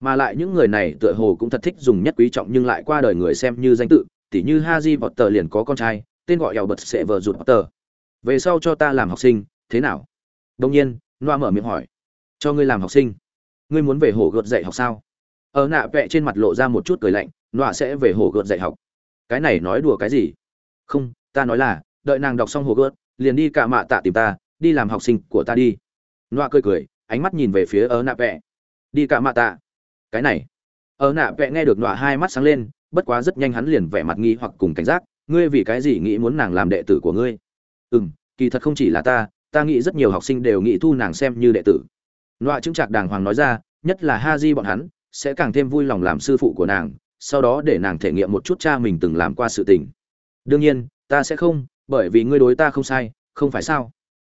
mà lại những người này tựa hồ cũng thật thích dùng nhất quý trọng nhưng lại qua đời người xem như danh tự, tỉ như Haji tờ liền có con trai, tên gọi eo bật sẽ vờ rụt tờ. về sau cho ta làm học sinh, thế nào? Đông nhiên, noa mở miệng hỏi. Cho ngươi làm học sinh. Ngươi muốn về hồ gợt dạy học sao? Ở nạ vẽ trên mặt lộ ra một chút cười lạnh, noa sẽ về hồ gợt dạy học. Cái này nói đùa cái gì? Không, ta nói là, đợi nàng đọc xong hồ gợt, liền đi cả mạ tạ tìm ta, đi làm học sinh của ta đi. Noa cười cười, ánh mắt nhìn về phía ở nạ vẽ đi cả mạ tạ cái này. Ở nạ vẽ nghe được nọa hai mắt sáng lên, bất quá rất nhanh hắn liền vẻ mặt nghi hoặc cùng cảnh giác, ngươi vì cái gì nghĩ muốn nàng làm đệ tử của ngươi? Ừ m kỳ thật không chỉ là ta ta nghĩ rất nhiều học sinh đều nghĩ thu nàng xem như đệ tử. Nọa chứng trạc đàng hoàng nói ra, nhất là ha di bọn hắn, sẽ càng thêm vui lòng làm sư phụ của nàng, sau đó để nàng thể nghiệm một chút cha mình từng làm qua sự tình. Đương nhiên, ta sẽ không, bởi vì ngươi đối ta không sai, không phải sao?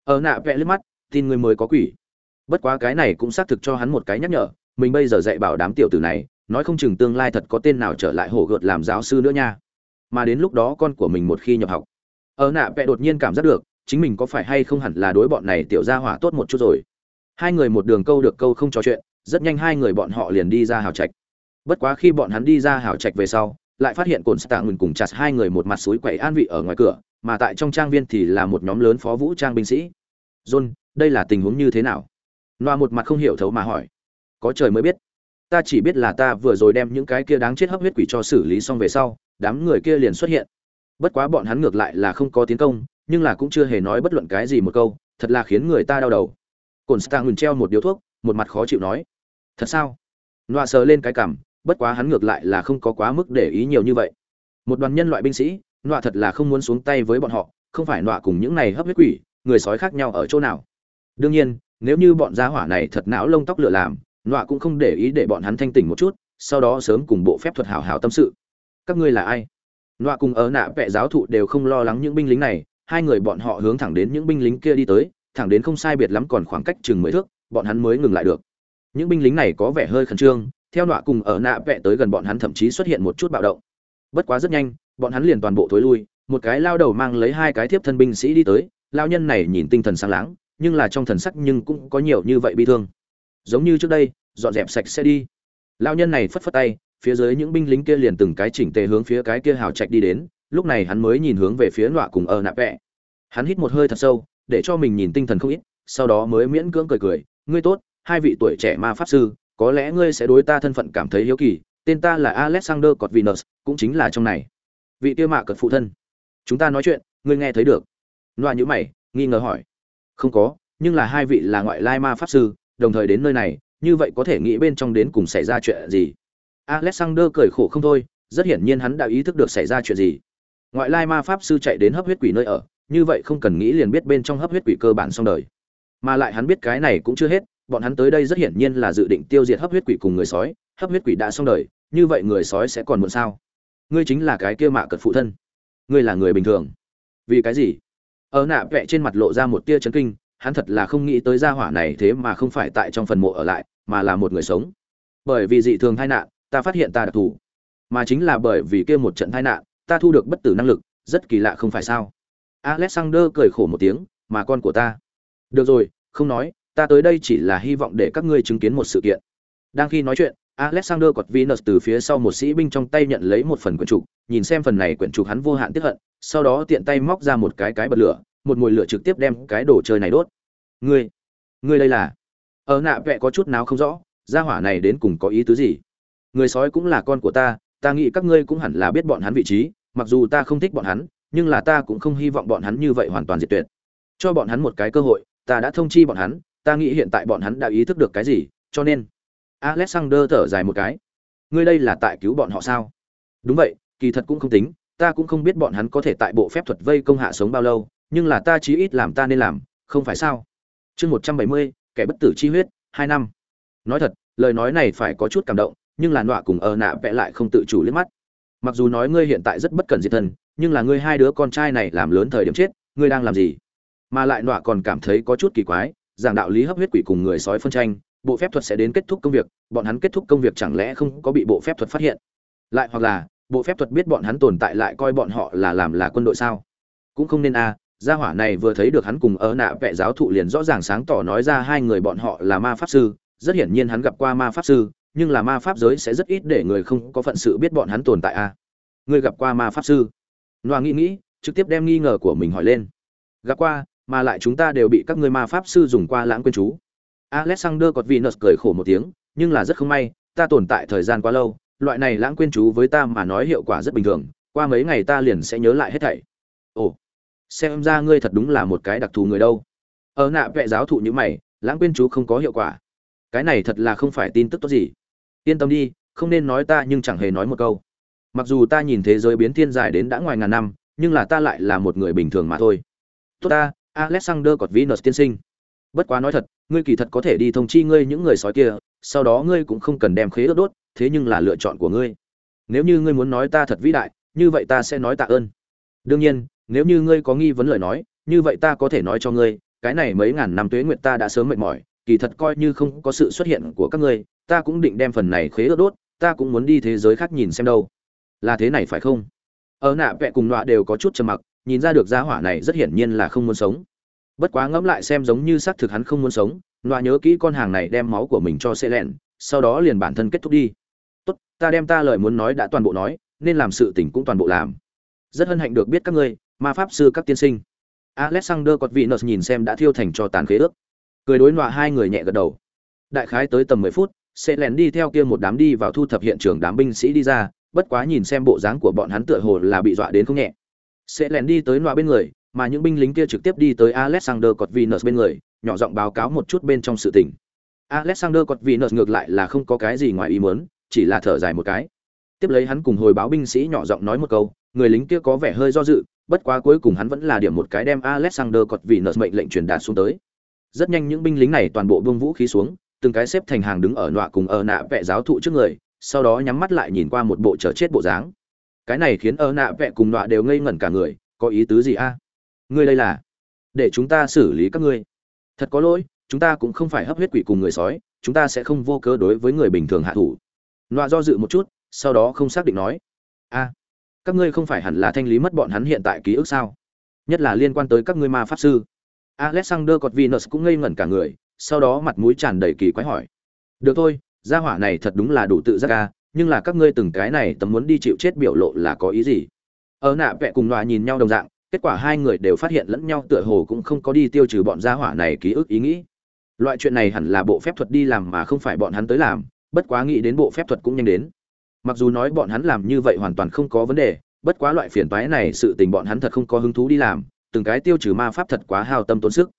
Ở nạ vẽ liếc mắt, tin ngươi mới có quỷ. Bất quá cái này cũng xác thực cho hắn một cái nhắc nhở mình bây giờ dạy bảo đám tiểu tử này, nói không chừng tương lai thật có tên nào trở lại hổ gợt làm giáo sư nữa nha. Mà đến lúc đó con của mình một khi nhập học, ở nạ vẽ đột nhiên cảm giác được, chính mình có phải hay không hẳn là đối bọn này tiểu gia hỏa tốt một chút rồi. Hai người một đường câu được câu không trò chuyện, rất nhanh hai người bọn họ liền đi ra hào trạch. Bất quá khi bọn hắn đi ra hào trạch về sau, lại phát hiện cồn stạ ngừng cùng chặt hai người một mặt suối quẩy an vị ở ngoài cửa, mà tại trong trang viên thì là một nhóm lớn phó vũ trang binh sĩ. John, đây là tình huống như thế nào? Loa một mặt không hiểu thấu mà hỏi có trời mới biết. Ta chỉ biết là ta vừa rồi đem những cái kia đáng chết hấp huyết quỷ cho xử lý xong về sau, đám người kia liền xuất hiện. Bất quá bọn hắn ngược lại là không có tiến công, nhưng là cũng chưa hề nói bất luận cái gì một câu, thật là khiến người ta đau đầu. Cồn stang ngừng treo một điếu thuốc, một mặt khó chịu nói, thật sao? Loa sờ lên cái cảm bất quá hắn ngược lại là không có quá mức để ý nhiều như vậy. Một đoàn nhân loại binh sĩ loa thật là không muốn xuống tay với bọn họ, không phải loa cùng những này hấp huyết quỷ, người sói khác nhau ở chỗ nào. Đương nhiên, nếu như bọn gia hỏa này thật não lông tóc lửa làm nọa cũng không để ý để bọn hắn thanh tỉnh một chút, sau đó sớm cùng bộ phép thuật hảo hảo tâm sự. Các ngươi là ai? Nọa cùng ở nạ vẽ giáo thụ đều không lo lắng những binh lính này, hai người bọn họ hướng thẳng đến những binh lính kia đi tới, thẳng đến không sai biệt lắm còn khoảng cách chừng mười thước, bọn hắn mới ngừng lại được. Những binh lính này có vẻ hơi khẩn trương, theo nọa cùng ở nạ vẽ tới gần bọn hắn thậm chí xuất hiện một chút bạo động. Bất quá rất nhanh, bọn hắn liền toàn bộ thối lui, một cái lao đầu mang lấy hai cái thiếp thân binh sĩ đi tới lao nhân này nhìn tinh thần sáng láng, nhưng là trong thần sắc nhưng cũng có nhiều như vậy bi thương giống như trước đây, dọn dẹp sạch sẽ đi. Lao nhân này phất phất tay, phía dưới những binh lính kia liền từng cái chỉnh tề hướng phía cái kia hào trạch đi đến, lúc này hắn mới nhìn hướng về phía nọa cùng ở nạ vẹ. Hắn hít một hơi thật sâu, để cho mình nhìn tinh thần không ít, sau đó mới miễn cưỡng cười cười, ngươi tốt, hai vị tuổi trẻ ma pháp sư, có lẽ ngươi sẽ đối ta thân phận cảm thấy hiếu kỳ, tên ta là alexander cotvinus cũng chính là trong này. Vị tiêu mạ cật phụ thân. Chúng ta nói chuyện, ngươi nghe thấy được. Loa nhữ mày, nghi ngờ hỏi. Không có, nhưng là hai vị là ngoại lai ma pháp sư đồng thời đến nơi này, như vậy có thể nghĩ bên trong đến cùng xảy ra chuyện gì? Alexander cười khổ không thôi, rất hiển nhiên hắn đã ý thức được xảy ra chuyện gì. Ngoại lai ma pháp sư chạy đến hấp huyết quỷ nơi ở, như vậy không cần nghĩ liền biết bên trong hấp huyết quỷ cơ bản xong đời. Mà lại hắn biết cái này cũng chưa hết, bọn hắn tới đây rất hiển nhiên là dự định tiêu diệt hấp huyết quỷ cùng người sói, hấp huyết quỷ đã xong đời, như vậy người sói sẽ còn muộn sao? Ngươi chính là cái kia mạ cật phụ thân. Ngươi là người bình thường. Vì cái gì? Ở nạ vẽ trên mặt lộ ra một tia chấn kinh hắn thật là không nghĩ tới gia hỏa này thế mà không phải tại trong phần mộ ở lại, mà là một người sống. Bởi vì dị thường tai nạn, ta phát hiện ta đặc thù. Mà chính là bởi vì kia một trận tai nạn, ta thu được bất tử năng lực, rất kỳ lạ không phải sao? Alexander cười khổ một tiếng, mà con của ta. Được rồi, không nói, ta tới đây chỉ là hy vọng để các ngươi chứng kiến một sự kiện. Đang khi nói chuyện, alexander quật venus từ phía sau một sĩ binh trong tay nhận lấy một phần quyển trục, nhìn xem phần này quyển trục hắn vô hạn tiếc hận, sau đó tiện tay móc ra một cái cái bật lửa một mùi lửa trực tiếp đem cái đồ chơi này đốt. Ngươi ngươi đây là? Ở nạ vẽ có chút nào không rõ, gia hỏa này đến cùng có ý tứ gì? Người sói cũng là con của ta ta nghĩ các ngươi cũng hẳn là biết bọn hắn vị trí, mặc dù ta không thích bọn hắn, nhưng là ta cũng không hy vọng bọn hắn như vậy hoàn toàn diệt tuyệt. Cho bọn hắn một cái cơ hội, ta đã thông chi bọn hắn, ta nghĩ hiện tại bọn hắn đã ý thức được cái gì, cho nên alexander thở dài một cái. Ngươi đây là tại cứu bọn họ sao? Đúng vậy, kỳ thật cũng không tính, ta cũng không biết bọn hắn có thể tại bộ phép thuật vây công hạ sống bao lâu nhưng là ta chí ít làm ta nên làm không phải sao? Chương một trăm bảy mươi kẻ bất tử chi huyết hai năm. Nói thật lời nói này phải có chút cảm động nhưng là nọa cùng ở nạ vẽ lại không tự chủ liếc mắt. Mặc dù nói ngươi hiện tại rất bất cần diệt thân nhưng là ngươi hai đứa con trai này làm lớn thời điểm chết ngươi đang làm gì? Mà lại nọa còn cảm thấy có chút kỳ quái giảng đạo lý hấp huyết quỷ cùng người sói phân tranh bộ phép thuật sẽ đến kết thúc công việc bọn hắn kết thúc công việc chẳng lẽ không có bị bộ phép thuật phát hiện? Lại hoặc là bộ phép thuật biết bọn hắn tồn tại lại coi bọn họ là làm là quân đội sao? Cũng không nên a à, gia hỏa này vừa thấy được hắn cùng ở nạ vẽ giáo thụ liền rõ ràng sáng tỏ nói ra hai người bọn họ là ma pháp sư. Rất hiển nhiên hắn gặp qua ma pháp sư, nhưng là ma pháp giới sẽ rất ít để người không có phận sự biết bọn hắn tồn tại a. À? người gặp qua ma pháp sư? Noa nghĩ nghĩ, trực tiếp đem nghi ngờ của mình hỏi lên. Gặp qua, mà lại chúng ta đều bị các ngươi ma pháp sư dùng qua lãng quên chú. Alexander cọt venus cười khổ một tiếng, nhưng là rất không may, ta tồn tại thời gian quá lâu, loại này lãng quên chú với ta mà nói hiệu quả rất bình thường, qua mấy ngày ta liền sẽ nhớ lại hết thảy. Ồ xem ra ngươi thật đúng là một cái đặc thù người đâu. Ở nạ vệ giáo thụ như mày, lãng quên chú không có hiệu quả. Cái này thật là không phải tin tức tốt gì. Yên tâm đi, không nên nói ta nhưng chẳng hề nói một câu. Mặc dù ta nhìn thế giới biến thiên dài đến đã ngoài ngàn năm, nhưng là ta lại là một người bình thường mà thôi. Tốt ta, alexander cọt venus tiên sinh. Bất quá nói thật, ngươi kỳ thật có thể đi thông chi ngươi những người sói kia, sau đó ngươi cũng không cần đem khế ớt đốt, thế nhưng là lựa chọn của ngươi. Nếu như ngươi muốn nói ta thật vĩ đại, như vậy ta sẽ nói tạ ơn. Đương nhiên nếu như ngươi có nghi vấn lời nói, như vậy ta có thể nói cho ngươi, cái này mấy ngàn năm tuế nguyệt ta đã sớm mệt mỏi, kỳ thật coi như không có sự xuất hiện của các ngươi, ta cũng định đem phần này khế ớt đốt, ta cũng muốn đi thế giới khác nhìn xem đâu. Là thế này phải không? Ở nạ vẹ cùng nọa đều có chút trầm mặc, nhìn ra được gia hỏa này rất hiển nhiên là không muốn sống. Bất quá ngẫm lại xem giống như xác thực hắn không muốn sống, nọa nhớ kỹ con hàng này đem máu của mình cho xe lẹn, sau đó liền bản thân kết thúc đi. Tốt, ta đem ta lời muốn nói đã toàn bộ nói, nên làm sự tình cũng toàn bộ làm. Rất hân hạnh được biết các ngươi ma pháp sư các tiên sinh. Alexander cọt vị nợ nhìn xem đã thiêu thành cho tàn khế ước. Cười đối nọa hai người nhẹ gật đầu. Đại khái tới tầm mười phút, sẽ lén đi theo kia một đám đi vào thu thập hiện trường đám binh sĩ đi ra, bất quá nhìn xem bộ dáng của bọn hắn tựa hồ là bị dọa đến không nhẹ. Sẽ lén đi tới nọa bên người, mà những binh lính kia trực tiếp đi tới alexander cọt vị nợ bên người, nhỏ giọng báo cáo một chút bên trong sự tình. Alexander cọt vị nợ ngược lại là không có cái gì ngoài ý muốn, chỉ là thở dài một cái. Tiếp lấy hắn cùng hồi báo binh sĩ nhỏ giọng nói một câu, người lính kia có vẻ hơi do dự bất quá cuối cùng hắn vẫn là điểm một cái đem alexander cọt vì nợ mệnh lệnh truyền đạt xuống tới. Rất nhanh những binh lính này toàn bộ buông vũ khí xuống, từng cái xếp thành hàng đứng ở nọa cùng ở nạ vẽ giáo thụ trước người, sau đó nhắm mắt lại nhìn qua một bộ chờ chết bộ dáng. Cái này khiến ở nạ vẽ cùng nọa đều ngây ngẩn cả người, có ý tứ gì a? Ngươi đây là để chúng ta xử lý các ngươi. Thật có lỗi, chúng ta cũng không phải hấp huyết quỷ cùng người sói, chúng ta sẽ không vô cớ đối với người bình thường hạ thủ. Nọa do dự một chút, sau đó không xác định nói. A các ngươi không phải hẳn là thanh lý mất bọn hắn hiện tại ký ức sao? Nhất là liên quan tới các ngươi ma pháp sư. Alexander cotvinus cũng ngây ngẩn cả người, sau đó mặt mũi tràn đầy kỳ quái hỏi. Được thôi, gia hỏa này thật đúng là đủ tự giác ca nhưng là các ngươi từng cái này tấm muốn đi chịu chết biểu lộ là có ý gì? Ở nạ vẽ cùng nọa nhìn nhau đồng dạng, kết quả hai người đều phát hiện lẫn nhau tựa hồ cũng không có đi tiêu trừ bọn gia hỏa này ký ức ý nghĩ. Loại chuyện này hẳn là bộ phép thuật đi làm mà không phải bọn hắn tới làm, bất quá nghĩ đến bộ phép thuật cũng nhanh đến mặc dù nói bọn hắn làm như vậy hoàn toàn không có vấn đề, bất quá loại phiền toái này sự tình bọn hắn thật không có hứng thú đi làm, từng cái tiêu trừ ma pháp thật quá hao tâm tốn sức.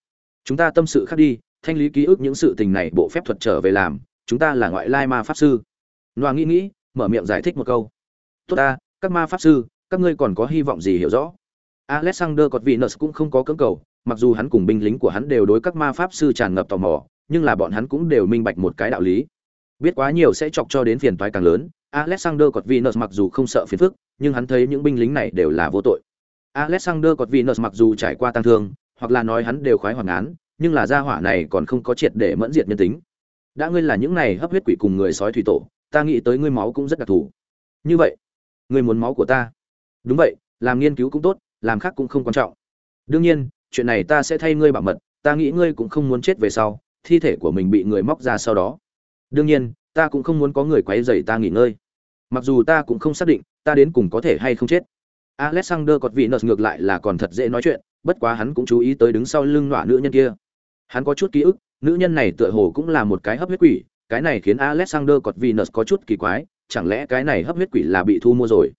Chúng ta tâm sự khác đi, thanh lý ký ức những sự tình này bộ phép thuật trở về làm, chúng ta là ngoại lai ma pháp sư. Noa nghĩ nghĩ, mở miệng giải thích một câu. Tốt ta, các ma pháp sư, các ngươi còn có hy vọng gì hiểu rõ? Alexander cọt vị cũng không có cưỡng cầu, mặc dù hắn cùng binh lính của hắn đều đối các ma pháp sư tràn ngập tò mò, nhưng là bọn hắn cũng đều minh bạch một cái đạo lý. Biết quá nhiều sẽ chọc cho đến phiền toái càng lớn alexander Cotvinus mặc dù không sợ phiền phức, nhưng hắn thấy những binh lính này đều là vô tội. Alexander Cotvinus mặc dù trải qua tăng thương, hoặc là nói hắn đều khoái hoàn án nhưng là gia hỏa này còn không có triệt để mẫn diệt nhân tính. Đã ngươi là những này hấp huyết quỷ cùng người sói thủy tổ, ta nghĩ tới ngươi máu cũng rất đặc thù. Như vậy, ngươi muốn máu của ta? Đúng vậy, làm nghiên cứu cũng tốt, làm khác cũng không quan trọng. Đương nhiên, chuyện này ta sẽ thay ngươi bảo mật, ta nghĩ ngươi cũng không muốn chết về sau, thi thể của mình bị người móc ra sau đó. Đương nhiên, ta cũng không muốn có người quấy rầy ta nghỉ ngơi mặc dù ta cũng không xác định ta đến cùng có thể hay không chết. Alexander cọt vị nợ ngược lại là còn thật dễ nói chuyện, bất quá hắn cũng chú ý tới đứng sau lưng nọa nữ nhân kia. Hắn có chút ký ức, nữ nhân này tựa hồ cũng là một cái hấp huyết quỷ, cái này khiến alexander cọt vị nợ có chút kỳ quái, chẳng lẽ cái này hấp huyết quỷ là bị thu mua rồi?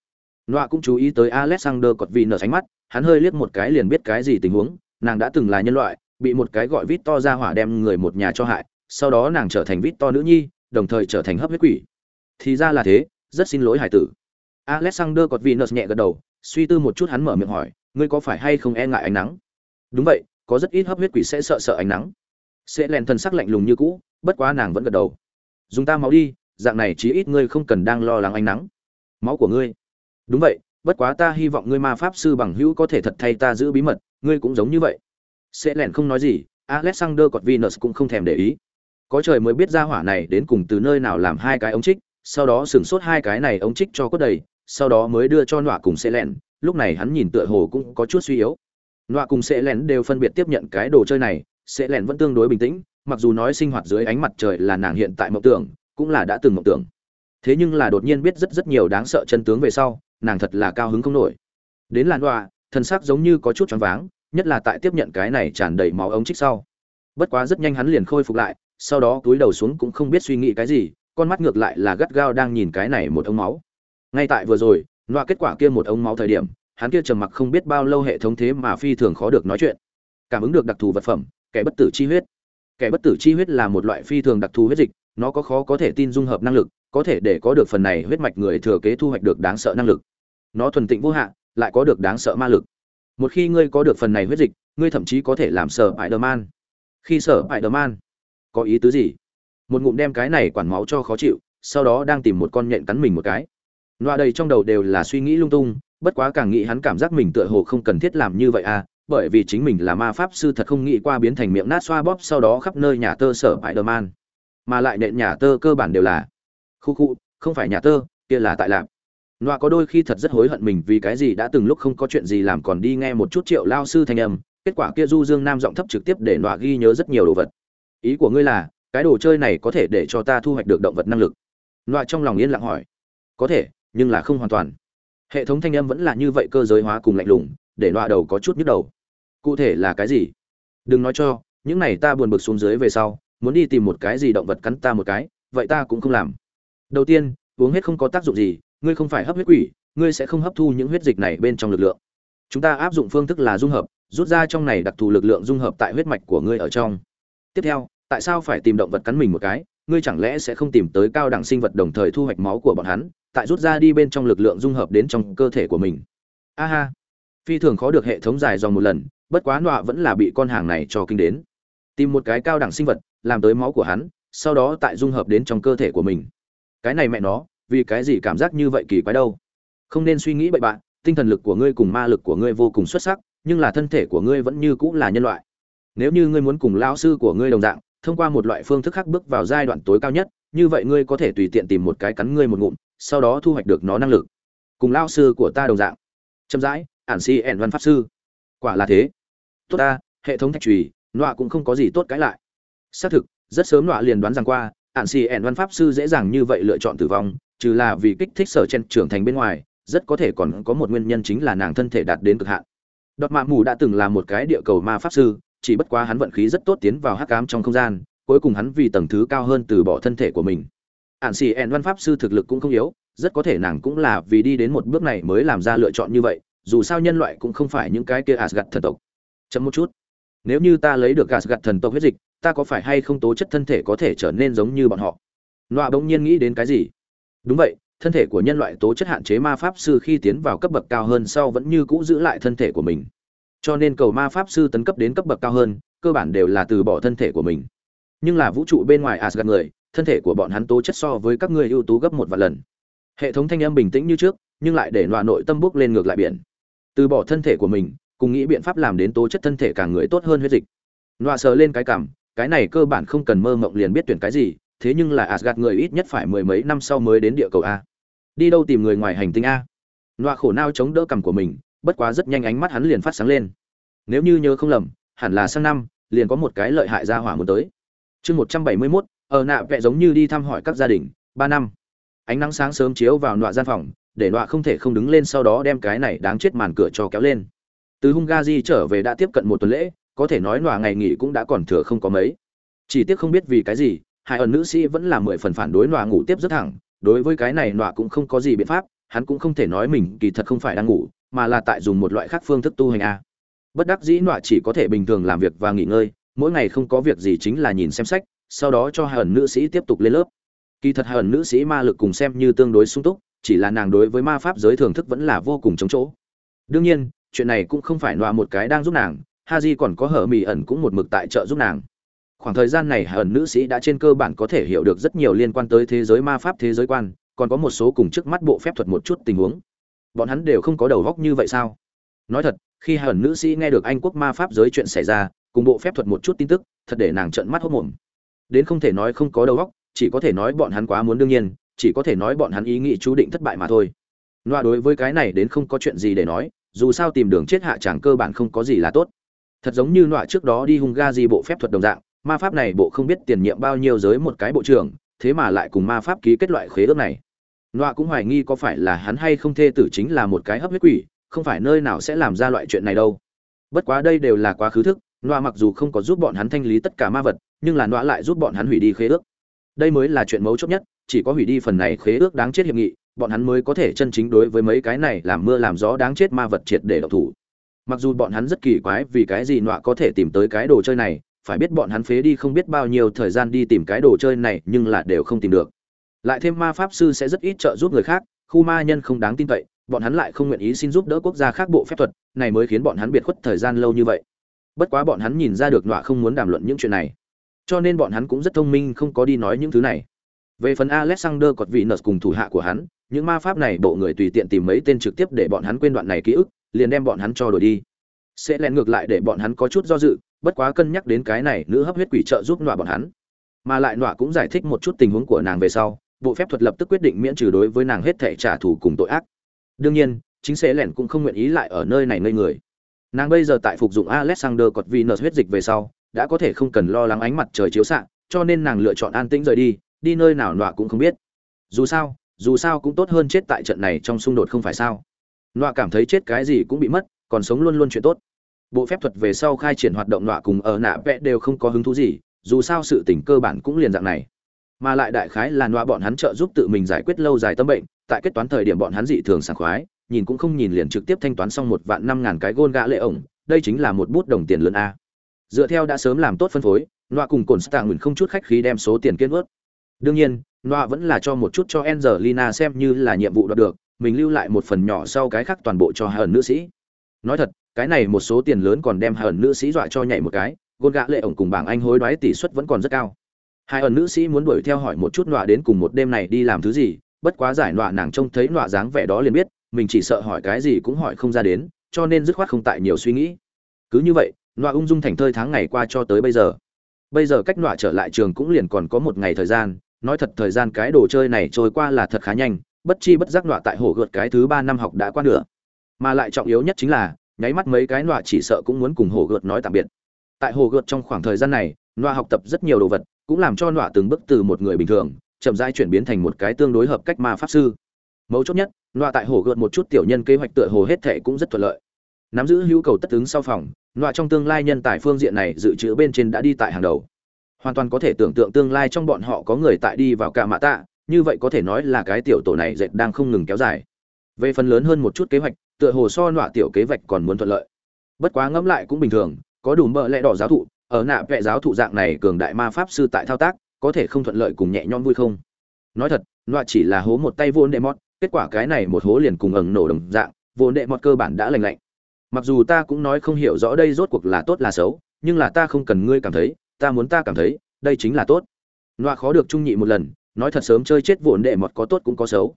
Nọa cũng chú ý tới alexander cọt vị nợ ánh mắt, hắn hơi liếc một cái liền biết cái gì tình huống, nàng đã từng là nhân loại, bị một cái gọi vít to ra hỏa đem người một nhà cho hại, sau đó nàng trở thành vít to nữ nhi, đồng thời trở thành hấp huyết quỷ. Thì ra là thế rất xin lỗi hải tử. Alexander cọt vị nhẹ gật đầu, suy tư một chút hắn mở miệng hỏi, ngươi có phải hay không e ngại ánh nắng? Đúng vậy, có rất ít hấp huyết quỷ sẽ sợ sợ ánh nắng. Sẽ lèn thân sắc lạnh lùng như cũ, bất quá nàng vẫn gật đầu. Dùng ta máu đi, dạng này chí ít ngươi không cần đang lo lắng ánh nắng. Máu của ngươi? Đúng vậy, bất quá ta hy vọng ngươi ma pháp sư bằng hữu có thể thật thay ta giữ bí mật, ngươi cũng giống như vậy. Sẽ lèn không nói gì, alexander cọt venus cũng không thèm để ý. Có trời mới biết ra hỏa này đến cùng từ nơi nào làm hai cái ống trích sau đó sửng sốt hai cái này ống trích cho cốt đầy sau đó mới đưa cho nọa cùng sẽ lẹn, lúc này hắn nhìn tựa hồ cũng có chút suy yếu. Nọa cùng sẽ lẹn đều phân biệt tiếp nhận cái đồ chơi này sẽ lẹn vẫn tương đối bình tĩnh mặc dù nói sinh hoạt dưới ánh mặt trời là nàng hiện tại mộng tưởng cũng là đã từng mộng tưởng. Thế nhưng là đột nhiên biết rất rất nhiều đáng sợ chân tướng về sau nàng thật là cao hứng không nổi. Đến làn đoạ thân xác giống như có chút choáng váng nhất là tại tiếp nhận cái này tràn đầy máu ống trích sau. Bất quá rất nhanh hắn liền khôi phục lại sau đó túi đầu xuống cũng không biết suy nghĩ cái gì con mắt ngược lại là gắt gao đang nhìn cái này một ống máu. Ngay tại vừa rồi loa kết quả kia một ống máu thời điểm, hắn kia trầm mặc không biết bao lâu hệ thống thế mà phi thường khó được nói chuyện. Cảm ứng được đặc thù vật phẩm, kẻ bất tử chi huyết. Kẻ bất tử chi huyết là một loại phi thường đặc thù huyết dịch, nó có khó có thể tin dung hợp năng lực, có thể để có được phần này huyết mạch người thừa kế thu hoạch được đáng sợ năng lực. Nó thuần tịnh vô hạn lại có được đáng sợ ma lực. Một khi ngươi có được phần này huyết dịch, ngươi thậm chí có thể làm sợ ải đờ man khi sợ ải đờ man có ý tứ gì? Một ngụm đem cái này quản máu cho khó chịu, sau đó đang tìm một con nhện cắn mình một cái. Loa đầy trong đầu đều là suy nghĩ lung tung, bất quá càng nghĩ hắn cảm giác mình tựa hồ không cần thiết làm như vậy à bởi vì chính mình là ma pháp sư thật không nghĩ qua biến thành miệng nát xoa bóp sau đó khắp nơi nhà tơ sở bại đờ man. Mà lại nện nhà tơ cơ bản đều là, khu khu, không phải nhà tơ, kia là tại lạp. Loa có đôi khi thật rất hối hận mình vì cái gì đã từng lúc không có chuyện gì làm còn đi nghe một chút triệu lao sư thanh âm, kết quả kia du dương nam giọng thấp trực tiếp để loa ghi nhớ rất nhiều đồ vật. Ý của ngươi là cái đồ chơi này có thể để cho ta thu hoạch được động vật năng lực. Loại trong lòng yên lặng hỏi. Có thể, nhưng là không hoàn toàn. Hệ thống thanh âm vẫn là như vậy cơ giới hóa cùng lạnh lùng, để loại đầu có chút nhức đầu. Cụ thể là cái gì? Đừng nói cho, những này ta buồn bực xuống dưới về sau, muốn đi tìm một cái gì động vật cắn ta một cái, vậy ta cũng không làm. Đầu tiên, uống hết không có tác dụng gì, ngươi không phải hấp huyết quỷ, ngươi sẽ không hấp thu những huyết dịch này bên trong lực lượng. Chúng ta áp dụng phương thức là dung hợp, rút ra trong này đặc thù lực lượng dung hợp tại huyết mạch của ngươi ở trong. Tiếp theo tại sao phải tìm động vật cắn mình một cái? Ngươi chẳng lẽ sẽ không tìm tới cao đẳng sinh vật đồng thời thu hoạch máu của bọn hắn, tại rút ra đi bên trong lực lượng dung hợp đến trong cơ thể của mình? A ha! Phi thường khó được hệ thống dài dòng một lần, bất quá nọa vẫn là bị con hàng này cho kinh đến. Tìm một cái cao đẳng sinh vật, làm tới máu của hắn, sau đó tại dung hợp đến trong cơ thể của mình. Cái này mẹ nó, vì cái gì cảm giác như vậy kỳ quái đâu? Không nên suy nghĩ bậy bạn tinh thần lực của ngươi cùng ma lực của ngươi vô cùng xuất sắc, nhưng là thân thể của ngươi vẫn như cũng là nhân loại. Nếu như ngươi muốn cùng lao sư của ngươi đồng dạng thông qua một loại phương thức khác bước vào giai đoạn tối cao nhất, như vậy ngươi có thể tùy tiện tìm một cái cắn ngươi một ngụm, sau đó thu hoạch được nó năng lực. Cùng lao sư của ta đồng dạng. Chậm rãi, ản si ẻn văn pháp sư. Quả là thế. Tốt ta, hệ thống thạch trùy nọa cũng không có gì tốt cãi lại. Xác thực, rất sớm nọa liền đoán rằng qua, ản si ẻn văn pháp sư dễ dàng như vậy lựa chọn tử vong, trừ là vì kích thích sở chen trưởng thành bên ngoài, rất có thể còn có một nguyên nhân chính là nàng thân thể đạt đến cực hạn. Đọt mạ mù đã từng là một cái địa cầu ma pháp sư chỉ bất quá hắn vận khí rất tốt tiến vào hắc ám trong không gian, cuối cùng hắn vì tầng thứ cao hơn từ bỏ thân thể của mình. Ản xì En văn pháp sư thực lực cũng không yếu, rất có thể nàng cũng là vì đi đến một bước này mới làm ra lựa chọn như vậy, dù sao nhân loại cũng không phải những cái kia Asgard thần tộc. Chấm một chút. Nếu như ta lấy được Asgard thần tộc huyết dịch, ta có phải hay không tố chất thân thể có thể trở nên giống như bọn họ? Nọa bỗng nhiên nghĩ đến cái gì? Đúng vậy, thân thể của nhân loại tố chất hạn chế ma pháp sư khi tiến vào cấp bậc cao hơn sau vẫn như cũ giữ lại thân thể của mình cho nên cầu ma pháp sư tấn cấp đến cấp bậc cao hơn, cơ bản đều là từ bỏ thân thể của mình. Nhưng là vũ trụ bên ngoài asgad người, thân thể của bọn hắn tố chất so với các người ưu tú gấp một vạn lần. Hệ thống thanh âm bình tĩnh như trước, nhưng lại để loạ nội tâm bước lên ngược lại biển. Từ bỏ thân thể của mình, cùng nghĩ biện pháp làm đến tố chất thân thể càng người tốt hơn huyết dịch. Loạ sờ lên cái cảm, cái này cơ bản không cần mơ mộng liền biết tuyển cái gì, thế nhưng là asgad người ít nhất phải mười mấy năm sau mới đến địa cầu a. Đi đâu tìm người ngoài hành tinh a? Loạ khổ nao chống đỡ cằm của mình bất quá rất nhanh ánh mắt hắn liền phát sáng lên. Nếu như nhớ không lầm, hẳn là sang năm, liền có một cái lợi hại ra hỏa muốn tới. Chương một trăm bảy mươi mốt, ở nạ vẽ giống như đi thăm hỏi các gia đình, ba năm. Ánh nắng sáng sớm chiếu vào nọa gian phòng, để nọa không thể không đứng lên sau đó đem cái này đáng chết màn cửa cho kéo lên. Từ hungary trở về đã tiếp cận một tuần lễ, có thể nói nọa ngày nghỉ cũng đã còn thừa không có mấy. Chỉ tiếc không biết vì cái gì, hai ẩn nữ sĩ vẫn là mười phần phản đối nọa ngủ tiếp rất thẳng, đối với cái này nọa cũng không có gì biện pháp, hắn cũng không thể nói mình kỳ thật không phải đang ngủ mà là tại dùng một loại khác phương thức tu hành a. Bất đắc dĩ nọa chỉ có thể bình thường làm việc và nghỉ ngơi, mỗi ngày không có việc gì chính là nhìn xem sách, sau đó cho hai ẩn nữ sĩ tiếp tục lên lớp. Kỳ thật hai ẩn nữ sĩ ma lực cùng xem như tương đối sung túc, chỉ là nàng đối với ma pháp giới thưởng thức vẫn là vô cùng chống chỗ. Đương nhiên, chuyện này cũng không phải nọa một cái đang giúp nàng ha di còn có hở mì ẩn cũng một mực tại trợ giúp nàng. Khoảng thời gian này hai ẩn nữ sĩ đã trên cơ bản có thể hiểu được rất nhiều liên quan tới thế giới ma pháp, thế giới quan, còn có một số cùng trước mắt bộ phép thuật một chút tình huống bọn hắn đều không có đầu góc như vậy sao? Nói thật, khi hai ẩn nữ sĩ nghe được anh quốc ma pháp giới chuyện xảy ra, cùng bộ phép thuật một chút tin tức, thật để nàng trợn mắt hốt mồm đến không thể nói không có đầu góc, chỉ có thể nói bọn hắn quá muốn đương nhiên, chỉ có thể nói bọn hắn ý nghĩ chú định thất bại mà thôi. Loa đối với cái này đến không có chuyện gì để nói, dù sao tìm đường chết hạ chẳng cơ bản không có gì là tốt. Thật giống như loa trước đó đi hung ga gì bộ phép thuật đồng dạng, ma pháp này bộ không biết tiền nhiệm bao nhiêu giới một cái bộ trưởng, thế mà lại cùng ma pháp ký kết loại khế ước này nọa cũng hoài nghi có phải là hắn hay không thê tử chính là một cái hấp huyết quỷ, không phải nơi nào sẽ làm ra loại chuyện này đâu. Bất quá đây đều là quá khứ thức, nọa mặc dù không có giúp bọn hắn thanh lý tất cả ma vật, nhưng là nọa lại giúp bọn hắn hủy đi khế ước. Đây mới là chuyện mấu chốt nhất, chỉ có hủy đi phần này khế ước đáng chết hiệp nghị, bọn hắn mới có thể chân chính đối với mấy cái này làm mưa làm gió đáng chết ma vật triệt để độc thủ. Mặc dù bọn hắn rất kỳ quái vì cái gì nọa có thể tìm tới cái đồ chơi này, phải biết bọn hắn phế đi không biết bao nhiêu thời gian đi tìm cái đồ chơi này, nhưng là đều không tìm được lại thêm ma pháp sư sẽ rất ít trợ giúp người khác, khu ma nhân không đáng tin cậy, bọn hắn lại không nguyện ý xin giúp đỡ quốc gia khác bộ phép thuật, này mới khiến bọn hắn biệt khuất thời gian lâu như vậy. Bất quá bọn hắn nhìn ra được nọa không muốn đàm luận những chuyện này. Cho nên bọn hắn cũng rất thông minh, không có đi nói những thứ này. Về phần alexander cọt vị nợt cùng thủ hạ của hắn, những ma pháp này bộ người tùy tiện tìm mấy tên trực tiếp để bọn hắn quên đoạn này ký ức, liền đem bọn hắn cho đổi đi. Sẽ lén ngược lại để bọn hắn có chút do dự, bất quá cân nhắc đến cái này, nữ hấp huyết quỷ trợ giúp nọa bọn hắn. Mà lại nọa cũng giải thích một chút tình huống của nàng về sau bộ phép thuật lập tức quyết định miễn trừ đối với nàng hết thể trả thù cùng tội ác. Đương nhiên, chính sẽ lẻn cũng không nguyện ý lại ở nơi này ngây người. Nàng bây giờ tại phục dụng alexander cọt venus huyết dịch về sau, đã có thể không cần lo lắng ánh mặt trời chiếu xạ, cho nên nàng lựa chọn an tĩnh rời đi đi nơi nào nọa cũng không biết. Dù sao dù sao cũng tốt hơn chết tại trận này trong xung đột không phải sao. Nọa cảm thấy chết cái gì cũng bị mất, còn sống luôn luôn chuyện tốt. Bộ phép thuật về sau khai triển hoạt động nọa cùng ở nạ vẽ đều không có hứng thú gì, dù sao sự tỉnh cơ bản cũng liền dạng này mà lại đại khái là nọa bọn hắn trợ giúp tự mình giải quyết lâu dài tâm bệnh, tại kết toán thời điểm bọn hắn dị thường sảng khoái, nhìn cũng không nhìn liền trực tiếp thanh toán xong một vạn năm ngàn cái gôn gã lệ ổng, đây chính là một bút đồng tiền lớn a. Dựa theo đã sớm làm tốt phân phối, nọa cùng cồn stạng không chút khách khí đem số tiền kiên vớt đương nhiên, nọa vẫn là cho một chút cho angelina xem như là nhiệm vụ đoạt được, mình lưu lại một phần nhỏ sau cái khác toàn bộ cho hờn nữ sĩ. Nói thật, cái này một số tiền lớn còn đem hờn nữ sĩ dọa cho nhảy một cái, gôn gã lệ ổng cùng bảng anh hối đoái tỷ suất vẫn còn rất cao hai ẩn nữ sĩ muốn đuổi theo hỏi một chút nọa đến cùng một đêm này đi làm thứ gì, bất quá giải nọa nàng trông thấy nọa dáng vẻ đó liền biết, mình chỉ sợ hỏi cái gì cũng hỏi không ra đến, cho nên dứt khoát không tại nhiều suy nghĩ. Cứ như vậy, nọa ung dung thành thơi tháng ngày qua cho tới bây giờ. Bây giờ cách nọa trở lại trường cũng liền còn có một ngày thời gian, nói thật thời gian cái đồ chơi này trôi qua là thật khá nhanh, bất chi bất giác nọa tại hồ gợt cái thứ ba năm học đã qua nửa. Mà lại trọng yếu nhất chính là, nháy mắt mấy cái nọa chỉ sợ cũng muốn cùng hồ gợt nói tạm biệt. Tại hồ gợt trong khoảng thời gian này, nọa học tập rất nhiều đồ vật cũng làm cho nọa từng bước từ một người bình thường, chậm rãi chuyển biến thành một cái tương đối hợp cách ma pháp sư. Mấu chốt nhất, nọa tại hồ gợt một chút tiểu nhân kế hoạch tựa hồ hết thệ cũng rất thuận lợi. Nắm giữ hữu cầu tất ứng sau phòng, nọa trong tương lai nhân tài phương diện này dự trữ bên trên đã đi tại hàng đầu. Hoàn toàn có thể tưởng tượng tương lai trong bọn họ có người tại đi vào cả mạ tạ, như vậy có thể nói là cái tiểu tổ này dệt đang không ngừng kéo dài. Về phần lớn hơn một chút kế hoạch, tựa hồ so nọa tiểu kế hoạch còn muốn thuận lợi. Bất quá ngẫm lại cũng bình thường, có đủ mỡ lẽ đỏ giáo thụ ở nạ vẽ giáo thụ dạng này cường đại ma pháp sư tại thao tác, có thể không thuận lợi cùng nhẹ nhõm vui không? Nói thật loa chỉ là hố một tay vô đệ mót kết quả cái này một hố liền cùng ẩn nổ đồng dạng vô đệ mót cơ bản đã lành lạnh. Mặc dù ta cũng nói không hiểu rõ đây rốt cuộc là tốt là xấu, nhưng là ta không cần ngươi cảm thấy, ta muốn ta cảm thấy, đây chính là tốt. Loa khó được trung nhị một lần, nói thật sớm chơi chết vụn đệ mọt có tốt cũng có xấu.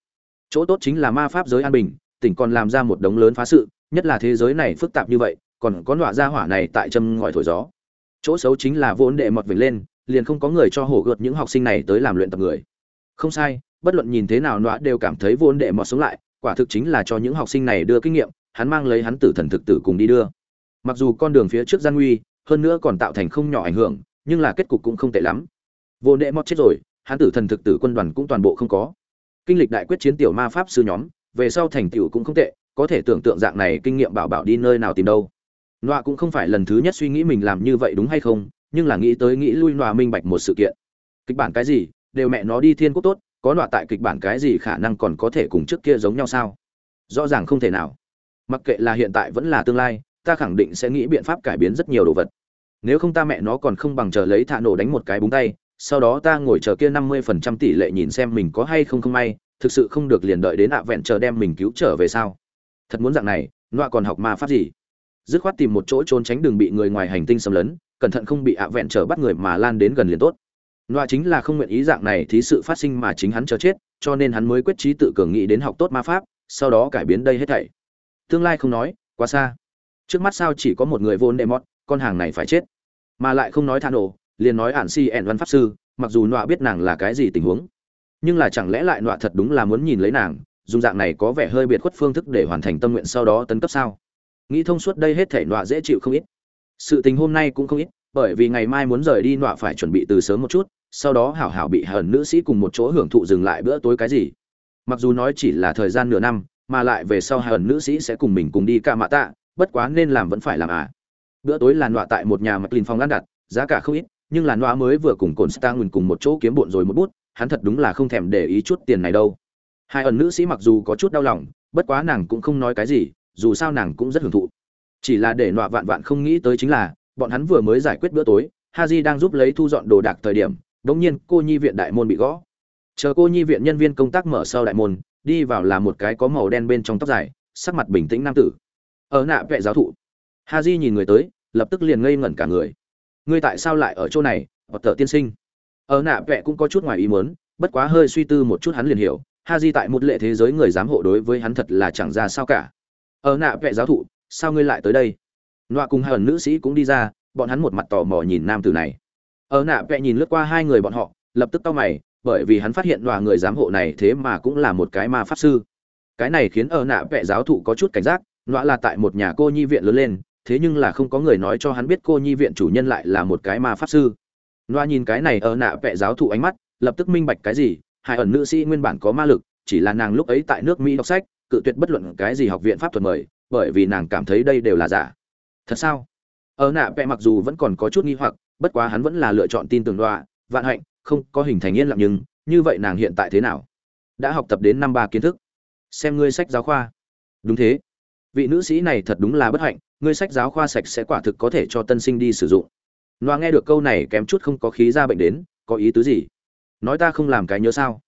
Chỗ tốt chính là ma pháp giới an bình, tỉnh còn làm ra một đống lớn phá sự, nhất là thế giới này phức tạp như vậy, còn có nọa gia hỏa này tại châm ngòi thổi gió chỗ xấu chính là vốn đệ mọt vểnh lên, liền không có người cho hổ gợt những học sinh này tới làm luyện tập người. Không sai, bất luận nhìn thế nào nọa đều cảm thấy vốn đệ mọt sống lại, quả thực chính là cho những học sinh này đưa kinh nghiệm, hắn mang lấy hắn tử thần thực tử cùng đi đưa. Mặc dù con đường phía trước gian nguy, hơn nữa còn tạo thành không nhỏ ảnh hưởng, nhưng là kết cục cũng không tệ lắm. Vô nệ mót chết rồi, hắn tử thần thực tử quân đoàn cũng toàn bộ không có. Kinh lịch đại quyết chiến tiểu ma pháp sư nhóm, về sau thành tựu cũng không tệ, có thể tưởng tượng dạng này kinh nghiệm bảo bảo đi nơi nào tìm đâu nọa cũng không phải lần thứ nhất suy nghĩ mình làm như vậy đúng hay không, nhưng là nghĩ tới nghĩ lui nọa minh bạch một sự kiện. Kịch bản cái gì, đều mẹ nó đi thiên quốc tốt, có nọa tại kịch bản cái gì khả năng còn có thể cùng trước kia giống nhau sao? Rõ ràng không thể nào. Mặc kệ là hiện tại vẫn là tương lai, ta khẳng định sẽ nghĩ biện pháp cải biến rất nhiều đồ vật. Nếu không ta mẹ nó còn không bằng chờ lấy thạ nổ đánh một cái búng tay, sau đó ta ngồi chờ kia năm mươi phần trăm tỷ lệ nhìn xem mình có hay không không may, thực sự không được liền đợi đến ạ vẹn chờ đem mình cứu trở về sao? Thật muốn dạng này, nọa còn học ma pháp gì? Dứt khoát tìm một chỗ trốn tránh đừng bị người ngoài hành tinh xâm lấn, cẩn thận không bị ạ vẹn trở bắt người mà lan đến gần liền tốt. Loa chính là không nguyện ý dạng này thì sự phát sinh mà chính hắn chờ chết, cho nên hắn mới quyết trí tự cường nghĩ đến học tốt ma pháp, sau đó cải biến đây hết thảy. Tương lai không nói, quá xa. Trước mắt sao chỉ có một người vốn đệ mót con hàng này phải chết. Mà lại không nói than ổ liền nói ản si ẻn văn pháp sư, mặc dù nọa biết nàng là cái gì tình huống. Nhưng là chẳng lẽ lại nọa thật đúng là muốn nhìn lấy nàng, dùng dạng này có vẻ hơi biệt khuất phương thức để hoàn thành tâm nguyện sau đó tấn cấp sao? Nghĩ thông suốt đây hết thể nọa dễ chịu không ít. Sự tình hôm nay cũng không ít, bởi vì ngày mai muốn rời đi nọa phải chuẩn bị từ sớm một chút, sau đó hảo hảo bị hờn nữ sĩ cùng một chỗ hưởng thụ dừng lại bữa tối cái gì. Mặc dù nói chỉ là thời gian nửa năm, mà lại về sau hờn nữ sĩ sẽ cùng mình cùng đi ca mạ tạ, bất quá nên làm vẫn phải làm à. Bữa tối là nọa tại một nhà mặt linh phong ăn đặt, giá cả không ít, nhưng là nọa mới vừa cùng cồn stang cùng một chỗ kiếm bộn rồi một bút, hắn thật đúng là không thèm để ý chút tiền này đâu. Hai ẩn nữ sĩ mặc dù có chút đau lòng, bất quá nàng cũng không nói cái gì dù sao nàng cũng rất hưởng thụ. Chỉ là để nọa vạn vạn không nghĩ tới chính là, bọn hắn vừa mới giải quyết bữa tối Ha Haji đang giúp lấy thu dọn đồ đạc thời điểm, đống nhiên cô nhi viện đại môn bị gõ. Chờ cô nhi viện nhân viên công tác mở sau đại môn, đi vào là một cái có màu đen bên trong tóc dài, sắc mặt bình tĩnh nam tử. Ở nạ vệ giáo thụ Ha Haji nhìn người tới, lập tức liền ngây ngẩn cả người. Ngươi tại sao lại ở chỗ này ở tờ tiên sinh? Ở nạ vệ cũng có chút ngoài ý muốn, bất quá hơi suy tư một chút hắn liền hiểu Ha Haji tại một lệ thế giới người giám hộ đối với hắn thật là chẳng ra sao cả ở nạ vệ giáo thụ, sao ngươi lại tới đây? Nọa cùng hai ẩn nữ sĩ cũng đi ra, bọn hắn một mặt tò mò nhìn nam tử này. Ở nạ vẽ nhìn lướt qua hai người bọn họ, lập tức tao mày, bởi vì hắn phát hiện nọa người giám hộ này thế mà cũng là một cái ma pháp sư. Cái này khiến ở nạ vẽ giáo thụ có chút cảnh giác, nọa là tại một nhà cô nhi viện lớn lên, thế nhưng là không có người nói cho hắn biết cô nhi viện chủ nhân lại là một cái ma pháp sư. Nọa nhìn cái này ở nạ vẽ giáo thụ ánh mắt, lập tức minh bạch cái gì, hai ẩn nữ sĩ nguyên bản có ma lực, chỉ là nàng lúc ấy tại nước mỹ đọc sách cự tuyệt bất luận cái gì học viện pháp thuật mời, bởi vì nàng cảm thấy đây đều là giả. Thật sao? Ở nạ vẽ mặc dù vẫn còn có chút nghi hoặc, bất quá hắn vẫn là lựa chọn tin tưởng đoạ, vạn hạnh, không có hình thành yên lặng nhưng, như vậy nàng hiện tại thế nào? Đã học tập đến năm ba kiến thức. Xem ngươi sách giáo khoa. Đúng thế. Vị nữ sĩ này thật đúng là bất hạnh, ngươi sách giáo khoa sạch sẽ quả thực có thể cho tân sinh đi sử dụng. Loa nghe được câu này kém chút không có khí ra bệnh đến, có ý tứ gì? Nói ta không làm cái nhớ sao?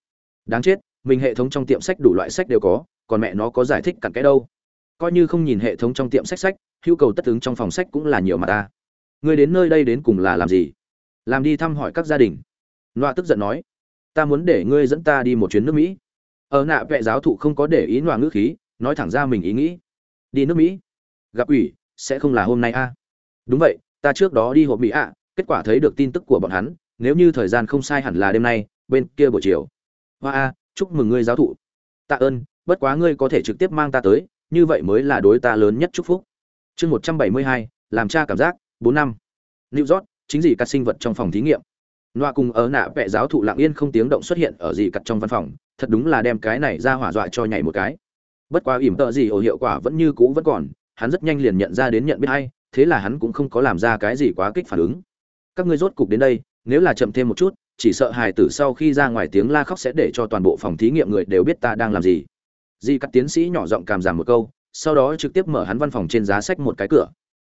Đáng chết, mình hệ thống trong tiệm sách đủ loại sách đều có còn mẹ nó có giải thích cặn cái đâu. Coi như không nhìn hệ thống trong tiệm sách sách, hữu cầu tất ứng trong phòng sách cũng là nhiều mà ta. Người đến nơi đây đến cùng là làm gì? Làm đi thăm hỏi các gia đình. Nọa tức giận nói. Ta muốn để ngươi dẫn ta đi một chuyến nước mỹ. Ở nạ vệ giáo thụ không có để ý nọa ngữ khí, nói thẳng ra mình ý nghĩ. Đi nước mỹ? Gặp ủy, sẽ không là hôm nay a? Đúng vậy, ta trước đó đi hộp mỹ ạ. Kết quả thấy được tin tức của bọn hắn, nếu như thời gian không sai hẳn là đêm nay, bên kia buổi chiều. Hoa a, chúc mừng ngươi giáo thụ. Tạ ơn bất quá ngươi có thể trực tiếp mang ta tới như vậy mới là đối ta lớn nhất chúc phúc chương một trăm bảy mươi hai làm cha cảm giác bốn năm new york chính gì các sinh vật trong phòng thí nghiệm Noa cùng ở nạ vẽ giáo thụ lặng yên không tiếng động xuất hiện ở gì cắt trong văn phòng, thật đúng là đem cái này ra hỏa dọa cho nhảy một cái. Bất quá ỉm tợ gì ổ hiệu quả vẫn như cũ vẫn còn, hắn rất nhanh liền nhận ra đến nhận biết hay, thế là hắn cũng không có làm ra cái gì quá kích phản ứng. Các ngươi rốt cục đến đây, nếu là chậm thêm một chút, chỉ sợ hài tử sau khi ra ngoài tiếng la khóc sẽ để cho toàn bộ phòng thí nghiệm người đều biết ta đang làm gì. Di cắt tiến sĩ nhỏ giọng cảm giảm một câu, sau đó trực tiếp mở hắn văn phòng trên giá sách một cái cửa.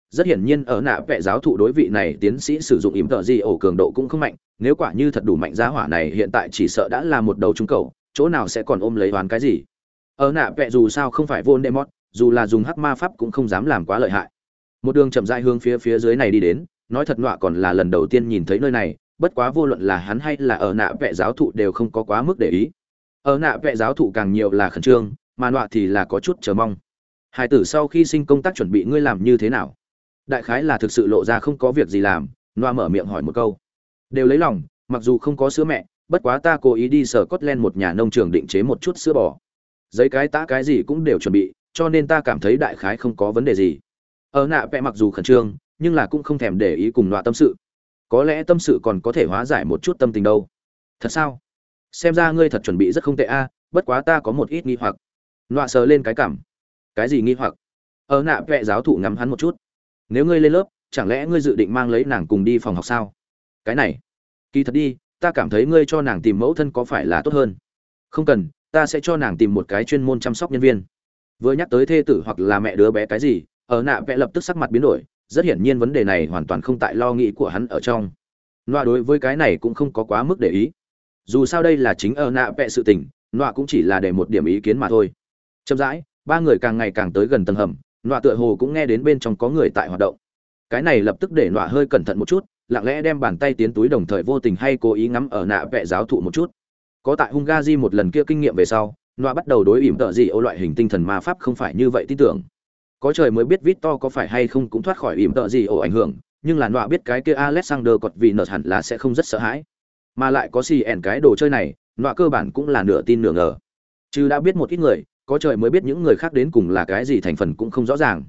Rất hiển nhiên ở nạ vẽ giáo thụ đối vị này tiến sĩ sử dụng ỉm tợ Di ổ cường độ cũng không mạnh nếu quả như thật đủ mạnh giá hỏa này hiện tại chỉ sợ đã là một đầu trúng cầu chỗ nào sẽ còn ôm lấy đoán cái gì. Ở nạ vẽ dù sao không phải vô demot dù là dùng hắc ma pháp cũng không dám làm quá lợi hại. Một đường chậm rãi hướng phía phía dưới này đi đến nói thật nọa còn là lần đầu tiên nhìn thấy nơi này bất quá vô luận là hắn hay là ở nạ vẽ giáo thụ đều không có quá mức để ý ở nạ vệ giáo thụ càng nhiều là khẩn trương, mà nọa thì là có chút chờ mong. Hải tử sau khi sinh công tác chuẩn bị ngươi làm như thế nào? Đại khái là thực sự lộ ra không có việc gì làm, nọa mở miệng hỏi một câu. Đều lấy lòng, mặc dù không có sữa mẹ, bất quá ta cố ý đi sở cốt len một nhà nông trường định chế một chút sữa bò. Giấy cái tã cái gì cũng đều chuẩn bị, cho nên ta cảm thấy đại khái không có vấn đề gì. Ở nạ vẽ mặc dù khẩn trương, nhưng là cũng không thèm để ý cùng nọa tâm sự. Có lẽ tâm sự còn có thể hóa giải một chút tâm tình đâu. Thật sao? Xem ra ngươi thật chuẩn bị rất không tệ a, bất quá ta có một ít nghi hoặc. Nọa sờ lên cái cảm. Cái gì nghi hoặc? Ở nạ vẽ giáo thụ ngắm hắn một chút. Nếu ngươi lên lớp, chẳng lẽ ngươi dự định mang lấy nàng cùng đi phòng học sao? Cái này, kỳ thật đi, ta cảm thấy ngươi cho nàng tìm mẫu thân có phải là tốt hơn? Không cần, ta sẽ cho nàng tìm một cái chuyên môn chăm sóc nhân viên. Vừa nhắc tới thê tử hoặc là mẹ đứa bé cái gì, ở nạ vẽ lập tức sắc mặt biến đổi, rất hiển nhiên vấn đề này hoàn toàn không tại lo nghĩ của hắn ở trong. Loa đối với cái này cũng không có quá mức để ý dù sao đây là chính ở nạ vẽ sự tình, nọa cũng chỉ là để một điểm ý kiến mà thôi. Chậm rãi, ba người càng ngày càng tới gần tầng hầm, nọa tựa hồ cũng nghe đến bên trong có người tại hoạt động. Cái này lập tức để nọa hơi cẩn thận một chút, lặng lẽ đem bàn tay tiến túi đồng thời vô tình hay cố ý ngắm ở nạ vẽ giáo thụ một chút. Có tại hungary một lần kia kinh nghiệm về sau, nọa bắt đầu đối ỉm tợ gì ô loại hình tinh thần ma pháp không phải như vậy tin tưởng. Có trời mới biết vít to có phải hay không cũng thoát khỏi ỉm tợ gì ô ảnh hưởng, nhưng là nọa biết cái kia alexander cọt vì nợ hẳn là sẽ không rất sợ hãi mà lại có xì ẻn cái đồ chơi này, nọa cơ bản cũng là nửa tin nửa ngờ. Chứ đã biết một ít người, có trời mới biết những người khác đến cùng là cái gì thành phần cũng không rõ ràng.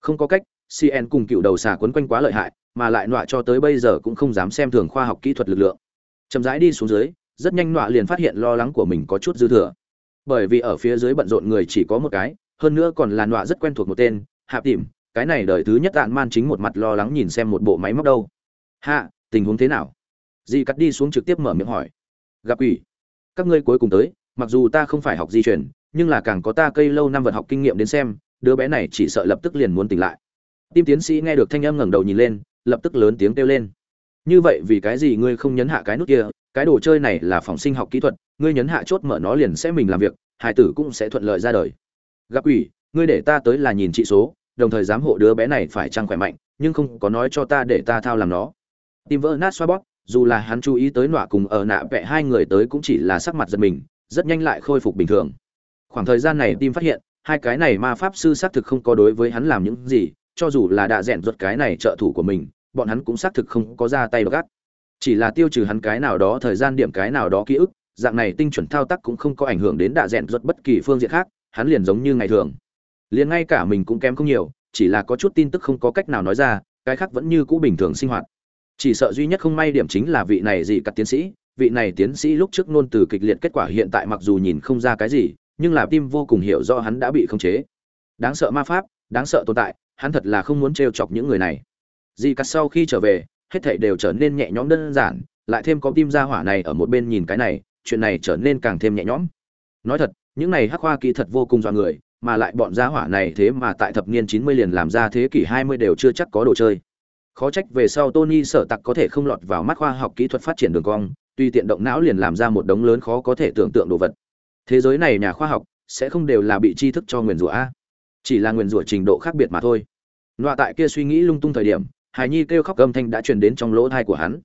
Không có cách cn cùng cựu đầu xà quấn quanh quá lợi hại, mà lại nọa cho tới bây giờ cũng không dám xem thường khoa học kỹ thuật lực lượng. Chậm rãi đi xuống dưới, rất nhanh nọa liền phát hiện lo lắng của mình có chút dư thừa. Bởi vì ở phía dưới bận rộn người chỉ có một cái, hơn nữa còn là nọa rất quen thuộc một tên, hạ tìm cái này đời thứ nhất tạn man chính một mặt lo lắng nhìn xem một bộ máy móc đâu. Hạ, tình huống thế nào? Dì cắt đi xuống trực tiếp mở miệng hỏi. Gặp ủy các ngươi cuối cùng tới, mặc dù ta không phải học di chuyển nhưng là càng có ta cây lâu năm vật học kinh nghiệm đến xem, đứa bé này chỉ sợ lập tức liền muốn tỉnh lại. Tim tiến sĩ nghe được thanh âm ngẩng đầu nhìn lên, lập tức lớn tiếng kêu lên. Như vậy vì cái gì ngươi không nhấn hạ cái nút kia, cái đồ chơi này là phòng sinh học kỹ thuật, ngươi nhấn hạ chốt mở nó liền sẽ mình làm việc hải tử cũng sẽ thuận lợi ra đời. Gặp ủy ngươi để ta tới là nhìn trị số, đồng thời giám hộ đứa bé này phải trăng khỏe mạnh, nhưng không có nói cho ta để ta thao làm nó. Tim vỡ nát xoa bóp dù là hắn chú ý tới nọa cùng ở nạ vẽ hai người tới cũng chỉ là sắc mặt giật mình, rất nhanh lại khôi phục bình thường. Khoảng thời gian này tim phát hiện, hai cái này ma pháp sư xác thực không có đối với hắn làm những gì, cho dù là đã rẽn ruột cái này trợ thủ của mình, bọn hắn cũng xác thực không có ra tay gắt. Chỉ là tiêu trừ hắn cái nào đó thời gian điểm cái nào đó ký ức, dạng này tinh chuẩn thao tác cũng không có ảnh hưởng đến đạ rẽn ruột bất kỳ phương diện khác, hắn liền giống như ngày thường. Liền ngay cả mình cũng kém không nhiều, chỉ là có chút tin tức không có cách nào nói ra, cái khác vẫn như cũ bình thường sinh hoạt chỉ sợ duy nhất không may điểm chính là vị này gì cắt tiến sĩ. Vị này tiến sĩ lúc trước nôn từ kịch liệt kết quả hiện tại mặc dù nhìn không ra cái gì, nhưng là tim vô cùng hiểu rõ hắn đã bị khống chế. Đáng sợ ma pháp, đáng sợ tồn tại, hắn thật là không muốn trêu chọc những người này. Dì cắt sau khi trở về, hết thảy đều trở nên nhẹ nhõm đơn giản, lại thêm có tim ra hỏa này ở một bên nhìn cái này, chuyện này trở nên càng thêm nhẹ nhõm. Nói thật, những này hắc hoa kỳ thật vô cùng dọa người, mà lại bọn gia hỏa này thế mà tại thập niên 90 liền làm ra thế kỷ 20 đều chưa chắc có đồ chơi khó trách về sau Tony sở tặc có thể không lọt vào mắt khoa học kỹ thuật phát triển đường cong, tuy tiện động não liền làm ra một đống lớn khó có thể tưởng tượng đồ vật. Thế giới này nhà khoa học sẽ không đều là bị tri thức cho nguyền rủa a. Chỉ là nguyền rủa trình độ khác biệt mà thôi. Nọa tại kia suy nghĩ lung tung thời điểm hài nhi kêu khóc âm thanh đã truyền đến trong lỗ thai của hắn.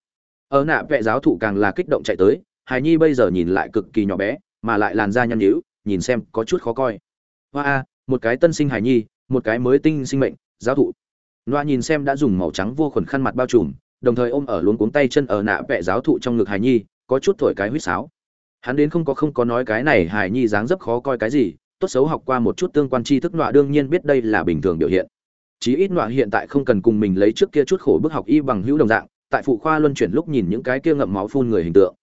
Ở nạ vệ giáo thụ càng là kích động chạy tới hài nhi bây giờ nhìn lại cực kỳ nhỏ bé, mà lại làn da nhăn nhữ nhìn xem có chút khó coi. Hoa a, một cái tân sinh hài nhi, một cái mới tinh sinh mệnh, giáo thụ. Loa nhìn xem đã dùng màu trắng vô khuẩn khăn mặt bao trùm, đồng thời ôm ở luống cuống tay chân ở nạ vệ giáo thụ trong ngực hài nhi, có chút thổi cái huýt sáo. Hắn đến không có không có nói cái này hài nhi dáng dấp khó coi cái gì, tốt xấu học qua một chút tương quan tri thức nọa đương nhiên biết đây là bình thường biểu hiện. Chí ít nọa hiện tại không cần cùng mình lấy trước kia chút khổ bức học y bằng hữu đồng dạng, tại phụ khoa luân chuyển lúc nhìn những cái kia ngậm máu phun người hình tượng.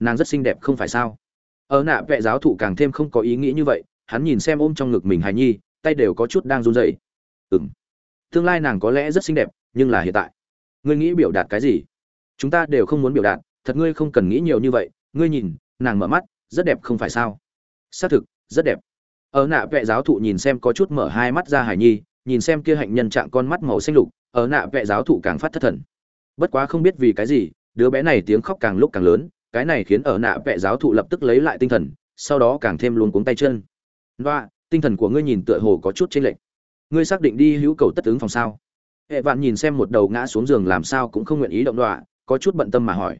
Nàng rất xinh đẹp không phải sao? Ở nạ vệ giáo thụ càng thêm không có ý nghĩ như vậy, hắn nhìn xem ôm trong ngực mình hài nhi, tay đều có chút đang run rẩy. Ừng tương lai nàng có lẽ rất xinh đẹp, nhưng là hiện tại. Ngươi nghĩ biểu đạt cái gì? Chúng ta đều không muốn biểu đạt, thật ngươi không cần nghĩ nhiều như vậy, ngươi nhìn, nàng mở mắt, rất đẹp không phải sao? Xác thực, rất đẹp. Ở nạ vệ giáo thụ nhìn xem có chút mở hai mắt ra hải nhi, nhìn xem kia hạnh nhân trạng con mắt màu xanh lục, ở nạ vệ giáo thụ càng phát thất thần. Bất quá không biết vì cái gì, đứa bé này tiếng khóc càng lúc càng lớn, cái này khiến ở nạ vệ giáo thụ lập tức lấy lại tinh thần, sau đó càng thêm luôn cuống tay chân. Và tinh thần của ngươi nhìn tựa hồ có chút chênh lệch ngươi xác định đi hữu cầu tất ứng phòng sao? Hệ vạn nhìn xem một đầu ngã xuống giường làm sao cũng không nguyện ý động đọa, có chút bận tâm mà hỏi.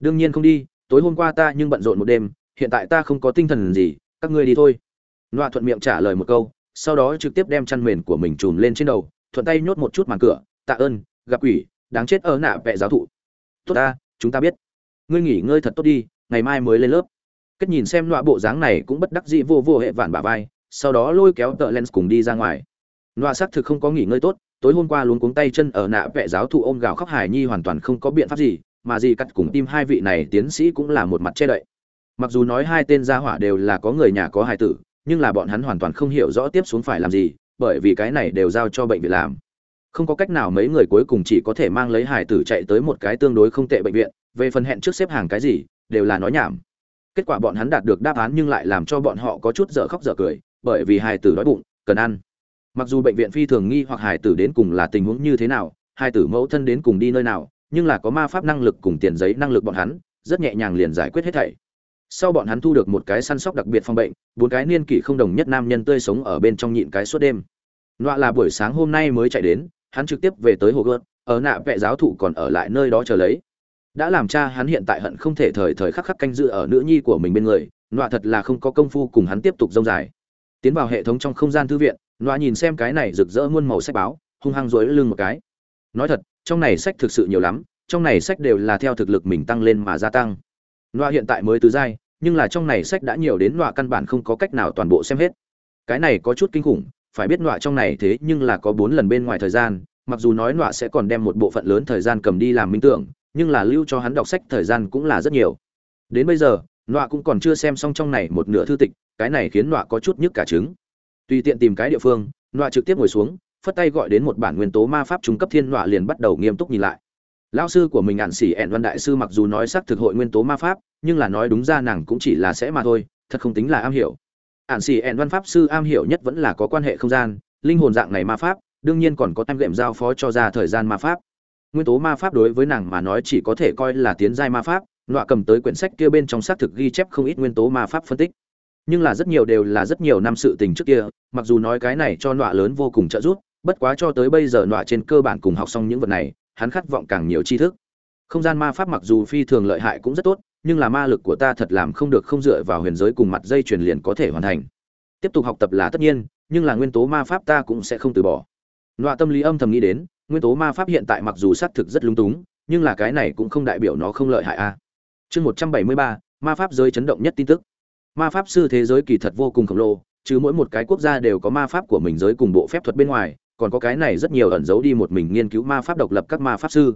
Đương nhiên không đi, tối hôm qua ta nhưng bận rộn một đêm, hiện tại ta không có tinh thần gì, các ngươi đi thôi. Loa thuận miệng trả lời một câu, sau đó trực tiếp đem chăn mền của mình trùm lên trên đầu, thuận tay nhốt một chút màn cửa, tạ ơn, gặp quỷ, đáng chết ở nạ vẹ giáo thụ. Tốt ta, chúng ta biết. Ngươi nghỉ ngơi thật tốt đi, ngày mai mới lên lớp. Kết nhìn xem nọa bộ dáng này cũng bất đắc dĩ vô vô hệ vạn bà vai, sau đó lôi kéo tợ lens cùng đi ra ngoài. Loa xác thực không có nghỉ ngơi tốt, tối hôm qua luống cuống tay chân ở nạ vẽ giáo thụ ôm gào khóc hải nhi hoàn toàn không có biện pháp gì, mà gì cắt cùng tim hai vị này tiến sĩ cũng là một mặt che đậy. Mặc dù nói hai tên gia hỏa đều là có người nhà có hài tử, nhưng là bọn hắn hoàn toàn không hiểu rõ tiếp xuống phải làm gì, bởi vì cái này đều giao cho bệnh viện làm. Không có cách nào mấy người cuối cùng chỉ có thể mang lấy hài tử chạy tới một cái tương đối không tệ bệnh viện, về phần hẹn trước xếp hàng cái gì, đều là nói nhảm. Kết quả bọn hắn đạt được đáp án nhưng lại làm cho bọn họ có chút dở khóc dở cười, bởi vì hài tử đói bụng, cần ăn mặc dù bệnh viện phi thường nghi hoặc hài tử đến cùng là tình huống như thế nào hài tử mẫu thân đến cùng đi nơi nào, nhưng là có ma pháp năng lực cùng tiền giấy năng lực bọn hắn, rất nhẹ nhàng liền giải quyết hết thảy. Sau bọn hắn thu được một cái săn sóc đặc biệt phòng bệnh, bốn cái niên kỷ không đồng nhất nam nhân tươi sống ở bên trong nhịn cái suốt đêm. Nọa là buổi sáng hôm nay mới chạy đến, hắn trực tiếp về tới hồ gươm ở nạ vệ giáo thụ còn ở lại nơi đó chờ lấy. Đã làm cha hắn hiện tại hận không thể thời thời khắc khắc canh dự ở nữ nhi của mình bên người, nọa thật là không có công phu cùng hắn tiếp tục dông dài. Tiến vào hệ thống trong không gian thư viện Loa nhìn xem cái này rực rỡ muôn màu sách báo, hung hăng duỗi lưng một cái. Nói thật, trong này sách thực sự nhiều lắm, trong này sách đều là theo thực lực mình tăng lên mà gia tăng. Loa hiện tại mới tứ giai, nhưng là trong này sách đã nhiều đến loa căn bản không có cách nào toàn bộ xem hết. Cái này có chút kinh khủng, phải biết loa trong này thế nhưng là có bốn lần bên ngoài thời gian, mặc dù nói loa sẽ còn đem một bộ phận lớn thời gian cầm đi làm minh tưởng, nhưng là lưu cho hắn đọc sách thời gian cũng là rất nhiều. Đến bây giờ loa cũng còn chưa xem xong trong này một nửa thư tịch, cái này khiến loa có chút nhức cả trứng tùy tiện tìm cái địa phương, nọa trực tiếp ngồi xuống, phất tay gọi đến một bản nguyên tố ma pháp trung cấp thiên nọa liền bắt đầu nghiêm túc nhìn lại. Lão sư của mình ạn xỉ ẹn văn đại sư mặc dù nói xác thực hội nguyên tố ma pháp, nhưng là nói đúng ra nàng cũng chỉ là sẽ mà thôi, thật không tính là am hiểu. Ạn xỉ ẹn văn pháp sư am hiểu nhất vẫn là có quan hệ không gian, linh hồn dạng này ma pháp, đương nhiên còn có tam gệm giao phó cho ra thời gian ma pháp. Nguyên tố ma pháp đối với nàng mà nói chỉ có thể coi là tiến giai ma pháp, nọa cầm tới quyển sách kia bên trong xác thực ghi chép không ít nguyên tố ma pháp phân tích nhưng là rất nhiều đều là rất nhiều năm sự tình trước kia, mặc dù nói cái này cho nọa lớn vô cùng trợ giúp, bất quá cho tới bây giờ nọa trên cơ bản cùng học xong những vật này, hắn khát vọng càng nhiều tri thức. Không gian ma pháp mặc dù phi thường lợi hại cũng rất tốt, nhưng là ma lực của ta thật làm không được không dựa vào huyền giới cùng mặt dây truyền liền có thể hoàn thành. Tiếp tục học tập là tất nhiên, nhưng là nguyên tố ma pháp ta cũng sẽ không từ bỏ. Nọa tâm lý âm thầm nghĩ đến, nguyên tố ma pháp hiện tại mặc dù xác thực rất lung túng, nhưng là cái này cũng không đại biểu nó không lợi hại a. Chương một trăm bảy mươi ba, ma pháp giới chấn động nhất tin tức ma pháp sư thế giới kỳ thật vô cùng khổng lồ chứ mỗi một cái quốc gia đều có ma pháp của mình giới cùng bộ phép thuật bên ngoài, còn có cái này rất nhiều ẩn giấu đi một mình nghiên cứu ma pháp độc lập các ma pháp sư.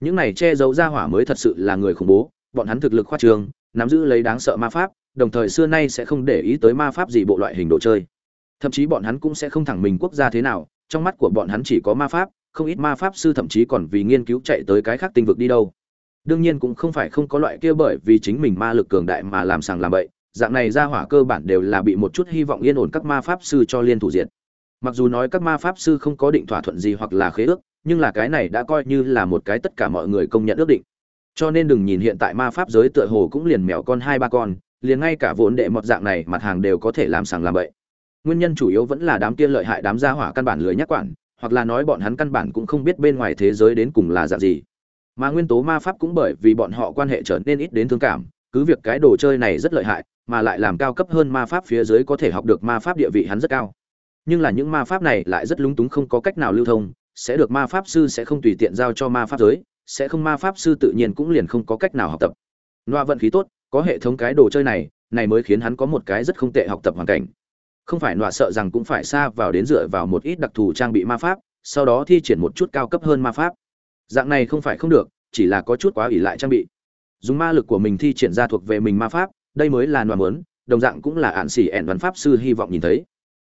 Những này che giấu ra hỏa mới thật sự là người khủng bố, bọn hắn thực lực khoa trường, nắm giữ lấy đáng sợ ma pháp, đồng thời xưa nay sẽ không để ý tới ma pháp gì bộ loại hình đồ chơi. Thậm chí bọn hắn cũng sẽ không thẳng mình quốc gia thế nào, trong mắt của bọn hắn chỉ có ma pháp, không ít ma pháp sư thậm chí còn vì nghiên cứu chạy tới cái khác tinh vực đi đâu. Đương nhiên cũng không phải không có loại kia bởi vì chính mình ma lực cường đại mà làm sàng làm bậy dạng này ra hỏa cơ bản đều là bị một chút hy vọng yên ổn các ma pháp sư cho liên thủ diệt. Mặc dù nói các ma pháp sư không có định thỏa thuận gì hoặc là khế ước, nhưng là cái này đã coi như là một cái tất cả mọi người công nhận ước định. Cho nên đừng nhìn hiện tại ma pháp giới tựa hồ cũng liền mèo con hai ba con, liền ngay cả vốn đệ một dạng này mặt hàng đều có thể làm sàng làm bậy. Nguyên nhân chủ yếu vẫn là đám kia lợi hại đám gia hỏa căn bản lười nhắc quản, hoặc là nói bọn hắn căn bản cũng không biết bên ngoài thế giới đến cùng là dạng gì. Mà nguyên tố ma pháp cũng bởi vì bọn họ quan hệ trở nên ít đến thương cảm cứ việc cái đồ chơi này rất lợi hại, mà lại làm cao cấp hơn ma pháp phía dưới có thể học được ma pháp địa vị hắn rất cao. Nhưng là những ma pháp này lại rất lúng túng không có cách nào lưu thông, sẽ được ma pháp sư sẽ không tùy tiện giao cho ma pháp giới, sẽ không ma pháp sư tự nhiên cũng liền không có cách nào học tập. Loa vận khí tốt, có hệ thống cái đồ chơi này này mới khiến hắn có một cái rất không tệ học tập hoàn cảnh. Không phải loa sợ rằng cũng phải xa vào đến dựa vào một ít đặc thù trang bị ma pháp, sau đó thi triển một chút cao cấp hơn ma pháp. Dạng này không phải không được, chỉ là có chút quá ỷ lại trang bị dùng ma lực của mình thi triển ra thuộc về mình ma pháp, đây mới là nọa mớn đồng dạng cũng là ạn xỉ ẹn văn pháp sư hy vọng nhìn thấy.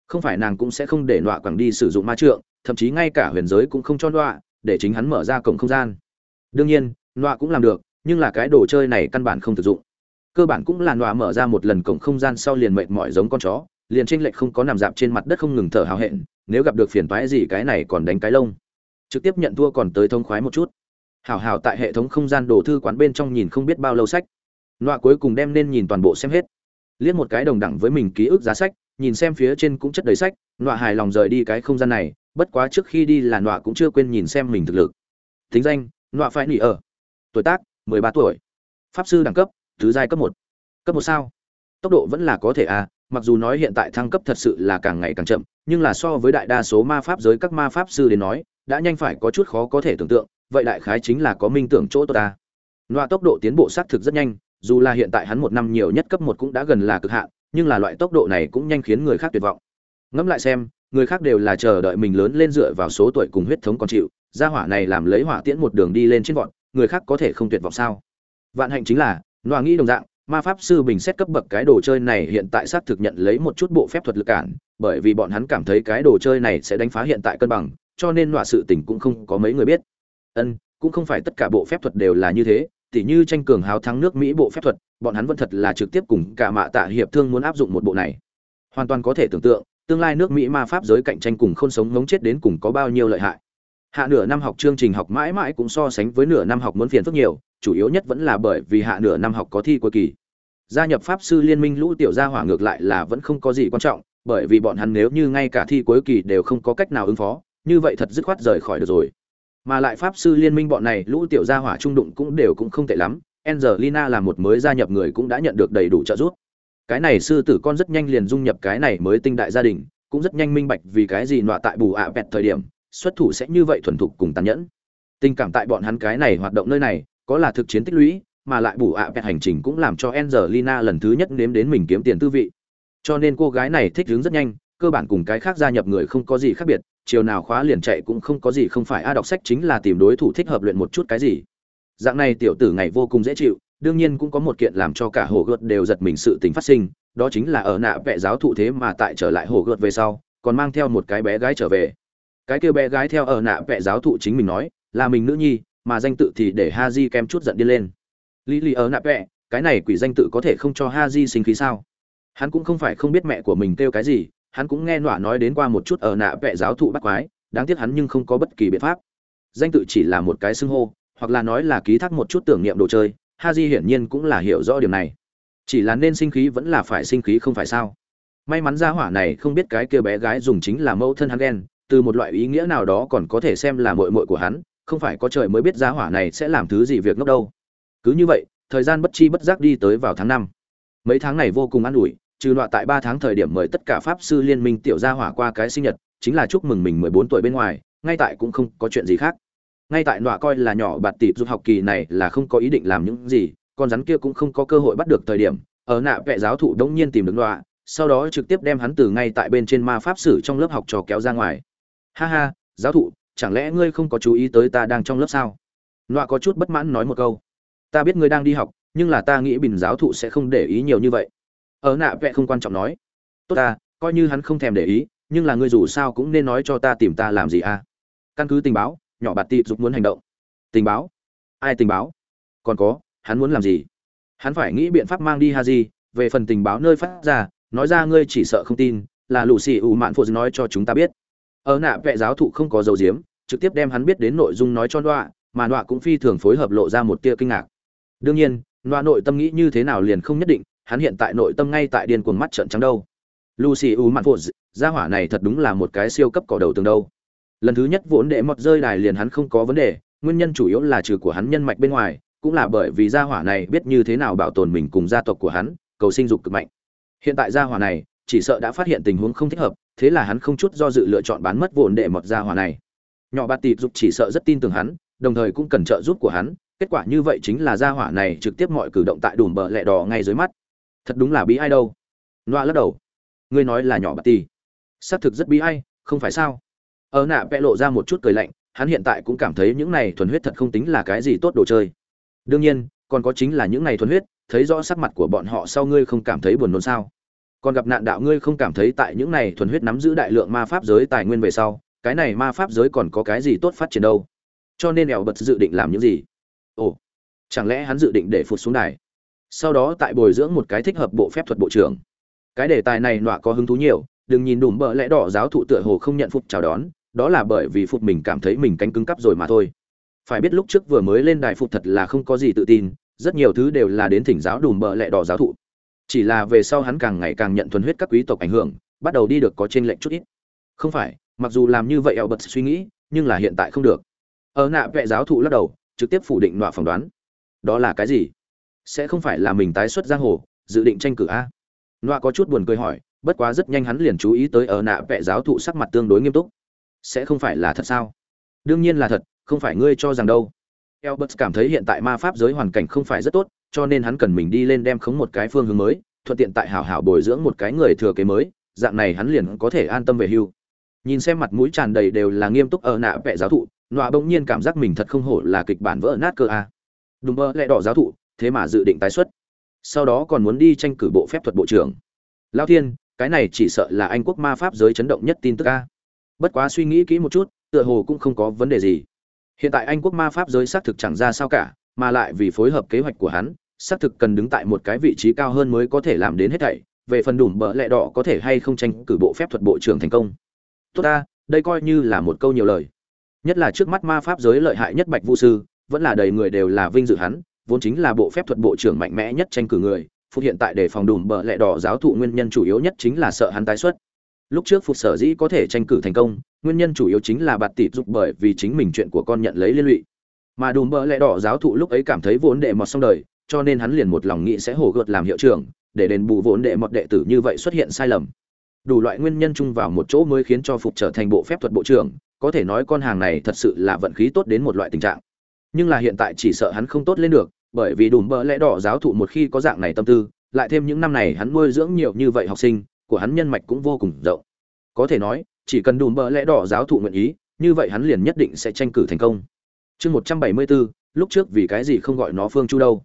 Không phải nàng cũng sẽ không để nọa quẳng đi sử dụng ma trượng, thậm chí ngay cả huyền giới cũng không cho nọa, để chính hắn mở ra cổng không gian. Đương nhiên, nọa cũng làm được, nhưng là cái đồ chơi này căn bản không thực dụng. Cơ bản cũng là nọa mở ra một lần cổng không gian sau liền mệt mỏi giống con chó, liền tranh lệch không có nằm dạp trên mặt đất không ngừng thở hào hẹn, nếu gặp được phiền toái gì cái này còn đánh cái lông. Trực tiếp nhận thua còn tới thông khoái một chút hảo hảo tại hệ thống không gian đồ thư quán bên trong nhìn không biết bao lâu sách. Nọa cuối cùng đem nên nhìn toàn bộ xem hết. Liếc một cái đồng đẳng với mình ký ức giá sách, nhìn xem phía trên cũng chất đầy sách, nọa hài lòng rời đi cái không gian này, bất quá trước khi đi là nọa cũng chưa quên nhìn xem mình thực lực. Thính danh, nọa phải nỉ ở. Tuổi tác, mười ba tuổi. Pháp sư đẳng cấp, thứ giai cấp một. Cấp một sao? Tốc độ vẫn là có thể à mặc dù nói hiện tại thăng cấp thật sự là càng ngày càng chậm, nhưng là so với đại đa số ma pháp giới các ma pháp sư đến nói, đã nhanh phải có chút khó có thể tưởng tượng vậy đại khái chính là có minh tưởng chỗ tốt ta. Loa tốc độ tiến bộ xác thực rất nhanh, dù là hiện tại hắn một năm nhiều nhất cấp một cũng đã gần là cực hạn, nhưng là loại tốc độ này cũng nhanh khiến người khác tuyệt vọng. Ngẫm lại xem, người khác đều là chờ đợi mình lớn lên dựa vào số tuổi cùng huyết thống còn chịu, gia hỏa này làm lấy hỏa tiễn một đường đi lên trên vọt, người khác có thể không tuyệt vọng sao? Vạn hạnh chính là, loa nghĩ đồng dạng, ma pháp sư bình xét cấp bậc cái đồ chơi này hiện tại xác thực nhận lấy một chút bộ phép thuật lực cản, bởi vì bọn hắn cảm thấy cái đồ chơi này sẽ đánh phá hiện tại cân bằng, cho nên loại sự tình cũng không có mấy người biết ân, cũng không phải tất cả bộ phép thuật đều là như thế, tỉ như tranh cường hào thắng nước mỹ bộ phép thuật, bọn hắn vẫn thật là trực tiếp cùng cả mạ tạ hiệp thương muốn áp dụng một bộ này. Hoàn toàn có thể tưởng tượng, tương lai nước mỹ ma pháp giới cạnh tranh cùng không sống ngống chết đến cùng có bao nhiêu lợi hại. Hạ nửa năm học chương trình học mãi mãi cũng so sánh với nửa năm học muốn phiền phức nhiều, chủ yếu nhất vẫn là bởi vì hạ nửa năm học có thi cuối kỳ. Gia nhập pháp sư liên minh lũ tiểu gia hỏa ngược lại là vẫn không có gì quan trọng, bởi vì bọn hắn nếu như ngay cả thi cuối kỳ đều không có cách nào ứng phó, như vậy thật dứt khoát rời khỏi được rồi mà lại pháp sư liên minh bọn này lũ tiểu gia hỏa trung đụng cũng đều cũng không tệ lắm. Angelina là một mới gia nhập người cũng đã nhận được đầy đủ trợ giúp. Cái này sư tử con rất nhanh liền dung nhập cái này mới tinh đại gia đình cũng rất nhanh minh bạch vì cái gì nọa tại bù ạ à thời điểm xuất thủ sẽ như vậy thuần thục cùng tàn nhẫn. Tình cảm tại bọn hắn cái này hoạt động nơi này có là thực chiến tích lũy mà lại bù ạ à hành trình cũng làm cho Angelina lần thứ nhất nếm đến mình kiếm tiền tư vị. Cho nên cô gái này thích hướng rất nhanh, cơ bản cùng cái khác gia nhập người không có gì khác biệt, chiều nào khóa liền chạy cũng không có gì không phải. A, đọc sách chính là tìm đối thủ thích hợp luyện một chút cái gì. dạng này tiểu tử ngày vô cùng dễ chịu, đương nhiên cũng có một kiện làm cho cả hồ gợt đều giật mình sự tình phát sinh, đó chính là ở nạ vẽ giáo thụ thế mà tại trở lại hồ gợt về sau, còn mang theo một cái bé gái trở về. Cái kia bé gái theo ở nạ vẽ giáo thụ chính mình nói, là mình nữ nhi, mà danh tự thì để ha di kem chút giận đi lên. Lý lý ở nạ vẽ cái này quỷ danh tự có thể không cho ha di sinh khí sao? Hắn cũng không phải không biết mẹ của mình kêu cái gì hắn cũng nghe nọa nói đến qua một chút ở nạ vẽ giáo thụ bắt quái, đáng tiếc hắn nhưng không có bất kỳ biện pháp. Danh tự chỉ là một cái xưng hô, hoặc là nói là ký thác một chút tưởng niệm đồ chơi ha di hiển nhiên cũng là hiểu rõ điều này. Chỉ là nên sinh khí vẫn là phải sinh khí không phải sao? May mắn ra hỏa này không biết cái kia bé gái dùng chính là mẫu thân hắn đen từ một loại ý nghĩa nào đó còn có thể xem là mội mội của hắn, không phải có trời mới biết ra hỏa này sẽ làm thứ gì việc ngốc đâu. Cứ như vậy, thời gian bất chi bất giác đi tới vào tháng năm. Mấy tháng này vô cùng an ủi trừ nọa tại ba tháng thời điểm mời tất cả pháp sư liên minh tiểu gia hỏa qua cái sinh nhật, chính là chúc mừng mình mười bốn tuổi bên ngoài, ngay tại cũng không có chuyện gì khác. Ngay tại nọa coi là nhỏ bạt tịp giúp học kỳ này là không có ý định làm những gì, con rắn kia cũng không có cơ hội bắt được thời điểm, ở nạ vệ giáo thụ đống nhiên tìm được nọa, sau đó trực tiếp đem hắn từ ngay tại bên trên ma pháp sử trong lớp học trò kéo ra ngoài. Ha ha, giáo thụ, chẳng lẽ ngươi không có chú ý tới ta đang trong lớp sao? Nọa có chút bất mãn nói một câu. Ta biết ngươi đang đi học, nhưng là ta nghĩ bình giáo thụ sẽ không để ý nhiều như vậy ở nạ vẽ không quan trọng nói. Tốt ta, coi như hắn không thèm để ý, nhưng là ngươi dù sao cũng nên nói cho ta tìm ta làm gì à? Căn cứ tình báo, nhỏ bạt tịp dục muốn hành động. Tình báo? Ai tình báo? Còn có, hắn muốn làm gì? Hắn phải nghĩ biện pháp mang đi ha di về phần tình báo nơi phát ra, nói ra ngươi chỉ sợ không tin, là lù xì ủ mạn phụ nói cho chúng ta biết. Ở nạ vệ giáo thụ không có dầu diếm, trực tiếp đem hắn biết đến nội dung nói cho đọa mà đọa cũng phi thường phối hợp lộ ra một tia kinh ngạc. Đương nhiên đọa nội tâm nghĩ như thế nào liền không nhất định hắn hiện tại nội tâm ngay tại điên cuồng mắt trận trắng đâu. Lucy u mạn phụ gia hỏa này thật đúng là một cái siêu cấp cỏ đầu tường đâu. Lần thứ nhất vốn đệ mọt rơi đài liền hắn không có vấn đề, nguyên nhân chủ yếu là trừ của hắn nhân mạch bên ngoài, cũng là bởi vì gia hỏa này biết như thế nào bảo tồn mình cùng gia tộc của hắn, cầu sinh dục cực mạnh. Hiện tại gia hỏa này, chỉ sợ đã phát hiện tình huống không thích hợp, thế là hắn không chút do dự lựa chọn bán mất vốn đệ mọt gia hỏa này. Nhỏ bạt tịp dục chỉ sợ rất tin tưởng hắn, đồng thời cũng cần trợ giúp của hắn, kết quả như vậy chính là gia hỏa này trực tiếp mọi cử động tại đùm bờ lẹ đỏ ngay dưới mắt thật đúng là bí ai đâu. Loa lắc đầu. Ngươi nói là nhỏ bà tì. Xác thực rất bí ai, không phải sao? Ở nạ vẽ lộ ra một chút cười lạnh, hắn hiện tại cũng cảm thấy những này thuần huyết thật không tính là cái gì tốt đồ chơi. Đương nhiên, còn có chính là những này thuần huyết, thấy rõ sắc mặt của bọn họ sau ngươi không cảm thấy buồn nôn sao? Còn gặp nạn đạo ngươi không cảm thấy tại những này thuần huyết nắm giữ đại lượng ma pháp giới tài nguyên về sau, cái này ma pháp giới còn có cái gì tốt phát triển đâu? Cho nên ẻo bật dự định làm những gì? Ồ, chẳng lẽ hắn dự định để phụt xuống đài? Sau đó tại bồi dưỡng một cái thích hợp bộ phép thuật bộ trưởng. Cái đề tài này nọa có hứng thú nhiều, đừng nhìn đùm bợ lẽ đỏ giáo thụ tựa hồ không nhận phục chào đón, đó là bởi vì phục mình cảm thấy mình cánh cứng cắp rồi mà thôi. Phải biết lúc trước vừa mới lên đài phục thật là không có gì tự tin, rất nhiều thứ đều là đến thỉnh giáo đùm bợ lẽ đỏ giáo thụ. Chỉ là về sau hắn càng ngày càng nhận thuần huyết các quý tộc ảnh hưởng, bắt đầu đi được có trên lệnh chút ít. Không phải, mặc dù làm như vậy eo bật suy nghĩ, nhưng là hiện tại không được. Ở nạ vệ giáo thụ lắc đầu, trực tiếp phủ định nọa phỏng đoán. Đó là cái gì? Sẽ không phải là mình tái xuất giang hồ dự định tranh cử a noa có chút buồn cười hỏi bất quá rất nhanh hắn liền chú ý tới ở nạ vệ giáo thụ sắc mặt tương đối nghiêm túc sẽ không phải là thật sao đương nhiên là thật không phải ngươi cho rằng đâu Elbert cảm thấy hiện tại ma pháp giới hoàn cảnh không phải rất tốt, cho nên hắn cần mình đi lên đem khống một cái phương hướng mới, thuận tiện tại hảo hảo bồi dưỡng một cái người thừa kế mới, dạng này hắn liền có thể an tâm về hưu. Nhìn xem mặt mũi tràn đầy đều là nghiêm túc ở nạ vệ giáo thụ, Nọa bỗng nhiên cảm giác mình thật không hổ là kịch bản vỡ nát cơ a. Đúng mơ lẽ đỏ giáo thụ, thế mà dự định tái xuất. Sau đó còn muốn đi tranh cử bộ phép thuật bộ trưởng. Lao thiên, cái này chỉ sợ là anh quốc ma pháp giới chấn động nhất tin tức a. Bất quá suy nghĩ kỹ một chút, tựa hồ cũng không có vấn đề gì. Hiện tại anh quốc ma pháp giới xác thực chẳng ra sao cả, mà lại vì phối hợp kế hoạch của hắn, xác thực cần đứng tại một cái vị trí cao hơn mới có thể làm đến hết thảy. Về phần đủm bợ lẹ đỏ có thể hay không tranh cử bộ phép thuật bộ trưởng thành công? Tốt ta, đây coi như là một câu nhiều lời. Nhất là trước mắt ma pháp giới lợi hại nhất bạch vũ sư, vẫn là đầy người đều là vinh dự hắn vốn chính là bộ phép thuật bộ trưởng mạnh mẽ nhất tranh cử người, phục hiện tại để phòng đùm bợ lẹ đỏ giáo thụ nguyên nhân chủ yếu nhất chính là sợ hắn tái xuất. Lúc trước phục sở dĩ có thể tranh cử thành công, nguyên nhân chủ yếu chính là bạt tịp dục bởi vì chính mình chuyện của con nhận lấy liên lụy. Mà đùm bợ lẹ đỏ giáo thụ lúc ấy cảm thấy vốn đệ mọt xong đời, cho nên hắn liền một lòng nghĩ sẽ hổ gợt làm hiệu trưởng, để đền bù vốn đệ mọt đệ tử như vậy xuất hiện sai lầm. Đủ loại nguyên nhân chung vào một chỗ mới khiến cho phục trở thành bộ phép thuật bộ trưởng, có thể nói con hàng này thật sự là vận khí tốt đến một loại tình trạng. Nhưng là hiện tại chỉ sợ hắn không tốt lên được bởi vì đùm bỡ lẽ đỏ giáo thụ một khi có dạng này tâm tư, lại thêm những năm này hắn nuôi dưỡng nhiều như vậy học sinh, của hắn nhân mạch cũng vô cùng rộng. Có thể nói, chỉ cần đùm bỡ lẽ đỏ giáo thụ nguyện ý, như vậy hắn liền nhất định sẽ tranh cử thành công. Chương một trăm bảy mươi bốn lúc trước vì cái gì không gọi nó phương chu đâu?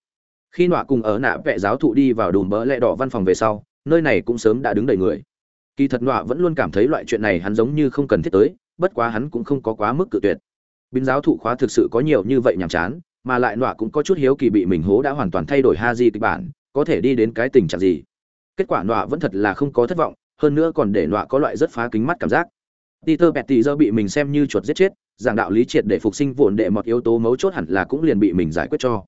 Khi nọa cùng ở nạ vẽ giáo thụ đi vào đùm bỡ lẽ đỏ văn phòng về sau, nơi này cũng sớm đã đứng đầy người. Kỳ thật nọa vẫn luôn cảm thấy loại chuyện này hắn giống như không cần thiết tới, bất quá hắn cũng không có quá mức cự tuyệt. Bín giáo thụ khóa thực sự có nhiều như vậy nhàm chán mà lại nọa cũng có chút hiếu kỳ bị mình hố đã hoàn toàn thay đổi ha di kịch bản, có thể đi đến cái tình trạng gì. Kết quả nọa vẫn thật là không có thất vọng, hơn nữa còn để nọa có loại rất phá kính mắt cảm giác. Peter petty giờ bị mình xem như chuột giết chết, giảng đạo lý triệt để phục sinh vụn đệ một yếu tố mấu chốt hẳn là cũng liền bị mình giải quyết cho.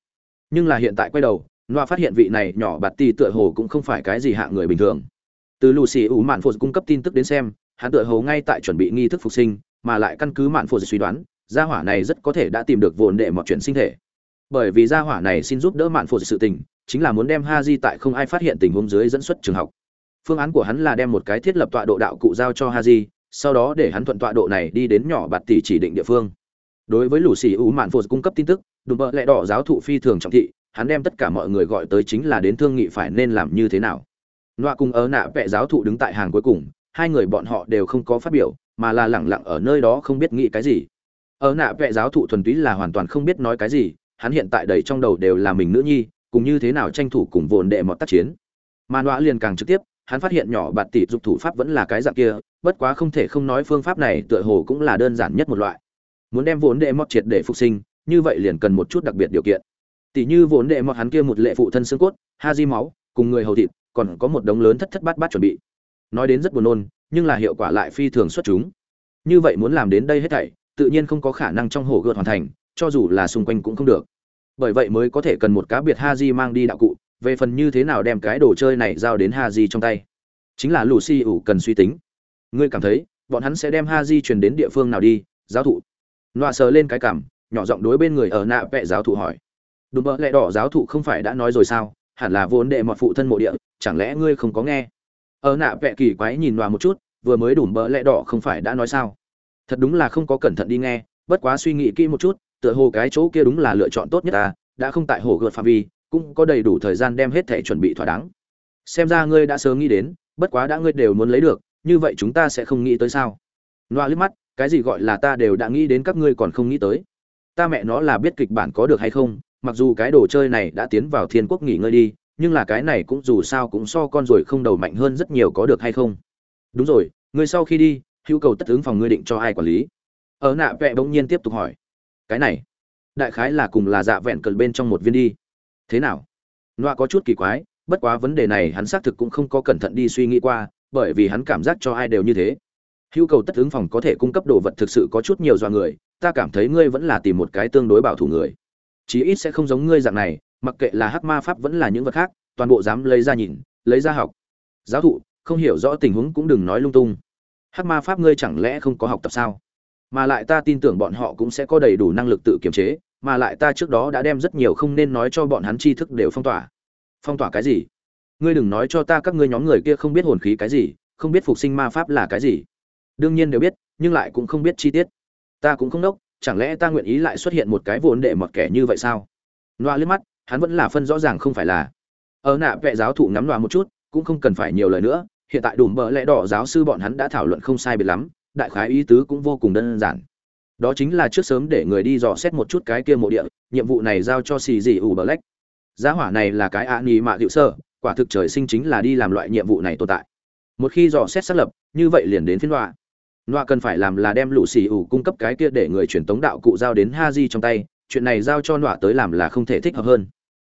Nhưng là hiện tại quay đầu, nọa phát hiện vị này nhỏ bạt tỷ tựa hồ cũng không phải cái gì hạ người bình thường. Từ lucy ủ mạn phô cung cấp tin tức đến xem, hắn tựa hồ ngay tại chuẩn bị nghi thức phục sinh, mà lại căn cứ mạn phô suy đoán, gia hỏa này rất có thể đã tìm được vồn đệ một chuyển sinh thể bởi vì gia hỏa này xin giúp đỡ mạn phụ sự tình chính là muốn đem ha di tại không ai phát hiện tình huống dưới dẫn xuất trường học. Phương án của hắn là đem một cái thiết lập tọa độ đạo cụ giao cho ha di sau đó để hắn thuận tọa độ này đi đến nhỏ bạt tỷ chỉ định địa phương. Đối với lũ xì ủ mạn phụ cung cấp tin tức đùm bợ lẹ đỏ giáo thụ phi thường trọng thị hắn đem tất cả mọi người gọi tới chính là đến thương nghị phải nên làm như thế nào. Nọa cùng ở nạ vẽ giáo thụ đứng tại hàng cuối cùng, hai người bọn họ đều không có phát biểu, mà là lẳng lặng ở nơi đó không biết nghĩ cái gì. Ở nạ vẽ giáo thụ thuần túy là hoàn toàn không biết nói cái gì, hắn hiện tại đầy trong đầu đều là mình nữ nhi, cùng như thế nào tranh thủ cùng vồn đệ mọt tác chiến. Man Noa liền càng trực tiếp, hắn phát hiện nhỏ bạt tỷ dục thủ pháp vẫn là cái dạng kia, bất quá không thể không nói phương pháp này tựa hồ cũng là đơn giản nhất một loại. Muốn đem vốn đệ mọt triệt để phục sinh, như vậy liền cần một chút đặc biệt điều kiện. Tỷ như vốn đệ mọt hắn kia một lệ phụ thân xương cốt, ha di máu, cùng người hầu thịt, còn có một đống lớn thất thất bát bát chuẩn bị nói đến rất buồn nôn nhưng là hiệu quả lại phi thường xuất chúng như vậy muốn làm đến đây hết thảy tự nhiên không có khả năng trong hồ gợt hoàn thành cho dù là xung quanh cũng không được. Bởi vậy mới có thể cần một cá biệt Haji mang đi đạo cụ về phần như thế nào đem cái đồ chơi này giao đến Haji trong tay. Chính là lucy ủ cần suy tính. Ngươi cảm thấy bọn hắn sẽ đem Haji truyền đến địa phương nào đi giáo thụ? Loa sờ lên cái cằm, nhỏ giọng đối bên người ở nạ vẽ giáo thụ hỏi. Đúng mơ lẽ đỏ giáo thụ không phải đã nói rồi sao? Hẳn là vốn đệ mọt phụ thân mộ địa chẳng lẽ ngươi không có nghe? Ở nạ vẽ kỳ quái nhìn loa một chút vừa mới đủ mơ lẽ đỏ không phải đã nói sao? Thật đúng là không có cẩn thận đi nghe bất quá suy nghĩ kỹ một chút tựa hồ cái chỗ kia đúng là lựa chọn tốt nhất ta, đã không tại hồ gợt phạm vi, cũng có đầy đủ thời gian đem hết thể chuẩn bị thỏa đáng. Xem ra ngươi đã sớm nghĩ đến, bất quá đã ngươi đều muốn lấy được, như vậy chúng ta sẽ không nghĩ tới sao? Loa liếc mắt, cái gì gọi là ta đều đã nghĩ đến các ngươi còn không nghĩ tới. Ta mẹ nó là biết kịch bản có được hay không, mặc dù cái đồ chơi này đã tiến vào thiên quốc nghỉ ngơi đi, nhưng là cái này cũng dù sao cũng so con rồi không đầu mạnh hơn rất nhiều có được hay không? Đúng rồi, ngươi sau khi đi, hữu cầu tất ứng phòng ngươi định cho ai quản lý? Ở nạ vẹ bỗng nhiên tiếp tục hỏi cái này, đại khái là cùng là dạ vẹn cờ bên trong một viên đi. Thế nào? Noa có chút kỳ quái, bất quá vấn đề này hắn xác thực cũng không có cẩn thận đi suy nghĩ qua, bởi vì hắn cảm giác cho ai đều như thế. Hữu cầu tất ứng phòng có thể cung cấp đồ vật thực sự có chút nhiều do người, ta cảm thấy ngươi vẫn là tìm một cái tương đối bảo thủ người. Chí ít sẽ không giống ngươi dạng này, mặc kệ là hắc ma pháp vẫn là những vật khác, toàn bộ dám lấy ra nhìn, lấy ra học. Giáo thụ, không hiểu rõ tình huống cũng đừng nói lung tung. Hắc ma pháp ngươi chẳng lẽ không có học tập sao? Mà lại ta tin tưởng bọn họ cũng sẽ có đầy đủ năng lực tự kiềm chế, mà lại ta trước đó đã đem rất nhiều không nên nói cho bọn hắn tri thức đều phong tỏa. Phong tỏa cái gì? Ngươi đừng nói cho ta các ngươi nhóm người kia không biết hồn khí cái gì, không biết phục sinh ma pháp là cái gì. Đương nhiên đều biết, nhưng lại cũng không biết chi tiết. Ta cũng không đốc, chẳng lẽ ta nguyện ý lại xuất hiện một cái vốn đệ mọt kẻ như vậy sao? Loa liếc mắt, hắn vẫn là phân rõ ràng không phải là. Ở nạ vệ giáo thụ ngắm loa một chút, cũng không cần phải nhiều lời nữa, hiện tại đùm bờ lẽ đỏ giáo sư bọn hắn đã thảo luận không sai biệt lắm đại khái ý tứ cũng vô cùng đơn giản. Đó chính là trước sớm để người đi dò xét một chút cái kia mộ địa, nhiệm vụ này giao cho xì dị ủ bờ lách. Giá hỏa này là cái ạ nghi mạ hữu sơ, quả thực trời sinh chính là đi làm loại nhiệm vụ này tồn tại. Một khi dò xét xác lập, như vậy liền đến phiên loạ loạ cần phải làm là đem lũ xì ủ cung cấp cái kia để người truyền tống đạo cụ giao đến ha di trong tay, chuyện này giao cho loạ tới làm là không thể thích hợp hơn.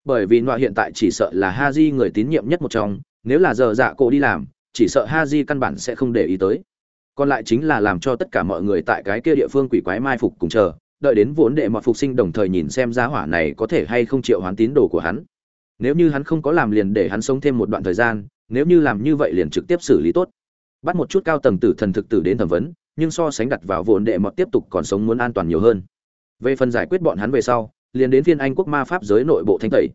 Bởi vì loạ hiện tại chỉ sợ là ha di người tín nhiệm nhất một trong, nếu là giờ dạ cổ đi làm, chỉ sợ ha di căn bản sẽ không để ý tới còn lại chính là làm cho tất cả mọi người tại cái kia địa phương quỷ quái mai phục cùng chờ, đợi đến vốn đệ mọi phục sinh đồng thời nhìn xem giá hỏa này có thể hay không chịu hoán tín đồ của hắn. Nếu như hắn không có làm liền để hắn sống thêm một đoạn thời gian, nếu như làm như vậy liền trực tiếp xử lý tốt. Bắt một chút cao tầng tử thần thực tử đến thẩm vấn, nhưng so sánh đặt vào vốn đệ mọt tiếp tục còn sống muốn an toàn nhiều hơn. Về phần giải quyết bọn hắn về sau, liền đến phiên anh quốc ma pháp giới nội bộ thanh tẩy.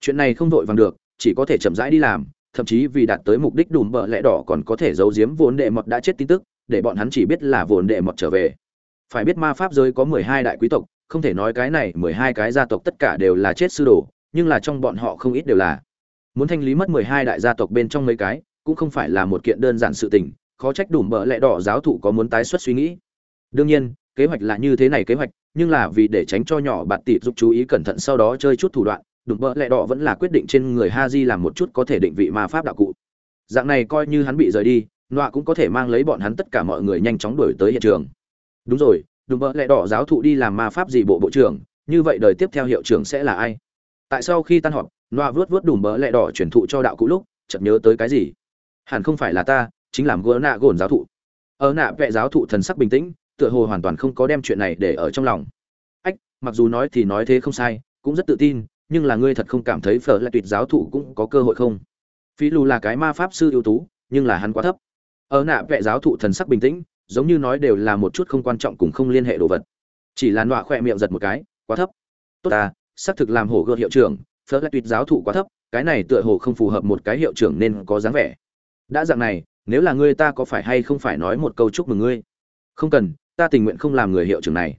Chuyện này không vội vàng được, chỉ có thể chậm rãi đi làm, thậm chí vì đạt tới mục đích đùm bợ lẽ đỏ còn có thể giấu giếm vốn đệ mọt đã chết tin tức để bọn hắn chỉ biết là vốn đệ mọt trở về. Phải biết ma pháp giới có mười hai đại quý tộc, không thể nói cái này mười hai cái gia tộc tất cả đều là chết sư đồ, nhưng là trong bọn họ không ít đều là. Muốn thanh lý mất mười hai đại gia tộc bên trong mấy cái, cũng không phải là một kiện đơn giản sự tình, khó trách đủ mỡ lẽ đỏ giáo thụ có muốn tái xuất suy nghĩ. Đương nhiên, kế hoạch là như thế này kế hoạch, nhưng là vì để tránh cho nhỏ bạn tỷ giúp chú ý cẩn thận sau đó chơi chút thủ đoạn đụng bỡ lẹ đỏ vẫn là quyết định trên người ha di làm một chút có thể định vị ma pháp đạo cụ. Dạng này coi như hắn bị rời đi nọa cũng có thể mang lấy bọn hắn tất cả mọi người nhanh chóng đuổi tới hiện trường. Đúng rồi đùm bợ lẹ đỏ giáo thụ đi làm ma pháp gì bộ bộ trưởng, như vậy đời tiếp theo hiệu trưởng sẽ là ai? Tại sau khi tan họp, nọa vớt vớt đùm bợ lẹ đỏ chuyển thụ cho đạo cũ lúc, chợt nhớ tới cái gì? Hẳn không phải là ta, chính là gỡ nạ gồn giáo thụ. Ở nạ vẽ giáo thụ thần sắc bình tĩnh, tựa hồ hoàn toàn không có đem chuyện này để ở trong lòng. Ách, mặc dù nói thì nói thế không sai, cũng rất tự tin, nhưng là ngươi thật không cảm thấy phở lại tuyệt giáo thụ cũng có cơ hội không? Phí lù là cái ma pháp sư ưu tú, nhưng là hắn quá thấp ở nạ vệ giáo thụ thần sắc bình tĩnh, giống như nói đều là một chút không quan trọng cùng không liên hệ đồ vật. Chỉ là nọa khỏe miệng giật một cái, quá thấp. Tốt ta, xác thực làm hổ gợt hiệu trưởng, phớt lại tuyệt giáo thụ quá thấp, cái này tựa hồ không phù hợp một cái hiệu trưởng nên có dáng vẻ. Đã dạng này, nếu là ngươi ta có phải hay không phải nói một câu chúc mừng ngươi? Không cần, ta tình nguyện không làm người hiệu trưởng này.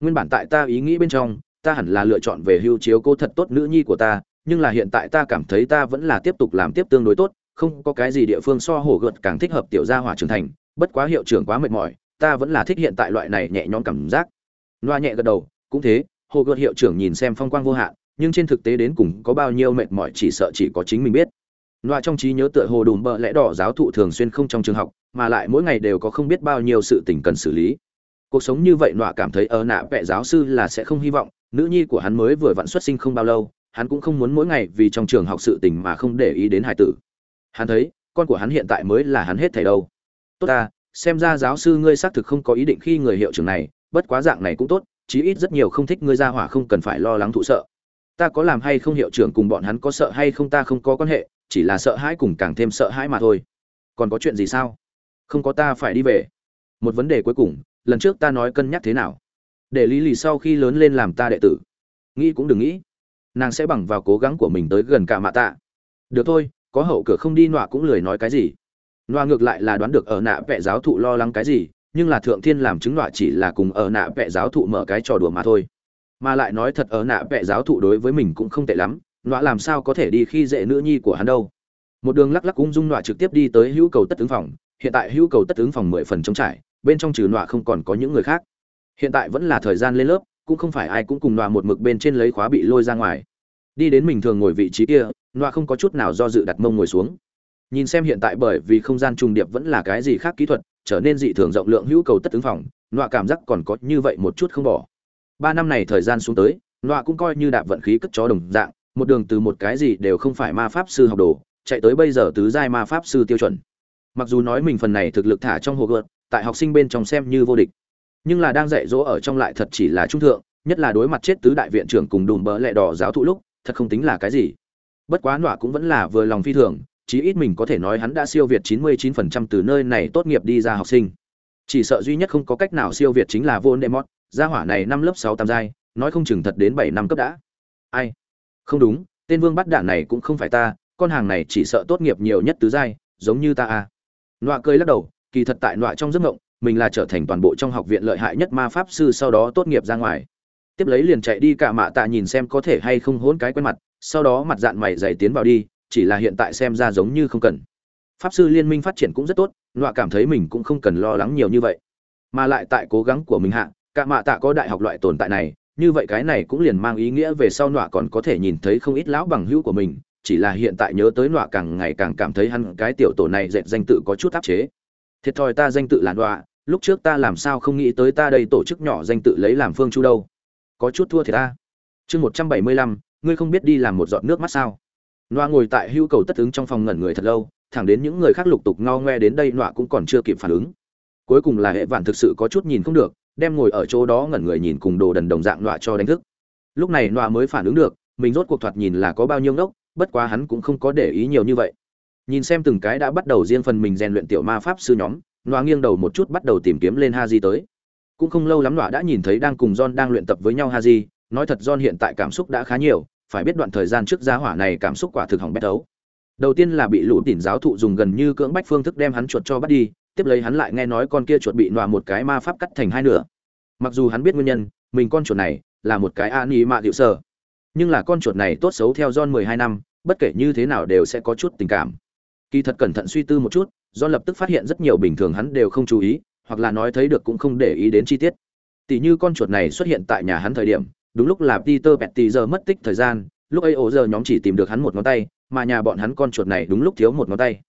Nguyên bản tại ta ý nghĩ bên trong, ta hẳn là lựa chọn về hưu chiếu cô thật tốt nữ nhi của ta, nhưng là hiện tại ta cảm thấy ta vẫn là tiếp tục làm tiếp tương đối tốt không có cái gì địa phương so hổ gợt càng thích hợp tiểu gia hỏa trưởng thành, bất quá hiệu trưởng quá mệt mỏi, ta vẫn là thích hiện tại loại này nhẹ nhõm cảm giác. Loa nhẹ gật đầu, cũng thế hồ gợt hiệu trưởng nhìn xem phong quang vô hạn, nhưng trên thực tế đến cùng có bao nhiêu mệt mỏi chỉ sợ chỉ có chính mình biết. Loa trong trí nhớ tựa hồ đùm bợ lẽ đỏ giáo thụ thường xuyên không trong trường học, mà lại mỗi ngày đều có không biết bao nhiêu sự tình cần xử lý. Cuộc sống như vậy loa cảm thấy ở nạ vẽ giáo sư là sẽ không hy vọng, nữ nhi của hắn mới vừa vặn xuất sinh không bao lâu, hắn cũng không muốn mỗi ngày vì trong trường học sự tình mà không để ý đến hải tử hắn thấy, con của hắn hiện tại mới là hắn hết thầy đâu. Tốt ta, xem ra giáo sư ngươi xác thực không có ý định khi người hiệu trưởng này, bất quá dạng này cũng tốt, chí ít rất nhiều không thích ngươi ra hỏa không cần phải lo lắng thụ sợ. Ta có làm hay không hiệu trưởng cùng bọn hắn có sợ hay không ta không có quan hệ, chỉ là sợ hãi cùng càng thêm sợ hãi mà thôi. Còn có chuyện gì sao? Không có ta phải đi về. Một vấn đề cuối cùng, lần trước ta nói cân nhắc thế nào? Để lý lì sau khi lớn lên làm ta đệ tử. Nghĩ cũng đừng nghĩ. Nàng sẽ bằng vào cố gắng của mình tới gần cả mạ tạ. Được thôi có hậu cửa không đi nọa cũng lười nói cái gì. Nọa ngược lại là đoán được ở nạ vẽ giáo thụ lo lắng cái gì, nhưng là thượng thiên làm chứng nọa chỉ là cùng ở nạ vẽ giáo thụ mở cái trò đùa mà thôi. Mà lại nói thật ở nạ vẽ giáo thụ đối với mình cũng không tệ lắm, nọa làm sao có thể đi khi dễ nữ nhi của hắn đâu. Một đường lắc lắc ung dung nọa trực tiếp đi tới hữu cầu tất ứng phòng, hiện tại hữu cầu tất ứng phòng mười phần trống trải, bên trong trừ nọa không còn có những người khác. Hiện tại vẫn là thời gian lên lớp, cũng không phải ai cũng cùng nọa một mực bên trên lấy khóa bị lôi ra ngoài đi đến mình thường ngồi vị trí kia nọa không có chút nào do dự đặt mông ngồi xuống. Nhìn xem hiện tại bởi vì không gian trùng điệp vẫn là cái gì khác kỹ thuật, trở nên dị thường rộng lượng hữu cầu tất ứng phòng nọa cảm giác còn có như vậy một chút không bỏ. Ba năm này thời gian xuống tới nọa cũng coi như đạp vận khí cất chó đồng dạng, một đường từ một cái gì đều không phải ma pháp sư học đồ, chạy tới bây giờ tứ giai ma pháp sư tiêu chuẩn. Mặc dù nói mình phần này thực lực thả trong hồ gợt, tại học sinh bên trong xem như vô địch, nhưng là đang dạy dỗ ở trong lại thật chỉ là trung thượng, nhất là đối mặt chết tứ đại viện trưởng cùng đùm bỡ lẹ đỏ giáo thụ lúc thật không tính là cái gì. Bất quá nọa cũng vẫn là vừa lòng phi thường, chí ít mình có thể nói hắn đã siêu việt 99% từ nơi này tốt nghiệp đi ra học sinh. Chỉ sợ duy nhất không có cách nào siêu việt chính là vô demot gia hỏa này năm lớp sáu tam giai, nói không chừng thật đến bảy năm cấp đã. Ai? Không đúng, tên vương bắt đạn này cũng không phải ta, con hàng này chỉ sợ tốt nghiệp nhiều nhất tứ giai, giống như ta à. Nọa cười lắc đầu, kỳ thật tại nọa trong giấc mộng, mình là trở thành toàn bộ trong học viện lợi hại nhất ma pháp sư sau đó tốt nghiệp ra ngoài tiếp lấy liền chạy đi cả mạ tạ nhìn xem có thể hay không hôn cái quen mặt, sau đó mặt dạng mày dày tiến vào đi, chỉ là hiện tại xem ra giống như không cần. Pháp sư liên minh phát triển cũng rất tốt, nọa cảm thấy mình cũng không cần lo lắng nhiều như vậy. Mà lại tại cố gắng của mình hạ, cả mạ tạ có đại học loại tồn tại này, như vậy cái này cũng liền mang ý nghĩa về sau nọa còn có thể nhìn thấy không ít lão bằng hữu của mình, chỉ là hiện tại nhớ tới nọa càng ngày càng cảm thấy hắn cái tiểu tổ này dệt danh tự có chút áp chế. Thiệt thòi ta danh tự là nọa, lúc trước ta làm sao không nghĩ tới ta đây tổ chức nhỏ danh tự lấy làm phương chu đâu có chút thua thì ta. Chương một trăm bảy mươi lăm, ngươi không biết đi làm một giọt nước mắt sao? Nọa ngồi tại hưu cầu tất ứng trong phòng ngẩn người thật lâu, thẳng đến những người khác lục tục ngao ngoe đến đây nọa cũng còn chưa kịp phản ứng. Cuối cùng là hệ vạn thực sự có chút nhìn không được, đem ngồi ở chỗ đó ngẩn người nhìn cùng đồ đần đồng dạng nọa cho đánh thức. Lúc này nọa mới phản ứng được, mình rốt cuộc thoạt nhìn là có bao nhiêu ngốc, bất quá hắn cũng không có để ý nhiều như vậy. Nhìn xem từng cái đã bắt đầu riêng phần mình rèn luyện tiểu ma pháp sư nhóm nọa nghiêng đầu một chút bắt đầu tìm kiếm lên ha di tới cũng không lâu lắm nọa đã nhìn thấy đang cùng john đang luyện tập với nhau Haji. Nói thật john hiện tại cảm xúc đã khá nhiều phải biết đoạn thời gian trước giá hỏa này cảm xúc quả thực hỏng bét đấu. Đầu tiên là bị lũ tỉn giáo thụ dùng gần như cưỡng bách phương thức đem hắn chuột cho bắt đi tiếp lấy hắn lại nghe nói con kia chuột bị nọa một cái ma pháp cắt thành hai nửa. Mặc dù hắn biết nguyên nhân mình con chuột này là một cái an ý mạ hiệu sở. Nhưng là con chuột này tốt xấu theo John 12 năm, bất kể như thế nào đều sẽ có chút tình cảm. Kỳ thật cẩn thận suy tư một chút, John lập tức phát hiện rất nhiều bình thường hắn đều không chú ý, hoặc là nói thấy được cũng không để ý đến chi tiết. Tỷ như con chuột này xuất hiện tại nhà hắn thời điểm, đúng lúc là Peter Petty giờ mất tích thời gian, lúc ấy ổ giờ nhóm chỉ tìm được hắn một ngón tay, mà nhà bọn hắn con chuột này đúng lúc thiếu một ngón tay.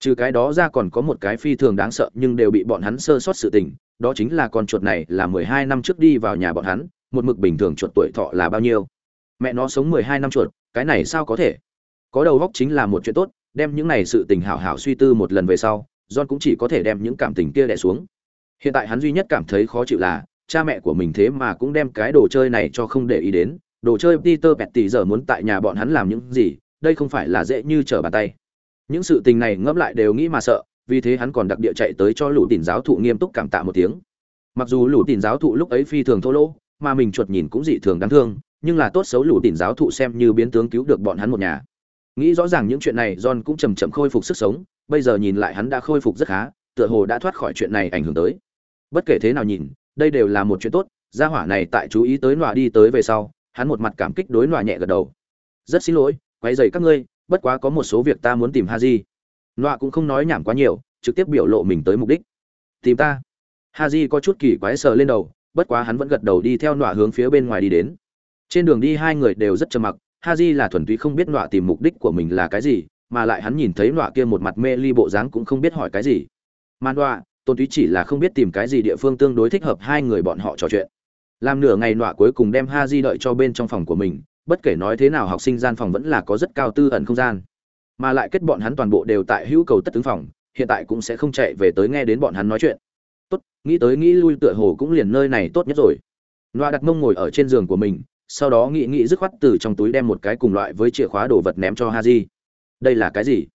Trừ cái đó ra còn có một cái phi thường đáng sợ nhưng đều bị bọn hắn sơ sót sự tình, đó chính là con chuột này là 12 năm trước đi vào nhà bọn hắn, một mực bình thường chuột tuổi thọ là bao nhiêu? Mẹ nó sống 12 năm chuột, cái này sao có thể? Có đầu óc chính là một chuyện tốt, đem những này sự tình hảo hảo suy tư một lần về sau, John cũng chỉ có thể đem những cảm tình kia đè xuống. Hiện tại hắn duy nhất cảm thấy khó chịu là, cha mẹ của mình thế mà cũng đem cái đồ chơi này cho không để ý đến, đồ chơi Peter Petty giờ muốn tại nhà bọn hắn làm những gì, đây không phải là dễ như trở bàn tay. Những sự tình này ngẫm lại đều nghĩ mà sợ, vì thế hắn còn đặc địa chạy tới cho lũ tỉn giáo thụ nghiêm túc cảm tạ một tiếng. Mặc dù lũ tỉn giáo thụ lúc ấy phi thường thô lỗ, mà mình chuột nhìn cũng dị thường đáng thương, nhưng là tốt xấu lũ tỉn giáo thụ xem như biến tướng cứu được bọn hắn một nhà. Nghĩ rõ ràng những chuyện này, John cũng chậm chậm khôi phục sức sống, bây giờ nhìn lại hắn đã khôi phục rất khá, tựa hồ đã thoát khỏi chuyện này ảnh hưởng tới. Bất kể thế nào nhìn, đây đều là một chuyện tốt, gia hỏa này tại chú ý tới nọa đi tới về sau, hắn một mặt cảm kích đối nọa nhẹ gật đầu. Rất xin lỗi, quấy rầy các ngươi, bất quá có một số việc ta muốn tìm Haji. Nọa cũng không nói nhảm quá nhiều, trực tiếp biểu lộ mình tới mục đích. Tìm ta? Haji có chút kỳ quái sờ lên đầu, bất quá hắn vẫn gật đầu đi theo nọa hướng phía bên ngoài đi đến. Trên đường đi hai người đều rất trầm mặc, Haji là thuần túy không biết nọa tìm mục đích của mình là cái gì, mà lại hắn nhìn thấy nọa kia một mặt mê ly bộ dáng cũng không biết hỏi cái gì. Man nọa, tôn túy chỉ là không biết tìm cái gì địa phương tương đối thích hợp hai người bọn họ trò chuyện. Làm nửa ngày nọa cuối cùng đem ha di đợi cho bên trong phòng của mình, bất kể nói thế nào học sinh gian phòng vẫn là có rất cao tư ẩn không gian. Mà lại kết bọn hắn toàn bộ đều tại hữu cầu tất tướng phòng, hiện tại cũng sẽ không chạy về tới nghe đến bọn hắn nói chuyện. Tốt, nghĩ tới nghĩ lui tựa hồ cũng liền nơi này tốt nhất rồi. Nọa đặt mông ngồi ở trên giường của mình, sau đó nghĩ nghĩ dứt khoát từ trong túi đem một cái cùng loại với chìa khóa đồ vật ném cho ha di đây là cái gì?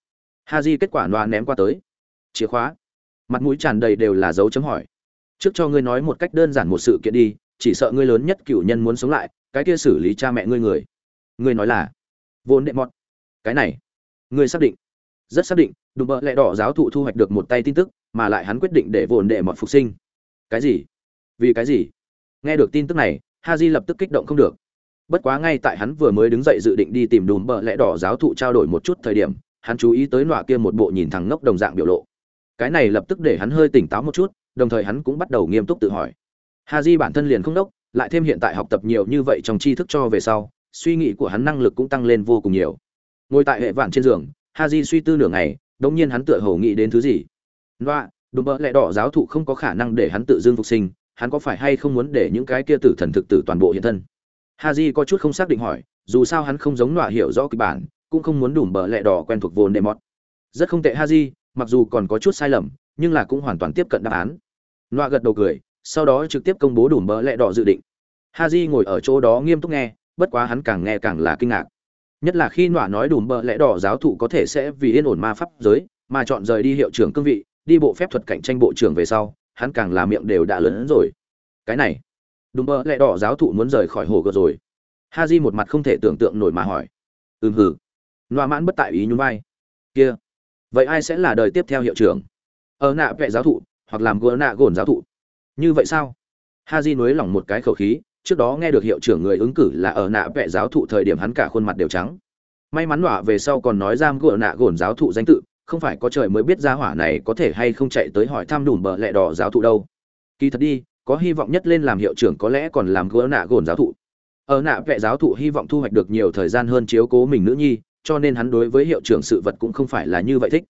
Ha di kết quả nọa ném qua tới. Chìa khóa mặt mũi tràn đầy đều là dấu chấm hỏi. Trước cho ngươi nói một cách đơn giản một sự kiện đi, chỉ sợ ngươi lớn nhất cựu nhân muốn sống lại, cái kia xử lý cha mẹ ngươi người. Ngươi nói là, vốn đệ mọt. Cái này, ngươi xác định. Rất xác định, đùm bợ lẹ đỏ giáo thụ thu hoạch được một tay tin tức, mà lại hắn quyết định để vồn đệ mọt phục sinh. Cái gì? Vì cái gì? Nghe được tin tức này ha di lập tức kích động không được. Bất quá ngay tại hắn vừa mới đứng dậy dự định đi tìm đùm bợ lẹ đỏ giáo thụ trao đổi một chút thời điểm, hắn chú ý tới nọa kia một bộ nhìn thẳng ngốc đồng dạng biểu lộ cái này lập tức để hắn hơi tỉnh táo một chút, đồng thời hắn cũng bắt đầu nghiêm túc tự hỏi. Ha di bản thân liền không đốc, lại thêm hiện tại học tập nhiều như vậy trong tri thức cho về sau, suy nghĩ của hắn năng lực cũng tăng lên vô cùng nhiều. Ngồi tại hệ vạn trên giường ha di suy tư nửa ngày, đống nhiên hắn tựa hồ nghĩ đến thứ gì. Loa, đùm bỡ lẽ đỏ giáo thụ không có khả năng để hắn tự dưng phục sinh, hắn có phải hay không muốn để những cái kia tử thần thực tử toàn bộ hiện thân? Ha di có chút không xác định hỏi, dù sao hắn không giống loa hiểu rõ kịch bản, cũng không muốn đùm bỡ lẽ đỏ quen thuộc vốn đệ mọt. rất không tệ ha di mặc dù còn có chút sai lầm, nhưng là cũng hoàn toàn tiếp cận đáp án. Loa gật đầu cười, sau đó trực tiếp công bố đủ mỡ lẹ đỏ dự định. Ha j ngồi ở chỗ đó nghiêm túc nghe, bất quá hắn càng nghe càng là kinh ngạc. Nhất là khi nọa nói đủ mỡ lẽ đỏ giáo thụ có thể sẽ vì yên ổn ma pháp giới, mà chọn rời đi hiệu trưởng cương vị, đi bộ phép thuật cạnh tranh bộ trưởng về sau, hắn càng là miệng đều đã lớn hơn rồi. Cái này đúng mỡ lẽ đỏ giáo thụ muốn rời khỏi hồ gợt rồi. Ha j một mặt không thể tưởng tượng nổi mà hỏi. Ừm hử nọa mãn bất tại ý nhún vai. Kia vậy ai sẽ là đời tiếp theo hiệu trưởng? Ở nạ vệ giáo thụ, hoặc làm gỡ nạ gồn giáo thụ. Như vậy sao? Ha di nối lỏng một cái khẩu khí, trước đó nghe được hiệu trưởng người ứng cử là ở nạ vệ giáo thụ thời điểm hắn cả khuôn mặt đều trắng. May mắn đọa về sau còn nói giam gỡ nạ gồn giáo thụ danh tự, không phải có trời mới biết ra hỏa này có thể hay không chạy tới hỏi thăm đủ bờ lẹ đỏ giáo thụ đâu. Kỳ thật đi, có hy vọng nhất lên làm hiệu trưởng có lẽ còn làm gỡ nạ gồn giáo thụ. Ở nạ vệ giáo thụ hy vọng thu hoạch được nhiều thời gian hơn chiếu cố mình nữ nhi cho nên hắn đối với hiệu trưởng sự vật cũng không phải là như vậy thích.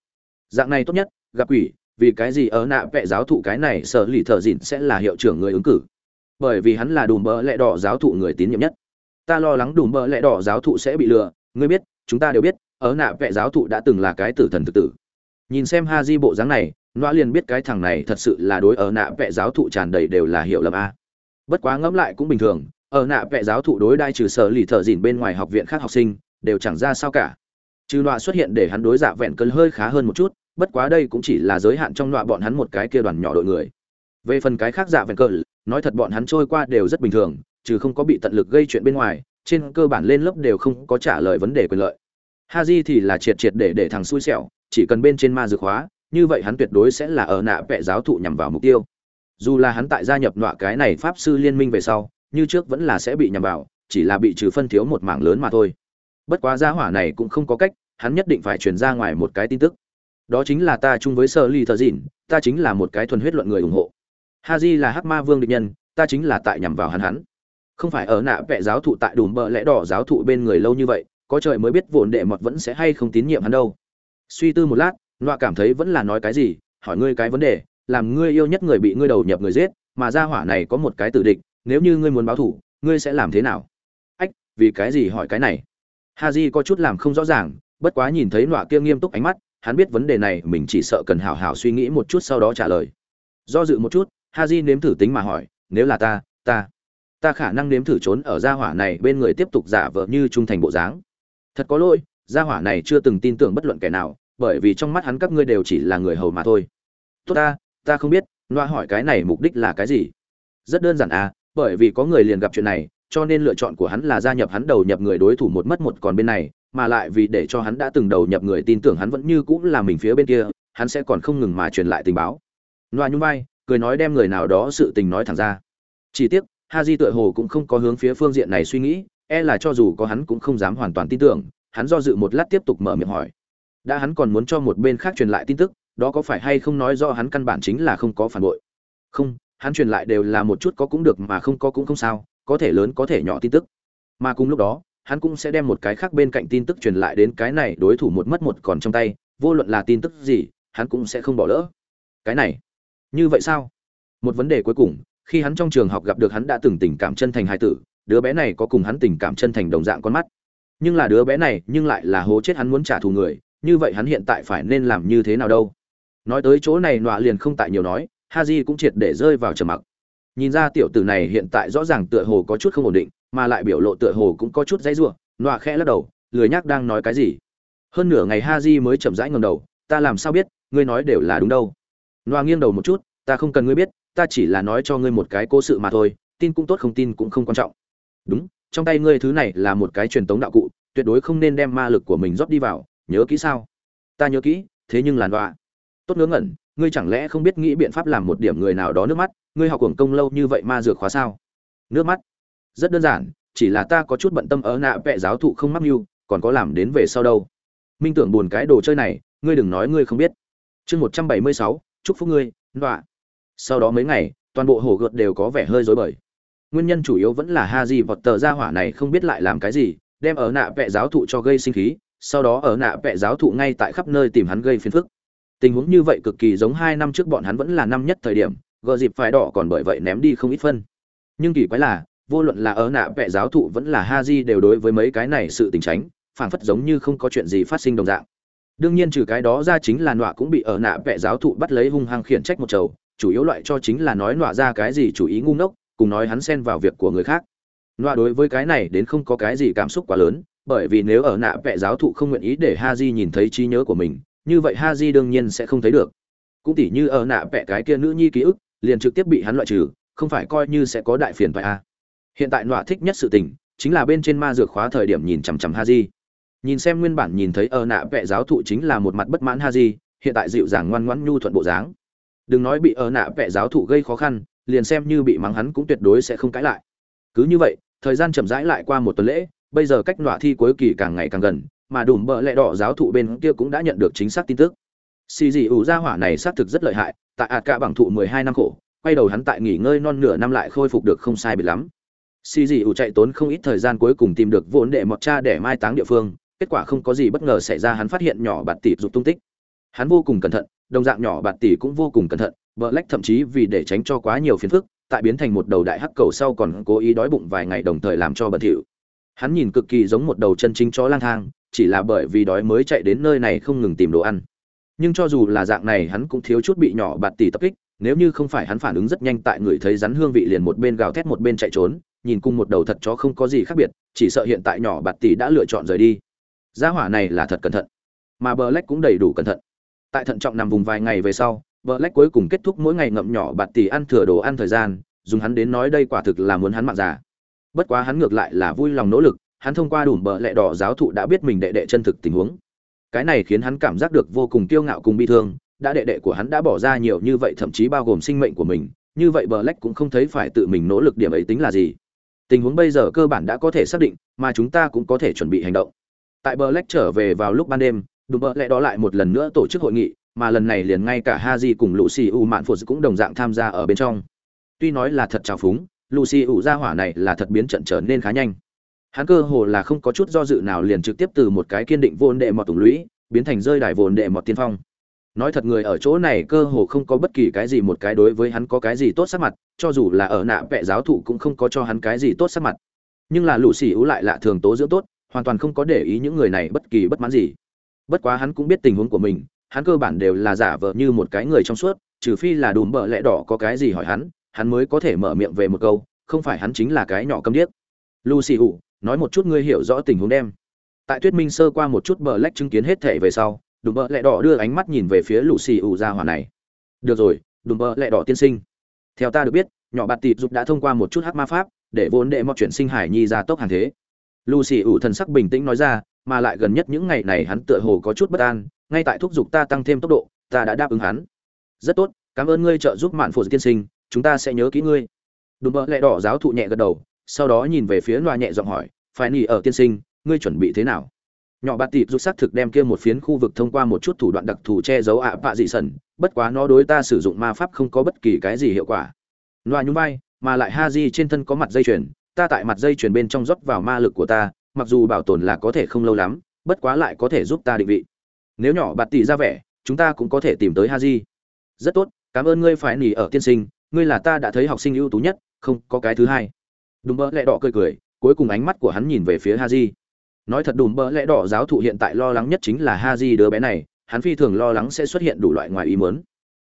Dạng này tốt nhất, gặp quỷ, vì cái gì ở nạ vệ giáo thụ cái này sở lì thợ dịn sẽ là hiệu trưởng người ứng cử. Bởi vì hắn là đùm bỡ lẽ đỏ giáo thụ người tín nhiệm nhất. Ta lo lắng đùm bỡ lẽ đỏ giáo thụ sẽ bị lừa, ngươi biết, chúng ta đều biết, ở nạ vệ giáo thụ đã từng là cái tử thần thực tử. Nhìn xem ha di bộ dáng này, noa liền biết cái thằng này thật sự là đối ở nạ vệ giáo thụ tràn đầy đều là hiệu lầm a. Bất quá ngẫm lại cũng bình thường, ở nạ vệ giáo thụ đối đai trừ sở lì thợ dịn bên ngoài học viện khác học sinh đều chẳng ra sao cả. Trừ loa xuất hiện để hắn đối dạ vẹn cơn hơi khá hơn một chút, bất quá đây cũng chỉ là giới hạn trong loa bọn hắn một cái kia đoàn nhỏ đội người. Về phần cái khác dạ vẹn cơn, nói thật bọn hắn trôi qua đều rất bình thường, trừ không có bị tận lực gây chuyện bên ngoài, trên cơ bản lên lớp đều không có trả lời vấn đề quyền lợi. Haji thì là triệt triệt để để thằng xui xẻo, chỉ cần bên trên ma dược hóa, như vậy hắn tuyệt đối sẽ là ở nạ vẽ giáo thụ nhằm vào mục tiêu. Dù là hắn tại gia nhập nọa cái này pháp sư liên minh về sau, như trước vẫn là sẽ bị nhằm vào, chỉ là bị trừ phân thiếu một mảng lớn mà thôi bất quá gia hỏa này cũng không có cách, hắn nhất định phải truyền ra ngoài một cái tin tức. Đó chính là ta chung với sơ ly thờ dìn ta chính là một cái thuần huyết luận người ủng hộ. Ha j là hắc ma vương địch nhân, ta chính là tại nhằm vào hắn hắn. Không phải ở nạ vẽ giáo thụ tại đùm bợ lẽ đỏ giáo thụ bên người lâu như vậy, có trời mới biết vồn đệ mọt vẫn sẽ hay không tín nhiệm hắn đâu. Suy tư một lát, nọa cảm thấy vẫn là nói cái gì, hỏi ngươi cái vấn đề, làm ngươi yêu nhất người bị ngươi đầu nhập người giết, mà ra hỏa này có một cái tử địch, nếu như ngươi muốn báo thủ ngươi sẽ làm thế nào? Ách, vì cái gì hỏi cái này? Haji có chút làm không rõ ràng, bất quá nhìn thấy nọa kia nghiêm túc ánh mắt, hắn biết vấn đề này mình chỉ sợ cần hào hào suy nghĩ một chút sau đó trả lời. Do dự một chút, Haji nếm thử tính mà hỏi, nếu là ta ta ta khả năng nếm thử trốn ở gia hỏa này bên người tiếp tục giả vờ như trung thành bộ dáng. Thật có lỗi, gia hỏa này chưa từng tin tưởng bất luận kẻ nào, bởi vì trong mắt hắn các ngươi đều chỉ là người hầu mà thôi. Tốt ta ta không biết loa hỏi cái này mục đích là cái gì? Rất đơn giản à bởi vì có người liền gặp chuyện này cho nên lựa chọn của hắn là gia nhập hắn đầu nhập người đối thủ một mất một còn bên này, mà lại vì để cho hắn đã từng đầu nhập người tin tưởng hắn vẫn như cũng là mình phía bên kia, hắn sẽ còn không ngừng mà truyền lại tình báo. Loa nhung vai cười nói đem người nào đó sự tình nói thẳng ra. Chỉ tiếc, ha di tựa hồ cũng không có hướng phía phương diện này suy nghĩ e là cho dù có hắn cũng không dám hoàn toàn tin tưởng, hắn do dự một lát tiếp tục mở miệng hỏi. Đã hắn còn muốn cho một bên khác truyền lại tin tức, đó có phải hay không nói do hắn căn bản chính là không có phản bội? Không, hắn truyền lại đều là một chút có cũng được mà không có cũng không sao có thể lớn có thể nhỏ tin tức. Mà cùng lúc đó, hắn cũng sẽ đem một cái khác bên cạnh tin tức truyền lại đến cái này đối thủ một mất một còn trong tay, vô luận là tin tức gì, hắn cũng sẽ không bỏ lỡ. Cái này, như vậy sao? Một vấn đề cuối cùng, khi hắn trong trường học gặp được hắn đã từng tình cảm chân thành hai tử, đứa bé này có cùng hắn tình cảm chân thành đồng dạng con mắt. Nhưng là đứa bé này, nhưng lại là hố chết hắn muốn trả thù người, như vậy hắn hiện tại phải nên làm như thế nào đâu? Nói tới chỗ này, nọa liền không tại nhiều nói ha di cũng triệt để rơi vào trầm mặc nhìn ra tiểu tử này hiện tại rõ ràng tựa hồ có chút không ổn định, mà lại biểu lộ tựa hồ cũng có chút dãy giụa nọa khẽ lắc đầu, lười nhác đang nói cái gì. Hơn nửa ngày ha di mới chậm rãi ngầm đầu, ta làm sao biết, ngươi nói đều là đúng đâu? Nọa nghiêng đầu một chút, ta không cần ngươi biết, ta chỉ là nói cho ngươi một cái cố sự mà thôi, tin cũng tốt không tin cũng không quan trọng. Đúng, trong tay ngươi thứ này là một cái truyền tống đạo cụ, tuyệt đối không nên đem ma lực của mình rót đi vào, nhớ kỹ sao? Ta nhớ kỹ, thế nhưng làn đọa tốt ngớ ngẩn ngươi chẳng lẽ không biết nghĩ biện pháp làm một điểm người nào đó nước mắt? Ngươi học cuồng công lâu như vậy ma dược khóa sao? Nước mắt? Rất đơn giản, chỉ là ta có chút bận tâm ở nạ vẽ giáo thụ không mắc mưu, còn có làm đến về sau đâu. Minh tưởng buồn cái đồ chơi này, ngươi đừng nói ngươi không biết. Chương một trăm bảy mươi sáu, chúc phúc ngươi đọa sau đó mấy ngày, toàn bộ hồ gợt đều có vẻ hơi rối bời. Nguyên nhân chủ yếu vẫn là ha di vọt tờ ra hỏa này không biết lại làm cái gì, đem ở nạ vẽ giáo thụ cho gây sinh khí, sau đó ở nạ vẽ giáo thụ ngay tại khắp nơi tìm hắn gây phiền phức tình huống như vậy cực kỳ giống hai năm trước bọn hắn vẫn là năm nhất thời điểm, gờ dịp phải đỏ còn bởi vậy ném đi không ít phân. Nhưng kỳ quái là, vô luận là ở nạ vẽ giáo thụ vẫn là ha di đều đối với mấy cái này sự tình tránh, phảng phất giống như không có chuyện gì phát sinh đồng dạng. Đương nhiên trừ cái đó ra chính là nọa cũng bị ở nạ vẽ giáo thụ bắt lấy hung hăng khiển trách một chầu, chủ yếu loại cho chính là nói nọa ra cái gì chủ ý ngu ngốc, cùng nói hắn xen vào việc của người khác. Nọa đối với cái này đến không có cái gì cảm xúc quá lớn, bởi vì nếu ở nạ vẽ giáo thụ không nguyện ý để ha di nhìn thấy trí nhớ của mình như vậy ha di đương nhiên sẽ không thấy được. Cũng tỉ như ở nạ vẽ cái kia nữ nhi ký ức, liền trực tiếp bị hắn loại trừ, không phải coi như sẽ có đại phiền phải a à. hiện tại nọa thích nhất sự tình, chính là bên trên ma dược khóa thời điểm nhìn chằm chằm ha di nhìn xem nguyên bản nhìn thấy ở nạ vẽ giáo thụ chính là một mặt bất mãn ha di hiện tại dịu dàng ngoan ngoãn nhu thuận bộ dáng. Đừng nói bị ở nạ vẽ giáo thụ gây khó khăn, liền xem như bị mắng hắn cũng tuyệt đối sẽ không cãi lại. Cứ như vậy, thời gian chậm rãi lại qua một tuần lễ, bây giờ cách nọa thi cuối kỳ càng ngày càng gần mà đùm bợ lẹ đỏ giáo thụ bên kia cũng đã nhận được chính xác tin tức. Xì dị ủ ra hỏa này xác thực rất lợi hại, tại ạt cả bằng thụ mười hai năm khổ, quay đầu hắn tại nghỉ ngơi non nửa năm lại khôi phục được không sai biệt lắm. Xì dị ủ chạy tốn không ít thời gian cuối cùng tìm được vốn để mọt cha để mai táng địa phương, kết quả không có gì bất ngờ xảy ra hắn phát hiện nhỏ bạt tỷ dục tung tích. Hắn vô cùng cẩn thận, đồng dạng nhỏ bạt tỷ cũng vô cùng cẩn thận vợ lách thậm chí vì để tránh cho quá nhiều phiền phức, tại biến thành một đầu đại hắc cầu sau còn cố ý đói bụng vài ngày đồng thời làm cho bẩn thỉu. Hắn nhìn cực kỳ giống một đầu chân chính chó lang thang chỉ là bởi vì đói mới chạy đến nơi này không ngừng tìm đồ ăn. Nhưng cho dù là dạng này hắn cũng thiếu chút bị nhỏ bạt tỷ tập kích, nếu như không phải hắn phản ứng rất nhanh tại người thấy rắn hương vị liền một bên gào thét một bên chạy trốn, nhìn cùng một đầu thật chó không có gì khác biệt, chỉ sợ hiện tại nhỏ bạt tỷ đã lựa chọn rời đi. Gia hỏa này là thật cẩn thận. Mà bờ lách cũng đầy đủ cẩn thận. Tại thận trọng nằm vùng vài ngày về sau, bờ lách cuối cùng kết thúc mỗi ngày ngậm nhỏ bạt tỷ ăn thừa đồ ăn thời gian, dùng hắn đến nói đây quả thực là muốn hắn mạng già. Bất quá hắn ngược lại là vui lòng nỗ lực hắn thông qua đủ bờ lẹ đỏ giáo thụ đã biết mình đệ đệ chân thực tình huống. Cái này khiến hắn cảm giác được vô cùng kiêu ngạo cùng bi thương, đã đệ đệ của hắn đã bỏ ra nhiều như vậy, thậm chí bao gồm sinh mệnh của mình, như vậy bờ lách cũng không thấy phải tự mình nỗ lực điểm ấy tính là gì. Tình huống bây giờ cơ bản đã có thể xác định, mà chúng ta cũng có thể chuẩn bị hành động. Tại bờ lách trở về vào lúc ban đêm đủ bờ lẽ đó lại một lần nữa tổ chức hội nghị, mà lần này liền ngay cả ha di cùng lũ xì u mạn phụ cũng đồng dạng tham gia ở bên trong. Tuy nói là thật trào phúng, lucy u ra hỏa này là thật biến trận trở nên khá nhanh hắn cơ hồ là không có chút do dự nào liền trực tiếp từ một cái kiên định vốn đệ mọt tùng lũy, biến thành rơi đài vốn đệ mọt tiên phong. Nói thật người ở chỗ này cơ hồ không có bất kỳ cái gì một cái đối với hắn có cái gì tốt sắc mặt, cho dù là ở nạ vẽ giáo thụ cũng không có cho hắn cái gì tốt sắc mặt. Nhưng là lũ xỉ ú lại lạ thường tố dưỡng tốt, hoàn toàn không có để ý những người này bất kỳ bất mãn gì. Bất quá hắn cũng biết tình huống của mình, hắn cơ bản đều là giả vờ như một cái người trong suốt, trừ phi là đùm bợ lẽ đỏ có cái gì hỏi hắn hắn mới có thể mở miệng về một câu, không phải hắn chính là cái nhỏ câm điếc. Lucy ủ nói một chút ngươi hiểu rõ tình huống đem. Tại tuyết minh sơ qua một chút bờ lách chứng kiến hết thể về sau, đùm bợ lẹ đỏ đưa ánh mắt nhìn về phía lucy ủ ra hỏa này. Được rồi, đùm bợ lẹ đỏ tiên sinh. Theo ta được biết, nhỏ bạt Tỷ dục đã thông qua một chút hắc ma pháp để vốn đệ mọt chuyển sinh hải nhi ra tốc hàng thế. Lucy ủ thần sắc bình tĩnh nói ra, mà lại gần nhất những ngày này hắn tựa hồ có chút bất an, ngay tại thúc giục ta tăng thêm tốc độ, ta đã đáp ứng hắn. Rất tốt, cảm ơn ngươi trợ giúp mạn phụ tiên sinh, chúng ta sẽ nhớ kỹ ngươi. Đùm bợ lẹ đỏ giáo thụ nhẹ gật đầu sau đó nhìn về phía loa nhẹ giọng hỏi, phải nỉ ở tiên sinh, ngươi chuẩn bị thế nào? Nhỏ bạt tịt rút xác thực đem kia một phiến khu vực thông qua một chút thủ đoạn đặc thù che giấu ạ bạ dị sẩn bất quá nó đối ta sử dụng ma pháp không có bất kỳ cái gì hiệu quả. Loa nhún vai, mà lại ha di trên thân có mặt dây chuyền, ta tại mặt dây chuyền bên trong rót vào ma lực của ta, mặc dù bảo tồn là có thể không lâu lắm, bất quá lại có thể giúp ta định vị. Nếu nhỏ bạt tỷ ra vẻ, chúng ta cũng có thể tìm tới ha di. Rất tốt, cảm ơn ngươi phải nỉ ở tiên sinh, ngươi là ta đã thấy học sinh ưu tú nhất, không có cái thứ hai đùm bỡ lẽ đỏ cười cười, cuối cùng ánh mắt của hắn nhìn về phía ha di nói thật đùm bỡ lẽ đỏ giáo thụ hiện tại lo lắng nhất chính là ha di đứa bé này, hắn phi thường lo lắng sẽ xuất hiện đủ loại ngoài ý muốn.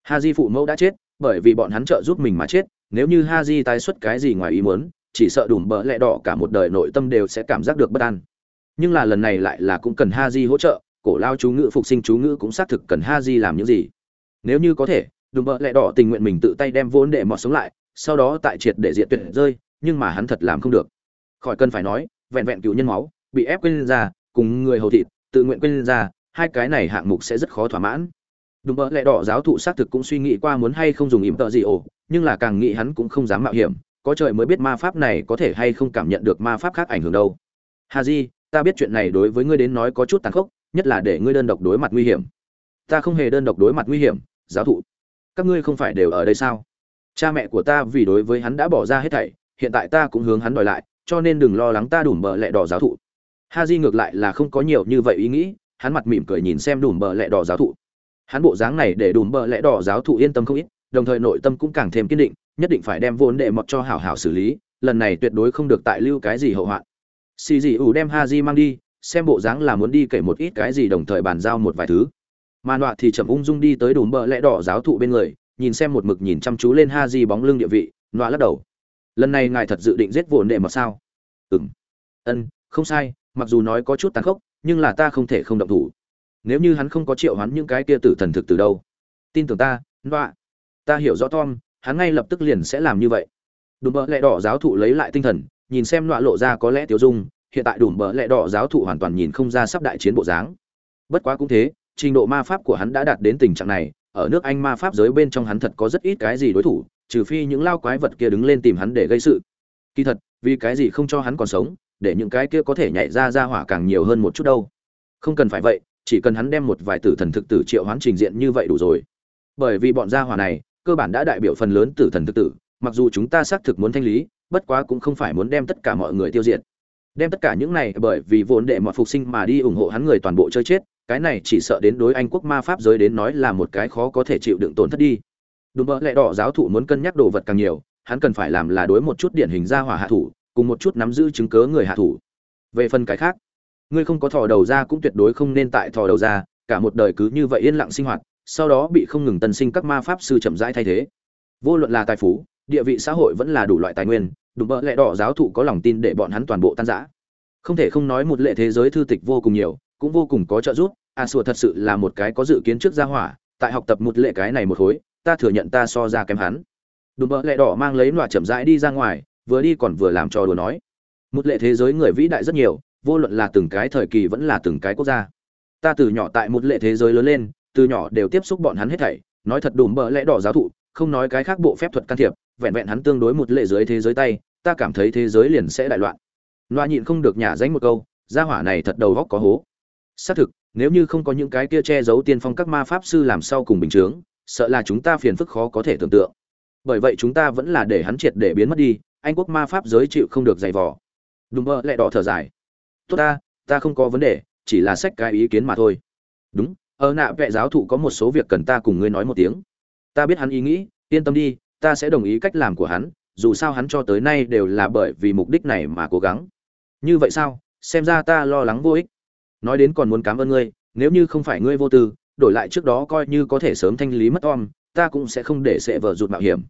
Ha di phụ mẫu đã chết, bởi vì bọn hắn trợ giúp mình mà chết, nếu như ha di tái xuất cái gì ngoài ý muốn, chỉ sợ đùm bỡ lẽ đỏ cả một đời nội tâm đều sẽ cảm giác được bất an. Nhưng là lần này lại là cũng cần ha di hỗ trợ, cổ lao chú ngữ, phục sinh chú ngữ cũng xác thực cần ha di làm những gì. Nếu như có thể, đùm bỡ lẽ đỏ tình nguyện mình tự tay đem vốn để mọt sống lại, sau đó tại triệt để diệt tuyệt rơi nhưng mà hắn thật làm không được. Khỏi cần phải nói vẹn vẹn cựu nhân máu bị ép quên ra cùng người hầu thịt tự nguyện quên ra hai cái này hạng mục sẽ rất khó thỏa mãn. Đúng vậy, lẽ đỏ giáo thụ xác thực cũng suy nghĩ qua muốn hay không dùng ỉm tợ gì ổ nhưng là càng nghĩ hắn cũng không dám mạo hiểm có trời mới biết ma pháp này có thể hay không cảm nhận được ma pháp khác ảnh hưởng đâu. Hà di ta biết chuyện này đối với ngươi đến nói có chút tàn khốc nhất là để ngươi đơn độc đối mặt nguy hiểm. Ta không hề đơn độc đối mặt nguy hiểm giáo thụ. Các ngươi không phải đều ở đây sao? Cha mẹ của ta vì đối với hắn đã bỏ ra hết thảy hiện tại ta cũng hướng hắn đòi lại, cho nên đừng lo lắng ta đủ bờ lẹ đỏ giáo thụ. Ha di ngược lại là không có nhiều như vậy ý nghĩ, hắn mặt mỉm cười nhìn xem đùm bờ lẹ đỏ giáo thụ. Hắn bộ dáng này để đùm bờ lẹ đỏ giáo thụ yên tâm không ít, đồng thời nội tâm cũng càng thêm kiên định, nhất định phải đem vốn đệ mọt cho hảo hảo xử lý, lần này tuyệt đối không được tại lưu cái gì hậu hoạn. Xì dị ủ đem ha di mang đi, xem bộ dáng là muốn đi kể một ít cái gì đồng thời bàn giao một vài thứ. Mà nọa thì chậm ung dung đi tới đùm bờ lẽ đỏ giáo thụ bên người, nhìn xem một mực nhìn chăm chú lên ha di bóng lưng địa vị, nọa lắc đầu lần này ngài thật dự định giết vồn đệ mà sao? Ừng ân, không sai, mặc dù nói có chút tàn khốc, nhưng là ta không thể không động thủ. Nếu như hắn không có triệu hắn những cái kia tử thần thực từ đâu? Tin tưởng ta, nọa. Ta hiểu rõ tom, hắn ngay lập tức liền sẽ làm như vậy. Đùm bợ lẹ đỏ giáo thụ lấy lại tinh thần, nhìn xem loạ lộ ra có lẽ tiêu dung, hiện tại đùm bợ lẹ đỏ giáo thụ hoàn toàn nhìn không ra sắp đại chiến bộ dáng. Bất quá cũng thế, trình độ ma pháp của hắn đã đạt đến tình trạng này, ở nước anh ma pháp giới bên trong hắn thật có rất ít cái gì đối thủ trừ phi những lao quái vật kia đứng lên tìm hắn để gây sự. Kỳ thật, vì cái gì không cho hắn còn sống, để những cái kia có thể nhảy ra ra hỏa càng nhiều hơn một chút đâu. Không cần phải vậy, chỉ cần hắn đem một vài tử thần thực tử triệu hoán trình diện như vậy đủ rồi. Bởi vì bọn gia hỏa này, cơ bản đã đại biểu phần lớn tử thần thực tử, mặc dù chúng ta xác thực muốn thanh lý, bất quá cũng không phải muốn đem tất cả mọi người tiêu diệt. Đem tất cả những này bởi vì vốn đệ mọi phục sinh mà đi ủng hộ hắn người toàn bộ chơi chết, cái này chỉ sợ đến đối anh quốc ma pháp giới đến nói là một cái khó có thể chịu đựng tổn thất đi đúng bỡ lẽ đỏ giáo thụ muốn cân nhắc đồ vật càng nhiều, hắn cần phải làm là đối một chút điển hình ra hỏa hạ thủ, cùng một chút nắm giữ chứng cớ người hạ thủ. Về phần cái khác, ngươi không có thò đầu ra cũng tuyệt đối không nên tại thò đầu ra, cả một đời cứ như vậy yên lặng sinh hoạt, sau đó bị không ngừng tân sinh các ma pháp sư chậm rãi thay thế. Vô luận là tài phú, địa vị xã hội vẫn là đủ loại tài nguyên đùm bỡ lẽ đỏ giáo thụ có lòng tin để bọn hắn toàn bộ tan rã. Không thể không nói một lệ thế giới thư tịch vô cùng nhiều, cũng vô cùng có trợ giúp. A sùa thật sự là một cái có dự kiến trước gia hỏa, tại học tập một lệ cái này một khối ta thừa nhận ta so ra kém hắn. Đùm bợ lẹ đỏ mang lấy loại chậm rãi đi ra ngoài, vừa đi còn vừa làm trò đùa nói. Một lệ thế giới người vĩ đại rất nhiều, vô luận là từng cái thời kỳ vẫn là từng cái quốc gia. Ta từ nhỏ tại một lệ thế giới lớn lên, từ nhỏ đều tiếp xúc bọn hắn hết thảy, nói thật đùm bợ lẽ đỏ giáo thụ, không nói cái khác bộ phép thuật can thiệp, vẹn vẹn hắn tương đối một lệ dưới thế giới tay, ta cảm thấy thế giới liền sẽ đại loạn. Loa nhịn không được nhả danh một câu, gia hỏa này thật đầu góc có hố. Xác thực, nếu như không có những cái kia che giấu tiên phong các ma pháp sư làm sau cùng bình chướng sợ là chúng ta phiền phức khó có thể tưởng tượng. Bởi vậy chúng ta vẫn là để hắn triệt để biến mất đi, anh quốc ma pháp giới chịu không được dày vò. Đúng mơ lại đỏ thở dài. Tốt ta ta không có vấn đề, chỉ là sách cái ý kiến mà thôi. Đúng, ở nạ vệ giáo thụ có một số việc cần ta cùng ngươi nói một tiếng. Ta biết hắn ý nghĩ, yên tâm đi, ta sẽ đồng ý cách làm của hắn, dù sao hắn cho tới nay đều là bởi vì mục đích này mà cố gắng. Như vậy sao? Xem ra ta lo lắng vô ích. Nói đến còn muốn cảm ơn ngươi, nếu như không phải ngươi vô tư đổi lại trước đó coi như có thể sớm thanh lý mất om, ta cũng sẽ không để sệ vợ rụt mạo hiểm.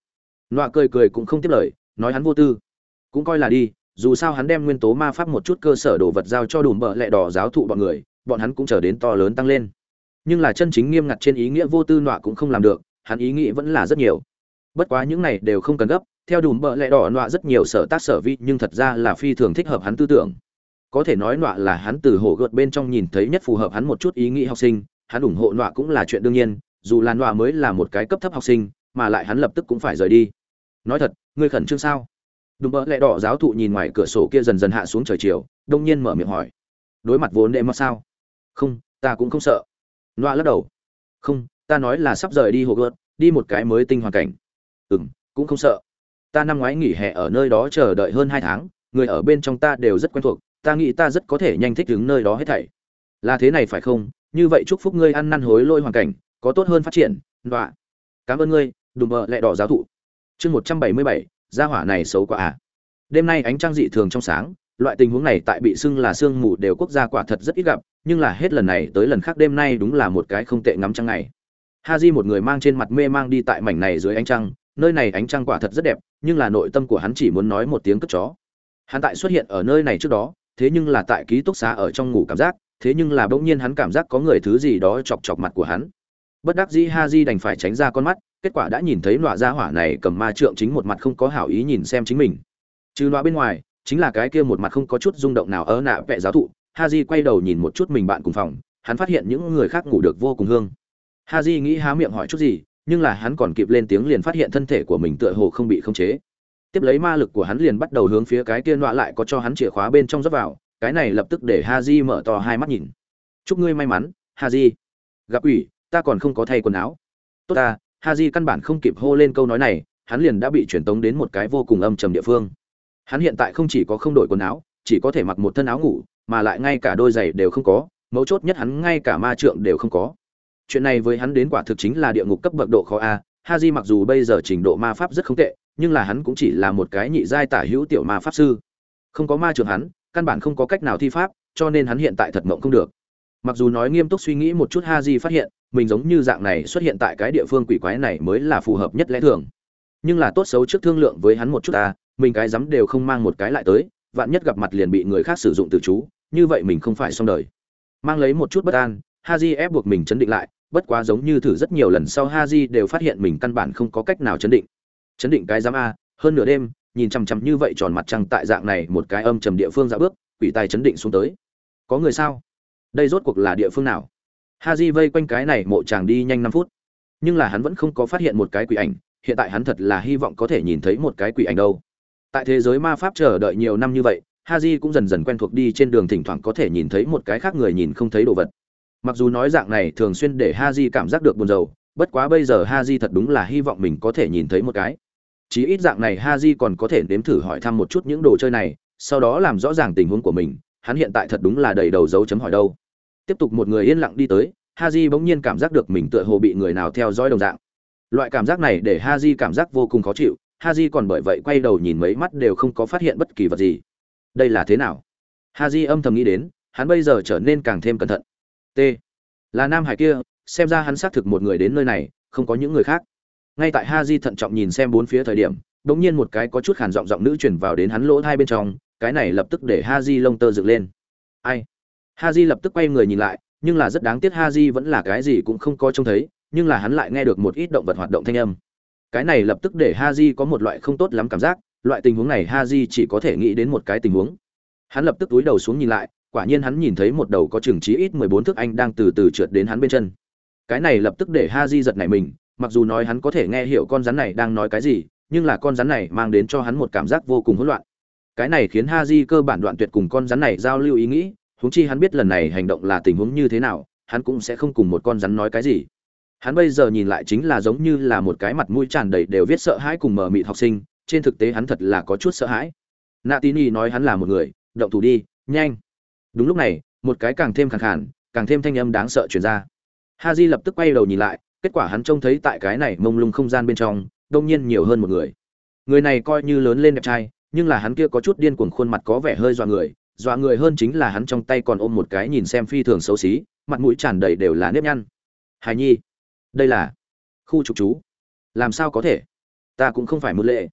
Nọa cười cười cũng không tiếp lời, nói hắn vô tư. Cũng coi là đi, dù sao hắn đem nguyên tố ma pháp một chút cơ sở đồ vật giao cho đùm bợ lẹ đỏ giáo thụ bọn người, bọn hắn cũng trở đến to lớn tăng lên. Nhưng là chân chính nghiêm ngặt trên ý nghĩa vô tư nọa cũng không làm được, hắn ý nghĩ vẫn là rất nhiều. Bất quá những này đều không cần gấp, theo đùm bợ lẹ đỏ nọa rất nhiều sở tác sở vi nhưng thật ra là phi thường thích hợp hắn tư tưởng. Có thể nói nọa là hắn từ hổ gợt bên trong nhìn thấy nhất phù hợp hắn một chút ý nghĩ học sinh hắn ủng hộ nọa cũng là chuyện đương nhiên, dù là nọa mới là một cái cấp thấp học sinh, mà lại hắn lập tức cũng phải rời đi. Nói thật, ngươi khẩn trương sao? Đùm bợ lẹ đỏ giáo thụ nhìn ngoài cửa sổ kia dần dần hạ xuống trời chiều, đông nhiên mở miệng hỏi. Đối mặt vốn đệ mà sao? Không, ta cũng không sợ. Nọa lắc đầu. Không, ta nói là sắp rời đi hồ gợt đi một cái mới tinh hoàn cảnh. Ừ m cũng không sợ. Ta năm ngoái nghỉ hè ở nơi đó chờ đợi hơn hai tháng, người ở bên trong ta đều rất quen thuộc, ta nghĩ ta rất có thể nhanh thích đứng nơi đó hết thảy. Là thế này phải không? Như vậy chúc phúc ngươi ăn năn hối lôi hoàn cảnh, có tốt hơn phát triển đọa cảm ơn ngươi, đùm bợ lẹ đỏ giáo thụ. Chương một trăm bảy mươi bảy, gia hỏa này xấu quá à. Đêm nay ánh trăng dị thường trong sáng, loại tình huống này tại bị sưng là sương mù đều quốc gia quả thật rất ít gặp, nhưng là hết lần này tới lần khác đêm nay đúng là một cái không tệ ngắm trăng ngày. Ha di một người mang trên mặt mê mang đi tại mảnh này dưới ánh trăng, nơi này ánh trăng quả thật rất đẹp, nhưng là nội tâm của hắn chỉ muốn nói một tiếng cất chó. Hắn tại xuất hiện ở nơi này trước đó, thế nhưng là tại ký túc xá ở trong ngủ cảm giác thế nhưng là bỗng nhiên hắn cảm giác có người thứ gì đó chọc chọc mặt của hắn. Bất đắc dĩ ha di đành phải tránh ra con mắt, kết quả đã nhìn thấy nọa gia hỏa này cầm ma trượng chính một mặt không có hảo ý nhìn xem chính mình. Trừ nọa bên ngoài, chính là cái kia một mặt không có chút rung động nào ở nạ vẽ giáo thụ ha di quay đầu nhìn một chút mình bạn cùng phòng, hắn phát hiện những người khác ngủ được vô cùng hương. Ha di nghĩ há miệng hỏi chút gì, nhưng là hắn còn kịp lên tiếng liền phát hiện thân thể của mình tựa hồ không bị khống chế. Tiếp lấy ma lực của hắn liền bắt đầu hướng phía cái kia nọa lại có cho hắn chìa khóa bên trong rót vào cái này lập tức để Haji mở to hai mắt nhìn. Chúc ngươi may mắn, Haji. gặp ủy ta còn không có thay quần áo. Tốt ta, Haji căn bản không kịp hô lên câu nói này, hắn liền đã bị chuyển tống đến một cái vô cùng âm trầm địa phương. Hắn hiện tại không chỉ có không đổi quần áo, chỉ có thể mặc một thân áo ngủ, mà lại ngay cả đôi giày đều không có, mấu chốt nhất hắn ngay cả ma trượng đều không có. Chuyện này với hắn đến quả thực chính là địa ngục cấp bậc độ khó a, Haji mặc dù bây giờ trình độ ma pháp rất không tệ, nhưng là hắn cũng chỉ là một cái nhị giai tả hữu tiểu ma pháp sư. Không có ma trượng hắn căn bản không có cách nào thi pháp, cho nên hắn hiện tại thật mộng không được. Mặc dù nói nghiêm túc suy nghĩ một chút ha di phát hiện, mình giống như dạng này xuất hiện tại cái địa phương quỷ quái này mới là phù hợp nhất lẽ thường. Nhưng là tốt xấu trước thương lượng với hắn một chút ta mình cái dám đều không mang một cái lại tới, vạn nhất gặp mặt liền bị người khác sử dụng từ chú, như vậy mình không phải xong đời. Mang lấy một chút bất an, haji ép buộc mình chấn định lại, bất quá giống như thử rất nhiều lần sau haji đều phát hiện mình căn bản không có cách nào chấn định. Chấn định cái dám a hơn nửa đêm nhìn chằm chằm như vậy tròn mặt trăng tại dạng này một cái âm trầm địa phương dạo bước quỷ tài chấn định xuống tới. Có người sao? Đây rốt cuộc là địa phương nào? Ha haji vây quanh cái này mộ chàng đi nhanh năm phút. Nhưng là hắn vẫn không có phát hiện một cái quỷ ảnh hiện tại hắn thật là hy vọng có thể nhìn thấy một cái quỷ ảnh đâu. Tại thế giới ma pháp chờ đợi nhiều năm như vậy Ha Haji cũng dần dần quen thuộc đi trên đường thỉnh thoảng có thể nhìn thấy một cái khác người nhìn không thấy đồ vật. Mặc dù nói dạng này thường xuyên để Ha Haji cảm giác được buồn rầu, bất quá bây giờ Ha Haji thật đúng là hy vọng mình có thể nhìn thấy một cái. Chí ít dạng này ha di còn có thể nếm thử hỏi thăm một chút những đồ chơi này, sau đó làm rõ ràng tình huống của mình, hắn hiện tại thật đúng là đầy đầu dấu chấm hỏi đâu. Tiếp tục một người yên lặng đi tới, ha di bỗng nhiên cảm giác được mình tựa hồ bị người nào theo dõi đồng dạng. Loại cảm giác này để ha di cảm giác vô cùng khó chịu, ha di còn bởi vậy quay đầu nhìn mấy mắt đều không có phát hiện bất kỳ vật gì. Đây là thế nào? Ha di âm thầm nghĩ đến hắn bây giờ trở nên càng thêm cẩn thận. T. Là nam hải kia xem ra hắn xác thực một người đến nơi này không có những người khác ngay tại ha di thận trọng nhìn xem bốn phía thời điểm đ ỗ n g nhiên một cái có chút khản giọng giọng nữ chuyển vào đến hắn lỗ hai bên trong cái này lập tức để ha di lông tơ dựng lên ai ha di lập tức quay người nhìn lại nhưng là rất đáng tiếc ha di vẫn là cái gì cũng không có trông thấy nhưng là hắn lại nghe được một ít động vật hoạt động thanh âm cái này lập tức để ha di có một loại không tốt lắm cảm giác loại tình huống này Haji chỉ có thể nghĩ đến một cái tình huống. Hắn lập tức túi đầu xuống nhìn lại, quả nhiên hắn nhìn thấy một đầu có chừng trí ít 14 thước anh đang từ từ trượt đến hắn bên chân. Cái này lập tức để Haji giật nảy mình, mặc dù nói hắn có thể nghe hiểu con rắn này đang nói cái gì, nhưng là con rắn này mang đến cho hắn một cảm giác vô cùng hỗn loạn. Cái này khiến Haji cơ bản đoạn tuyệt cùng con rắn này giao lưu ý nghĩ, huống chi hắn biết lần này hành động là tình huống như thế nào, hắn cũng sẽ không cùng một con rắn nói cái gì. hắn bây giờ nhìn lại chính là giống như là một cái mặt mũi tràn đầy đều viết sợ hãi cùng mờ mịt học sinh trên thực tế hắn thật là có chút sợ hãi nạ tín y nói hắn là một người động thủ đi nhanh đúng lúc này một cái càng thêm khẳng khản càng thêm thanh âm đáng sợ chuyển ra ha di lập tức quay đầu nhìn lại kết quả hắn trông thấy tại cái này mông lung không gian bên trong, đông nhiên nhiều hơn một người. Người này coi như lớn lên đẹp trai, nhưng là hắn kia có chút điên cuồng khuôn mặt có vẻ hơi dọa người dọa người hơn chính là hắn trong tay còn ôm một cái nhìn xem phi thường xấu xí, mặt mũi tràn đầy đều là nếp nhăn. Hài nhi, đây là khu trục chú. Làm sao có thể? Ta cũng không phải một lệ.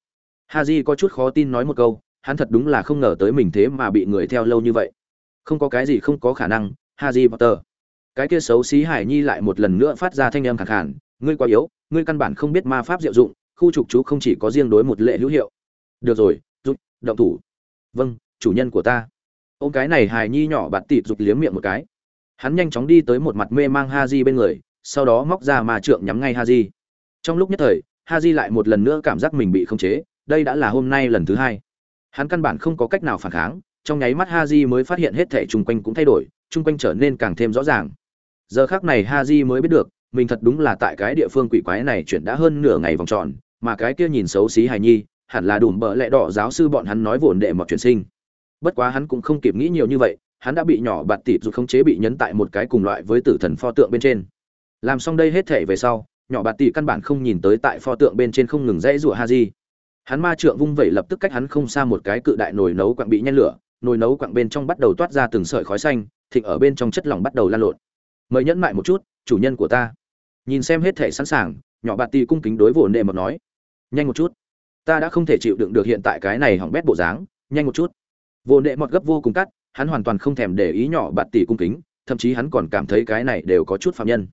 Ha j có chút khó tin nói một câu, hắn thật đúng là không ngờ tới mình thế mà bị người theo lâu như vậy. Không có cái gì không có khả năng ha j potter cái kia xấu xí hải nhi lại một lần nữa phát ra thanh âm khẳng khản ngươi quá yếu, ngươi căn bản không biết ma pháp diệu dụng, khu trục chú không chỉ có riêng đối một lệ hữu hiệu. Được rồi rút động thủ. Vâng chủ nhân của ta. Ô cái này hài nhi nhỏ bạt tịt rụt liếm miệng một cái. Hắn nhanh chóng đi tới một mặt mê mang ha di bên người, sau đó móc ra ma trượng nhắm ngay ha di trong lúc nhất thời ha di lại một lần nữa cảm giác mình bị khống chế, đây đã là hôm nay lần thứ hai. Hắn căn bản không có cách nào phản kháng, trong nháy mắt ha di mới phát hiện hết thể chung quanh cũng thay đổi, chung quanh trở nên càng thêm rõ ràng giờ khác này ha di mới biết được, mình thật đúng là tại cái địa phương quỷ quái này chuyển đã hơn nửa ngày vòng tròn, mà cái kia nhìn xấu xí hài nhi, hẳn là đùm bợ lẹ đỏ giáo sư bọn hắn nói vồn đệ mọt chuyển sinh. Bất quá hắn cũng không kịp nghĩ nhiều như vậy, hắn đã bị nhỏ bạt tịp dù khống chế bị nhấn tại một cái cùng loại với tử thần pho tượng bên trên. Làm xong đây hết thể về sau, nhỏ bạt tỷ căn bản không nhìn tới tại pho tượng bên trên không ngừng rẽ rụa ha di hắn ma trượng vung vẩy lập tức cách hắn không xa một cái cự đại nồi nấu quặng bị nhen lửa, nồi nấu quặng bên trong bắt đầu toát ra từng sợi khói xanh, thịnh ở bên trong chất lỏng bắt đầu lan lộn mời nhẫn mại một chút, chủ nhân của ta. Nhìn xem hết thể sẵn sàng, nhỏ bạt tì cung kính đối vồn đệ mật nói. Nhanh một chút. Ta đã không thể chịu đựng được hiện tại cái này hỏng bét bộ dáng, nhanh một chút. Vồn đệ mọt gấp vô cùng cắt, hắn hoàn toàn không thèm để ý nhỏ bạt tỷ cung kính, thậm chí hắn còn cảm thấy cái này đều có chút phạm nhân.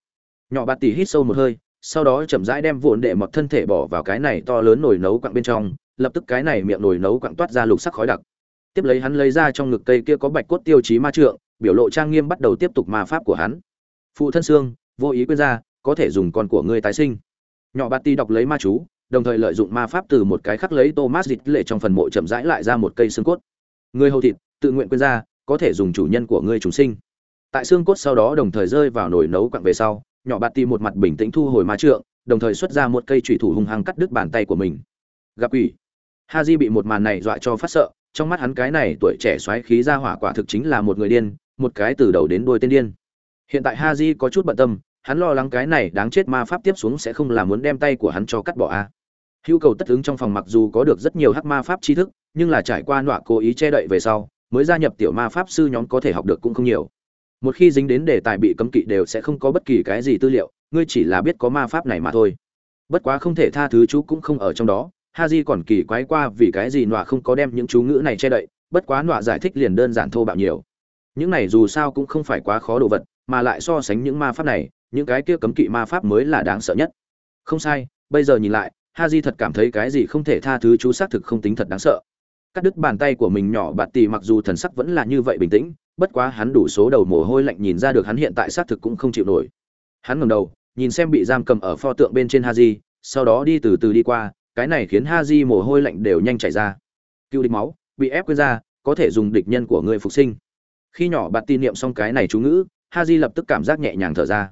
Nhỏ bạt tỷ hít sâu một hơi, sau đó chậm rãi đem vồn đệ mọt thân thể bỏ vào cái này to lớn nồi nấu quặng bên trong, lập tức cái này miệng nồi nấu quặng toát ra lục sắc khói đặc. Tiếp lấy hắn lấy ra trong ngực cây kia có bạch cốt tiêu chí ma trượng, biểu lộ trang nghiêm bắt đầu tiếp tục ma pháp của hắn phụ thân xương vô ý quên ra có thể dùng con của ngươi tái sinh nhỏ bạt tỷ đọc lấy ma chú đồng thời lợi dụng ma pháp từ một cái khắc lấy Thomas dịch lệ trong phần mộ chậm rãi lại ra một cây xương cốt. Người hầu thịt, tự nguyện quên ra, có thể dùng chủ nhân của ngươi trùng sinh. Tại xương cốt sau đó đồng thời rơi vào nồi nấu quặng về sau, nhỏ bạt ti một mặt bình tĩnh thu hồi ma trượng, đồng thời xuất ra một cây thủy thủ hung hăng cắt đứt bàn tay của mình. Gặp quỷ. Haji bị một màn này dọa cho phát sợ, trong mắt hắn cái này tuổi trẻ xoáy khí ra hỏa quả thực chính là một người điên, một cái từ đầu đến đuôi tên điên. Hiện tại Haji có chút bận tâm, hắn lo lắng cái này đáng chết ma pháp tiếp xuống sẽ không là muốn đem tay của hắn cho cắt bỏ a. Hưu cầu tất ứng trong phòng mặc dù có được rất nhiều hắc ma pháp tri thức, nhưng là trải qua nọa cố ý che đậy về sau, mới gia nhập tiểu ma pháp sư nhóm có thể học được cũng không nhiều. Một khi dính đến đề tài bị cấm kỵ đều sẽ không có bất kỳ cái gì tư liệu, ngươi chỉ là biết có ma pháp này mà thôi. Bất quá không thể tha thứ chú cũng không ở trong đó, Haji còn kỳ quái qua vì cái gì nọa không có đem những chú ngữ này che đậy, bất quá nọa giải thích liền đơn giản thô bạo nhiều. Những này dù sao cũng không phải quá khó đồ vật, mà lại so sánh những ma pháp này, những cái kia cấm kỵ ma pháp mới là đáng sợ nhất. Không sai, bây giờ nhìn lại, ha di thật cảm thấy cái gì không thể tha thứ chú xác thực không tính thật đáng sợ. Cắt đứt bàn tay của mình nhỏ bạt tì mặc dù thần sắc vẫn là như vậy bình tĩnh bất quá hắn đủ số đầu mồ hôi lạnh nhìn ra được hắn hiện tại xác thực cũng không chịu nổi. Hắn ngầm đầu nhìn xem bị giam cầm ở pho tượng bên trên ha di sau đó đi từ từ đi qua cái này khiến ha di mồ hôi lạnh đều nhanh chảy ra. Cựu địch máu bị ép quên ra có thể dùng địch nhân của người phục sinh. Khi nhỏ bạt tin niệm xong cái này chú ngữ ha di lập tức cảm giác nhẹ nhàng thở ra.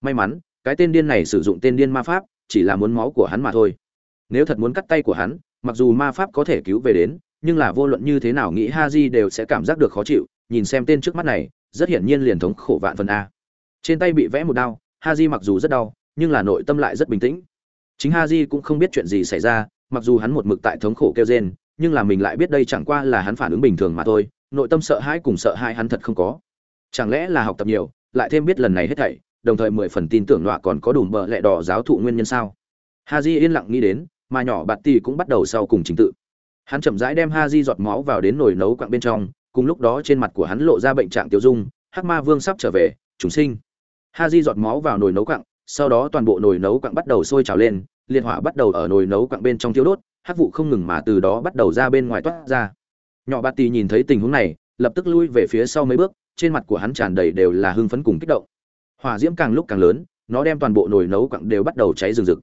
May mắn, cái tên điên này sử dụng tên điên ma pháp, chỉ là muốn máu của hắn mà thôi. Nếu thật muốn cắt tay của hắn, mặc dù ma pháp có thể cứu về đến, nhưng là vô luận như thế nào nghĩ ha di đều sẽ cảm giác được khó chịu. Nhìn xem tên trước mắt này, rất hiển nhiên liền thống khổ vạn phần a. Trên tay bị vẽ một đau ha di mặc dù rất đau, nhưng là nội tâm lại rất bình tĩnh. Chính ha di cũng không biết chuyện gì xảy ra, mặc dù hắn một mực tại thống khổ kêu rên, nhưng là mình lại biết đây chẳng qua là hắn phản ứng bình thường mà thôi. Nội tâm sợ hãi cùng sợ hãi hắn thật không có chẳng lẽ là học tập nhiều, lại thêm biết lần này hết thảy, đồng thời mười phần tin tưởng nọa còn có đủ bợ lẹ đỏ giáo thụ nguyên nhân sao? Ha di yên lặng nghĩ đến, mà nhỏ bạt tì cũng bắt đầu sau cùng trình tự. Hắn chậm rãi đem ha di giọt máu vào đến nồi nấu quặng bên trong, cùng lúc đó trên mặt của hắn lộ ra bệnh trạng tiêu dung, hắc ma vương sắp trở về, chúng sinh. Ha di giọt máu vào nồi nấu quặng, sau đó toàn bộ nồi nấu quặng bắt đầu sôi trào lên, liệt hỏa bắt đầu ở nồi nấu quặng bên trong thiêu đốt, hắc vụ không ngừng mà từ đó bắt đầu ra bên ngoài toát ra. Nhỏ bạt tì nhìn thấy tình huống này, lập tức lui về phía sau mấy bước trên mặt của hắn tràn đầy đều là hưng phấn cùng kích động. Hỏa diễm càng lúc càng lớn, nó đem toàn bộ nồi nấu quặng đều bắt đầu cháy rừng rực.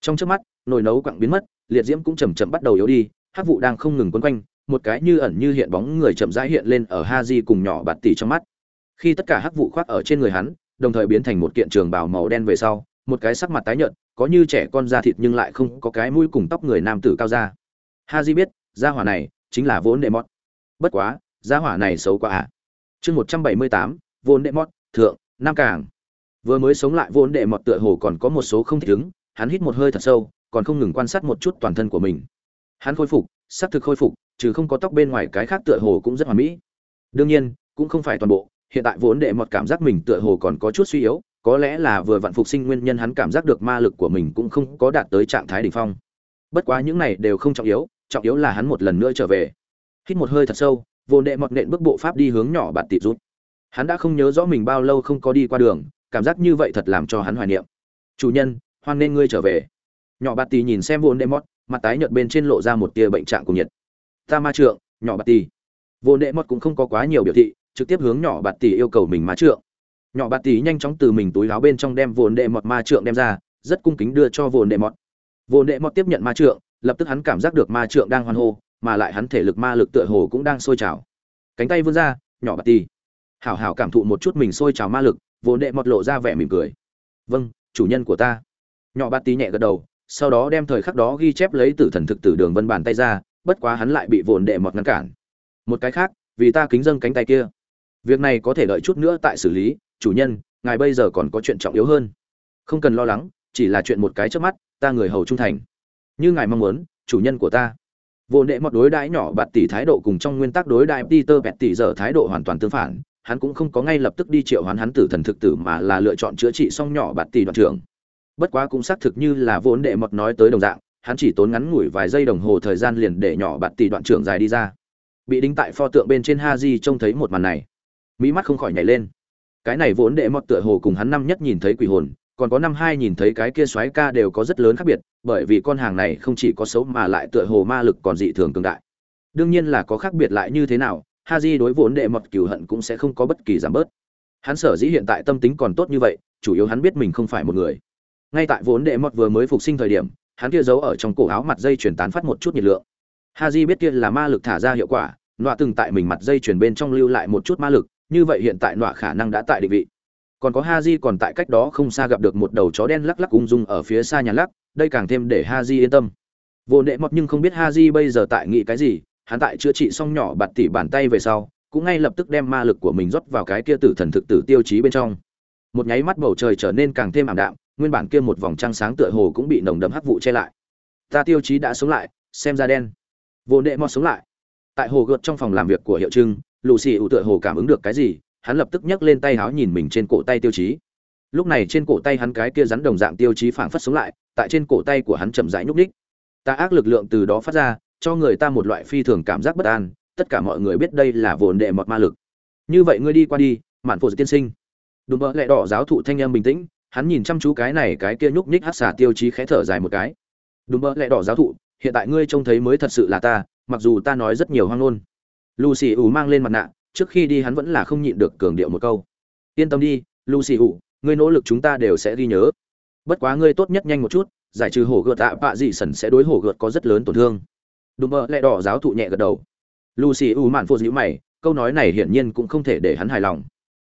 Trong trước mắt, nồi nấu quặng biến mất, liệt diễm cũng chầm chậm bắt đầu yếu đi hát vụ đang không ngừng quấn quanh, một cái như ẩn như hiện bóng người chậm rãi hiện lên ở ha di cùng nhỏ bạt tỷ trong mắt. Khi tất cả hắc vụ khoác ở trên người hắn, đồng thời biến thành một kiện trường bào màu đen về sau, một cái sắc mặt tái nhợt, có như trẻ con da thịt nhưng lại không có cái mũi cùng tóc người nam tử cao ra. ha di biết, gia hỏa này chính là vốn đệ mót bất quá, gia hỏa này xấu quá à chương một trăm bảy mươi tám vốn đệ mót thượng, nam cảng. Vừa mới sống lại vốn đệ mọt tựa hồ còn có một số không thích ứng, hắn hít một hơi thật sâu, còn không ngừng quan sát một chút toàn thân của mình. Hắn khôi phục xác thực khôi phục, trừ không có tóc bên ngoài cái khác tựa hồ cũng rất hoàn mỹ. Đương nhiên, cũng không phải toàn bộ, hiện tại vốn đệ mọt cảm giác mình tựa hồ còn có chút suy yếu, có lẽ là vừa vặn phục sinh nguyên nhân hắn cảm giác được ma lực của mình cũng không có đạt tới trạng thái đỉnh phong. Bất quá những này đều không trọng yếu trọng yếu là hắn một lần nữa trở về. Hít một hơi thật sâu Vô đệ mọt nện bước bộ pháp đi hướng nhỏ bạt tịt rút. Hắn đã không nhớ rõ mình bao lâu không có đi qua đường cảm giác như vậy thật làm cho hắn hoài niệm. Chủ nhân hoan nên ngươi trở về. Nhỏ bạt tì nhìn xem vô đệ mọt, mặt tái nhợt bên trên lộ ra một tia bệnh trạng cùng nhiệt. Ta ma trượng nhỏ bạt tì. Vô đệ mọt cũng không có quá nhiều biểu thị trực tiếp hướng nhỏ bạt tì yêu cầu mình ma trượng. Nhỏ bạt tì nhanh chóng từ mình túi áo bên trong đem vô đệ mọt ma trượng đem ra rất cung kính đưa cho vô đệ mọt. Vô đệ mọt tiếp nhận ma trượng lập tức hắn cảm giác được ma trượng đang hoan hô mà lại hắn thể lực ma lực tựa hồ cũng đang sôi trào. Cánh tay vươn ra nhỏ bạt ti, hảo hảo cảm thụ một chút mình sôi trào ma lực vốn đệ mọt lộ ra vẻ mỉm cười. Vâng chủ nhân của ta. Nhỏ bạt ti nhẹ gật đầu sau đó đem thời khắc đó ghi chép lấy tử thần thực tử đường vân bàn tay ra bất quá hắn lại bị vồn đệ mọt ngăn cản. Một cái khác vì ta kính dâng cánh tay kia. Việc này có thể đợi chút nữa tại xử lý chủ nhân ngài bây giờ còn có chuyện trọng yếu hơn. Không cần lo lắng chỉ là chuyện một cái trước mắt ta người hầu trung thành. Như ngài mong muốn chủ nhân của ta vô đệ mọt đối đãi nhỏ bạt tỷ thái độ cùng trong nguyên tắc đối đại peter bẹt tỷ giờ thái độ hoàn toàn tương phản, hắn cũng không có ngay lập tức đi triệu hoán hắn tử thần thực tử mà là lựa chọn chữa trị xong nhỏ bạt tỷ đoạn trưởng. Bất quá cũng xác thực như là vốn đệ mọt nói tới đồng dạng, hắn chỉ tốn ngắn ngủi vài giây đồng hồ thời gian liền để nhỏ bạt tỷ đoạn trưởng dài đi ra. Bị đính tại pho tượng bên trên ha di trông thấy một màn này mỹ mắt không khỏi nhảy lên. Cái này vốn đệ mọt tựa hồ cùng hắn năm nhất nhìn thấy quỷ hồn còn có năm hai nhìn thấy cái kia xoáy ca đều có rất lớn khác biệt bởi vì con hàng này không chỉ có xấu mà lại tựa hồ ma lực còn dị thường cường đại đương nhiên là có khác biệt lại như thế nào Haji đối vốn đệ mọt cửu hận cũng sẽ không có bất kỳ giảm bớt. Hắn sở dĩ hiện tại tâm tính còn tốt như vậy, chủ yếu hắn biết mình không phải một người. Ngay tại vốn đệ mọt vừa mới phục sinh thời điểm, hắn kia giấu ở trong cổ áo mặt dây truyền tán phát một chút nhiệt lượng. Haji biết kia là ma lực thả ra hiệu quả, nọa từng tại mình mặt dây truyền bên trong lưu lại một chút ma lực, như vậy hiện tại nọa khả năng đã tại định vị. Còn có ha di còn tại cách đó không xa gặp được một đầu chó đen lắc lắc ung dung ở phía xa nhà lắc, đây càng thêm để ha di yên tâm. Vô đệ mọt nhưng không biết ha di bây giờ tại nghĩ cái gì, hắn tại chữa trị xong nhỏ bạt tỉ bàn tay về sau cũng ngay lập tức đem ma lực của mình rót vào cái kia tử thần thực tử tiêu chí bên trong. Một nháy mắt bầu trời trở nên càng thêm ảm đạm nguyên bản kia một vòng trăng sáng tựa hồ cũng bị nồng đậm hắc vụ che lại. Ta tiêu chí đã sống lại xem ra đen. Vô nệ mọt sống lại. Tại hồ gợt trong phòng làm việc của hiệu trưng lù xì ủ tựa hồ cảm ứng được cái gì hắn lập tức nhấc lên tay háo nhìn mình trên cổ tay tiêu chí. Lúc này trên cổ tay hắn cái kia rắn đồng dạng tiêu chí phảng phất sống lại, tại trên cổ tay của hắn chậm rãi nhúc ních ta ác lực lượng từ đó phát ra, cho người ta một loại phi thường cảm giác bất an, tất cả mọi người biết đây là vồn đệ mọt ma lực. Như vậy ngươi đi qua đi, mạn phụ tiên sinh. Đùm bỡ lẹ đỏ giáo thụ thanh em bình tĩnh, hắn nhìn chăm chú cái này, cái kia nhúc nhích hát xả tiêu chí khẽ thở dài một cái. Đùm bỡ lẹ đỏ giáo thụ, hiện tại ngươi trông thấy mới thật sự là ta, mặc dù ta nói rất nhiều hoang ngôn. Lucy ủ mang lên mặt nạ trước khi đi hắn vẫn là không nhịn được cường điệu một câu. Yên tâm đi, lucy hụ, ngươi nỗ lực chúng ta đều sẽ ghi nhớ. Bất quá ngươi tốt nhất nhanh một chút, giải trừ hổ gợt tạ bạ dị sần sẽ đối hổ gợt có rất lớn tổn thương. Đùm mơ lẹ đỏ giáo thụ nhẹ gật đầu. Lucy u mạn phô dữ mày, câu nói này hiển nhiên cũng không thể để hắn hài lòng.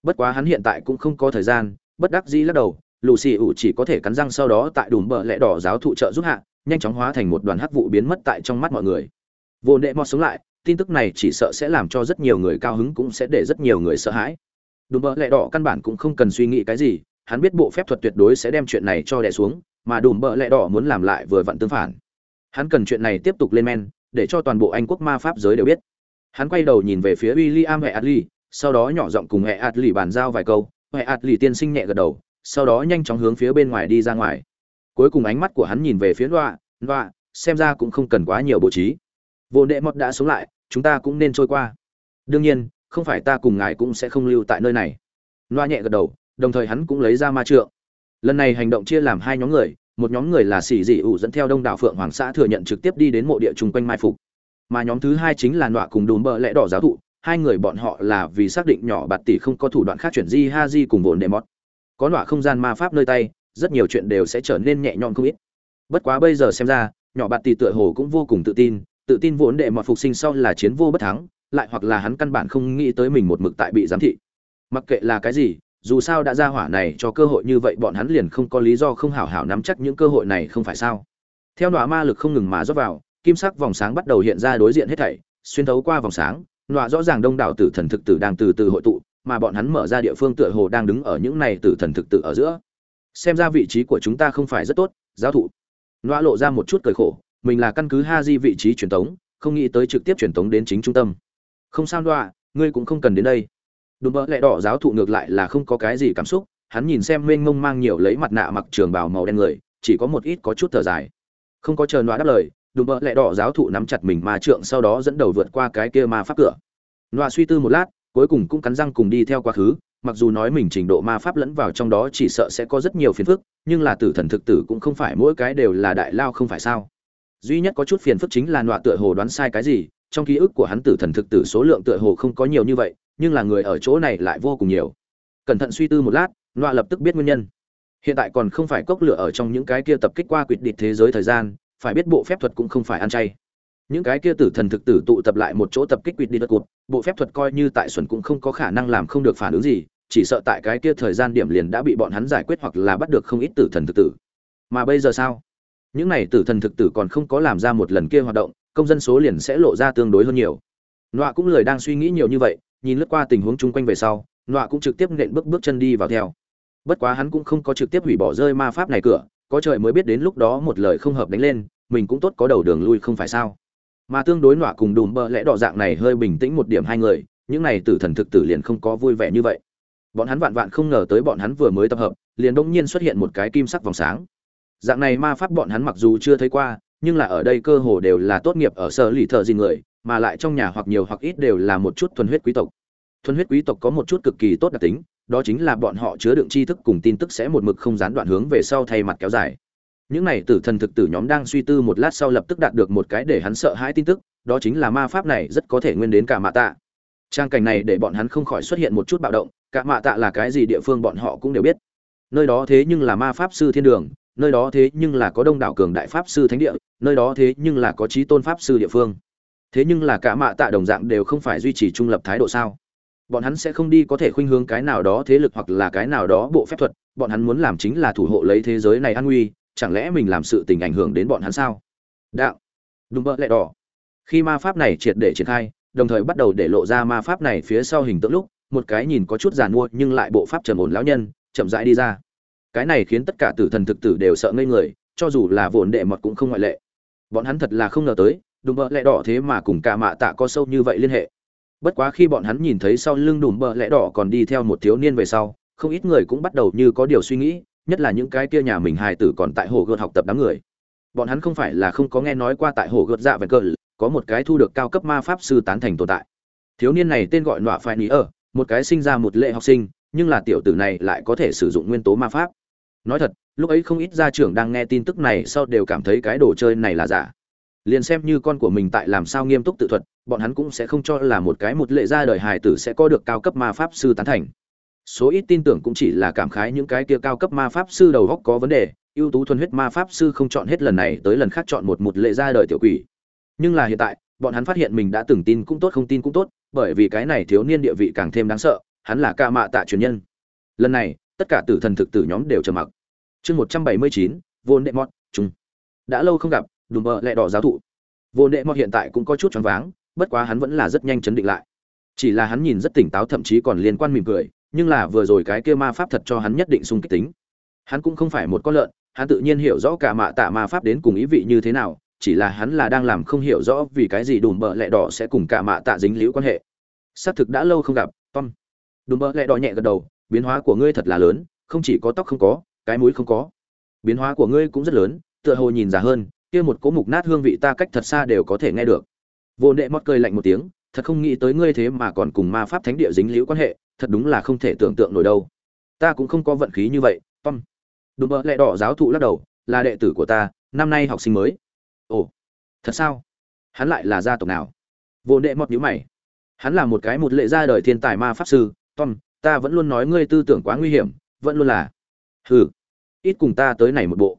Bất quá hắn hiện tại cũng không có thời gian, bất đắc dĩ lắc đầu, lucy u chỉ có thể cắn răng sau đó tại đùm bờ lẹ đỏ giáo thụ trợ giúp hạ, nhanh chóng hóa thành một đoàn hắc vụ biến mất tại trong mắt mọi người. Vô nệ mọt sống lại tin tức này chỉ sợ sẽ làm cho rất nhiều người cao hứng cũng sẽ để rất nhiều người sợ hãi đùm bờ lẹ đỏ căn bản cũng không cần suy nghĩ cái gì hắn biết bộ phép thuật tuyệt đối sẽ đem chuyện này cho đè xuống mà đùm bờ lẹ đỏ muốn làm lại vừa vặn tương phản Hắn cần chuyện này tiếp tục lên men, để cho toàn bộ Anh quốc ma pháp giới đều biết. Hắn quay đầu nhìn về phía William hệ Atli, sau đó nhỏ giọng cùng hệ Atli bàn giao vài câu, hệ Atli tiên sinh nhẹ gật đầu, sau đó nhanh chóng hướng phía bên ngoài đi ra ngoài. Cuối cùng ánh mắt của hắn nhìn về phía Loa, Loa, xem ra cũng không cần quá nhiều bố trí. Vô đệ mọt đã sống lại, chúng ta cũng nên trôi qua. Đương nhiên, không phải ta cùng ngài cũng sẽ không lưu tại nơi này. Loa nhẹ gật đầu, đồng thời hắn cũng lấy ra ma trượng. Lần này hành động chia làm hai nhóm người, một nhóm người là xì dị ủ dẫn theo đông đảo phượng hoàng xã thừa nhận trực tiếp đi đến mộ địa chung quanh mai phục mà nhóm thứ hai chính là nọa cùng đùm bợ lẽ đỏ giáo thụ hai người bọn họ là vì xác định nhỏ bạt tỷ không có thủ đoạn khác chuyển di ha di cùng vồn đệ mót có nọa không gian ma pháp nơi tay rất nhiều chuyện đều sẽ trở nên nhẹ nhõm không ít bất quá bây giờ xem ra nhỏ bạt tỷ tựa hồ cũng vô cùng tự tin tự tin vốn đệ mọt phục sinh sau là chiến vô bất thắng, lại hoặc là hắn căn bản không nghĩ tới mình một mực tại bị giám thị. Mặc kệ là cái gì, dù sao đã ra hỏa này cho cơ hội như vậy bọn hắn liền không có lý do không hảo hảo nắm chắc những cơ hội này không phải sao. Theo nọa ma lực không ngừng mà rót vào, kim sắc vòng sáng bắt đầu hiện ra đối diện hết thảy, xuyên thấu qua vòng sáng, nọa rõ ràng đông đảo tử thần thực tử đang từ từ hội tụ, mà bọn hắn mở ra địa phương tựa hồ đang đứng ở những này tử thần thực tử ở giữa. Xem ra vị trí của chúng ta không phải rất tốt, giáo thụ. Nọa lộ ra một chút cười khổ mình là căn cứ ha di vị trí truyền tống không nghĩ tới trực tiếp truyền tống đến chính trung tâm. Không sao đoạ, ngươi cũng không cần đến đây. Đùm bỡ lẹ đỏ giáo thụ ngược lại là không có cái gì cảm xúc hắn nhìn xem mênh mông mang nhiều lấy mặt nạ mặc trường bào màu đen người chỉ có một ít có chút thở dài. Không có chờ đoạ đáp lời đùm bỡ lẹ đỏ giáo thụ nắm chặt mình ma trượng sau đó dẫn đầu vượt qua cái kia ma pháp cửa. Đoạ suy tư một lát cuối cùng cũng cắn răng cùng đi theo quá khứ mặc dù nói mình trình độ ma pháp lẫn vào trong đó chỉ sợ sẽ có rất nhiều phiền phức nhưng là tử thần thực tử cũng không phải mỗi cái đều là đại lao không phải sao duy nhất có chút phiền phức chính là nọa tựa hồ đoán sai cái gì, trong ký ức của hắn tử thần thực tử số lượng tựa hồ không có nhiều như vậy, nhưng là người ở chỗ này lại vô cùng nhiều. Cẩn thận suy tư một lát, nọa lập tức biết nguyên nhân. Hiện tại còn không phải cốc lửa ở trong những cái kia tập kích qua quyệt địch thế giới thời gian, phải biết bộ phép thuật cũng không phải ăn chay. Những cái kia tử thần thực tử tụ tập lại một chỗ tập kích quyệt đi đất cụt bộ phép thuật coi như tại xuẩn cũng không có khả năng làm không được phản ứng gì, chỉ sợ tại cái kia thời gian điểm liền đã bị bọn hắn giải quyết hoặc là bắt được không ít tử thần thực tử. Mà bây giờ sao? Những này tử thần thực tử còn không có làm ra một lần kia hoạt động, công dân số liền sẽ lộ ra tương đối hơn nhiều. Nọa cũng lời đang suy nghĩ nhiều như vậy, nhìn lướt qua tình huống chung quanh về sau, nọa cũng trực tiếp nện bước bước chân đi vào theo. Bất quá hắn cũng không có trực tiếp hủy bỏ rơi ma pháp này cửa, có trời mới biết đến lúc đó một lời không hợp đánh lên, mình cũng tốt có đầu đường lui không phải sao. Mà tương đối nọa cùng đùm bơ lẽ đỏ dạng này hơi bình tĩnh một điểm hai người, những này tử thần thực tử liền không có vui vẻ như vậy. Bọn hắn vạn vạn không ngờ tới bọn hắn vừa mới tập hợp, liền đông nhiên xuất hiện một cái kim sắc vòng sáng dạng này ma pháp bọn hắn mặc dù chưa thấy qua, nhưng là ở đây cơ hồ đều là tốt nghiệp ở sở lì thợ gì người, mà lại trong nhà hoặc nhiều hoặc ít đều là một chút thuần huyết quý tộc. Thuần huyết quý tộc có một chút cực kỳ tốt đặc tính, đó chính là bọn họ chứa đựng tri thức cùng tin tức sẽ một mực không gián đoạn hướng về sau thay mặt kéo dài. Những này tử thần thực tử nhóm đang suy tư một lát sau lập tức đạt được một cái để hắn sợ hãi tin tức, đó chính là ma pháp này rất có thể nguyên đến cả mạ tạ. Trang cảnh này để bọn hắn không khỏi xuất hiện một chút bạo động, cả mạ tạ là cái gì địa phương bọn họ cũng đều biết. Nơi đó thế nhưng là ma pháp sư thiên đường nơi đó thế nhưng là có đông đảo cường đại pháp sư thánh địa, nơi đó thế nhưng là có trí tôn pháp sư địa phương. Thế nhưng là cả mạ tạ đồng dạng đều không phải duy trì trung lập thái độ sao? Bọn hắn sẽ không đi có thể khuynh hướng cái nào đó thế lực hoặc là cái nào đó bộ phép thuật, bọn hắn muốn làm chính là thủ hộ lấy thế giới này an nguy, chẳng lẽ mình làm sự tình ảnh hưởng đến bọn hắn sao? Đạo. Đúng vợ lẹ đỏ. Khi ma pháp này triệt để triển khai, đồng thời bắt đầu để lộ ra ma pháp này phía sau hình tượng lúc, một cái nhìn có chút giàn mua nhưng lại bộ pháp trầm ổn lão nhân, chậm rãi đi ra cái này khiến tất cả tử thần thực tử đều sợ ngây người, cho dù là vồn đệ mọt cũng không ngoại lệ. Bọn hắn thật là không ngờ tới, đùm bợ lẽ đỏ thế mà cùng cả mạ tạ có sâu như vậy liên hệ. Bất quá khi bọn hắn nhìn thấy sau lưng đùm bợ lẽ đỏ còn đi theo một thiếu niên về sau, không ít người cũng bắt đầu như có điều suy nghĩ, nhất là những cái kia nhà mình hài tử còn tại hồ gợt học tập đám người. Bọn hắn không phải là không có nghe nói qua tại hồ gợt dạ và cờ có một cái thu được cao cấp ma pháp sư tán thành tồn tại. Thiếu niên này tên gọi nọa phải ní ở một cái sinh ra một lệ học sinh, nhưng là tiểu tử này lại có thể sử dụng nguyên tố ma pháp nói thật, lúc ấy không ít gia trưởng đang nghe tin tức này sau đều cảm thấy cái đồ chơi này là giả. Liền xem như con của mình tại làm sao nghiêm túc tự thuật, bọn hắn cũng sẽ không cho là một cái một lệ ra đời hài tử sẽ có được cao cấp ma pháp sư tán thành. Số ít tin tưởng cũng chỉ là cảm khái những cái kia cao cấp ma pháp sư đầu góc có vấn đề, ưu tú thuần huyết ma pháp sư không chọn hết lần này tới lần khác chọn một một lệ ra đời tiểu quỷ. Nhưng là hiện tại, bọn hắn phát hiện mình đã từng tin cũng tốt, không tin cũng tốt, bởi vì cái này thiếu niên địa vị càng thêm đáng sợ, hắn là ca mạ tạ truyền nhân. Lần này, tất cả tử thần thực tử nhóm đều trầm mặc chương một trăm bảy mươi chín vốn đệ mọt, chung đã lâu không gặp đùm bợ lẹ đỏ giáo thụ. Vô đệ mọt hiện tại cũng có chút choáng váng bất quá hắn vẫn là rất nhanh chấn định lại. Chỉ là hắn nhìn rất tỉnh táo thậm chí còn liên quan mỉm cười nhưng là vừa rồi cái kia ma pháp thật cho hắn nhất định sung kích tính. Hắn cũng không phải một con lợn hắn tự nhiên hiểu rõ cả mạ tạ ma pháp đến cùng ý vị như thế nào chỉ là hắn là đang làm không hiểu rõ vì cái gì đùm bợ lẹ đỏ sẽ cùng cả mạ tạ dính liễu quan hệ. Xác thực đã lâu không gặp tom. Đùm bợ lẹ đỏ nhẹ gật đầu biến hóa của ngươi thật là lớn không chỉ có tóc không có cái mũi không có. Biến hóa của ngươi cũng rất lớn, tựa hồ nhìn già hơn, kia một cỗ mục nát hương vị ta cách thật xa đều có thể nghe được. Vô nệ mót cười lạnh một tiếng, thật không nghĩ tới ngươi thế mà còn cùng ma pháp thánh địa dính liễu quan hệ, thật đúng là không thể tưởng tượng nổi đâu. Ta cũng không có vận khí như vậy pom đùm bợ lẹ đỏ giáo thụ lắc đầu, là đệ tử của ta, năm nay học sinh mới. Ồ, thật sao? Hắn lại là gia tộc nào? Vô nệ mót nhíu mày. Hắn là một cái một lệ ra đời thiên tài ma pháp sư, tom, ta vẫn luôn nói ngươi tư tưởng quá nguy hiểm, vẫn luôn là hừ ít cùng ta tới này một bộ.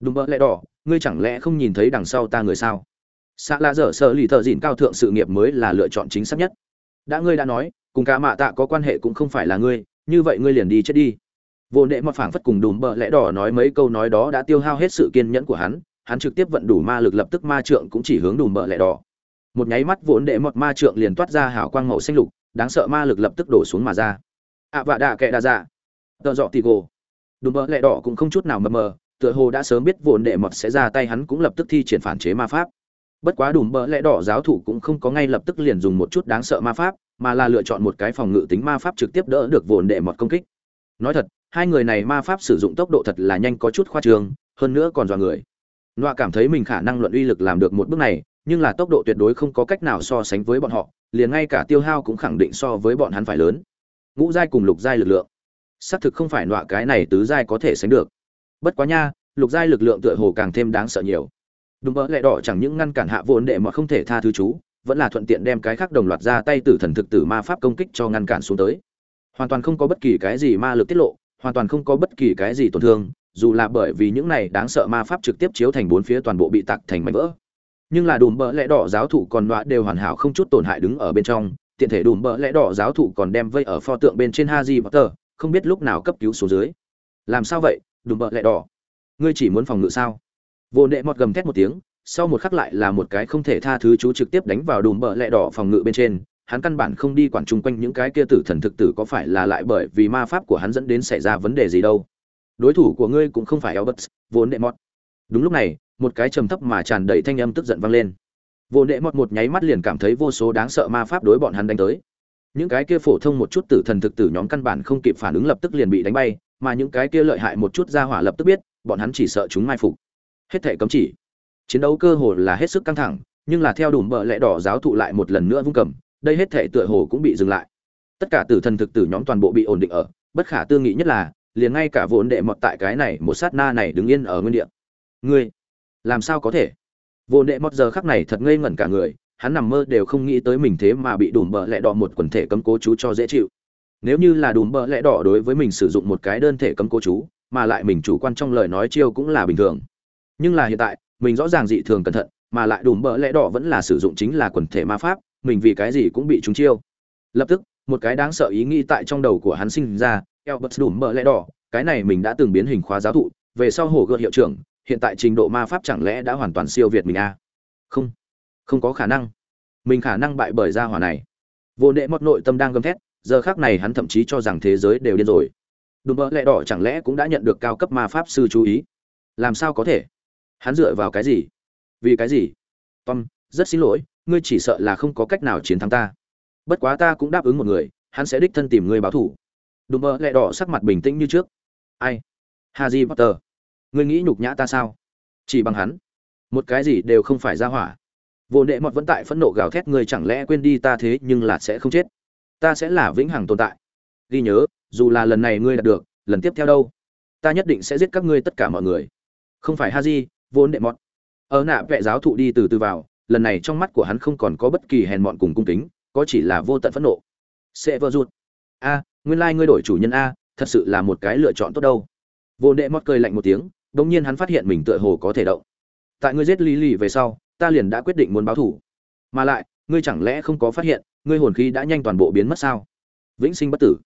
Đùm bợ lẽ đỏ ngươi chẳng lẽ không nhìn thấy đằng sau ta người sao? Xạ lạ dở sợ lì thợ dịn cao thượng sự nghiệp mới là lựa chọn chính xác nhất. Đã ngươi đã nói cùng cả mạ tạ có quan hệ cũng không phải là ngươi như vậy ngươi liền đi chết đi. Vô nệ mọt phảng phất cùng đùm bợ lẽ đỏ nói mấy câu nói đó đã tiêu hao hết sự kiên nhẫn của hắn hắn trực tiếp vận đủ ma lực lập tức ma trượng cũng chỉ hướng đùm bợ lẽ đỏ. Một nháy mắt vốn đệ mọt ma trượng liền toát ra hào quang màu xanh lục đáng sợ ma lực lập tức đổ xuống mà ra. Ạ à, vạ đạ kệ đa dạ. Tợ dọ tì gồ đùm bợ lẽ đỏ cũng không chút nào mờ mờ, tựa hồ đã sớm biết vồn đệ mọt sẽ ra tay hắn cũng lập tức thi triển phản chế ma pháp. Bất quá đùm bợ lẽ đỏ giáo thủ cũng không có ngay lập tức liền dùng một chút đáng sợ ma pháp, mà là lựa chọn một cái phòng ngự tính ma pháp trực tiếp đỡ được vồn đệ mọt công kích. Nói thật, hai người này ma pháp sử dụng tốc độ thật là nhanh có chút khoa trương, hơn nữa còn dọa người. Nọa cảm thấy mình khả năng luận uy lực làm được một bước này, nhưng là tốc độ tuyệt đối không có cách nào so sánh với bọn họ, liền ngay cả tiêu hao cũng khẳng định so với bọn hắn phải lớn. Ngũ giai cùng lục giai lực lượng xác thực không phải nọa cái này tứ giai có thể sánh được. Bất quá nha, lục giai lực lượng tựa hồ càng thêm đáng sợ nhiều. Đúng mỡ lẹ đỏ chẳng những ngăn cản hạ vốn đệ mà không thể tha thứ chú, vẫn là thuận tiện đem cái khác đồng loạt ra tay tử thần thực tử ma pháp công kích cho ngăn cản xuống tới. Hoàn toàn không có bất kỳ cái gì ma lực tiết lộ, hoàn toàn không có bất kỳ cái gì tổn thương, dù là bởi vì những này đáng sợ ma pháp trực tiếp chiếu thành bốn phía toàn bộ bị tạc thành mảnh vỡ. Nhưng là đùm bỡ lẽ đỏ giáo thủ còn đọa đều hoàn hảo không chút tổn hại đứng ở bên trong, tiện thể đùm bỡ lẽ đỏ giáo thủ còn đem vây ở pho tượng bên trên ha haji potter không biết lúc nào cấp cứu xuống dưới làm sao vậy đùm bợ lẹ đỏ ngươi chỉ muốn phòng ngự sao vô nệ mọt gầm thét một tiếng sau một khắc lại là một cái không thể tha thứ chú trực tiếp đánh vào đùm bợ lẹ đỏ phòng ngự bên trên hắn căn bản không đi quản chung quanh những cái kia tử thần thực tử có phải là lại bởi vì ma pháp của hắn dẫn đến xảy ra vấn đề gì đâu đối thủ của ngươi cũng không phải Albert, vốn đệ mọt. Đúng lúc này, một cái trầm thấp mà tràn đầy thanh âm tức giận vang lên. Vô đệ mọt một nháy mắt liền cảm thấy vô số đáng sợ ma pháp đối bọn hắn đánh tới. Những cái kia phổ thông một chút tử thần thực tử nhóm căn bản không kịp phản ứng lập tức liền bị đánh bay, mà những cái kia lợi hại một chút ra hỏa lập tức biết, bọn hắn chỉ sợ chúng mai phục. Hết thể cấm chỉ. Chiến đấu cơ hồ là hết sức căng thẳng nhưng là theo đùm bợ lẽ đỏ giáo thụ lại một lần nữa vung cầm đây hết thể tựa hồ cũng bị dừng lại. Tất cả tử thần thực tử nhóm toàn bộ bị ổn định ở bất khả tư nghị nhất là liền ngay cả vốn đệ mọt tại cái này một sát na này đứng yên ở nguyên địa. Ngươi làm sao có thể? Vốn đệ mọt giờ khắc này thật ngây ngẩn cả người hắn nằm mơ đều không nghĩ tới mình thế mà bị đùm bợ lẹ đỏ một quần thể cấm cố chú cho dễ chịu. Nếu như là đùm bợ lẹ đỏ đối với mình sử dụng một cái đơn thể cấm cố chú, mà lại mình chủ quan trong lời nói chiêu cũng là bình thường. Nhưng là hiện tại, mình rõ ràng dị thường cẩn thận, mà lại đùm bỡ lẹ đỏ vẫn là sử dụng chính là quần thể ma pháp, mình vì cái gì cũng bị trúng chiêu. Lập tức, một cái đáng sợ ý nghĩ tại trong đầu của hắn sinh ra eo bật đùm bỡ lẹ đỏ, cái này mình đã từng biến hình khóa giáo thụ, về sau hổ gợt hiệu trưởng, hiện tại trình độ ma pháp chẳng lẽ đã hoàn toàn siêu việt mình a à? không không có khả năng. Mình khả năng bại bởi gia hỏa này. Vô nệ mọt nội tâm đang gầm thét, giờ khác này hắn thậm chí cho rằng thế giới đều điên rồi. Đùm bỡ lẽ đỏ chẳng lẽ cũng đã nhận được cao cấp ma pháp sư chú ý? Làm sao có thể? Hắn dựa vào cái gì? Vì cái gì? Tom, rất xin lỗi, ngươi chỉ sợ là không có cách nào chiến thắng ta. Bất quá ta cũng đáp ứng một người, hắn sẽ đích thân tìm ngươi báo thủ đùm bỡ lẹ đỏ sắc mặt bình tĩnh như trước. Ai? Haji potter. Ngươi nghĩ nhục nhã ta sao? Chỉ bằng hắn. Một cái gì đều không phải ra hỏa vô nệ mọt vẫn tại phẫn nộ gào thét, ngươi chẳng lẽ quên đi ta thế nhưng là sẽ không chết? Ta sẽ là vĩnh hằng tồn tại. Ghi nhớ, dù là lần này ngươi đạt được, lần tiếp theo đâu? Ta nhất định sẽ giết các ngươi tất cả mọi người. Không phải haji, vô đệ mọt. Ở nạ vệ giáo thụ đi từ từ vào, lần này trong mắt của hắn không còn có bất kỳ hèn mọn cùng cung kính, có chỉ là vô tận phẫn nộ. Sẽ vơ rụt. A, nguyên lai、like、ngươi đổi chủ nhân a, thật sự là một cái lựa chọn tốt đâu. Vô đệ mọt cười lạnh một tiếng đ ỗ n g nhiên hắn phát hiện mình tựa hồ có thể động. Tại ngươi giết lý lì về sau ta liền đã quyết định muốn báo thủ. Mà lại, ngươi chẳng lẽ không có phát hiện, ngươi hồn khí đã nhanh toàn bộ biến mất sao? Vĩnh sinh bất tử.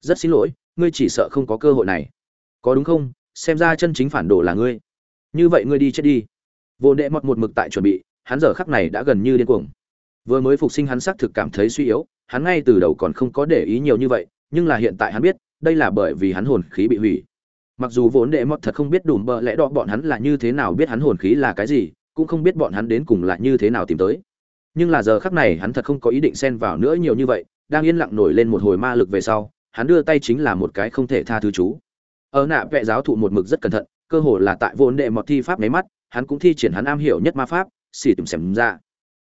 Rất xin lỗi, ngươi chỉ sợ không có cơ hội này. Có đúng không? Xem ra chân chính phản đồ là ngươi. Như vậy ngươi đi chết đi. Vô đệ mọt một mực tại chuẩn bị, hắn giờ khắc này đã gần như điên cuồng. Vừa mới phục sinh hắn xác thực cảm thấy suy yếu, hắn ngay từ đầu còn không có để ý nhiều như vậy, nhưng là hiện tại hắn biết, đây là bởi vì hắn hồn khí bị hủy. Mặc dù vốn đệ mọt thật không biết đùm bợ lẽ đỏ bọn hắn là như thế nào biết hắn hồn khí là cái gì cũng không biết bọn hắn đến cùng là như thế nào tìm tới. Nhưng là giờ khắc này hắn thật không có ý định xen vào nữa nhiều như vậy, đang yên lặng nổi lên một hồi ma lực về sau, hắn đưa tay chính là một cái không thể tha thứ chú. Ở nạ vệ giáo thụ một mực rất cẩn thận, cơ hồ là tại vốn đệ mọt thi pháp mấy mắt, hắn cũng thi triển hắn am hiểu nhất ma pháp xỉ tùm xem ra.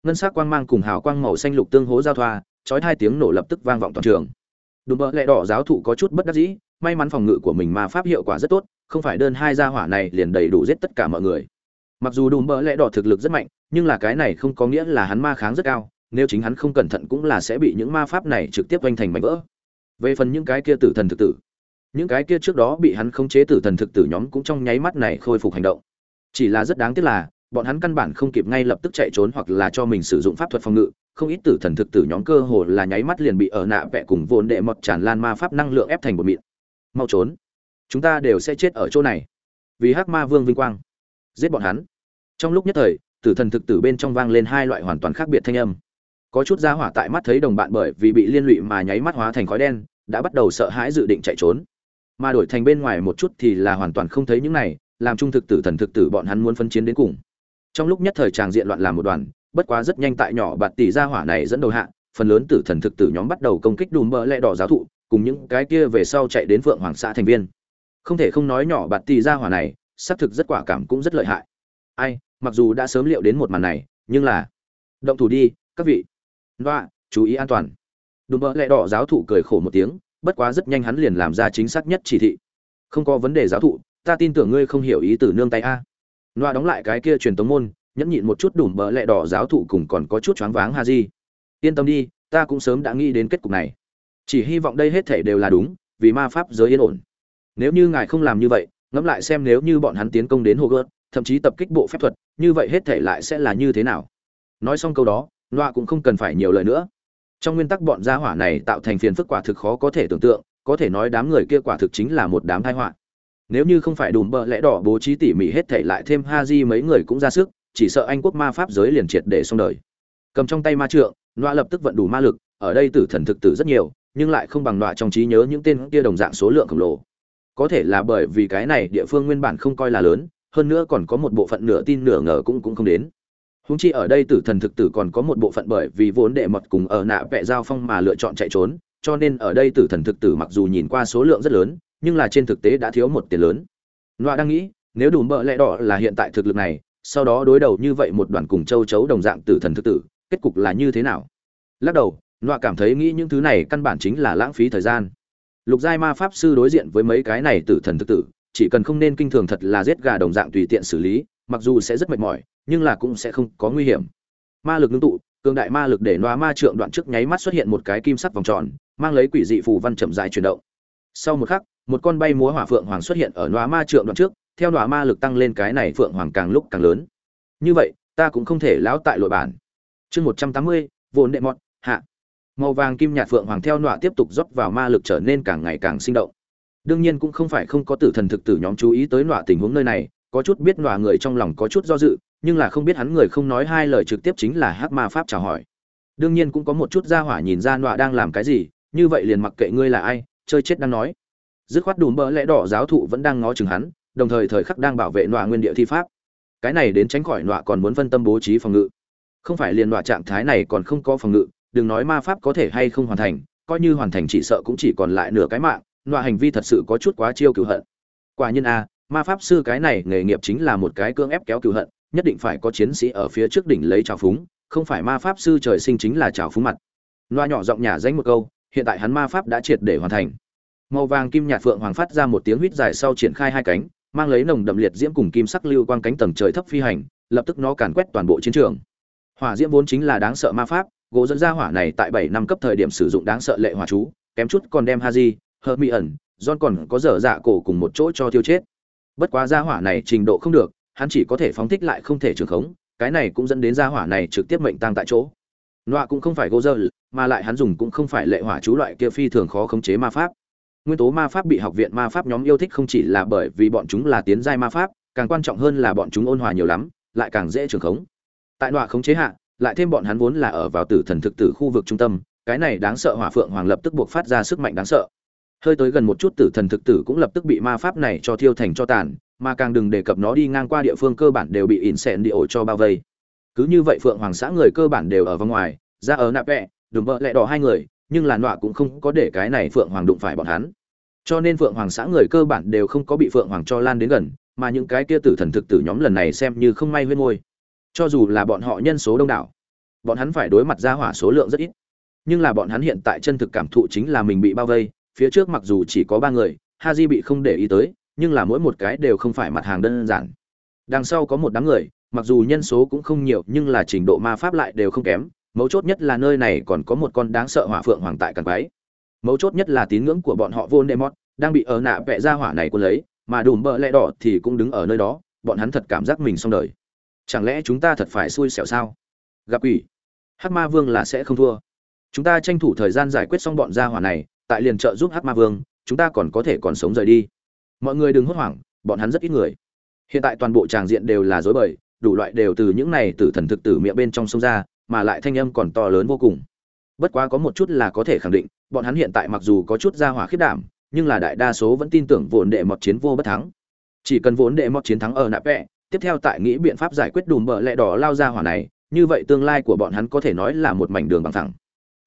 Ngân sắc quang mang cùng hào quang màu xanh lục tương hố giao thoa, chói hai tiếng nổ lập tức vang vọng toàn trường. Đùm bợ lẹ đỏ giáo thụ có chút bất đắc dĩ, may mắn phòng ngự của mình ma pháp hiệu quả rất tốt, không phải đơn hai gia hỏa này liền đầy đủ giết tất cả mọi người mặc dù đùm bỡ lẽ đỏ thực lực rất mạnh, nhưng là cái này không có nghĩa là hắn ma kháng rất cao, nếu chính hắn không cẩn thận cũng là sẽ bị những ma pháp này trực tiếp oanh thành mảnh vỡ. Về phần những cái kia tử thần thực tử, những cái kia trước đó bị hắn khống chế tử thần thực tử nhóm cũng trong nháy mắt này khôi phục hành động. Chỉ là rất đáng tiếc là, bọn hắn căn bản không kịp ngay lập tức chạy trốn hoặc là cho mình sử dụng pháp thuật phòng ngự, không ít tử thần thực tử nhóm cơ hồ là nháy mắt liền bị ở nạ vẽ cùng vồn đệ mọt tràn lan ma pháp năng lượng ép thành một mịn. Mau trốn. Chúng ta đều sẽ chết ở chỗ này. Vì hắc ma vương vinh quang. Giết bọn hắn trong lúc nhất thời, tử thần thực tử bên trong vang lên hai loại hoàn toàn khác biệt thanh âm. Có chút gia hỏa tại mắt thấy đồng bạn bởi vì bị liên lụy mà nháy mắt hóa thành khói đen, đã bắt đầu sợ hãi dự định chạy trốn. Mà đổi thành bên ngoài một chút thì là hoàn toàn không thấy những này, làm trung thực tử thần thực tử bọn hắn muốn phân chiến đến cùng. Trong lúc nhất thời tràng diện loạn làm một đoàn, bất quá rất nhanh tại nhỏ bạt tỷ gia hỏa này dẫn đầu hạ, phần lớn tử thần thực tử nhóm bắt đầu công kích đùm bỡ lẽ đỏ giáo thụ, cùng những cái kia về sau chạy đến phượng hoàng xã thành viên. Không thể không nói nhỏ bạt tỷ gia hỏa này, xác thực rất quả cảm cũng rất lợi hại. Ai mặc dù đã sớm liệu đến một màn này nhưng là động thủ đi các vị. Loa chú ý an toàn. Đùm bỡ lẹ đỏ giáo thụ cười khổ một tiếng bất quá rất nhanh hắn liền làm ra chính xác nhất chỉ thị. Không có vấn đề giáo thụ ta tin tưởng ngươi không hiểu ý từ nương tay a. Loa đóng lại cái kia truyền tống môn nhẫn nhịn một chút đùm bỡ lẹ đỏ giáo thụ cùng còn có chút choáng váng ha di yên tâm đi ta cũng sớm đã nghĩ đến kết cục này. Chỉ hy vọng đây hết thể đều là đúng vì ma pháp giới yên ổn. Nếu như ngài không làm như vậy ngẫm lại xem nếu như bọn hắn tiến công đến Hogwarts, thậm chí tập kích bộ phép thuật, như vậy hết thể lại sẽ là như thế nào? Nói xong câu đó, loa cũng không cần phải nhiều lời nữa. Trong nguyên tắc bọn gia hỏa này tạo thành phiền phức quả thực khó có thể tưởng tượng, có thể nói đám người kia quả thực chính là một đám tai họa. Nếu như không phải đùm bợ lẽ đỏ bố trí tỉ mỉ hết thể lại thêm ha di mấy người cũng ra sức, chỉ sợ anh quốc ma pháp giới liền triệt để xong đời. Cầm trong tay ma trượng, loa lập tức vận đủ ma lực, ở đây tử thần thực tử rất nhiều, nhưng lại không bằng loa trong trí nhớ những tên kia đồng dạng số lượng khổng lồ có thể là bởi vì cái này địa phương nguyên bản không coi là lớn hơn nữa còn có một bộ phận nửa tin nửa ngờ cũng cũng không đến. Húng chi ở đây tử thần thực tử còn có một bộ phận bởi vì vốn đệ mật cùng ở nạ vẽ giao phong mà lựa chọn chạy trốn, cho nên ở đây tử thần thực tử mặc dù nhìn qua số lượng rất lớn, nhưng là trên thực tế đã thiếu một tiền lớn. Loa đang nghĩ, nếu đủ mỡ lẽ đỏ là hiện tại thực lực này, sau đó đối đầu như vậy một đoàn cùng châu chấu đồng dạng tử thần thực tử, kết cục là như thế nào? Lắc đầu, loa cảm thấy nghĩ những thứ này căn bản chính là lãng phí thời gian. Lục giai ma pháp sư đối diện với mấy cái này tử thần thực tử chỉ cần không nên kinh thường thật là giết gà đồng dạng tùy tiện xử lý, mặc dù sẽ rất mệt mỏi, nhưng là cũng sẽ không có nguy hiểm. Ma lực ngưng tụ, cường đại ma lực để loa ma trượng đoạn trước nháy mắt xuất hiện một cái kim sắc vòng tròn, mang lấy quỷ dị phù văn chậm rãi chuyển động. Sau một khắc, một con bay múa hỏa phượng hoàng xuất hiện ở loa ma trượng đoạn trước, theo loa ma lực tăng lên cái này phượng hoàng càng lúc càng lớn. Như vậy, ta cũng không thể lão tại lội bản. Chương một trăm tám mươi vốn đệ mọn hạ. Màu vàng kim nhạt phượng hoàng theo nọa tiếp tục rót vào ma lực trở nên càng ngày càng sinh động đương nhiên cũng không phải không có tử thần thực tử nhóm chú ý tới nọa tình huống nơi này, có chút biết nọa người trong lòng có chút do dự, nhưng là không biết hắn người không nói hai lời trực tiếp chính là hắc ma pháp chào hỏi. Đương nhiên cũng có một chút gia hỏa nhìn ra nọa đang làm cái gì, như vậy liền mặc kệ ngươi là ai, chơi chết đang nói. Dứt khoát đùm bỡ lẽ đỏ giáo thụ vẫn đang ngó chừng hắn, đồng thời thời khắc đang bảo vệ nọa nguyên địa thi pháp. Cái này đến tránh khỏi nọa còn muốn phân tâm bố trí phòng ngự. Không phải liền nọa trạng thái này còn không có phòng ngự, đừng nói ma pháp có thể hay không hoàn thành, coi như hoàn thành chỉ sợ cũng chỉ còn lại nửa cái mạng nọa hành vi thật sự có chút quá chiêu cửu hận. Quả nhiên a, ma pháp sư cái này nghề nghiệp chính là một cái cưỡng ép kéo cửu hận, nhất định phải có chiến sĩ ở phía trước đỉnh lấy trào phúng, không phải ma pháp sư trời sinh chính là trào phúng mặt. Loa nhỏ giọng nhả danh một câu, hiện tại hắn ma pháp đã triệt để hoàn thành. Màu vàng kim nhạt phượng hoàng phát ra một tiếng huýt dài sau triển khai hai cánh, mang lấy nồng đậm liệt diễm cùng kim sắc lưu quang cánh tầng trời thấp phi hành, lập tức nó càn quét toàn bộ chiến trường. Hỏa diễm vốn chính là đáng sợ ma pháp, gỗ dẫn ra hỏa này tại bảy năm cấp thời điểm sử dụng đáng sợ lệ hỏa chú, kém chút còn đem haji hợp mỹ ẩn, john còn có dở dạ cổ cùng một chỗ cho tiêu chết. Bất quá gia hỏa này trình độ không được, hắn chỉ có thể phóng thích lại không thể trường khống, cái này cũng dẫn đến gia hỏa này trực tiếp mệnh tăng tại chỗ. Nọa cũng không phải gô dơ mà lại hắn dùng cũng không phải lệ hỏa chú loại kia phi thường khó khống chế ma pháp. Nguyên tố ma pháp bị học viện ma pháp nhóm yêu thích không chỉ là bởi vì bọn chúng là tiến giai ma pháp, càng quan trọng hơn là bọn chúng ôn hòa nhiều lắm, lại càng dễ trường khống. Tại nọa khống chế hạ, lại thêm bọn hắn vốn là ở vào tử thần thực tử khu vực trung tâm, cái này đáng sợ hỏa phượng hoàng lập tức buộc phát ra sức mạnh đáng sợ hơi tới gần một chút tử thần thực tử cũng lập tức bị ma pháp này cho thiêu thành cho tàn, mà càng đừng đề cập nó đi ngang qua địa phương cơ bản đều bị ỉn xẹn đi ổ cho bao vây. Cứ như vậy phượng hoàng xã người cơ bản đều ở vòng ngoài, ra ở nạp vẹ, đùm vợ lẹ đỏ hai người, nhưng làn đọa cũng không có để cái này phượng hoàng đụng phải bọn hắn. Cho nên phượng hoàng xã người cơ bản đều không có bị phượng hoàng cho lan đến gần, mà những cái kia tử thần thực tử nhóm lần này xem như không may huyên ngôi. Cho dù là bọn họ nhân số đông đảo, bọn hắn phải đối mặt ra hỏa số lượng rất ít. Nhưng là bọn hắn hiện tại chân thực cảm thụ chính là mình bị bao vây phía trước mặc dù chỉ có ba người ha di bị không để ý tới, nhưng là mỗi một cái đều không phải mặt hàng đơn giản. Đằng sau có một đám người, mặc dù nhân số cũng không nhiều, nhưng là trình độ ma pháp lại đều không kém, mấu chốt nhất là nơi này còn có một con đáng sợ hỏa phượng hoàng tại càng quái mấu chốt nhất là tín ngưỡng của bọn họ vô nệ mót đang bị ở nạ vẽ ra hỏa này quân lấy, mà đùm bợ lẽ đỏ thì cũng đứng ở nơi đó, bọn hắn thật cảm giác mình xong đời. Chẳng lẽ chúng ta thật phải xui xẻo sao? Gặp quỷ. Hắc ma vương là sẽ không thua. Chúng ta tranh thủ thời gian giải quyết xong bọn gia hỏa này tại liền trợ giúp hắc ma vương, chúng ta còn có thể còn sống rời đi. Mọi người đừng hốt hoảng, bọn hắn rất ít người. Hiện tại toàn bộ tràng diện đều là dối bời, đủ loại đều từ những này từ thần thực tử miệng bên trong sông ra, mà lại thanh âm còn to lớn vô cùng. Bất quá có một chút là có thể khẳng định, bọn hắn hiện tại mặc dù có chút ra hỏa khiết đảm, nhưng là đại đa số vẫn tin tưởng vốn đệ mọt chiến vô bất thắng. Chỉ cần vốn đệ mọt chiến thắng ở nạp vẹ, tiếp theo tại nghĩ biện pháp giải quyết đùm bợ lẹ đỏ lao ra hỏa này, như vậy tương lai của bọn hắn có thể nói là một mảnh đường bằng thẳng.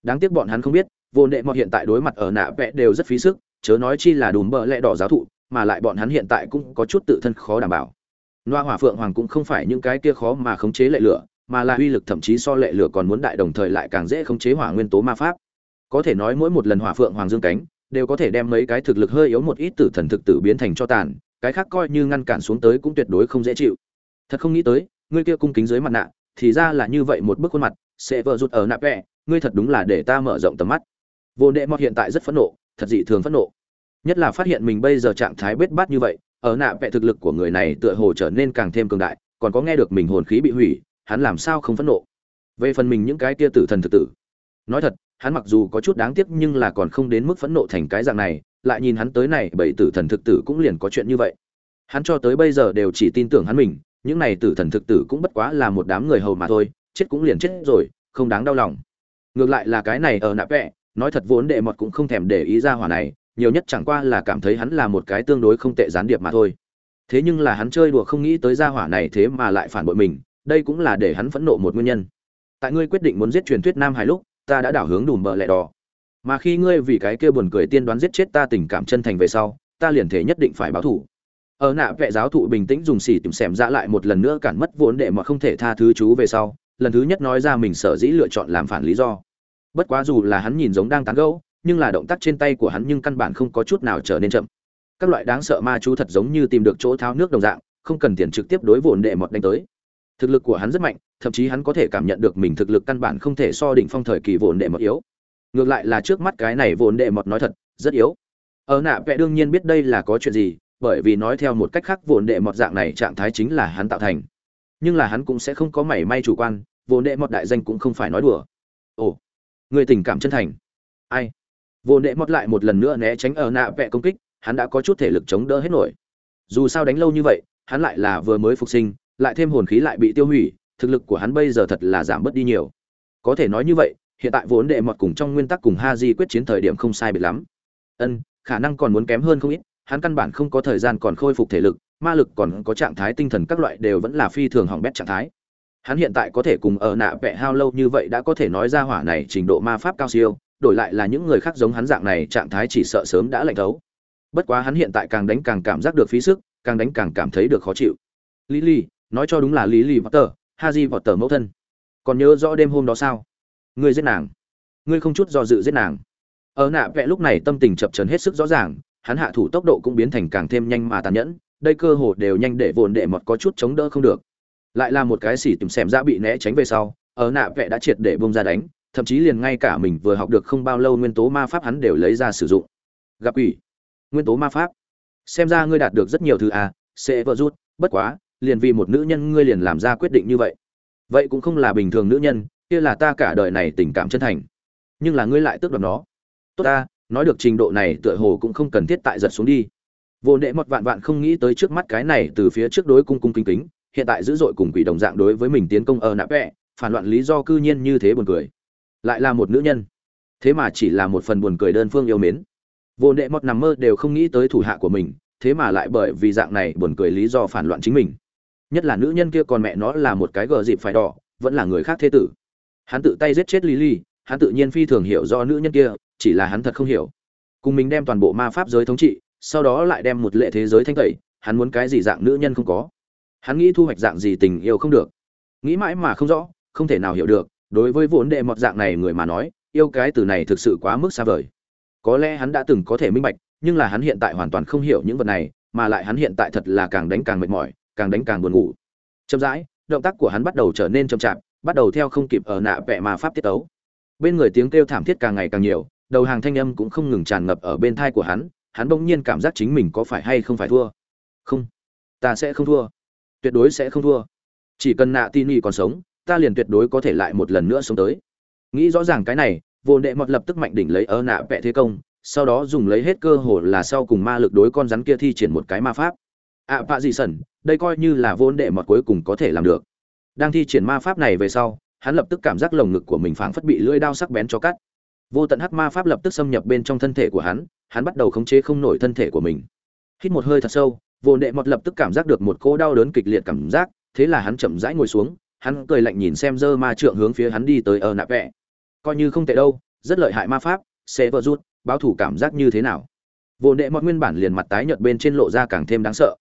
Đáng tiếc bọn hắn không biết Vô đệ mọt hiện tại đối mặt ở nạ vẽ đều rất phí sức chớ nói chi là đùm bợ lẹ đỏ giáo thụ mà lại bọn hắn hiện tại cũng có chút tự thân khó đảm bảo. Loa hỏa phượng hoàng cũng không phải những cái kia khó mà khống chế lệ lửa mà là uy lực thậm chí so lệ lửa còn muốn đại đồng thời lại càng dễ khống chế hỏa nguyên tố ma pháp. Có thể nói mỗi một lần hỏa phượng hoàng dương cánh đều có thể đem mấy cái thực lực hơi yếu một ít tử thần thực tử biến thành cho tàn cái khác coi như ngăn cản xuống tới cũng tuyệt đối không dễ chịu. Thật không nghĩ tới ngươi kia cung kính dưới mặt nạ thì ra là như vậy một bức khuôn mặt sẽ vợ rụt ở nạ vẽ, ngươi thật đúng là để ta mở rộng tầm mắt vô đệ mọt hiện tại rất phẫn nộ, thật dị thường phẫn nộ. Nhất là phát hiện mình bây giờ trạng thái bết bát như vậy, ở nạ vẻ thực lực của người này tựa hồ trở nên càng thêm cường đại, còn có nghe được mình hồn khí bị hủy, hắn làm sao không phẫn nộ? Về phần mình những cái kia tử thần thực tử. Nói thật, hắn mặc dù có chút đáng tiếc nhưng là còn không đến mức phẫn nộ thành cái dạng này, lại nhìn hắn tới này, bảy tử thần thực tử cũng liền có chuyện như vậy. Hắn cho tới bây giờ đều chỉ tin tưởng hắn mình, những này tử thần thực tử cũng bất quá là một đám người hầu mà thôi, chết cũng liền chết rồi, không đáng đau lòng. Ngược lại là cái này ở nạ vẽ nói thật vốn đệ mọt cũng không thèm để ý ra hỏa này, nhiều nhất chẳng qua là cảm thấy hắn là một cái tương đối không tệ gián điệp mà thôi. Thế nhưng là hắn chơi đùa không nghĩ tới gia hỏa này thế mà lại phản bội mình, đây cũng là để hắn phẫn nộ một nguyên nhân. Tại ngươi quyết định muốn giết truyền thuyết nam hải lúc, ta đã đảo hướng đùm bợ lẹ đỏ. Mà khi ngươi vì cái kia buồn cười tiên đoán giết chết ta tình cảm chân thành về sau, ta liền thể nhất định phải báo thủ ở nạ vệ giáo thụ bình tĩnh dùng xỉ tìm xẻm ra lại một lần nữa cản mất vốn đệ mà không thể tha thứ chú về sau, lần thứ nhất nói ra mình sở dĩ lựa chọn làm phản lý do bất quá dù là hắn nhìn giống đang tán gẫu, nhưng là động tác trên tay của hắn nhưng căn bản không có chút nào trở nên chậm. Các loại đáng sợ ma chú thật giống như tìm được chỗ tháo nước đồng dạng, không cần tiền trực tiếp đối vồn đệ mọt đánh tới. Thực lực của hắn rất mạnh, thậm chí hắn có thể cảm nhận được mình thực lực căn bản không thể so đỉnh phong thời kỳ vồn đệ mọt yếu. Ngược lại là trước mắt cái này vồn đệ mọt nói thật, rất yếu. Ở nạ vẽ đương nhiên biết đây là có chuyện gì, bởi vì nói theo một cách khác vồn đệ mọt dạng này trạng thái chính là hắn tạo thành. Nhưng là hắn cũng sẽ không có mảy may chủ quan vồn đệ mọt đại danh cũng không phải nói đùa. Ồ người tình cảm chân thành. Ai? Vô đệ mọt lại một lần nữa né tránh ở nạ vẹ công kích, hắn đã có chút thể lực chống đỡ hết nổi. Dù sao đánh lâu như vậy, hắn lại là vừa mới phục sinh, lại thêm hồn khí lại bị tiêu hủy, thực lực của hắn bây giờ thật là giảm bớt đi nhiều. Có thể nói như vậy, hiện tại vốn đệ mọt cùng trong nguyên tắc cùng ha di quyết chiến thời điểm không sai biệt lắm. Ân, khả năng còn muốn kém hơn không ít, hắn căn bản không có thời gian còn khôi phục thể lực, ma lực còn có trạng thái tinh thần các loại đều vẫn là phi thường hỏng bét trạng thái hắn hiện tại có thể cùng ở nạ vẽ hao lâu như vậy đã có thể nói ra hỏa này trình độ ma pháp cao siêu, đổi lại là những người khác giống hắn dạng này, trạng thái chỉ sợ sớm đã lạnh thấu. Bất quá hắn hiện tại càng đánh càng cảm giác được phí sức, càng đánh càng cảm thấy được khó chịu. Lý lý nói cho đúng là lý lý di vọt tờ mẫu thân. Còn nhớ rõ đêm hôm đó sao? Ngươi giết nàng. Ngươi không chút do dự giết nàng. Ở nạ vẽ lúc này tâm tình chập trấn hết sức rõ ràng, hắn hạ thủ tốc độ cũng biến thành càng thêm nhanh mà tàn nhẫn, đây cơ hồ đều nhanh để vồn đệ mọt có chút chống đỡ không được lại là một cái xỉ tìm xem ra bị né tránh về sau, ở nạ vẽ đã triệt để bông ra đánh, thậm chí liền ngay cả mình vừa học được không bao lâu nguyên tố ma pháp hắn đều lấy ra sử dụng. Gặp ủy nguyên tố ma pháp. Xem ra ngươi đạt được rất nhiều thứ à sẽ vợ rút, bất quá, liền vì một nữ nhân ngươi liền làm ra quyết định như vậy. Vậy cũng không là bình thường nữ nhân, kia là ta cả đời này tình cảm chân thành. Nhưng là ngươi lại tước đoạt nó. Tốt ta, nói được trình độ này tựa hồ cũng không cần thiết tại giật xuống đi. Vô nệ một vạn vạn không nghĩ tới trước mắt cái này từ phía trước đối cung cung kính kính hiện tại dữ dội cùng quỷ đồng dạng đối với mình tiến công ở nạp vẽ phản loạn lý do cư nhiên như thế buồn cười. Lại là một nữ nhân. Thế mà chỉ là một phần buồn cười đơn phương yêu mến. Vô nệ một nằm mơ đều không nghĩ tới thủ hạ của mình thế mà lại bởi vì dạng này buồn cười lý do phản loạn chính mình. Nhất là nữ nhân kia còn mẹ nó là một cái gờ dịp phải đỏ vẫn là người khác thế tử. Hắn tự tay giết chết Lily, hắn tự nhiên phi thường hiểu do nữ nhân kia chỉ là hắn thật không hiểu. Cùng mình đem toàn bộ ma pháp giới thống trị sau đó lại đem một lệ thế giới thanh tẩy hắn muốn cái gì dạng nữ nhân không có hắn nghĩ thu hoạch dạng gì tình yêu không được. Nghĩ mãi mà không rõ, không thể nào hiểu được, đối với vốn đệ mọt dạng này người mà nói, yêu cái từ này thực sự quá mức xa vời. Có lẽ hắn đã từng có thể minh bạch, nhưng là hắn hiện tại hoàn toàn không hiểu những vật này, mà lại hắn hiện tại thật là càng đánh càng mệt mỏi, càng đánh càng buồn ngủ. Chậm rãi, động tác của hắn bắt đầu trở nên chậm chạp, bắt đầu theo không kịp ở nạ vẽ mà pháp tiết tấu. Bên người tiếng kêu thảm thiết càng ngày càng nhiều, đầu hàng thanh âm cũng không ngừng tràn ngập ở bên thai của hắn hắn bỗng nhiên cảm giác chính mình có phải hay không phải thua. Không, ta sẽ không thua tuyệt đối sẽ không thua. Chỉ cần nạ tin y còn sống ta liền tuyệt đối có thể lại một lần nữa sống tới. Nghĩ rõ ràng cái này vô đệ mọt lập tức mạnh đỉnh lấy ơ nạ vẽ thế công sau đó dùng lấy hết cơ hội là sau cùng ma lực đối con rắn kia thi triển một cái ma pháp. Ạ à, dị sẩn đây coi như là vô đệ mọt cuối cùng có thể làm được. Đang thi triển ma pháp này về sau hắn lập tức cảm giác lồng ngực của mình phảng phất bị lưỡi đao sắc bén cho cắt. Vô tận hắc ma pháp lập tức xâm nhập bên trong thân thể của hắn hắn bắt đầu khống chế không nổi thân thể của mình. Hít một hơi thật sâu vô đệ mọt lập tức cảm giác được một cỗ đau đớn kịch liệt cảm giác, thế là hắn chậm rãi ngồi xuống, hắn cười lạnh nhìn xem dơ ma trượng hướng phía hắn đi tới ở nạ vẽ coi như không tệ đâu, rất lợi hại ma pháp, sẽ vỡ rút, báo thủ cảm giác như thế nào? Vô đệ mọt nguyên bản liền mặt tái nhợt bên trên lộ ra càng thêm đáng sợ.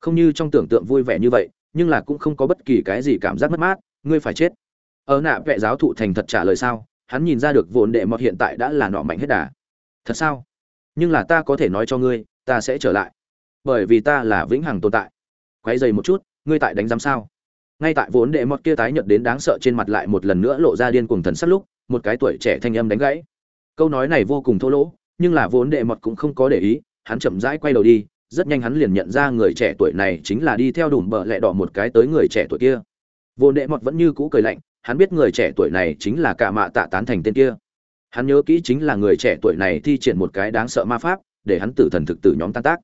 Không như trong tưởng tượng vui vẻ như vậy, nhưng là cũng không có bất kỳ cái gì cảm giác mất mát, ngươi phải chết. Ở nạ vẽ giáo thụ thành thật trả lời sao, hắn nhìn ra được vốn đệ mọt hiện tại đã là nọ mạnh hết đà. Thật sao? Nhưng là ta có thể nói cho ngươi, ta sẽ trở lại bởi vì ta là vĩnh hằng tồn tại. Quay dày một chút, ngươi tại đánh giám sao? Ngay tại vốn đệ mọt kia tái nhợt đến đáng sợ trên mặt lại một lần nữa lộ ra điên cuồng thần sắc lúc, một cái tuổi trẻ thanh âm đánh gãy. Câu nói này vô cùng thô lỗ, nhưng là vốn đệ mọt cũng không có để ý, hắn chậm rãi quay đầu đi, rất nhanh hắn liền nhận ra người trẻ tuổi này chính là đi theo đùm bờ lẹ đỏ một cái tới người trẻ tuổi kia. Vốn đệ mọt vẫn như cũ cười lạnh, hắn biết người trẻ tuổi này chính là cả mạ tạ tán thành tên kia. Hắn nhớ kỹ chính là người trẻ tuổi này thi triển một cái đáng sợ ma pháp, để hắn tử thần thực tử nhóm tan tác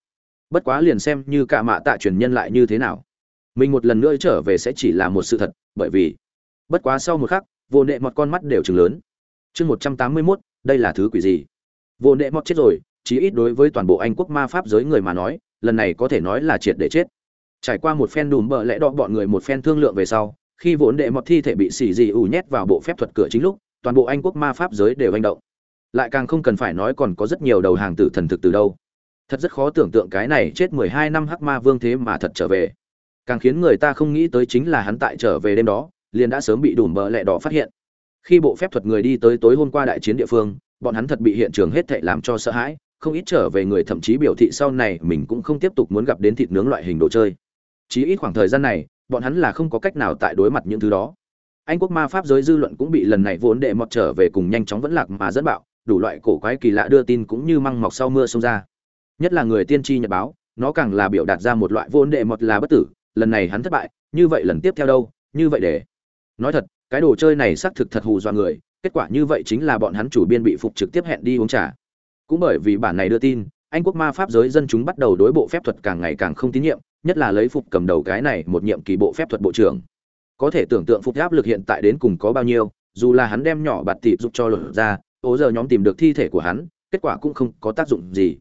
bất quá liền xem như cả mạ tạ truyền nhân lại như thế nào. Mình một lần nữa trở về sẽ chỉ là một sự thật, bởi vì bất quá sau một khắc, vô nệ một con mắt đều chừng lớn. Chương một trăm tám mươi mốt, đây là thứ quỷ gì? Vô nệ mọt chết rồi, chí ít đối với toàn bộ anh quốc ma pháp giới người mà nói, lần này có thể nói là triệt để chết. Trải qua một phen đùm bợ lẽ đọ bọn người một phen thương lượng về sau, khi vốn đệ mọt thi thể bị xì dị ủ nhét vào bộ phép thuật cửa chính lúc, toàn bộ anh quốc ma pháp giới đều hành động. Lại càng không cần phải nói còn có rất nhiều đầu hàng tử thần thực từ đâu thật rất khó tưởng tượng cái này chết mười hai năm hắc ma vương thế mà thật trở về. Càng khiến người ta không nghĩ tới chính là hắn tại trở về đêm đó, liền đã sớm bị đủ bờ lẹ đỏ phát hiện. Khi bộ phép thuật người đi tới tối hôm qua đại chiến địa phương, bọn hắn thật bị hiện trường hết thệ làm cho sợ hãi, không ít trở về người thậm chí biểu thị sau này mình cũng không tiếp tục muốn gặp đến thịt nướng loại hình đồ chơi. Chí ít khoảng thời gian này, bọn hắn là không có cách nào tại đối mặt những thứ đó. Anh quốc ma pháp giới dư luận cũng bị lần này vốn đệ mọt trở về cùng nhanh chóng vẫn lạc mà dẫn bạo, đủ loại cổ quái kỳ lạ đưa tin cũng như măng mọc sau mưa xông ra nhất là người tiên tri nhật báo, nó càng là biểu đạt ra một loại vốn đệ mọt là bất tử, lần này hắn thất bại, như vậy lần tiếp theo đâu, như vậy để. Nói thật, cái đồ chơi này xác thực thật hù dọa người, kết quả như vậy chính là bọn hắn chủ biên bị phục trực tiếp hẹn đi uống trà. Cũng bởi vì bản này đưa tin, anh quốc ma pháp giới dân chúng bắt đầu đối bộ phép thuật càng ngày càng không tín nhiệm, nhất là lấy phục cầm đầu cái này một nhiệm kỳ bộ phép thuật bộ trưởng. Có thể tưởng tượng phục áp lực hiện tại đến cùng có bao nhiêu, dù là hắn đem nhỏ bạt thịt giúp cho lột ra, ố giờ nhóm tìm được thi thể của hắn, kết quả cũng không có tác dụng gì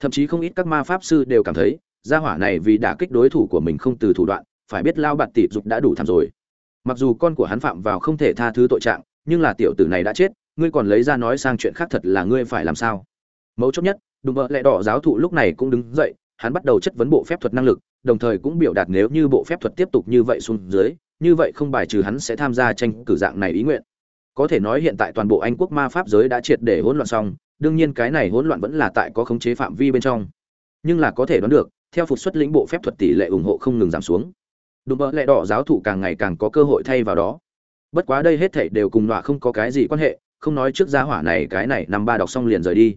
thậm chí không ít các ma pháp sư đều cảm thấy, gia hỏa này vì đả kích đối thủ của mình không từ thủ đoạn, phải biết lao bạt tỷ dục đã đủ thảm rồi. Mặc dù con của hắn phạm vào không thể tha thứ tội trạng, nhưng là tiểu tử này đã chết, ngươi còn lấy ra nói sang chuyện khác thật là ngươi phải làm sao? Mấu chốt nhất, đùm vợ lẹ đỏ giáo thụ lúc này cũng đứng dậy, hắn bắt đầu chất vấn bộ phép thuật năng lực, đồng thời cũng biểu đạt nếu như bộ phép thuật tiếp tục như vậy xuống dưới, như vậy không bài trừ hắn sẽ tham gia tranh cử dạng này ý nguyện. Có thể nói hiện tại toàn bộ anh quốc ma pháp giới đã triệt để hỗn loạn xong đương nhiên cái này hỗn loạn vẫn là tại có khống chế phạm vi bên trong. Nhưng là có thể đoán được, theo phục xuất lĩnh bộ phép thuật tỷ lệ ủng hộ không ngừng giảm xuống. Đùm bỡ lẽ đỏ giáo thụ càng ngày càng có cơ hội thay vào đó. Bất quá đây hết thảy đều cùng nọa không có cái gì quan hệ, không nói trước gia hỏa này cái này năm ba đọc xong liền rời đi.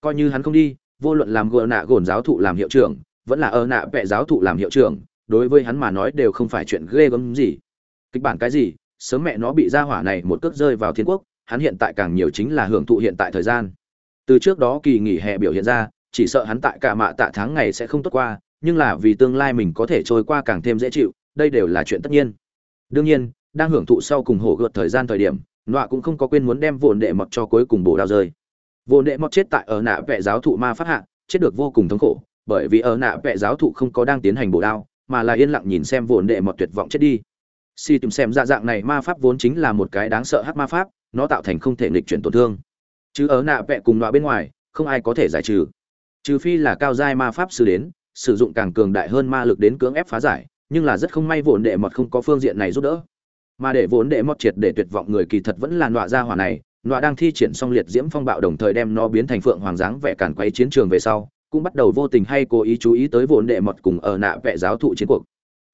Coi như hắn không đi, vô luận làm gờ nạ gồn giáo thụ làm hiệu trưởng, vẫn là ơ nạ vẹ giáo thụ làm hiệu trưởng, đối với hắn mà nói đều không phải chuyện ghê gớm gì. Kịch bản cái gì, sớm mẹ nó bị gia hỏa này một cước rơi vào thiên quốc, hắn hiện tại càng nhiều chính là hưởng thụ hiện tại thời gian từ trước đó kỳ nghỉ hè biểu hiện ra, chỉ sợ hắn tại cả mạ tạ tháng ngày sẽ không tốt qua, nhưng là vì tương lai mình có thể trôi qua càng thêm dễ chịu, đây đều là chuyện tất nhiên. Đương nhiên, đang hưởng thụ sau cùng hổ gợt thời gian thời điểm, nọa cũng không có quên muốn đem vồn đệ mọt cho cuối cùng bổ đao rơi. Vồn đệ mọt chết tại ở nạ vệ giáo thụ ma phát hạ, chết được vô cùng thống khổ, bởi vì ở nạ vệ giáo thụ không có đang tiến hành bổ đao, mà là yên lặng nhìn xem vồn đệ mọt tuyệt vọng chết đi. Si tìm xem ra dạng này ma pháp vốn chính là một cái đáng sợ hát ma pháp, nó tạo thành không thể nghịch chuyển tổn thương chứ ở nạ vẹ cùng nọa bên ngoài, không ai có thể giải trừ. Trừ phi là cao giai ma pháp sư đến, sử dụng càng cường đại hơn ma lực đến cưỡng ép phá giải, nhưng là rất không may vốn đệ mọt không có phương diện này giúp đỡ. Mà để vốn đệ mọt triệt để tuyệt vọng người kỳ thật vẫn là nọa ra hỏa này, nọa đang thi triển xong liệt diễm phong bạo đồng thời đem nó biến thành phượng hoàng dáng vẻ càn quay chiến trường về sau, cũng bắt đầu vô tình hay cố ý chú ý tới vốn đệ mọt cùng ở nạ vẽ giáo thụ chiến cuộc.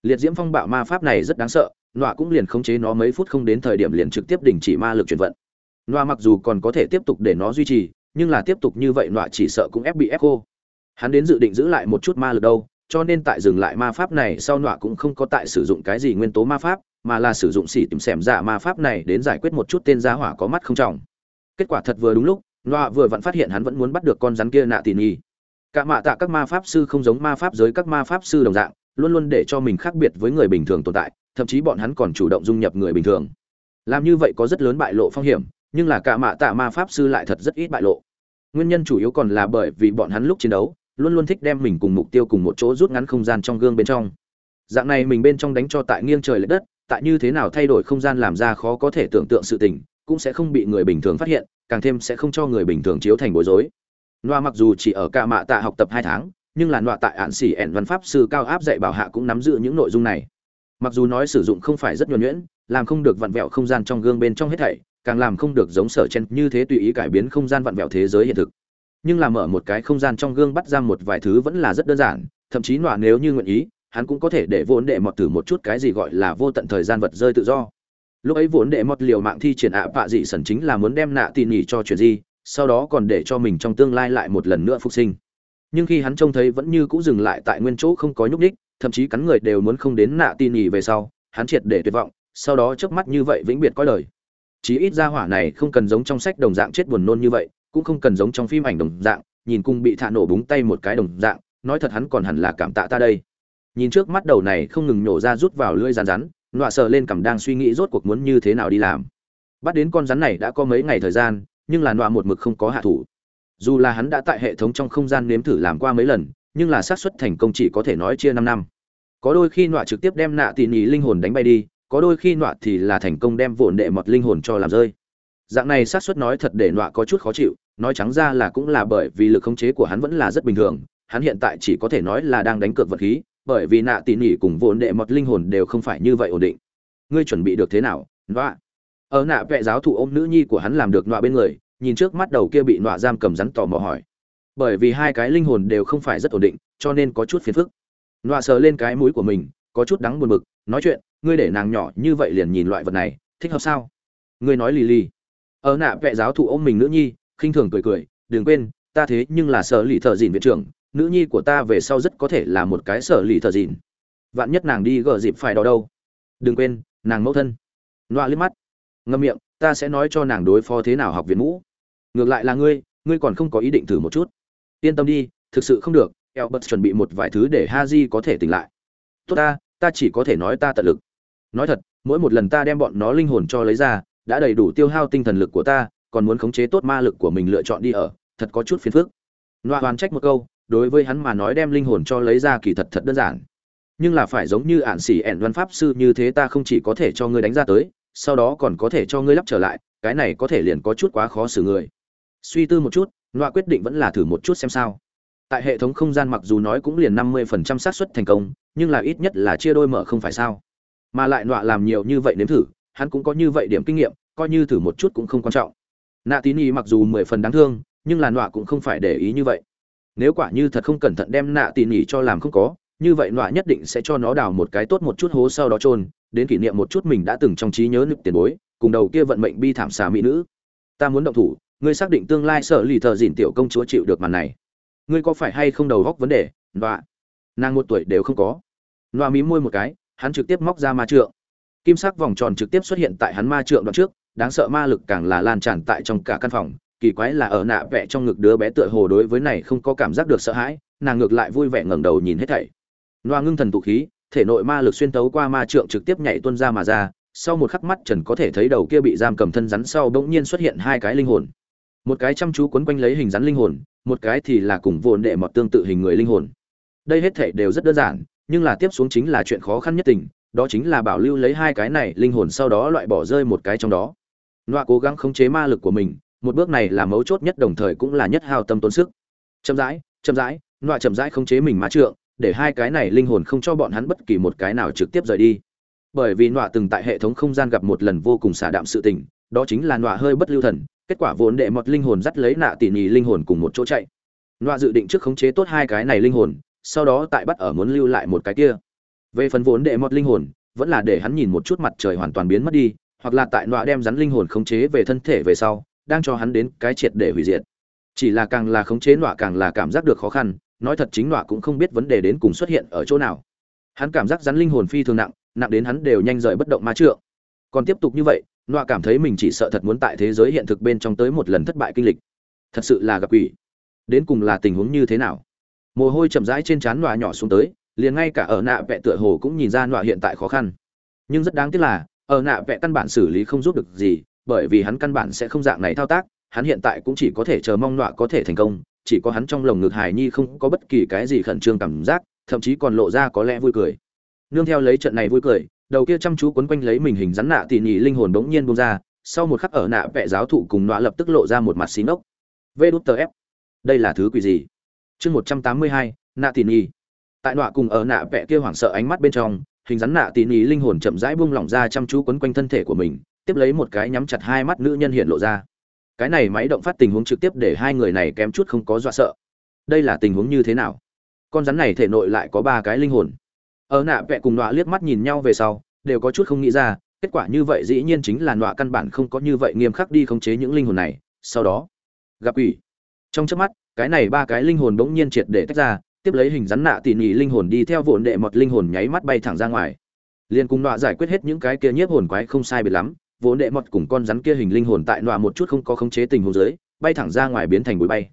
Liệt diễm phong bạo ma pháp này rất đáng sợ, nọa cũng liền khống chế nó mấy phút không đến thời điểm liền trực tiếp đình chỉ ma lực chuyển vận nọa mặc dù còn có thể tiếp tục để nó duy trì, nhưng là tiếp tục như vậy nọa chỉ sợ cũng ép bị ép cô hắn đến dự định giữ lại một chút ma lực đâu, cho nên tại dừng lại ma pháp này sau nọa cũng không có tại sử dụng cái gì nguyên tố ma pháp, mà là sử dụng xỉ tìm xẻm dạ ma pháp này đến giải quyết một chút tên gia hỏa có mắt không trọng. Kết quả thật vừa đúng lúc, nọa vừa vặn phát hiện hắn vẫn muốn bắt được con rắn kia nạ tỉ nhi cả mạ tạ các ma pháp sư không giống ma pháp giới các ma pháp sư đồng dạng, luôn luôn để cho mình khác biệt với người bình thường tồn tại, thậm chí bọn hắn còn chủ động dung nhập người bình thường. Làm như vậy có rất lớn bại lộ phong hiểm nhưng là cả mạ tạ ma pháp sư lại thật rất ít bại lộ. Nguyên nhân chủ yếu còn là bởi vì bọn hắn lúc chiến đấu, luôn luôn thích đem mình cùng mục tiêu cùng một chỗ rút ngắn không gian trong gương bên trong. Dạng này mình bên trong đánh cho tại nghiêng trời lệch đất, tại như thế nào thay đổi không gian làm ra khó có thể tưởng tượng sự tình, cũng sẽ không bị người bình thường phát hiện, càng thêm sẽ không cho người bình thường chiếu thành bối rối. Noa mặc dù chỉ ở cả mạ tạ học tập hai tháng, nhưng là noa tại ạn xỉ ẻn văn pháp sư cao áp dạy bảo hạ cũng nắm giữ những nội dung này. Mặc dù nói sử dụng không phải rất nhuần nhuyễn, làm không được vặn vẹo không gian trong gương bên trong hết thảy càng làm không được giống sở chen như thế tùy ý cải biến không gian vặn vẹo thế giới hiện thực. Nhưng làm mở một cái không gian trong gương bắt ra một vài thứ vẫn là rất đơn giản, thậm chí nọa nếu như nguyện ý, hắn cũng có thể để vốn đệ mọt thử một chút cái gì gọi là vô tận thời gian vật rơi tự do. Lúc ấy vốn đệ mọt liều mạng thi triển ạ vạ dị sẩn chính là muốn đem nạ tỉ nhỉ cho chuyện gì, sau đó còn để cho mình trong tương lai lại một lần nữa phục sinh. Nhưng khi hắn trông thấy vẫn như cũ dừng lại tại nguyên chỗ không có nhúc đích thậm chí cắn người đều muốn không đến nạ tỉ nhỉ về sau, hắn triệt để tuyệt vọng, sau đó trước mắt như vậy vĩnh biệt coi lời chí ít ra hỏa này không cần giống trong sách đồng dạng chết buồn nôn như vậy, cũng không cần giống trong phim ảnh đồng dạng, nhìn cung bị thạ nổ búng tay một cái đồng dạng, nói thật hắn còn hẳn là cảm tạ ta đây. Nhìn trước mắt đầu này không ngừng nổ ra rút vào lưỡi rán rắn, nọa sờ lên cằm đang suy nghĩ rốt cuộc muốn như thế nào đi làm. Bắt đến con rắn này đã có mấy ngày thời gian, nhưng là nọa một mực không có hạ thủ. Dù là hắn đã tại hệ thống trong không gian nếm thử làm qua mấy lần, nhưng là xác suất thành công chỉ có thể nói chia năm năm. Có đôi khi nọa trực tiếp đem nạ tỉ nỉ linh hồn đánh bay đi có đôi khi nọa thì là thành công đem vụn đệ mọt linh hồn cho làm rơi. Dạng này xác suất nói thật để nọa có chút khó chịu, nói trắng ra là cũng là bởi vì lực khống chế của hắn vẫn là rất bình thường, hắn hiện tại chỉ có thể nói là đang đánh cược vật khí, bởi vì nạ tỉ nỉ cùng vụn đệ mọt linh hồn đều không phải như vậy ổn định. Ngươi chuẩn bị được thế nào, nọa? Ở nạ vệ giáo thụ ôm nữ nhi của hắn làm được nọa bên người, nhìn trước mắt đầu kia bị nọa giam cầm rắn tò mò hỏi. Bởi vì hai cái linh hồn đều không phải rất ổn định, cho nên có chút phiền phức. Nọa sờ lên cái mũi của mình, có chút đắng buồn bực, nói chuyện ngươi để nàng nhỏ như vậy liền nhìn loại vật này thích hợp sao? Ngươi nói lì lì. Ở nạ vệ giáo thụ ôm mình nữ nhi khinh thường cười cười đừng quên ta thế nhưng là sở lì thợ dìn viện trưởng nữ nhi của ta về sau rất có thể là một cái sở lì thợ dìn. Vạn nhất nàng đi gờ dịp phải đó đâu. Đừng quên nàng mẫu thân. Loa liếc mắt. Ngâm miệng ta sẽ nói cho nàng đối phó thế nào học viện mũ. Ngược lại là ngươi ngươi còn không có ý định thử một chút. Yên tâm đi thực sự không được Albert chuẩn bị một vài thứ để Haji có thể tỉnh lại. Tốt ta, ta chỉ có thể nói ta tận lực. Nói thật, mỗi một lần ta đem bọn nó linh hồn cho lấy ra, đã đầy đủ tiêu hao tinh thần lực của ta, còn muốn khống chế tốt ma lực của mình lựa chọn đi ở, thật có chút phiền phức. loa hoàn trách một câu, đối với hắn mà nói đem linh hồn cho lấy ra kỳ thật thật đơn giản. Nhưng là phải giống như ản xỉ ẻn văn pháp sư như thế ta không chỉ có thể cho ngươi đánh ra tới, sau đó còn có thể cho ngươi lắp trở lại, cái này có thể liền có chút quá khó xử người. Suy tư một chút, loa quyết định vẫn là thử một chút xem sao. Tại hệ thống không gian mặc dù nói cũng liền 50% xác suất thành công, nhưng là ít nhất là chia đôi mở không phải sao? Mà lại nọa làm nhiều như vậy nếm thử, hắn cũng có như vậy điểm kinh nghiệm, coi như thử một chút cũng không quan trọng. Nạ tín y mặc dù mười phần đáng thương nhưng là nọa cũng không phải để ý như vậy. Nếu quả như thật không cẩn thận đem nạ tín y cho làm không có như vậy nọa nhất định sẽ cho nó đào một cái tốt một chút hố sau đó trôn đến kỷ niệm một chút mình đã từng trong trí nhớ nực tiền bối cùng đầu kia vận mệnh bi thảm xà mỹ nữ. Ta muốn động thủ ngươi xác định tương lai sợ lì thợ dìn tiểu công chúa chịu được màn này. Ngươi có phải hay không đầu góc vấn đề nọa? Nàng một tuổi đều không có. Nọa mí môi một cái hắn trực tiếp móc ra ma trượng. Kim sắc vòng tròn trực tiếp xuất hiện tại hắn ma trượng đoạn trước, đáng sợ ma lực càng là lan tràn tại trong cả căn phòng, kỳ quái là ở nạ vẽ trong ngực đứa bé tựa hồ đối với này không có cảm giác được sợ hãi, nàng ngược lại vui vẻ ngẩng đầu nhìn hết thảy. Loa ngưng thần tụ khí, thể nội ma lực xuyên tấu qua ma trượng trực tiếp nhảy tuôn ra mà ra, sau một khắc mắt trần có thể thấy đầu kia bị giam cầm thân rắn sau bỗng nhiên xuất hiện hai cái linh hồn. Một cái chăm chú quấn quanh lấy hình rắn linh hồn, một cái thì là cùng vồn đệ mọt tương tự hình người linh hồn. Đây hết thể đều rất đơn giản nhưng là tiếp xuống chính là chuyện khó khăn nhất tình đó chính là bảo lưu lấy hai cái này linh hồn sau đó loại bỏ rơi một cái trong đó Nọa cố gắng khống chế ma lực của mình, một bước này là mấu chốt nhất đồng thời cũng là nhất hao tâm tốn sức. Chậm rãi, chậm rãi, Nọa chậm rãi khống chế mình ma trượng, để hai cái này linh hồn không cho bọn hắn bất kỳ một cái nào trực tiếp rời đi. Bởi vì Nọa từng tại hệ thống không gian gặp một lần vô cùng xả đạm sự tình, đó chính là Nọa hơi bất lưu thần, kết quả vốn đệ một linh hồn dắt lấy nạ tỉ nhì linh hồn cùng một chỗ chạy. Nọa dự định trước khống chế tốt hai cái này linh hồn, sau đó tại bắt ở muốn lưu lại một cái kia. Về phần vốn đệ mọt linh hồn, vẫn là để hắn nhìn một chút mặt trời hoàn toàn biến mất đi, hoặc là tại nọa đem rắn linh hồn khống chế về thân thể về sau đang cho hắn đến cái triệt để hủy diệt. Chỉ là càng là khống chế nọa càng là cảm giác được khó khăn nói thật chính nọa cũng không biết vấn đề đến cùng xuất hiện ở chỗ nào. Hắn cảm giác rắn linh hồn phi thường nặng nặng đến hắn đều nhanh rời bất động ma trượng. Còn tiếp tục như vậy nọa cảm thấy mình chỉ sợ thật muốn tại thế giới hiện thực bên trong tới một lần thất bại kinh lịch. Thật sự là gặp quỷ. Đến cùng là tình huống như thế nào? Mồ hôi chậm rãi trên trán nọa nhỏ xuống tới, liền ngay cả ở nạ vẹ tựa hồ cũng nhìn ra nọa hiện tại khó khăn. Nhưng rất đáng tiếc là, ở nạ vẹ căn bản xử lý không giúp được gì, bởi vì hắn căn bản sẽ không dạng này thao tác, hắn hiện tại cũng chỉ có thể chờ mong nọa có thể thành công, chỉ có hắn trong lồng ngực hài nhi không có bất kỳ cái gì khẩn trương cảm giác, thậm chí còn lộ ra có lẽ vui cười. Nương theo lấy trận này vui cười, đầu kia chăm chú quấn quanh lấy mình hình rắn nạ tỉ nhị linh hồn bỗng nhiên bông ra, sau một khắc ở nạ vẽ giáo thụ cùng nọa lập tức lộ ra một mặt xí nốc vê đút tờ ép. Đây là thứ quỷ gì? Chương một trăm tám mươi hai, nạ tỉ nỉ tại nọa cùng ở nạ vẽ kia hoảng sợ ánh mắt bên trong, hình rắn nạ tỉ nỉ linh hồn chậm rãi buông lỏng ra chăm chú quấn quanh thân thể của mình, tiếp lấy một cái nhắm chặt hai mắt nữ nhân hiện lộ ra. Cái này máy động phát tình huống trực tiếp để hai người này kém chút không có dọa sợ. Đây là tình huống như thế nào? Con rắn này thể nội lại có ba cái linh hồn. Ở nạ vẽ cùng nọa liếc mắt nhìn nhau về sau, đều có chút không nghĩ ra, kết quả như vậy dĩ nhiên chính là nọa căn bản không có như vậy nghiêm khắc đi khống chế những linh hồn này. Sau đó, gặp quỷ. Trong trước mắt cái này ba cái linh hồn bỗng nhiên triệt để tách ra, tiếp lấy hình rắn nạ tỉ nỉ linh hồn đi theo vụn đệ mọt linh hồn nháy mắt bay thẳng ra ngoài. Liền cùng nọa giải quyết hết những cái kia nhiếp hồn quái không sai biệt lắm vốn đệ mọt cùng con rắn kia hình linh hồn tại nọa một chút không có khống chế tình huống dưới, bay thẳng ra ngoài biến thành bụi bay.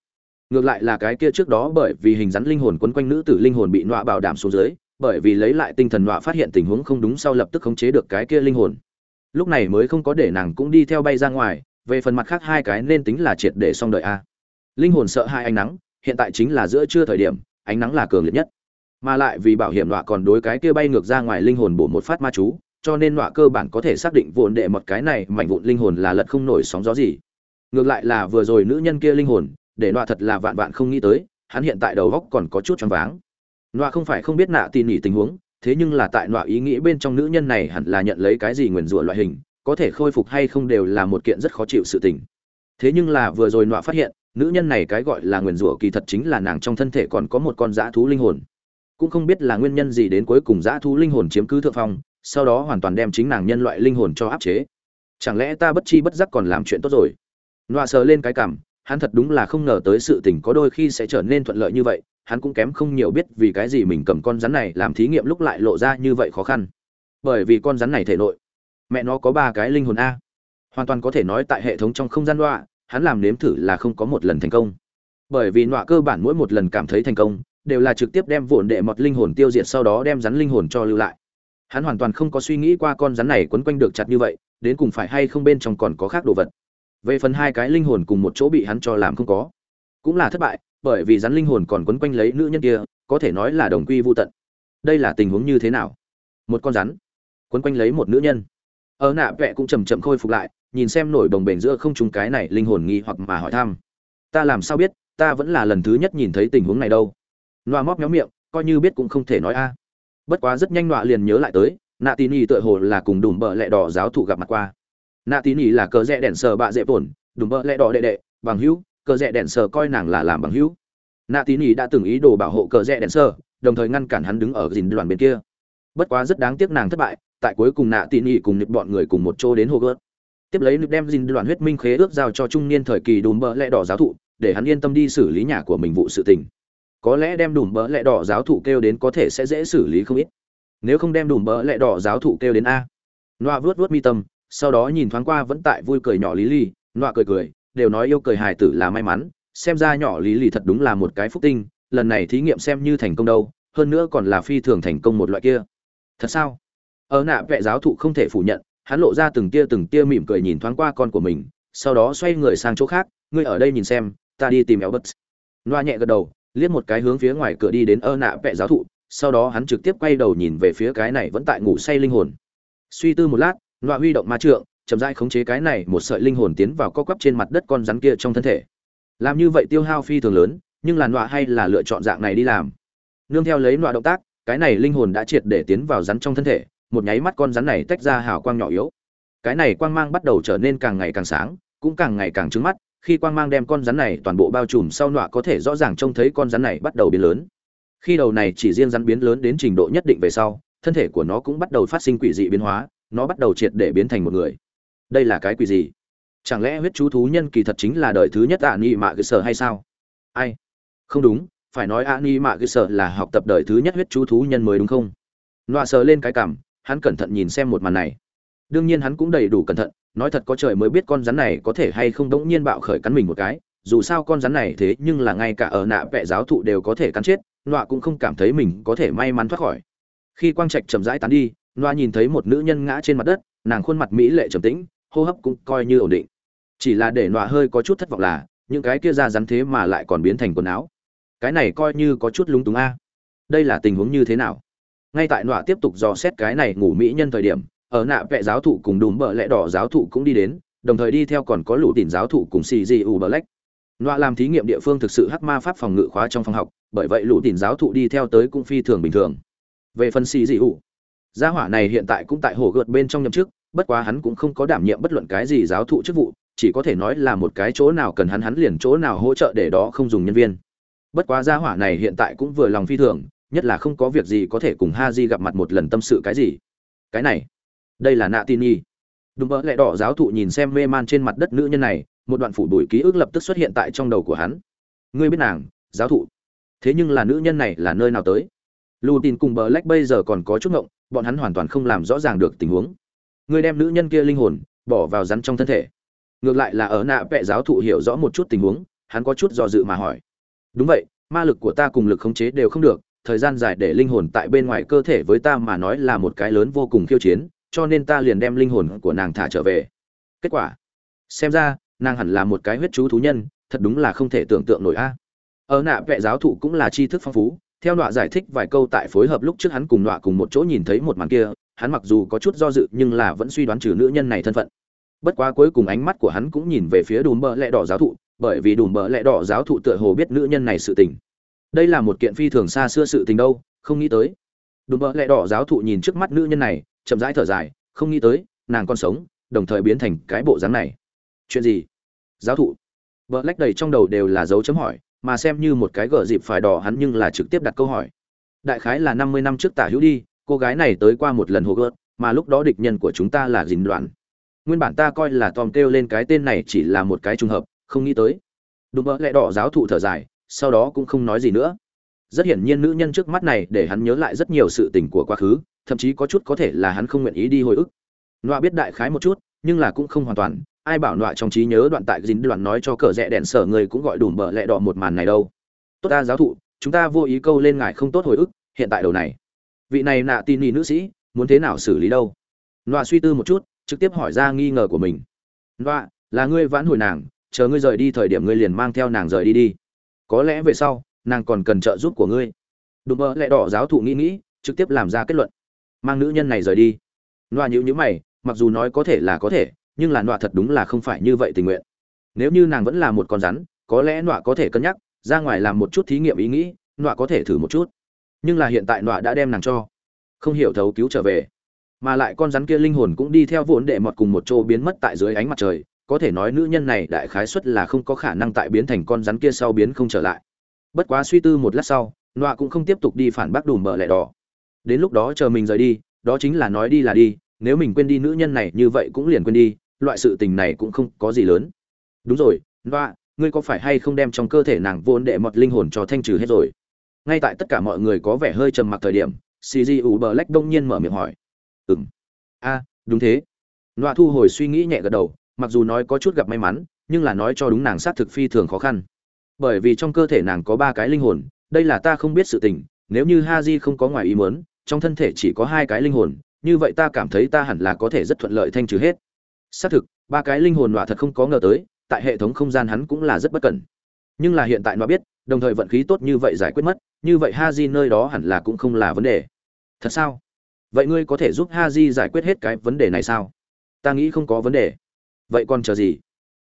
Ngược lại là cái kia trước đó bởi vì hình rắn linh hồn quấn quanh nữ tử linh hồn bị nọa bảo đảm xuống dưới, bởi vì lấy lại tinh thần nọa phát hiện tình huống không đúng sau lập tức khống chế được cái kia linh hồn. Lúc này mới không có để nàng cũng đi theo bay ra ngoài, về phần mặt khác hai cái nên tính là triệt để xong đợi a linh hồn sợ hai ánh nắng, hiện tại chính là giữa trưa thời điểm, ánh nắng là cường liệt nhất. Mà lại vì bảo hiểm nọa còn đối cái kia bay ngược ra ngoài linh hồn bổ một phát ma chú, cho nên nọa cơ bản có thể xác định vụn đệ một cái này mảnh vụn linh hồn là lật không nổi sóng gió gì. Ngược lại là vừa rồi nữ nhân kia linh hồn, để nọa thật là vạn vạn không nghĩ tới, hắn hiện tại đầu góc còn có chút choáng váng. Nọa không phải không biết nạ tin nhỉ tình huống, thế nhưng là tại nọa ý nghĩ bên trong nữ nhân này hẳn là nhận lấy cái gì nguyền rủa loại hình, có thể khôi phục hay không đều là một kiện rất khó chịu sự tình. Thế nhưng là vừa rồi nọa phát hiện nữ nhân này cái gọi là nguyền rủa kỳ thật chính là nàng trong thân thể còn có một con dã thú linh hồn. Cũng không biết là nguyên nhân gì đến cuối cùng dã thú linh hồn chiếm cứ thượng phong, sau đó hoàn toàn đem chính nàng nhân loại linh hồn cho áp chế. Chẳng lẽ ta bất chi bất giác còn làm chuyện tốt rồi? Nọa sờ lên cái cảm, hắn thật đúng là không ngờ tới sự tình có đôi khi sẽ trở nên thuận lợi như vậy, hắn cũng kém không nhiều biết vì cái gì mình cầm con rắn này làm thí nghiệm lúc lại lộ ra như vậy khó khăn. Bởi vì con rắn này thể nội, mẹ nó có ba cái linh hồn a. Hoàn toàn có thể nói tại hệ thống trong không gian đọa hắn làm nếm thử là không có một lần thành công. Bởi vì nọa cơ bản mỗi một lần cảm thấy thành công, đều là trực tiếp đem vụn đệ mọt linh hồn tiêu diệt sau đó đem rắn linh hồn cho lưu lại. Hắn hoàn toàn không có suy nghĩ qua con rắn này quấn quanh được chặt như vậy, đến cùng phải hay không bên trong còn có khác đồ vật. Về phần hai cái linh hồn cùng một chỗ bị hắn cho làm không có, cũng là thất bại, bởi vì rắn linh hồn còn quấn quanh lấy nữ nhân kia, có thể nói là đồng quy vô tận. Đây là tình huống như thế nào? Một con rắn quấn quanh lấy một nữ nhân. Ở nạ vẹ cũng chầm chậm khôi phục lại nhìn xem nổi đồng bền giữa không chúng cái này linh hồn nghi hoặc mà hỏi thăm. Ta làm sao biết, ta vẫn là lần thứ nhất nhìn thấy tình huống này đâu. Noa móc méo miệng, coi như biết cũng không thể nói a. Bất quá rất nhanh nọa liền nhớ lại tới, nạ tín ý tựa hồ là cùng đùm bợ lẹ đỏ giáo thụ gặp mặt qua. Nạ tín ý là cờ rẽ đèn sờ bạ dễ tổn, đùm bợ lẹ đỏ đệ đệ, bằng hữu, cờ rẽ đèn sờ coi nàng là làm bằng hữu. Nạ tín ý đã từng ý đồ bảo hộ cờ rẽ đèn sờ, đồng thời ngăn cản hắn đứng ở dìn đoàn bên kia. Bất quá rất đáng tiếc nàng thất bại, tại cuối cùng nạ tín ý cùng nhịp bọn người cùng một chỗ đến hồ gớt tiếp lấy lực đem dìn đoàn huyết minh khế ước giao cho trung niên thời kỳ đùm bỡ lẹ đỏ giáo thụ, để hắn yên tâm đi xử lý nhà của mình vụ sự tình. Có lẽ đem đùm bỡ lẹ đỏ giáo thụ kêu đến có thể sẽ dễ xử lý không ít. Nếu không đem đùm bỡ lẹ đỏ giáo thụ kêu đến a. Noa vuốt vuốt mi tâm, sau đó nhìn thoáng qua vẫn tại vui cười nhỏ lý lì. Noa cười cười, đều nói yêu cười hài tử là may mắn, xem ra nhỏ lý lì thật đúng là một cái phúc tinh, lần này thí nghiệm xem như thành công đâu, hơn nữa còn là phi thường thành công một loại kia. Thật sao? Ở nạ vệ giáo thụ không thể phủ nhận hắn lộ ra từng tia từng tia mỉm cười nhìn thoáng qua con của mình, sau đó xoay người sang chỗ khác, ngươi ở đây nhìn xem, ta đi tìm Elbert. Loa noa nhẹ gật đầu, liếc một cái hướng phía ngoài cửa đi đến ơ nạ vẽ giáo thụ, sau đó hắn trực tiếp quay đầu nhìn về phía cái này vẫn tại ngủ say linh hồn. Suy tư một lát loa huy động ma trượng, chậm rãi khống chế cái này một sợi linh hồn tiến vào co quắp trên mặt đất con rắn kia trong thân thể. Làm như vậy tiêu hao phi thường lớn, nhưng là loa hay là lựa chọn dạng này đi làm. Nương theo lấy loa động tác, cái này linh hồn đã triệt để tiến vào rắn trong thân thể một nháy mắt con rắn này tách ra hào quang nhỏ yếu. Cái này quang mang bắt đầu trở nên càng ngày càng sáng, cũng càng ngày càng trứng mắt, khi quang mang đem con rắn này toàn bộ bao trùm sau nọa có thể rõ ràng trông thấy con rắn này bắt đầu biến lớn. Khi đầu này chỉ riêng rắn biến lớn đến trình độ nhất định về sau, thân thể của nó cũng bắt đầu phát sinh quỷ dị biến hóa, nó bắt đầu triệt để biến thành một người. Đây là cái quỷ gì? Chẳng lẽ huyết chú thú nhân kỳ thật chính là đời thứ nhất ạ ni mạ cơ sở hay sao? Ai? Không đúng, phải nói ạ ni mạ cơ sở là học tập đời thứ nhất huyết chú thú nhân mới đúng không? Nọa sờ lên cái cảm hắn cẩn thận nhìn xem một màn này. Đương nhiên hắn cũng đầy đủ cẩn thận, nói thật có trời mới biết con rắn này có thể hay không đống nhiên bạo khởi cắn mình một cái, dù sao con rắn này thế nhưng là ngay cả ở nạ vẽ giáo thụ đều có thể cắn chết, nọa cũng không cảm thấy mình có thể may mắn thoát khỏi. Khi quang trạch chậm rãi tán đi, nọa nhìn thấy một nữ nhân ngã trên mặt đất, nàng khuôn mặt mỹ lệ trầm tĩnh, hô hấp cũng coi như ổn định. Chỉ là để nọa hơi có chút thất vọng là, những cái kia ra rắn thế mà lại còn biến thành quần áo. Cái này coi như có chút lúng túng a. Đây là tình huống như thế nào? Ngay tại nọa tiếp tục dò xét cái này ngủ mỹ nhân thời điểm, ở nạ vệ giáo thụ cùng đùm bợ lẽ đỏ giáo thụ cũng đi đến, đồng thời đi theo còn có lũ tìm giáo thụ cùng xì dị u bờ lách. Nọa làm thí nghiệm địa phương thực sự hắc ma pháp phòng ngự khóa trong phòng học, bởi vậy lũ tìm giáo thụ đi theo tới cũng phi thường bình thường. Về phần xì dị u gia hỏa này hiện tại cũng tại hồ gợt bên trong nhậm chức, bất quá hắn cũng không có đảm nhiệm bất luận cái gì giáo thụ chức vụ, chỉ có thể nói là một cái chỗ nào cần hắn hắn liền chỗ nào hỗ trợ để đó không dùng nhân viên. Bất quá gia hỏa này hiện tại cũng vừa lòng phi thường nhất là không có việc gì có thể cùng ha di gặp mặt một lần tâm sự cái gì. Cái này, đây là nạ tin nhi Đúng bỡ lẹ đỏ giáo thụ nhìn xem mê man trên mặt đất nữ nhân này, một đoạn phủ đuổi ký ức lập tức xuất hiện tại trong đầu của hắn. Ngươi biết nàng, giáo thụ. Thế nhưng là nữ nhân này là nơi nào tới? Lù tin cùng bờ lách bây giờ còn có chút ngộng, bọn hắn hoàn toàn không làm rõ ràng được tình huống. Ngươi đem nữ nhân kia linh hồn bỏ vào rắn trong thân thể. Ngược lại là ở nạ vẽ giáo thụ hiểu rõ một chút tình huống, hắn có chút do dự mà hỏi. Đúng vậy, ma lực của ta cùng lực khống chế đều không được thời gian dài để linh hồn tại bên ngoài cơ thể với ta mà nói là một cái lớn vô cùng khiêu chiến, cho nên ta liền đem linh hồn của nàng thả trở về. Kết quả, xem ra, nàng hẳn là một cái huyết chú thú nhân, thật đúng là không thể tưởng tượng nổi a. Ở nạ vệ giáo thụ cũng là tri thức phong phú, theo nọa giải thích vài câu tại phối hợp lúc trước hắn cùng nọa cùng một chỗ nhìn thấy một màn kia, hắn mặc dù có chút do dự nhưng là vẫn suy đoán trừ nữ nhân này thân phận. Bất quá cuối cùng ánh mắt của hắn cũng nhìn về phía đùm bờ lẹ đỏ giáo thụ, bởi vì đùm bờ lẹ đỏ giáo thụ tựa hồ biết nữ nhân này sự tình đây là một kiện phi thường xa xưa sự tình đâu, không nghĩ tới. Đùm bợ lẹ đỏ giáo thụ nhìn trước mắt nữ nhân này, chậm rãi thở dài, không nghĩ tới, nàng còn sống, đồng thời biến thành cái bộ dáng này. Chuyện gì? Giáo thụ. Vợ lách đầy trong đầu đều là dấu chấm hỏi, mà xem như một cái gở dịp phải đỏ hắn nhưng là trực tiếp đặt câu hỏi. Đại khái là năm mươi năm trước tả hữu đi, cô gái này tới qua một lần hồ gớt mà lúc đó địch nhân của chúng ta là dình đoạn. Nguyên bản ta coi là tom kêu lên cái tên này chỉ là một cái trùng hợp, không nghĩ tới. Đùm bỡ lẹ đỏ giáo thụ thở dài sau đó cũng không nói gì nữa. Rất hiển nhiên nữ nhân trước mắt này để hắn nhớ lại rất nhiều sự tình của quá khứ, thậm chí có chút có thể là hắn không nguyện ý đi hồi ức. Nọa biết đại khái một chút, nhưng là cũng không hoàn toàn, ai bảo nọa trong trí nhớ đoạn tại dính đoạn nói cho cờ rẽ đèn sở người cũng gọi đủ bờ lẹ đỏ một màn này đâu. Tốt ta giáo thụ, chúng ta vô ý câu lên ngài không tốt hồi ức, hiện tại đầu này. Vị này nạ tin nhì nữ sĩ, muốn thế nào xử lý đâu? Nọa suy tư một chút, trực tiếp hỏi ra nghi ngờ của mình. Nọa, là ngươi vãn hồi nàng, chờ ngươi rời đi thời điểm ngươi liền mang theo nàng rời đi đi có lẽ về sau, nàng còn cần trợ giúp của ngươi. Đùm mơ lẹ đỏ giáo thụ nghĩ nghĩ, trực tiếp làm ra kết luận. Mang nữ nhân này rời đi. Nọa nhữ nhữ mày, mặc dù nói có thể là có thể, nhưng là nọa thật đúng là không phải như vậy tình nguyện. Nếu như nàng vẫn là một con rắn, có lẽ nọa có thể cân nhắc, ra ngoài làm một chút thí nghiệm ý nghĩ, nọa có thể thử một chút. Nhưng là hiện tại nọa đã đem nàng cho, không hiểu thấu cứu trở về. Mà lại con rắn kia linh hồn cũng đi theo vốn đệ mọt cùng một chỗ biến mất tại dưới ánh mặt trời có thể nói nữ nhân này đại khái suất là không có khả năng tại biến thành con rắn kia sau biến không trở lại. Bất quá suy tư một lát sau, nọa cũng không tiếp tục đi phản bác đùm bờ lẻ đỏ. Đến lúc đó chờ mình rời đi, đó chính là nói đi là đi, nếu mình quên đi nữ nhân này như vậy cũng liền quên đi, loại sự tình này cũng không có gì lớn. Đúng rồi, nọa, ngươi có phải hay không đem trong cơ thể nàng vốn đệ mọt linh hồn cho thanh trừ hết rồi? Ngay tại tất cả mọi người có vẻ hơi trầm mặc thời điểm cg u bờ lách đông nhiên mở miệng hỏi. Ừng a, đúng thế. Nọa thu hồi suy nghĩ nhẹ gật đầu mặc dù nói có chút gặp may mắn, nhưng là nói cho đúng nàng sát thực phi thường khó khăn. Bởi vì trong cơ thể nàng có ba cái linh hồn, đây là ta không biết sự tình, nếu như ha di không có ngoài ý muốn, trong thân thể chỉ có hai cái linh hồn, như vậy ta cảm thấy ta hẳn là có thể rất thuận lợi thanh trừ hết. Xác thực, ba cái linh hồn nọa thật không có ngờ tới, tại hệ thống không gian hắn cũng là rất bất cẩn. Nhưng là hiện tại nọa biết, đồng thời vận khí tốt như vậy giải quyết mất, như vậy ha di nơi đó hẳn là cũng không là vấn đề. Thật sao? Vậy ngươi có thể giúp ha di giải quyết hết cái vấn đề này sao? Ta nghĩ không có vấn đề vậy còn chờ gì?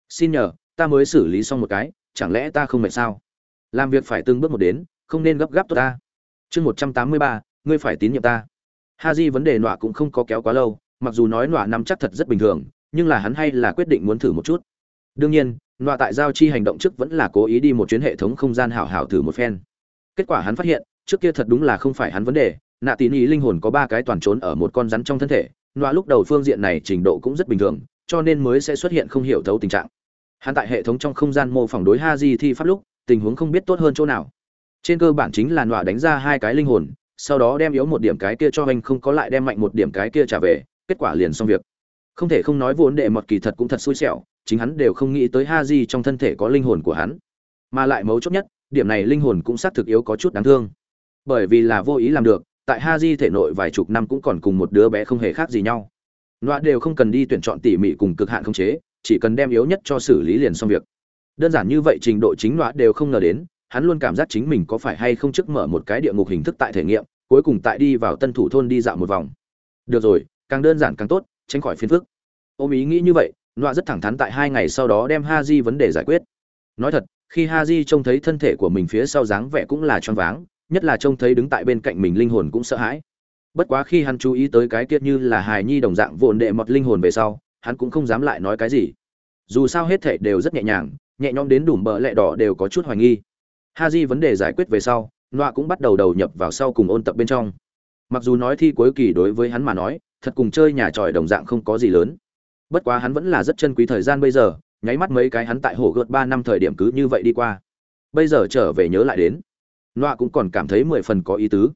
Xin nhờ, ta mới xử lý xong một cái, chẳng lẽ ta không mệt sao? Làm việc phải từng bước một đến, không nên gấp gáp tốt ta. Chương một trăm tám mươi ba, ngươi phải tín nhiệm ta. Ha di vấn đề nọa cũng không có kéo quá lâu, mặc dù nói nọa nắm chắc thật rất bình thường, nhưng là hắn hay là quyết định muốn thử một chút. Đương nhiên, nọa tại giao chi hành động trước vẫn là cố ý đi một chuyến hệ thống không gian hảo hảo thử một phen. Kết quả hắn phát hiện, trước kia thật đúng là không phải hắn vấn đề, nạ tín ý linh hồn có ba cái toàn trốn ở một con rắn trong thân thể, nọa lúc đầu phương diện này trình độ cũng rất bình thường cho nên mới sẽ xuất hiện không hiểu thấu tình trạng. Hắn tại hệ thống trong không gian mô phỏng đối ha di thi pháp lúc, tình huống không biết tốt hơn chỗ nào. Trên cơ bản chính là nọa đánh ra hai cái linh hồn, sau đó đem yếu một điểm cái kia cho anh không có lại đem mạnh một điểm cái kia trả về, kết quả liền xong việc. Không thể không nói vốn đệ mọt kỳ thật cũng thật xui xẻo, chính hắn đều không nghĩ tới ha di trong thân thể có linh hồn của hắn. Mà lại mấu chốt nhất, điểm này linh hồn cũng xác thực yếu có chút đáng thương. Bởi vì là vô ý làm được, tại ha di thể nội vài chục năm cũng còn cùng một đứa bé không hề khác gì nhau nọa đều không cần đi tuyển chọn tỉ mỉ cùng cực hạn khống chế, chỉ cần đem yếu nhất cho xử lý liền xong việc. Đơn giản như vậy trình độ chính nọa đều không ngờ đến, hắn luôn cảm giác chính mình có phải hay không trước mở một cái địa ngục hình thức tại thể nghiệm, cuối cùng tại đi vào tân thủ thôn đi dạo một vòng. Được rồi, càng đơn giản càng tốt, tránh khỏi phiền phức. Ôm ý nghĩ như vậy, nọa rất thẳng thắn tại hai ngày sau đó đem ha di vấn đề giải quyết. Nói thật, khi ha di trông thấy thân thể của mình phía sau dáng vẻ cũng là choáng váng, nhất là trông thấy đứng tại bên cạnh mình linh hồn cũng sợ hãi bất quá khi hắn chú ý tới cái kia như là hài nhi đồng dạng vồn đệ mọt linh hồn về sau, hắn cũng không dám lại nói cái gì. Dù sao hết thể đều rất nhẹ nhàng, nhẹ nhõm đến đủ bờ lẹ đỏ đều có chút hoài nghi. Ha di vấn đề giải quyết về sau, nọa cũng bắt đầu đầu nhập vào sau cùng ôn tập bên trong. Mặc dù nói thi cuối kỳ đối với hắn mà nói, thật cùng chơi nhà tròi đồng dạng không có gì lớn. Bất quá hắn vẫn là rất chân quý thời gian bây giờ, nháy mắt mấy cái hắn tại hồ gợt ba năm thời điểm cứ như vậy đi qua. Bây giờ trở về nhớ lại đến, nọa cũng còn cảm thấy mười phần có ý tứ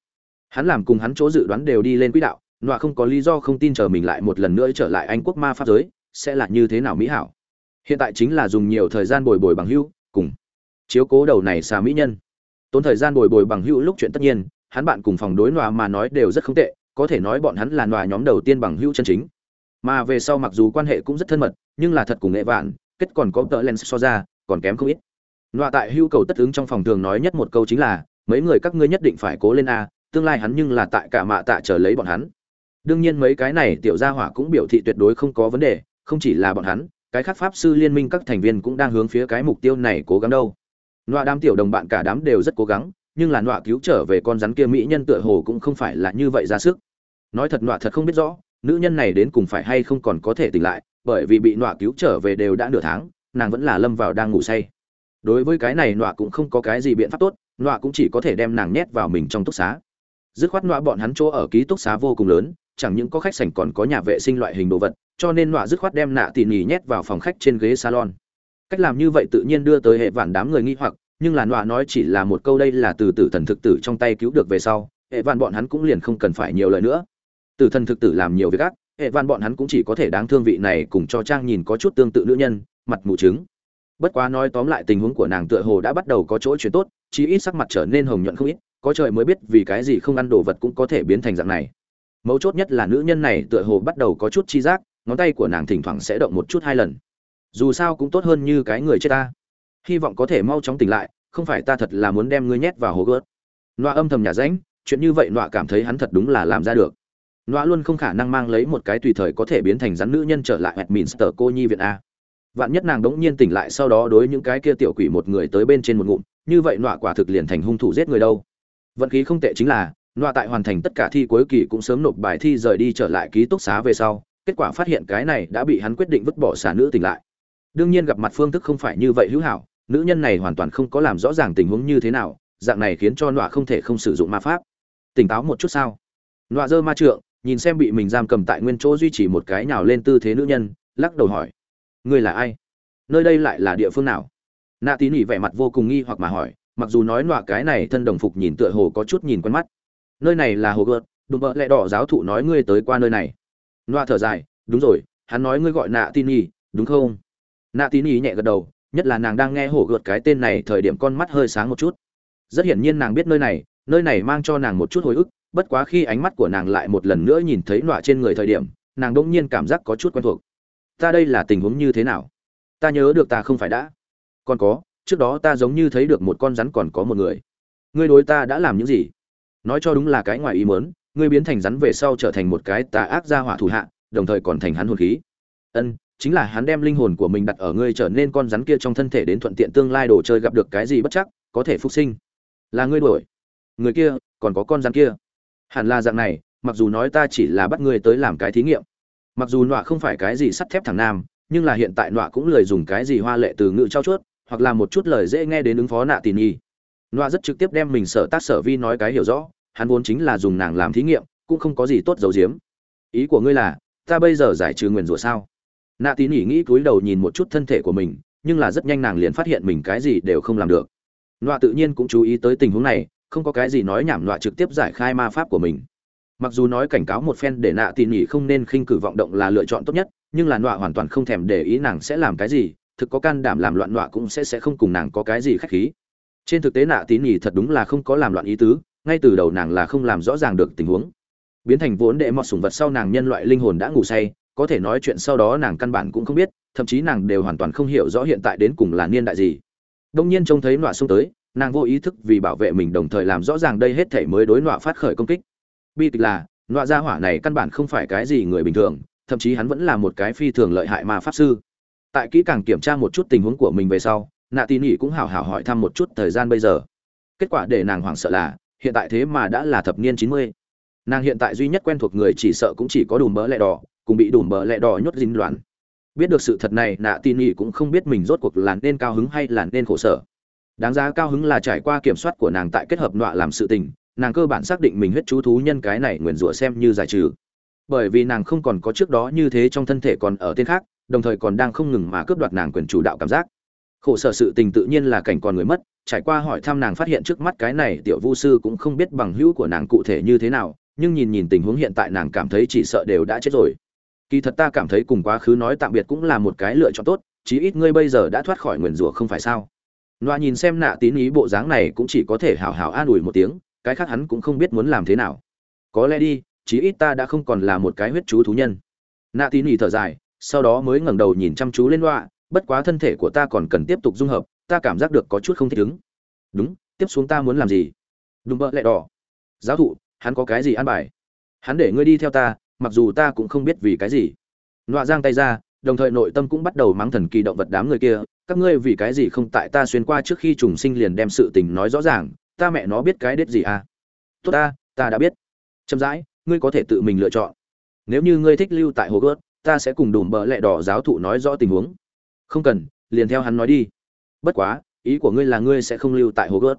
hắn làm cùng hắn chỗ dự đoán đều đi lên quỹ đạo, nọa không có lý do không tin chờ mình lại một lần nữa trở lại anh quốc ma pháp giới, sẽ là như thế nào mỹ hảo. Hiện tại chính là dùng nhiều thời gian bồi bồi bằng hữu, cùng chiếu cố đầu này xà mỹ nhân. Tốn thời gian bồi bồi bằng hữu lúc chuyện tất nhiên, hắn bạn cùng phòng đối nọa mà nói đều rất không tệ, có thể nói bọn hắn là nọa nhóm đầu tiên bằng hữu chân chính. Mà về sau mặc dù quan hệ cũng rất thân mật, nhưng là thật cùng nghệ vạn, kết còn có tợ len so ra, còn kém không ít. Nọa tại hưu cầu tất ứng trong phòng thường nói nhất một câu chính là, mấy người các ngươi nhất định phải cố lên a tương lai hắn nhưng là tại cả mạ tạ chờ lấy bọn hắn. Đương nhiên mấy cái này tiểu gia hỏa cũng biểu thị tuyệt đối không có vấn đề, không chỉ là bọn hắn, cái khác pháp sư liên minh các thành viên cũng đang hướng phía cái mục tiêu này cố gắng đâu. Nọa đám tiểu đồng bạn cả đám đều rất cố gắng, nhưng là nọa cứu trở về con rắn kia mỹ nhân tựa hồ cũng không phải là như vậy ra sức. Nói thật nọa thật không biết rõ, nữ nhân này đến cùng phải hay không còn có thể tỉnh lại, bởi vì bị nọa cứu trở về đều đã nửa tháng, nàng vẫn là lâm vào đang ngủ say. Đối với cái này nọa cũng không có cái gì biện pháp tốt, nọa cũng chỉ có thể đem nàng nhét vào mình trong túc xá dứt khoát nọa bọn hắn chỗ ở ký túc xá vô cùng lớn, chẳng những có khách sảnh còn có nhà vệ sinh loại hình đồ vật, cho nên nọa dứt khoát đem nạ tỉ nỉ nhét vào phòng khách trên ghế salon. Cách làm như vậy tự nhiên đưa tới hệ vạn đám người nghi hoặc, nhưng là nọa nói chỉ là một câu đây là từ tử thần thực tử trong tay cứu được về sau, hệ vạn bọn hắn cũng liền không cần phải nhiều lời nữa. Tử thần thực tử làm nhiều việc ác, hệ vạn bọn hắn cũng chỉ có thể đáng thương vị này cùng cho trang nhìn có chút tương tự nữ nhân, mặt mù trứng. Bất quá nói tóm lại tình huống của nàng tựa hồ đã bắt đầu có chỗ chuyển tốt, chí ít sắc mặt trở nên hồng nhuận không ít có trời mới biết vì cái gì không ăn đồ vật cũng có thể biến thành dạng này. Mấu chốt nhất là nữ nhân này tựa hồ bắt đầu có chút chi giác, ngón tay của nàng thỉnh thoảng sẽ động một chút hai lần. Dù sao cũng tốt hơn như cái người chết ta. Hy vọng có thể mau chóng tỉnh lại, không phải ta thật là muốn đem ngươi nhét vào hố gớt. Nọa âm thầm nhà ránh, chuyện như vậy nọa cảm thấy hắn thật đúng là làm ra được. Nọa luôn không khả năng mang lấy một cái tùy thời có thể biến thành rắn nữ nhân trở lại Westminster cô nhi viện a. Vạn nhất nàng đống nhiên tỉnh lại sau đó đối những cái kia tiểu quỷ một người tới bên trên một ngụm, như vậy nọa quả thực liền thành hung thủ giết người đâu vận khí không tệ chính là loa tại hoàn thành tất cả thi cuối kỳ cũng sớm nộp bài thi rời đi trở lại ký túc xá về sau, kết quả phát hiện cái này đã bị hắn quyết định vứt bỏ xả nữ tỉnh lại. Đương nhiên gặp mặt phương thức không phải như vậy hữu hảo, nữ nhân này hoàn toàn không có làm rõ ràng tình huống như thế nào, dạng này khiến cho nọa không thể không sử dụng ma pháp. Tỉnh táo một chút sao? Nọa dơ ma trượng, nhìn xem bị mình giam cầm tại nguyên chỗ duy trì một cái nào lên tư thế nữ nhân, lắc đầu hỏi, ngươi là ai? Nơi đây lại là địa phương nào? Nạ tín ỉ vẻ mặt vô cùng nghi hoặc mà hỏi mặc dù nói nọa cái này thân đồng phục nhìn tựa hồ có chút nhìn quen mắt. Nơi này là hồ gợt, đùm bợ lẹ đỏ giáo thụ nói ngươi tới qua nơi này. Nọa thở dài, đúng rồi, hắn nói ngươi gọi nạ tin y đúng không? Nạ tin y nhẹ gật đầu, nhất là nàng đang nghe hồ gợt cái tên này, thời điểm con mắt hơi sáng một chút. Rất hiển nhiên nàng biết nơi này nơi này mang cho nàng một chút hồi ức, bất quá khi ánh mắt của nàng lại một lần nữa nhìn thấy nọa trên người thời điểm, nàng đ nhiên cảm giác có chút quen thuộc. Ta đây là tình huống như thế nào? Ta nhớ được ta không phải đã. Còn có trước đó ta giống như thấy được một con rắn còn có một người. Ngươi đối ta đã làm những gì? Nói cho đúng là cái ngoài ý mớn ngươi biến thành rắn về sau trở thành một cái tà ác gia hỏa thủ hạ, đồng thời còn thành hắn hồn khí. Ân, chính là hắn đem linh hồn của mình đặt ở ngươi trở nên con rắn kia trong thân thể đến thuận tiện tương lai đồ chơi gặp được cái gì bất chắc, có thể phục sinh. Là ngươi đuổi. Người kia, còn có con rắn kia. Hẳn là dạng này, mặc dù nói ta chỉ là bắt ngươi tới làm cái thí nghiệm. Mặc dù nọa không phải cái gì sắt thép thằng nam, nhưng là hiện tại nọa cũng lời dùng cái gì hoa lệ từ ngữ trao chuốt hoặc là một chút lời dễ nghe đến ứng phó nạ tỉ nhi nọa rất trực tiếp đem mình sở tác sở vi nói cái hiểu rõ, hắn vốn chính là dùng nàng làm thí nghiệm, cũng không có gì tốt giấu giếm. Ý của ngươi là, ta bây giờ giải trừ nguyền rủa sao? Nạ tỉ nhi nghĩ cúi đầu nhìn một chút thân thể của mình, nhưng là rất nhanh nàng liền phát hiện mình cái gì đều không làm được. Nọa tự nhiên cũng chú ý tới tình huống này, không có cái gì nói nhảm nọa trực tiếp giải khai ma pháp của mình. Mặc dù nói cảnh cáo một phen để nạ tỉ nỉ không nên khinh cử vọng động là lựa chọn tốt nhất, nhưng là nọa hoàn toàn không thèm để ý nàng sẽ làm cái gì thực có can đảm làm loạn nọa cũng sẽ sẽ không cùng nàng có cái gì khách khí. Trên thực tế nạ tín nhì thật đúng là không có làm loạn ý tứ, ngay từ đầu nàng là không làm rõ ràng được tình huống. Biến thành vốn đệ mọt sủng vật sau nàng nhân loại linh hồn đã ngủ say, có thể nói chuyện sau đó nàng căn bản cũng không biết, thậm chí nàng đều hoàn toàn không hiểu rõ hiện tại đến cùng là niên đại gì. Đông nhiên trông thấy nọa xông tới, nàng vô ý thức vì bảo vệ mình đồng thời làm rõ ràng đây hết thể mới đối nọa phát khởi công kích. Bi kịch là, nọa gia hỏa này căn bản không phải cái gì người bình thường, thậm chí hắn vẫn là một cái phi thường lợi hại ma pháp sư tại kỹ càng kiểm tra một chút tình huống của mình về sau, nạ tỉ nỉ cũng hào hào hỏi thăm một chút thời gian bây giờ. Kết quả để nàng hoảng sợ là, hiện tại thế mà đã là thập niên chín mươi. Nàng hiện tại duy nhất quen thuộc người chỉ sợ cũng chỉ có đùm bỡ lẹ đỏ, cùng bị đùm bỡ lẹ đỏ nhốt dính loạn. Biết được sự thật này, nạ tin nhị cũng không biết mình rốt cuộc là nên cao hứng hay là nên khổ sở. Đáng giá cao hứng là trải qua kiểm soát của nàng tại kết hợp nọa làm sự tình, nàng cơ bản xác định mình huyết chú thú nhân cái này nguyền rủa xem như giải trừ bởi vì nàng không còn có trước đó như thế trong thân thể còn ở tên khác, đồng thời còn đang không ngừng mà cướp đoạt nàng quyền chủ đạo cảm giác. Khổ sở sự tình tự nhiên là cảnh còn người mất, trải qua hỏi thăm nàng phát hiện trước mắt cái này tiểu vu sư cũng không biết bằng hữu của nàng cụ thể như thế nào, nhưng nhìn nhìn tình huống hiện tại nàng cảm thấy chỉ sợ đều đã chết rồi. Kỳ thật ta cảm thấy cùng quá khứ nói tạm biệt cũng là một cái lựa chọn tốt, chí ít ngươi bây giờ đã thoát khỏi nguyền rủa không phải sao? Loa nhìn xem nạ tín ý bộ dáng này cũng chỉ có thể hào hào an ủi một tiếng, cái khác hắn cũng không biết muốn làm thế nào. Có lẽ đi chí ít ta đã không còn là một cái huyết chú thú nhân. Nạ tín ý thở dài, sau đó mới ngẩng đầu nhìn chăm chú lên loa bất quá thân thể của ta còn cần tiếp tục dung hợp, ta cảm giác được có chút không thích ứng. Đúng, tiếp xuống ta muốn làm gì? Đúng bợ lẹ đỏ. Giáo thụ, hắn có cái gì ăn bài? Hắn để ngươi đi theo ta, mặc dù ta cũng không biết vì cái gì. Loa giang tay ra, đồng thời nội tâm cũng bắt đầu mắng thần kỳ động vật đám người kia, các ngươi vì cái gì không tại ta xuyên qua trước khi trùng sinh liền đem sự tình nói rõ ràng, ta mẹ nó biết cái đết gì à? Tốt ta ta đã biết. Chậm rãi ngươi có thể tự mình lựa chọn. Nếu như ngươi thích lưu tại hồ gớt ta sẽ cùng đùm bờ lẹ đỏ giáo thụ nói rõ tình huống. Không cần liền theo hắn nói đi. Bất quá ý của ngươi là ngươi sẽ không lưu tại hồ gớt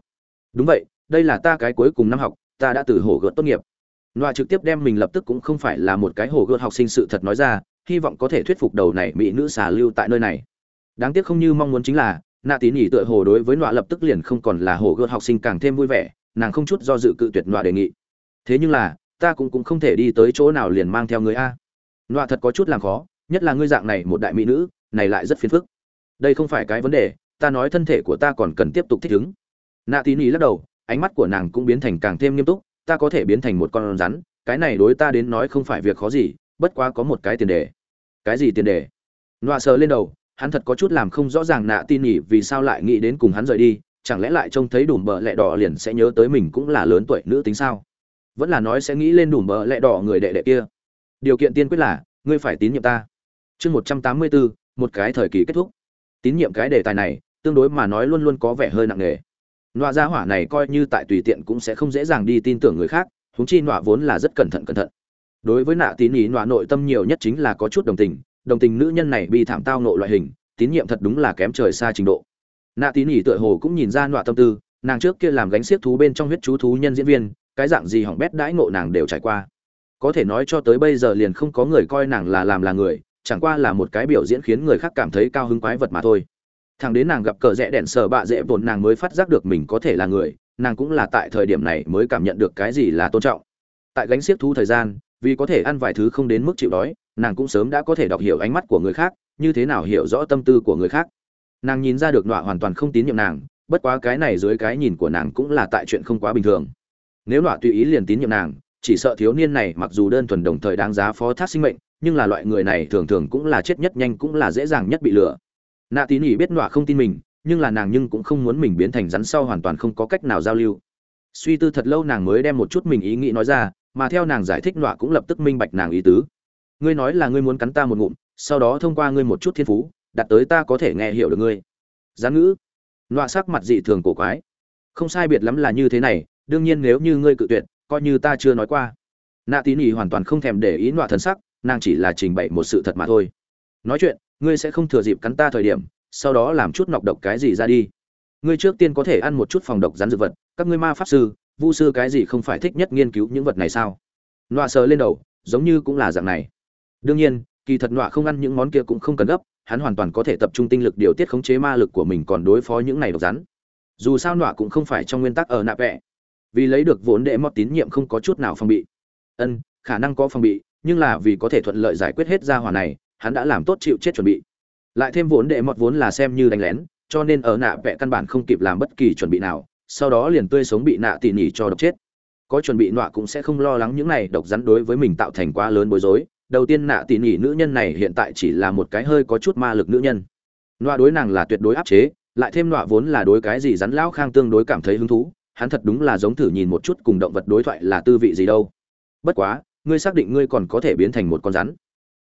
đúng vậy đây là ta cái cuối cùng năm học ta đã từ hồ gớt tốt nghiệp. Loa trực tiếp đem mình lập tức cũng không phải là một cái hồ gươm học sinh sự thật nói ra, hy vọng có thể thuyết phục đầu này mỹ nữ xà lưu tại nơi này. Đáng tiếc không như mong muốn chính là, nạ tín nhỉ tựa hồ đối với loa lập tức liền không còn là hồ gươm học sinh càng thêm vui vẻ, nàng không chút do dự cự tuyệt loa đề nghị. Thế nhưng là, ta cũng cũng không thể đi tới chỗ nào liền mang theo người a. nọa thật có chút làm khó, nhất là ngươi dạng này một đại mỹ nữ, này lại rất phiền phức. Đây không phải cái vấn đề, ta nói thân thể của ta còn cần tiếp tục thích ứng. Nạ tín nhỉ lắc đầu, ánh mắt của nàng cũng biến thành càng thêm nghiêm túc, ta có thể biến thành một con rắn cái này đối ta đến nói không phải việc khó gì bất quá có một cái tiền đề cái gì tiền đề nọa sờ lên đầu hắn thật có chút làm không rõ ràng nạ tin nhỉ vì sao lại nghĩ đến cùng hắn rời đi chẳng lẽ lại trông thấy đủ bờ lẹ đỏ liền sẽ nhớ tới mình cũng là lớn tuổi nữ tính sao vẫn là nói sẽ nghĩ lên đủ bờ lẹ đỏ người đệ đệ kia. Điều kiện tiên quyết là, ngươi phải tín nhiệm ta. Chương một trăm tám mươi bốn, một cái thời kỳ kết thúc. Tín nhiệm cái đề tài này, tương đối mà nói luôn luôn có vẻ hơi nặng nề. Nọa gia hỏa này coi như tại tùy tiện cũng sẽ không dễ dàng đi tin tưởng người khác, huống chi nọa vốn là rất cẩn thận cẩn thận. Đối với nạ tín ý, nọa nội tâm nhiều nhất chính là có chút đồng tình đồng tình nữ nhân này bị thảm tao nộ loại hình, tín nhiệm thật đúng là kém trời xa trình độ. Nạ tín ý tựa hồ cũng nhìn ra nọa tâm tư, nàng trước kia làm gánh xiếc thú bên trong huyết chú thú nhân diễn viên cái dạng gì hỏng bét đãi ngộ nàng đều trải qua. Có thể nói cho tới bây giờ liền không có người coi nàng là làm là người, chẳng qua là một cái biểu diễn khiến người khác cảm thấy cao hứng quái vật mà thôi. Thằng đến nàng gặp cờ rẽ đèn sờ bạ dễ vồn nàng mới phát giác được mình có thể là người, nàng cũng là tại thời điểm này mới cảm nhận được cái gì là tôn trọng. Tại gánh xiếc thu thời gian, vì có thể ăn vài thứ không đến mức chịu đói, nàng cũng sớm đã có thể đọc hiểu ánh mắt của người khác, như thế nào hiểu rõ tâm tư của người khác. Nàng nhìn ra được nọa hoàn toàn không tín nhiệm nàng, bất quá cái này dưới cái nhìn của nàng cũng là tại chuyện không quá bình thường nếu nọa tùy ý liền tín nhiệm nàng, chỉ sợ thiếu niên này mặc dù đơn thuần đồng thời đáng giá phó thác sinh mệnh, nhưng là loại người này thường thường cũng là chết nhất nhanh cũng là dễ dàng nhất bị lừa. Nạ tín ỉ biết nọa không tin mình, nhưng là nàng nhưng cũng không muốn mình biến thành rắn sau hoàn toàn không có cách nào giao lưu. Suy tư thật lâu nàng mới đem một chút mình ý nghĩ nói ra, mà theo nàng giải thích nọa cũng lập tức minh bạch nàng ý tứ. Ngươi nói là ngươi muốn cắn ta một ngụm, sau đó thông qua ngươi một chút thiên phú, đặt tới ta có thể nghe hiểu được ngươi. Gián ngữ. Nọa sắc mặt dị thường cổ quái. Không sai biệt lắm là như thế này đương nhiên nếu như ngươi cự tuyệt, coi như ta chưa nói qua. Nạ tín ý hoàn toàn không thèm để ý nọa thần sắc, nàng chỉ là trình bày một sự thật mà thôi. Nói chuyện, ngươi sẽ không thừa dịp cắn ta thời điểm, sau đó làm chút nọc độc cái gì ra đi. Ngươi trước tiên có thể ăn một chút phòng độc rắn dược vật, các ngươi ma pháp sư, vu sư cái gì không phải thích nhất nghiên cứu những vật này sao? Nọa sờ lên đầu, giống như cũng là dạng này. Đương nhiên, kỳ thật nọa không ăn những món kia cũng không cần gấp, hắn hoàn toàn có thể tập trung tinh lực điều tiết khống chế ma lực của mình còn đối phó những này độc rắn. Dù sao nọa cũng không phải trong nguyên tắc ở nạ vẹ vì lấy được vốn đệ mọt tín nhiệm không có chút nào phòng bị. Ân, khả năng có phòng bị, nhưng là vì có thể thuận lợi giải quyết hết gia hỏa này, hắn đã làm tốt chịu chết chuẩn bị. Lại thêm vốn đệ mọt vốn là xem như đánh lén, cho nên ở nạ vẽ căn bản không kịp làm bất kỳ chuẩn bị nào, sau đó liền tươi sống bị nạ tỉ nhỉ cho độc chết. Có chuẩn bị nọa cũng sẽ không lo lắng những này độc rắn đối với mình tạo thành quá lớn bối rối. Đầu tiên nạ tỉ nhỉ nữ nhân này hiện tại chỉ là một cái hơi có chút ma lực nữ nhân. Nọa đối nàng là tuyệt đối áp chế, lại thêm nọa vốn là đối cái gì rắn lão khang tương đối cảm thấy hứng thú hắn thật đúng là giống thử nhìn một chút cùng động vật đối thoại là tư vị gì đâu. Bất quá, ngươi xác định ngươi còn có thể biến thành một con rắn.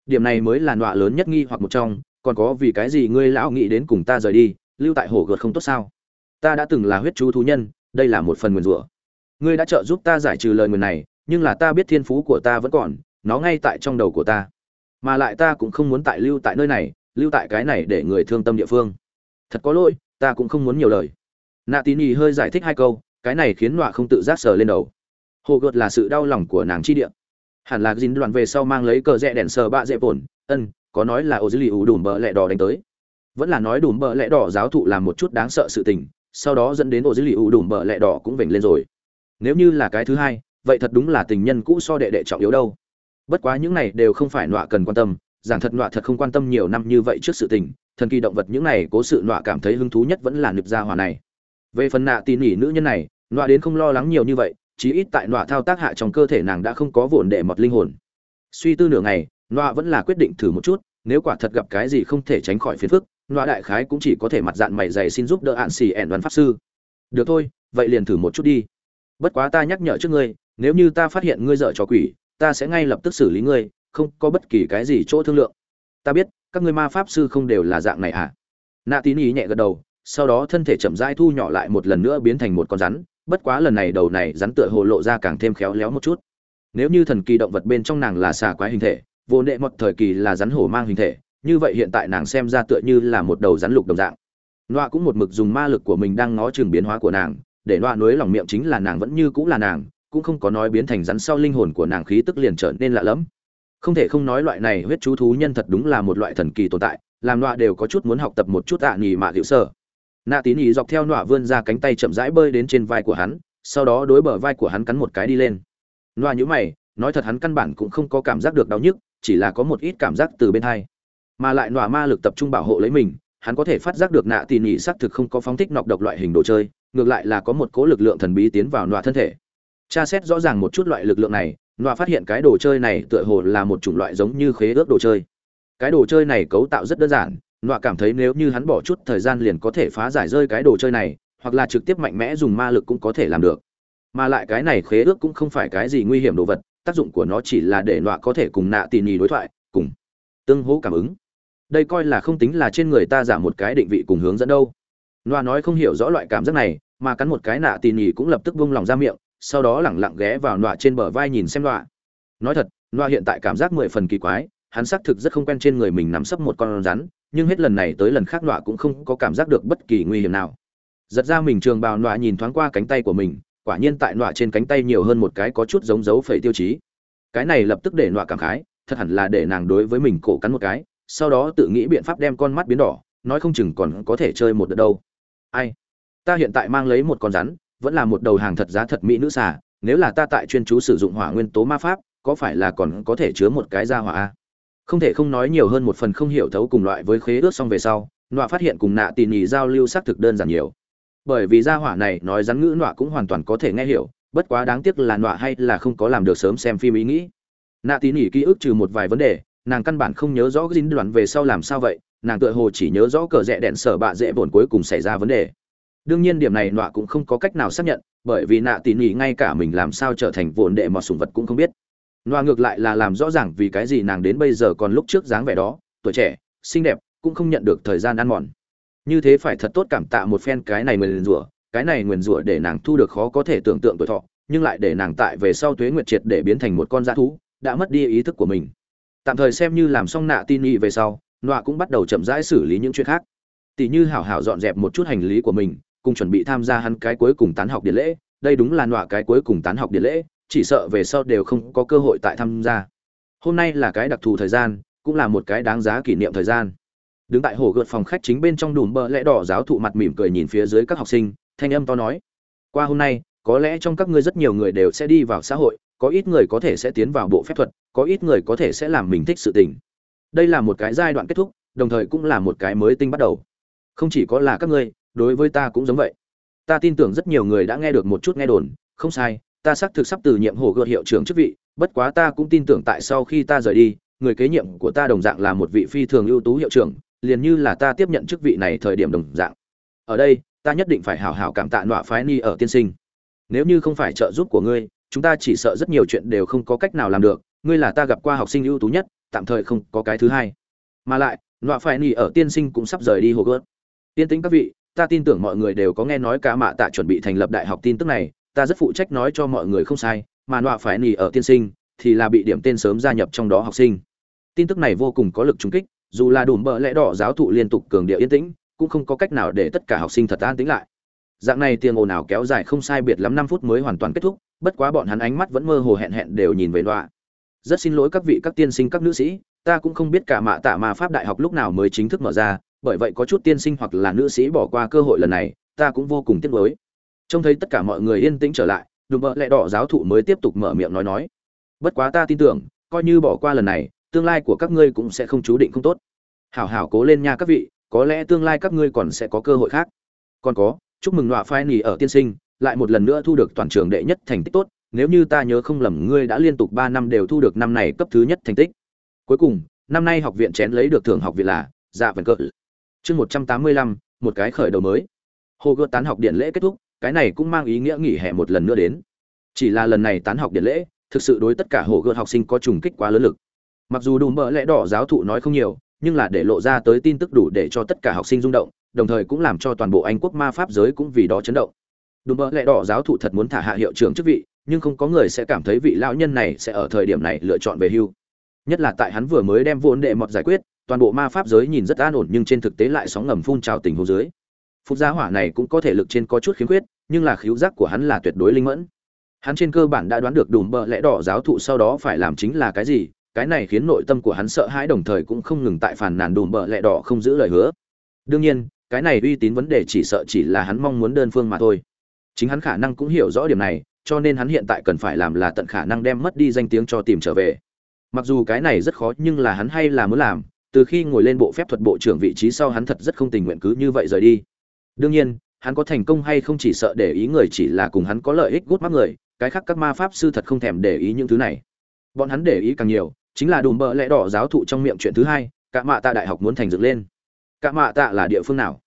Điểm này mới là nọa lớn nhất nghi hoặc một trong, còn có vì cái gì ngươi lão nghĩ đến cùng ta rời đi, lưu tại hồ gợt không tốt sao? Ta đã từng là huyết chú thú nhân, đây là một phần nguyền rủa. Ngươi đã trợ giúp ta giải trừ lời nguyền này, nhưng là ta biết thiên phú của ta vẫn còn, nó ngay tại trong đầu của ta. Mà lại ta cũng không muốn tại lưu tại nơi này, lưu tại cái này để người thương tâm địa phương. Thật có lỗi, ta cũng không muốn nhiều lời. Nạ tín ý hơi giải thích hai câu cái này khiến nọa không tự giác sờ lên đầu. Hồ gợt là sự đau lòng của nàng chi địa. Hẳn là dính đoạn về sau mang lấy cờ rẽ đèn sờ bạ dễ bổn, ân, có nói là ô dữ lì ủ đùm bợ lẹ đỏ đánh tới. Vẫn là nói đùm bợ lẹ đỏ giáo thụ làm một chút đáng sợ sự tình, sau đó dẫn đến ô dữ liệu đùm bợ lẹ đỏ cũng vểnh lên rồi. Nếu như là cái thứ hai, vậy thật đúng là tình nhân cũ so đệ đệ trọng yếu đâu. Bất quá những này đều không phải nọa cần quan tâm, giảng thật nọa thật không quan tâm nhiều năm như vậy trước sự tình, thần kỳ động vật những này cố sự nọa cảm thấy hứng thú nhất vẫn là nực gia hòa này về phần nạ tỉ nỉ nữ nhân này, nọa đến không lo lắng nhiều như vậy, chí ít tại nọa thao tác hạ trong cơ thể nàng đã không có vồn để mọt linh hồn. Suy tư nửa ngày, nọa vẫn là quyết định thử một chút, nếu quả thật gặp cái gì không thể tránh khỏi phiền phức, nọa đại khái cũng chỉ có thể mặt dạng mày dày xin giúp đỡ hạn xì ẻn đoán pháp sư. Được thôi, vậy liền thử một chút đi. Bất quá ta nhắc nhở trước ngươi, nếu như ta phát hiện ngươi dở trò quỷ, ta sẽ ngay lập tức xử lý ngươi, không có bất kỳ cái gì chỗ thương lượng. Ta biết, các ngươi ma pháp sư không đều là dạng này à? Nạ tín ý nhẹ gật đầu sau đó thân thể chậm rãi thu nhỏ lại một lần nữa biến thành một con rắn bất quá lần này đầu này rắn tựa hồ lộ ra càng thêm khéo léo một chút nếu như thần kỳ động vật bên trong nàng là xà quái hình thể vô nệ một thời kỳ là rắn hổ mang hình thể như vậy hiện tại nàng xem ra tựa như là một đầu rắn lục đồng dạng loa cũng một mực dùng ma lực của mình đang ngó chừng biến hóa của nàng, để loa nuối lòng miệng chính là nàng vẫn như cũng là nàng, cũng không có nói biến thành rắn sau linh hồn của nàng khí tức liền trở nên lạ lẫm. Không thể không nói loại này huyết chú thú nhân thật đúng là một loại thần kỳ tồn tại, làm loa đều có chút muốn học tập một chút ạ à nhì mạ diệu sơ. Nạ Tín ý dọc theo nọa vươn ra cánh tay chậm rãi bơi đến trên vai của hắn, sau đó đối bờ vai của hắn cắn một cái đi lên. Nọa nhíu mày, nói thật hắn căn bản cũng không có cảm giác được đau nhức, chỉ là có một ít cảm giác từ bên hai. Mà lại nọa ma lực tập trung bảo hộ lấy mình hắn có thể phát giác được nạ tín ý xác thực không có phóng thích nọc độc loại hình đồ chơi ngược lại là có một cố lực lượng thần bí tiến vào nọa thân thể. Tra xét rõ ràng một chút loại lực lượng này nọa phát hiện cái đồ chơi này tựa hồ là một chủng loại giống như khế ước đồ chơi. Cái đồ chơi này cấu tạo rất đơn giản nọa cảm thấy nếu như hắn bỏ chút thời gian liền có thể phá giải rơi cái đồ chơi này, hoặc là trực tiếp mạnh mẽ dùng ma lực cũng có thể làm được. Mà lại cái này khế ước cũng không phải cái gì nguy hiểm đồ vật, tác dụng của nó chỉ là để nọa có thể cùng nạ tỉ nhì đối thoại, cùng tương hỗ cảm ứng. Đây coi là không tính là trên người ta giảm một cái định vị cùng hướng dẫn đâu. Nọa nói không hiểu rõ loại cảm giác này, mà cắn một cái nạ tỉ nhì cũng lập tức vung lòng ra miệng, sau đó lẳng lặng ghé vào nọa trên bờ vai nhìn xem nọa. Nói thật, nọa hiện tại cảm giác mười phần kỳ quái, hắn xác thực rất không quen trên người mình nắm sấp một con rắn nhưng hết lần này tới lần khác nọa cũng không có cảm giác được bất kỳ nguy hiểm nào. Giật ra mình trường bào nọa nhìn thoáng qua cánh tay của mình, quả nhiên tại nọa trên cánh tay nhiều hơn một cái có chút giống dấu phẩy tiêu chí. Cái này lập tức để nọa cảm khái, thật hẳn là để nàng đối với mình cổ cắn một cái, sau đó tự nghĩ biện pháp đem con mắt biến đỏ, nói không chừng còn có thể chơi một đợt đâu. Ai? Ta hiện tại mang lấy một con rắn, vẫn là một đầu hàng thật giá thật mỹ nữ xà, nếu là ta tại chuyên chú sử dụng hỏa nguyên tố ma pháp, có phải là còn có thể chứa một cái ra hỏa không thể không nói nhiều hơn một phần không hiểu thấu cùng loại với khế ước xong về sau, nọa phát hiện cùng nạ tỉ nhì giao lưu xác thực đơn giản nhiều. Bởi vì gia hỏa này nói rắn ngữ nọa cũng hoàn toàn có thể nghe hiểu, bất quá đáng tiếc là nọa hay là không có làm được sớm xem phim ý nghĩ. Nạ tỉ nhì ký ức trừ một vài vấn đề, nàng căn bản không nhớ rõ dính đoạn về sau làm sao vậy, nàng tựa hồ chỉ nhớ rõ cờ rẽ đèn sở bạ dễ bổn cuối cùng xảy ra vấn đề. Đương nhiên điểm này nọa cũng không có cách nào xác nhận, bởi vì nạ tỉ nỉ ngay cả mình làm sao trở thành vồn đệ mọt sùng vật cũng không biết. Noa ngược lại là làm rõ ràng vì cái gì nàng đến bây giờ còn lúc trước dáng vẻ đó, tuổi trẻ, xinh đẹp, cũng không nhận được thời gian ăn mòn. Như thế phải thật tốt cảm tạ một phen cái này nguyền rủa, cái này nguyền rủa để nàng thu được khó có thể tưởng tượng tuổi thọ, nhưng lại để nàng tại về sau tuế nguyệt triệt để biến thành một con dã thú, đã mất đi ý thức của mình. Tạm thời xem như làm xong nạ tin nhị về sau nọa cũng bắt đầu chậm rãi xử lý những chuyện khác. Tỷ như hảo hảo dọn dẹp một chút hành lý của mình, cùng chuẩn bị tham gia hắn cái cuối cùng tán học điện lễ, đây đúng là nọa cái cuối cùng tán học điện lễ chỉ sợ về sau đều không có cơ hội tại tham gia. Hôm nay là cái đặc thù thời gian, cũng là một cái đáng giá kỷ niệm thời gian. Đứng tại hồ gợt phòng khách chính bên trong đùm bờ lẽ đỏ giáo thụ mặt mỉm cười nhìn phía dưới các học sinh, thanh âm to nói. Qua hôm nay, có lẽ trong các ngươi rất nhiều người đều sẽ đi vào xã hội, có ít người có thể sẽ tiến vào bộ phép thuật, có ít người có thể sẽ làm mình thích sự tình. Đây là một cái giai đoạn kết thúc, đồng thời cũng là một cái mới tinh bắt đầu. Không chỉ có là các ngươi, đối với ta cũng giống vậy. Ta tin tưởng rất nhiều người đã nghe được một chút nghe đồn, không sai ta xác thực sắp từ nhiệm hồ gợt hiệu trưởng chức vị, bất quá ta cũng tin tưởng tại sau khi ta rời đi, người kế nhiệm của ta đồng dạng là một vị phi thường ưu tú hiệu trưởng, liền như là ta tiếp nhận chức vị này thời điểm đồng dạng. Ở đây, ta nhất định phải hảo hảo cảm tạ nọa phái ni ở tiên sinh. Nếu như không phải trợ giúp của ngươi, chúng ta chỉ sợ rất nhiều chuyện đều không có cách nào làm được, ngươi là ta gặp qua học sinh ưu tú nhất, tạm thời không có cái thứ hai. Mà lại, nọa phái ni ở tiên sinh cũng sắp rời đi hồ gớt tiên tính các vị, ta tin tưởng mọi người đều có nghe nói cả mạ tạ chuẩn bị thành lập đại học tin tức này ta rất phụ trách nói cho mọi người không sai, mà nọa phải ni ở tiên sinh, thì là bị điểm tên sớm gia nhập trong đó học sinh. Tin tức này vô cùng có lực trúng kích, dù là đủ bợ lẽ đỏ giáo thụ liên tục cường điệu yên tĩnh, cũng không có cách nào để tất cả học sinh thật an tĩnh lại. Dạng này tiền ồn ào kéo dài không sai biệt lắm năm phút mới hoàn toàn kết thúc, bất quá bọn hắn ánh mắt vẫn mơ hồ hẹn hẹn đều nhìn về đọa. rất xin lỗi các vị các tiên sinh các nữ sĩ, ta cũng không biết cả mạ tạ ma pháp đại học lúc nào mới chính thức mở ra, bởi vậy có chút tiên sinh hoặc là nữ sĩ bỏ qua cơ hội lần này, ta cũng vô cùng tiếc nuối trông thấy tất cả mọi người yên tĩnh trở lại, đùm bợ lẹ đỏ giáo thụ mới tiếp tục mở miệng nói nói. Bất quá ta tin tưởng, coi như bỏ qua lần này, tương lai của các ngươi cũng sẽ không chú định không tốt. Hảo hảo cố lên nha các vị, có lẽ tương lai các ngươi còn sẽ có cơ hội khác. Còn có, chúc mừng nọa phai nỉ ở tiên sinh, lại một lần nữa thu được toàn trường đệ nhất thành tích tốt, nếu như ta nhớ không lầm ngươi đã liên tục ba năm đều thu được năm này cấp thứ nhất thành tích. Cuối cùng, năm nay học viện chén lấy được thưởng học viện là dạ vần cỡ chương một trăm tám mươi lăm, một cái khởi đầu mới. Hồ gợt tán học điện lễ kết thúc cái này cũng mang ý nghĩa nghỉ hè một lần nữa đến. Chỉ là lần này tán học điện lễ, thực sự đối tất cả hồ gợt học sinh có trùng kích quá lớn lực. Mặc dù đùm bỡ lẽ đỏ giáo thụ nói không nhiều, nhưng là để lộ ra tới tin tức đủ để cho tất cả học sinh rung động, đồng thời cũng làm cho toàn bộ anh quốc ma pháp giới cũng vì đó chấn động. Đùm bỡ lẽ đỏ giáo thụ thật muốn thả hạ hiệu trưởng chức vị, nhưng không có người sẽ cảm thấy vị lão nhân này sẽ ở thời điểm này lựa chọn về hưu. Nhất là tại hắn vừa mới đem vốn đệ mọt giải quyết, toàn bộ ma pháp giới nhìn rất an ổn nhưng trên thực tế lại sóng ngầm phun trào tình hồ dưới phục gia hỏa này cũng có thể lực trên có chút khiếm khuyết, nhưng là khiếu giác của hắn là tuyệt đối linh mẫn. Hắn trên cơ bản đã đoán được đùm bợ lẽ đỏ giáo thụ sau đó phải làm chính là cái gì, cái này khiến nội tâm của hắn sợ hãi đồng thời cũng không ngừng tại phàn nàn đùm bợ lẽ đỏ không giữ lời hứa. Đương nhiên, cái này uy tín vấn đề chỉ sợ chỉ là hắn mong muốn đơn phương mà thôi. Chính hắn khả năng cũng hiểu rõ điểm này, cho nên hắn hiện tại cần phải làm là tận khả năng đem mất đi danh tiếng cho tìm trở về. Mặc dù cái này rất khó, nhưng là hắn hay là muốn làm, từ khi ngồi lên bộ phép thuật bộ trưởng vị trí sau hắn thật rất không tình nguyện cứ như vậy rời đi đương nhiên, hắn có thành công hay không chỉ sợ để ý người chỉ là cùng hắn có lợi ích gút mắt người, cái khác các ma pháp sư thật không thèm để ý những thứ này. Bọn hắn để ý càng nhiều, chính là đùm bợ lẽ đỏ giáo thụ trong miệng chuyện thứ hai cả mạ tạ đại học muốn thành dựng lên. Cả mạ tạ là địa phương nào?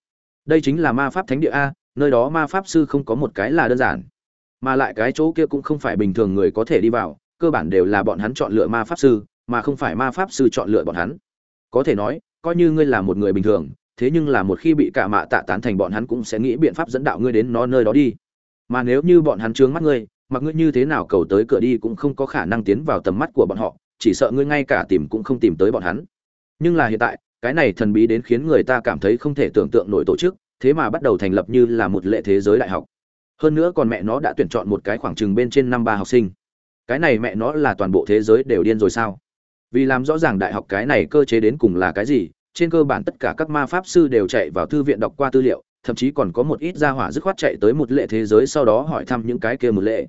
Đây chính là ma pháp thánh địa a, nơi đó ma pháp sư không có một cái là đơn giản. Mà lại cái chỗ kia cũng không phải bình thường người có thể đi vào, cơ bản đều là bọn hắn chọn lựa ma pháp sư, mà không phải ma pháp sư chọn lựa bọn hắn. Có thể nói, coi như ngươi là một người bình thường thế nhưng là một khi bị cả mạ tạ tán thành bọn hắn cũng sẽ nghĩ biện pháp dẫn đạo ngươi đến nó nơi đó đi. Mà nếu như bọn hắn trướng mắt ngươi, mặc ngươi như thế nào cầu tới cửa đi cũng không có khả năng tiến vào tầm mắt của bọn họ, chỉ sợ ngươi ngay cả tìm cũng không tìm tới bọn hắn. Nhưng là hiện tại, cái này thần bí đến khiến người ta cảm thấy không thể tưởng tượng nổi tổ chức, thế mà bắt đầu thành lập như là một lệ thế giới đại học. Hơn nữa còn mẹ nó đã tuyển chọn một cái khoảng chừng bên trên năm ba học sinh. Cái này mẹ nó là toàn bộ thế giới đều điên rồi sao? Vì làm rõ ràng đại học cái này cơ chế đến cùng là cái gì trên cơ bản tất cả các ma pháp sư đều chạy vào thư viện đọc qua tư liệu, thậm chí còn có một ít gia hỏa dứt khoát chạy tới một lệ thế giới sau đó hỏi thăm những cái kia một lệ.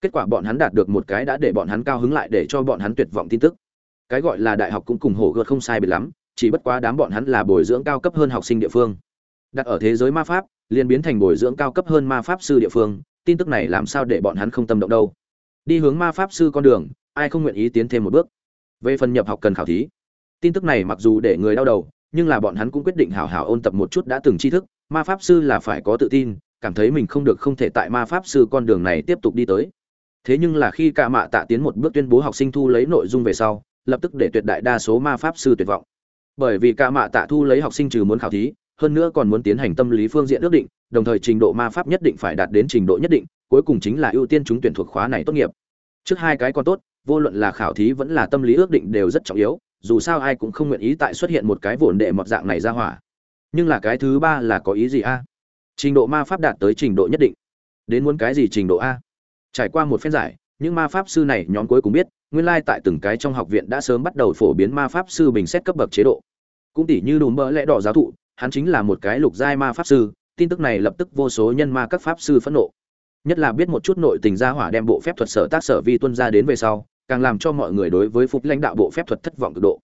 Kết quả bọn hắn đạt được một cái đã để bọn hắn cao hứng lại để cho bọn hắn tuyệt vọng tin tức. Cái gọi là đại học cũng cùng hổ gợt không sai biệt lắm, chỉ bất quá đám bọn hắn là bồi dưỡng cao cấp hơn học sinh địa phương. Đặt ở thế giới ma pháp, liền biến thành bồi dưỡng cao cấp hơn ma pháp sư địa phương, tin tức này làm sao để bọn hắn không tâm động đâu? Đi hướng ma pháp sư con đường, ai không nguyện ý tiến thêm một bước? Về phần nhập học cần khảo thí tin tức này mặc dù để người đau đầu, nhưng là bọn hắn cũng quyết định hào hào ôn tập một chút đã từng tri thức, ma pháp sư là phải có tự tin, cảm thấy mình không được không thể tại ma pháp sư con đường này tiếp tục đi tới. Thế nhưng là khi cả mạ tạ tiến một bước tuyên bố học sinh thu lấy nội dung về sau, lập tức để tuyệt đại đa số ma pháp sư tuyệt vọng. Bởi vì cả mạ tạ thu lấy học sinh trừ muốn khảo thí, hơn nữa còn muốn tiến hành tâm lý phương diện ước định, đồng thời trình độ ma pháp nhất định phải đạt đến trình độ nhất định, cuối cùng chính là ưu tiên chúng tuyển thuộc khóa này tốt nghiệp. Trước hai cái còn tốt, vô luận là khảo thí vẫn là tâm lý ước định đều rất trọng yếu dù sao ai cũng không nguyện ý tại xuất hiện một cái vồn đệ mọt dạng này ra hỏa. Nhưng là cái thứ ba là có ý gì a? Trình độ ma pháp đạt tới trình độ nhất định. Đến muốn cái gì trình độ a? Trải qua một phen giải, những ma pháp sư này nhóm cuối cùng biết, nguyên lai tại từng cái trong học viện đã sớm bắt đầu phổ biến ma pháp sư bình xét cấp bậc chế độ. Cũng tỷ như đùm bỡ lẽ đỏ giáo thụ, hắn chính là một cái lục giai ma pháp sư, tin tức này lập tức vô số nhân ma các pháp sư phẫn nộ. Nhất là biết một chút nội tình gia hỏa đem bộ phép thuật sở tác sở vi tuân ra đến về sau càng làm cho mọi người đối với phục lãnh đạo bộ phép thuật thất vọng cực độ.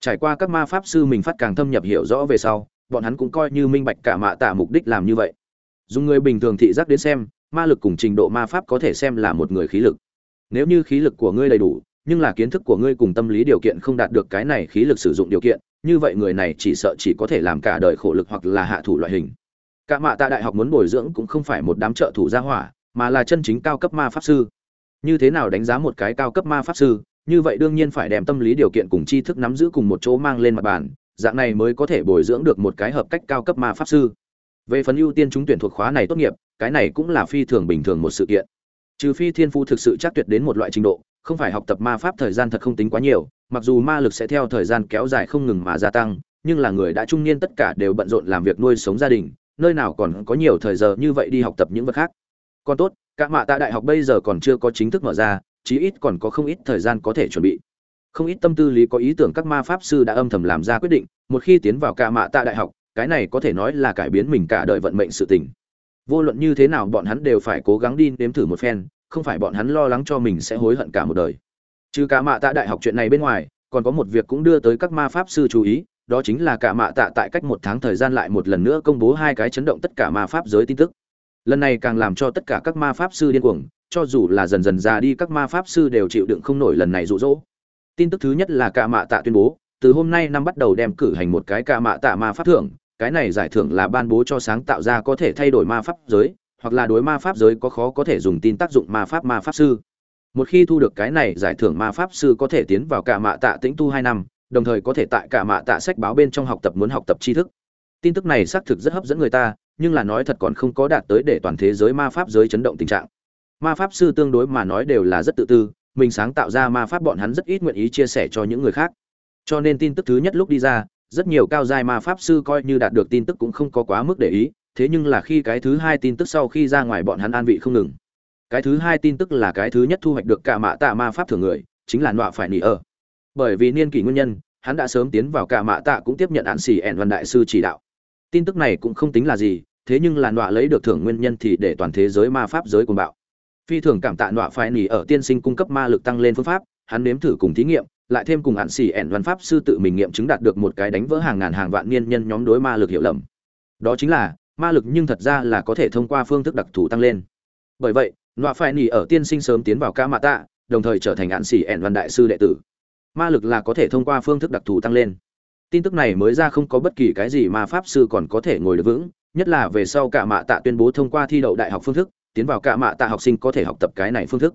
Trải qua các ma pháp sư mình phát càng thâm nhập hiểu rõ về sau, bọn hắn cũng coi như minh bạch cả mạ tạ mục đích làm như vậy. Dùng người bình thường thị giác đến xem, ma lực cùng trình độ ma pháp có thể xem là một người khí lực. Nếu như khí lực của ngươi đầy đủ, nhưng là kiến thức của ngươi cùng tâm lý điều kiện không đạt được cái này khí lực sử dụng điều kiện, như vậy người này chỉ sợ chỉ có thể làm cả đời khổ lực hoặc là hạ thủ loại hình. Cả mạ tạ đại học muốn bồi dưỡng cũng không phải một đám trợ thủ gia hỏa, mà là chân chính cao cấp ma pháp sư như thế nào đánh giá một cái cao cấp ma pháp sư, như vậy đương nhiên phải đem tâm lý điều kiện cùng tri thức nắm giữ cùng một chỗ mang lên mặt bàn, dạng này mới có thể bồi dưỡng được một cái hợp cách cao cấp ma pháp sư. Về phần ưu tiên chúng tuyển thuộc khóa này tốt nghiệp, cái này cũng là phi thường bình thường một sự kiện. Trừ phi thiên phu thực sự chắc tuyệt đến một loại trình độ, không phải học tập ma pháp thời gian thật không tính quá nhiều, mặc dù ma lực sẽ theo thời gian kéo dài không ngừng mà gia tăng, nhưng là người đã trung niên tất cả đều bận rộn làm việc nuôi sống gia đình, nơi nào còn có nhiều thời giờ như vậy đi học tập những vật khác. Còn tốt các mạ tại đại học bây giờ còn chưa có chính thức mở ra, chí ít còn có không ít thời gian có thể chuẩn bị. Không ít tâm tư lý có ý tưởng các ma pháp sư đã âm thầm làm ra quyết định, một khi tiến vào cả mạ tạ đại học, cái này có thể nói là cải biến mình cả đời vận mệnh sự tình. Vô luận như thế nào bọn hắn đều phải cố gắng đi nếm thử một phen, không phải bọn hắn lo lắng cho mình sẽ hối hận cả một đời. Trừ cả mạ tạ đại học chuyện này bên ngoài, còn có một việc cũng đưa tới các ma pháp sư chú ý, đó chính là cả mạ tạ tại cách một tháng thời gian lại một lần nữa công bố hai cái chấn động tất cả ma pháp giới tin tức lần này càng làm cho tất cả các ma pháp sư điên cuồng, cho dù là dần dần già đi các ma pháp sư đều chịu đựng không nổi lần này rụ rỗ tin tức thứ nhất là cả mạ tạ tuyên bố, từ hôm nay năm bắt đầu đem cử hành một cái cả mạ tạ ma pháp thưởng, cái này giải thưởng là ban bố cho sáng tạo ra có thể thay đổi ma pháp giới, hoặc là đối ma pháp giới có khó có thể dùng tin tác dụng ma pháp ma pháp sư. Một khi thu được cái này, giải thưởng ma pháp sư có thể tiến vào cả mạ tạ tĩnh tu hai năm, đồng thời có thể tại cả mạ tạ sách báo bên trong học tập muốn học tập tri thức. Tin tức này xác thực rất hấp dẫn người ta nhưng là nói thật còn không có đạt tới để toàn thế giới ma pháp giới chấn động tình trạng. Ma pháp sư tương đối mà nói đều là rất tự tư, mình sáng tạo ra ma pháp bọn hắn rất ít nguyện ý chia sẻ cho những người khác. Cho nên tin tức thứ nhất lúc đi ra, rất nhiều cao giai ma pháp sư coi như đạt được tin tức cũng không có quá mức để ý, thế nhưng là khi cái thứ hai tin tức sau khi ra ngoài bọn hắn an vị không ngừng. Cái thứ hai tin tức là cái thứ nhất thu hoạch được cả mạ tạ ma pháp thường người, chính là nọa phải nỉ ở bởi vì niên kỷ nguyên nhân, hắn đã sớm tiến vào cả mạ tạ cũng tiếp nhận hạn xỉ ẻn văn đại sư chỉ đạo tin tức này cũng không tính là gì, thế nhưng là nọa lấy được thưởng nguyên nhân thì để toàn thế giới ma pháp giới cùng bạo. Phi thường cảm tạ nọa phải nỉ ở tiên sinh cung cấp ma lực tăng lên phương pháp, hắn nếm thử cùng thí nghiệm, lại thêm cùng hạn xỉ ẻn văn pháp sư tự mình nghiệm chứng đạt được một cái đánh vỡ hàng ngàn hàng vạn niên nhân nhóm đối ma lực hiểu lầm. Đó chính là, ma lực nhưng thật ra là có thể thông qua phương thức đặc thù tăng lên. Bởi vậy, nọa phải nỉ ở tiên sinh sớm tiến vào ca mạ tạ, đồng thời trở thành hạn xỉ ẻn văn đại sư đệ tử. Ma lực là có thể thông qua phương thức đặc thù tăng lên tin tức này mới ra không có bất kỳ cái gì mà pháp sư còn có thể ngồi được vững, nhất là về sau cả mạ tạ tuyên bố thông qua thi đậu đại học phương thức, tiến vào cả mạ tạ học sinh có thể học tập cái này phương thức.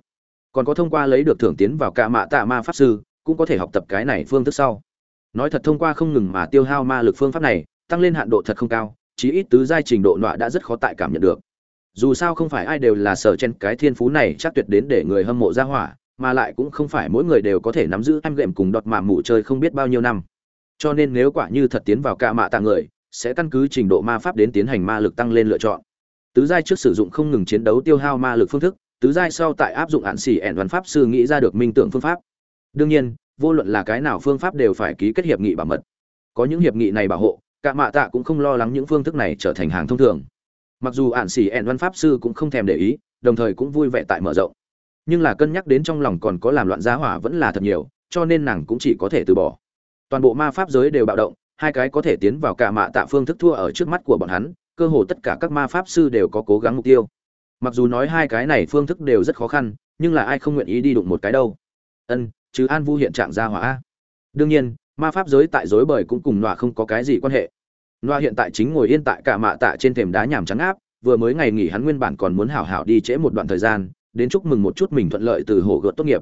Còn có thông qua lấy được thưởng tiến vào cả mạ tạ ma pháp sư, cũng có thể học tập cái này phương thức sau. Nói thật thông qua không ngừng mà tiêu hao ma lực phương pháp này, tăng lên hạn độ thật không cao, chí ít tứ giai trình độ nọa đã rất khó tại cảm nhận được. Dù sao không phải ai đều là sở trên cái thiên phú này chắc tuyệt đến để người hâm mộ ra hỏa, mà lại cũng không phải mỗi người đều có thể nắm giữ em gệm cùng đọt mạ mụ chơi không biết bao nhiêu năm cho nên nếu quả như thật tiến vào cạ mạ tạ người, sẽ căn cứ trình độ ma pháp đến tiến hành ma lực tăng lên lựa chọn. Tứ giai trước sử dụng không ngừng chiến đấu tiêu hao ma lực phương thức, tứ giai sau tại áp dụng hạn xỉ ẻn văn pháp sư nghĩ ra được minh tưởng phương pháp. Đương nhiên, vô luận là cái nào phương pháp đều phải ký kết hiệp nghị bảo mật. Có những hiệp nghị này bảo hộ, cả mạ tạ cũng không lo lắng những phương thức này trở thành hàng thông thường. Mặc dù ạn xỉ ẻn văn pháp sư cũng không thèm để ý, đồng thời cũng vui vẻ tại mở rộng. Nhưng là cân nhắc đến trong lòng còn có làm loạn giá hỏa vẫn là thật nhiều, cho nên nàng cũng chỉ có thể từ bỏ toàn bộ ma pháp giới đều bạo động, hai cái có thể tiến vào cả mạ tạ phương thức thua ở trước mắt của bọn hắn, cơ hồ tất cả các ma pháp sư đều có cố gắng mục tiêu. Mặc dù nói hai cái này phương thức đều rất khó khăn, nhưng là ai không nguyện ý đi đụng một cái đâu. Ân chứ an vu hiện trạng gia hỏa. Đương nhiên, ma pháp giới tại dối bời cũng cùng nọa không có cái gì quan hệ. Nọa hiện tại chính ngồi yên tại cả mạ tạ trên thềm đá nhàm trắng áp, vừa mới ngày nghỉ hắn nguyên bản còn muốn hảo hảo đi trễ một đoạn thời gian, đến chúc mừng một chút mình thuận lợi từ hồ gợt tốt nghiệp.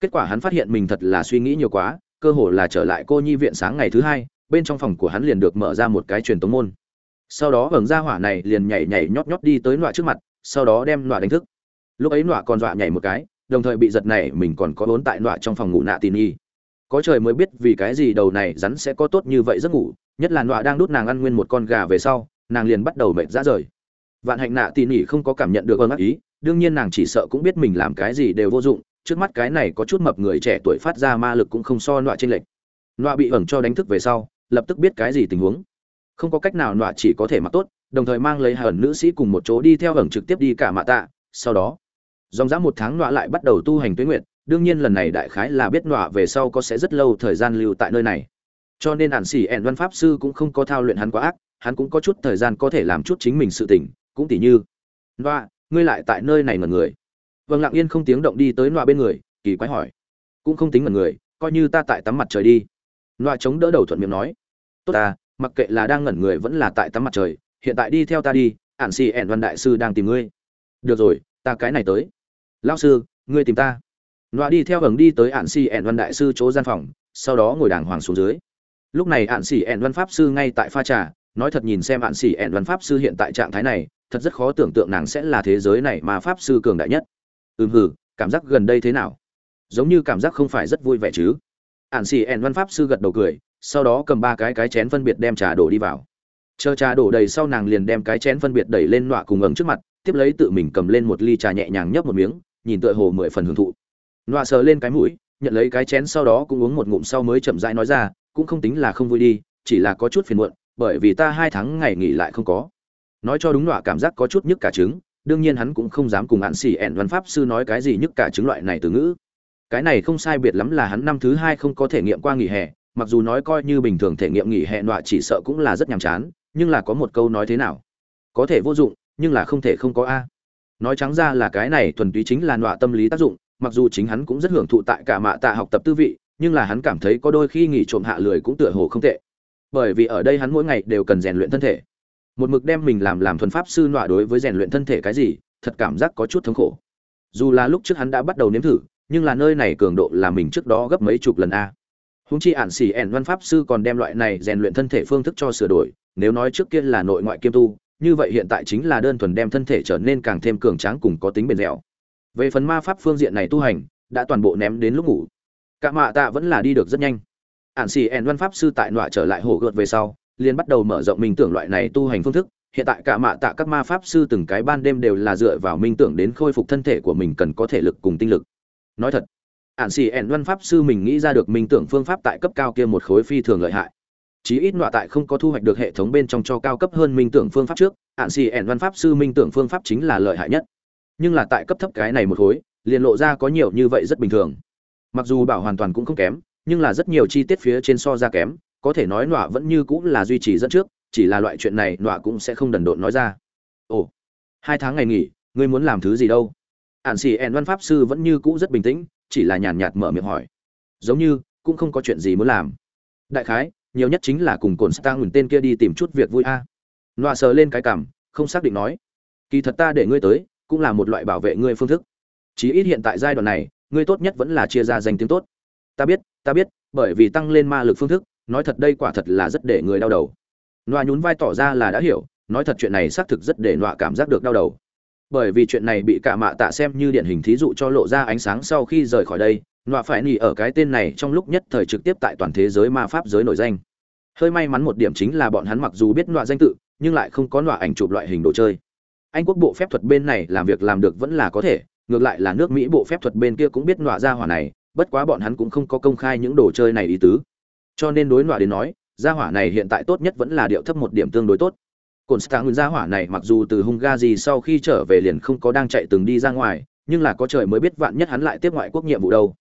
Kết quả hắn phát hiện mình thật là suy nghĩ nhiều quá cơ hồ là trở lại cô nhi viện sáng ngày thứ hai, bên trong phòng của hắn liền được mở ra một cái truyền tống môn. Sau đó vầng ra hỏa này liền nhảy nhảy nhót nhót đi tới nọa trước mặt, sau đó đem nọa đánh thức. Lúc ấy nọa còn dọa nhảy một cái, đồng thời bị giật này mình còn có vốn tại nọa trong phòng ngủ nạ tin y có trời mới biết vì cái gì đầu này rắn sẽ có tốt như vậy giấc ngủ, nhất là nọa đang đút nàng ăn nguyên một con gà về sau, nàng liền bắt đầu mệt ra rời. Vạn hạnh nạ tin y không có cảm nhận được ơn ác ý, đương nhiên nàng chỉ sợ cũng biết mình làm cái gì đều vô dụng trước mắt cái này có chút mập người trẻ tuổi phát ra ma lực cũng không so nọa trên lệch. Nọa bị ẩn cho đánh thức về sau, lập tức biết cái gì tình huống. Không có cách nào nọa chỉ có thể mặc tốt, đồng thời mang lấy hai ẩn nữ sĩ cùng một chỗ đi theo ẩn trực tiếp đi cả mạ tạ. Sau đó, dòng dã một tháng nọa lại bắt đầu tu hành tuế nguyện đương nhiên lần này đại khái là biết nọa về sau có sẽ rất lâu thời gian lưu tại nơi này. Cho nên ản xỉ ẹn văn pháp sư cũng không có thao luyện hắn quá ác, hắn cũng có chút thời gian có thể làm chút chính mình sự tỉnh cũng tỉ như, nọa, ngươi lại tại nơi này mà người vâng lặng yên không tiếng động đi tới nọa bên người, kỳ quái hỏi. Cũng không tính mật người, coi như ta tại tắm mặt trời đi. Nọa chống đỡ đầu thuận miệng nói. Tốt ta, mặc kệ là đang ngẩn người vẫn là tại tắm mặt trời, hiện tại đi theo ta đi, ản xì ẻn văn đại sư đang tìm ngươi. Được rồi, ta cái này tới. Lao sư, ngươi tìm ta. Nọa đi theo hầng đi tới ản xì ẻn văn đại sư chỗ gian phòng, sau đó ngồi đàng hoàng xuống dưới. Lúc này ản xì ẻn văn pháp sư ngay tại pha trà, nói thật nhìn xem ản xì ẻn văn pháp sư hiện tại trạng thái này, thật rất khó tưởng tượng nàng sẽ là thế giới này mà pháp sư cường đại nhất ừm hử cảm giác gần đây thế nào? Giống như cảm giác không phải rất vui vẻ chứ. Ản xì ẻn văn pháp sư gật đầu cười, sau đó cầm ba cái cái chén phân biệt đem trà đổ đi vào. Chờ trà đổ đầy sau nàng liền đem cái chén phân biệt đẩy lên nọa cùng ấm trước mặt, tiếp lấy tự mình cầm lên một ly trà nhẹ nhàng nhấp một miếng, nhìn tựa hồ mười phần hưởng thụ. Nọa sờ lên cái mũi, nhận lấy cái chén sau đó cũng uống một ngụm sau mới chậm rãi nói ra, cũng không tính là không vui đi, chỉ là có chút phiền muộn, bởi vì ta hai tháng ngày nghỉ lại không có. Nói cho đúng nọa cảm giác có chút nhức cả trứng đương nhiên hắn cũng không dám cùng hạn xỉ ẹn văn pháp sư nói cái gì nhất cả chứng loại này từ ngữ. Cái này không sai biệt lắm là hắn năm thứ hai không có thể nghiệm qua nghỉ hè, mặc dù nói coi như bình thường thể nghiệm nghỉ hè nọa chỉ sợ cũng là rất nhàm chán, nhưng là có một câu nói thế nào? Có thể vô dụng, nhưng là không thể không có a. Nói trắng ra là cái này thuần túy chính là nọa tâm lý tác dụng, mặc dù chính hắn cũng rất hưởng thụ tại cả mạ tạ học tập tư vị, nhưng là hắn cảm thấy có đôi khi nghỉ trộm hạ lười cũng tựa hồ không tệ. Bởi vì ở đây hắn mỗi ngày đều cần rèn luyện thân thể một mực đem mình làm làm thuần pháp sư nọa đối với rèn luyện thân thể cái gì, thật cảm giác có chút thống khổ. Dù là lúc trước hắn đã bắt đầu nếm thử, nhưng là nơi này cường độ là mình trước đó gấp mấy chục lần a. Húng chi ản xỉ ẻn văn pháp sư còn đem loại này rèn luyện thân thể phương thức cho sửa đổi, nếu nói trước kia là nội ngoại kiêm tu, như vậy hiện tại chính là đơn thuần đem thân thể trở nên càng thêm cường tráng cùng có tính bền dẻo. Về phần ma pháp phương diện này tu hành, đã toàn bộ ném đến lúc ngủ. Cả mạ tạ vẫn là đi được rất nhanh. Ản xì ẻn văn pháp sư tại nọa trở lại hổ gợt về sau liền bắt đầu mở rộng minh tưởng loại này tu hành phương thức. Hiện tại cả mạ tạ các ma pháp sư từng cái ban đêm đều là dựa vào minh tưởng đến khôi phục thân thể của mình cần có thể lực cùng tinh lực. Nói thật ạn xì ẻn văn pháp sư mình nghĩ ra được minh tưởng phương pháp tại cấp cao kia một khối phi thường lợi hại. Chí ít nọa tại không có thu hoạch được hệ thống bên trong cho cao cấp hơn minh tưởng phương pháp trước ạn xì ẻn văn pháp sư minh tưởng phương pháp chính là lợi hại nhất. Nhưng là tại cấp thấp cái này một khối, liền lộ ra có nhiều như vậy rất bình thường. Mặc dù bảo hoàn toàn cũng không kém, nhưng là rất nhiều chi tiết phía trên so ra kém có thể nói nọa vẫn như cũng là duy trì dẫn trước, chỉ là loại chuyện này nọa cũng sẽ không đần độn nói ra. Ồ, hai tháng ngày nghỉ, ngươi muốn làm thứ gì đâu? Ạn xì ẹn văn pháp sư vẫn như cũ rất bình tĩnh, chỉ là nhàn nhạt mở miệng hỏi. Giống như, cũng không có chuyện gì muốn làm. Đại khái, nhiều nhất chính là cùng cồn stang ngừng tên kia đi tìm chút việc vui a. À. nọa sờ lên cái cảm không xác định nói. Kỳ thật ta để ngươi tới, cũng là một loại bảo vệ ngươi phương thức. Chí ít hiện tại giai đoạn này, ngươi tốt nhất vẫn là chia ra danh tiếng tốt. Ta biết ta biết, bởi vì tăng lên ma lực phương thức nói thật đây quả thật là rất để người đau đầu. Nọa nhún vai tỏ ra là đã hiểu, nói thật chuyện này xác thực rất để nọa cảm giác được đau đầu. Bởi vì chuyện này bị cả mạ tạ xem như điển hình thí dụ cho lộ ra ánh sáng sau khi rời khỏi đây, nọa phải nỉ ở cái tên này trong lúc nhất thời trực tiếp tại toàn thế giới ma pháp giới nổi danh. Hơi may mắn một điểm chính là bọn hắn mặc dù biết nọa danh tự, nhưng lại không có nọa ảnh chụp loại hình đồ chơi. Anh quốc bộ phép thuật bên này làm việc làm được vẫn là có thể, ngược lại là nước mỹ bộ phép thuật bên kia cũng biết nọa ra hỏa này, bất quá bọn hắn cũng không có công khai những đồ chơi này ý tứ cho nên đối nọa đến nói, gia hỏa này hiện tại tốt nhất vẫn là điệu thấp một điểm tương đối tốt. Cồn stạng nguyên gia hỏa này mặc dù từ hungary sau khi trở về liền không có đang chạy từng đi ra ngoài, nhưng là có trời mới biết vạn nhất hắn lại tiếp ngoại quốc nhiệm vụ đâu.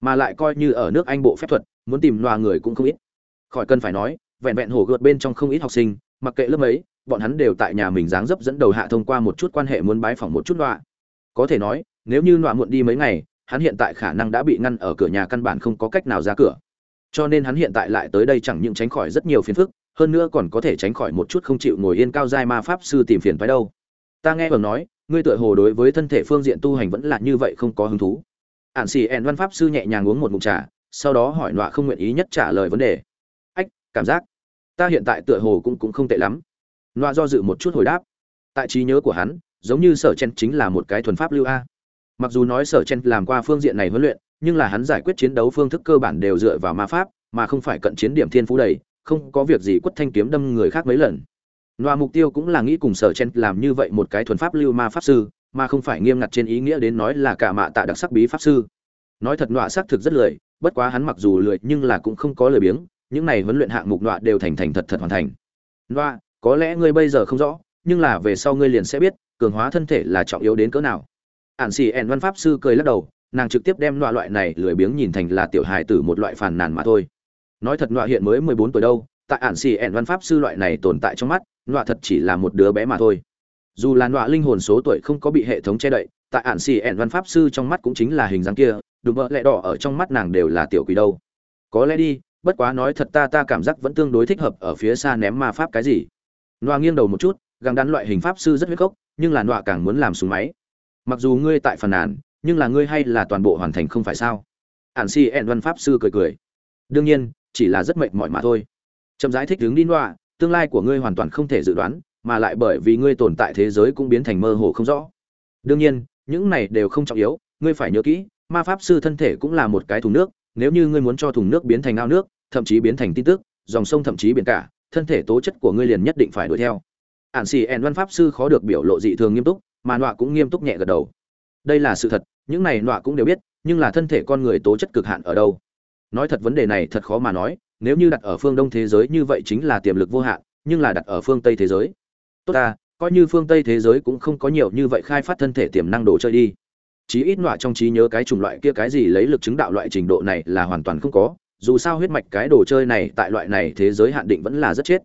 Mà lại coi như ở nước anh bộ phép thuật, muốn tìm loa người cũng không ít. Khỏi cần phải nói, vẹn vẹn hổ gợt bên trong không ít học sinh, mặc kệ lớp ấy bọn hắn đều tại nhà mình dáng dấp dẫn đầu hạ thông qua một chút quan hệ muốn bái phỏng một chút loa có thể nói, nếu như loa muộn đi mấy ngày, hắn hiện tại khả năng đã bị ngăn ở cửa nhà căn bản không có cách nào ra cửa cho nên hắn hiện tại lại tới đây chẳng những tránh khỏi rất nhiều phiền phức, hơn nữa còn có thể tránh khỏi một chút không chịu ngồi yên cao giai ma pháp sư tìm phiền phái đâu. Ta nghe vầng nói, ngươi tựa hồ đối với thân thể phương diện tu hành vẫn là như vậy không có hứng thú. Ạn xì ẻn văn pháp sư nhẹ nhàng uống một ngụm trà, sau đó hỏi nọa không nguyện ý nhất trả lời vấn đề. Ách, cảm giác. Ta hiện tại tựa hồ cũng cũng không tệ lắm. Nọa do dự một chút hồi đáp. Tại trí nhớ của hắn, giống như sở chen chính là một cái thuần pháp lưu a. Mặc dù nói sở chen làm qua phương diện này huấn luyện nhưng là hắn giải quyết chiến đấu phương thức cơ bản đều dựa vào ma pháp mà không phải cận chiến điểm thiên phú đầy không có việc gì quất thanh kiếm đâm người khác mấy lần Loa mục tiêu cũng là nghĩ cùng Sở Chen làm như vậy một cái thuần pháp lưu ma pháp sư, mà không phải nghiêm ngặt trên ý nghĩa đến nói là cả mạ tạ đặc sắc bí pháp sư. Nói thật Loa xác thực rất lười, bất quá hắn mặc dù lười nhưng là cũng không có lười biếng, những này huấn luyện hạng mục Loa đều thành thành thật thật hoàn thành. Loa, có lẽ ngươi bây giờ không rõ, nhưng là về sau ngươi liền sẽ biết, cường hóa thân thể là trọng yếu đến cỡ nào. ản xì ẻn văn pháp sư cười lắc đầu nàng trực tiếp đem loại loại này lười biếng nhìn thành là tiểu hài tử một loại phàn nàn mà thôi. Nói thật loại hiện mới mười bốn tuổi đâu, tại ản xì ẻn văn pháp sư loại này tồn tại trong mắt loại thật chỉ là một đứa bé mà thôi. Dù là loại linh hồn số tuổi không có bị hệ thống che đậy, tại ản xì ẻn văn pháp sư trong mắt cũng chính là hình dáng kia, đùm vợ lẽ đỏ ở trong mắt nàng đều là tiểu quỷ đâu. Có lẽ đi, bất quá nói thật ta ta cảm giác vẫn tương đối thích hợp ở phía xa ném ma pháp cái gì. Noa nghiêng đầu một chút gằng đắn loại hình pháp sư rất huyết gốc nhưng là noa càng muốn làm súng máy. Mặc dù ngươi tại phần nàn nhưng là ngươi hay là toàn bộ hoàn thành không phải sao? Ản si ẹn văn pháp sư cười cười. Đương nhiên, chỉ là rất mệt mỏi mà thôi. Chậm giải thích đứng đi noa tương lai của ngươi hoàn toàn không thể dự đoán, mà lại bởi vì ngươi tồn tại thế giới cũng biến thành mơ hồ không rõ. Đương nhiên, những này đều không trọng yếu, ngươi phải nhớ kỹ, ma pháp sư thân thể cũng là một cái thùng nước, nếu như ngươi muốn cho thùng nước biến thành ao nước, thậm chí biến thành tin tức, dòng sông thậm chí biển cả, thân thể tố chất của ngươi liền nhất định phải đuổi theo. Ạn xì ẻn văn pháp sư khó được biểu lộ dị thường nghiêm túc, mà nọa cũng nghiêm túc nhẹ gật đầu đây là sự thật, những này nọa cũng đều biết, nhưng là thân thể con người tố chất cực hạn ở đâu? Nói thật vấn đề này thật khó mà nói, nếu như đặt ở phương đông thế giới như vậy chính là tiềm lực vô hạn, nhưng là đặt ở phương tây thế giới. Tốt ta, coi như phương tây thế giới cũng không có nhiều như vậy khai phát thân thể tiềm năng đồ chơi đi. Chí ít nọa trong trí nhớ cái chủng loại kia cái gì lấy lực chứng đạo loại trình độ này là hoàn toàn không có, dù sao huyết mạch cái đồ chơi này tại loại này thế giới hạn định vẫn là rất chết.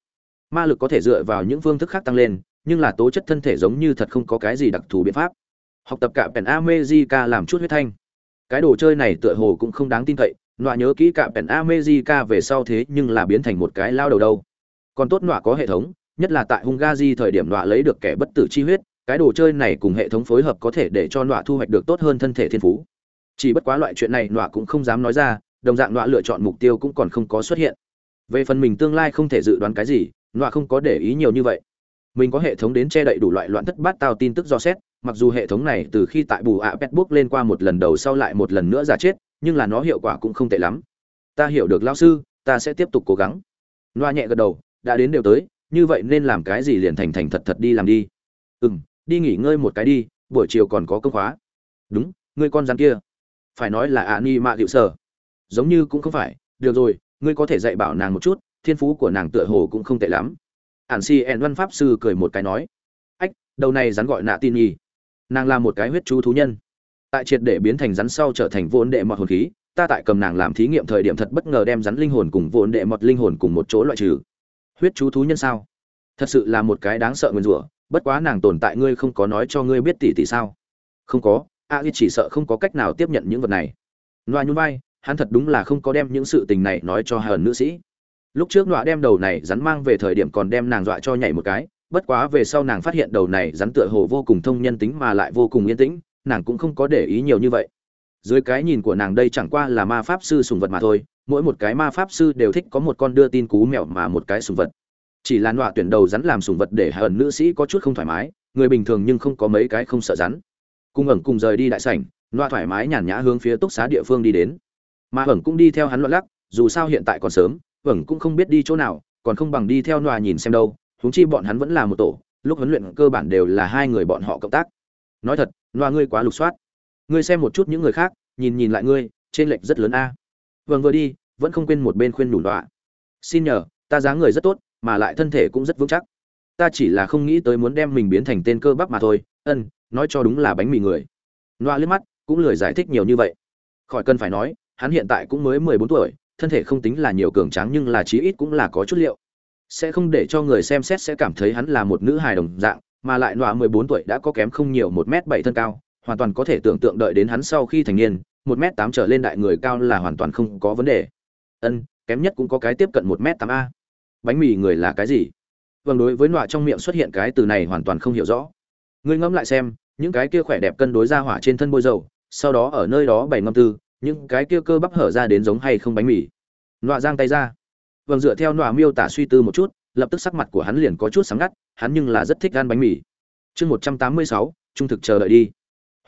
Ma lực có thể dựa vào những phương thức khác tăng lên, nhưng là tố chất thân thể giống như thật không có cái gì đặc thù biện pháp học tập cả pèn amejica làm chút huyết thanh. Cái đồ chơi này tựa hồ cũng không đáng tin cậy, nọa nhớ kỹ cả pèn amejica về sau thế nhưng là biến thành một cái lao đầu đâu. Còn tốt nọa có hệ thống, nhất là tại hungary thời điểm nọa lấy được kẻ bất tử chi huyết, cái đồ chơi này cùng hệ thống phối hợp có thể để cho nọa thu hoạch được tốt hơn thân thể thiên phú. Chỉ bất quá loại chuyện này nọa cũng không dám nói ra, đồng dạng nọa lựa chọn mục tiêu cũng còn không có xuất hiện. Về phần mình tương lai không thể dự đoán cái gì, nọa không có để ý nhiều như vậy. Mình có hệ thống đến che đậy đủ loại loạn thất bát tao tin tức do xét mặc dù hệ thống này từ khi tại bù ạ pet book lên qua một lần đầu sau lại một lần nữa giả chết, nhưng là nó hiệu quả cũng không tệ lắm. Ta hiểu được lao sư, ta sẽ tiếp tục cố gắng. Loa nhẹ gật đầu, đã đến đều tới, như vậy nên làm cái gì liền thành thành thật thật đi làm đi. Ừ m đi nghỉ ngơi một cái đi, buổi chiều còn có công khóa. Đúng, ngươi con rắn kia. Phải nói là ạ ni mạ hiệu sở. Giống như cũng không phải, được rồi, ngươi có thể dạy bảo nàng một chút, thiên phú của nàng tựa hồ cũng không tệ lắm. Ản si ẹn văn pháp sư cười một cái nói. Ách, đầu này rắn gọi nạ tin nhi nàng là một cái huyết chú thú nhân. Tại triệt để biến thành rắn sau trở thành vốn đệ mọt hồn khí ta tại cầm nàng làm thí nghiệm thời điểm thật bất ngờ đem rắn linh hồn cùng vốn đệ mọt linh hồn cùng một chỗ loại trừ. Huyết chú thú nhân sao? Thật sự là một cái đáng sợ nguyên rủa bất quá nàng tồn tại ngươi không có nói cho ngươi biết tỷ tỷ sao? Không có a à, chỉ sợ không có cách nào tiếp nhận những vật này. Loa nhún vai hắn thật đúng là không có đem những sự tình này nói cho hờn nữ sĩ. Lúc trước nọa đem đầu này rắn mang về thời điểm còn đem nàng dọa cho nhảy một cái bất quá về sau nàng phát hiện đầu này rắn tựa hồ vô cùng thông nhân tính mà lại vô cùng yên tĩnh, nàng cũng không có để ý nhiều như vậy. Dưới cái nhìn của nàng đây chẳng qua là ma pháp sư sùng vật mà thôi, mỗi một cái ma pháp sư đều thích có một con đưa tin cú mèo mà một cái sùng vật. Chỉ là nọa tuyển đầu rắn làm sùng vật để hờn nữ sĩ có chút không thoải mái, người bình thường nhưng không có mấy cái không sợ rắn. Cung ẩn cùng rời đi đại sảnh, nọa thoải mái nhàn nhã hướng phía túc xá địa phương đi đến. Mà ẩn cũng đi theo hắn loạn lắc, dù sao hiện tại còn sớm, ẩn cũng không biết đi chỗ nào, còn không bằng đi theo nọa nhìn xem đâu huống chi bọn hắn vẫn là một tổ, lúc huấn luyện cơ bản đều là hai người bọn họ cộng tác. Nói thật, loa ngươi quá lục soát. Ngươi xem một chút những người khác, nhìn nhìn lại ngươi, trên lệch rất lớn a. Vâng vừa đi, vẫn không quên một bên khuyên đủ nọa xin nhờ, ta dáng người rất tốt, mà lại thân thể cũng rất vững chắc. Ta chỉ là không nghĩ tới muốn đem mình biến thành tên cơ bắp mà thôi. Ân, nói cho đúng là bánh mì người. Loa liếc mắt, cũng lười giải thích nhiều như vậy. Khỏi cần phải nói, hắn hiện tại cũng mới mười bốn tuổi, thân thể không tính là nhiều cường tráng nhưng là chí ít cũng là có chút liệu sẽ không để cho người xem xét sẽ cảm thấy hắn là một nữ hài đồng dạng, mà lại nọa mười bốn tuổi đã có kém không nhiều một m bảy thân cao, hoàn toàn có thể tưởng tượng đợi đến hắn sau khi thành niên, một m tám trở lên đại người cao là hoàn toàn không có vấn đề. Ân, kém nhất cũng có cái tiếp cận một m tám a. Bánh mì người là cái gì? Vâng đối với nọa trong miệng xuất hiện cái từ này hoàn toàn không hiểu rõ. Ngươi ngẫm lại xem, những cái kia khỏe đẹp cân đối ra hỏa trên thân bôi dầu, sau đó ở nơi đó bày ngâm tư, những cái kia cơ bắp hở ra đến giống hay không bánh mì? Nọa giang tay ra vâng dựa theo nọa miêu tả suy tư một chút, lập tức sắc mặt của hắn liền có chút sáng ngắt, hắn nhưng là rất thích ăn bánh mì. Chương một trăm tám mươi sáu, trung thực chờ đợi đi.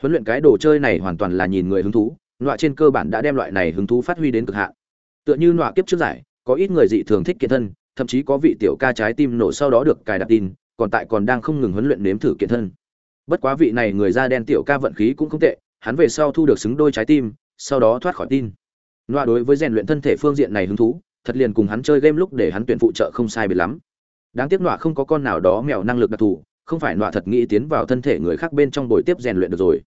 Huấn luyện cái đồ chơi này hoàn toàn là nhìn người hứng thú nọa trên cơ bản đã đem loại này hứng thú phát huy đến cực hạn. Tựa như nọa kiếp trước giải, có ít người dị thường thích kiện thân, thậm chí có vị tiểu ca trái tim nổ sau đó được cài đặt tin, còn tại còn đang không ngừng huấn luyện nếm thử kiện thân. Bất quá vị này người da đen tiểu ca vận khí cũng không tệ, hắn về sau thu được xứng đôi trái tim, sau đó thoát khỏi tin. Loa đối với rèn luyện thân thể phương diện này hứng thú thật liền cùng hắn chơi game lúc để hắn tuyển phụ trợ không sai biệt lắm đáng tiếc nọa không có con nào đó mèo năng lực đặc thù không phải nọa thật nghĩ tiến vào thân thể người khác bên trong buổi tiếp rèn luyện được rồi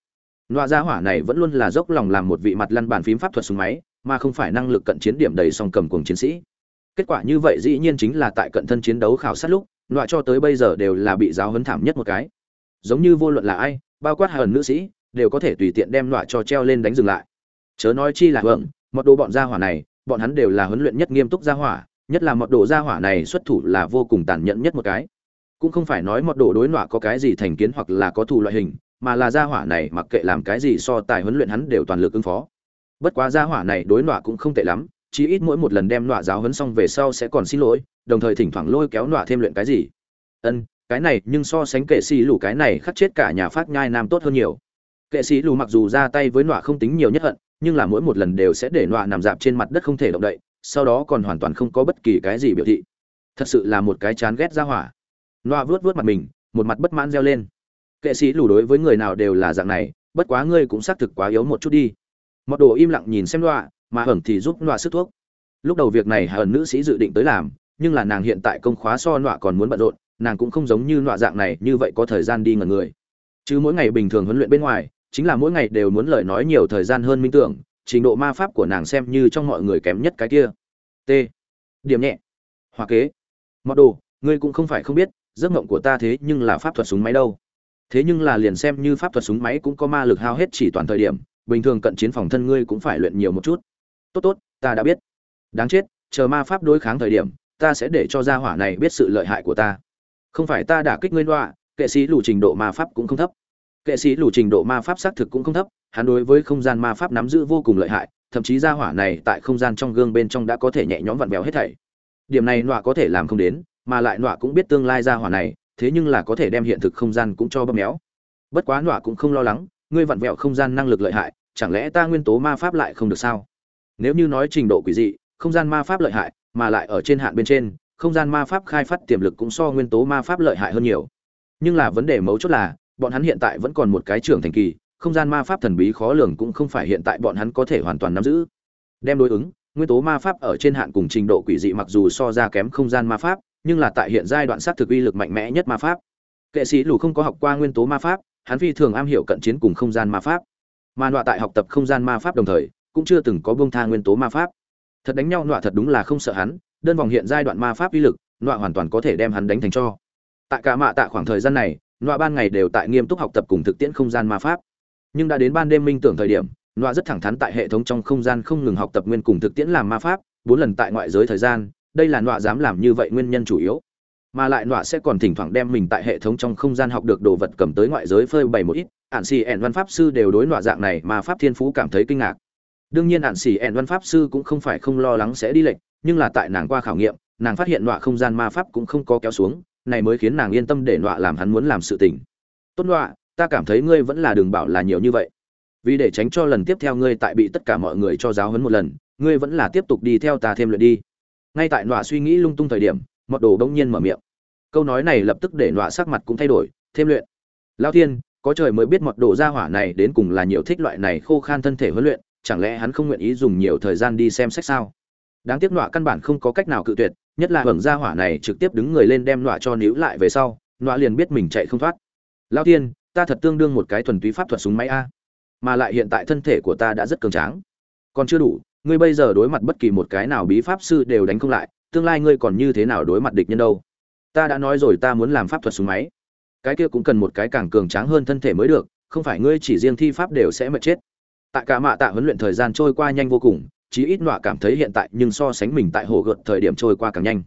Nọa gia hỏa này vẫn luôn là dốc lòng làm một vị mặt lăn bàn phím pháp thuật súng máy, mà không phải năng lực cận chiến điểm đầy song cầm cuồng chiến sĩ. Kết quả như vậy dĩ nhiên chính là tại cận thân chiến đấu khảo sát lúc, nọa cho tới bây giờ đều là bị giáo huấn thảm nhất một cái. Giống như vô luận là ai, bao quát hờn nữ sĩ, đều có thể tùy tiện đem nọa cho treo lên đánh dừng lại. Chớ nói chi là vượng, một đồ bọn gia hỏa này, bọn hắn đều là huấn luyện nhất nghiêm túc gia hỏa, nhất là một đồ gia hỏa này xuất thủ là vô cùng tàn nhẫn nhất một cái. Cũng không phải nói một đồ đối nọa có cái gì thành kiến hoặc là có thù loại hình, mà là gia hỏa này mặc kệ làm cái gì so tài huấn luyện hắn đều toàn lực ứng phó. Bất quá gia hỏa này đối nọa cũng không tệ lắm, chí ít mỗi một lần đem nọa giáo huấn xong về sau sẽ còn xin lỗi, đồng thời thỉnh thoảng lôi kéo nọa thêm luyện cái gì. Ân, cái này nhưng so sánh kệ sĩ lù cái này khắc chết cả nhà phát nhai nam tốt hơn nhiều. Kệ sĩ lù mặc dù ra tay với nọa không tính nhiều nhất hận, nhưng là mỗi một lần đều sẽ để nọa nằm dạp trên mặt đất không thể động đậy, sau đó còn hoàn toàn không có bất kỳ cái gì biểu thị. Thật sự là một cái chán ghét ra hỏa. Nọa vớt vớt mặt mình, một mặt bất mãn reo lên kệ sĩ lù đối với người nào đều là dạng này bất quá ngươi cũng xác thực quá yếu một chút đi mọt đồ im lặng nhìn xem nọa, mà hởn thì giúp nọa sức thuốc lúc đầu việc này hởn nữ sĩ dự định tới làm nhưng là nàng hiện tại công khóa so nọa còn muốn bận rộn nàng cũng không giống như nọa dạng này như vậy có thời gian đi ngẩn người chứ mỗi ngày bình thường huấn luyện bên ngoài chính là mỗi ngày đều muốn lời nói nhiều thời gian hơn minh tưởng, trình độ ma pháp của nàng xem như trong mọi người kém nhất cái kia. T. Điểm nhẹ. Hoa kế. Mọt đồ, ngươi cũng không phải không biết, giấc mộng của ta thế nhưng là pháp thuật súng máy đâu. Thế nhưng là liền xem như pháp thuật súng máy cũng có ma lực hao hết chỉ toàn thời điểm, bình thường cận chiến phòng thân ngươi cũng phải luyện nhiều một chút. Tốt tốt, ta đã biết. Đáng chết, chờ ma pháp đối kháng thời điểm, ta sẽ để cho gia hỏa này biết sự lợi hại của ta. Không phải ta đả kích ngươi loạ kệ sĩ lù trình độ ma pháp cũng không thấp kệ sĩ lù trình độ ma pháp xác thực cũng không thấp, hắn đối với không gian ma pháp nắm giữ vô cùng lợi hại, thậm chí gia hỏa này tại không gian trong gương bên trong đã có thể nhẹ nhõm vặn vẹo hết thảy. Điểm này nọa có thể làm không đến, mà lại nọa cũng biết tương lai gia hỏa này, thế nhưng là có thể đem hiện thực không gian cũng cho bóp méo. Bất quá nọa cũng không lo lắng, ngươi vặn vẹo không gian năng lực lợi hại, chẳng lẽ ta nguyên tố ma pháp lại không được sao? Nếu như nói trình độ quỷ dị, không gian ma pháp lợi hại, mà lại ở trên hạn bên trên, không gian ma pháp khai phát tiềm lực cũng so nguyên tố ma pháp lợi hại hơn nhiều. Nhưng là vấn đề mấu chốt là bọn hắn hiện tại vẫn còn một cái trưởng thành kỳ, không gian ma pháp thần bí khó lường cũng không phải hiện tại bọn hắn có thể hoàn toàn nắm giữ. Đem đối ứng, nguyên tố ma pháp ở trên hạn cùng trình độ quỷ dị mặc dù so ra kém không gian ma pháp, nhưng là tại hiện giai đoạn sát thực uy lực mạnh mẽ nhất ma pháp. Kệ sĩ lù không có học qua nguyên tố ma pháp, hắn phi thường am hiểu cận chiến cùng không gian ma pháp. Mà nọa tại học tập không gian ma pháp đồng thời, cũng chưa từng có bông tha nguyên tố ma pháp. Thật đánh nhau nọa thật đúng là không sợ hắn, đơn vòng hiện giai đoạn ma pháp uy lực, nọa hoàn toàn có thể đem hắn đánh thành cho. Tại cả mạ tạ khoảng thời gian này nọa ban ngày đều tại nghiêm túc học tập cùng thực tiễn không gian ma pháp. Nhưng đã đến ban đêm minh tưởng thời điểm nọa rất thẳng thắn tại hệ thống trong không gian không ngừng học tập nguyên cùng thực tiễn làm ma pháp bốn lần tại ngoại giới thời gian đây là nọa dám làm như vậy nguyên nhân chủ yếu. Mà lại nọa sẽ còn thỉnh thoảng đem mình tại hệ thống trong không gian học được đồ vật cầm tới ngoại giới phơi bày một ít. Ạn xì ẻn văn pháp sư đều đối nọa dạng này mà pháp thiên phú cảm thấy kinh ngạc. Đương nhiên ạn xì ẻn văn pháp sư cũng không phải không lo lắng sẽ đi lệch, nhưng là tại nàng qua khảo nghiệm nàng phát hiện nọa không gian ma pháp cũng không có kéo xuống này mới khiến nàng yên tâm để nọa làm hắn muốn làm sự tình. Tốt nọa, ta cảm thấy ngươi vẫn là đường bảo là nhiều như vậy. Vì để tránh cho lần tiếp theo ngươi tại bị tất cả mọi người cho giáo huấn một lần, ngươi vẫn là tiếp tục đi theo ta thêm luyện đi. Ngay tại nọa suy nghĩ lung tung thời điểm, mọt đồ bỗng nhiên mở miệng. Câu nói này lập tức để nọa sắc mặt cũng thay đổi, thêm luyện. Lao thiên, có trời mới biết mọt đồ ra hỏa này đến cùng là nhiều thích loại này khô khan thân thể huấn luyện, chẳng lẽ hắn không nguyện ý dùng nhiều thời gian đi xem sách sao? Đáng tiếc nọa căn bản không có cách nào cự tuyệt nhất là hưởng gia hỏa này trực tiếp đứng người lên đem nọa cho níu lại về sau, nọa liền biết mình chạy không thoát. Lao thiên, ta thật tương đương một cái thuần túy pháp thuật súng máy a. Mà lại hiện tại thân thể của ta đã rất cường tráng. Còn chưa đủ, ngươi bây giờ đối mặt bất kỳ một cái nào bí pháp sư đều đánh không lại, tương lai ngươi còn như thế nào đối mặt địch nhân đâu? Ta đã nói rồi ta muốn làm pháp thuật súng máy. Cái kia cũng cần một cái càng cường tráng hơn thân thể mới được, không phải ngươi chỉ riêng thi pháp đều sẽ mệt chết. Tại cả mạ tạ huấn luyện thời gian trôi qua nhanh vô cùng chí ít nọa cảm thấy hiện tại nhưng so sánh mình tại hồ gợt thời điểm trôi qua càng nhanh.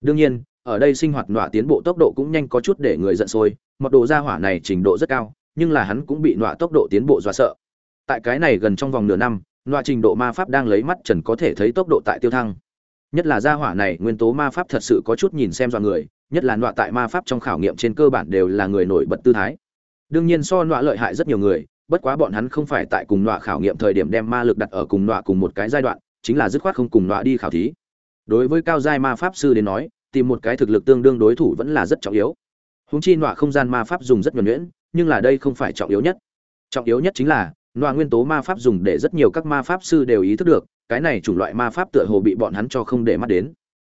Đương nhiên, ở đây sinh hoạt nọa tiến bộ tốc độ cũng nhanh có chút để người giận sôi, mật độ gia hỏa này trình độ rất cao, nhưng là hắn cũng bị nọa tốc độ tiến bộ dọa sợ. Tại cái này gần trong vòng nửa năm, nọa trình độ ma pháp đang lấy mắt trần có thể thấy tốc độ tại tiêu thăng. Nhất là gia hỏa này, nguyên tố ma pháp thật sự có chút nhìn xem dọa người, nhất là nọa tại ma pháp trong khảo nghiệm trên cơ bản đều là người nổi bật tư thái. Đương nhiên so nọa lợi hại rất nhiều người bất quá bọn hắn không phải tại cùng nọa khảo nghiệm thời điểm đem ma lực đặt ở cùng nọa cùng một cái giai đoạn, chính là dứt khoát không cùng nọa đi khảo thí. Đối với cao giai ma pháp sư đến nói, tìm một cái thực lực tương đương đối thủ vẫn là rất trọng yếu. Húng chi nọa không gian ma pháp dùng rất nhuẩn nhuyễn, nhưng là đây không phải trọng yếu nhất. Trọng yếu nhất chính là, nọa nguyên tố ma pháp dùng để rất nhiều các ma pháp sư đều ý thức được, cái này chủng loại ma pháp tựa hồ bị bọn hắn cho không để mắt đến.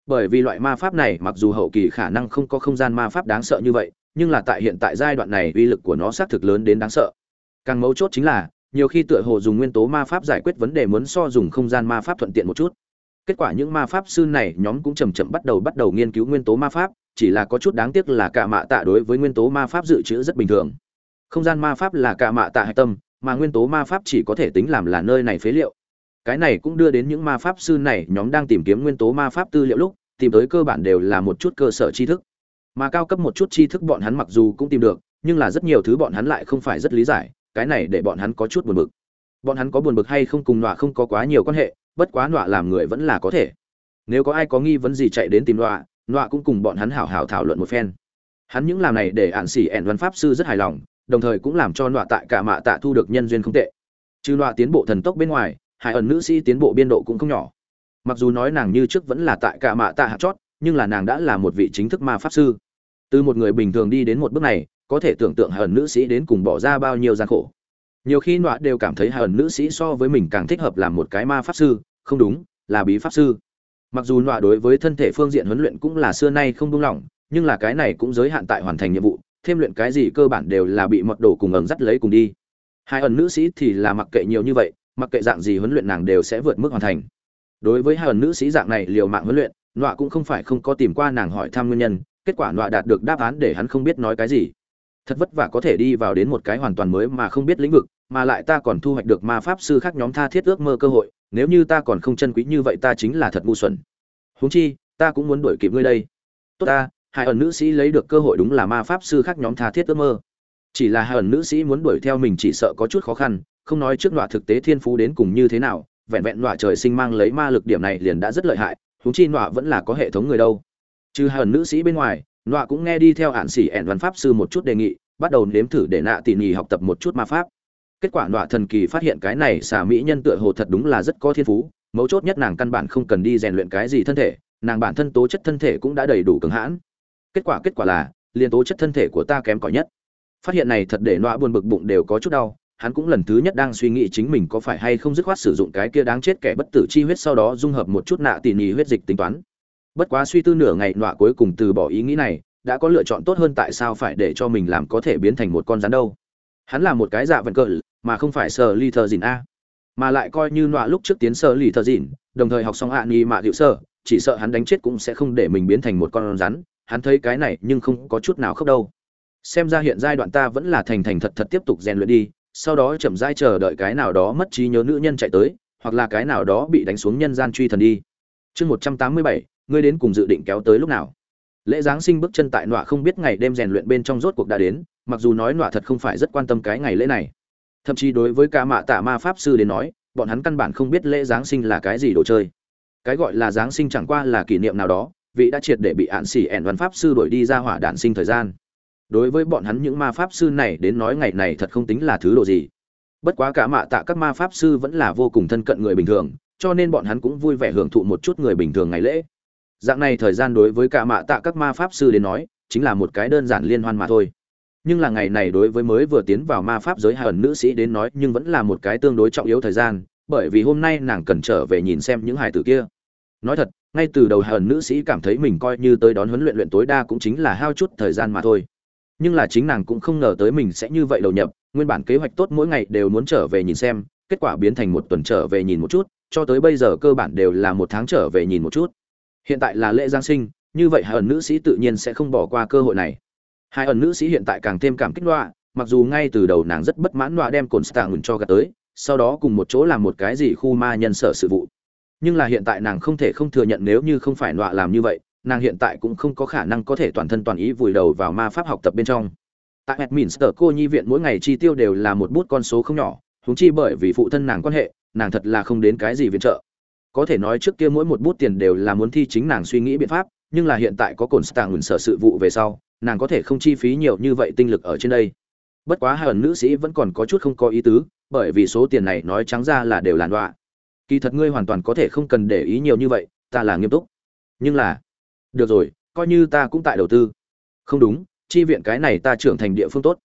Bởi vì loại ma pháp này mặc dù hậu kỳ khả năng không có không gian ma pháp đáng sợ như vậy, nhưng là tại hiện tại giai đoạn này uy lực của nó xác thực lớn đến đáng sợ càng mấu chốt chính là, nhiều khi tựa hồ dùng nguyên tố ma pháp giải quyết vấn đề muốn so dùng không gian ma pháp thuận tiện một chút. Kết quả những ma pháp sư này nhóm cũng chầm chậm bắt đầu bắt đầu nghiên cứu nguyên tố ma pháp, chỉ là có chút đáng tiếc là cả mạ tạ đối với nguyên tố ma pháp dự trữ rất bình thường. Không gian ma pháp là cả mạ tạ hạch tâm, mà nguyên tố ma pháp chỉ có thể tính làm là nơi này phế liệu. Cái này cũng đưa đến những ma pháp sư này nhóm đang tìm kiếm nguyên tố ma pháp tư liệu lúc, tìm tới cơ bản đều là một chút cơ sở tri thức. Mà cao cấp một chút tri thức bọn hắn mặc dù cũng tìm được, nhưng là rất nhiều thứ bọn hắn lại không phải rất lý giải cái này để bọn hắn có chút buồn bực. Bọn hắn có buồn bực hay không cùng nọa không có quá nhiều quan hệ, bất quá nọa làm người vẫn là có thể. Nếu có ai có nghi vấn gì chạy đến tìm nọa nọa cũng cùng bọn hắn hảo hảo thảo luận một phen. Hắn những làm này để ạn xỉ ẻn văn pháp sư rất hài lòng, đồng thời cũng làm cho nọa tại cả mạ tạ thu được nhân duyên không tệ. Trừ nọa tiến bộ thần tốc bên ngoài hải ẩn nữ sĩ tiến bộ biên độ cũng không nhỏ. Mặc dù nói nàng như trước vẫn là tại cả mạ tạ hạt chót, nhưng là nàng đã là một vị chính thức ma pháp sư. Từ một người bình thường đi đến một bước này có thể tưởng tượng hờn nữ sĩ đến cùng bỏ ra bao nhiêu gian khổ. Nhiều khi nọa đều cảm thấy hờn nữ sĩ so với mình càng thích hợp làm một cái ma pháp sư, không đúng, là bí pháp sư. Mặc dù nọa đối với thân thể phương diện huấn luyện cũng là xưa nay không buông lỏng, nhưng là cái này cũng giới hạn tại hoàn thành nhiệm vụ, thêm luyện cái gì cơ bản đều là bị mật đổ cùng ẩn dắt lấy cùng đi. Hai ẩn nữ sĩ thì là mặc kệ nhiều như vậy, mặc kệ dạng gì huấn luyện nàng đều sẽ vượt mức hoàn thành. Đối với hai ẩn nữ sĩ dạng này liều mạng huấn luyện, nọa cũng không phải không có tìm qua nàng hỏi thăm nguyên nhân, kết quả nọa đạt được đáp án để hắn không biết nói cái gì thật vất vả có thể đi vào đến một cái hoàn toàn mới mà không biết lĩnh vực, mà lại ta còn thu hoạch được ma pháp sư khác nhóm tha thiết ước mơ cơ hội, nếu như ta còn không chân quý như vậy ta chính là thật ngu xuẩn. Huống chi, ta cũng muốn đuổi kịp ngươi đây. Tốt ta, hai ẩn nữ sĩ lấy được cơ hội đúng là ma pháp sư khác nhóm tha thiết ước mơ. Chỉ là hai ẩn nữ sĩ muốn đuổi theo mình chỉ sợ có chút khó khăn, không nói trước nọa thực tế thiên phú đến cùng như thế nào, vẹn vẹn nọa trời sinh mang lấy ma lực điểm này liền đã rất lợi hại, huống chi nọa vẫn là có hệ thống người đâu. Trừ hai ẩn nữ sĩ bên ngoài nọa cũng nghe đi theo hạn sĩ ẻn văn pháp sư một chút đề nghị, bắt đầu nếm thử để nạ tỉ nhì học tập một chút ma pháp. Kết quả nọa thần kỳ phát hiện cái này xả mỹ nhân tựa hồ thật đúng là rất có thiên phú, mấu chốt nhất nàng căn bản không cần đi rèn luyện cái gì thân thể, nàng bản thân tố chất thân thể cũng đã đầy đủ cứng hãn. Kết quả kết quả là, liền tố chất thân thể của ta kém cỏi nhất. Phát hiện này thật để nọa buồn bực bụng đều có chút đau, hắn cũng lần thứ nhất đang suy nghĩ chính mình có phải hay không dứt khoát sử dụng cái kia đáng chết kẻ bất tử chi huyết sau đó dung hợp một chút nạ tỉ nhì huyết dịch tính toán bất quá suy tư nửa ngày nọa cuối cùng từ bỏ ý nghĩ này, đã có lựa chọn tốt hơn tại sao phải để cho mình làm có thể biến thành một con rắn đâu. Hắn là một cái dạ vận cỡ mà không phải sờ ly thờ dìn a. Mà lại coi như nọa lúc trước tiến sờ ly thờ dìn đồng thời học xong hạ ni mạ hiệu sơ chỉ sợ hắn đánh chết cũng sẽ không để mình biến thành một con rắn. Hắn thấy cái này nhưng không có chút nào khóc đâu. Xem ra hiện giai đoạn ta vẫn là thành thành thật thật tiếp tục rèn luyện đi, sau đó chậm rãi chờ đợi cái nào đó mất trí nhớ nữ nhân chạy tới, hoặc là cái nào đó bị đánh xuống nhân gian truy thần đi. Chương một trăm tám mươi bảy ngươi đến cùng dự định kéo tới lúc nào? Lễ giáng sinh bước chân tại nọa không biết ngày đêm rèn luyện bên trong rốt cuộc đã đến, mặc dù nói nọa thật không phải rất quan tâm cái ngày lễ này. Thậm chí đối với cả mạ tạ ma pháp sư đến nói, bọn hắn căn bản không biết lễ giáng sinh là cái gì đồ chơi. Cái gọi là giáng sinh chẳng qua là kỷ niệm nào đó, vị đã triệt để bị ạn xỉ ẻn văn pháp sư đuổi đi ra hỏa đạn sinh thời gian. Đối với bọn hắn những ma pháp sư này đến nói ngày này thật không tính là thứ đồ gì. Bất quá cả mạ tạ các ma pháp sư vẫn là vô cùng thân cận người bình thường, cho nên bọn hắn cũng vui vẻ hưởng thụ một chút người bình thường ngày lễ dạng này thời gian đối với cả mạ tạ các ma pháp sư đến nói, chính là một cái đơn giản liên hoan mà thôi. Nhưng là ngày này đối với mới vừa tiến vào ma pháp giới hai ẩn nữ sĩ đến nói, nhưng vẫn là một cái tương đối trọng yếu thời gian, bởi vì hôm nay nàng cần trở về nhìn xem những hài tử kia. Nói thật, ngay từ đầu hai ẩn nữ sĩ cảm thấy mình coi như tới đón huấn luyện luyện tối đa cũng chính là hao chút thời gian mà thôi. Nhưng là chính nàng cũng không ngờ tới mình sẽ như vậy đầu nhập, nguyên bản kế hoạch tốt mỗi ngày đều muốn trở về nhìn xem, kết quả biến thành một tuần trở về nhìn một chút, cho tới bây giờ cơ bản đều là một tháng trở về nhìn một chút hiện tại là lễ giáng sinh, như vậy hai ẩn nữ sĩ tự nhiên sẽ không bỏ qua cơ hội này. Hai ẩn nữ sĩ hiện tại càng thêm cảm kích loa mặc dù ngay từ đầu nàng rất bất mãn loa đem cồn stạng cho gạt tới, sau đó cùng một chỗ làm một cái gì khu ma nhân sở sự vụ. Nhưng là hiện tại nàng không thể không thừa nhận nếu như không phải loa làm như vậy, nàng hiện tại cũng không có khả năng có thể toàn thân toàn ý vùi đầu vào ma pháp học tập bên trong. Tại Edminster cô nhi viện mỗi ngày chi tiêu đều là một bút con số không nhỏ húng chi bởi vì phụ thân nàng quan hệ, nàng thật là không đến cái gì viện trợ có thể nói trước kia mỗi một bút tiền đều là muốn thi chính nàng suy nghĩ biện pháp, nhưng là hiện tại có cồn stạng sở sự vụ về sau, nàng có thể không chi phí nhiều như vậy tinh lực ở trên đây. Bất quá hờn nữ sĩ vẫn còn có chút không có ý tứ, bởi vì số tiền này nói trắng ra là đều làn đọa kỳ thật ngươi hoàn toàn có thể không cần để ý nhiều như vậy, ta là nghiêm túc. Nhưng là, được rồi, coi như ta cũng tại đầu tư. Không đúng, chi viện cái này ta trưởng thành địa phương tốt.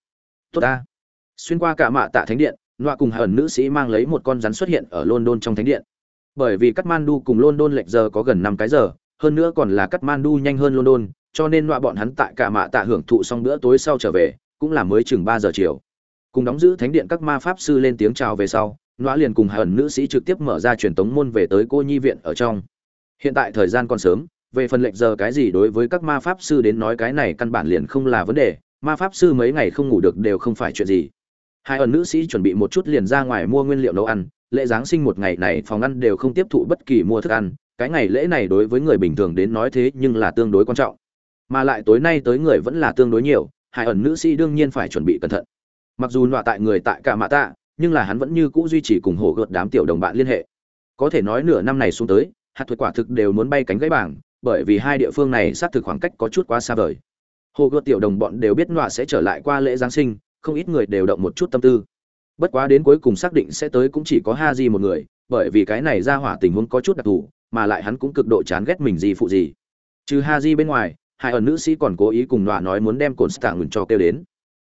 Tốt ta. Xuyên qua cả mạ tạ thánh điện, nọa cùng hờn nữ sĩ mang lấy một con rắn xuất hiện ở london trong thánh điện bởi vì Kathmandu cùng London lệch giờ có gần 5 cái giờ, hơn nữa còn là Kathmandu nhanh hơn London, cho nên loại bọn hắn tại cả mạ tạ hưởng thụ xong bữa tối sau trở về, cũng là mới chừng 3 giờ chiều. cùng đóng giữ thánh điện các ma pháp sư lên tiếng chào về sau nọa liền cùng hai ẩn nữ sĩ trực tiếp mở ra truyền tống môn về tới cô nhi viện ở trong hiện tại thời gian còn sớm về phần lệnh giờ cái gì đối với các ma pháp sư đến nói cái này căn bản liền không là vấn đề ma pháp sư mấy ngày không ngủ được đều không phải chuyện gì hai ẩn nữ sĩ chuẩn bị một chút liền ra ngoài mua nguyên liệu nấu ăn lễ giáng sinh một ngày này phòng ăn đều không tiếp thụ bất kỳ mua thức ăn, cái ngày lễ này đối với người bình thường đến nói thế nhưng là tương đối quan trọng. Mà lại tối nay tới người vẫn là tương đối nhiều Hải ẩn nữ sĩ đương nhiên phải chuẩn bị cẩn thận. Mặc dù nọa tại người tại cả mạ tạ, nhưng là hắn vẫn như cũ duy trì cùng hổ gợt đám tiểu đồng bạn liên hệ. Có thể nói nửa năm này xuống tới, hạt thuật quả thực đều muốn bay cánh gãy bảng, bởi vì hai địa phương này xác thực khoảng cách có chút quá xa vời. Hồ gợt tiểu đồng bọn đều biết nọa sẽ trở lại qua lễ giáng sinh, không ít người đều động một chút tâm tư bất quá đến cuối cùng xác định sẽ tới cũng chỉ có ha di một người, bởi vì cái này ra hỏa tình huống có chút đặc thù, mà lại hắn cũng cực độ chán ghét mình gì phụ gì. Trừ ha di bên ngoài, hai ẩn nữ sĩ còn cố ý cùng nọa nói muốn đem cồn stạng cho kêu đến.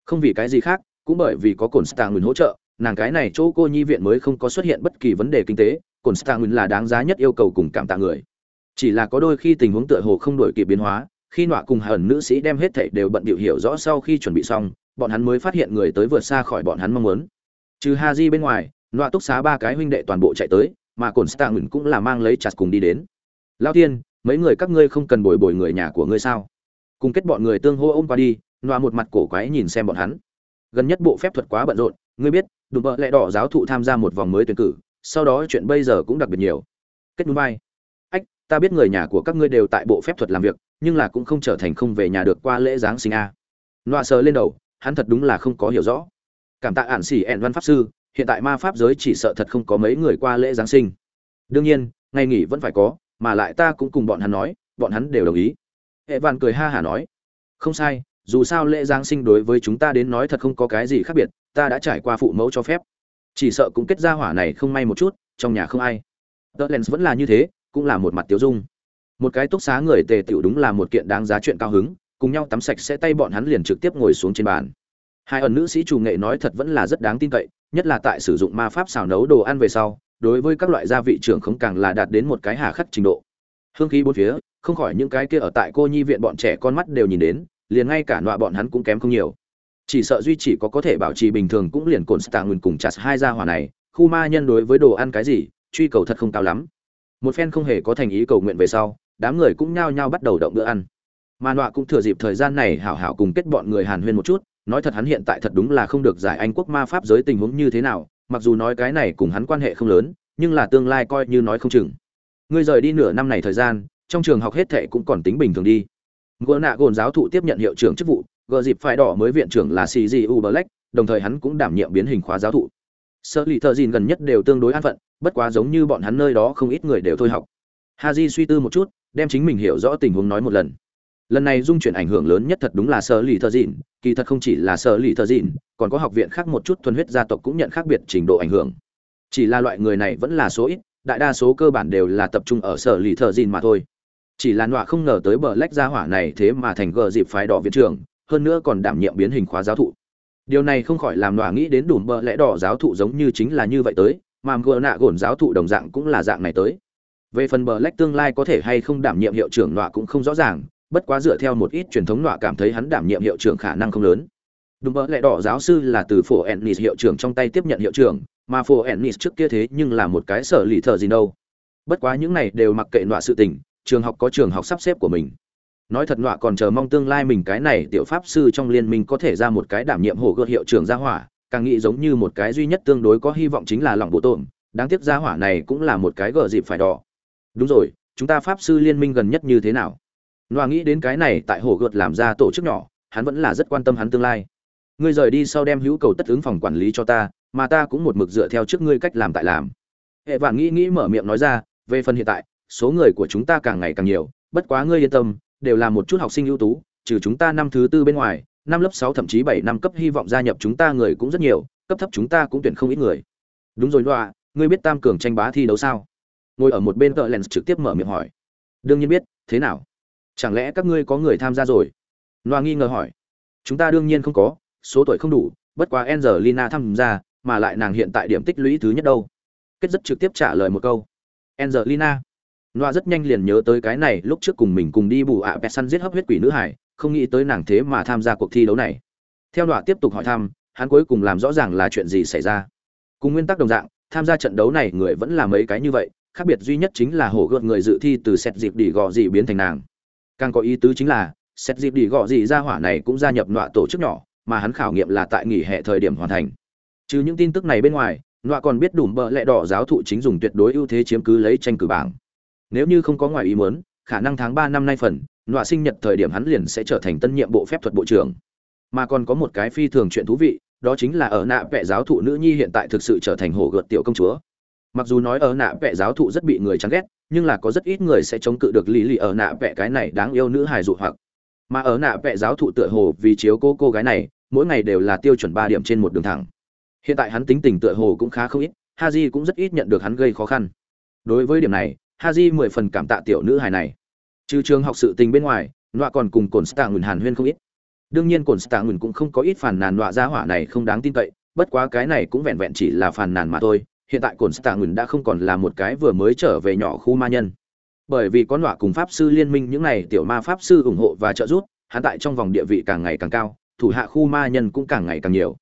Không vì cái gì khác, cũng bởi vì có cồn stạng hỗ trợ, nàng cái này chỗ cô nhi viện mới không có xuất hiện bất kỳ vấn đề kinh tế cồn stạng là đáng giá nhất yêu cầu cùng cảm tạ người. Chỉ là có đôi khi tình huống tựa hồ không đổi kịp biến hóa, khi nọa cùng hờn nữ sĩ đem hết thảy đều bận điệu hiểu rõ sau khi chuẩn bị xong, bọn hắn mới phát hiện người tới vượt xa khỏi bọn hắn mong muốn trừ ha di bên ngoài loa túc xá ba cái huynh đệ toàn bộ chạy tới, mà cồn stạng cũng là mang lấy chặt cùng đi đến. Lao tiên, mấy người các ngươi không cần bồi bồi người nhà của ngươi sao? Cùng kết bọn người tương hô ôm qua đi Loa một mặt cổ quái nhìn xem bọn hắn. Gần nhất bộ phép thuật quá bận rộn, ngươi biết, đùm bợ lẽ đỏ giáo thụ tham gia một vòng mới tuyển cử, sau đó chuyện bây giờ cũng đặc biệt nhiều. Kết núi bay ách, ta biết người nhà của các ngươi đều tại bộ phép thuật làm việc, nhưng là cũng không trở thành không về nhà được qua lễ giáng sinh a. À. Loa sờ lên đầu, hắn thật đúng là không có hiểu rõ cảm tạ ản xỉ ẹn văn pháp sư, hiện tại ma pháp giới chỉ sợ thật không có mấy người qua lễ giáng sinh. Đương nhiên, ngày nghỉ vẫn phải có, mà lại ta cũng cùng bọn hắn nói, bọn hắn đều đồng ý. Hệ vạn cười ha hả nói, không sai, dù sao lễ giáng sinh đối với chúng ta đến nói thật không có cái gì khác biệt, ta đã trải qua phụ mẫu cho phép. Chỉ sợ cũng kết ra hỏa này không may một chút, trong nhà không ai. Tớ lens vẫn là như thế, cũng là một mặt tiêu dung. Một cái túc xá người tề tiểu đúng là một kiện đáng giá chuyện cao hứng, cùng nhau tắm sạch sẽ tay bọn hắn liền trực tiếp ngồi xuống trên bàn hai ẩn nữ sĩ chủ nghệ nói thật vẫn là rất đáng tin cậy, nhất là tại sử dụng ma pháp xào nấu đồ ăn về sau, đối với các loại gia vị trưởng không càng là đạt đến một cái hà khắc trình độ. Hương khí bốn phía, không khỏi những cái kia ở tại cô nhi viện bọn trẻ con mắt đều nhìn đến, liền ngay cả nọa bọn hắn cũng kém không nhiều. Chỉ sợ duy chỉ có có thể bảo trì bình thường cũng liền cồn stạng nguyên cùng chặt hai gia hỏa này, khu ma nhân đối với đồ ăn cái gì, truy cầu thật không cao lắm. Một phen không hề có thành ý cầu nguyện về sau, đám người cũng nhao nhao bắt đầu động bữa ăn. Mà nọa cũng thừa dịp thời gian này hảo hảo cùng kết bọn người hàn huyên một chút nói thật hắn hiện tại thật đúng là không được giải anh quốc ma pháp giới tình huống như thế nào, mặc dù nói cái này cùng hắn quan hệ không lớn, nhưng là tương lai coi như nói không chừng. Ngươi rời đi nửa năm này thời gian, trong trường học hết thệ cũng còn tính bình thường đi. Gỡ nạ gồn giáo thụ tiếp nhận hiệu trưởng chức vụ, gờ dịp phải đỏ mới viện trưởng là cgu black đồng thời hắn cũng đảm nhiệm biến hình khóa giáo thụ. Sơ lì thợ dìn gần nhất đều tương đối an phận, bất quá giống như bọn hắn nơi đó không ít người đều thôi học. Ha di suy tư một chút, đem chính mình hiểu rõ tình huống nói một lần lần này dung chuyển ảnh hưởng lớn nhất thật đúng là sở lì thợ dìn kỳ thật không chỉ là sở lì thợ dìn còn có học viện khác một chút thuần huyết gia tộc cũng nhận khác biệt trình độ ảnh hưởng. Chỉ là loại người này vẫn là số ít, đại đa số cơ bản đều là tập trung ở sở lì thợ dìn mà thôi. Chỉ là nọa không ngờ tới bờ lách gia hỏa này thế mà thành gờ dịp phái đỏ viện trưởng, hơn nữa còn đảm nhiệm biến hình khóa giáo thụ. Điều này không khỏi làm nọa nghĩ đến đủ bờ lẽ đỏ giáo thụ giống như chính là như vậy tới, mà gờ nạ gồn giáo thụ đồng dạng cũng là dạng này tới. Về phần bờ lách tương lai có thể hay không đảm nhiệm hiệu trưởng nọa cũng không rõ ràng bất quá dựa theo một ít truyền thống nọa cảm thấy hắn đảm nhiệm hiệu trưởng khả năng không lớn. Đúng vậy, lẽ đỏ giáo sư là từ phổ ennis hiệu trưởng trong tay tiếp nhận hiệu trưởng, mà phổ ennis trước kia thế nhưng là một cái sở lì thợ gì đâu. Bất quá những này đều mặc kệ nọa sự tình, trường học có trường học sắp xếp của mình. Nói thật, nọa còn chờ mong tương lai mình cái này tiểu pháp sư trong liên minh có thể ra một cái đảm nhiệm hồ gợt hiệu trưởng gia hỏa, càng nghĩ giống như một cái duy nhất tương đối có hy vọng chính là lòng bộ tổn, đáng tiếc gia hỏa này cũng là một cái gờ dịp phải đỏ. Đúng rồi, chúng ta pháp sư liên minh gần nhất như thế nào? Loa nghĩ đến cái này tại hổ gợt làm ra tổ chức nhỏ, hắn vẫn là rất quan tâm hắn tương lai. Ngươi rời đi sau đem hữu cầu tất ứng phòng quản lý cho ta, mà ta cũng một mực dựa theo trước ngươi cách làm tại làm. Hệ vạn nghĩ nghĩ mở miệng nói ra, về phần hiện tại, số người của chúng ta càng ngày càng nhiều, bất quá ngươi yên tâm, đều là một chút học sinh ưu tú, trừ chúng ta năm thứ tư bên ngoài, năm lớp sáu thậm chí bảy năm cấp hy vọng gia nhập chúng ta người cũng rất nhiều, cấp thấp chúng ta cũng tuyển không ít người. Đúng rồi loa ngươi biết tam cường tranh bá thi đấu sao? Ngồi ở một bên cờ lens trực tiếp mở miệng hỏi. Đương nhiên biết, thế nào? Chẳng lẽ các ngươi có người tham gia rồi? Loa nghi ngờ hỏi. Chúng ta đương nhiên không có số tuổi không đủ bất quá angelina tham gia mà lại nàng hiện tại điểm tích lũy thứ nhất đâu. Kết rất trực tiếp trả lời một câu. Angelina. Noa rất nhanh liền nhớ tới cái này, lúc trước cùng mình cùng đi bù ạ à săn giết hấp huyết quỷ nữ hải, không nghĩ tới nàng thế mà tham gia cuộc thi đấu này. Theo Noa tiếp tục hỏi thăm, hắn cuối cùng làm rõ ràng là chuyện gì xảy ra. Cùng nguyên tắc đồng dạng tham gia trận đấu này người vẫn là mấy cái như vậy khác biệt duy nhất chính là hổ gợt người dự thi từ xét dịp đỉ gò gì biến thành nàng càng có ý tứ chính là, xét dịp đi gõ gì ra hỏa này cũng gia nhập nọa tổ chức nhỏ, mà hắn khảo nghiệm là tại nghỉ hè thời điểm hoàn thành. Trừ những tin tức này bên ngoài, nọa còn biết đủ bợ lẹ đỏ giáo thụ chính dùng tuyệt đối ưu thế chiếm cứ lấy tranh cử bảng. Nếu như không có ngoài ý muốn, khả năng tháng ba năm nay phần, nọa sinh nhật thời điểm hắn liền sẽ trở thành tân nhiệm bộ phép thuật bộ trưởng. Mà còn có một cái phi thường chuyện thú vị, đó chính là ở nạ vẽ giáo thụ nữ nhi hiện tại thực sự trở thành hổ gợt tiểu công chúa. Mặc dù nói ở nạ vẽ giáo thụ rất bị người chán ghét nhưng là có rất ít người sẽ chống cự được lý lì ở nạ vẽ cái này đáng yêu nữ hài dụ hoặc. Mà ở nạ vẽ giáo thụ tựa hồ vì chiếu cô cô gái này, mỗi ngày đều là tiêu chuẩn ba điểm trên một đường thẳng. Hiện tại hắn tính tình tựa hồ cũng khá không ít ha j cũng rất ít nhận được hắn gây khó khăn. Đối với điểm này ha j mười phần cảm tạ tiểu nữ hài này. Trừ trường học sự tình bên ngoài, nọa còn cùng cồn stạ ngừng hàn huyên không ít. Đương nhiên cồn stạ ngừng cũng không có ít phản nàn nọa ra hỏa này không đáng tin cậy, bất quá cái này cũng vẹn vẹn chỉ là phản nàn mà thôi hiện tại cổn stạ nguyền đã không còn là một cái vừa mới trở về nhỏ khu ma nhân. Bởi vì có nọa cùng pháp sư liên minh, những này tiểu ma pháp sư ủng hộ và trợ giúp, hắn tại trong vòng địa vị càng ngày càng cao, thủ hạ khu ma nhân cũng càng ngày càng nhiều.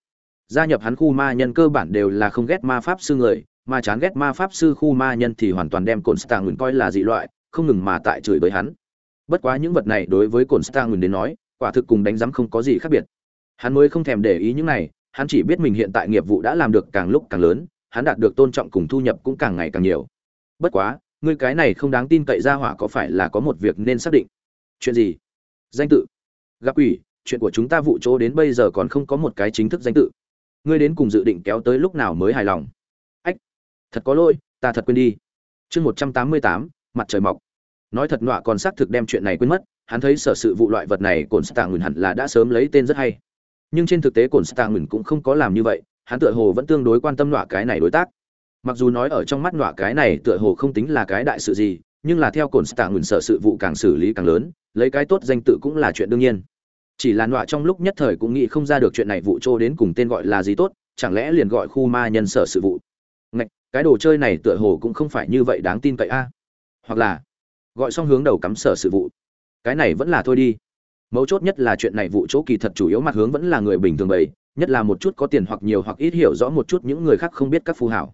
Gia nhập hắn khu ma nhân cơ bản đều là không ghét ma pháp sư người, mà chán ghét ma pháp sư khu ma nhân thì hoàn toàn đem cồn stạng ngừng coi là dị loại, không ngừng mà tại chửi bới hắn. Bất quá những vật này đối với cồn stạng ngừng đến nói, quả thực cùng đánh giám không có gì khác biệt. Hắn mới không thèm để ý những này, hắn chỉ biết mình hiện tại nghiệp vụ đã làm được càng lúc càng lớn hắn đạt được tôn trọng cùng thu nhập cũng càng ngày càng nhiều. Bất quá, ngươi cái này không đáng tin cậy ra hỏa có phải là có một việc nên xác định? Chuyện gì? Danh tự. Gặp ủy, chuyện của chúng ta vụ chỗ đến bây giờ còn không có một cái chính thức danh tự. Ngươi đến cùng dự định kéo tới lúc nào mới hài lòng? Ách, thật có lỗi, ta thật quên đi. Chương một trăm tám mươi tám, mặt trời mọc. Nói thật nọa còn xác thực đem chuyện này quên mất, hắn thấy sở sự vụ loại vật này cồn stạng ngừng hẳn là đã sớm lấy tên rất hay. Nhưng trên thực tế cồn stạng ngừng cũng không có làm như vậy hắn tựa hồ vẫn tương đối quan tâm nọa cái này đối tác. Mặc dù nói ở trong mắt nọa cái này tựa hồ không tính là cái đại sự gì, nhưng là theo cồn stạ ngừng sở sự vụ càng xử lý càng lớn, lấy cái tốt danh tự cũng là chuyện đương nhiên. Chỉ là nọa trong lúc nhất thời cũng nghĩ không ra được chuyện này vụ trô đến cùng tên gọi là gì tốt, chẳng lẽ liền gọi khu ma nhân sở sự vụ. Ngạch, cái đồ chơi này tựa hồ cũng không phải như vậy đáng tin cậy a. Hoặc là, gọi xong hướng đầu cắm sở sự vụ. Cái này vẫn là thôi đi. Mấu chốt nhất là chuyện này vụ chỗ kỳ thật chủ yếu mặt hướng vẫn là người bình thường bầy nhất là một chút có tiền hoặc nhiều hoặc ít hiểu rõ một chút những người khác không biết các phù hảo.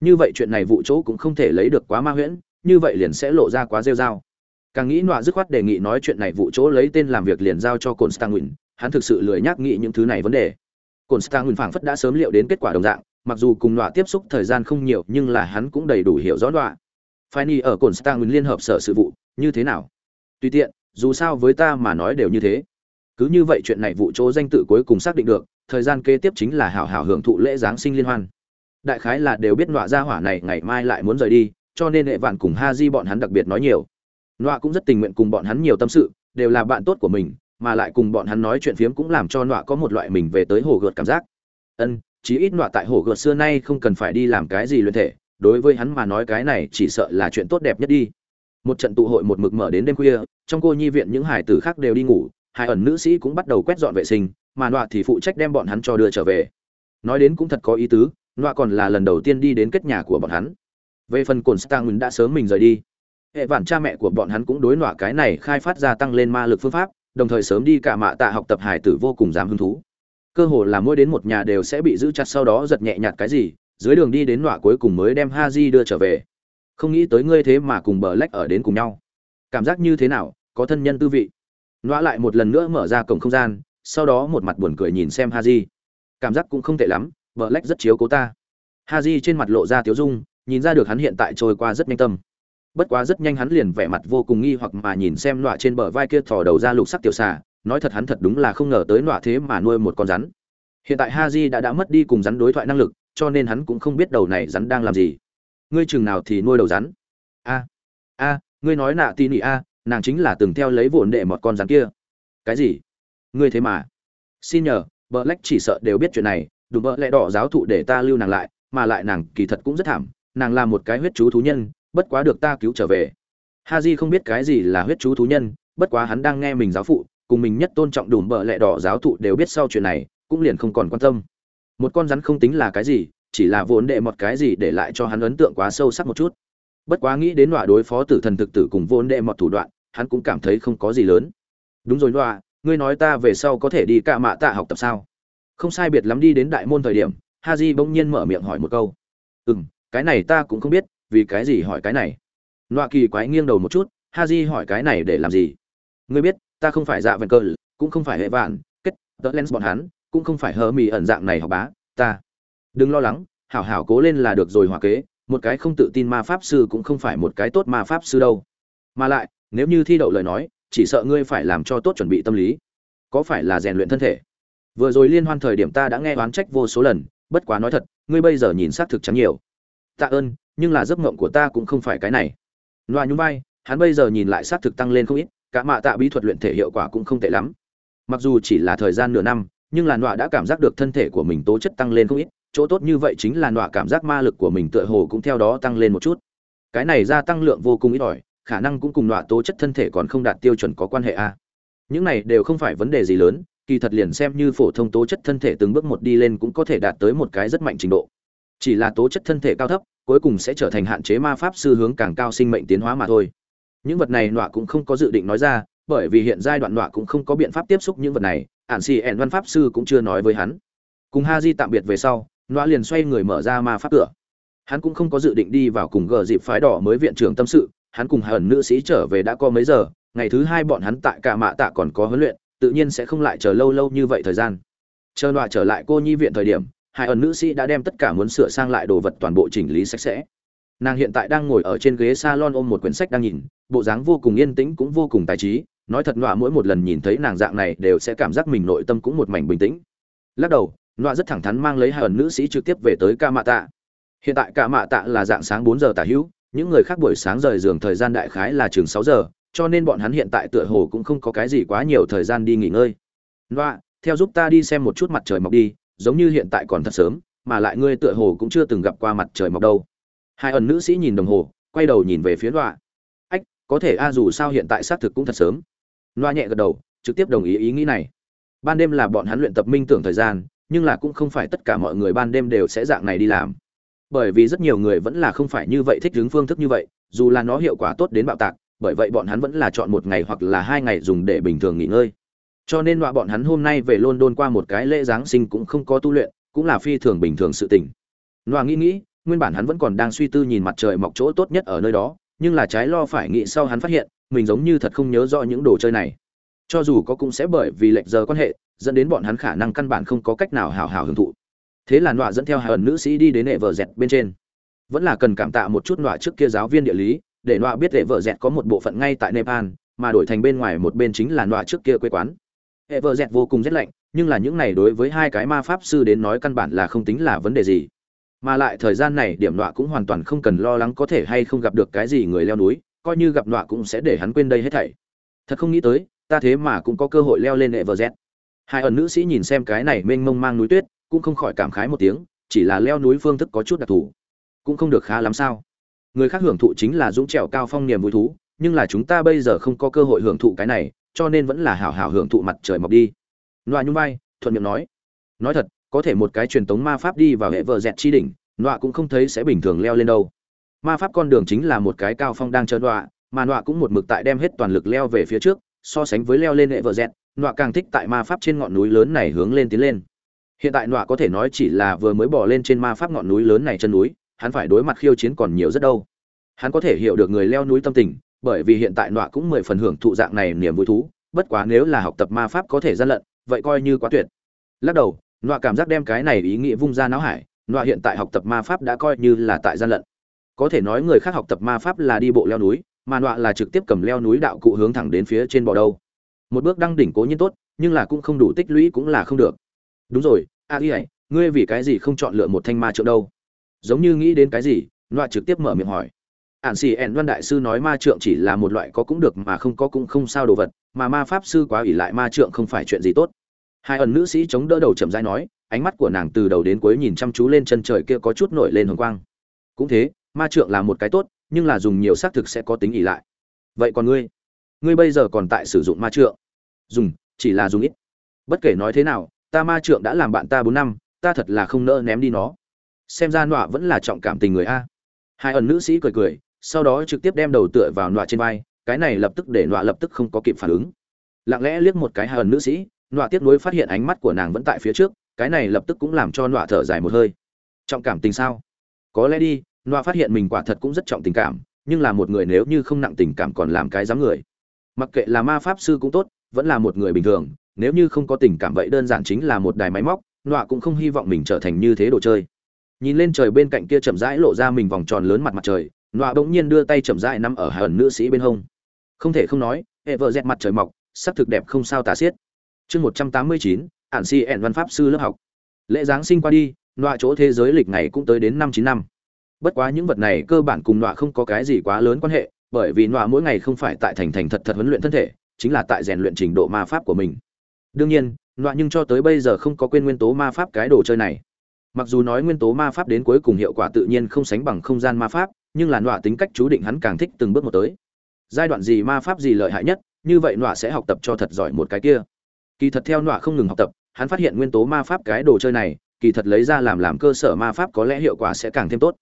Như vậy chuyện này vụ chỗ cũng không thể lấy được quá ma huyễn, như vậy liền sẽ lộ ra quá rêu dao càng nghĩ nọa dứt khoát đề nghị nói chuyện này vụ chỗ lấy tên làm việc liền giao cho cồn stanguin hắn thực sự lười nhắc nghĩ những thứ này vấn đề. Cồn stanguin phảng phất đã sớm liệu đến kết quả đồng dạng, mặc dù cùng nọa tiếp xúc thời gian không nhiều, nhưng là hắn cũng đầy đủ hiểu rõ nọa. Fanny ở cồn stanguin liên hợp sở sự vụ, như thế nào? Tùy tiện, dù sao với ta mà nói đều như thế cứ như vậy chuyện này vụ chỗ danh tự cuối cùng xác định được, thời gian kế tiếp chính là hảo hảo hưởng thụ lễ giáng sinh liên hoan. Đại khái là đều biết nọa ra hỏa này ngày mai lại muốn rời đi, cho nên hệ vạn cùng ha di bọn hắn đặc biệt nói nhiều. Nọa cũng rất tình nguyện cùng bọn hắn nhiều tâm sự, đều là bạn tốt của mình, mà lại cùng bọn hắn nói chuyện phiếm cũng làm cho nọa có một loại mình về tới hồ gợt cảm giác. Ân, chí ít nọa tại hồ gợt xưa nay không cần phải đi làm cái gì luyện thể, đối với hắn mà nói cái này chỉ sợ là chuyện tốt đẹp nhất đi. Một trận tụ hội một mực mở đến đêm khuya, trong cô nhi viện những hải tử khác đều đi ngủ hai ẩn nữ sĩ cũng bắt đầu quét dọn vệ sinh, mà nọa thì phụ trách đem bọn hắn cho đưa trở về. Nói đến cũng thật có ý tứ, nọa còn là lần đầu tiên đi đến kết nhà của bọn hắn. Về phần cồn stang đã sớm mình rời đi. Hệ vạn cha mẹ của bọn hắn cũng đối nọa cái này khai phát ra tăng lên ma lực phương pháp, đồng thời sớm đi cả mạ tạ học tập hải tử vô cùng dám hứng thú. Cơ hồ là mỗi đến một nhà đều sẽ bị giữ chặt sau đó giật nhẹ nhạt cái gì, dưới đường đi đến nọa cuối cùng mới đem ha di đưa trở về. Không nghĩ tới ngươi thế mà cùng bờ lách ở đến cùng nhau. Cảm giác như thế nào? Có thân nhân tư vị nọa lại một lần nữa mở ra cổng không gian, sau đó một mặt buồn cười nhìn xem ha di cảm giác cũng không tệ lắm, vợ lách rất chiếu cố ta. Ha di trên mặt lộ ra tiếu dung, nhìn ra được hắn hiện tại trôi qua rất nhanh tâm. Bất quá rất nhanh hắn liền vẻ mặt vô cùng nghi hoặc mà nhìn xem nọa trên bờ vai kia thò đầu ra lục sắc tiểu xà, nói thật hắn thật đúng là không ngờ tới nọa thế mà nuôi một con rắn. Hiện tại ha di đã đã mất đi cùng rắn đối thoại năng lực, cho nên hắn cũng không biết đầu này rắn đang làm gì. Ngươi chừng nào thì nuôi đầu rắn? A a, ngươi nói nạ tin nỉ a nàng chính là từng theo lấy vụn đệ một con rắn kia. Cái gì? Ngươi thế mà? Xin nhờ vợ lách chỉ sợ đều biết chuyện này đủ bợ lẽ đỏ giáo thụ để ta lưu nàng lại, mà lại nàng kỳ thật cũng rất thảm, nàng là một cái huyết chú thú nhân, bất quá được ta cứu trở về. Ha j không biết cái gì là huyết chú thú nhân, bất quá hắn đang nghe mình giáo phụ, cùng mình nhất tôn trọng đủ bợ lẹ đỏ giáo thụ đều biết sau chuyện này, cũng liền không còn quan tâm. Một con rắn không tính là cái gì, chỉ là vốn đệ một cái gì để lại cho hắn ấn tượng quá sâu sắc một chút. Bất quá nghĩ đến đọa đối phó tử thần thực tử cùng vốn đệ một thủ đoạn hắn cũng cảm thấy không có gì lớn. Đúng rồi loa, ngươi nói ta về sau có thể đi cạ mạ tạ học tập sao? Không sai biệt lắm đi đến đại môn thời điểm ha di bỗng nhiên mở miệng hỏi một câu. Ừ m cái này ta cũng không biết vì cái gì hỏi cái này? Loa kỳ quái nghiêng đầu một chút ha di hỏi cái này để làm gì? Ngươi biết ta không phải dạ vẹn cơ cũng không phải hệ vạn kết tớ lens bọn hắn cũng không phải hơ mì ẩn dạng này học bá ta. Đừng lo lắng hảo hảo cố lên là được rồi hòa kế một cái không tự tin ma pháp sư cũng không phải một cái tốt ma pháp sư đâu. Mà lại nếu như thi đậu lời nói, chỉ sợ ngươi phải làm cho tốt chuẩn bị tâm lý. Có phải là rèn luyện thân thể? Vừa rồi liên hoan thời điểm ta đã nghe oán trách vô số lần, bất quá nói thật, ngươi bây giờ nhìn xác thực trắng nhiều. Tạ ơn, nhưng là giấc mộng của ta cũng không phải cái này. Loa nhún vai, hắn bây giờ nhìn lại xác thực tăng lên không ít, cả mạ tạ bí thuật luyện thể hiệu quả cũng không tệ lắm. Mặc dù chỉ là thời gian nửa năm, nhưng là nọa đã cảm giác được thân thể của mình tố chất tăng lên không ít, chỗ tốt như vậy chính là nọa cảm giác ma lực của mình tựa hồ cũng theo đó tăng lên một chút. Cái này gia tăng lượng vô cùng ít ỏi khả năng cũng cùng loại tố chất thân thể còn không đạt tiêu chuẩn có quan hệ a. Những này đều không phải vấn đề gì lớn, kỳ thật liền xem như phổ thông tố chất thân thể từng bước một đi lên cũng có thể đạt tới một cái rất mạnh trình độ. Chỉ là tố chất thân thể cao thấp, cuối cùng sẽ trở thành hạn chế ma pháp sư hướng càng cao sinh mệnh tiến hóa mà thôi. Những vật này nọa cũng không có dự định nói ra, bởi vì hiện giai đoạn nọa cũng không có biện pháp tiếp xúc những vật này, ản xì ẻn văn pháp sư cũng chưa nói với hắn. Cùng ha di tạm biệt về sau nọa liền xoay người mở ra ma pháp cửa. Hắn cũng không có dự định đi vào cùng gờ dịp phái đỏ mới viện trưởng tâm sự hắn cùng hờn nữ sĩ trở về đã có mấy giờ, ngày thứ hai bọn hắn tại cả mạ tạ còn có huấn luyện, tự nhiên sẽ không lại chờ lâu lâu như vậy thời gian. Chờ đọa trở lại cô nhi viện thời điểm, hai ẩn nữ sĩ đã đem tất cả muốn sửa sang lại đồ vật toàn bộ chỉnh lý sạch sẽ. Nàng hiện tại đang ngồi ở trên ghế salon ôm một quyển sách đang nhìn, bộ dáng vô cùng yên tĩnh cũng vô cùng tài trí, nói thật nọa mỗi một lần nhìn thấy nàng dạng này đều sẽ cảm giác mình nội tâm cũng một mảnh bình tĩnh. Lắc đầu nọa rất thẳng thắn mang lấy hai ẩn nữ sĩ trực tiếp về tới ca mạ tạ. Hiện tại ca mạ tạ là dạng sáng bốn giờ tả hữu những người khác buổi sáng rời giường thời gian đại khái là chừng sáu giờ cho nên bọn hắn hiện tại tựa hồ cũng không có cái gì quá nhiều thời gian đi nghỉ ngơi. Loa, theo giúp ta đi xem một chút mặt trời mọc đi giống như hiện tại còn thật sớm mà lại ngươi tựa hồ cũng chưa từng gặp qua mặt trời mọc đâu. Hai ẩn nữ sĩ nhìn đồng hồ quay đầu nhìn về phía Loa. ách có thể a dù sao hiện tại xác thực cũng thật sớm. Loa nhẹ gật đầu trực tiếp đồng ý ý nghĩ này. Ban đêm là bọn hắn luyện tập minh tưởng thời gian nhưng là cũng không phải tất cả mọi người ban đêm đều sẽ dạng này đi làm bởi vì rất nhiều người vẫn là không phải như vậy thích ứng phương thức như vậy, dù là nó hiệu quả tốt đến bạo tạc, bởi vậy bọn hắn vẫn là chọn một ngày hoặc là hai ngày dùng để bình thường nghỉ ngơi. Cho nên loại bọn hắn hôm nay về london qua một cái lễ giáng sinh cũng không có tu luyện, cũng là phi thường bình thường sự tình. Loa nghĩ nghĩ, nguyên bản hắn vẫn còn đang suy tư nhìn mặt trời mọc chỗ tốt nhất ở nơi đó, nhưng là trái lo phải nghĩ sau hắn phát hiện, mình giống như thật không nhớ rõ những đồ chơi này. Cho dù có cũng sẽ bởi vì lệch giờ quan hệ, dẫn đến bọn hắn khả năng căn bản không có cách nào hào hào hưởng thụ thế là nọa dẫn theo hai ẩn nữ sĩ đi đến hệ vợ dẹt bên trên. Vẫn là cần cảm tạ một chút nọa trước kia giáo viên địa lý, để nọa biết hệ vợ dẹt có một bộ phận ngay tại nepal, mà đổi thành bên ngoài một bên chính là nọa trước kia quê quán. Hệ vợ dẹt vô cùng rét lạnh, nhưng là những này đối với hai cái ma pháp sư đến nói căn bản là không tính là vấn đề gì. Mà lại thời gian này điểm nọa cũng hoàn toàn không cần lo lắng có thể hay không gặp được cái gì người leo núi, coi như gặp nọa cũng sẽ để hắn quên đây hết thảy. Thật không nghĩ tới, ta thế mà cũng có cơ hội leo lên hệ vợ dẹt hai ẩn nữ sĩ nhìn xem cái này mênh mông mang núi tuyết cũng không khỏi cảm khái một tiếng, chỉ là leo núi phương thức có chút đặc thù. Cũng không được khá lắm sao. Người khác hưởng thụ chính là dũng trèo cao phong niềm vui thú, nhưng là chúng ta bây giờ không có cơ hội hưởng thụ cái này, cho nên vẫn là hảo hảo hưởng thụ mặt trời mọc đi. Loa nhung vai, thuận miệng nói. Nói thật, có thể một cái truyền tống ma pháp đi vào hệ vợ dẹt chi đỉnh loa cũng không thấy sẽ bình thường leo lên đâu. Ma pháp con đường chính là một cái cao phong đang chờ loa mà loa cũng một mực tại đem hết toàn lực leo về phía trước, so sánh với leo lên hệ vợ dẹt loa càng thích tại ma pháp trên ngọn núi lớn này hướng lên tiến lên hiện tại nọa có thể nói chỉ là vừa mới bỏ lên trên ma pháp ngọn núi lớn này chân núi, hắn phải đối mặt khiêu chiến còn nhiều rất đâu. Hắn có thể hiểu được người leo núi tâm tình, bởi vì hiện tại nọa cũng mười phần hưởng thụ dạng này niềm vui thú, bất quá nếu là học tập ma pháp có thể gian lận, vậy coi như quá tuyệt. Lắc đầu, nọa cảm giác đem cái này ý nghĩa vung ra não hải, nọa hiện tại học tập ma pháp đã coi như là tại gian lận. Có thể nói người khác học tập ma pháp là đi bộ leo núi, mà nọa là trực tiếp cầm leo núi đạo cụ hướng thẳng đến phía trên bò đâu. Một bước đăng đỉnh cố nhiên tốt, nhưng là cũng không đủ tích lũy cũng là không được đúng rồi, a y, ngươi vì cái gì không chọn lựa một thanh ma trượng đâu? Giống như nghĩ đến cái gì, loa trực tiếp mở miệng hỏi. Ản xì ẻn đoan đại sư nói ma trượng chỉ là một loại có cũng được mà không có cũng không sao đồ vật, mà ma pháp sư quá ỷ lại ma trượng không phải chuyện gì tốt. Hai ẩn nữ sĩ chống đỡ đầu chậm rãi nói, ánh mắt của nàng từ đầu đến cuối nhìn chăm chú lên chân trời kia có chút nổi lên hồng quang. Cũng thế, ma trượng là một cái tốt, nhưng là dùng nhiều xác thực sẽ có tính ỷ lại. Vậy còn ngươi? Ngươi bây giờ còn tại sử dụng ma trượng? Dùng, chỉ là dùng ít. Bất kể nói thế nào ta ma trượng đã làm bạn ta bốn năm, ta thật là không nỡ ném đi nó. Xem ra nọa vẫn là trọng cảm tình người a. Hai ẩn nữ sĩ cười cười, sau đó trực tiếp đem đầu tựa vào nọa trên vai, cái này lập tức để nọa lập tức không có kịp phản ứng. Lặng lẽ liếc một cái hai ẩn nữ sĩ, nọa tiếp nối phát hiện ánh mắt của nàng vẫn tại phía trước, cái này lập tức cũng làm cho nọa thở dài một hơi. Trọng cảm tình sao? Có lẽ đi, nọa phát hiện mình quả thật cũng rất trọng tình cảm, nhưng là một người nếu như không nặng tình cảm còn làm cái dám người. Mặc kệ là ma pháp sư cũng tốt, vẫn là một người bình thường nếu như không có tình cảm vậy đơn giản chính là một đài máy móc, nọa cũng không hy vọng mình trở thành như thế đồ chơi. Nhìn lên trời bên cạnh kia chậm rãi lộ ra mình vòng tròn lớn mặt mặt trời, nọa bỗng nhiên đưa tay chậm rãi nằm ở hờn nữ sĩ bên hông. Không thể không nói, hệ vợ dẹt mặt trời mọc, sắc thực đẹp không sao tả xiết. Chương một trăm tám mươi chín ạn si ẻn văn pháp sư lớp học. Lễ giáng sinh qua đi, nọa chỗ thế giới lịch này cũng tới đến năm chín năm. Bất quá những vật này cơ bản cùng nọa không có cái gì quá lớn quan hệ, bởi vì nọa mỗi ngày không phải tại thành thành thật thật huấn luyện thân thể, chính là tại rèn luyện trình độ ma pháp của mình đương nhiên, nọa nhưng cho tới bây giờ không có quên nguyên tố ma pháp cái đồ chơi này. Mặc dù nói nguyên tố ma pháp đến cuối cùng hiệu quả tự nhiên không sánh bằng không gian ma pháp, nhưng là nọa tính cách chú định hắn càng thích từng bước một tới. Giai đoạn gì ma pháp gì lợi hại nhất, như vậy nọa sẽ học tập cho thật giỏi một cái kia. Kỳ thật theo nọa không ngừng học tập, hắn phát hiện nguyên tố ma pháp cái đồ chơi này, kỳ thật lấy ra làm làm cơ sở ma pháp có lẽ hiệu quả sẽ càng thêm tốt.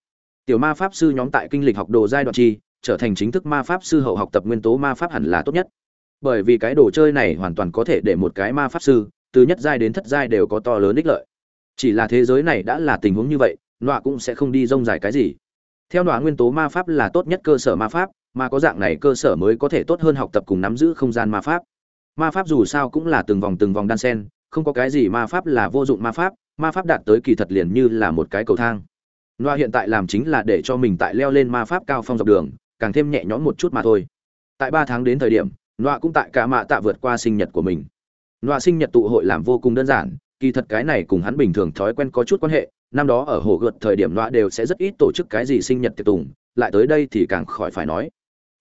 Tiểu ma pháp sư nhóm tại kinh lịch học đồ giai đoạn chi, trở thành chính thức ma pháp sư hậu học tập nguyên tố ma pháp hẳn là tốt nhất bởi vì cái đồ chơi này hoàn toàn có thể để một cái ma pháp sư, từ nhất giai đến thất giai đều có to lớn ích lợi. Chỉ là thế giới này đã là tình huống như vậy, nọa cũng sẽ không đi rông dài cái gì. Theo nọa nguyên tố ma pháp là tốt nhất cơ sở ma pháp, mà có dạng này cơ sở mới có thể tốt hơn học tập cùng nắm giữ không gian ma pháp. Ma pháp dù sao cũng là từng vòng từng vòng đan sen, không có cái gì ma pháp là vô dụng ma pháp ma pháp đạt tới kỳ thật liền như là một cái cầu thang. Nọa hiện tại làm chính là để cho mình tại leo lên ma pháp cao phong dọc đường, càng thêm nhẹ nhõm một chút mà thôi. Tại ba tháng đến thời điểm nọa cũng tại cả mạ tạ vượt qua sinh nhật của mình. Nọa sinh nhật tụ hội làm vô cùng đơn giản, kỳ thật cái này cùng hắn bình thường thói quen có chút quan hệ, năm đó ở hồ gợt thời điểm nọa đều sẽ rất ít tổ chức cái gì sinh nhật tiệc tùng, lại tới đây thì càng khỏi phải nói.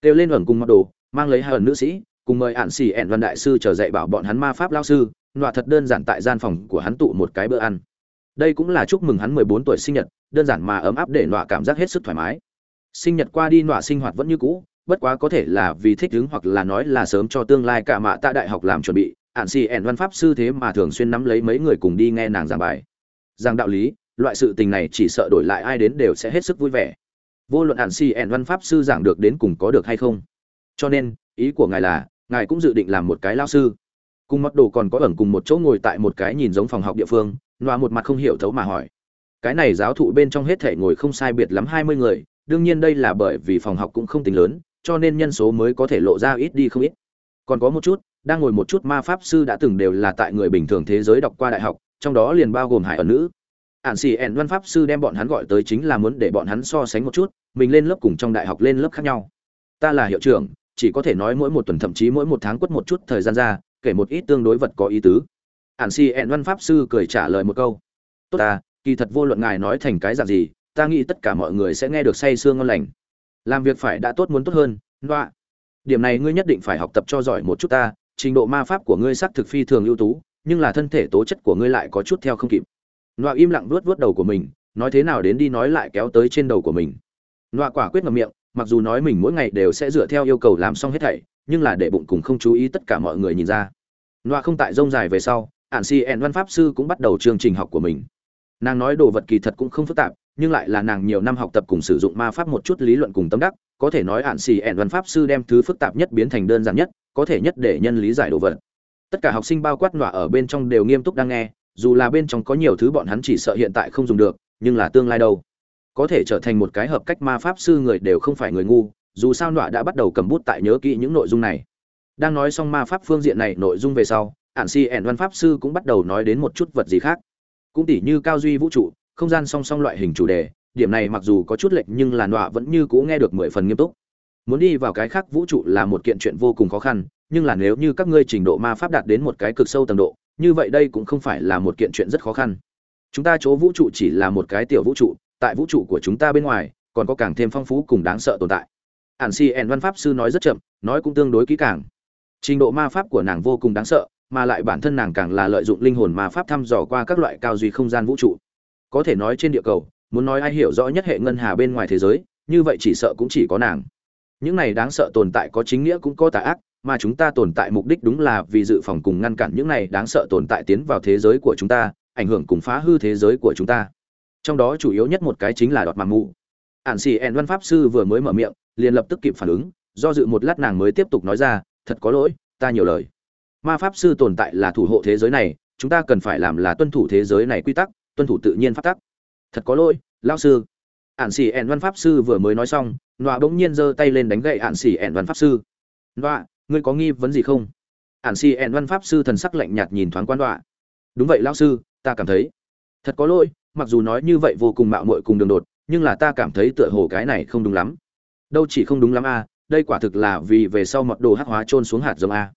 Kêu lên ẩn cùng mặc đồ, mang lấy hai ẩn nữ sĩ, cùng mời ạn xỉ ẹn văn đại sư trở dạy bảo bọn hắn ma pháp lao sư, nọa thật đơn giản tại gian phòng của hắn tụ một cái bữa ăn. Đây cũng là chúc mừng hắn mười bốn tuổi sinh nhật, đơn giản mà ấm áp để nọa cảm giác hết sức thoải mái. Sinh nhật qua đi nọa sinh hoạt vẫn như cũ bất quá có thể là vì thích ứng hoặc là nói là sớm cho tương lai cả mạ tạ đại học làm chuẩn bị, ạn xì ẻn văn pháp sư thế mà thường xuyên nắm lấy mấy người cùng đi nghe nàng giảng bài. Giảng đạo lý, loại sự tình này chỉ sợ đổi lại ai đến đều sẽ hết sức vui vẻ. Vô luận ạn xì ẻn văn pháp sư giảng được đến cùng có được hay không. Cho nên, ý của ngài là, ngài cũng dự định làm một cái lao sư. Cùng mất đồ còn có ẩn cùng một chỗ ngồi tại một cái nhìn giống phòng học địa phương loa một mặt không hiểu thấu mà hỏi. Cái này giáo thụ bên trong hết thể ngồi không sai biệt lắm hai mươi người, đương nhiên đây là bởi vì phòng học cũng không tính lớn cho nên nhân số mới có thể lộ ra ít đi không ít. Còn có một chút, đang ngồi một chút ma pháp sư đã từng đều là tại người bình thường thế giới đọc qua đại học, trong đó liền bao gồm hải ẩn nữ. Ạn xì ẻn văn pháp sư đem bọn hắn gọi tới chính là muốn để bọn hắn so sánh một chút, mình lên lớp cùng trong đại học lên lớp khác nhau. Ta là hiệu trưởng, chỉ có thể nói mỗi một tuần thậm chí mỗi một tháng quất một chút thời gian ra, kể một ít tương đối vật có ý tứ. Ạn xì ẻn văn pháp sư cười trả lời một câu. Tốt ta, kỳ thật vô luận ngài nói thành cái dạng gì, ta nghĩ tất cả mọi người sẽ nghe được say sương ngon lành làm việc phải đã tốt muốn tốt hơn loạ điểm này ngươi nhất định phải học tập cho giỏi một chút ta, trình độ ma pháp của ngươi xác thực phi thường ưu tú, nhưng là thân thể tố chất của ngươi lại có chút theo không kịp. Loạ im lặng vuốt vuốt đầu của mình, nói thế nào đến đi nói lại kéo tới trên đầu của mình. Loạ quả quyết ngậm miệng, mặc dù nói mình mỗi ngày đều sẽ dựa theo yêu cầu làm xong hết thảy, nhưng là để bụng cùng không chú ý tất cả mọi người nhìn ra. Loạ không tại rông dài về sau, ản si ẹn văn pháp sư cũng bắt đầu chương trình học của mình. Nàng nói đồ vật kỳ thật cũng không phức tạp nhưng lại là nàng nhiều năm học tập cùng sử dụng ma pháp một chút lý luận cùng tâm đắc, có thể nói hạn xì ẹn văn pháp sư đem thứ phức tạp nhất biến thành đơn giản nhất, có thể nhất để nhân lý giải đồ vật. Tất cả học sinh bao quát nọa ở bên trong đều nghiêm túc đang nghe, dù là bên trong có nhiều thứ bọn hắn chỉ sợ hiện tại không dùng được, nhưng là tương lai đâu. Có thể trở thành một cái hợp cách ma pháp sư người đều không phải người ngu, dù sao nọa đã bắt đầu cầm bút tại nhớ kỹ những nội dung này. Đang nói xong ma pháp phương diện này nội dung về sau, ạn si ẻn văn pháp sư cũng bắt đầu nói đến một chút vật gì khác. Cũng tỉ như cao duy vũ trụ không gian song song loại hình chủ đề, điểm này mặc dù có chút lệch nhưng là nọa vẫn như cũ nghe được mười phần nghiêm túc. Muốn đi vào cái khác vũ trụ là một kiện chuyện vô cùng khó khăn, nhưng là nếu như các ngươi trình độ ma pháp đạt đến một cái cực sâu tầng độ, như vậy đây cũng không phải là một kiện chuyện rất khó khăn. Chúng ta chỗ vũ trụ chỉ là một cái tiểu vũ trụ, tại vũ trụ của chúng ta bên ngoài, còn có càng thêm phong phú cùng đáng sợ tồn tại. Ản si ẻn văn pháp sư nói rất chậm, nói cũng tương đối kỹ càng. Trình độ ma pháp của nàng vô cùng đáng sợ, mà lại bản thân nàng càng là lợi dụng linh hồn ma pháp thăm dò qua các loại cao duy không gian vũ trụ có thể nói trên địa cầu, muốn nói ai hiểu rõ nhất hệ ngân hà bên ngoài thế giới, như vậy chỉ sợ cũng chỉ có nàng. Những này đáng sợ tồn tại có chính nghĩa cũng có tà ác, mà chúng ta tồn tại mục đích đúng là vì dự phòng cùng ngăn cản những này đáng sợ tồn tại tiến vào thế giới của chúng ta, ảnh hưởng cùng phá hư thế giới của chúng ta. Trong đó chủ yếu nhất một cái chính là đoạt mạng mù. Ản xì ẹn văn pháp sư vừa mới mở miệng, liền lập tức kịp phản ứng, do dự một lát nàng mới tiếp tục nói ra, thật có lỗi, ta nhiều lời. Ma pháp sư tồn tại là thủ hộ thế giới này, chúng ta cần phải làm là tuân thủ thế giới này quy tắc tuân thủ tự nhiên pháp tắc. Thật có lỗi lao sư. Ạn xỉ ẻn văn pháp sư vừa mới nói xong, nọa bỗng nhiên giơ tay lên đánh gậy ạn xỉ ẻn văn pháp sư. Nọa, ngươi có nghi vấn gì không? Ạn xỉ ẻn văn pháp sư thần sắc lạnh nhạt nhìn thoáng quan nọa. Đúng vậy lao sư, ta cảm thấy thật có lỗi, mặc dù nói như vậy vô cùng mạo muội cùng đường đột, nhưng là ta cảm thấy tựa hồ cái này không đúng lắm. Đâu chỉ không đúng lắm a, đây quả thực là vì về sau mật đồ hắc hóa trôn xuống hạt giống a.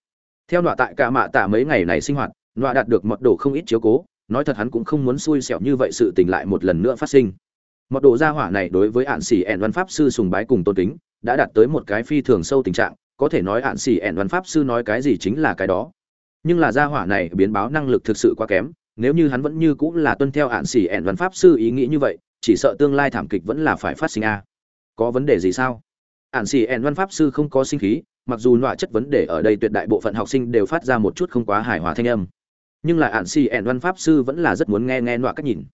Theo nọa tại cả mạ tạ mấy ngày này sinh hoạt, nọa đạt được mật đồ không ít chiếu cố nói thật hắn cũng không muốn xui xẻo như vậy sự tình lại một lần nữa phát sinh. Mật đồ gia hỏa này đối với hạn xỉ ẻn văn pháp sư sùng bái cùng tôn kính, đã đạt tới một cái phi thường sâu tình trạng, có thể nói hạn xỉ ẻn văn pháp sư nói cái gì chính là cái đó. Nhưng là gia hỏa này biến báo năng lực thực sự quá kém, nếu như hắn vẫn như cũng là tuân theo hạn xỉ ẻn văn pháp sư ý nghĩ như vậy, chỉ sợ tương lai thảm kịch vẫn là phải phát sinh a. Có vấn đề gì sao? Ạn xỉ ẻn văn pháp sư không có sinh khí, mặc dù loại chất vấn đề ở đây tuyệt đại bộ phận học sinh đều phát ra một chút không quá hài hòa thanh âm nhưng là ạn xì ẻn văn pháp sư vẫn là rất muốn nghe nghe nọa cách nhìn.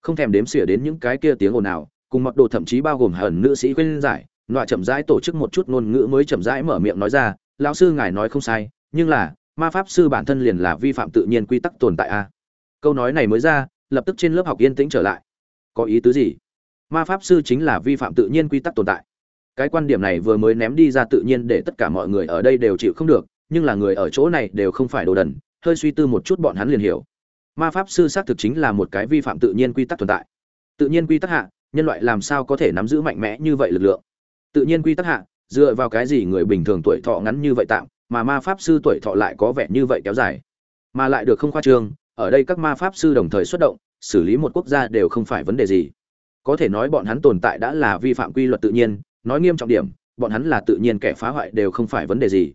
Không thèm đếm xỉa đến những cái kia tiếng ồn nào cùng mặc đồ thậm chí bao gồm hẳn nữ sĩ khuyên giải, nọa chậm rãi tổ chức một chút ngôn ngữ mới chậm rãi mở miệng nói ra, lão sư ngài nói không sai, nhưng là, ma pháp sư bản thân liền là vi phạm tự nhiên quy tắc tồn tại a. Câu nói này mới ra, lập tức trên lớp học yên tĩnh trở lại. Có ý tứ gì? Ma pháp sư chính là vi phạm tự nhiên quy tắc tồn tại. Cái quan điểm này vừa mới ném đi ra tự nhiên để tất cả mọi người ở đây đều chịu không được, nhưng là người ở chỗ này đều không phải đồ đần hơi suy tư một chút bọn hắn liền hiểu. Ma pháp sư xác thực chính là một cái vi phạm tự nhiên quy tắc tồn tại. Tự nhiên quy tắc hạ, nhân loại làm sao có thể nắm giữ mạnh mẽ như vậy lực lượng? Tự nhiên quy tắc hạ, dựa vào cái gì người bình thường tuổi thọ ngắn như vậy tạm, mà ma pháp sư tuổi thọ lại có vẻ như vậy kéo dài? Mà lại được không khoa trương, ở đây các ma pháp sư đồng thời xuất động, xử lý một quốc gia đều không phải vấn đề gì. Có thể nói bọn hắn tồn tại đã là vi phạm quy luật tự nhiên, nói nghiêm trọng điểm, bọn hắn là tự nhiên kẻ phá hoại đều không phải vấn đề gì.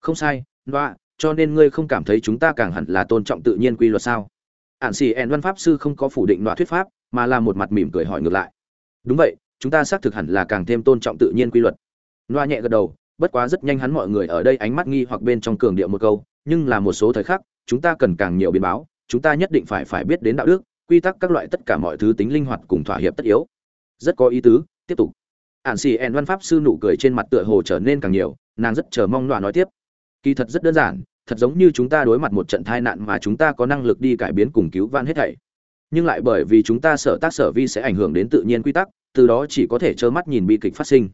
Không sai loa cho nên ngươi không cảm thấy chúng ta càng hẳn là tôn trọng tự nhiên quy luật sao? Ạn xì ẹn văn pháp sư không có phủ định loa thuyết pháp, mà là một mặt mỉm cười hỏi ngược lại. Đúng vậy, chúng ta xác thực hẳn là càng thêm tôn trọng tự nhiên quy luật. Loa nhẹ gật đầu, bất quá rất nhanh hắn mọi người ở đây ánh mắt nghi hoặc bên trong cường điệu một câu, nhưng là một số thời khắc, chúng ta cần càng nhiều biến báo, chúng ta nhất định phải phải biết đến đạo đức, quy tắc các loại tất cả mọi thứ tính linh hoạt cùng thỏa hiệp tất yếu. Rất có ý tứ, tiếp tục. Ạn xì ẹn văn pháp sư nụ cười trên mặt tựa hồ trở nên càng nhiều, nàng rất chờ mong loa nói tiếp. Kỳ thật rất đơn giản thật giống như chúng ta đối mặt một trận tai nạn mà chúng ta có năng lực đi cải biến cùng cứu vãn hết thảy. Nhưng lại bởi vì chúng ta sợ tác sở vi sẽ ảnh hưởng đến tự nhiên quy tắc, từ đó chỉ có thể trơ mắt nhìn bi kịch phát sinh.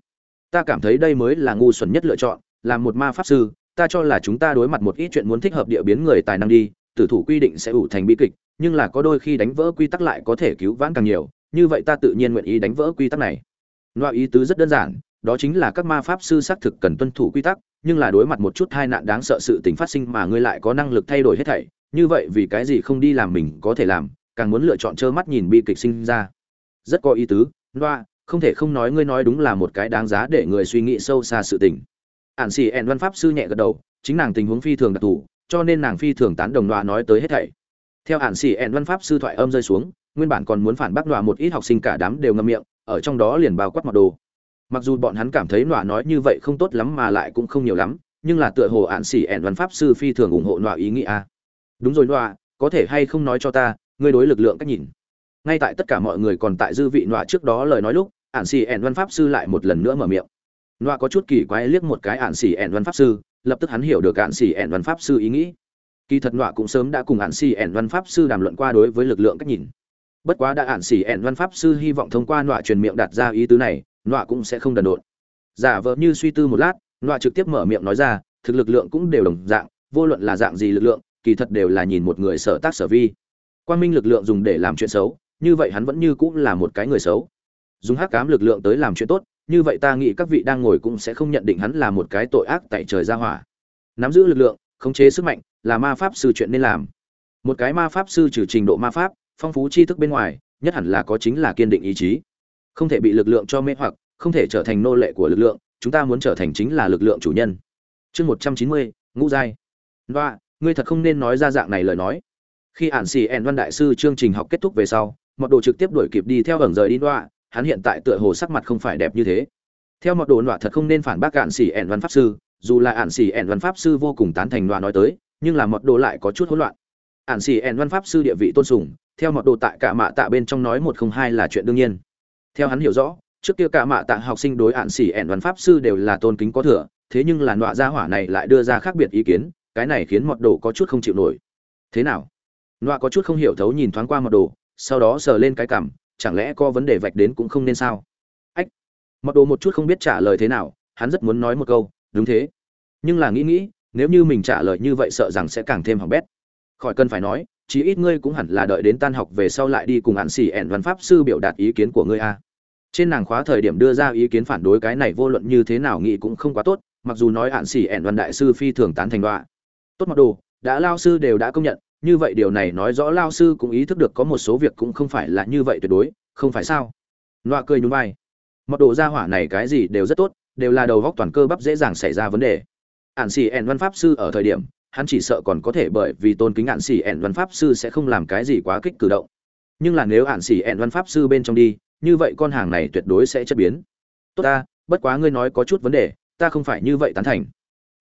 Ta cảm thấy đây mới là ngu xuẩn nhất lựa chọn làm một ma pháp sư, ta cho là chúng ta đối mặt một ít chuyện muốn thích hợp địa biến người tài năng đi, tử thủ quy định sẽ ủ thành bi kịch, nhưng là có đôi khi đánh vỡ quy tắc lại có thể cứu vãn càng nhiều, như vậy ta tự nhiên nguyện ý đánh vỡ quy tắc này. Loại ý tứ rất đơn giản đó chính là các ma pháp sư xác thực cần tuân thủ quy tắc, nhưng là đối mặt một chút tai nạn đáng sợ sự tình phát sinh mà ngươi lại có năng lực thay đổi hết thảy, như vậy vì cái gì không đi làm mình có thể làm, càng muốn lựa chọn trơ mắt nhìn bi kịch sinh ra. Rất có ý tứ, loa, không thể không nói ngươi nói đúng là một cái đáng giá để người suy nghĩ sâu xa sự tình. Ản xì ẹn văn pháp sư nhẹ gật đầu, chính nàng tình huống phi thường đặc thù, cho nên nàng phi thường tán đồng loa nói tới hết thảy. Theo ản xì ẹn văn pháp sư thoại âm rơi xuống, nguyên bản còn muốn phản bác loa một ít học sinh cả đám đều ngậm miệng, ở trong đó liền bao quát mặc đồ mặc dù bọn hắn cảm thấy nọa nói như vậy không tốt lắm mà lại cũng không nhiều lắm, nhưng là tựa hồ ạn xỉ ẻn văn pháp sư phi thường ủng hộ nọa ý nghĩa đúng rồi nọa, có thể hay không nói cho ta, ngươi đối lực lượng cách nhìn. Ngay tại tất cả mọi người còn tại dư vị nọa trước đó lời nói lúc, ạn xỉ ẻn văn pháp sư lại một lần nữa mở miệng. Nọa có chút kỳ quái liếc một cái ạn xỉ ẻn văn pháp sư, lập tức hắn hiểu được ạn xỉ ẻn văn pháp sư ý nghĩ. Kỳ thật nọa cũng sớm đã cùng ạn xỉ ẻn văn pháp sư đàm luận qua đối với lực lượng cách nhìn. Bất quá đã ạn xỉ ẹn văn pháp sư hy vọng thông qua nọa truyền miệng đặt ra ý tứ này nọa cũng sẽ không đần độn. Giả vờ như suy tư một lát, nọa trực tiếp mở miệng nói ra, thực lực lượng cũng đều đồng dạng, vô luận là dạng gì lực lượng, kỳ thật đều là nhìn một người sở tác sở vi. Quan minh lực lượng dùng để làm chuyện xấu, như vậy hắn vẫn như cũng là một cái người xấu. Dùng hắc cám lực lượng tới làm chuyện tốt, như vậy ta nghĩ các vị đang ngồi cũng sẽ không nhận định hắn là một cái tội ác tại trời ra hỏa. Nắm giữ lực lượng, khống chế sức mạnh, là ma pháp sư chuyện nên làm. Một cái ma pháp sư trừ trình độ ma pháp, phong phú tri thức bên ngoài, nhất hẳn là có chính là kiên định ý chí không thể bị lực lượng cho mê hoặc, không thể trở thành nô lệ của lực lượng, chúng ta muốn trở thành chính là lực lượng chủ nhân. Chương một trăm chín mươi, ngũ giai. Và ngươi thật không nên nói ra dạng này lời nói. Khi ản xì ẹn văn đại sư chương trình học kết thúc về sau, mọt đồ trực tiếp đuổi kịp đi theo ẩn rời đi đoạ hắn hiện tại tựa hồ sắc mặt không phải đẹp như thế. Theo mọt đồ đoạ thật không nên phản bác ản xì ẹn văn pháp sư, dù là ản xì ẹn văn pháp sư vô cùng tán thành đoạ nói tới, nhưng là mọt đồ lại có chút hỗn loạn. Ản xì ẹn văn pháp sư địa vị tôn sùng, theo mọt đồ tại cả mạ tạ bên trong nói một không hai là chuyện đương nhiên theo hắn hiểu rõ trước kia cả mạ tạ học sinh đối hạn xỉ ẻn văn pháp sư đều là tôn kính có thừa thế nhưng là nọa gia hỏa này lại đưa ra khác biệt ý kiến cái này khiến mọt đồ có chút không chịu nổi thế nào nọa có chút không hiểu thấu nhìn thoáng qua mọt đồ, sau đó sờ lên cái cằm, chẳng lẽ có vấn đề vạch đến cũng không nên sao? Ách. mọt đồ một chút không biết trả lời thế nào, hắn rất muốn nói một câu, đúng thế. Nhưng là nghĩ nghĩ, nếu như mình trả lời như vậy sợ rằng sẽ càng thêm hỏng bét. Khỏi cần phải nói, chí ít ngươi cũng hẳn là đợi đến tan học về sau lại đi cùng hạn xỉ ẻn văn pháp sư biểu đạt ý kiến của ngươi a. Trên nàng khóa thời điểm đưa ra ý kiến phản đối cái này vô luận như thế nào nghĩ cũng không quá tốt, mặc dù nói hạn sĩ ẻn văn đại sư phi thường tán thành đoạ. Tốt mặc đồ, đã lao sư đều đã công nhận, như vậy điều này nói rõ lao sư cũng ý thức được có một số việc cũng không phải là như vậy tuyệt đối không phải sao? Loa cười nhún vai. Mặc đồ gia hỏa này cái gì đều rất tốt đều là đầu góc toàn cơ bắp dễ dàng xảy ra vấn đề. Ạn sĩ ẻn văn pháp sư ở thời điểm hắn chỉ sợ còn có thể bởi vì tôn kính ạn sĩ ẻn văn pháp sư sẽ không làm cái gì quá kích cử động. Nhưng là nếu ạn sĩ ẻn văn pháp sư bên trong đi như vậy con hàng này tuyệt đối sẽ chất biến. Tốt ta, bất quá ngươi nói có chút vấn đề, ta không phải như vậy tán thành.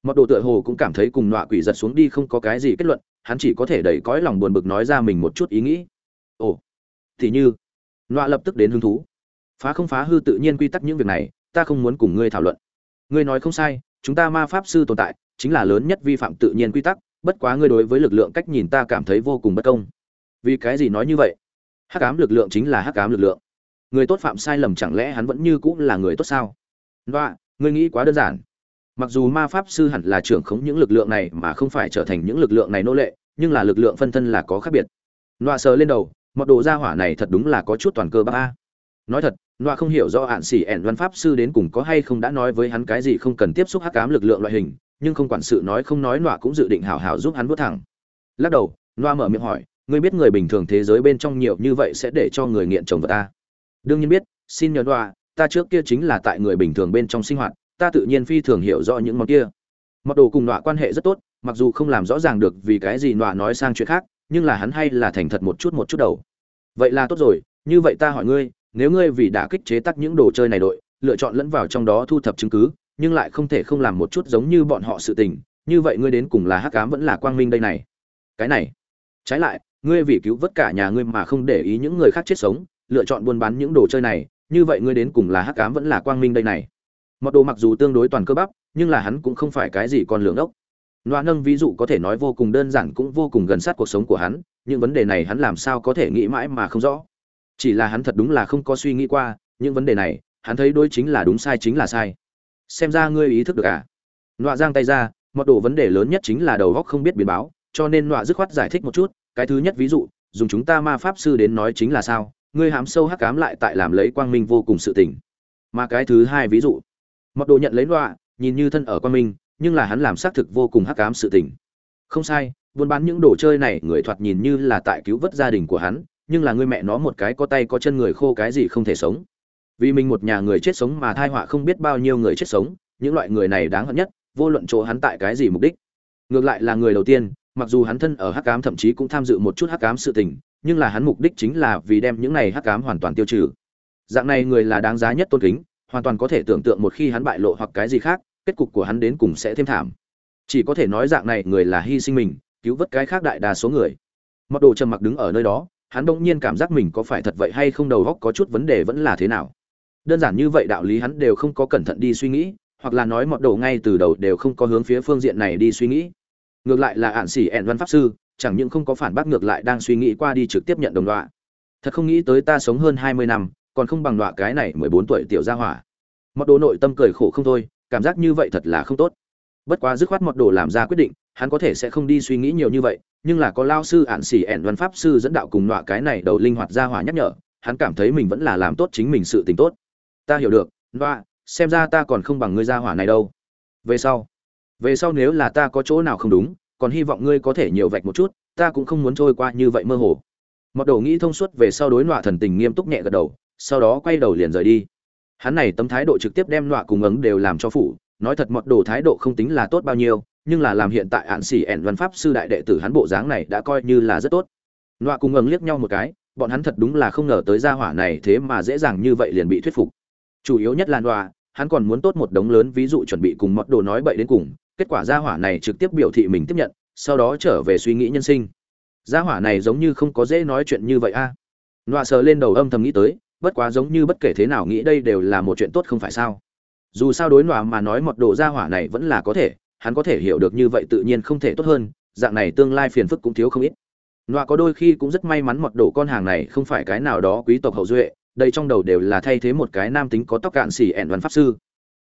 Mật độ tựa hồ cũng cảm thấy cùng nọa quỷ giật xuống đi không có cái gì kết luận, hắn chỉ có thể đẩy cõi lòng buồn bực nói ra mình một chút ý nghĩ. Ồ, thì như, nọa lập tức đến hứng thú. Phá không phá hư tự nhiên quy tắc những việc này, ta không muốn cùng ngươi thảo luận. Ngươi nói không sai, chúng ta ma pháp sư tồn tại, chính là lớn nhất vi phạm tự nhiên quy tắc, bất quá ngươi đối với lực lượng cách nhìn ta cảm thấy vô cùng bất công. Vì cái gì nói như vậy? Hắc ám lực lượng chính là hắc ám lực lượng người tốt phạm sai lầm chẳng lẽ hắn vẫn như cũng là người tốt sao? Nọa ngươi nghĩ quá đơn giản. Mặc dù ma pháp sư hẳn là trưởng khống những lực lượng này mà không phải trở thành những lực lượng này nô lệ, nhưng là lực lượng phân thân là có khác biệt. Nọa sờ lên đầu, mật độ gia hỏa này thật đúng là có chút toàn cơ ba a. Nói thật nọa không hiểu do hạn xỉ ẻn văn pháp sư đến cùng có hay không đã nói với hắn cái gì không cần tiếp xúc hắc ám lực lượng loại hình, nhưng không quản sự nói không nói nọa cũng dự định hảo hảo giúp hắn bước thẳng. Lắc đầu nọa mở miệng hỏi, ngươi biết người bình thường thế giới bên trong nhiều như vậy sẽ để cho người nghiện chồng vật ta? Đương nhiên biết xin nhờ đoạ, ta trước kia chính là tại người bình thường bên trong sinh hoạt ta tự nhiên phi thường hiểu rõ những món kia. Mặc đồ cùng đoạ quan hệ rất tốt mặc dù không làm rõ ràng được vì cái gì đoạ nói sang chuyện khác nhưng là hắn hay là thành thật một chút một chút đầu. Vậy là tốt rồi như vậy ta hỏi ngươi nếu ngươi vì đã kích chế tắc những đồ chơi này đội lựa chọn lẫn vào trong đó thu thập chứng cứ nhưng lại không thể không làm một chút giống như bọn họ sự tình như vậy ngươi đến cùng là hắc ám vẫn là quang minh đây này. Cái này trái lại ngươi vì cứu vớt cả nhà ngươi mà không để ý những người khác chết sống lựa chọn buôn bán những đồ chơi này, như vậy ngươi đến cùng là hắc ám vẫn là quang minh đây này. Mật đồ mặc dù tương đối toàn cơ bắp, nhưng là hắn cũng không phải cái gì còn lưỡng ốc. Loa nâng ví dụ có thể nói vô cùng đơn giản cũng vô cùng gần sát cuộc sống của hắn, những vấn đề này hắn làm sao có thể nghĩ mãi mà không rõ. Chỉ là hắn thật đúng là không có suy nghĩ qua, những vấn đề này, hắn thấy đối chính là đúng sai chính là sai. Xem ra ngươi ý thức được à? Loa giang tay ra mật đồ vấn đề lớn nhất chính là đầu góc không biết biến báo, cho nên loa dứt khoát giải thích một chút, cái thứ nhất ví dụ, dùng chúng ta ma pháp sư đến nói chính là sao ngươi hám sâu hắc cám lại tại làm lấy quang minh vô cùng sự tình. Mà cái thứ hai ví dụ mặc đồ nhận lấy loạ nhìn như thân ở quang minh, nhưng là hắn làm xác thực vô cùng hắc ám sự tình. Không sai, buôn bán những đồ chơi này, người thoạt nhìn như là tại cứu vớt gia đình của hắn, nhưng là người mẹ nó một cái có tay có chân người khô cái gì không thể sống. Vì mình một nhà người chết sống mà thai họa không biết bao nhiêu người chết sống, những loại người này đáng hận nhất, vô luận chỗ hắn tại cái gì mục đích. Ngược lại là người đầu tiên, mặc dù hắn thân ở hắc ám thậm chí cũng tham dự một chút hắc ám sự tình nhưng là hắn mục đích chính là vì đem những này hắc ám hoàn toàn tiêu trừ. Dạng này người là đáng giá nhất tôn kính, hoàn toàn có thể tưởng tượng một khi hắn bại lộ hoặc cái gì khác, kết cục của hắn đến cùng sẽ thêm thảm. Chỉ có thể nói dạng này người là hy sinh mình, cứu vớt cái khác đại đa số người. Mặc đồ trầm mặc đứng ở nơi đó, hắn bỗng nhiên cảm giác mình có phải thật vậy hay không đầu óc có chút vấn đề vẫn là thế nào. Đơn giản như vậy đạo lý hắn đều không có cẩn thận đi suy nghĩ, hoặc là nói mọt đồ ngay từ đầu đều không có hướng phía phương diện này đi suy nghĩ. Ngược lại là ạn sĩ ẹn văn pháp sư chẳng những không có phản bác ngược lại đang suy nghĩ qua đi trực tiếp nhận đồng đọa. Thật không nghĩ tới ta sống hơn hai mươi năm, còn không bằng đọa cái này mười bốn tuổi tiểu gia hỏa. Mọt đồ nội tâm cười khổ không thôi, cảm giác như vậy thật là không tốt. Bất quá dứt khoát mọt đồ làm ra quyết định, hắn có thể sẽ không đi suy nghĩ nhiều như vậy, nhưng là có lao sư ạn xỉ ẻn văn pháp sư dẫn đạo cùng nọa cái này đầu linh hoạt gia hỏa nhắc nhở, hắn cảm thấy mình vẫn là làm tốt chính mình sự tình tốt. Ta hiểu được nọa xem ra ta còn không bằng ngươi gia hỏa này đâu. Về sau về sau nếu là ta có chỗ nào không đúng còn hy vọng ngươi có thể nhiều vạch một chút, ta cũng không muốn trôi qua như vậy mơ hồ. Mọt đồ nghĩ thông suốt về sau đối nọa thần tình nghiêm túc nhẹ gật đầu, sau đó quay đầu liền rời đi. Hắn này tấm thái độ trực tiếp đem nọa cùng ứng đều làm cho phủ, nói thật mọt đồ thái độ không tính là tốt bao nhiêu, nhưng là làm hiện tại hạn xỉ ẻn văn pháp sư đại đệ tử hắn bộ dáng này đã coi như là rất tốt. Nọa cùng ứng liếc nhau một cái, bọn hắn thật đúng là không ngờ tới gia hỏa này thế mà dễ dàng như vậy liền bị thuyết phục. Chủ yếu nhất là nọa, hắn còn muốn tốt một đống lớn ví dụ chuẩn bị cùng mọt đồ nói bậy đến cùng kết quả gia hỏa này trực tiếp biểu thị mình tiếp nhận, sau đó trở về suy nghĩ nhân sinh. Gia hỏa này giống như không có dễ nói chuyện như vậy a. À. nọa sờ lên đầu âm thầm nghĩ tới, bất quá giống như bất kể thế nào nghĩ đây đều là một chuyện tốt không phải sao. Dù sao đối nọa mà nói một đồ gia hỏa này vẫn là có thể, hắn có thể hiểu được như vậy tự nhiên không thể tốt hơn, dạng này tương lai phiền phức cũng thiếu không ít. Nọa có đôi khi cũng rất may mắn mọt đồ con hàng này không phải cái nào đó quý tộc hậu duệ, đây trong đầu đều là thay thế một cái nam tính có tóc cạn xỉ ẹn văn pháp sư.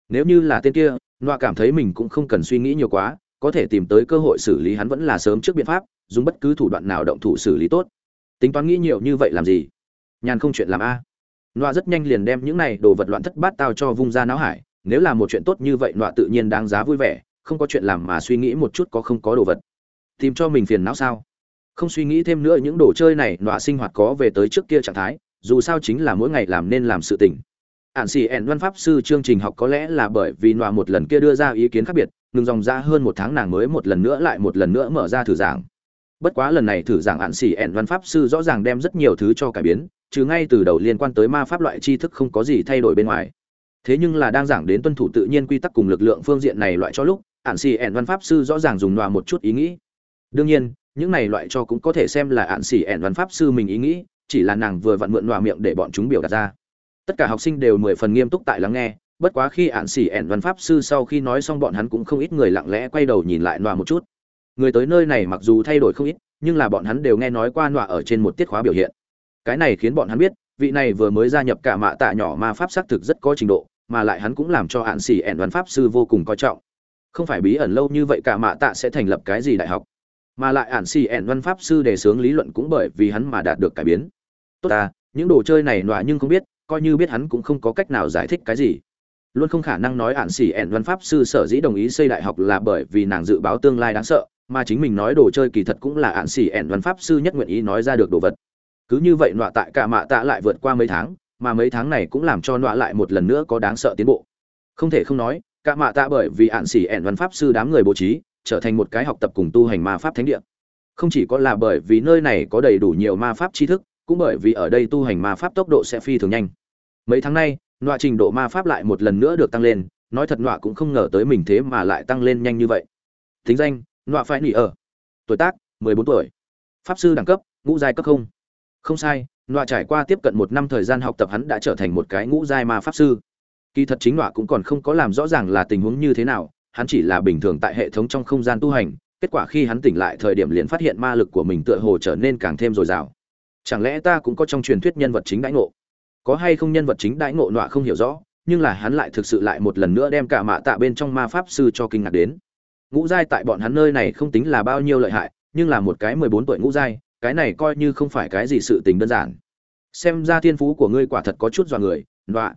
Nếu như là tên kia nọa cảm thấy mình cũng không cần suy nghĩ nhiều quá, có thể tìm tới cơ hội xử lý hắn vẫn là sớm trước biện pháp, dùng bất cứ thủ đoạn nào động thủ xử lý tốt. Tính toán nghĩ nhiều như vậy làm gì? Nhàn không chuyện làm a. Nọa rất nhanh liền đem những này đồ vật loạn thất bát tao cho vung ra não hải, nếu là một chuyện tốt như vậy nọa tự nhiên đáng giá vui vẻ, không có chuyện làm mà suy nghĩ một chút có không có đồ vật. Tìm cho mình phiền não sao? Không suy nghĩ thêm nữa những đồ chơi này nọa sinh hoạt có về tới trước kia trạng thái, dù sao chính là mỗi ngày làm nên làm sự tình ạn xì ẻn văn pháp sư chương trình học có lẽ là bởi vì nọa một lần kia đưa ra ý kiến khác biệt, ngừng dòng ra hơn một tháng nàng mới một lần nữa lại một lần nữa mở ra thử giảng. Bất quá lần này thử giảng ạn xì ẻn văn pháp sư rõ ràng đem rất nhiều thứ cho cải biến chứ ngay từ đầu liên quan tới ma pháp loại tri thức không có gì thay đổi bên ngoài. Thế nhưng là đang giảng đến tuân thủ tự nhiên quy tắc cùng lực lượng phương diện này loại cho lúc ạn xì ẻn văn pháp sư rõ ràng dùng nọa một chút ý nghĩ. Đương nhiên, những này loại cho cũng có thể xem là ạn xì ẻn văn pháp sư mình ý nghĩ, chỉ là nàng vừa vặn mượn nọa miệng để bọn chúng biểu đạt ra tất cả học sinh đều mười phần nghiêm túc tại lắng nghe, bất quá khi ạn xỉ ẻn văn pháp sư sau khi nói xong bọn hắn cũng không ít người lặng lẽ quay đầu nhìn lại nọa một chút. Người tới nơi này mặc dù thay đổi không ít, nhưng là bọn hắn đều nghe nói qua nọa ở trên một tiết khóa biểu hiện. Cái này khiến bọn hắn biết, vị này vừa mới gia nhập cả mạ tạ nhỏ ma pháp xác thực rất có trình độ, mà lại hắn cũng làm cho ạn xỉ ẻn văn pháp sư vô cùng coi trọng. Không phải bí ẩn lâu như vậy cả mạ tạ sẽ thành lập cái gì đại học, mà lại ạn xỉ ẻn văn pháp sư đề xướng lý luận cũng bởi vì hắn mà đạt được cải biến. Tốt ta, những đồ chơi này nọa nhưng không biết coi như biết hắn cũng không có cách nào giải thích cái gì. Luôn không khả năng nói ạn xỉ ẻn văn pháp sư sở dĩ đồng ý xây đại học là bởi vì nàng dự báo tương lai đáng sợ, mà chính mình nói đồ chơi kỳ thật cũng là ạn xỉ ẻn văn pháp sư nhất nguyện ý nói ra được đồ vật. Cứ như vậy nọa tại cả mạ tạ lại vượt qua mấy tháng, mà mấy tháng này cũng làm cho nọa lại một lần nữa có đáng sợ tiến bộ. Không thể không nói, cả mạ tạ bởi vì ạn xỉ ẻn văn pháp sư đám người bố trí, trở thành một cái học tập cùng tu hành ma pháp thánh địa. Không chỉ có là bởi vì nơi này có đầy đủ nhiều ma pháp tri thức, cũng bởi vì ở đây tu hành ma pháp tốc độ sẽ phi thường nhanh mấy tháng nay, nọa trình độ ma pháp lại một lần nữa được tăng lên, nói thật nọa cũng không ngờ tới mình thế mà lại tăng lên nhanh như vậy. Thính danh, nọa phải nỉ ở. Tuổi tác 14 tuổi. Pháp sư đẳng cấp, ngũ giai cấp không. Không sai, nọa trải qua tiếp cận một năm thời gian học tập hắn đã trở thành một cái ngũ giai ma pháp sư. Kỳ thật chính nọa cũng còn không có làm rõ ràng là tình huống như thế nào, hắn chỉ là bình thường tại hệ thống trong không gian tu hành, kết quả khi hắn tỉnh lại thời điểm liền phát hiện ma lực của mình tựa hồ trở nên càng thêm dồi dào. Chẳng lẽ ta cũng có trong truyền thuyết nhân vật chính đãi ngộ? Có hay không nhân vật chính đãi ngộ nọa không hiểu rõ, nhưng là hắn lại thực sự lại một lần nữa đem cả mạ tạ bên trong ma pháp sư cho kinh ngạc đến. Ngũ giai tại bọn hắn nơi này không tính là bao nhiêu lợi hại, nhưng là một cái mười bốn tuổi ngũ giai, cái này coi như không phải cái gì sự tình đơn giản. Xem ra thiên phú của ngươi quả thật có chút dọa người, nọa.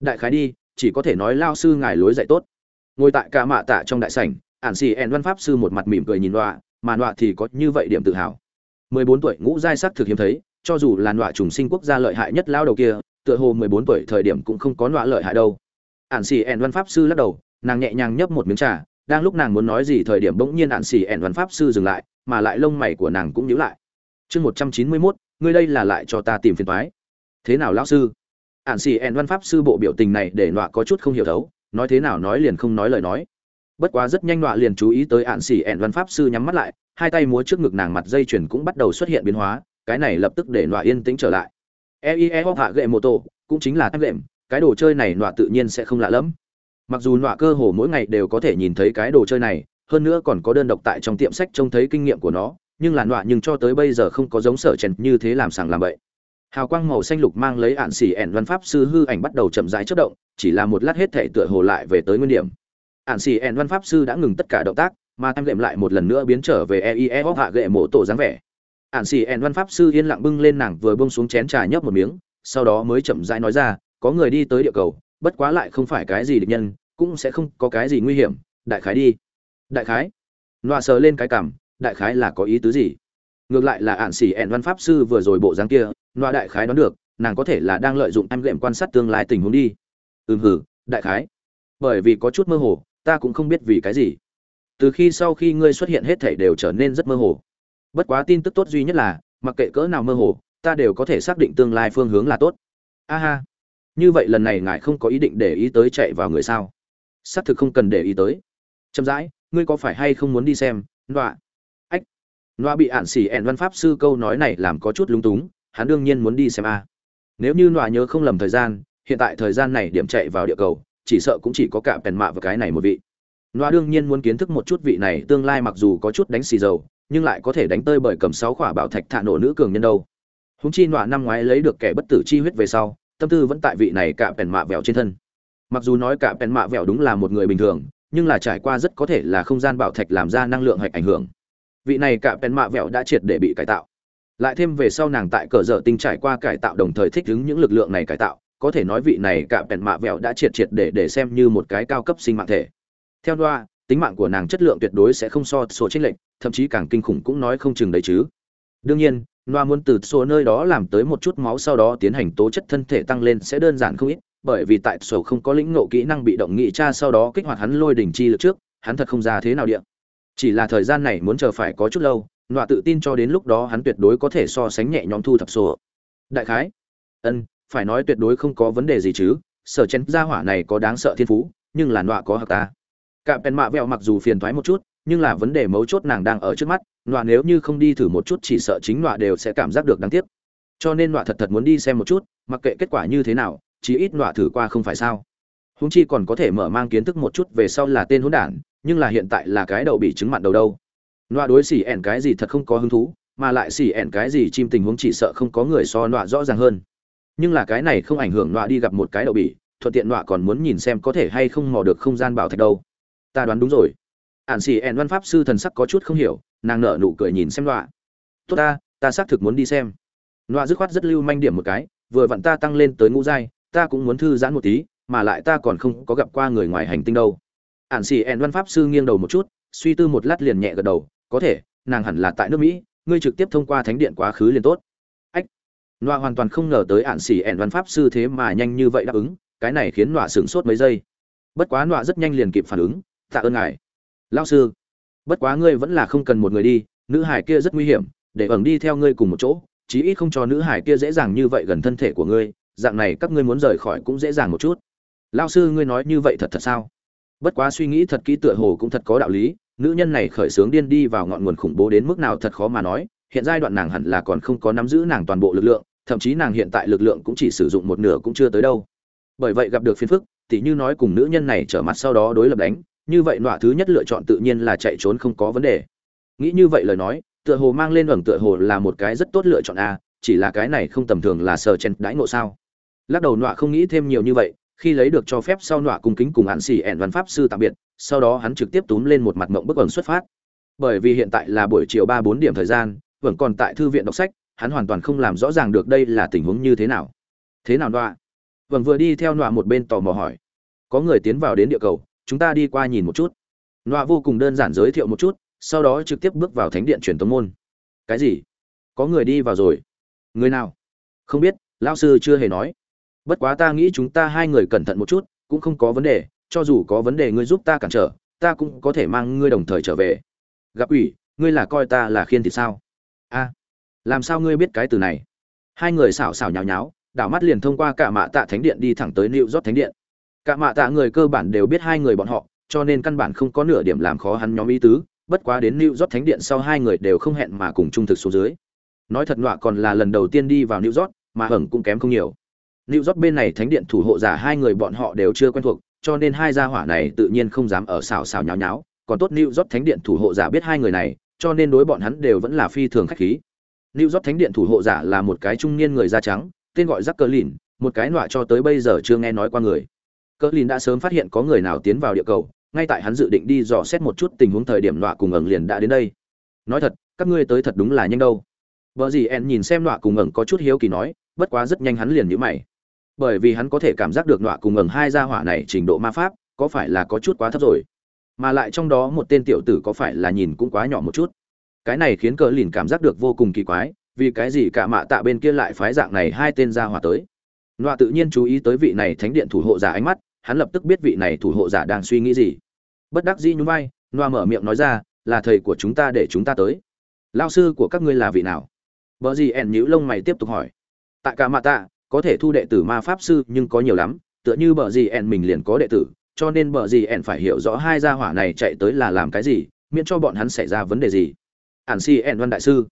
Đại khái đi, chỉ có thể nói lao sư ngài lối dạy tốt. Ngồi tại cả mạ tạ trong đại sảnh, ản xì ẹn văn pháp sư một mặt mỉm cười nhìn nọa, mà nọa thì có như vậy điểm tự hào. Mười bốn tuổi ngũ giai sắc thực hiếm thấy cho dù là nọa trùng sinh quốc gia lợi hại nhất lao đầu kia, tựa hồ mười bốn tuổi thời điểm cũng không có nọa lợi hại đâu. Ản xì ẻn văn pháp sư lắc đầu, nàng nhẹ nhàng nhấp một miếng trà, đang lúc nàng muốn nói gì thời điểm bỗng nhiên ản xì ẻn văn pháp sư dừng lại, mà lại lông mày của nàng cũng nhíu lại. Chương một trăm chín mươi mốt, ngươi đây là lại cho ta tìm phiền thoái thế nào lão sư? Ản xì ẻn văn pháp sư bộ biểu tình này để nọa có chút không hiểu thấu, nói thế nào nói liền không nói lời nói. Bất quá rất nhanh nọa liền chú ý tới ạn xỉ ẻn văn pháp sư nhắm mắt lại, hai tay múa trước ngực nàng mặt dây chuyền cũng bắt đầu xuất hiện biến hóa cái này lập tức để nọa yên tĩnh trở lại. Eie hoặc hạ gậy mô tô, cũng chính là thép lệm cái đồ chơi này nọa tự nhiên sẽ không lạ lẫm. Mặc dù nọa cơ hồ mỗi ngày đều có thể nhìn thấy cái đồ chơi này, hơn nữa còn có đơn độc tại trong tiệm sách trông thấy kinh nghiệm của nó, nhưng là nọa nhưng cho tới bây giờ không có giống sở chèn như thế làm sàng làm bậy. Hào quang màu xanh lục mang lấy ạn xỉ ẻn văn pháp sư hư ảnh bắt đầu chậm rãi chất động, chỉ là một lát hết thể tựa hồ lại về tới nguyên điểm. Ạn xỉ ẻn văn pháp sư đã ngừng tất cả động tác, mà em lệm lại một lần nữa biến trở về eie hóc hạ gệ mộ tổ dáng vẻ ản xì ẹn văn pháp sư yên lặng bưng lên nàng vừa bông xuống chén trà nhấp một miếng, sau đó mới chậm rãi nói ra, có người đi tới địa cầu, bất quá lại không phải cái gì địch nhân, cũng sẽ không có cái gì nguy hiểm, đại khái đi. Đại khái? Loa sờ lên cái cảm, đại khái là có ý tứ gì? Ngược lại là ạn xỉ ẹn văn pháp sư vừa rồi bộ dáng kia loa đại khái đoán được, nàng có thể là đang lợi dụng em lệm quan sát tương lai tình huống đi. Ừm hử đại khái. Bởi vì có chút mơ hồ, ta cũng không biết vì cái gì. Từ khi sau khi ngươi xuất hiện hết thảy đều trở nên rất mơ hồ bất quá tin tức tốt duy nhất là mặc kệ cỡ nào mơ hồ ta đều có thể xác định tương lai phương hướng là tốt. A ha. Như vậy lần này ngài không có ý định để ý tới chạy vào người sao? Xác thực không cần để ý tới. Chậm rãi ngươi có phải hay không muốn đi xem nọa? Ách. Nọa bị ạn xỉ ẹn văn pháp sư câu nói này làm có chút lung túng hắn đương nhiên muốn đi xem a. Nếu như nọa nhớ không lầm thời gian hiện tại thời gian này điểm chạy vào địa cầu chỉ sợ cũng chỉ có cả pèn mạ và cái này một vị. Nọa đương nhiên muốn kiến thức một chút vị này tương lai mặc dù có chút đánh xì dầu, nhưng lại có thể đánh tơi bởi cầm sáu khỏa bảo thạch thả nổ nữ cường nhân đâu. Húng chi nọa năm ngoái lấy được kẻ bất tử chi huyết về sau, tâm tư vẫn tại vị này cả pèn mạ vẹo trên thân. Mặc dù nói cả pèn mạ vẹo đúng là một người bình thường, nhưng là trải qua rất có thể là không gian bảo thạch làm ra năng lượng hạch ảnh hưởng. Vị này cả pèn mạ vẹo đã triệt để bị cải tạo. Lại thêm về sau nàng tại cờ dở tinh trải qua cải tạo đồng thời thích ứng những lực lượng này cải tạo, có thể nói vị này cả pèn mạ vẹo đã triệt triệt để để xem như một cái cao cấp sinh mạng thể. Theo đoa tính mạng của nàng chất lượng tuyệt đối sẽ không so sổ tranh lệch thậm chí càng kinh khủng cũng nói không chừng đấy chứ đương nhiên Noa muốn từ sổ nơi đó làm tới một chút máu sau đó tiến hành tố chất thân thể tăng lên sẽ đơn giản không ít, bởi vì tại sổ không có lĩnh ngộ kỹ năng bị động nghị tra sau đó kích hoạt hắn lôi đỉnh chi lực trước, hắn thật không ra thế nào địa. Chỉ là thời gian này muốn chờ phải có chút lâu, Noa tự tin cho đến lúc đó hắn tuyệt đối có thể so sánh nhẹ nhõm thu thập sổ. Đại khái, ân, phải nói tuyệt đối không có vấn đề gì chứ, sở chén gia hỏa này có đáng sợ thiên phú, nhưng là Noa có học ta. Cạm Penn Mạ Vẹo mặc dù phiền toái một chút, nhưng là vấn đề mấu chốt nàng đang ở trước mắt, nọa nếu như không đi thử một chút chỉ sợ chính nọa đều sẽ cảm giác được đáng tiếc. Cho nên nọa thật thật muốn đi xem một chút mặc kệ kết quả như thế nào chí ít nọa thử qua không phải sao. Huống chi còn có thể mở mang kiến thức một chút về sau là tên hỗn đản nhưng là hiện tại là cái đầu bị trứng mặn đầu đâu. Nọa đối xỉ ẻn cái gì thật không có hứng thú mà lại xỉ ẻn cái gì chim tình huống chỉ sợ không có người so nọa rõ ràng hơn. Nhưng là cái này không ảnh hưởng nọa đi gặp một cái đầu bỉ thuận tiện nọa còn muốn nhìn xem có thể hay không mò được không gian bảo thạch đâu ta đoán đúng rồi. Ản xì ẹn văn pháp sư thần sắc có chút không hiểu, nàng nở nụ cười nhìn xem loạ tốt ta ta xác thực muốn đi xem. Loạ dứt khoát rất lưu manh điểm một cái, vừa vặn ta tăng lên tới ngũ giai, ta cũng muốn thư giãn một tí, mà lại ta còn không có gặp qua người ngoài hành tinh đâu. Ản xì ẹn văn pháp sư nghiêng đầu một chút, suy tư một lát liền nhẹ gật đầu, có thể, nàng hẳn là tại nước mỹ, ngươi trực tiếp thông qua thánh điện quá khứ liền tốt. Ách. Loạ hoàn toàn không ngờ tới ản xì ẹn văn pháp sư thế mà nhanh như vậy đáp ứng, cái này khiến loạ sửng sốt mấy giây. Bất quá loạ rất nhanh liền kịp phản ứng tạ ơn ngài. Lao sư, bất quá ngươi vẫn là không cần một người đi, nữ hải kia rất nguy hiểm, để ẩn đi theo ngươi cùng một chỗ, chí ít không cho nữ hải kia dễ dàng như vậy gần thân thể của ngươi, dạng này các ngươi muốn rời khỏi cũng dễ dàng một chút. Lao sư, ngươi nói như vậy thật thật sao? Bất quá suy nghĩ thật kỹ tựa hồ cũng thật có đạo lý, nữ nhân này khởi sướng điên đi vào ngọn nguồn khủng bố đến mức nào thật khó mà nói, hiện giai đoạn nàng hẳn là còn không có nắm giữ nàng toàn bộ lực lượng, thậm chí nàng hiện tại lực lượng cũng chỉ sử dụng một nửa cũng chưa tới đâu. Bởi vậy gặp được phiền phức, tỉ như nói cùng nữ nhân này trở mặt sau đó đối lập đánh như vậy nọa thứ nhất lựa chọn tự nhiên là chạy trốn không có vấn đề. Nghĩ như vậy lời nói, tựa hồ mang lên ẩn tựa hồ là một cái rất tốt lựa chọn a, chỉ là cái này không tầm thường là sờ chen đãi ngộ sao. Lắc đầu nọa không nghĩ thêm nhiều như vậy, khi lấy được cho phép sau nọa cung kính cùng hạn xỉ ẹn văn pháp sư tạm biệt, sau đó hắn trực tiếp túm lên một mặt mộng bức ẩn xuất phát. Bởi vì hiện tại là buổi chiều ba bốn điểm thời gian, vẫn còn tại thư viện đọc sách, hắn hoàn toàn không làm rõ ràng được đây là tình huống như thế nào. Thế nào nọa? Vâng vừa đi theo nọa một bên tò mò hỏi. Có người tiến vào đến địa cầu chúng ta đi qua nhìn một chút. Nọa vô cùng đơn giản giới thiệu một chút, sau đó trực tiếp bước vào thánh điện truyền tống môn. Cái gì? Có người đi vào rồi. Người nào? Không biết, lão sư chưa hề nói. Bất quá ta nghĩ chúng ta hai người cẩn thận một chút, cũng không có vấn đề, cho dù có vấn đề ngươi giúp ta cản trở, ta cũng có thể mang ngươi đồng thời trở về. Gặp ủy, ngươi là coi ta là khiên thì sao? A. Làm sao ngươi biết cái từ này? Hai người xảo xảo nhào nháo, đảo mắt liền thông qua cả mạ tạ thánh điện đi thẳng tới New rót thánh điện cả mạ tạ người cơ bản đều biết hai người bọn họ cho nên căn bản không có nửa điểm làm khó hắn nhóm ý tứ bất quá đến New York thánh điện sau hai người đều không hẹn mà cùng trung thực số dưới. Nói thật nọa còn là lần đầu tiên đi vào New York mà hởng cũng kém không nhiều. New York bên này thánh điện thủ hộ giả hai người bọn họ đều chưa quen thuộc cho nên hai gia hỏa này tự nhiên không dám ở xào xào nháo nháo. Còn tốt New York thánh điện thủ hộ giả biết hai người này cho nên đối bọn hắn đều vẫn là phi thường khách khí. New York thánh điện thủ hộ giả là một cái trung niên người da trắng tên gọi Jack Lin, một cái nọa cho tới bây giờ chưa nghe nói qua người cỡ lìn đã sớm phát hiện có người nào tiến vào địa cầu, ngay tại hắn dự định đi dò xét một chút tình huống thời điểm nọa cùng ẩn liền đã đến đây. Nói thật, các ngươi tới thật đúng là nhanh đâu. Vợ gì ẹn nhìn xem nọa cùng ẩn có chút hiếu kỳ nói, bất quá rất nhanh hắn liền nhữ mày. Bởi vì hắn có thể cảm giác được nọa cùng ẩn hai gia hỏa này trình độ ma pháp, có phải là có chút quá thấp rồi? Mà lại trong đó một tên tiểu tử có phải là nhìn cũng quá nhỏ một chút. Cái này khiến cờ lìn cảm giác được vô cùng kỳ quái, vì cái gì cả mạ tạ bên kia lại phái dạng này hai tên gia hỏa tới? Nọa tự nhiên chú ý tới vị này thánh điện thủ hộ giả ánh mắt, hắn lập tức biết vị này thủ hộ giả đang suy nghĩ gì. Bất đắc dĩ nhún vai, nọa mở miệng nói ra, là thầy của chúng ta để chúng ta tới. Lao sư của các ngươi là vị nào? Vợ gì ẻn nhíu lông mày tiếp tục hỏi. Tại cả mạ tạ, có thể thu đệ tử ma pháp sư nhưng có nhiều lắm, tựa như bờ gì ẻn mình liền có đệ tử, cho nên bờ gì ẻn phải hiểu rõ hai gia hỏa này chạy tới là làm cái gì, miễn cho bọn hắn xảy ra vấn đề gì. Ản si ẻn văn đại sư.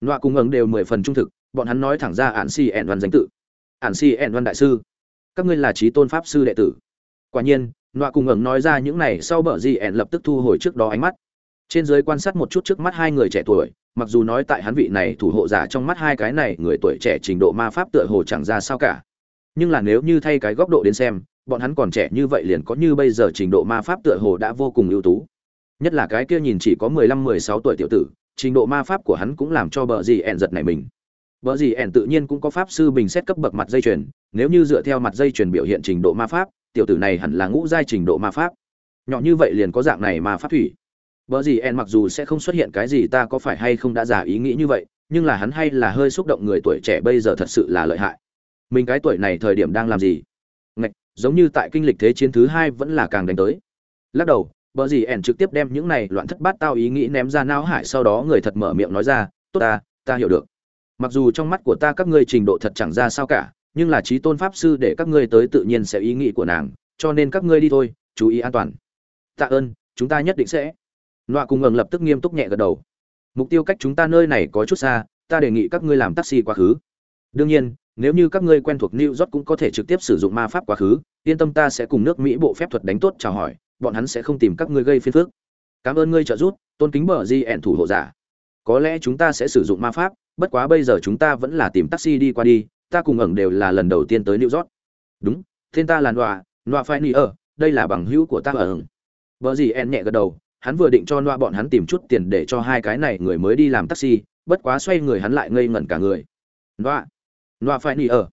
Nọa cung ứng đều mười phần trung thực, bọn hắn nói thẳng ra ản si ẻn văn danh tự. Hàn si ẻn văn đại sư. Các ngươi là trí tôn pháp sư đệ tử. Quả nhiên, nọa cùng ẩn nói ra những này sau bờ gì ẻn lập tức thu hồi trước đó ánh mắt. Trên giới quan sát một chút trước mắt hai người trẻ tuổi, mặc dù nói tại hắn vị này thủ hộ giả trong mắt hai cái này người tuổi trẻ trình độ ma pháp tựa hồ chẳng ra sao cả. Nhưng là nếu như thay cái góc độ đến xem, bọn hắn còn trẻ như vậy liền có như bây giờ trình độ ma pháp tựa hồ đã vô cùng ưu tú. Nhất là cái kia nhìn chỉ có mười lăm, mười sáu tuổi tiểu tử, trình độ ma pháp của hắn cũng làm cho bờ gì ẻn giật này mình. Bở gì ẻn tự nhiên cũng có pháp sư bình xét cấp bậc mặt dây chuyền, nếu như dựa theo mặt dây chuyền biểu hiện trình độ ma pháp, tiểu tử này hẳn là ngũ giai trình độ ma pháp. Nhỏ như vậy liền có dạng này ma pháp thủy. Bở gì ẻn mặc dù sẽ không xuất hiện cái gì ta có phải hay không đã giả ý nghĩ như vậy, nhưng là hắn hay là hơi xúc động người tuổi trẻ bây giờ thật sự là lợi hại. Mình cái tuổi này thời điểm đang làm gì? Ngạch, giống như tại kinh lịch thế chiến thứ hai vẫn là càng đánh tới. Lắc đầu Bở gì ẻn trực tiếp đem những này loạn thất bát tao ý nghĩ ném ra não hải, sau đó người thật mở miệng nói ra, tốt ta ta hiểu được mặc dù trong mắt của ta các ngươi trình độ thật chẳng ra sao cả nhưng là trí tôn pháp sư để các ngươi tới tự nhiên sẽ ý nghĩ của nàng cho nên các ngươi đi thôi chú ý an toàn tạ ơn chúng ta nhất định sẽ nọa cùng ngẩng lập tức nghiêm túc nhẹ gật đầu mục tiêu cách chúng ta nơi này có chút xa ta đề nghị các ngươi làm taxi quá khứ đương nhiên nếu như các ngươi quen thuộc New York cũng có thể trực tiếp sử dụng ma pháp quá khứ, yên tâm ta sẽ cùng nước Mỹ bộ phép thuật đánh tốt chào hỏi, bọn hắn sẽ không tìm các ngươi gây phiền phức. Cảm ơn ngươi trợ giúp, tôn kính bờ di ẹn thủ hộ giả. Có lẽ chúng ta sẽ sử dụng ma pháp, bất quá bây giờ chúng ta vẫn là tìm taxi đi qua đi, ta cùng ẩn đều là lần đầu tiên tới New York. Đúng, tên ta là Noa, Noa Phai ở, đây là bằng hữu của ta ở ẩn. vợ gì ẻn nhẹ gật đầu, hắn vừa định cho Noa bọn hắn tìm chút tiền để cho hai cái này người mới đi làm taxi, bất quá xoay người hắn lại ngây ngẩn cả người. Noa, Noa phải nỉ ở.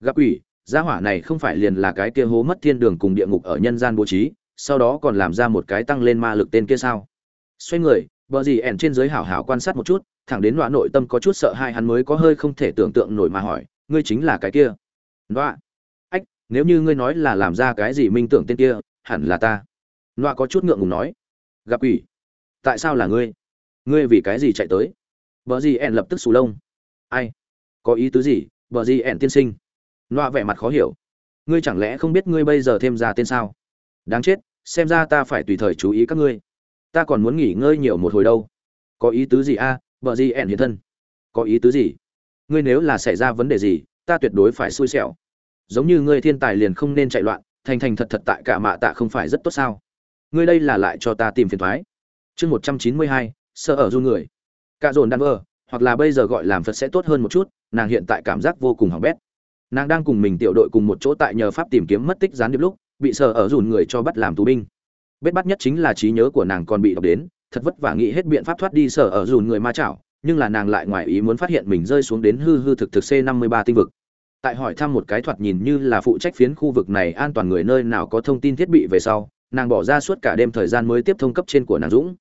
Gặp quỷ, gia hỏa này không phải liền là cái kia hố mất thiên đường cùng địa ngục ở nhân gian bố trí, sau đó còn làm ra một cái tăng lên ma lực tên kia sao? Xoay người, bờ gì ẻn trên dưới hảo hảo quan sát một chút, thẳng đến Noa nội tâm có chút sợ hai hắn mới có hơi không thể tưởng tượng nổi mà hỏi, ngươi chính là cái kia? Noa. Ách, nếu như ngươi nói là làm ra cái gì minh tưởng tên kia, hẳn là ta. Noa có chút ngượng ngùng nói. Gặp quỷ. Tại sao là ngươi? Ngươi vì cái gì chạy tới? Bờ gì ẻn lập tức sù lông. Ai? Có ý tứ gì? bờ gì ẻn tiên sinh loa vẻ mặt khó hiểu ngươi chẳng lẽ không biết ngươi bây giờ thêm ra tên sao đáng chết xem ra ta phải tùy thời chú ý các ngươi ta còn muốn nghỉ ngơi nhiều một hồi đâu có ý tứ gì a à? Bờ gì ẻn hiện thân? Có ý tứ gì? Ngươi nếu là xảy ra vấn đề gì, ta tuyệt đối phải xui xẻo. Giống như ngươi thiên tài liền không nên chạy loạn, thành thành thật thật tại cả mạ tạ không phải rất tốt sao? Ngươi đây là lại cho ta tìm phiền thoái. Chương một trăm chín mươi hai, sợ ở run người. Cạ dồn đan vơ, hoặc là bây giờ gọi làm phật sẽ tốt hơn một chút, nàng hiện tại cảm giác vô cùng hỏng bét. Nàng đang cùng mình tiểu đội cùng một chỗ tại nhờ pháp tìm kiếm mất tích gián điệp lúc, bị sợ ở dùn người cho bắt làm tù binh. Bết bắt nhất chính là trí nhớ của nàng còn bị đọc đến thật vất vả nghĩ hết biện pháp thoát đi sở ở dùn người ma chảo, nhưng là nàng lại ngoài ý muốn phát hiện mình rơi xuống đến hư hư thực thực c năm mươi ba tinh vực. Tại hỏi thăm một cái thoạt nhìn như là phụ trách phiến khu vực này an toàn người nơi nào có thông tin thiết bị về sau, nàng bỏ ra suốt cả đêm thời gian mới tiếp thông cấp trên của nàng dũng.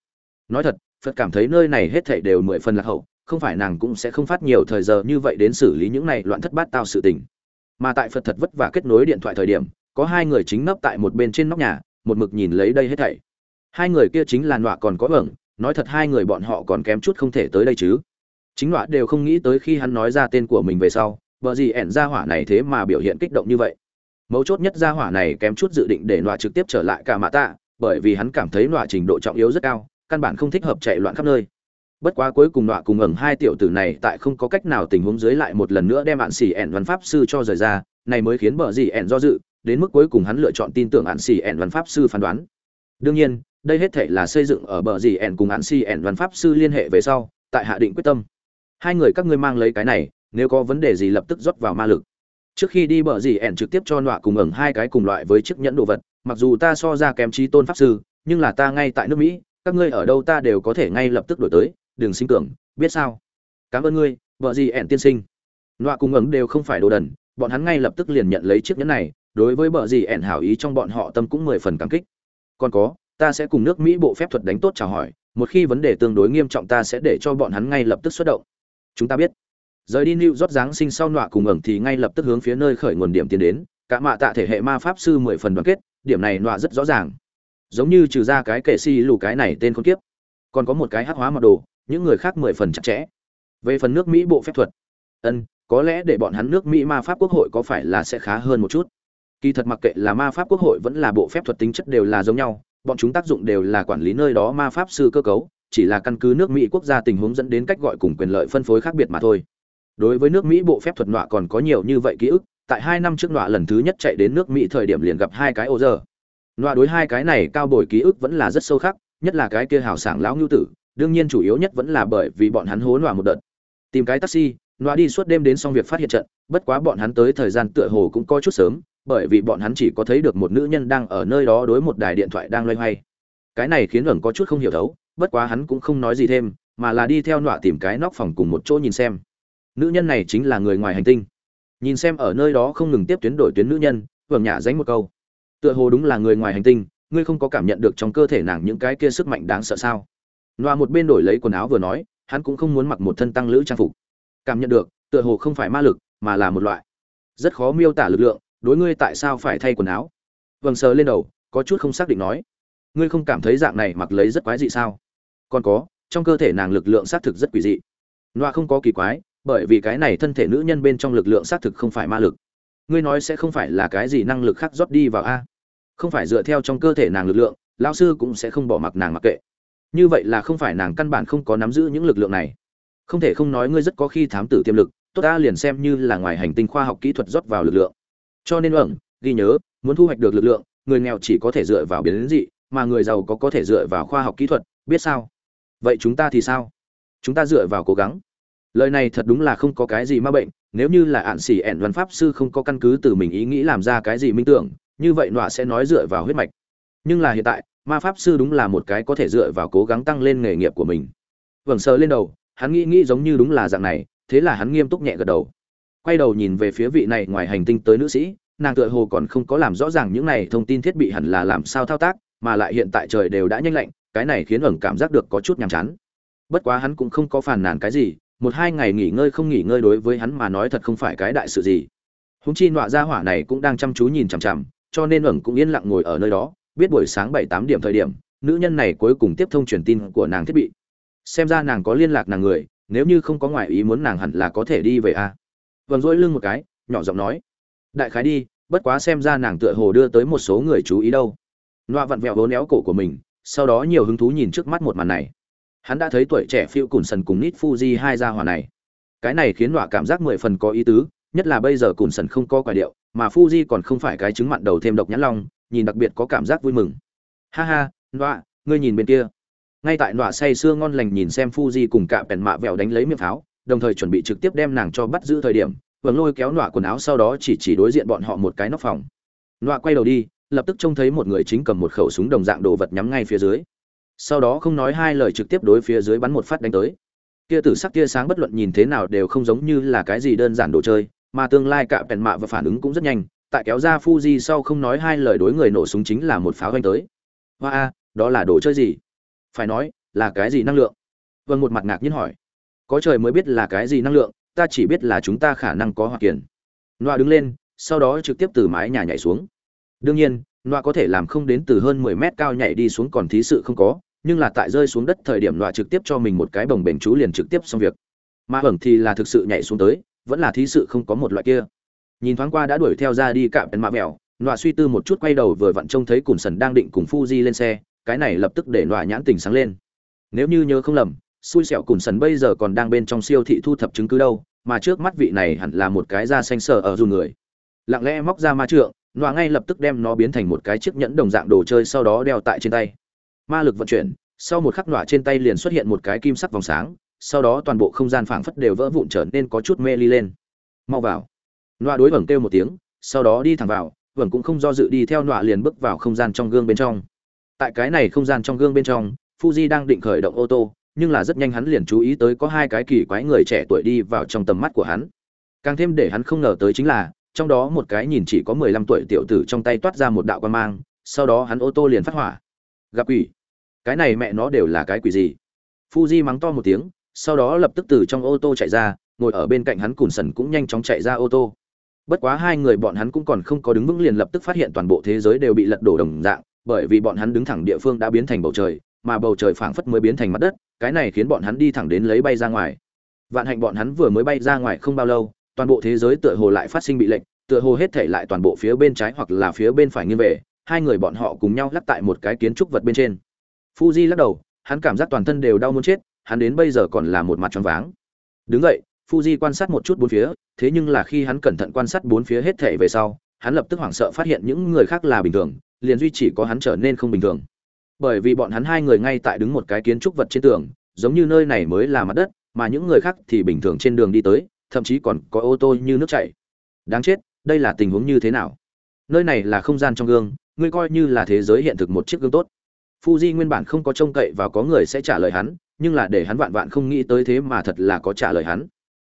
Nói thật, phật cảm thấy nơi này hết thảy đều mười phần lạc hậu, không phải nàng cũng sẽ không phát nhiều thời giờ như vậy đến xử lý những này loạn thất bát tao sự tình. Mà tại phật thật vất vả kết nối điện thoại thời điểm, có hai người chính nấp tại một bên trên nóc nhà, một mực nhìn lấy đây hết thảy hai người kia chính là nọa còn có ẩn, nói thật hai người bọn họ còn kém chút không thể tới đây chứ. Chính nọa đều không nghĩ tới khi hắn nói ra tên của mình về sau vợ gì ẻn ra hỏa này thế mà biểu hiện kích động như vậy. Mấu chốt nhất ra hỏa này kém chút dự định để nọa trực tiếp trở lại cả mạ tạ, bởi vì hắn cảm thấy nọa trình độ trọng yếu rất cao, căn bản không thích hợp chạy loạn khắp nơi. Bất quá cuối cùng nọa cùng ẩn hai tiểu tử này tại không có cách nào tình huống dưới lại một lần nữa đem ạn xỉ ẻn văn pháp sư cho rời ra, này mới khiến bờ gì ẻn do dự, đến mức cuối cùng hắn lựa chọn tin tưởng ạn xỉ ẻn văn pháp sư phán đoán. Đương nhiên đây hết thể là xây dựng ở bờ gì ẻn cùng ạn si ẻn văn pháp sư liên hệ về sau, tại hạ định quyết tâm. Hai người các ngươi mang lấy cái này, nếu có vấn đề gì lập tức rót vào ma lực. Trước khi đi bờ gì ẻn trực tiếp cho nọa cùng ẩn hai cái cùng loại với chiếc nhẫn đồ vật, mặc dù ta so ra kém trí tôn pháp sư, nhưng là ta ngay tại nước mỹ, các ngươi ở đâu ta đều có thể ngay lập tức đổi tới, đừng sinh tưởng, biết sao? Cảm ơn ngươi vợ gì ẻn tiên sinh. Nọa cùng ấn đều không phải đồ đần, bọn hắn ngay lập tức liền nhận lấy chiếc nhẫn này, đối với vợ gì ẻn hảo ý trong bọn họ tâm cũng mười phần cảm kích. Còn có ta sẽ cùng nước mỹ bộ phép thuật đánh tốt chào hỏi, một khi vấn đề tương đối nghiêm trọng ta sẽ để cho bọn hắn ngay lập tức xuất động. Chúng ta biết. Rời đi new rót giáng sinh sau nọa cùng ẩn thì ngay lập tức hướng phía nơi khởi nguồn điểm tiến đến, cả mạ tạ thể hệ ma pháp sư mười phần đoàn kết, điểm này nọa rất rõ ràng. Giống như trừ ra cái kệ si lù cái này tên con kiếp, còn có một cái hắc hóa mặc đồ, những người khác mười phần chặt chẽ. Về phần nước mỹ bộ phép thuật, ân, có lẽ để bọn hắn nước mỹ ma pháp quốc hội có phải là sẽ khá hơn một chút. Kỳ thật mặc kệ là ma pháp quốc hội vẫn là bộ phép thuật tính chất đều là giống nhau bọn chúng tác dụng đều là quản lý nơi đó ma pháp sư cơ cấu, chỉ là căn cứ nước mỹ quốc gia tình huống dẫn đến cách gọi cùng quyền lợi phân phối khác biệt mà thôi. Đối với nước mỹ bộ phép thuật nọa còn có nhiều như vậy ký ức, tại hai năm trước nọa lần thứ nhất chạy đến nước mỹ thời điểm liền gặp hai cái ô giờ nọa đối hai cái này cao bồi ký ức vẫn là rất sâu khắc, nhất là cái kia hào sảng lão ngưu tử, đương nhiên chủ yếu nhất vẫn là bởi vì bọn hắn hố loạn một đợt. Tìm cái taxi, nọa đi suốt đêm đến xong việc phát hiện trận, bất quá bọn hắn tới thời gian tựa hồ cũng có chút sớm bởi vì bọn hắn chỉ có thấy được một nữ nhân đang ở nơi đó đối một đài điện thoại đang loay hoay. Cái này khiến ẩn có chút không hiểu thấu, bất quá hắn cũng không nói gì thêm, mà là đi theo nọa tìm cái nóc phòng cùng một chỗ nhìn xem. Nữ nhân này chính là người ngoài hành tinh. Nhìn xem ở nơi đó không ngừng tiếp tuyến đổi tuyến nữ nhân vườn nhả dánh một câu. Tựa hồ đúng là người ngoài hành tinh, ngươi không có cảm nhận được trong cơ thể nàng những cái kia sức mạnh đáng sợ sao? Nọa một bên đổi lấy quần áo vừa nói, hắn cũng không muốn mặc một thân tăng lữ trang phục. Cảm nhận được, tựa hồ không phải ma lực, mà là một loại rất khó miêu tả lực lượng đối ngươi tại sao phải thay quần áo? Vâng sờ lên đầu, có chút không xác định nói. Ngươi không cảm thấy dạng này mặc lấy rất quái dị sao? Còn có, trong cơ thể nàng lực lượng xác thực rất quỷ dị. Noa không có kỳ quái, bởi vì cái này thân thể nữ nhân bên trong lực lượng xác thực không phải ma lực. Ngươi nói sẽ không phải là cái gì năng lực khác rót đi vào a? Không phải dựa theo trong cơ thể nàng lực lượng, lão sư cũng sẽ không bỏ mặc nàng mặc kệ. Như vậy là không phải nàng căn bản không có nắm giữ những lực lượng này. Không thể không nói ngươi rất có khi thám tử tiềm lực, tốt ta liền xem như là ngoài hành tinh khoa học kỹ thuật rót vào lực lượng cho nên ẩn, ghi nhớ, muốn thu hoạch được lực lượng, người nghèo chỉ có thể dựa vào biến dị, mà người giàu có có thể dựa vào khoa học kỹ thuật, biết sao? Vậy chúng ta thì sao? Chúng ta dựa vào cố gắng. Lời này thật đúng là không có cái gì ma bệnh, nếu như là ạn xỉ ẻn văn pháp sư không có căn cứ từ mình ý nghĩ làm ra cái gì minh tưởng, như vậy nọa sẽ nói dựa vào huyết mạch. Nhưng là hiện tại, ma pháp sư đúng là một cái có thể dựa vào cố gắng tăng lên nghề nghiệp của mình. Vầng sờ lên đầu, hắn nghĩ nghĩ giống như đúng là dạng này, thế là hắn nghiêm túc nhẹ gật đầu quay đầu nhìn về phía vị này ngoài hành tinh tới nữ sĩ, nàng tựa hồ còn không có làm rõ ràng những này thông tin thiết bị hẳn là làm sao thao tác, mà lại hiện tại trời đều đã nhanh lạnh, cái này khiến ẩn cảm giác được có chút nhàm chán. Bất quá hắn cũng không có phàn nàn cái gì, một hai ngày nghỉ ngơi không nghỉ ngơi đối với hắn mà nói thật không phải cái đại sự gì. Húng chi nọa ra hỏa này cũng đang chăm chú nhìn chằm chằm, cho nên ẩn cũng yên lặng ngồi ở nơi đó, biết buổi sáng bảy tám điểm thời điểm, nữ nhân này cuối cùng tiếp thông truyền tin của nàng thiết bị. Xem ra nàng có liên lạc nàng người, nếu như không có ngoại ý muốn nàng hẳn là có thể đi về a à vâng dỗi lưng một cái, nhỏ giọng nói, đại khái đi, bất quá xem ra nàng tựa hồ đưa tới một số người chú ý đâu. Loa vặn vẹo vốn éo cổ của mình, sau đó nhiều hứng thú nhìn trước mắt một màn này. Hắn đã thấy tuổi trẻ phiêu cùn sần cùng nít fuji hai gia hỏa này. Cái này khiến loa cảm giác mười phần có ý tứ, nhất là bây giờ cùn sần không có quả điệu, mà fuji còn không phải cái trứng mặn đầu thêm độc nhãn long, nhìn đặc biệt có cảm giác vui mừng. Ha ha loa ngươi nhìn bên kia. Ngay tại loa say sưa ngon lành nhìn xem fuji cùng cạm bèn mạ vẹo đánh lấy miệng pháo đồng thời chuẩn bị trực tiếp đem nàng cho bắt giữ thời điểm, vầng lôi kéo nọa quần áo sau đó chỉ chỉ đối diện bọn họ một cái nóc phòng. Nọa quay đầu đi, lập tức trông thấy một người chính cầm một khẩu súng đồng dạng đồ vật nhắm ngay phía dưới. Sau đó không nói hai lời trực tiếp đối phía dưới bắn một phát đánh tới. Kia tử sắc kia sáng bất luận nhìn thế nào đều không giống như là cái gì đơn giản đồ chơi, mà tương lai cả bèn mạ và phản ứng cũng rất nhanh, tại kéo ra Fuji sau không nói hai lời đối người nổ súng chính là một pháo vanh tới. Hoa a, đó là đồ chơi gì? Phải nói, là cái gì năng lượng? Vâng một mặt ngạc nhiên hỏi có trời mới biết là cái gì năng lượng, ta chỉ biết là chúng ta khả năng có hoạt kiển noa đứng lên, sau đó trực tiếp từ mái nhà nhảy xuống. Đương nhiên noa có thể làm không đến từ hơn mười mét cao nhảy đi xuống còn thí sự không có, nhưng là tại rơi xuống đất thời điểm noa trực tiếp cho mình một cái bồng bềnh chú liền trực tiếp xong việc. Mà hưởng thì là thực sự nhảy xuống tới, vẫn là thí sự không có một loại kia. Nhìn thoáng qua đã đuổi theo ra đi cạm ấn mạ mèo, nọa suy tư một chút quay đầu vừa vặn trông thấy cùn sần đang định cùng Fuji lên xe, cái này lập tức để nọa nhãn tình sáng lên. Nếu như nhớ không lầm xui xẻo cùn sần bây giờ còn đang bên trong siêu thị thu thập chứng cứ đâu, mà trước mắt vị này hẳn là một cái da xanh sờ ở dù người. Lặng lẽ móc ra ma trượng, nọa ngay lập tức đem nó biến thành một cái chiếc nhẫn đồng dạng đồ chơi sau đó đeo tại trên tay. Ma lực vận chuyển, sau một khắc nọa trên tay liền xuất hiện một cái kim sắc vòng sáng, sau đó toàn bộ không gian phảng phất đều vỡ vụn trở nên có chút mê ly lên. Mau vào. Nọa đối vẩn kêu một tiếng, sau đó đi thẳng vào vẩn cũng không do dự đi theo nọa liền bước vào không gian trong gương bên trong. Tại cái này không gian trong gương bên trong, fuji đang định khởi động ô tô nhưng là rất nhanh hắn liền chú ý tới có hai cái kỳ quái người trẻ tuổi đi vào trong tầm mắt của hắn. Càng thêm để hắn không ngờ tới chính là, trong đó một cái nhìn chỉ có mười lăm tuổi tiểu tử trong tay toát ra một đạo quan mang, sau đó hắn ô tô liền phát hỏa. Gặp quỷ. Cái này mẹ nó đều là cái quỷ gì? Fuji mắng to một tiếng, sau đó lập tức từ trong ô tô chạy ra, ngồi ở bên cạnh hắn cùn sần cũng nhanh chóng chạy ra ô tô. Bất quá hai người bọn hắn cũng còn không có đứng vững liền lập tức phát hiện toàn bộ thế giới đều bị lật đổ đồng dạng, bởi vì bọn hắn đứng thẳng địa phương đã biến thành bầu trời, mà bầu trời phảng phất mới biến thành mặt đất cái này khiến bọn hắn đi thẳng đến lấy bay ra ngoài. Vạn hạnh bọn hắn vừa mới bay ra ngoài không bao lâu, toàn bộ thế giới tựa hồ lại phát sinh bị lệnh, tựa hồ hết thể lại toàn bộ phía bên trái hoặc là phía bên phải nghiêng về, hai người bọn họ cùng nhau lắc tại một cái kiến trúc vật bên trên. Fuji lắc đầu, hắn cảm giác toàn thân đều đau muốn chết, hắn đến bây giờ còn là một mặt tròn váng. Đứng vậy fuji quan sát một chút bốn phía, thế nhưng là khi hắn cẩn thận quan sát bốn phía hết thể về sau, hắn lập tức hoảng sợ phát hiện những người khác là bình thường, liền duy chỉ có hắn trở nên không bình thường bởi vì bọn hắn hai người ngay tại đứng một cái kiến trúc vật trên tường giống như nơi này mới là mặt đất mà những người khác thì bình thường trên đường đi tới thậm chí còn có ô tô như nước chảy. Đáng chết đây là tình huống như thế nào? Nơi này là không gian trong gương ngươi coi như là thế giới hiện thực một chiếc gương tốt. Fuji nguyên bản không có trông cậy và có người sẽ trả lời hắn, nhưng là để hắn vạn vạn không nghĩ tới thế mà thật là có trả lời hắn.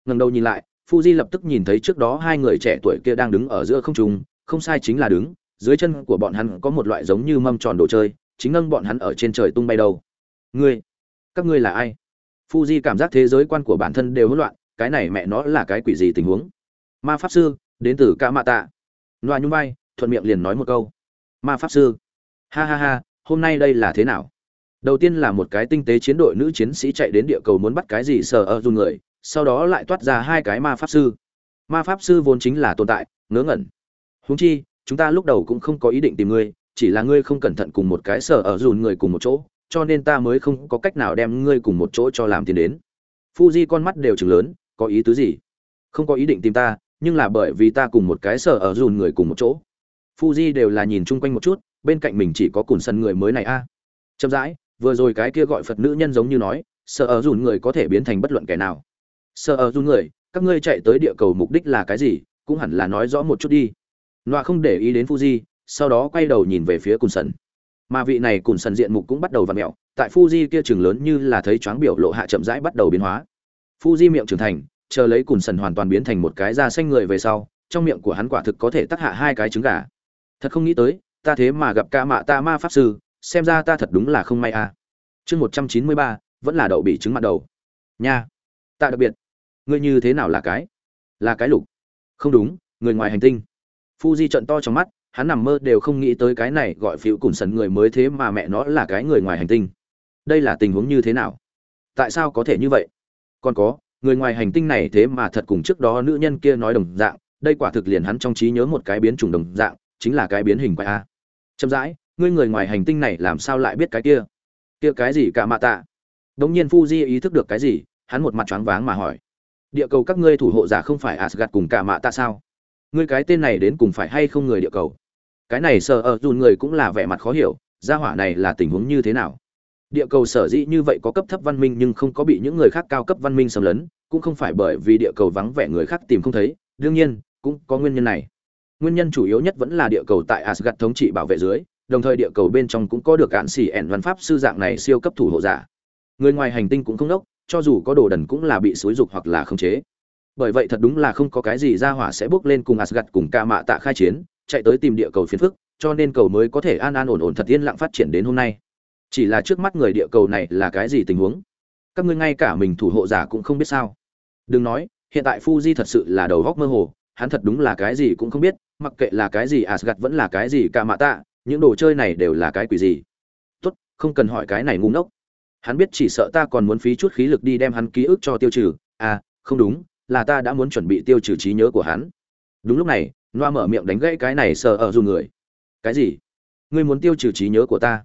Ngẩng đầu nhìn lại, Fuji lập tức nhìn thấy trước đó hai người trẻ tuổi kia đang đứng ở giữa không trung, không sai chính là đứng, dưới chân của bọn hắn có một loại giống như mâm tròn đồ chơi, chính ngâng bọn hắn ở trên trời tung bay đâu Ngươi, các ngươi là ai? Fuji cảm giác thế giới quan của bản thân đều hỗn loạn, cái này mẹ nó là cái quỷ gì tình huống? Ma pháp sư, đến từ cõa mạ tạ Loa nhún vai, thuận miệng liền nói một câu. Ma pháp sư. Ha ha ha, hôm nay đây là thế nào đầu tiên là một cái tinh tế chiến đội nữ chiến sĩ chạy đến địa cầu muốn bắt cái gì sờ ở run người sau đó lại toát ra hai cái ma pháp sư ma pháp sư vốn chính là tồn tại ngớ ngẩn huống chi chúng ta lúc đầu cũng không có ý định tìm ngươi chỉ là ngươi không cẩn thận cùng một cái sở ở dùn người cùng một chỗ, cho nên ta mới không có cách nào đem ngươi cùng một chỗ cho làm tiền đến. Fuji con mắt đều trừng lớn, có ý tứ gì? Không có ý định tìm ta, nhưng là bởi vì ta cùng một cái sở ở dùn người cùng một chỗ. Fuji đều là nhìn chung quanh một chút, bên cạnh mình chỉ có cùn sân người mới này a. À. chậm rãi, vừa rồi cái kia gọi phật nữ nhân giống như nói sợ ở dùn người có thể biến thành bất luận kẻ nào. Sợ ở dùn người, các ngươi chạy tới địa cầu mục đích là cái gì? Cũng hẳn là nói rõ một chút đi. Nọa không để ý đến fuji sau đó quay đầu nhìn về phía cùn sần, mà vị này cùn sần diện mục cũng bắt đầu v ặ mẹo tại fuji kia chừng lớn như là thấy choáng biểu lộ hạ chậm rãi bắt đầu biến hóa. Fuji miệng trưởng thành chờ lấy cùn sần hoàn toàn biến thành một cái da xanh người về sau trong miệng của hắn quả thực có thể tắc hạ hai cái trứng gà. Thật không nghĩ tới ta thế mà gặp ca mạ ta ma pháp sư xem ra ta thật đúng là không may à. Chương một trăm chín mươi ba vẫn là đậu bị trứng mặt đầu. Nha. Ta đặc biệt. Ngươi như thế nào là cái? Là cái lục. Không đúng người ngoài hành tinh. Fuji di trận to trong mắt hắn nằm mơ đều không nghĩ tới cái này gọi phiếu cùng sần người mới thế mà mẹ nó là cái người ngoài hành tinh. Đây là tình huống như thế nào? Tại sao có thể như vậy? Còn có, người ngoài hành tinh này thế mà thật cùng trước đó nữ nhân kia nói đồng dạng, đây quả thực liền hắn trong trí nhớ một cái biến chủng đồng dạng, chính là cái biến hình quái a. Chậm rãi, ngươi người ngoài hành tinh này làm sao lại biết cái kia? Kia cái gì cả mạ tạ? Đống nhiên Fuji ý thức được cái gì, hắn một mặt choáng váng mà hỏi. Địa cầu các ngươi thủ hộ giả không phải Asgard cùng cả mạ tạ sao? Ngươi cái tên này đến cùng phải hay không người địa cầu? Cái này sợ ở dùn người cũng là vẻ mặt khó hiểu gia hỏa này là tình huống như thế nào địa cầu sở dĩ như vậy có cấp thấp văn minh nhưng không có bị những người khác cao cấp văn minh xâm lấn cũng không phải bởi vì địa cầu vắng vẻ người khác tìm không thấy đương nhiên cũng có nguyên nhân này nguyên nhân chủ yếu nhất vẫn là địa cầu tại Asgard thống trị bảo vệ dưới, đồng thời địa cầu bên trong cũng có được cạn xỉ ẻn văn pháp sư dạng này siêu cấp thủ hộ giả. Người ngoài hành tinh cũng không đốc, cho dù có đồ đần cũng là bị xúi dục hoặc là khống chế. Bởi vậy thật đúng là không có cái gì ra hỏa sẽ bước lên cùng Asgard cùng ca mạ tạ khai chiến, chạy tới tìm địa cầu phiền phức, cho nên cầu mới có thể an an ổn ổn thật yên lặng phát triển đến hôm nay. Chỉ là trước mắt người địa cầu này là cái gì tình huống? Các ngươi ngay cả mình thủ hộ giả cũng không biết sao? Đừng nói, hiện tại Fuji thật sự là đầu góc mơ hồ, hắn thật đúng là cái gì cũng không biết, mặc kệ là cái gì Asgard vẫn là cái gì cả mạ tạ, những đồ chơi này đều là cái quỷ gì. Tốt, không cần hỏi cái này ngu ngốc. Hắn biết chỉ sợ ta còn muốn phí chút khí lực đi đem hắn ký ức cho tiêu trừ, à, không đúng, là ta đã muốn chuẩn bị tiêu trừ trí nhớ của hắn. Đúng lúc này, Noa mở miệng đánh gãy cái này sờ ở dù người. Cái gì? Ngươi muốn tiêu trừ trí nhớ của ta?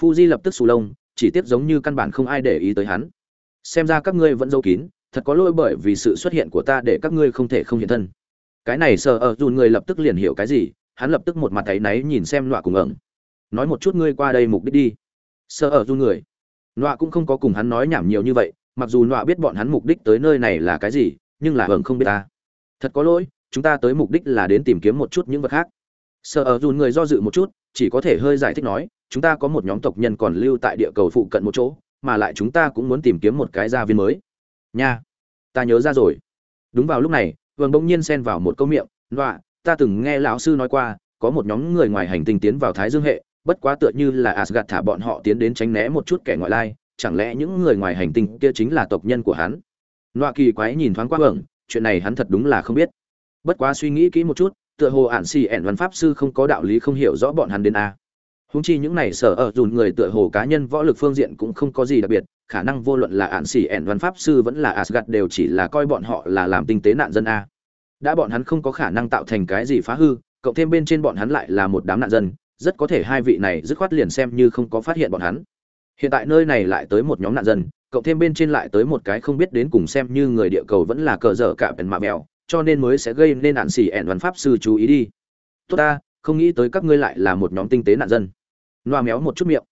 Fuji lập tức sù lông, chỉ tiếp giống như căn bản không ai để ý tới hắn. Xem ra các ngươi vẫn giấu kín, thật có lỗi bởi vì sự xuất hiện của ta để các ngươi không thể không hiện thân cái này sờ ở dù người lập tức liền hiểu cái gì hắn lập tức một mặt thấy náy nhìn xem nọa cùng ẩn nói một chút ngươi qua đây mục đích đi sờ ở dù người nọa cũng không có cùng hắn nói nhảm nhiều như vậy mặc dù nọa biết bọn hắn mục đích tới nơi này là cái gì nhưng là ẩn không biết ta thật có lỗi chúng ta tới mục đích là đến tìm kiếm một chút những vật khác. Sợ ở dùn người do dự một chút, chỉ có thể hơi giải thích nói, chúng ta có một nhóm tộc nhân còn lưu tại địa cầu phụ cận một chỗ, mà lại chúng ta cũng muốn tìm kiếm một cái gia viên mới. Nha, ta nhớ ra rồi. Đúng vào lúc này vâng bỗng nhiên xen vào một câu miệng, loạ, ta từng nghe lão sư nói qua, có một nhóm người ngoài hành tinh tiến vào thái dương hệ, bất quá tựa như là asgad thả bọn họ tiến đến tránh né một chút kẻ ngoại lai, chẳng lẽ những người ngoài hành tinh kia chính là tộc nhân của hắn? Loạ kỳ quái nhìn thoáng qua vâng chuyện này hắn thật đúng là không biết bất quá suy nghĩ kỹ một chút, tựa hồ ản xì ẻn văn pháp sư không có đạo lý không hiểu rõ bọn hắn đến a. Húng chi những này sở ở dùn người tựa hồ cá nhân võ lực phương diện cũng không có gì đặc biệt, khả năng vô luận là ạn xì ẻn văn pháp sư vẫn là asgad đều chỉ là coi bọn họ là làm tinh tế nạn dân a. Đã bọn hắn không có khả năng tạo thành cái gì phá hư, cộng thêm bên trên bọn hắn lại là một đám nạn dân, rất có thể hai vị này dứt khoát liền xem như không có phát hiện bọn hắn. Hiện tại nơi này lại tới một nhóm nạn dân, cộng thêm bên trên lại tới một cái không biết đến cùng xem như người địa cầu vẫn là cờ dở cả bèn mạ mèo cho nên mới sẽ gây nên nạn xỉ ẹn văn pháp sư chú ý đi. Tốt ta, không nghĩ tới các ngươi lại là một nhóm tinh tế nạn dân. Loa méo một chút miệng.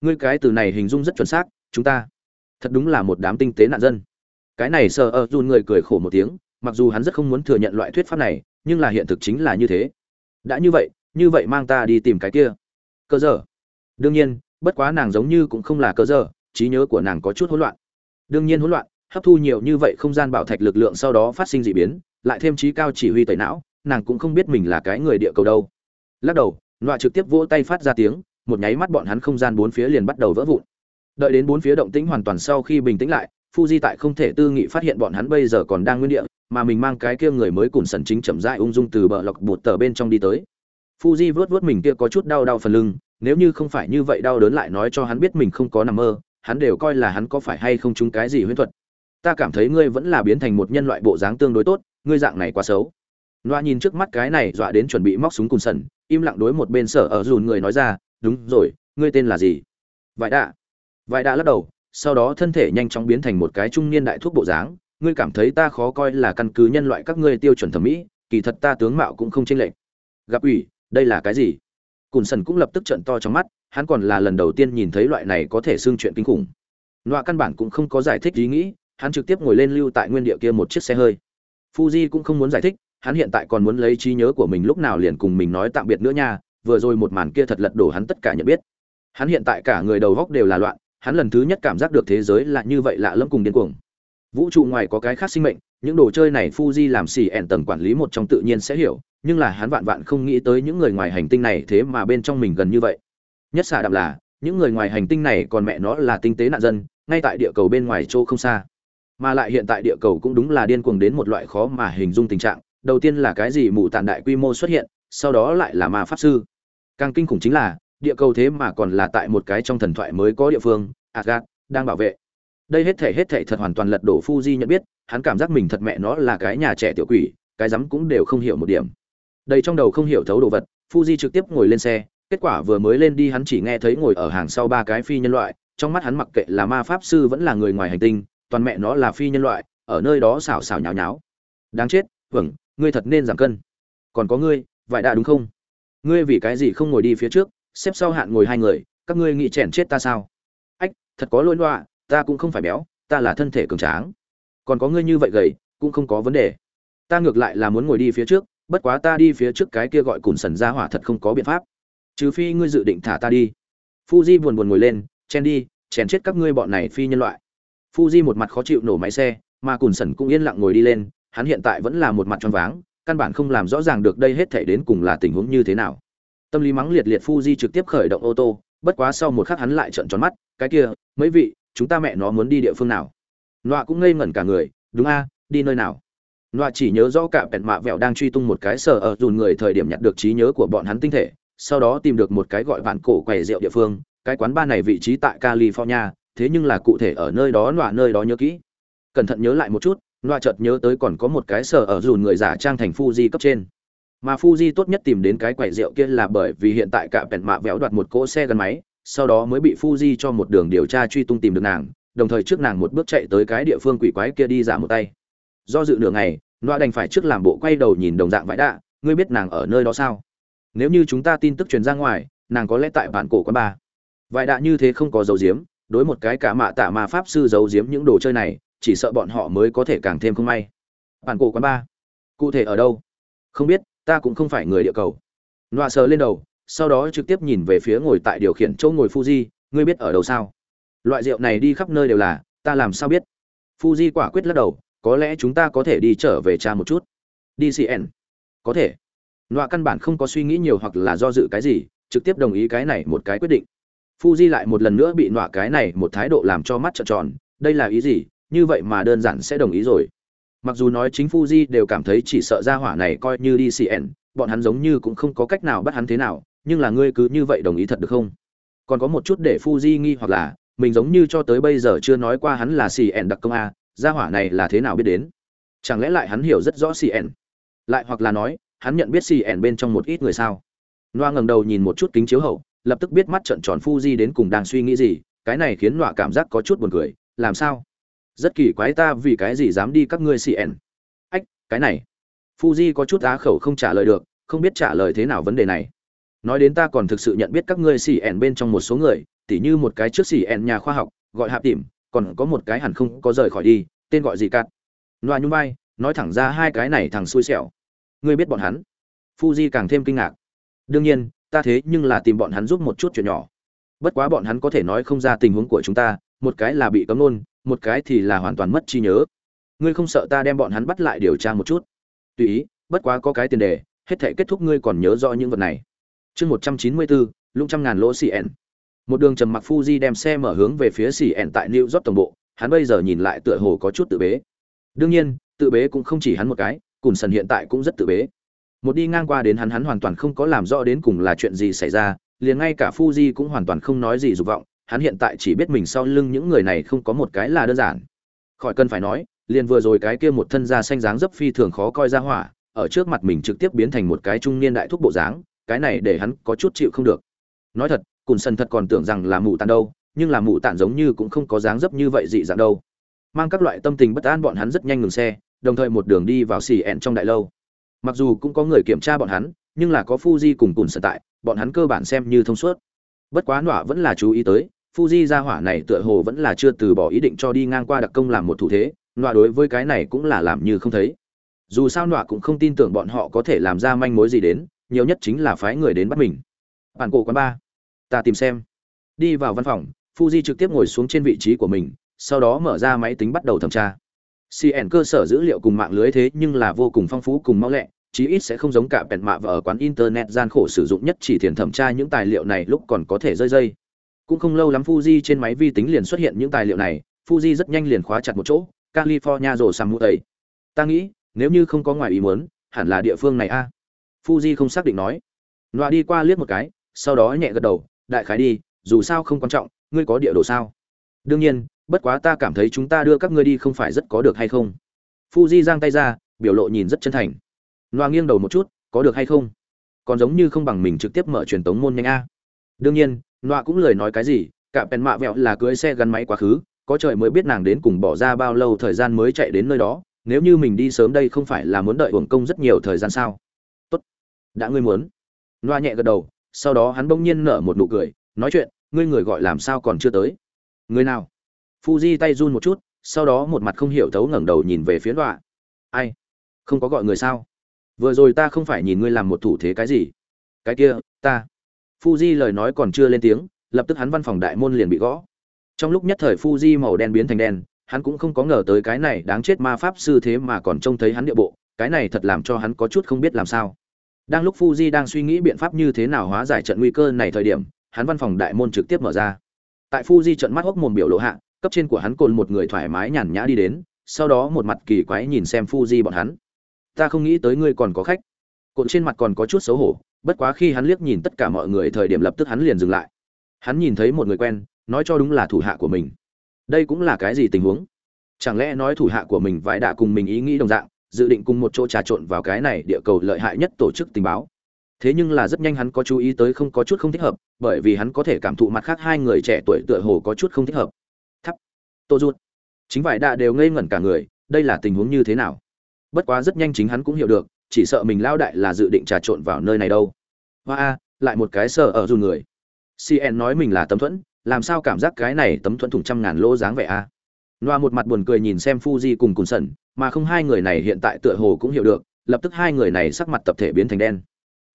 Ngươi cái từ này hình dung rất chuẩn xác, chúng ta thật đúng là một đám tinh tế nạn dân. Cái này sợ ở dùn người cười khổ một tiếng, mặc dù hắn rất không muốn thừa nhận loại thuyết pháp này, nhưng là hiện thực chính là như thế. Đã như vậy như vậy mang ta đi tìm cái kia. Cơ giờ đương nhiên, bất quá nàng giống như cũng không là cơ giờ trí nhớ của nàng có chút hỗn loạn. Đương nhiên hỗn loạn, hấp thu nhiều như vậy không gian bảo thạch lực lượng sau đó phát sinh dị biến lại thêm trí cao chỉ huy tẩy não nàng cũng không biết mình là cái người địa cầu đâu lắc đầu nọa trực tiếp vỗ tay phát ra tiếng một nháy mắt bọn hắn không gian bốn phía liền bắt đầu vỡ vụn đợi đến bốn phía động tĩnh hoàn toàn sau khi bình tĩnh lại Fuji tại không thể tư nghị phát hiện bọn hắn bây giờ còn đang nguyên địa, mà mình mang cái kia người mới cùng sần chính chậm rãi ung dung từ bờ lọc bột tờ bên trong đi tới. Fuji vớt vớt mình kia có chút đau đau phần lưng, nếu như không phải như vậy đau đớn lại nói cho hắn biết mình không có nằm mơ, hắn đều coi là hắn có phải hay không trúng cái gì huyễn thuật. Ta cảm thấy ngươi vẫn là biến thành một nhân loại bộ dáng tương đối tốt, ngươi dạng này quá xấu. Loa nhìn trước mắt cái này dọa đến chuẩn bị móc súng cùng sần, im lặng đối một bên sở ở dùn người nói ra, đúng rồi, ngươi tên là gì? Vải đạ. Vải đạ lắc đầu, sau đó thân thể nhanh chóng biến thành một cái trung niên đại thuốc bộ dáng ngươi cảm thấy ta khó coi là căn cứ nhân loại các ngươi tiêu chuẩn thẩm mỹ kỳ thật ta tướng mạo cũng không chênh lệch gặp ủy đây là cái gì cùn sần cũng lập tức trận to trong mắt hắn còn là lần đầu tiên nhìn thấy loại này có thể xương chuyện kinh khủng Loa căn bản cũng không có giải thích ý nghĩ hắn trực tiếp ngồi lên lưu tại nguyên địa kia một chiếc xe hơi fuji cũng không muốn giải thích hắn hiện tại còn muốn lấy trí nhớ của mình lúc nào liền cùng mình nói tạm biệt nữa nha vừa rồi một màn kia thật lật đổ hắn tất cả nhận biết hắn hiện tại cả người đầu góc đều là loạn hắn lần thứ nhất cảm giác được thế giới là như vậy lạ lẫm cùng điên cuồng. Vũ trụ ngoài có cái khác sinh mệnh, những đồ chơi này Fuji làm xì ẻn tầng quản lý một trong tự nhiên sẽ hiểu, nhưng là hắn vạn vạn không nghĩ tới những người ngoài hành tinh này thế mà bên trong mình gần như vậy. Nhất xả đạm là, những người ngoài hành tinh này còn mẹ nó là tinh tế nạn dân, ngay tại địa cầu bên ngoài chỗ không xa. Mà lại hiện tại địa cầu cũng đúng là điên cuồng đến một loại khó mà hình dung tình trạng, đầu tiên là cái gì mù tàn đại quy mô xuất hiện, sau đó lại là ma pháp sư. Càng kinh khủng chính là, địa cầu thế mà còn là tại một cái trong thần thoại mới có địa phương Asgard đang bảo vệ. Đây hết thể hết thể thật hoàn toàn lật đổ Fuji nhận biết hắn cảm giác mình thật mẹ nó là cái nhà trẻ tiểu quỷ cái rắm cũng đều không hiểu một điểm. Đây trong đầu không hiểu thấu đồ vật Fuji trực tiếp ngồi lên xe kết quả vừa mới lên đi hắn chỉ nghe thấy ngồi ở hàng sau ba cái phi nhân loại trong mắt hắn mặc kệ là ma pháp sư vẫn là người ngoài hành tinh toàn mẹ nó là phi nhân loại, ở nơi đó xảo xảo nháo nháo. Đáng chết vâng ngươi thật nên giảm cân. Còn có ngươi vậy đã đúng không? Ngươi vì cái gì không ngồi đi phía trước, xếp sau hạn ngồi hai người, các ngươi nghĩ chèn chết ta sao? Ách, thật có lỗi loạ ta cũng không phải béo, ta là thân thể cường tráng. Còn có ngươi như vậy gầy, cũng không có vấn đề. Ta ngược lại là muốn ngồi đi phía trước, bất quá ta đi phía trước cái kia gọi cùn sần ra hỏa thật không có biện pháp. Trừ phi ngươi dự định thả ta đi. Fuji buồn buồn ngồi lên, chen đi, chèn chết các ngươi bọn này phi nhân loại fuji một mặt khó chịu nổ máy xe, mà cùn Sẩn cũng yên lặng ngồi đi lên, hắn hiện tại vẫn là một mặt tròn váng, căn bản không làm rõ ràng được đây hết thể đến cùng là tình huống như thế nào. Tâm lý mắng liệt liệt Fuji trực tiếp khởi động ô tô, bất quá sau một khắc hắn lại trợn tròn mắt, cái kia, mấy vị, chúng ta mẹ nó muốn đi địa phương nào? Nọa cũng ngây ngẩn cả người, đúng a, đi nơi nào? Nọa chỉ nhớ rõ cả bẹn mạ vẹo đang truy tung một cái sở ở dùn người thời điểm nhặt được trí nhớ của bọn hắn tinh thể, sau đó tìm được một cái gọi vạn cổ quầy rượu địa phương, cái quán ba này vị trí tại california thế nhưng là cụ thể ở nơi đó nọa nơi đó nhớ kỹ cẩn thận nhớ lại một chút nọa chợt nhớ tới còn có một cái sở ở dùn người giả trang thành Fuji cấp trên mà Fuji tốt nhất tìm đến cái quầy rượu kia là bởi vì hiện tại cả bẹn mạ véo đoạt một cỗ xe gắn máy, sau đó mới bị Fuji cho một đường điều tra truy tung tìm được nàng, đồng thời trước nàng một bước chạy tới cái địa phương quỷ quái kia đi giả một tay. Do dự nửa ngày, nọa đành phải trước làm bộ quay đầu nhìn đồng dạng vãi đạ, ngươi biết nàng ở nơi đó sao? Nếu như chúng ta tin tức truyền ra ngoài, nàng có lẽ tại bản cổ quán ba. Vãi đạ như thế không có dấu diếm, đối một cái cả mạ tạ ma pháp sư giấu giếm những đồ chơi này, chỉ sợ bọn họ mới có thể càng thêm không may. Bản cổ quán ba, cụ thể ở đâu? Không biết, ta cũng không phải người địa cầu. Nọa sờ lên đầu sau đó trực tiếp nhìn về phía ngồi tại điều khiển chỗ ngồi fuji ngươi biết ở đâu sao? Loại rượu này đi khắp nơi đều là ta làm sao biết? Fuji quả quyết lắc đầu có lẽ chúng ta có thể đi trở về cha một chút. Dcn có thể. Nọa căn bản không có suy nghĩ nhiều hoặc là do dự cái gì trực tiếp đồng ý cái này một cái quyết định fuji lại một lần nữa bị nọa cái này một thái độ làm cho mắt trợn tròn đây là ý gì như vậy mà đơn giản sẽ đồng ý rồi Mặc dù nói chính Fuji đều cảm thấy chỉ sợ ra hỏa này coi như đi CN, bọn hắn giống như cũng không có cách nào bắt hắn thế nào, nhưng là ngươi cứ như vậy đồng ý thật được không? Còn có một chút để Fuji nghi hoặc là, mình giống như cho tới bây giờ chưa nói qua hắn là CN đặc công a, gia hỏa này là thế nào biết đến? Chẳng lẽ lại hắn hiểu rất rõ CN? Lại hoặc là nói, hắn nhận biết CN bên trong một ít người sao? Noa ngẩng đầu nhìn một chút kính chiếu hậu, lập tức biết mắt trợn tròn Fuji đến cùng đang suy nghĩ gì, cái này khiến nọa cảm giác có chút buồn cười, làm sao? rất kỳ quái ta vì cái gì dám đi các ngươi cn ách cái này. Fuji có chút á khẩu không trả lời được không biết trả lời thế nào vấn đề này. Nói đến ta còn thực sự nhận biết các ngươi cn bên trong một số người tỉ như một cái trước CN nhà khoa học gọi hạp tìm còn có một cái hẳn không có rời khỏi đi tên gọi gì cắt? Loa nhung vai nói thẳng ra hai cái này thằng xui xẻo. Ngươi biết bọn hắn? Fuji càng thêm kinh ngạc. Đương nhiên ta thế nhưng là tìm bọn hắn giúp một chút chuyện nhỏ. Bất quá bọn hắn có thể nói không ra tình huống của chúng ta, một cái là bị cấm nôn một cái thì là hoàn toàn mất trí nhớ. Ngươi không sợ ta đem bọn hắn bắt lại điều tra một chút? Tùy ý, bất quá có cái tiền đề, hết thể kết thúc ngươi còn nhớ rõ những vật này. Chương một trăm chín mươi bốn lũng trăm ngàn lỗ xì ẻn một đường trầm mặc fuji đem xe mở hướng về phía xì ẻn tại new york tổng bộ, hắn bây giờ nhìn lại tựa hồ có chút tự bế. Đương nhiên, tự bế cũng không chỉ hắn một cái, cùn sần hiện tại cũng rất tự bế một đi ngang qua đến hắn hắn hoàn toàn không có làm rõ đến cùng là chuyện gì xảy ra, liền ngay cả fuji cũng hoàn toàn không nói gì dục vọng, hắn hiện tại chỉ biết mình sau lưng những người này không có một cái là đơn giản. Khỏi cần phải nói, liền vừa rồi cái kia một thân da xanh dáng dấp phi thường khó coi ra hỏa, ở trước mặt mình trực tiếp biến thành một cái trung niên đại thúc bộ dáng, cái này để hắn có chút chịu không được. Nói thật, cùn sần thật còn tưởng rằng là mụ tàn đâu, nhưng là mụ tàn giống như cũng không có dáng dấp như vậy dị dạng đâu. Mang các loại tâm tình bất an, bọn hắn rất nhanh ngừng xe, đồng thời một đường đi vào xì ẹn trong đại lâu mặc dù cũng có người kiểm tra bọn hắn, nhưng là có fuji cùng cùn sở tại, bọn hắn cơ bản xem như thông suốt. Bất quá nọa vẫn là chú ý tới, fuji ra hỏa này tựa hồ vẫn là chưa từ bỏ ý định cho đi ngang qua đặc công làm một thủ thế, nọa đối với cái này cũng là làm như không thấy. Dù sao nọa cũng không tin tưởng bọn họ có thể làm ra manh mối gì đến, nhiều nhất chính là phái người đến bắt mình. Bản cổ quán ba, ta tìm xem. Đi vào văn phòng, fuji trực tiếp ngồi xuống trên vị trí của mình, sau đó mở ra máy tính bắt đầu thẩm tra cn cơ sở dữ liệu cùng mạng lưới thế nhưng là vô cùng phong phú cùng mau lẹ, chí ít sẽ không giống cả bẹn mạ và ở quán internet gian khổ sử dụng nhất chỉ thiền thẩm tra những tài liệu này lúc còn có thể rơi dây. Cũng không lâu lắm fuji trên máy vi tính liền xuất hiện những tài liệu này, fuji rất nhanh liền khóa chặt một chỗ, california rổ sàm mũi tẩy. Ta nghĩ, nếu như không có ngoài ý muốn, hẳn là địa phương này a. Fuji không xác định nói. Nọa đi qua liếc một cái, sau đó nhẹ gật đầu, đại khái đi, dù sao không quan trọng, ngươi có địa đồ sao? Đương nhiên bất quá ta cảm thấy chúng ta đưa các ngươi đi không phải rất có được hay không? Fuji giang tay ra, biểu lộ nhìn rất chân thành. Loa nghiêng đầu một chút, có được hay không? Còn giống như không bằng mình trực tiếp mở truyền tống môn nhanh a. Đương nhiên, loa cũng lời nói cái gì, cả pèn mạ vẹo là cưới xe gắn máy quá khứ, có trời mới biết nàng đến cùng bỏ ra bao lâu thời gian mới chạy đến nơi đó, nếu như mình đi sớm đây không phải là muốn đợi hưởng công rất nhiều thời gian sao? Tốt. Đã ngươi muốn. Loa nhẹ gật đầu, sau đó hắn bỗng nhiên nở một nụ cười, nói chuyện, ngươi người gọi làm sao còn chưa tới? Người nào? Fuji tay run một chút, sau đó một mặt không hiểu thấu ngẩng đầu nhìn về phía Đoạ. ai? Không có gọi người sao? Vừa rồi ta không phải nhìn ngươi làm một thủ thế cái gì? Cái kia, ta. Fuji lời nói còn chưa lên tiếng, lập tức hắn văn phòng đại môn liền bị gõ. Trong lúc nhất thời fuji màu đen biến thành đen, hắn cũng không có ngờ tới cái này đáng chết ma pháp sư thế mà còn trông thấy hắn địa bộ, cái này thật làm cho hắn có chút không biết làm sao. Đang lúc fuji đang suy nghĩ biện pháp như thế nào hóa giải trận nguy cơ này thời điểm, hắn văn phòng đại môn trực tiếp mở ra. Tại fuji trận mắt hốc mồm biểu lộ hạ cấp trên của hắn cồn một người thoải mái nhàn nhã đi đến, sau đó một mặt kỳ quái nhìn xem fuji bọn hắn. Ta không nghĩ tới ngươi còn có khách. Cồn trên mặt còn có chút xấu hổ, bất quá khi hắn liếc nhìn tất cả mọi người thời điểm lập tức hắn liền dừng lại. Hắn nhìn thấy một người quen, nói cho đúng là thủ hạ của mình. Đây cũng là cái gì tình huống? Chẳng lẽ nói thủ hạ của mình vải đã cùng mình ý nghĩ đồng dạng, dự định cùng một chỗ trà trộn vào cái này địa cầu lợi hại nhất tổ chức tình báo? Thế nhưng là rất nhanh hắn có chú ý tới không có chút không thích hợp, bởi vì hắn có thể cảm thụ mặt khác hai người trẻ tuổi tựa hồ có chút không thích hợp tô rút chính vải đạ đều ngây ngẩn cả người đây là tình huống như thế nào? Bất quá rất nhanh chính hắn cũng hiểu được chỉ sợ mình lao đại là dự định trà trộn vào nơi này đâu. Hoa a lại một cái sợ ở dù người. Cn nói mình là tấm thuẫn làm sao cảm giác cái này tấm thuẫn thủng trăm ngàn lỗ dáng vẻ a? Noa một mặt buồn cười nhìn xem Fuji cùng Cùn Sẩn, mà không hai người này hiện tại tựa hồ cũng hiểu được, lập tức hai người này sắc mặt tập thể biến thành đen.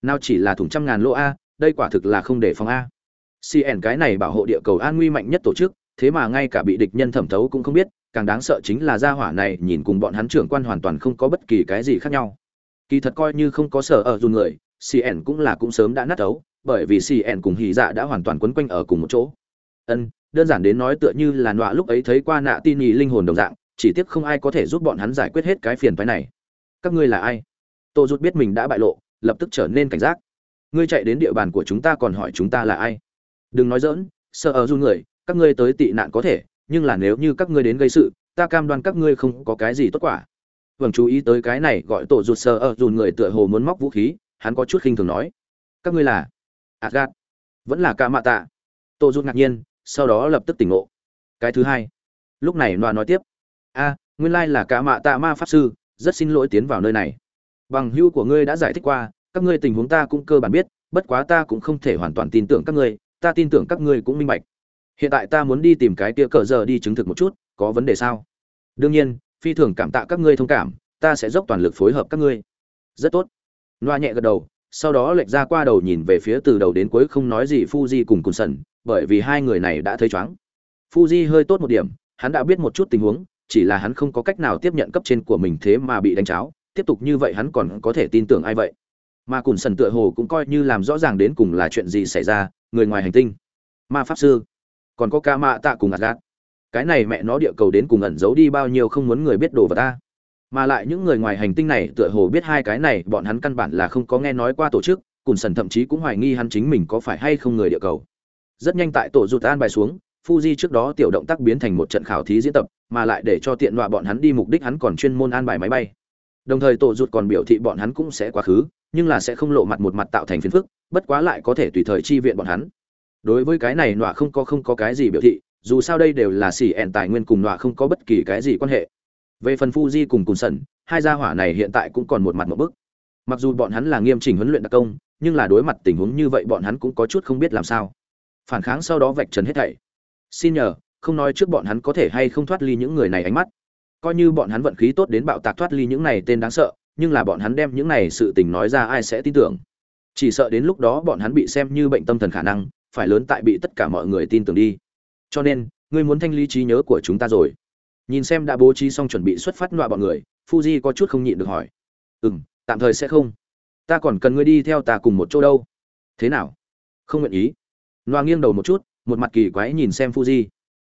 Nào chỉ là thủng trăm ngàn lỗ a, đây quả thực là không để phòng a. CN cái này bảo hộ địa cầu an nguy mạnh nhất tổ chức, thế mà ngay cả bị địch nhân thẩm thấu cũng không biết, càng đáng sợ chính là gia hỏa này nhìn cùng bọn hắn trưởng quan hoàn toàn không có bất kỳ cái gì khác nhau. Kỳ thật coi như không có sở ở dù người, CN cũng là cũng sớm đã nát ấu, bởi vì CN cùng Hỉ Dạ đã hoàn toàn quấn quanh ở cùng một chỗ. Ân, đơn giản đến nói tựa như là nọa lúc ấy thấy qua nạ tin nhì linh hồn đồng dạng chỉ tiếc không ai có thể giúp bọn hắn giải quyết hết cái phiền phái này các ngươi là ai tô rút biết mình đã bại lộ lập tức trở nên cảnh giác ngươi chạy đến địa bàn của chúng ta còn hỏi chúng ta là ai đừng nói dỡn sợ ở du người các ngươi tới tị nạn có thể, nhưng là nếu như các ngươi đến gây sự, ta cam đoan các ngươi không có cái gì tốt quả. Vâng chú ý tới cái này gọi tổ rụt sờ ờ, ở dùn người tựa hồ muốn móc vũ khí, hắn có chút khinh thường nói. Các ngươi là adgat vẫn là ca mạ tạ tổ rụt ngạc nhiên, sau đó lập tức tỉnh ngộ. Cái thứ hai. Lúc này loa nói tiếp. A, nguyên lai là cả mạ tạ ma pháp sư, rất xin lỗi tiến vào nơi này. Bằng hưu của ngươi đã giải thích qua, các ngươi tình huống ta cũng cơ bản biết, bất quá ta cũng không thể hoàn toàn tin tưởng các ngươi, ta tin tưởng các ngươi cũng minh bạch hiện tại ta muốn đi tìm cái kia cờ giờ đi chứng thực một chút có vấn đề sao? Đương nhiên phi thường cảm tạ các ngươi thông cảm ta sẽ dốc toàn lực phối hợp các ngươi. Rất tốt. Loa nhẹ gật đầu sau đó lệch ra qua đầu nhìn về phía từ đầu đến cuối không nói gì Fuji cùng Cùn Sẩn, bởi vì hai người này đã thấy chóng. Fuji hơi tốt một điểm, hắn đã biết một chút tình huống, chỉ là hắn không có cách nào tiếp nhận cấp trên của mình thế mà bị đánh cháo, tiếp tục như vậy hắn còn có thể tin tưởng ai vậy? Mà Cùn Sẩn tựa hồ cũng coi như làm rõ ràng đến cùng là chuyện gì xảy ra, người ngoài hành tinh, ma pháp sư, còn có ca mạ tạ cùng Asgard. Cái này mẹ nó địa cầu đến cùng ẩn giấu đi bao nhiêu không muốn người biết đồ vật ta mà lại những người ngoài hành tinh này tựa hồ biết hai cái này bọn hắn căn bản là không có nghe nói qua tổ chức cùng sần thậm chí cũng hoài nghi hắn chính mình có phải hay không người địa cầu rất nhanh tại tổ rụt an bài xuống Fuji trước đó tiểu động tác biến thành một trận khảo thí diễn tập, mà lại để cho tiện loại bọn hắn đi mục đích hắn còn chuyên môn an bài máy bay. Đồng thời tổ rụt còn biểu thị bọn hắn cũng sẽ quá khứ, nhưng là sẽ không lộ mặt một mặt tạo thành phiền phức, bất quá lại có thể tùy thời chi viện bọn hắn. Đối với cái này nọa không có không có cái gì biểu thị, dù sao đây đều là xỉ ẹn tài nguyên cùng nọa không có bất kỳ cái gì quan hệ. Về phần Fuji cùng cùng sẩn hai gia hỏa này hiện tại cũng còn một mặt một bức. Mặc dù bọn hắn là nghiêm chỉnh huấn luyện đặc công nhưng là đối mặt tình huống như vậy bọn hắn cũng có chút không biết làm sao. Phản kháng sau đó vạch trần hết thảy. Xin nhờ không nói trước bọn hắn có thể hay không thoát ly những người này ánh mắt. Coi như bọn hắn vận khí tốt đến bạo tạc thoát ly những này tên đáng sợ nhưng là bọn hắn đem những này sự tình nói ra ai sẽ tin tưởng. Chỉ sợ đến lúc đó bọn hắn bị xem như bệnh tâm thần khả năng phải lớn tại bị tất cả mọi người tin tưởng đi. Cho nên, ngươi muốn thanh lý trí nhớ của chúng ta rồi. Nhìn xem đã bố trí xong chuẩn bị xuất phát nọa bọn người, fuji có chút không nhịn được hỏi. Ừ m tạm thời sẽ không. Ta còn cần ngươi đi theo ta cùng một chỗ đâu. Thế nào? Không nguyện ý. Nọa nghiêng đầu một chút, một mặt kỳ quái nhìn xem fuji.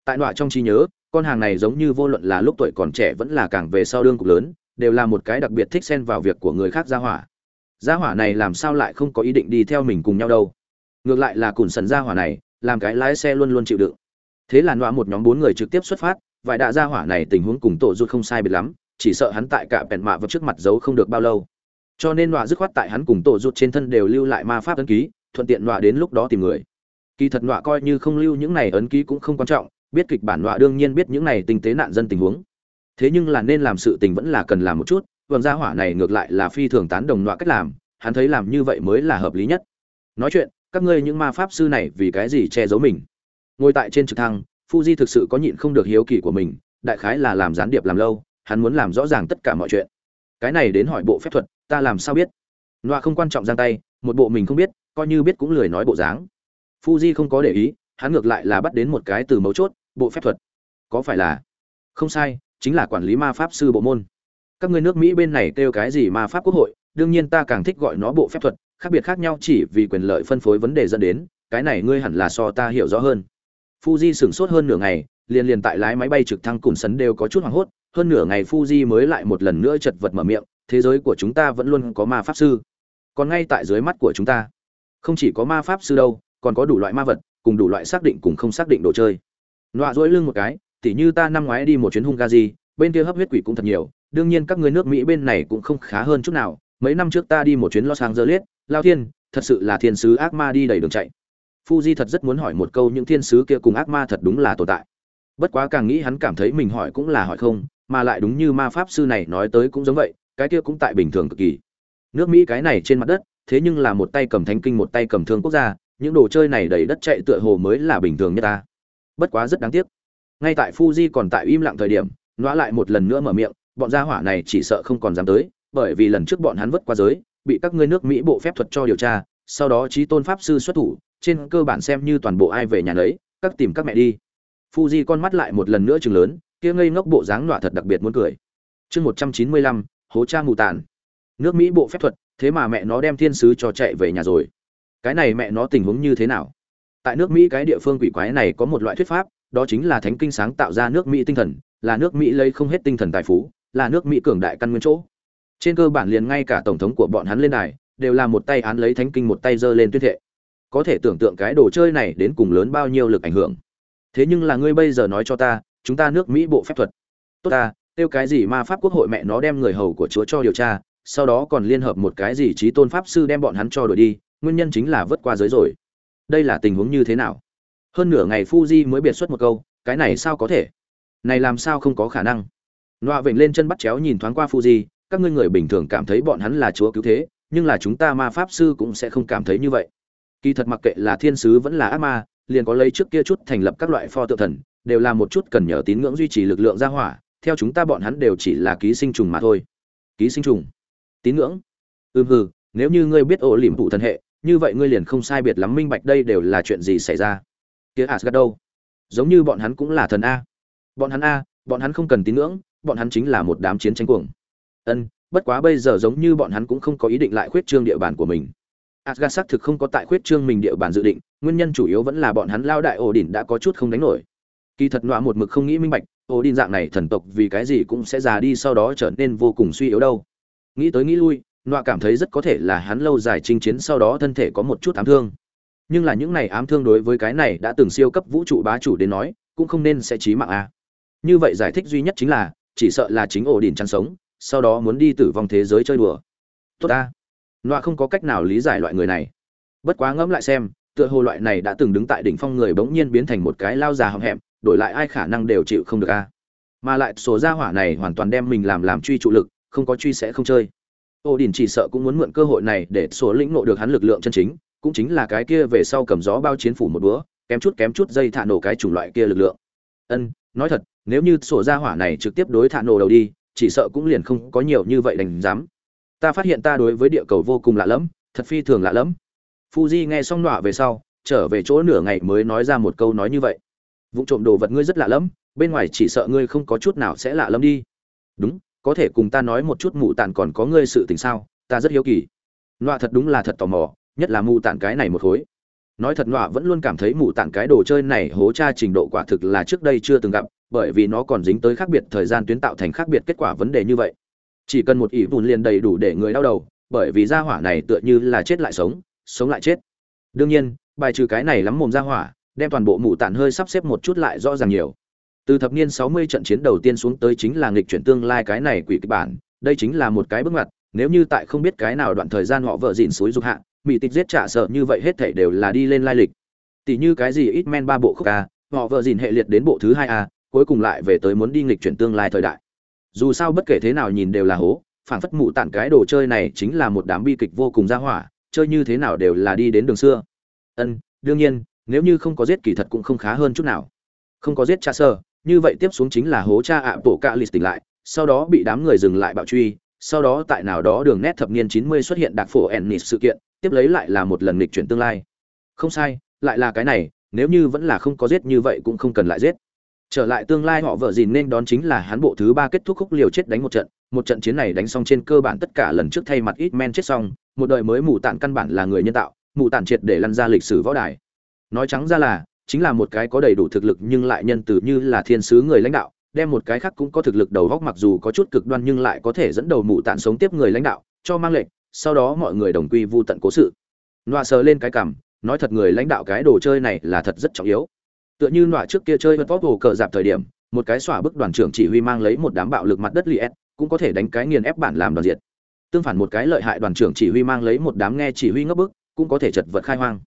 Tại nọa trong trí nhớ, con hàng này giống như vô luận là lúc tuổi còn trẻ vẫn là càng về sau đương cục lớn, đều là một cái đặc biệt thích xen vào việc của người khác gia hỏa. Gia hỏa này làm sao lại không có ý định đi theo mình cùng nhau đâu? Ngược lại là cùn sần ra hỏa này, làm cái lái xe luôn luôn chịu đựng. Thế là nọa một nhóm bốn người trực tiếp xuất phát, vài đạ ra hỏa này tình huống cùng tổ rút không sai biệt lắm, chỉ sợ hắn tại cả bèn mạ vào trước mặt giấu không được bao lâu. Cho nên nọa dứt khoát tại hắn cùng tổ rút trên thân đều lưu lại ma pháp ấn ký, thuận tiện nọa đến lúc đó tìm người. Kỳ thật nọa coi như không lưu những này ấn ký cũng không quan trọng, biết kịch bản nọa đương nhiên biết những này tinh tế nạn dân tình huống. Thế nhưng là nên làm sự tình vẫn là cần làm một chút vườn gia hỏa này ngược lại là phi thường tán đồng nọa cách làm, hắn thấy làm như vậy mới là hợp lý nhất. Nói chuyện các ngươi những ma pháp sư này vì cái gì che giấu mình ngồi tại trên trực thăng Fuji thực sự có nhịn không được hiếu kỳ của mình, đại khái là làm gián điệp làm lâu, hắn muốn làm rõ ràng tất cả mọi chuyện. Cái này đến hỏi bộ phép thuật, ta làm sao biết? loa không quan trọng giang tay, một bộ mình không biết, coi như biết cũng lười nói bộ dáng. Fuji không có để ý, hắn ngược lại là bắt đến một cái từ mấu chốt, bộ phép thuật. Có phải là? Không sai, chính là quản lý ma pháp sư bộ môn. Các ngươi nước Mỹ bên này kêu cái gì ma pháp quốc hội, đương nhiên ta càng thích gọi nó bộ phép thuật, khác biệt khác nhau chỉ vì quyền lợi phân phối vấn đề dẫn đến, cái này ngươi hẳn là so ta hiểu rõ hơn. Fuji sửng sốt hơn nửa ngày, liền liền tại lái máy bay trực thăng cùng sấn đều có chút hoảng hốt, hơn nửa ngày Fuji mới lại một lần nữa chật vật mở miệng, thế giới của chúng ta vẫn luôn có ma pháp sư. Còn ngay tại dưới mắt của chúng ta, không chỉ có ma pháp sư đâu, còn có đủ loại ma vật, cùng đủ loại xác định cùng không xác định đồ chơi. Nọa duỗi lưng một cái, tỉ như ta năm ngoái đi một chuyến Hungary, bên kia hấp huyết quỷ cũng thật nhiều, đương nhiên các người nước Mỹ bên này cũng không khá hơn chút nào, mấy năm trước ta đi một chuyến Los Angeles, lao thiên, thật sự là thiên sứ ác ma đi đầy đường chạy. Fuji thật rất muốn hỏi một câu những thiên sứ kia cùng ác ma thật đúng là tồn tại. Bất quá càng nghĩ hắn cảm thấy mình hỏi cũng là hỏi không, mà lại đúng như ma pháp sư này nói tới cũng giống vậy, cái kia cũng tại bình thường cực kỳ. Nước Mỹ cái này trên mặt đất, thế nhưng là một tay cầm thánh kinh một tay cầm thương quốc gia, những đồ chơi này đầy đất chạy tựa hồ mới là bình thường nhất ta. Bất quá rất đáng tiếc. Ngay tại Fuji còn tại im lặng thời điểm, nóa lại một lần nữa mở miệng, bọn gia hỏa này chỉ sợ không còn dám tới, bởi vì lần trước bọn hắn vứt qua giới, bị các ngươi nước Mỹ bộ phép thuật cho điều tra, sau đó trí tôn pháp sư xuất thủ, trên cơ bản xem như toàn bộ ai về nhà nấy, các tìm các mẹ đi. Fuji con mắt lại một lần nữa trừng lớn, kia ngây ngốc bộ dáng nọa thật đặc biệt muốn cười. Chương 195, hố cha mù tàn. Nước Mỹ bộ phép thuật, thế mà mẹ nó đem thiên sứ cho chạy về nhà rồi. Cái này mẹ nó tình huống như thế nào? Tại nước Mỹ cái địa phương quỷ quái này có một loại thuyết pháp, đó chính là thánh kinh sáng tạo ra nước Mỹ tinh thần, là nước Mỹ lấy không hết tinh thần tài phú, là nước Mỹ cường đại căn nguyên chỗ. Trên cơ bản liền ngay cả tổng thống của bọn hắn lên đài, đều là một tay án lấy thánh kinh một tay giơ lên tuyên thệ. Có thể tưởng tượng cái đồ chơi này đến cùng lớn bao nhiêu lực ảnh hưởng. Thế nhưng là ngươi bây giờ nói cho ta chúng ta nước mỹ bộ phép thuật. Tốt ta tiêu cái gì ma pháp quốc hội mẹ nó đem người hầu của chúa cho điều tra sau đó còn liên hợp một cái gì trí tôn pháp sư đem bọn hắn cho đổi đi nguyên nhân chính là vớt qua giới rồi. Đây là tình huống như thế nào? Hơn nửa ngày fuji mới biệt xuất một câu cái này sao có thể? Này làm sao không có khả năng? Nọa vểnh lên chân bắt chéo nhìn thoáng qua fuji các ngươi người bình thường cảm thấy bọn hắn là chúa cứu thế, nhưng là chúng ta ma pháp sư cũng sẽ không cảm thấy như vậy. Kỳ thật mặc kệ là thiên sứ vẫn là ác ma, liền có lấy trước kia chút thành lập các loại pho tự thần, đều là một chút cần nhờ tín ngưỡng duy trì lực lượng gia hỏa, theo chúng ta bọn hắn đều chỉ là ký sinh trùng mà thôi. Ký sinh trùng? Tín ngưỡng? Ừm hừ, nếu như ngươi biết ổ liềm phụ thần hệ, như vậy ngươi liền không sai biệt lắm minh bạch đây đều là chuyện gì xảy ra. Kia à, asgad đâu? Giống như bọn hắn cũng là thần a. Bọn hắn a, bọn hắn không cần tín ngưỡng, bọn hắn chính là một đám chiến tranh cuồng ân, bất quá bây giờ giống như bọn hắn cũng không có ý định lại khuyết trương địa bàn của mình. Asgad xác thực không có tại khuyết trương mình địa bàn dự định, nguyên nhân chủ yếu vẫn là bọn hắn lao đại ổ đỉnh đã có chút không đánh nổi. Kỳ thật nọa một mực không nghĩ minh bạch ổ đỉnh dạng này thần tộc vì cái gì cũng sẽ già đi sau đó trở nên vô cùng suy yếu đâu. Nghĩ tới nghĩ lui, nọa cảm thấy rất có thể là hắn lâu dài chinh chiến sau đó thân thể có một chút ám thương. Nhưng là những này ám thương đối với cái này đã từng siêu cấp vũ trụ bá chủ đến nói, cũng không nên sẽ chí mạng à? như vậy giải thích duy nhất chính là, chỉ sợ là chính ổ đỉnh chăn sống sau đó muốn đi tử vong thế giới chơi đùa. Tốt ta. Loại không có cách nào lý giải loại người này. Bất quá ngẫm lại xem, tựa hồ loại này đã từng đứng tại đỉnh phong người bỗng nhiên biến thành một cái lao già hậm hẹm, đổi lại ai khả năng đều chịu không được a. Mà lại số gia hỏa này hoàn toàn đem mình làm làm truy trụ lực, không có truy sẽ không chơi. Ô đình chỉ sợ cũng muốn mượn cơ hội này để số lĩnh nộ được hắn lực lượng chân chính, cũng chính là cái kia về sau cầm gió bao chiến phủ một búa kém chút kém chút dây thả nổ cái chủng loại kia lực lượng. Ân, nói thật, nếu như sổ gia hỏa này trực tiếp đối thả nổ đầu đi chỉ sợ cũng liền không có nhiều như vậy đành dám. Ta phát hiện ta đối với địa cầu vô cùng lạ lẫm, thật phi thường lạ lẫm. Fuji nghe xong nọa về sau, trở về chỗ nửa ngày mới nói ra một câu nói như vậy. Vụ trộm đồ vật ngươi rất lạ lẫm, bên ngoài chỉ sợ ngươi không có chút nào sẽ lạ lẫm đi. Đúng, có thể cùng ta nói một chút mụ tàn còn có ngươi sự tình sao, ta rất hiếu kỳ. Nọa thật đúng là thật tò mò, nhất là mụ tàn cái này một khối. Nói thật nọa vẫn luôn cảm thấy mụ tàn cái đồ chơi này hố tra trình độ quả thực là trước đây chưa từng gặp bởi vì nó còn dính tới khác biệt thời gian tuyến tạo thành khác biệt kết quả vấn đề như vậy. Chỉ cần một ỷ vùn liền đầy đủ để người đau đầu, bởi vì gia hỏa này tựa như là chết lại sống sống lại chết. Đương nhiên, bài trừ cái này lắm mồm gia hỏa, đem toàn bộ mụ tản hơi sắp xếp một chút lại rõ ràng nhiều. Từ thập niên 60 trận chiến đầu tiên xuống tới chính là nghịch chuyển tương lai cái này quỷ kịch bản, đây chính là một cái bước ngoặt, nếu như tại không biết cái nào đoạn thời gian họ vợ dịn suối dục hạ mỹ tịch giết trả sợ như vậy hết thảy đều là đi lên lai lịch. Tỷ như cái gì ít men ba bộ khúc a, họ vợ dịn hệ liệt đến bộ thứ hai a cuối cùng lại về tới muốn đi nghịch chuyển tương lai thời đại. Dù sao bất kể thế nào nhìn đều là hố phản phất mụ tản cái đồ chơi này chính là một đám bi kịch vô cùng ra hỏa, chơi như thế nào đều là đi đến đường xưa. Ân, đương nhiên, nếu như không có giết kỳ thật cũng không khá hơn chút nào. Không có giết cha sơ, như vậy tiếp xuống chính là hố cha ạ tổ cạ lịch tỉnh lại, sau đó bị đám người dừng lại bạo truy, sau đó tại nào đó đường nét thập niên 90 xuất hiện đặc phổ ennis sự kiện, tiếp lấy lại là một lần nghịch chuyển tương lai. Không sai, lại là cái này, nếu như vẫn là không có giết như vậy cũng không cần lại giết trở lại tương lai họ vợ dìn nên đón chính là hắn bộ thứ ba kết thúc khúc liều chết đánh một trận. Một trận chiến này đánh xong trên cơ bản tất cả lần trước thay mặt ít men chết xong, một đời mới mù tản căn bản là người nhân tạo, mù tản triệt để lăn ra lịch sử võ đài. Nói trắng ra là, chính là một cái có đầy đủ thực lực nhưng lại nhân từ như là thiên sứ người lãnh đạo, đem một cái khác cũng có thực lực đầu góc mặc dù có chút cực đoan nhưng lại có thể dẫn đầu mù tản sống tiếp người lãnh đạo, cho mang lệnh, sau đó mọi người đồng quy vu tận cố sự. Loa sờ lên cái cằm, nói thật người lãnh đạo cái đồ chơi này là thật rất trọng yếu tựa như nọa trước kia chơi vật vóc hồ cờ dạp thời điểm, một cái xỏa bức đoàn trưởng chỉ huy mang lấy một đám bạo lực mặt đất liệt cũng có thể đánh cái nghiền ép bản làm đoàn diệt. Tương phản một cái lợi hại đoàn trưởng chỉ huy mang lấy một đám nghe chỉ huy ngấp bức, cũng có thể chật vật khai hoang.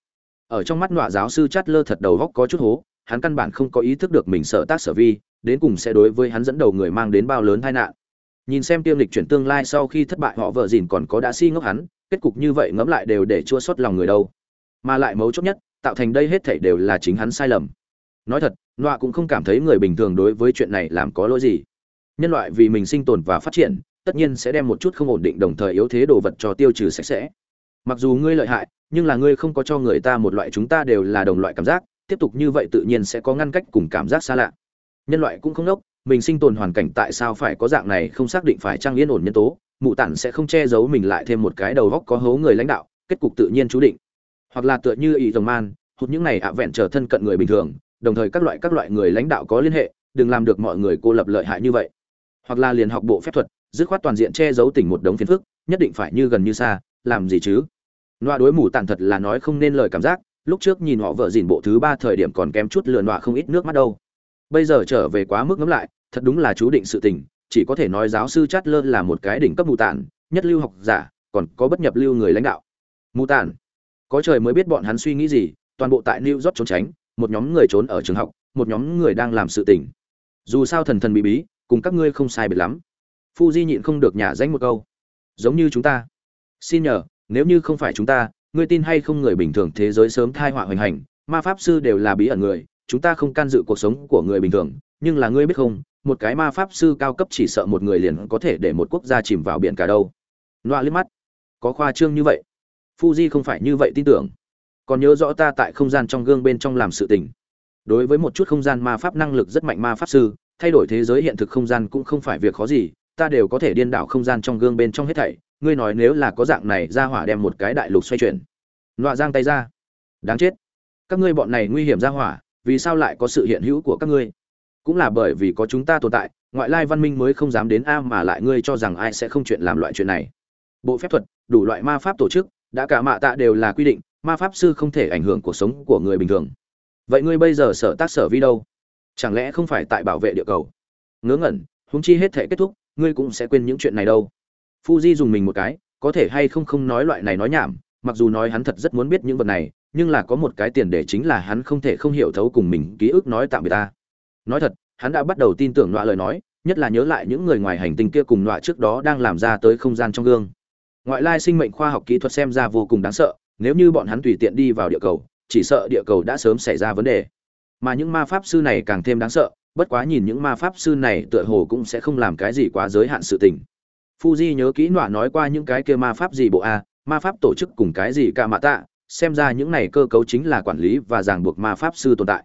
Ở trong mắt nọa giáo sư chát lơ thật đầu góc có chút hố, hắn căn bản không có ý thức được mình sợ tác sở vi, đến cùng sẽ đối với hắn dẫn đầu người mang đến bao lớn tai nạn. Nhìn xem tiêm lịch chuyển tương lai sau khi thất bại, họ vợ dìn còn có đã si ngốc hắn, kết cục như vậy ngẫm lại đều để chua xót lòng người đâu. Mà lại mấu chốt nhất, tạo thành đây hết thảy đều là chính hắn sai lầm nói thật, nọa cũng không cảm thấy người bình thường đối với chuyện này làm có lỗi gì. Nhân loại vì mình sinh tồn và phát triển, tất nhiên sẽ đem một chút không ổn định đồng thời yếu thế đồ vật cho tiêu trừ sạch sẽ. Mặc dù ngươi lợi hại, nhưng là ngươi không có cho người ta một loại chúng ta đều là đồng loại cảm giác, tiếp tục như vậy tự nhiên sẽ có ngăn cách cùng cảm giác xa lạ. Nhân loại cũng không đốc, mình sinh tồn hoàn cảnh tại sao phải có dạng này không xác định phải trang yên ổn nhân tố, mụ tản sẽ không che giấu mình lại thêm một cái đầu góc có hố người lãnh đạo, kết cục tự nhiên chú định. Hoặc là tựa như ý rồng man, hụt những này ạ vẹn trở thân cận người bình thường đồng thời các loại các loại người lãnh đạo có liên hệ, đừng làm được mọi người cô lập lợi hại như vậy. Hoặc là liền học bộ phép thuật, dứt khoát toàn diện che giấu tỉnh một đống phiền phức, nhất định phải như gần như xa, làm gì chứ? Loa đối mù tàn thật là nói không nên lời cảm giác, lúc trước nhìn họ vợ dìn bộ thứ ba thời điểm còn kém chút lừa loa không ít nước mắt đâu. Bây giờ trở về quá mức ngấm lại, thật đúng là chú định sự tình, chỉ có thể nói giáo sư chát lơ là một cái đỉnh cấp mù tàn nhất lưu học giả, còn có bất nhập lưu người lãnh đạo. Mù tàn có trời mới biết bọn hắn suy nghĩ gì, toàn bộ tại new york trốn tránh một nhóm người trốn ở trường học, một nhóm người đang làm sự tình. Dù sao thần thần bí bí, cùng các ngươi không sai biệt lắm. Phu di nhịn không được nhả danh một câu. Giống như chúng ta. Xin nhờ, nếu như không phải chúng ta, ngươi tin hay không người bình thường thế giới sớm thai họa hoành hành, ma pháp sư đều là bí ẩn người, chúng ta không can dự cuộc sống của người bình thường. Nhưng là ngươi biết không, một cái ma pháp sư cao cấp chỉ sợ một người liền có thể để một quốc gia chìm vào biển cả đâu. Loa liếc mắt. Có khoa trương như vậy. Fuji không phải như vậy tin tưởng còn nhớ rõ ta tại không gian trong gương bên trong làm sự tình. Đối với một chút không gian ma pháp năng lực rất mạnh ma pháp sư, thay đổi thế giới hiện thực không gian cũng không phải việc khó gì, ta đều có thể điên đảo không gian trong gương bên trong hết thảy. Ngươi nói nếu là có dạng này, ra hỏa đem một cái đại lục xoay chuyển. Loạ giang tay ra. Đáng chết. Các ngươi bọn này nguy hiểm ra hỏa, vì sao lại có sự hiện hữu của các ngươi? Cũng là bởi vì có chúng ta tồn tại, ngoại lai văn minh mới không dám đến a mà lại ngươi cho rằng ai sẽ không chuyện làm loại chuyện này. Bộ phép thuật, đủ loại ma pháp tổ chức, đã cả mạ tạ đều là quy định ma pháp sư không thể ảnh hưởng cuộc sống của người bình thường. Vậy ngươi bây giờ sở tác sở vi đâu? Chẳng lẽ không phải tại bảo vệ địa cầu? Ngớ ngẩn húng chi hết thể kết thúc, ngươi cũng sẽ quên những chuyện này đâu. Fuji dùng mình một cái, có thể hay không không nói loại này nói nhảm, mặc dù nói hắn thật rất muốn biết những vật này, nhưng là có một cái tiền đề chính là hắn không thể không hiểu thấu cùng mình ký ức nói tạm biệt ta. Nói thật, hắn đã bắt đầu tin tưởng loại lời nói, nhất là nhớ lại những người ngoài hành tinh kia cùng loại trước đó đang làm ra tới không gian trong gương. Ngoại lai sinh mệnh khoa học kỹ thuật xem ra vô cùng đáng sợ nếu như bọn hắn tùy tiện đi vào địa cầu, chỉ sợ địa cầu đã sớm xảy ra vấn đề. Mà những ma pháp sư này càng thêm đáng sợ, bất quá nhìn những ma pháp sư này tựa hồ cũng sẽ không làm cái gì quá giới hạn sự tình. Fuji nhớ kỹ nọa nói qua những cái kia ma pháp gì bộ a, ma pháp tổ chức cùng cái gì cả mạ tạ, xem ra những này cơ cấu chính là quản lý và ràng buộc ma pháp sư tồn tại.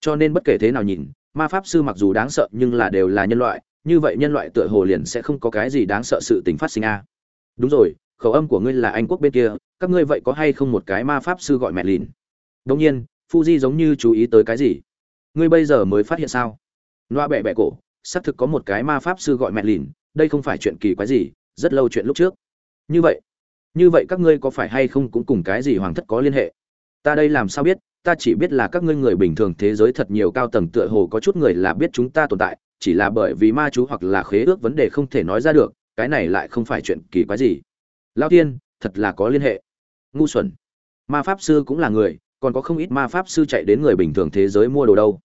Cho nên bất kể thế nào nhìn, ma pháp sư mặc dù đáng sợ nhưng là đều là nhân loại, như vậy nhân loại tựa hồ liền sẽ không có cái gì đáng sợ sự tình phát sinh a. Đúng rồi khẩu âm của ngươi là anh quốc bên kia, các ngươi vậy có hay không một cái ma pháp sư gọi mẹ lìn? Đông nhiên, fuji giống như chú ý tới cái gì? Ngươi bây giờ mới phát hiện sao? Loa bẹ bẹ cổ, xác thực có một cái ma pháp sư gọi mẹ lìn, đây không phải chuyện kỳ quái gì, rất lâu chuyện lúc trước. Như vậy như vậy các ngươi có phải hay không cũng cùng cái gì hoàng thất có liên hệ? Ta đây làm sao biết, ta chỉ biết là các ngươi người bình thường thế giới thật nhiều cao tầng tựa hồ có chút người là biết chúng ta tồn tại, chỉ là bởi vì ma chú hoặc là khế ước vấn đề không thể nói ra được, cái này lại không phải chuyện kỳ quái gì lao tiên thật là có liên hệ ngu xuẩn ma pháp sư cũng là người còn có không ít ma pháp sư chạy đến người bình thường thế giới mua đồ đâu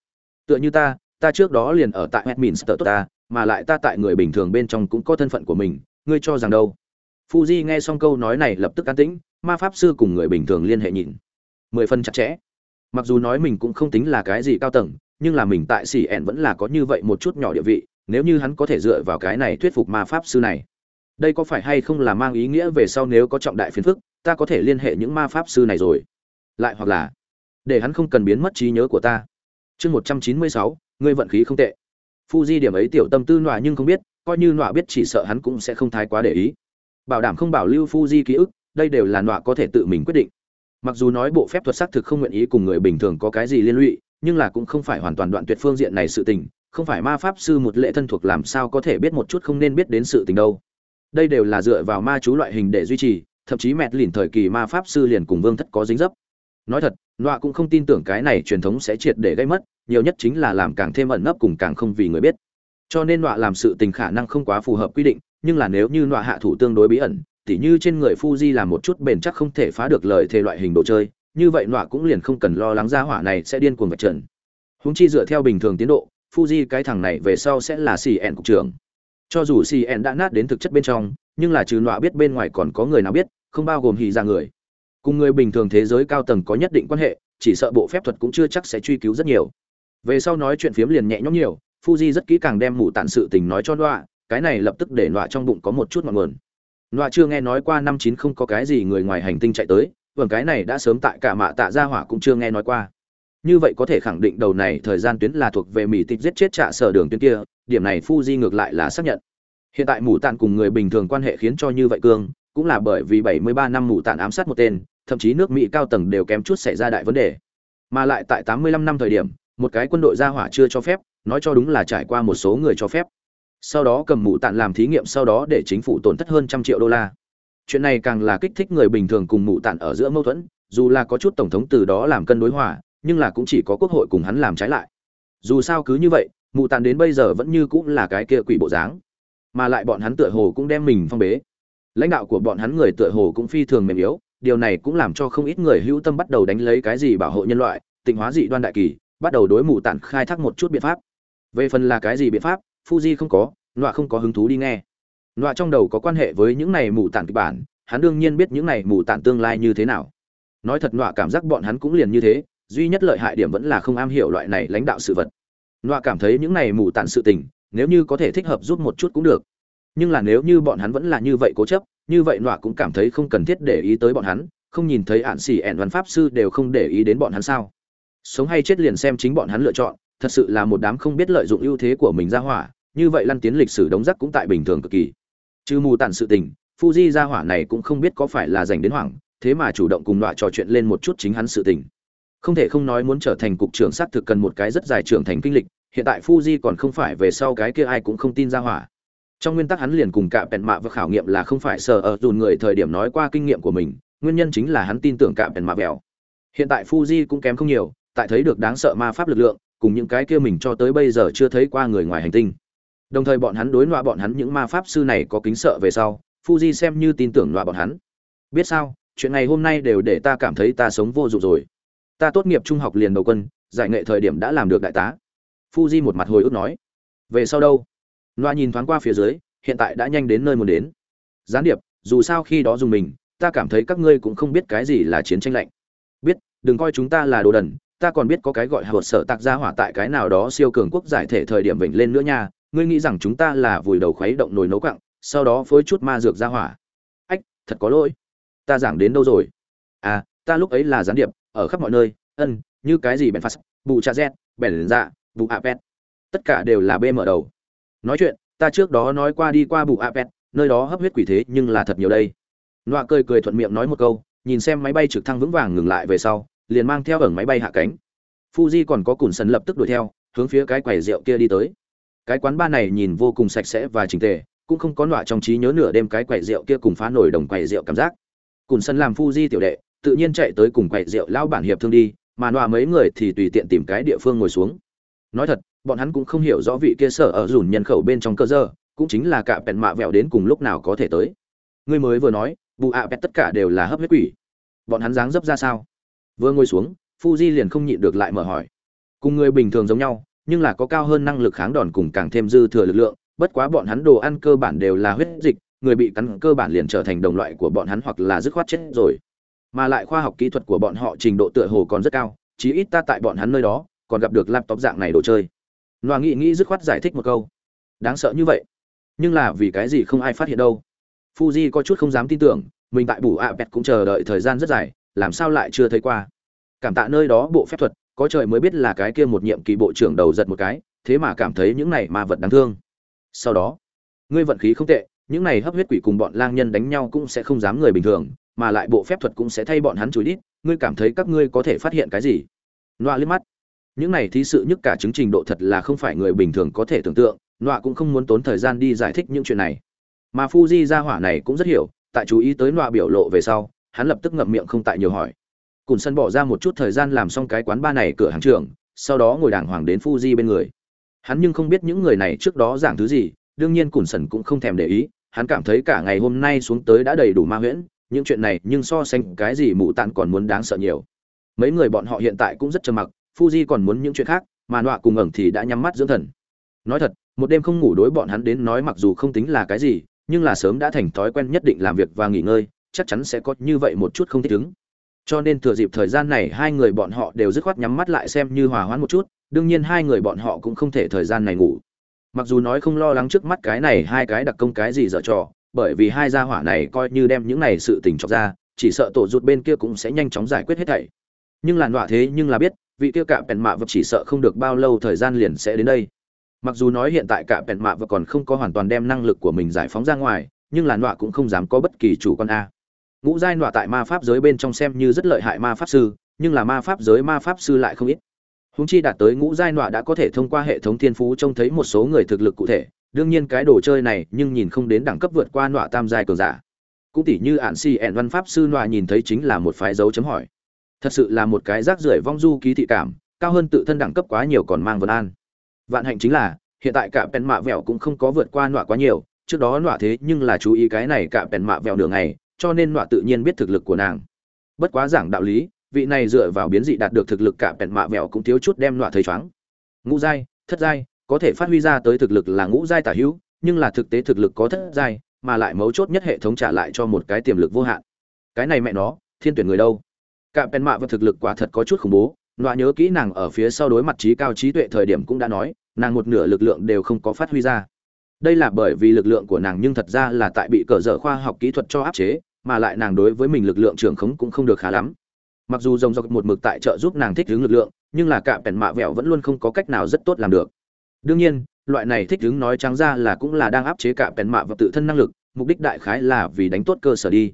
tựa như ta ta trước đó liền ở tại Westminster tốt ta mà lại ta tại người bình thường bên trong cũng có thân phận của mình ngươi cho rằng đâu Fuji nghe xong câu nói này lập tức an tĩnh, ma pháp sư cùng người bình thường liên hệ nhìn. Mười phần chặt chẽ. Mặc dù nói mình cũng không tính là cái gì cao tầng, nhưng là mình tại CN vẫn là có như vậy một chút nhỏ địa vị, nếu như hắn có thể dựa vào cái này thuyết phục ma pháp sư này. Đây có phải hay không là mang ý nghĩa về sau nếu có trọng đại phiền phức, ta có thể liên hệ những ma pháp sư này rồi. Lại hoặc là, để hắn không cần biến mất trí nhớ của ta. Chương 196, ngươi vận khí không tệ. Phu Di điểm ấy tiểu tâm tư nọa nhưng không biết, coi như nọa biết chỉ sợ hắn cũng sẽ không thái quá để ý bảo đảm không bảo lưu Phu Di ký ức, đây đều là nọa có thể tự mình quyết định. Mặc dù nói bộ phép thuật xác thực không nguyện ý cùng người bình thường có cái gì liên lụy, nhưng là cũng không phải hoàn toàn đoạn tuyệt phương diện này sự tình, không phải ma pháp sư một lệ thân thuộc làm sao có thể biết một chút không nên biết đến sự tình đâu. Đây đều là dựa vào ma chú loại hình để duy trì, thậm chí mẹt lìn thời kỳ ma pháp sư liền cùng vương thất có dính dấp. Nói thật, nọa cũng không tin tưởng cái này truyền thống sẽ triệt để gây mất, nhiều nhất chính là làm càng thêm ẩn nấp cùng càng không vì người biết. Cho nên nọa làm sự tình khả năng không quá phù hợp quy định, nhưng là nếu như nọa hạ thủ tương đối bí ẩn tỉ như trên người Fuji làm một chút bền chắc không thể phá được lời thề loại hình đồ chơi như vậy nọa cũng liền không cần lo lắng ra hỏa này sẽ điên cuồng vật trần húng chi dựa theo bình thường tiến độ Fuji cái thằng này về sau sẽ là CN cục trưởng cho dù CN đã nát đến thực chất bên trong, nhưng là trừ nọa biết bên ngoài còn có người nào biết, không bao gồm hì ra người. Cùng người bình thường thế giới cao tầng có nhất định quan hệ, chỉ sợ bộ phép thuật cũng chưa chắc sẽ truy cứu rất nhiều. Về sau nói chuyện phiếm liền nhẹ nhõm nhiều, Fuji rất kỹ càng đem mụ tản sự tình nói cho nọa, cái này lập tức để nọa trong bụng có một chút ngọn nguồn. Nọa chưa nghe nói qua năm chín không có cái gì người ngoài hành tinh chạy tới vườn cái này đã sớm tại cả mạ tạ gia hỏa cũng chưa nghe nói qua. Như vậy có thể khẳng định đầu này thời gian tuyến là thuộc về mỹ tịch giết chết trả sở đường tuyến kia điểm này Fuji ngược lại là xác nhận. Hiện tại mù tạn cùng người bình thường quan hệ khiến cho như vậy cương, cũng là bởi vì 73 năm mù tạn ám sát một tên, thậm chí nước mỹ cao tầng đều kém chút xảy ra đại vấn đề. Mà lại tại 85 năm thời điểm, một cái quân đội ra hỏa chưa cho phép, nói cho đúng là trải qua một số người cho phép. Sau đó cầm mù tạn làm thí nghiệm sau đó để chính phủ tổn thất hơn trăm triệu đô la. Chuyện này càng là kích thích người bình thường cùng mù tạn ở giữa mâu thuẫn, dù là có chút tổng thống từ đó làm cân đối hòa, nhưng là cũng chỉ có quốc hội cùng hắn làm trái lại. Dù sao cứ như vậy mụ tàn đến bây giờ vẫn như cũng là cái kia quỷ bộ dáng mà lại bọn hắn tựa hồ cũng đem mình phong bế lãnh đạo của bọn hắn người tựa hồ cũng phi thường mềm yếu điều này cũng làm cho không ít người hữu tâm bắt đầu đánh lấy cái gì bảo hộ nhân loại tịnh hóa dị đoan đại kỳ bắt đầu đối mù tản khai thác một chút biện pháp về phần là cái gì biện pháp Fuji không có, nọa không có hứng thú đi nghe. Nọa trong đầu có quan hệ với những này mù tản kịch bản, hắn đương nhiên biết những này mù tản tương lai như thế nào. Nói thật nọa cảm giác bọn hắn cũng liền như thế, duy nhất lợi hại điểm vẫn là không am hiểu loại này lãnh đạo sự vật nọa cảm thấy những này mù tạn sự tình, nếu như có thể thích hợp giúp một chút cũng được. Nhưng là nếu như bọn hắn vẫn là như vậy cố chấp, như vậy nọa cũng cảm thấy không cần thiết để ý tới bọn hắn, không nhìn thấy ạn xỉ ẹn văn pháp sư đều không để ý đến bọn hắn sao. Sống hay chết liền xem chính bọn hắn lựa chọn, thật sự là một đám không biết lợi dụng ưu thế của mình ra hỏa, như vậy lăn tiến lịch sử đống rắc cũng tại bình thường cực kỳ. Trừ mù tản sự tình, fuji ra hỏa này cũng không biết có phải là dành đến hoảng, thế mà chủ động cùng nọa trò chuyện lên một chút chính hắn sự tình không thể không nói muốn trở thành cục trưởng sát thực cần một cái rất dài trưởng thành kinh lịch, hiện tại fuji còn không phải về sau cái kia ai cũng không tin ra hỏa. Trong nguyên tắc hắn liền cùng cả bèn mạ và khảo nghiệm là không phải sợ ở dùn người thời điểm nói qua kinh nghiệm của mình, nguyên nhân chính là hắn tin tưởng cả bèn mạ vẹo. Hiện tại fuji cũng kém không nhiều, tại thấy được đáng sợ ma pháp lực lượng, cùng những cái kia mình cho tới bây giờ chưa thấy qua người ngoài hành tinh. Đồng thời bọn hắn đối loại bọn hắn những ma pháp sư này có kính sợ về sau, fuji xem như tin tưởng loại bọn hắn. Biết sao, chuyện này hôm nay đều để ta cảm thấy ta sống vô dụng rồi ta tốt nghiệp trung học liền đầu quân, giải nghệ thời điểm đã làm được đại tá. Fuji một mặt hồi ức nói. Về sau đâu? Loa nhìn thoáng qua phía dưới, hiện tại đã nhanh đến nơi muốn đến. Gián điệp, dù sao khi đó dùng mình, ta cảm thấy các ngươi cũng không biết cái gì là chiến tranh lạnh. Biết, đừng coi chúng ta là đồ đần, ta còn biết có cái gọi hợp sở tạc gia hỏa tại cái nào đó siêu cường quốc giải thể thời điểm vịnh lên nữa nha. Ngươi nghĩ rằng chúng ta là vùi đầu khuấy động nồi nấu cặng sau đó phối chút ma dược ra hỏa. Ách, thật có lỗi. Ta giảng đến đâu rồi? À ta lúc ấy là gián điệp ở khắp mọi nơi, ân, như cái gì bèn phát bù cha z, bèn dạ bù apet tất cả đều là bê mở đầu. Nói chuyện, ta trước đó nói qua đi qua bù apet nơi đó hấp huyết quỷ thế nhưng là thật nhiều đây. Nọa cười cười thuận miệng nói một câu, nhìn xem máy bay trực thăng vững vàng ngừng lại về sau, liền mang theo ẩn máy bay hạ cánh. Fuji còn có cùn sần lập tức đuổi theo, hướng phía cái quầy rượu kia đi tới. Cái quán ba này nhìn vô cùng sạch sẽ và chỉnh tề, cũng không có nọa trong trí nhớ nửa đêm cái quầy rượu kia cùng phá nổi đồng quầy rượu cảm giác. Cùn sân làm fuji tiểu đệ tự nhiên chạy tới cùng quầy rượu lao bản hiệp thương đi, mà nọa mấy người thì tùy tiện tìm cái địa phương ngồi xuống. Nói thật, bọn hắn cũng không hiểu rõ vị kia sở ở dùn nhân khẩu bên trong cơ giờ, cũng chính là cả bẹn mạ vẹo đến cùng lúc nào có thể tới. Ngươi mới vừa nói, bù ạ bẹt tất cả đều là hấp huyết quỷ. Bọn hắn dáng dấp ra sao? Vừa ngồi xuống, fuji liền không nhịn được lại mở hỏi. Cùng người bình thường giống nhau, nhưng là có cao hơn năng lực kháng đòn cùng càng thêm dư thừa lực lượng, bất quá bọn hắn đồ ăn cơ bản đều là huyết dịch, người bị cắn cơ bản liền trở thành đồng loại của bọn hắn hoặc là dứt khoát chết rồi mà lại khoa học kỹ thuật của bọn họ trình độ tựa hồ còn rất cao, chí ít ta tại bọn hắn nơi đó, còn gặp được laptop dạng này đồ chơi. Loa nghĩ nghĩ dứt khoát giải thích một câu. Đáng sợ như vậy? Nhưng là vì cái gì không ai phát hiện đâu? Fuji có chút không dám tin tưởng, mình tại bù ạ pet cũng chờ đợi thời gian rất dài, làm sao lại chưa thấy qua? Cảm tạ nơi đó bộ phép thuật, có trời mới biết là cái kia một nhiệm kỳ bộ trưởng đầu giật một cái, thế mà cảm thấy những này ma vật đáng thương. Sau đó, ngươi vận khí không tệ, những này hấp huyết quỷ cùng bọn lang nhân đánh nhau cũng sẽ không dám người bình thường mà lại bộ phép thuật cũng sẽ thay bọn hắn chùi đít, ngươi cảm thấy các ngươi có thể phát hiện cái gì? Loa liếc mắt. Những này thí sự nhất cả chứng trình độ thật là không phải người bình thường có thể tưởng tượng loa cũng không muốn tốn thời gian đi giải thích những chuyện này. Mà fuji ra hỏa này cũng rất hiểu, tại chú ý tới loa biểu lộ về sau, hắn lập tức ngậm miệng không tại nhiều hỏi. Cùn sân bỏ ra một chút thời gian làm xong cái quán ba này cửa hàng trưởng, sau đó ngồi đàng hoàng đến fuji bên người. Hắn nhưng không biết những người này trước đó giảng thứ gì, đương nhiên cùn sần cũng không thèm để ý, hắn cảm thấy cả ngày hôm nay xuống tới đã đầy đủ ma huyễn những chuyện này nhưng so sánh cái gì mụ tạn còn muốn đáng sợ nhiều. Mấy người bọn họ hiện tại cũng rất trầm mặc, fuji còn muốn những chuyện khác, mà nọa cùng ẩn thì đã nhắm mắt dưỡng thần. Nói thật, một đêm không ngủ đối bọn hắn đến nói mặc dù không tính là cái gì, nhưng là sớm đã thành thói quen nhất định làm việc và nghỉ ngơi, chắc chắn sẽ có như vậy một chút không thích ứng. Cho nên thừa dịp thời gian này, hai người bọn họ đều dứt khoát nhắm mắt lại xem như hòa hoãn một chút, đương nhiên hai người bọn họ cũng không thể thời gian này ngủ. Mặc dù nói không lo lắng trước mắt cái này hai cái đặc công cái gì dở trò bởi vì hai gia hỏa này coi như đem những này sự tình chọc ra, chỉ sợ tổ rụt bên kia cũng sẽ nhanh chóng giải quyết hết thảy. Nhưng làn đọa thế nhưng là biết, vị kia cạm bèn mạ vật chỉ sợ không được bao lâu thời gian liền sẽ đến đây. Mặc dù nói hiện tại cạm bèn mạ vật còn không có hoàn toàn đem năng lực của mình giải phóng ra ngoài, nhưng làn đọa cũng không dám có bất kỳ chủ con a. Ngũ giai đọa tại ma pháp giới bên trong xem như rất lợi hại ma pháp sư, nhưng là ma pháp giới ma pháp sư lại không ít. Húng chi đạt tới ngũ giai nọa đã có thể thông qua hệ thống thiên phú trông thấy một số người thực lực cụ thể đương nhiên cái đồ chơi này nhưng nhìn không đến đẳng cấp vượt qua nọa tam giai cường giả. Cũng tỉ như ạn si ẹn văn pháp sư nọa nhìn thấy chính là một phái dấu chấm hỏi. Thật sự là một cái rác rưởi vong du ký thị cảm, cao hơn tự thân đẳng cấp quá nhiều còn mang vân an. Vạn hạnh chính là, hiện tại cả pèn mạ vẹo cũng không có vượt qua nọa quá nhiều, trước đó nọa thế nhưng là chú ý cái này cả pèn mạ vẹo đường này cho nên nọa tự nhiên biết thực lực của nàng. Bất quá giảng đạo lý, vị này dựa vào biến dị đạt được thực lực cả bẹn mạ vẹo cũng thiếu chút đem nọa thấy chóng ngũ giai, thất giai có thể phát huy ra tới thực lực là ngũ giai tả hữu, nhưng là thực tế thực lực có thất giai, mà lại mấu chốt nhất hệ thống trả lại cho một cái tiềm lực vô hạn. Cái này mẹ nó, thiên tuyển người đâu? Cả bẹn mạ và thực lực quả thật có chút khủng bố loại nhớ kỹ nàng ở phía sau đối mặt trí cao trí tuệ thời điểm cũng đã nói, nàng một nửa lực lượng đều không có phát huy ra. Đây là bởi vì lực lượng của nàng nhưng thật ra là tại bị cờ dở khoa học kỹ thuật cho áp chế, mà lại nàng đối với mình lực lượng trưởng khống cũng không được khá lắm. Mặc dù rồng dọc một mực tại trợ giúp nàng thích hướng lực lượng, nhưng là cả pèn mạ vẹo vẫn luôn không có cách nào rất tốt làm được đương nhiên, loại này thích đứng nói trắng ra là cũng là đang áp chế cả bèn mạ và tự thân năng lực, mục đích đại khái là vì đánh tốt cơ sở đi.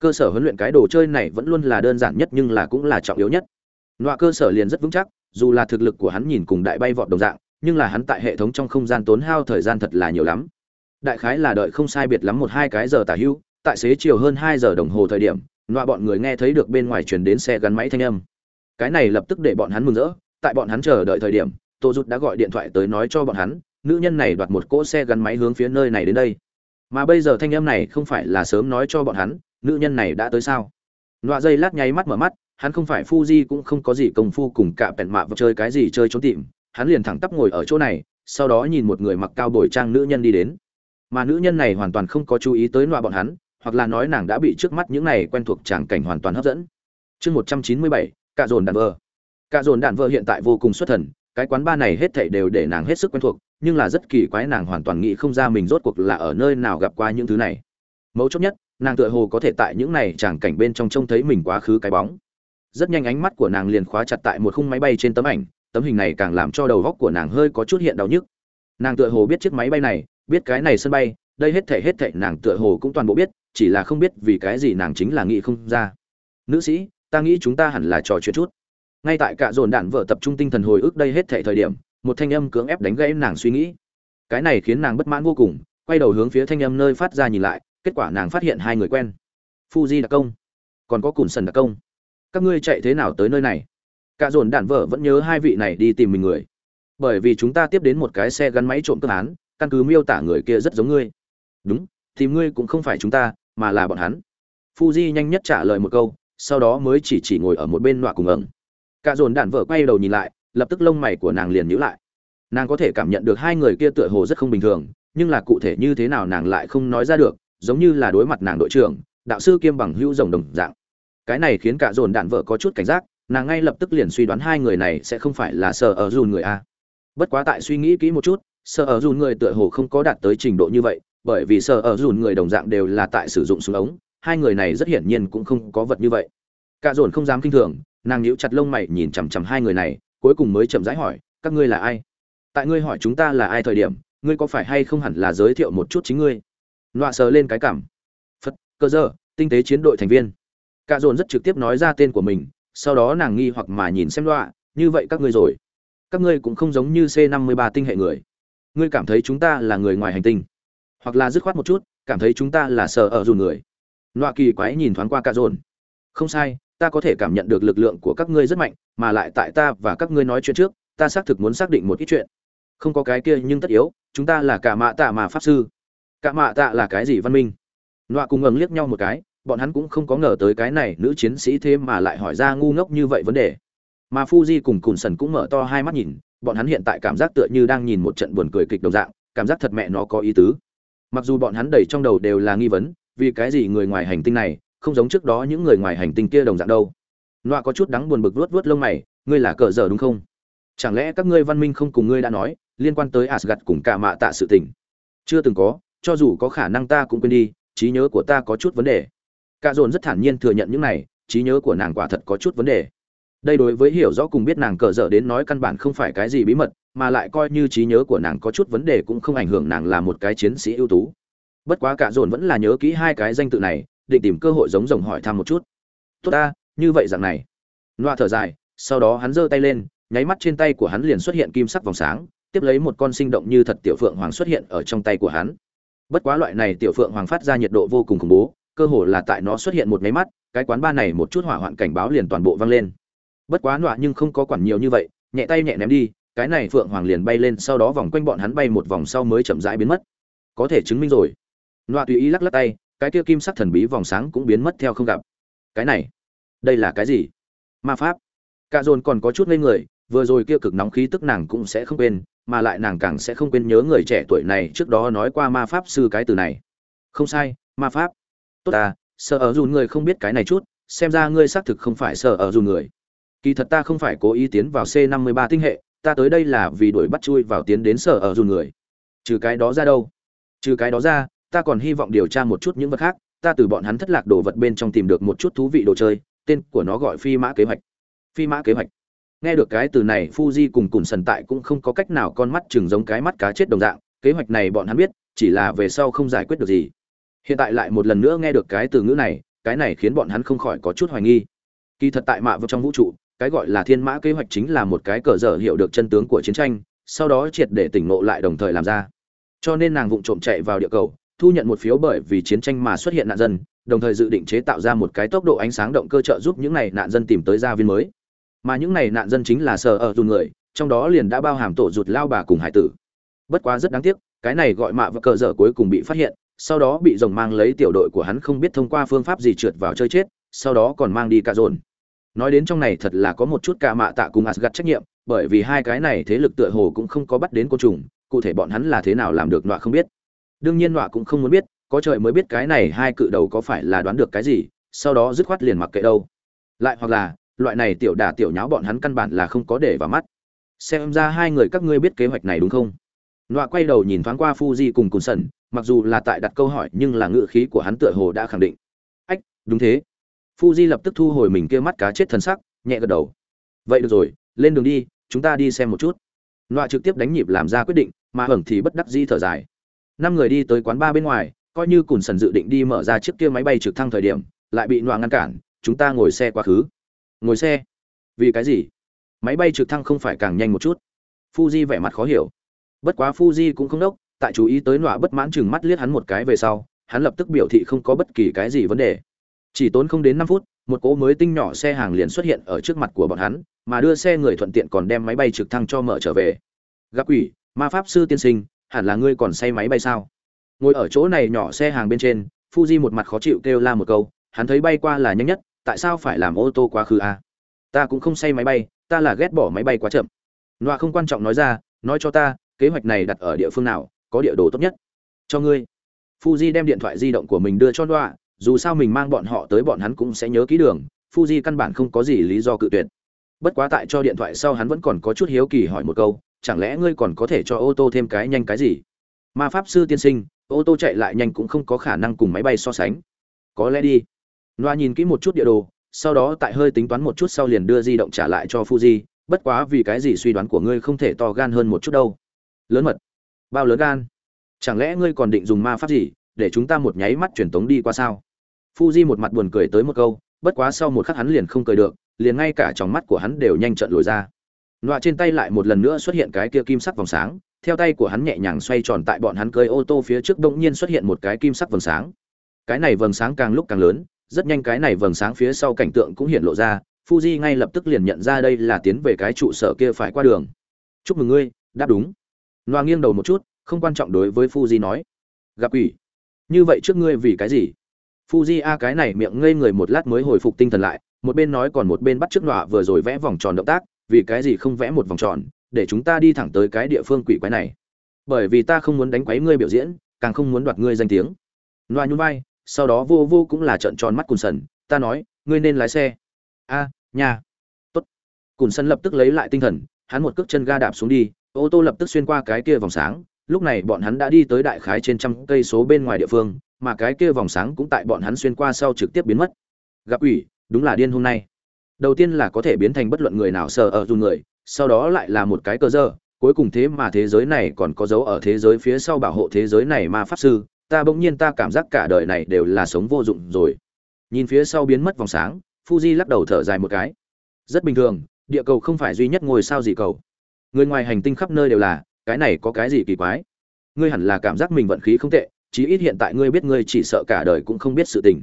Cơ sở huấn luyện cái đồ chơi này vẫn luôn là đơn giản nhất nhưng là cũng là trọng yếu nhất. Loại cơ sở liền rất vững chắc, dù là thực lực của hắn nhìn cùng đại bay vọt đồng dạng, nhưng là hắn tại hệ thống trong không gian tốn hao thời gian thật là nhiều lắm. Đại khái là đợi không sai biệt lắm một hai cái giờ tả hưu, tại xế chiều hơn hai giờ đồng hồ thời điểm loại bọn người nghe thấy được bên ngoài chuyển đến xe gắn máy thanh âm. Cái này lập tức để bọn hắn mừng rỡ, tại bọn hắn chờ đợi thời điểm tô rút đã gọi điện thoại tới nói cho bọn hắn nữ nhân này đoạt một cỗ xe gắn máy hướng phía nơi này đến đây mà bây giờ thanh âm này không phải là sớm nói cho bọn hắn nữ nhân này đã tới sao nọa dây lát nháy mắt mở mắt hắn không phải Fuji cũng không có gì công phu cùng cả bèn mạ vào chơi cái gì chơi trốn tìm, hắn liền thẳng tắp ngồi ở chỗ này, sau đó nhìn một người mặc cao bồi trang nữ nhân đi đến. Mà nữ nhân này hoàn toàn không có chú ý tới nọa bọn hắn, hoặc là nói nàng đã bị trước mắt những này quen thuộc tràng cảnh hoàn toàn hấp dẫn. Chương 197, cả dồn đàn vợ. Cả dồn đàn vợ hiện tại vô cùng xuất thần, cái quán ba này hết thảy đều để nàng hết sức quen thuộc, nhưng là rất kỳ quái nàng hoàn toàn nghĩ không ra mình rốt cuộc là ở nơi nào gặp qua những thứ này. Mấu chốt nhất, nàng tựa hồ có thể tại những này tràng cảnh bên trong trông thấy mình quá khứ cái bóng. Rất nhanh ánh mắt của nàng liền khóa chặt tại một khung máy bay trên tấm ảnh tấm hình này càng làm cho đầu góc của nàng hơi có chút hiện đau nhức. Nàng tựa hồ biết chiếc máy bay này biết cái này sân bay đây hết thảy hết thảy nàng tựa hồ cũng toàn bộ biết chỉ là không biết vì cái gì nàng chính là nghĩ không ra. Nữ sĩ ta nghĩ chúng ta hẳn là trò chuyện chút ngay tại cả dồn đạn vợ tập trung tinh thần hồi ức đây hết thể thời điểm, một thanh âm cưỡng ép đánh gãy nàng suy nghĩ. Cái này khiến nàng bất mãn vô cùng, quay đầu hướng phía thanh âm nơi phát ra nhìn lại, kết quả nàng phát hiện hai người quen. Fuji đặc công. Còn có cùn sần đặc công. Các ngươi chạy thế nào tới nơi này? Cả dồn đạn vợ vẫn nhớ hai vị này đi tìm mình người. Bởi vì chúng ta tiếp đến một cái xe gắn máy trộm cướp án, căn cứ miêu tả người kia rất giống ngươi. Đúng, thì ngươi cũng không phải chúng ta, mà là bọn hắn. Fuji nhanh nhất trả lời một câu, sau đó mới chỉ chỉ ngồi ở một bên nọa cùng ẩn cả dồn đạn vợ quay đầu nhìn lại, lập tức lông mày của nàng liền nhíu lại. Nàng có thể cảm nhận được hai người kia tựa hồ rất không bình thường, nhưng là cụ thể như thế nào nàng lại không nói ra được, giống như là đối mặt nàng đội trưởng, đạo sư kiêm bằng hữu rồng đồng dạng. Cái này khiến cả dồn đạn vợ có chút cảnh giác, nàng ngay lập tức liền suy đoán hai người này sẽ không phải là sợ ở dùn người a. Bất quá tại suy nghĩ kỹ một chút, sợ ở dùn người tựa hồ không có đạt tới trình độ như vậy, bởi vì sợ ở dùn người đồng dạng đều là tại sử dụng súng ống, hai người này rất hiển nhiên cũng không có vật như vậy. Cả dồn không dám kinh thường nàng nhíu chặt lông mày nhìn chằm chằm hai người này cuối cùng mới chậm rãi hỏi các ngươi là ai tại ngươi hỏi chúng ta là ai thời điểm ngươi có phải hay không hẳn là giới thiệu một chút chính ngươi nọa sờ lên cái cảm phật cơ giờ tinh tế chiến đội thành viên Cả dồn rất trực tiếp nói ra tên của mình, sau đó nàng nghi hoặc mà nhìn xem loạ, như vậy các ngươi rồi. Các ngươi cũng không giống như C53 tinh hệ người. Ngươi cảm thấy chúng ta là người ngoài hành tinh, hoặc là dứt khoát một chút, cảm thấy chúng ta là sở ở dùn người. Loạ kỳ quái nhìn thoáng qua cả dồn. Không sai, ta có thể cảm nhận được lực lượng của các ngươi rất mạnh, mà lại tại ta và các ngươi nói chuyện trước, ta xác thực muốn xác định một ít chuyện. Không có cái kia nhưng tất yếu, chúng ta là cả mạ tạ mà pháp sư. Cả mạ tạ là cái gì văn minh? nọa cùng ngẩng liếc nhau một cái, bọn hắn cũng không có ngờ tới cái này nữ chiến sĩ thế mà lại hỏi ra ngu ngốc như vậy vấn đề mà Fuji cùng Cùn Sần cũng mở to hai mắt nhìn, bọn hắn hiện tại cảm giác tựa như đang nhìn một trận buồn cười kịch đồng dạng, cảm giác thật mẹ nó có ý tứ. Mặc dù bọn hắn đầy trong đầu đều là nghi vấn, vì cái gì người ngoài hành tinh này không giống trước đó những người ngoài hành tinh kia đồng dạng đâu. Noa có chút đắng buồn bực vuốt vuốt lông mày, ngươi là cờ giờ đúng không? Chẳng lẽ các ngươi văn minh không cùng ngươi đã nói, liên quan tới Asgard cùng cả mạ tạ sự tình? Chưa từng có, cho dù có khả năng ta cũng quên đi, trí nhớ của ta có chút vấn đề cả dồn rất thản nhiên thừa nhận những này trí nhớ của nàng quả thật có chút vấn đề đây đối với hiểu rõ cùng biết nàng cờ dở đến nói căn bản không phải cái gì bí mật mà lại coi như trí nhớ của nàng có chút vấn đề cũng không ảnh hưởng nàng là một cái chiến sĩ ưu tú bất quá cả dồn vẫn là nhớ kỹ hai cái danh tự này định tìm cơ hội giống rồng hỏi thăm một chút. Tốt ta, như vậy dạng này. Loa thở dài, sau đó hắn giơ tay lên, nháy mắt trên tay của hắn liền xuất hiện kim sắc vòng sáng, tiếp lấy một con sinh động như thật tiểu phượng hoàng xuất hiện ở trong tay của hắn. Bất quá loại này tiểu phượng hoàng phát ra nhiệt độ vô cùng khủng bố, cơ hồ là tại nó xuất hiện một nháy mắt, cái quán ba này một chút hỏa hoạn cảnh báo liền toàn bộ vang lên. Bất quá nọa nhưng không có quản nhiều như vậy, nhẹ tay nhẹ ném đi, cái này phượng hoàng liền bay lên, sau đó vòng quanh bọn hắn bay một vòng sau mới chậm rãi biến mất. Có thể chứng minh rồi. Nọa tùy ý lắc lắc tay cái kia kim sắc thần bí vòng sáng cũng biến mất theo không gặp. Cái này, đây là cái gì? Ma pháp. Cả dồn còn có chút ngây người, vừa rồi kia cực nóng khí tức nàng cũng sẽ không quên, mà lại nàng càng sẽ không quên nhớ người trẻ tuổi này trước đó nói qua ma pháp sư cái từ này. Không sai, ma pháp. Tốt ta, sợ ở dùn người không biết cái này chút, xem ra ngươi xác thực không phải sợ ở dùn người. Kỳ thật ta không phải cố ý tiến vào c 53 tinh hệ, ta tới đây là vì đuổi bắt chui vào tiến đến sở ở dùn người. Trừ cái đó ra đâu? Trừ cái đó ra ta còn hy vọng điều tra một chút những vật khác, ta từ bọn hắn thất lạc đồ vật bên trong tìm được một chút thú vị đồ chơi, tên của nó gọi phi mã kế hoạch. Phi mã kế hoạch. Nghe được cái từ này, fuji cùng cùng sần tại cũng không có cách nào con mắt chừng giống cái mắt cá chết đồng dạng, kế hoạch này bọn hắn biết, chỉ là về sau không giải quyết được gì. Hiện tại lại một lần nữa nghe được cái từ ngữ này, cái này khiến bọn hắn không khỏi có chút hoài nghi. Kỳ thật tại mạ vào trong vũ trụ, cái gọi là thiên mã kế hoạch chính là một cái cờ dở hiểu được chân tướng của chiến tranh, sau đó triệt để tỉnh ngộ lại đồng thời làm ra. Cho nên nàng vụng trộm chạy vào địa cầu thu nhận một phiếu bởi vì chiến tranh mà xuất hiện nạn dân, đồng thời dự định chế tạo ra một cái tốc độ ánh sáng động cơ trợ giúp những này nạn dân tìm tới gia viên mới. Mà những này nạn dân chính là sở ở dùn người, trong đó liền đã bao hàm tổ rụt lao bà cùng hải tử. Bất quá rất đáng tiếc, cái này gọi mạ và cờ dở cuối cùng bị phát hiện, sau đó bị rồng mang lấy tiểu đội của hắn không biết thông qua phương pháp gì trượt vào chơi chết, sau đó còn mang đi cả dồn. Nói đến trong này thật là có một chút cả mạ tạ cùng Asgard trách nhiệm, bởi vì hai cái này thế lực tựa hồ cũng không có bắt đến côn trùng, cụ thể bọn hắn là thế nào làm được nọa không biết đương nhiên nọa cũng không muốn biết, có trời mới biết cái này hai cự đầu có phải là đoán được cái gì, sau đó dứt khoát liền mặc kệ đâu. Lại hoặc là, loại này tiểu đả tiểu nháo bọn hắn căn bản là không có để vào mắt. Xem ra hai người các ngươi biết kế hoạch này đúng không? Nọa quay đầu nhìn thoáng qua fuji cùng cùn sần, mặc dù là tại đặt câu hỏi nhưng là ngự khí của hắn tựa hồ đã khẳng định. Ách, đúng thế. Fuji lập tức thu hồi mình kia mắt cá chết thần sắc, nhẹ gật đầu. Vậy được rồi, lên đường đi, chúng ta đi xem một chút. Nọa trực tiếp đánh nhịp làm ra quyết định, mà hưởng thì bất đắc dĩ thở dài năm người đi tới quán ba bên ngoài, coi như cùn sần dự định đi mở ra chiếc kia máy bay trực thăng thời điểm, lại bị nọa ngăn cản, chúng ta ngồi xe quá khứ. Ngồi xe? Vì cái gì? Máy bay trực thăng không phải càng nhanh một chút. Fuji vẻ mặt khó hiểu. Bất quá fuji cũng không đốc, tại chú ý tới nọa bất mãn chừng mắt liếc hắn một cái về sau, hắn lập tức biểu thị không có bất kỳ cái gì vấn đề. Chỉ tốn không đến năm phút, một cỗ mới tinh nhỏ xe hàng liền xuất hiện ở trước mặt của bọn hắn, mà đưa xe người thuận tiện còn đem máy bay trực thăng cho mở trở về. Gặp quỷ, ma pháp sư tiên sinh hẳn là ngươi còn say máy bay sao? Ngồi ở chỗ này nhỏ xe hàng bên trên, fuji một mặt khó chịu kêu la một câu, hắn thấy bay qua là nhanh nhất, tại sao phải làm ô tô quá khứ à? ta cũng không say máy bay, ta là ghét bỏ máy bay quá chậm. Loa không quan trọng nói ra, nói cho ta, kế hoạch này đặt ở địa phương nào, có địa đồ tốt nhất. Cho ngươi. Fuji đem điện thoại di động của mình đưa cho loa, dù sao mình mang bọn họ tới bọn hắn cũng sẽ nhớ kỹ đường, fuji căn bản không có gì lý do cự tuyệt. Bất quá tại cho điện thoại sau hắn vẫn còn có chút hiếu kỳ hỏi một câu chẳng lẽ ngươi còn có thể cho ô tô thêm cái nhanh cái gì ma pháp sư tiên sinh ô tô chạy lại nhanh cũng không có khả năng cùng máy bay so sánh có lẽ đi Noa nhìn kỹ một chút địa đồ, sau đó tại hơi tính toán một chút sau liền đưa di động trả lại cho Fuji, bất quá vì cái gì suy đoán của ngươi không thể to gan hơn một chút đâu. Lớn mật. Bao lớn gan? Chẳng lẽ ngươi còn định dùng ma pháp gì để chúng ta một nháy mắt truyền tống đi qua sao? Fuji một mặt buồn cười tới một câu, bất quá sau một khắc hắn liền không cười được, liền ngay cả tròng mắt của hắn đều nhanh trợn lồi ra. Nọa trên tay lại một lần nữa xuất hiện cái kia kim sắc vòng sáng, theo tay của hắn nhẹ nhàng xoay tròn tại bọn hắn cưới ô tô phía trước đột nhiên xuất hiện một cái kim sắc vầng sáng. Cái này vầng sáng càng lúc càng lớn, rất nhanh cái này vầng sáng phía sau cảnh tượng cũng hiện lộ ra fuji ngay lập tức liền nhận ra đây là tiến về cái trụ sở kia phải qua đường. Chúc mừng ngươi đáp đúng. Noa nghiêng đầu một chút không quan trọng đối với fuji nói. Gặp ủy như vậy trước ngươi vì cái gì? Fuji a cái này miệng ngây người một lát mới hồi phục tinh thần lại một bên nói còn một bên bắt trước nọa vừa rồi vẽ vòng tròn động tác vì cái gì không vẽ một vòng tròn để chúng ta đi thẳng tới cái địa phương quỷ quái này? Bởi vì ta không muốn đánh quấy ngươi biểu diễn càng không muốn đoạt ngươi danh tiếng. Loa nhún vai sau đó vô vô cũng là trợn tròn mắt cùn sần ta nói ngươi nên lái xe. A à, nhà tốt. Cùn sần lập tức lấy lại tinh thần hắn một cước chân ga đạp xuống đi ô tô lập tức xuyên qua cái kia vòng sáng lúc này bọn hắn đã đi tới đại khái trên trăm cây số bên ngoài địa phương mà cái kia vòng sáng cũng tại bọn hắn xuyên qua sau trực tiếp biến mất. Gặp ủy đúng là điên hôm nay đầu tiên là có thể biến thành bất luận người nào sờ ở dù người, sau đó lại là một cái cơ dơ, cuối cùng thế mà thế giới này còn có dấu ở thế giới phía sau bảo hộ thế giới này ma pháp sư, ta bỗng nhiên ta cảm giác cả đời này đều là sống vô dụng rồi. Nhìn phía sau biến mất vòng sáng, fuji lắc đầu thở dài một cái. Rất bình thường, địa cầu không phải duy nhất ngôi sao gì cầu. Người ngoài hành tinh khắp nơi đều là, cái này có cái gì kỳ quái? Ngươi hẳn là cảm giác mình vận khí không tệ, chí ít hiện tại ngươi biết ngươi chỉ sợ cả đời cũng không biết sự tình.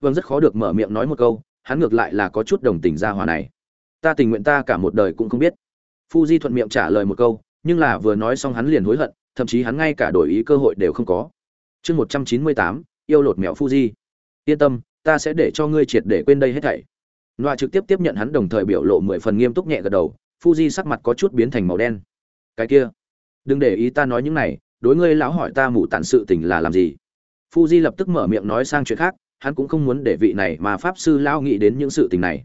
Vâng rất khó được mở miệng nói một câu hắn ngược lại là có chút đồng tình gia hòa này. Ta tình nguyện ta cả một đời cũng không biết. Fuji thuận miệng trả lời một câu, nhưng là vừa nói xong hắn liền hối hận, thậm chí hắn ngay cả đổi ý cơ hội đều không có. Chương một trăm chín mươi tám, yêu lột mèo fuji. Yên tâm, ta sẽ để cho ngươi triệt để quên đây hết thảy. Loa trực tiếp tiếp nhận hắn đồng thời biểu lộ mười phần nghiêm túc nhẹ gật đầu, fuji sắc mặt có chút biến thành màu đen. Cái kia, đừng để ý ta nói những này, đối ngươi lão hỏi ta mù tản sự tình là làm gì. Fuji lập tức mở miệng nói sang chuyện khác hắn cũng không muốn để vị này mà pháp sư lao nghĩ đến những sự tình này.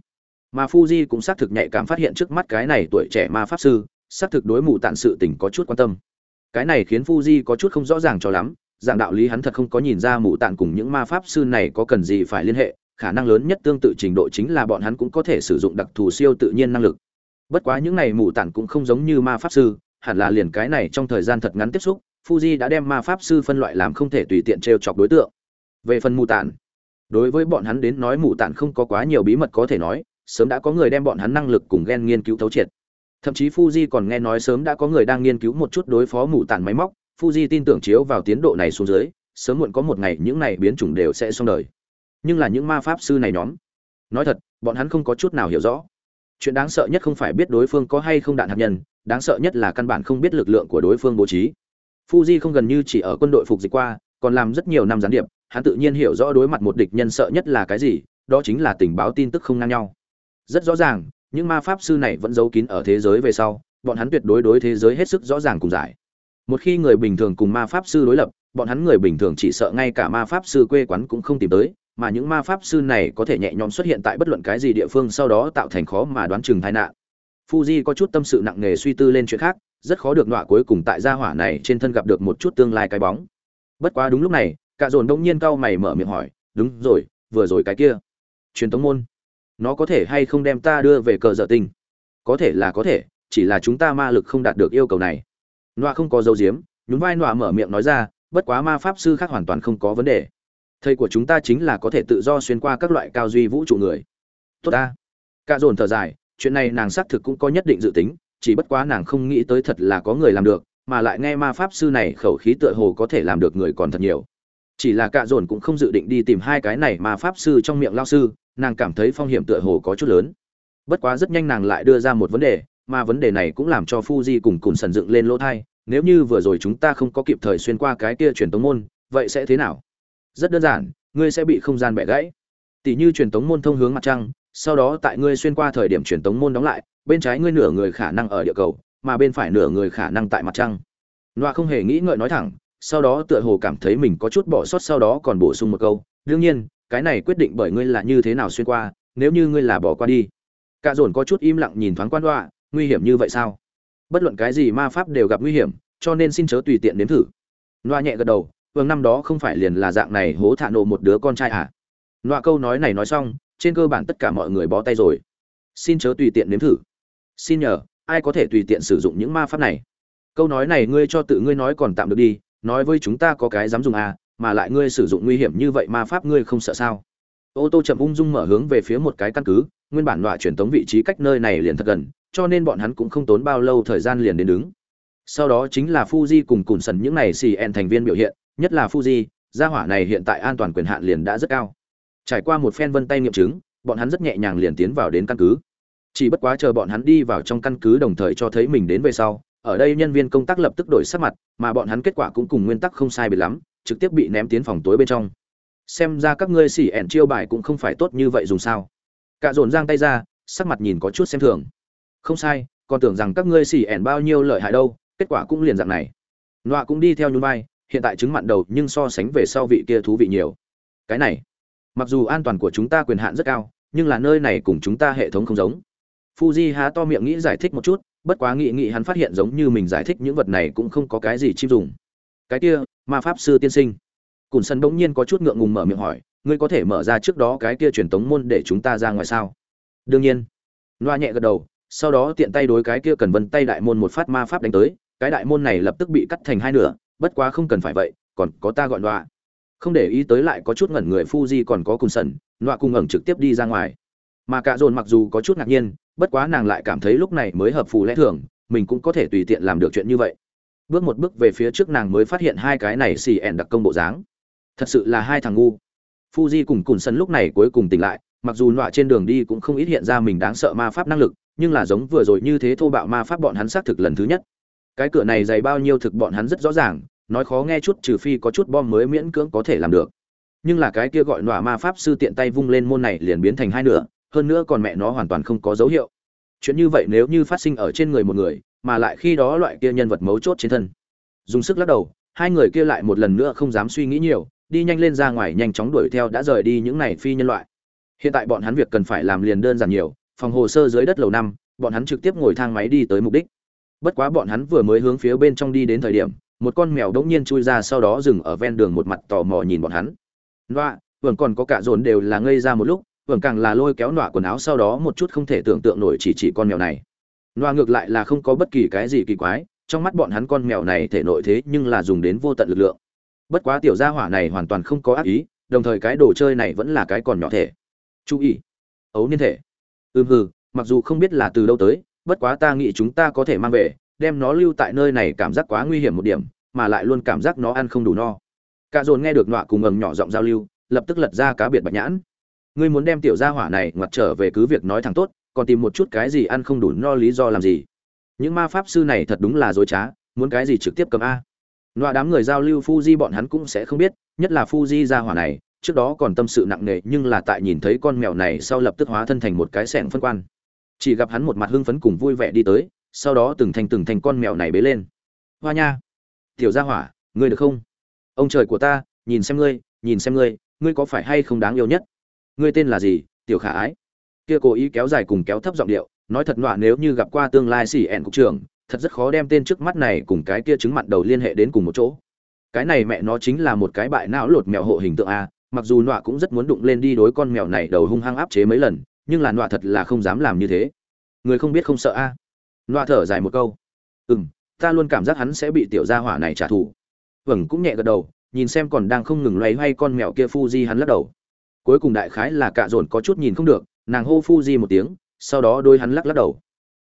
Mà fuji cũng xác thực nhạy cảm phát hiện trước mắt cái này tuổi trẻ ma pháp sư, xác thực đối mù tạn sự tình có chút quan tâm. Cái này khiến fuji có chút không rõ ràng cho lắm, dạng đạo lý hắn thật không có nhìn ra mù tạn cùng những ma pháp sư này có cần gì phải liên hệ, khả năng lớn nhất tương tự trình độ chính là bọn hắn cũng có thể sử dụng đặc thù siêu tự nhiên năng lực. Bất quá những này mù tạn cũng không giống như ma pháp sư, hẳn là liền cái này trong thời gian thật ngắn tiếp xúc, fuji đã đem ma pháp sư phân loại làm không thể tùy tiện t chọc đối tượng. Về phần mù tạn đối với bọn hắn đến nói mù tản không có quá nhiều bí mật có thể nói, sớm đã có người đem bọn hắn năng lực cùng ghen nghiên cứu thấu triệt. Thậm chí fuji còn nghe nói sớm đã có người đang nghiên cứu một chút đối phó mù tản máy móc, fuji tin tưởng chiếu vào tiến độ này xuống dưới, sớm muộn có một ngày những này biến chủng đều sẽ xong đời. Nhưng là những ma pháp sư này nhóm, nói thật, bọn hắn không có chút nào hiểu rõ. Chuyện đáng sợ nhất không phải biết đối phương có hay không đạn hạt nhân, đáng sợ nhất là căn bản không biết lực lượng của đối phương bố trí. Fuji không gần như chỉ ở quân đội phục dịch qua, còn làm rất nhiều năm gián điệp hắn tự nhiên hiểu rõ đối mặt một địch nhân sợ nhất là cái gì, đó chính là tình báo tin tức không ngang nhau. Rất rõ ràng, những ma pháp sư này vẫn giấu kín ở thế giới về sau, bọn hắn tuyệt đối đối thế giới hết sức rõ ràng cùng giải. Một khi người bình thường cùng ma pháp sư đối lập, bọn hắn người bình thường chỉ sợ ngay cả ma pháp sư quê quán cũng không tìm tới, mà những ma pháp sư này có thể nhẹ nhõm xuất hiện tại bất luận cái gì địa phương sau đó tạo thành khó mà đoán chừng tai nạn. Fuji có chút tâm sự nặng nề suy tư lên chuyện khác, rất khó được nọa cuối cùng tại gia hỏa này trên thân gặp được một chút tương lai cái bóng. Bất quá đúng lúc này cả dồn đông nhiên cau mày mở miệng hỏi, đúng rồi, vừa rồi cái kia, truyền tống môn, nó có thể hay không đem ta đưa về cờ dở tinh có thể là có thể, chỉ là chúng ta ma lực không đạt được yêu cầu này. Nọa không có dấu diếm nhún vai nọa mở miệng nói ra, bất quá ma pháp sư khác hoàn toàn không có vấn đề. Thầy của chúng ta chính là có thể tự do xuyên qua các loại cao duy vũ trụ người. Tốt ta. Cả dồn thở dài, chuyện này nàng xác thực cũng có nhất định dự tính, chỉ bất quá nàng không nghĩ tới thật là có người làm được, mà lại nghe ma pháp sư này khẩu khí tựa hồ có thể làm được người còn thật nhiều chỉ là cạ dồn cũng không dự định đi tìm hai cái này mà pháp sư trong miệng lao sư, nàng cảm thấy phong hiểm tựa hồ có chút lớn. Bất quá rất nhanh nàng lại đưa ra một vấn đề, mà vấn đề này cũng làm cho Fuji cùng cùng sần dựng lên lỗ thai, nếu như vừa rồi chúng ta không có kịp thời xuyên qua cái kia truyền tống môn, vậy sẽ thế nào? Rất đơn giản, ngươi sẽ bị không gian bẻ gãy. Tỷ như truyền tống môn thông hướng mặt trăng, sau đó tại ngươi xuyên qua thời điểm truyền tống môn đóng lại, bên trái ngươi nửa người khả năng ở địa cầu, mà bên phải nửa người khả năng tại mặt trăng. Loa không hề nghĩ ngợi nói thẳng sau đó tựa hồ cảm thấy mình có chút bỏ sót, sau đó còn bổ sung một câu, đương nhiên, cái này quyết định bởi ngươi là như thế nào xuyên qua, nếu như ngươi là bỏ qua đi. Cả dồn có chút im lặng nhìn thoáng quan đoạ nguy hiểm như vậy sao? Bất luận cái gì ma pháp đều gặp nguy hiểm, cho nên xin chớ tùy tiện nếm thử. Loa nhẹ gật đầu vương năm đó không phải liền là dạng này hố thạ nộ một đứa con trai à? Loa câu nói này nói xong, trên cơ bản tất cả mọi người bó tay rồi. Xin chớ tùy tiện nếm thử. Xin nhờ, ai có thể tùy tiện sử dụng những ma pháp này? Câu nói này ngươi cho tự ngươi nói còn tạm được đi nói với chúng ta có cái dám dùng à, mà lại ngươi sử dụng nguy hiểm như vậy ma pháp ngươi không sợ sao? Ô tô chậm ung dung mở hướng về phía một cái căn cứ nguyên bản loại truyền tống vị trí cách nơi này liền thật gần cho nên bọn hắn cũng không tốn bao lâu thời gian liền đến đứng. Sau đó chính là Fuji cùng cùn sần những này xì en thành viên biểu hiện nhất là Fuji gia hỏa này hiện tại an toàn quyền hạn liền đã rất cao. Trải qua một phen vân tay nghiệm chứng bọn hắn rất nhẹ nhàng liền tiến vào đến căn cứ. Chỉ bất quá chờ bọn hắn đi vào trong căn cứ đồng thời cho thấy mình đến về sau ở đây nhân viên công tác lập tức đổi sắc mặt, mà bọn hắn kết quả cũng cùng nguyên tắc không sai biệt lắm, trực tiếp bị ném tiến phòng tối bên trong. Xem ra các ngươi xỉ ẻn chiêu bài cũng không phải tốt như vậy dùng sao. Cả dồn giang tay ra, sắc mặt nhìn có chút xem thường. Không sai, còn tưởng rằng các ngươi xỉ ẻn bao nhiêu lợi hại đâu, kết quả cũng liền dạng này. Nọa cũng đi theo nhún vai, hiện tại chứng mặn đầu nhưng so sánh về sau vị kia thú vị nhiều. Cái này, mặc dù an toàn của chúng ta quyền hạn rất cao, nhưng là nơi này cùng chúng ta hệ thống không giống fuji há to miệng nghĩ giải thích một chút bất quá nghĩ nghĩ hắn phát hiện giống như mình giải thích những vật này cũng không có cái gì chim dùng. Cái kia ma pháp sư tiên sinh. Cùn sân bỗng nhiên có chút ngượng ngùng mở miệng hỏi ngươi có thể mở ra trước đó cái kia truyền tống môn để chúng ta ra ngoài sao? Đương nhiên. Loa nhẹ gật đầu sau đó tiện tay đối cái kia cần vân tay đại môn một phát ma pháp đánh tới cái đại môn này lập tức bị cắt thành hai nửa bất quá không cần phải vậy còn có ta gọi loa. Không để ý tới lại có chút ngẩn người Fuji còn có Cùn Sân, loa cùng ngẩng trực tiếp đi ra ngoài. Mà cả dồn mặc dù có chút ngạc nhiên bất quá nàng lại cảm thấy lúc này mới hợp phù lẽ thường, mình cũng có thể tùy tiện làm được chuyện như vậy. Bước một bước về phía trước nàng mới phát hiện hai cái này xì ẻn đặc công bộ dáng. Thật sự là hai thằng ngu. Fuji cùng cùn sân lúc này cuối cùng tỉnh lại, mặc dù nọa trên đường đi cũng không ít hiện ra mình đáng sợ ma pháp năng lực, nhưng là giống vừa rồi như thế thô bạo ma pháp bọn hắn xác thực lần thứ nhất. Cái cửa này dày bao nhiêu thực bọn hắn rất rõ ràng, nói khó nghe chút trừ phi có chút bom mới miễn cưỡng có thể làm được. Nhưng là cái kia gọi nọa ma pháp sư tiện tay vung lên môn này liền biến thành hai nửa hơn nữa còn mẹ nó hoàn toàn không có dấu hiệu. Chuyện như vậy nếu như phát sinh ở trên người một người, mà lại khi đó loại kia nhân vật mấu chốt trên thân. Dùng sức lắc đầu, hai người kia lại một lần nữa không dám suy nghĩ nhiều, đi nhanh lên ra ngoài nhanh chóng đuổi theo đã rời đi những này phi nhân loại. Hiện tại bọn hắn việc cần phải làm liền đơn giản nhiều, phòng hồ sơ dưới đất lầu năm, bọn hắn trực tiếp ngồi thang máy đi tới mục đích. Bất quá bọn hắn vừa mới hướng phía bên trong đi đến thời điểm, một con mèo đống nhiên chui ra sau đó dừng ở ven đường một mặt tò mò nhìn bọn hắn. Loa vừa còn có cả dồn đều là ngây ra một lúc vẫn càng là lôi kéo nọa quần áo sau đó một chút không thể tưởng tượng nổi chỉ chỉ con mèo này. Nọa ngược lại là không có bất kỳ cái gì kỳ quái, trong mắt bọn hắn con mèo này thể nội thế nhưng là dùng đến vô tận lực lượng. Bất quá tiểu gia hỏa này hoàn toàn không có ác ý, đồng thời cái đồ chơi này vẫn là cái còn nhỏ thể. Chú ý. Ấu niên thể. Ừm hừ, mặc dù không biết là từ đâu tới, bất quá ta nghĩ chúng ta có thể mang về, đem nó lưu tại nơi này cảm giác quá nguy hiểm một điểm, mà lại luôn cảm giác nó ăn không đủ no. Cả dồn nghe được nọa cùng ầm nhỏ giọng giao lưu, lập tức lật ra cá biệt bạch nhãn ngươi muốn đem tiểu gia hỏa này ngoặt trở về cứ việc nói thẳng tốt, còn tìm một chút cái gì ăn không đủ no lý do làm gì. Những ma pháp sư này thật đúng là dối trá, muốn cái gì trực tiếp cầm a. Nọa đám người giao lưu Fuji bọn hắn cũng sẽ không biết, nhất là Fuji gia hỏa này, trước đó còn tâm sự nặng nề, nhưng là tại nhìn thấy con mèo này sau lập tức hóa thân thành một cái sẹn phân quan. Chỉ gặp hắn một mặt hưng phấn cùng vui vẻ đi tới, sau đó từng thành từng thành con mèo này bế lên. Hoa nha! Tiểu gia hỏa, ngươi được không? Ông trời của ta, nhìn xem ngươi, nhìn xem ngươi ngươi có phải hay không đáng yêu nhất? Ngươi tên là gì, tiểu khả ái? Kia cố ý kéo dài cùng kéo thấp giọng điệu, nói thật nọa nếu như gặp qua tương lai xỉ ẹn cục trưởng, thật rất khó đem tên trước mắt này cùng cái kia chứng mặt đầu liên hệ đến cùng một chỗ. Cái này mẹ nó chính là một cái bại não lột mèo hộ hình tượng a, mặc dù nọa cũng rất muốn đụng lên đi đối con mèo này đầu hung hăng áp chế mấy lần, nhưng là nọa thật là không dám làm như thế. Người không biết không sợ a. Nọa thở dài một câu. Ừ m ta luôn cảm giác hắn sẽ bị tiểu gia hỏa này trả thù. Vâng cũng nhẹ gật đầu, nhìn xem còn đang không ngừng loay hoay con mèo kia Fuji hắn lắc đầu. Cuối cùng đại khái là cạ dồn có chút nhìn không được, nàng hô Fuji một tiếng, sau đó đôi hắn lắc lắc đầu.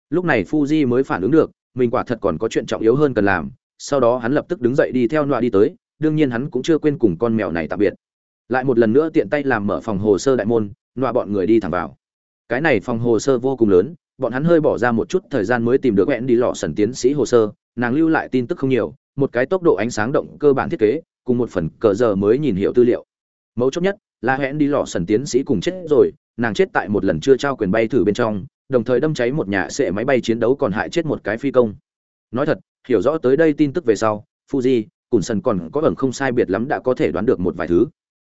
Lúc này Fuji mới phản ứng được, mình quả thật còn có chuyện trọng yếu hơn cần làm, sau đó hắn lập tức đứng dậy đi theo Nọa đi tới, đương nhiên hắn cũng chưa quên cùng con mèo này tạm biệt. Lại một lần nữa tiện tay làm mở phòng hồ sơ đại môn, Nọa bọn người đi thẳng vào. Cái này phòng hồ sơ vô cùng lớn, bọn hắn hơi bỏ ra một chút thời gian mới tìm được hẹn đi lọ sần tiến sĩ hồ sơ, nàng lưu lại tin tức không nhiều, một cái tốc độ ánh sáng động cơ bản thiết kế, cùng một phần cờ giờ mới nhìn hiểu tư liệu mấu chốt nhất là hẹn đi lọ sần tiến sĩ cùng chết rồi, nàng chết tại một lần chưa trao quyền bay thử bên trong, đồng thời đâm cháy một nhà sệ máy bay chiến đấu còn hại chết một cái phi công. Nói thật, hiểu rõ tới đây tin tức về sau, fuji, cùn sần còn có ẩn không sai biệt lắm đã có thể đoán được một vài thứ.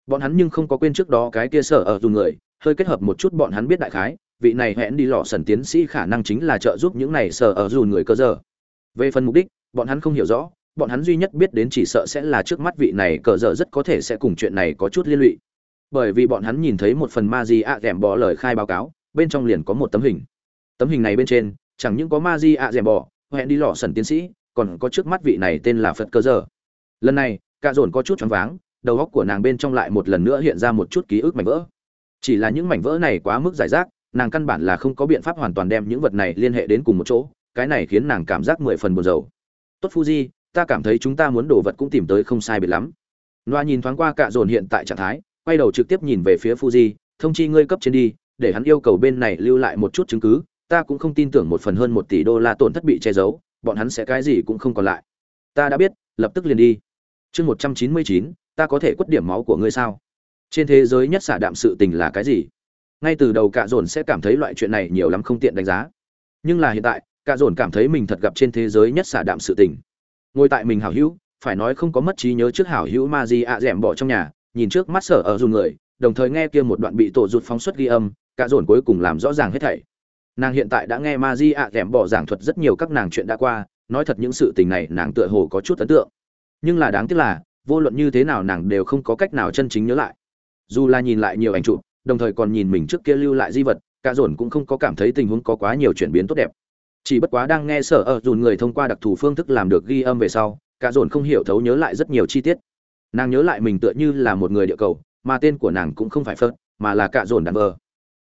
Bọn hắn nhưng không có quên trước đó cái kia sở ở dùng người, hơi kết hợp một chút bọn hắn biết đại khái, vị này hẹn đi lọ sần tiến sĩ khả năng chính là trợ giúp những này sở ở dùn người cơ giờ. Về phần mục đích, bọn hắn không hiểu rõ, bọn hắn duy nhất biết đến chỉ sợ sẽ là trước mắt vị này cờ dở rất có thể sẽ cùng chuyện này có chút liên lụy bởi vì bọn hắn nhìn thấy một phần ma di ạ rèm bỏ lời khai báo cáo, bên trong liền có một tấm hình. Tấm hình này bên trên, chẳng những có ma di ạ rèm bỏ hẹn đi lò sần tiến sĩ, còn có trước mắt vị này tên là phật cơ dở. Lần này, cạ dồn có chút choáng váng, đầu óc của nàng bên trong lại một lần nữa hiện ra một chút ký ức mảnh vỡ. Chỉ là những mảnh vỡ này quá mức giải rác, nàng căn bản là không có biện pháp hoàn toàn đem những vật này liên hệ đến cùng một chỗ, cái này khiến nàng cảm giác mười phần buồn rầu. Tốt fuji, ta cảm thấy chúng ta muốn đồ vật cũng tìm tới không sai biệt lắm. Loa nhìn thoáng qua cạ dồn hiện tại trạng thái quay đầu trực tiếp nhìn về phía fuji, thông chi ngươi cấp trên đi, để hắn yêu cầu bên này lưu lại một chút chứng cứ, ta cũng không tin tưởng một phần hơn một tỷ đô la tổn thất bị che giấu, bọn hắn sẽ cái gì cũng không còn lại. Ta đã biết, lập tức liền đi. Chương một trăm chín mươi chín, ta có thể quất điểm máu của ngươi sao? Trên thế giới nhất xả đạm sự tình là cái gì? Ngay từ đầu cạ dồn sẽ cảm thấy loại chuyện này nhiều lắm không tiện đánh giá. Nhưng là hiện tại, cạ dồn cảm thấy mình thật gặp trên thế giới nhất xả đạm sự tình. Ngồi tại mình hảo hữu, phải nói không có mất trí nhớ trước hảo hữu ma gì ạ dẻm bỏ trong nhà nhìn trước mắt sở ở dùng người, đồng thời nghe kia một đoạn bị tổ rụt phóng xuất ghi âm, cả dồn cuối cùng làm rõ ràng hết thảy. Nàng hiện tại đã nghe ma di ạ kèm bỏ giảng thuật rất nhiều các nàng chuyện đã qua, nói thật những sự tình này nàng tựa hồ có chút ấn tượng. Nhưng là đáng tiếc là, vô luận như thế nào nàng đều không có cách nào chân chính nhớ lại. Dù là nhìn lại nhiều ảnh chụp, đồng thời còn nhìn mình trước kia lưu lại di vật, cả dồn cũng không có cảm thấy tình huống có quá nhiều chuyển biến tốt đẹp. Chỉ bất quá đang nghe sở ở dùn người thông qua đặc thù phương thức làm được ghi âm về sau, cả dồn không hiểu thấu nhớ lại rất nhiều chi tiết nàng nhớ lại mình tựa như là một người địa cầu, mà tên của nàng cũng không phải phớt mà là cả dồn đàn vờ.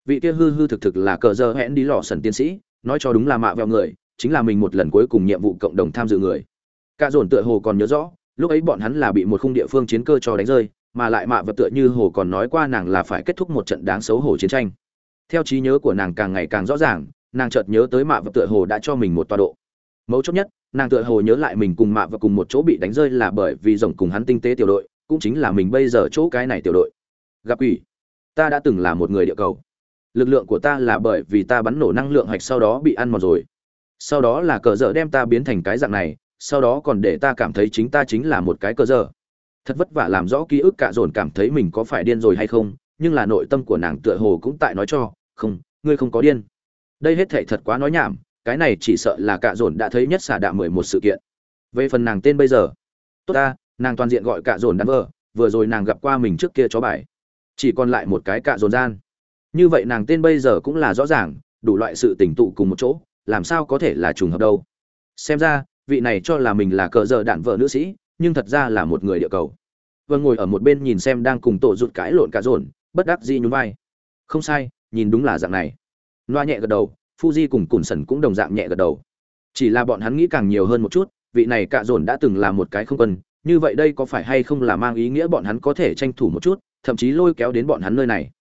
Vị kia hư hư thực thực là cờ giờ hẹn đi lò sần tiến sĩ, nói cho đúng là mạ vẹo người, chính là mình một lần cuối cùng nhiệm vụ cộng đồng tham dự người. Cả dồn tựa hồ còn nhớ rõ, lúc ấy bọn hắn là bị một khung địa phương chiến cơ cho đánh rơi, mà lại mạ vật tựa như hồ còn nói qua nàng là phải kết thúc một trận đáng xấu hổ chiến tranh. Theo trí nhớ của nàng càng ngày càng rõ ràng, nàng chợt nhớ tới mạ vật tựa hồ đã cho mình một tọa độ. Mấu chốt nhất nàng tựa hồ nhớ lại mình cùng mạ và cùng một chỗ bị đánh rơi là bởi vì rồng cùng hắn tinh tế tiểu đội, cũng chính là mình bây giờ chỗ cái này tiểu đội. Gặp ủy ta đã từng là một người địa cầu. Lực lượng của ta là bởi vì ta bắn nổ năng lượng hạch sau đó bị ăn mòn rồi. Sau đó là cờ dở đem ta biến thành cái dạng này, sau đó còn để ta cảm thấy chính ta chính là một cái cờ dở. Thật vất vả làm rõ ký ức cạ dồn cảm thấy mình có phải điên rồi hay không, nhưng là nội tâm của nàng tựa hồ cũng tại nói cho, không, ngươi không có điên. Đây hết thảy thật quá nói nhảm cái này chỉ sợ là cạ dồn đã thấy nhất xả đạ mười một sự kiện. Về phần nàng tên bây giờ, tốt ta, nàng toàn diện gọi cạ dồn đắn vợ, vừa rồi nàng gặp qua mình trước kia chó bài. Chỉ còn lại một cái cạ dồn gian. Như vậy nàng tên bây giờ cũng là rõ ràng, đủ loại sự tình tụ cùng một chỗ, làm sao có thể là trùng hợp đâu. Xem ra, vị này cho là mình là cờ giờ đạn vợ nữ sĩ, nhưng thật ra là một người địa cầu. Vâng ngồi ở một bên nhìn xem đang cùng tổ rụt cãi lộn cả dồn, bất đắc dĩ nhún vai. Không sai, nhìn đúng là dạng này. Loa nhẹ gật đầu fuji cùng cùn Sẩn cũng đồng dạng nhẹ gật đầu. Chỉ là bọn hắn nghĩ càng nhiều hơn một chút, vị này cạ dồn đã từng là một cái không quân, như vậy đây có phải hay không là mang ý nghĩa bọn hắn có thể tranh thủ một chút, thậm chí lôi kéo đến bọn hắn nơi này?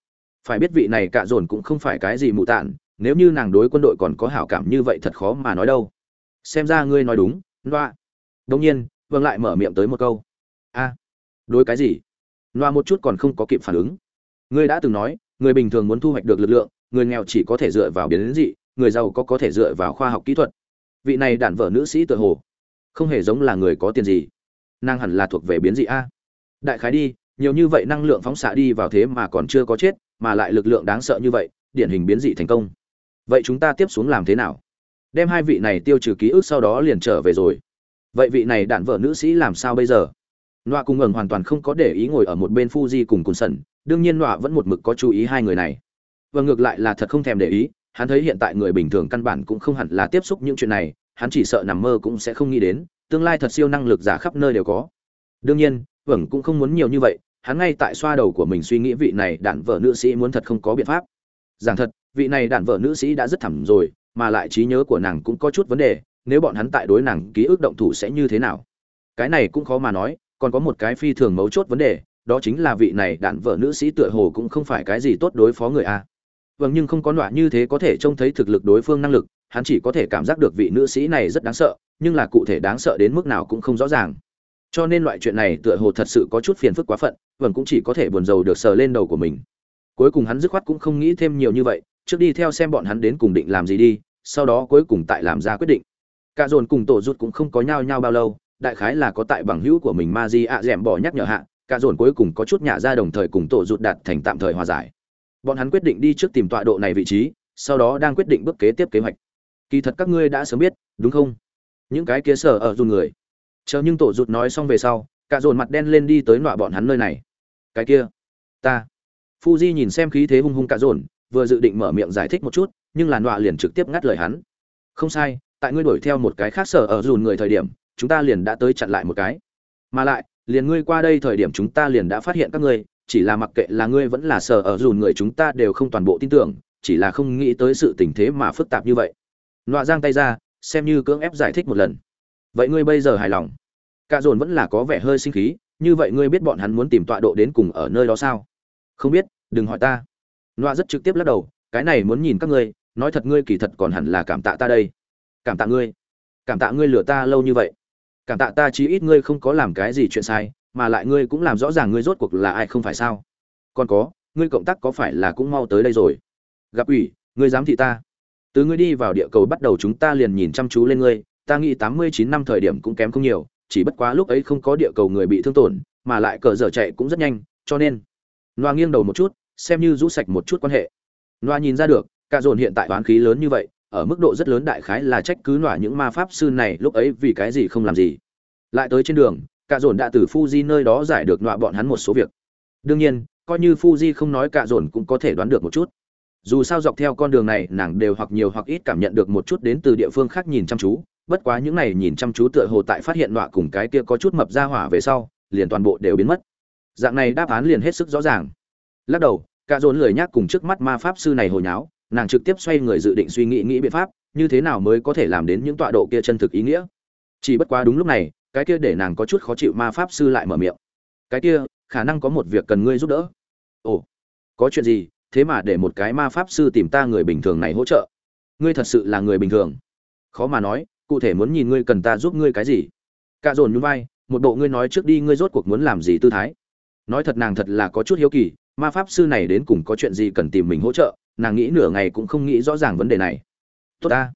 Phải biết vị này cạ dồn cũng không phải cái gì mù tạn, nếu như nàng đối quân đội còn có hảo cảm như vậy thật khó mà nói đâu. Xem ra ngươi nói đúng loa Đương nhiên Vương lại mở miệng tới một câu. A. Đối cái gì? Loa một chút còn không có kịp phản ứng. Ngươi đã từng nói, người bình thường muốn thu hoạch được lực lượng, người nghèo chỉ có thể dựa vào biến dị người giàu có có thể dựa vào khoa học kỹ thuật. Vị này đản vợ nữ sĩ tự hồ, không hề giống là người có tiền gì. Nàng hẳn là thuộc về biến dị a. Đại khái đi, nhiều như vậy năng lượng phóng xạ đi vào thế mà còn chưa có chết, mà lại lực lượng đáng sợ như vậy, điển hình biến dị thành công. Vậy chúng ta tiếp xuống làm thế nào? Đem hai vị này tiêu trừ ký ức sau đó liền trở về rồi. Vậy vị này đạn vợ nữ sĩ làm sao bây giờ? Nọa cùng ngẩng hoàn toàn không có để ý ngồi ở một bên fuji cùng cùn sần đương nhiên nọa vẫn một mực có chú ý hai người này. Và ngược lại là thật không thèm để ý hắn thấy hiện tại người bình thường căn bản cũng không hẳn là tiếp xúc những chuyện này, hắn chỉ sợ nằm mơ cũng sẽ không nghĩ đến, tương lai thật siêu năng lực giả khắp nơi đều có. Đương nhiên, vẩn cũng không muốn nhiều như vậy, hắn ngay tại xoa đầu của mình suy nghĩ vị này đạn vợ nữ sĩ muốn thật không có biện pháp. Giảng thật, vị này đạn vợ nữ sĩ đã rất thẳm rồi, mà lại trí nhớ của nàng cũng có chút vấn đề, nếu bọn hắn tại đối nàng ký ức động thủ sẽ như thế nào? Cái này cũng khó mà nói, còn có một cái phi thường mấu chốt vấn đề, đó chính là vị này đạn vợ nữ sĩ tựa hồ cũng không phải cái gì tốt đối phó người a vâng nhưng không có nọa như thế có thể trông thấy thực lực đối phương năng lực, hắn chỉ có thể cảm giác được vị nữ sĩ này rất đáng sợ, nhưng là cụ thể đáng sợ đến mức nào cũng không rõ ràng. Cho nên loại chuyện này tựa hồ thật sự có chút phiền phức quá phận vâng cũng chỉ có thể buồn rầu được sờ lên đầu của mình. Cuối cùng hắn dứt khoát cũng không nghĩ thêm nhiều như vậy, trước đi theo xem bọn hắn đến cùng định làm gì đi, sau đó cuối cùng tại làm ra quyết định. Cả dồn cùng tổ rút cũng không có nhau nhau bao lâu, đại khái là có tại bằng hữu của mình ma di ạ d bỏ nhắc nhở hạ, cả dồn cuối cùng có chút nhả ra đồng thời cùng tổ rút đạt thành tạm thời hòa giải bọn hắn quyết định đi trước tìm tọa độ này vị trí, sau đó đang quyết định bước kế tiếp kế hoạch. Kỳ thật các ngươi đã sớm biết, đúng không? Những cái kia sở ở dùn người. Chờ nhưng tổ rụt nói xong về sau, cả dồn mặt đen lên đi tới nọa bọn hắn nơi này. Cái kia, ta. Fuji nhìn xem khí thế hung hung cả dồn, vừa dự định mở miệng giải thích một chút, nhưng là nọa liền trực tiếp ngắt lời hắn. Không sai, tại ngươi đuổi theo một cái khác sở ở dùn người thời điểm, chúng ta liền đã tới chặn lại một cái. Mà lại, liền ngươi qua đây thời điểm chúng ta liền đã phát hiện các ngươi chỉ là mặc kệ là ngươi vẫn là sở ở dùn người chúng ta đều không toàn bộ tin tưởng, chỉ là không nghĩ tới sự tình thế mà phức tạp như vậy. Nọa giang tay ra, xem như cưỡng ép giải thích một lần. Vậy ngươi bây giờ hài lòng? Cả dồn vẫn là có vẻ hơi sinh khí, như vậy ngươi biết bọn hắn muốn tìm tọa độ đến cùng ở nơi đó sao? Không biết, đừng hỏi ta. Nọa rất trực tiếp lắc đầu, cái này muốn nhìn các ngươi, nói thật ngươi kỳ thật còn hẳn là cảm tạ ta đây. Cảm tạ ngươi. Cảm tạ ngươi lừa ta lâu như vậy. Cảm tạ ta chí ít ngươi không có làm cái gì chuyện sai mà lại ngươi cũng làm rõ ràng ngươi rốt cuộc là ai không phải sao? Còn có, ngươi cộng tác có phải là cũng mau tới đây rồi? Gặp ủy, ngươi dám thị ta. Từ ngươi đi vào địa cầu bắt đầu chúng ta liền nhìn chăm chú lên ngươi. Ta nghĩ tám mươi chín năm thời điểm cũng kém không nhiều, chỉ bất quá lúc ấy không có địa cầu người bị thương tổn, mà lại cờ dở chạy cũng rất nhanh, cho nên loa nghiêng đầu một chút, xem như rũ sạch một chút quan hệ. Loa nhìn ra được cả dồn hiện tại toán khí lớn như vậy, ở mức độ rất lớn đại khái là trách cứ nọa những ma pháp sư này lúc ấy vì cái gì không làm gì. Lại tới trên đường cả dồn đã từ Fuji nơi đó giải được nọa bọn hắn một số việc. Đương nhiên, coi như Fuji không nói cả dồn cũng có thể đoán được một chút. Dù sao dọc theo con đường này, nàng đều hoặc nhiều hoặc ít cảm nhận được một chút đến từ địa phương khác nhìn chăm chú. Bất quá những này nhìn chăm chú tựa hồ tại phát hiện nọa cùng cái kia có chút mập ra hỏa về sau, liền toàn bộ đều biến mất. Dạng này đáp án liền hết sức rõ ràng. Lắc đầu, cả dồn lười nhác cùng trước mắt ma pháp sư này hồi nháo, nàng trực tiếp xoay người dự định suy nghĩ nghĩ biện pháp, như thế nào mới có thể làm đến những tọa độ kia chân thực ý nghĩa. Chỉ bất quá đúng lúc này cái kia để nàng có chút khó chịu ma pháp sư lại mở miệng. Cái kia, khả năng có một việc cần ngươi giúp đỡ. Ồ, có chuyện gì? Thế mà để một cái ma pháp sư tìm ta người bình thường này hỗ trợ. Ngươi thật sự là người bình thường. Khó mà nói, cụ thể muốn nhìn ngươi cần ta giúp ngươi cái gì. Cạ dồn nhún vai, một bộ ngươi nói trước đi, ngươi rốt cuộc muốn làm gì tư thái? Nói thật nàng thật là có chút hiếu kỳ, ma pháp sư này đến cùng có chuyện gì cần tìm mình hỗ trợ? Nàng nghĩ nửa ngày cũng không nghĩ rõ ràng vấn đề này. Tốt ta.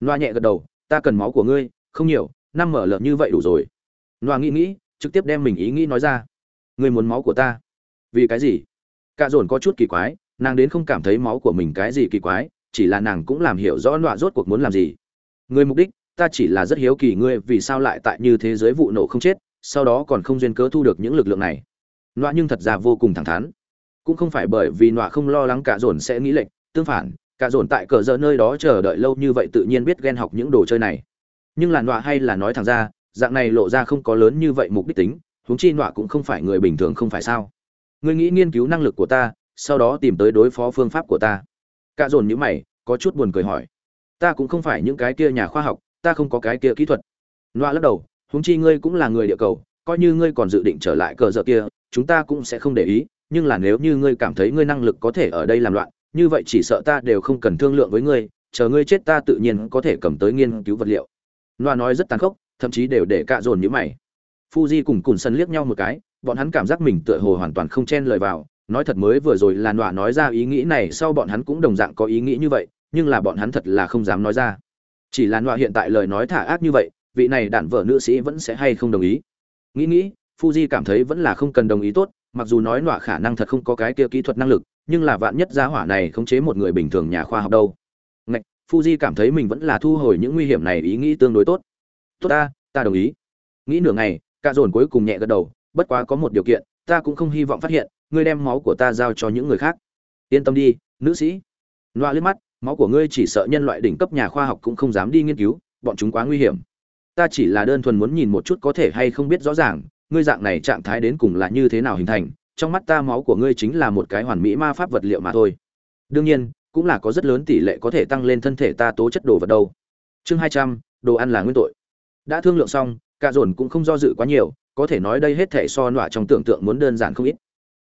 Loa nhẹ gật đầu, ta cần máu của ngươi, không nhiều năm mở lợn như vậy đủ rồi. Loa nghĩ nghĩ, trực tiếp đem mình ý nghĩ nói ra. Ngươi muốn máu của ta? Vì cái gì? Cạ dồn có chút kỳ quái, nàng đến không cảm thấy máu của mình cái gì kỳ quái, chỉ là nàng cũng làm hiểu rõ loa rốt cuộc muốn làm gì. Người mục đích, ta chỉ là rất hiếu kỳ ngươi vì sao lại tại như thế giới vụ nổ không chết, sau đó còn không duyên cớ thu được những lực lượng này. Loa nhưng thật ra vô cùng thẳng thắn. Cũng không phải bởi vì nọa không lo lắng cả dồn sẽ nghĩ lệnh tương phản cả dồn tại cờ giờ nơi đó chờ đợi lâu như vậy tự nhiên biết ghen học những đồ chơi này nhưng là nọa hay là nói thẳng ra, dạng này lộ ra không có lớn như vậy mục đích tính, huống chi nọa cũng không phải người bình thường không phải sao? Ngươi nghĩ nghiên cứu năng lực của ta, sau đó tìm tới đối phó phương pháp của ta. Cả dồn nhữ mày, có chút buồn cười hỏi. Ta cũng không phải những cái kia nhà khoa học, ta không có cái kia kỹ thuật. Nọa lắc đầu, huống chi ngươi cũng là người địa cầu, coi như ngươi còn dự định trở lại cờ giờ kia, chúng ta cũng sẽ không để ý, nhưng là nếu như ngươi cảm thấy ngươi năng lực có thể ở đây làm loạn, như vậy chỉ sợ ta đều không cần thương lượng với ngươi, chờ ngươi chết ta tự nhiên có thể cầm tới nghiên cứu vật liệu loa nói rất tàn khốc, thậm chí đều để cạ dồn như mày. Fuji cùng cùn sân liếc nhau một cái, bọn hắn cảm giác mình tựa hồ hoàn toàn không chen lời vào. Nói thật mới vừa rồi là nọa nói ra ý nghĩ này, sau bọn hắn cũng đồng dạng có ý nghĩ như vậy, nhưng là bọn hắn thật là không dám nói ra. Chỉ là nọa hiện tại lời nói thả ác như vậy, vị này đạn vợ nữ sĩ vẫn sẽ hay không đồng ý? Nghĩ nghĩ, fuji cảm thấy vẫn là không cần đồng ý tốt, mặc dù nói nọa khả năng thật không có cái kia kỹ thuật năng lực, nhưng là vạn nhất gia hỏa này khống chế một người bình thường nhà khoa học đâu? Fuji cảm thấy mình vẫn là thu hồi những nguy hiểm này ý nghĩ tương đối tốt. Tốt ta ta đồng ý. Nghĩ nửa ngày, cạ dồn cuối cùng nhẹ gật đầu, bất quá có một điều kiện, ta cũng không hy vọng phát hiện, ngươi đem máu của ta giao cho những người khác. Yên tâm đi, nữ sĩ. Loa liếc mắt, máu của ngươi chỉ sợ nhân loại đỉnh cấp nhà khoa học cũng không dám đi nghiên cứu, bọn chúng quá nguy hiểm. Ta chỉ là đơn thuần muốn nhìn một chút có thể hay không biết rõ ràng, ngươi dạng này trạng thái đến cùng là như thế nào hình thành, trong mắt ta máu của ngươi chính là một cái hoàn mỹ ma pháp vật liệu mà thôi. Đương nhiên cũng là có rất lớn tỷ lệ có thể tăng lên thân thể ta tố chất đồ vật đâu. Chương hai trăm, đồ ăn là nguyên tội. Đã thương lượng xong cả dồn cũng không do dự quá nhiều, có thể nói đây hết thể so nọa trong tưởng tượng muốn đơn giản không ít.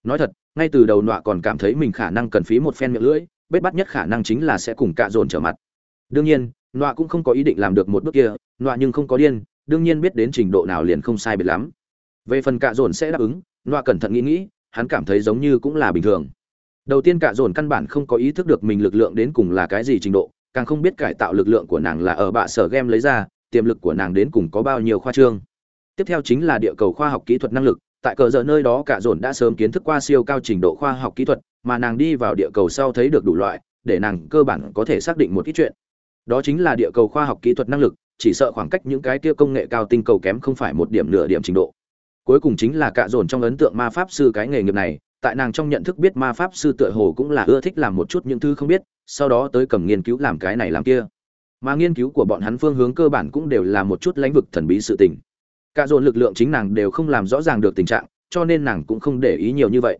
Nói thật, ngay từ đầu nọa còn cảm thấy mình khả năng cần phí một phen miệng lưỡi, bết bắt nhất khả năng chính là sẽ cùng cả dồn trở mặt. Đương nhiên, nọa cũng không có ý định làm được một bước kia, nọa nhưng không có điên, đương nhiên biết đến trình độ nào liền không sai biệt lắm. Về phần cả dồn sẽ đáp ứng, nọa cẩn thận nghĩ nghĩ, hắn cảm thấy giống như cũng là bình thường đầu tiên cả dồn căn bản không có ý thức được mình lực lượng đến cùng là cái gì trình độ, càng không biết cải tạo lực lượng của nàng là ở bạ sở game lấy ra, tiềm lực của nàng đến cùng có bao nhiêu khoa trương. Tiếp theo chính là địa cầu khoa học kỹ thuật năng lực, tại cờ giờ nơi đó cả dồn đã sớm kiến thức qua siêu cao trình độ khoa học kỹ thuật, mà nàng đi vào địa cầu sau thấy được đủ loại, để nàng cơ bản có thể xác định một ít chuyện. Đó chính là địa cầu khoa học kỹ thuật năng lực, chỉ sợ khoảng cách những cái kia công nghệ cao tinh cầu kém không phải một điểm nửa điểm trình độ. Cuối cùng chính là cạ dồn trong ấn tượng ma pháp sư cái nghề nghiệp này tại nàng trong nhận thức biết ma pháp sư tựa hồ cũng là ưa thích làm một chút những thứ không biết, sau đó tới cầm nghiên cứu làm cái này làm kia. Mà nghiên cứu của bọn hắn phương hướng cơ bản cũng đều là một chút lãnh vực thần bí sự tình. Cả dồn lực lượng chính nàng đều không làm rõ ràng được tình trạng, cho nên nàng cũng không để ý nhiều như vậy.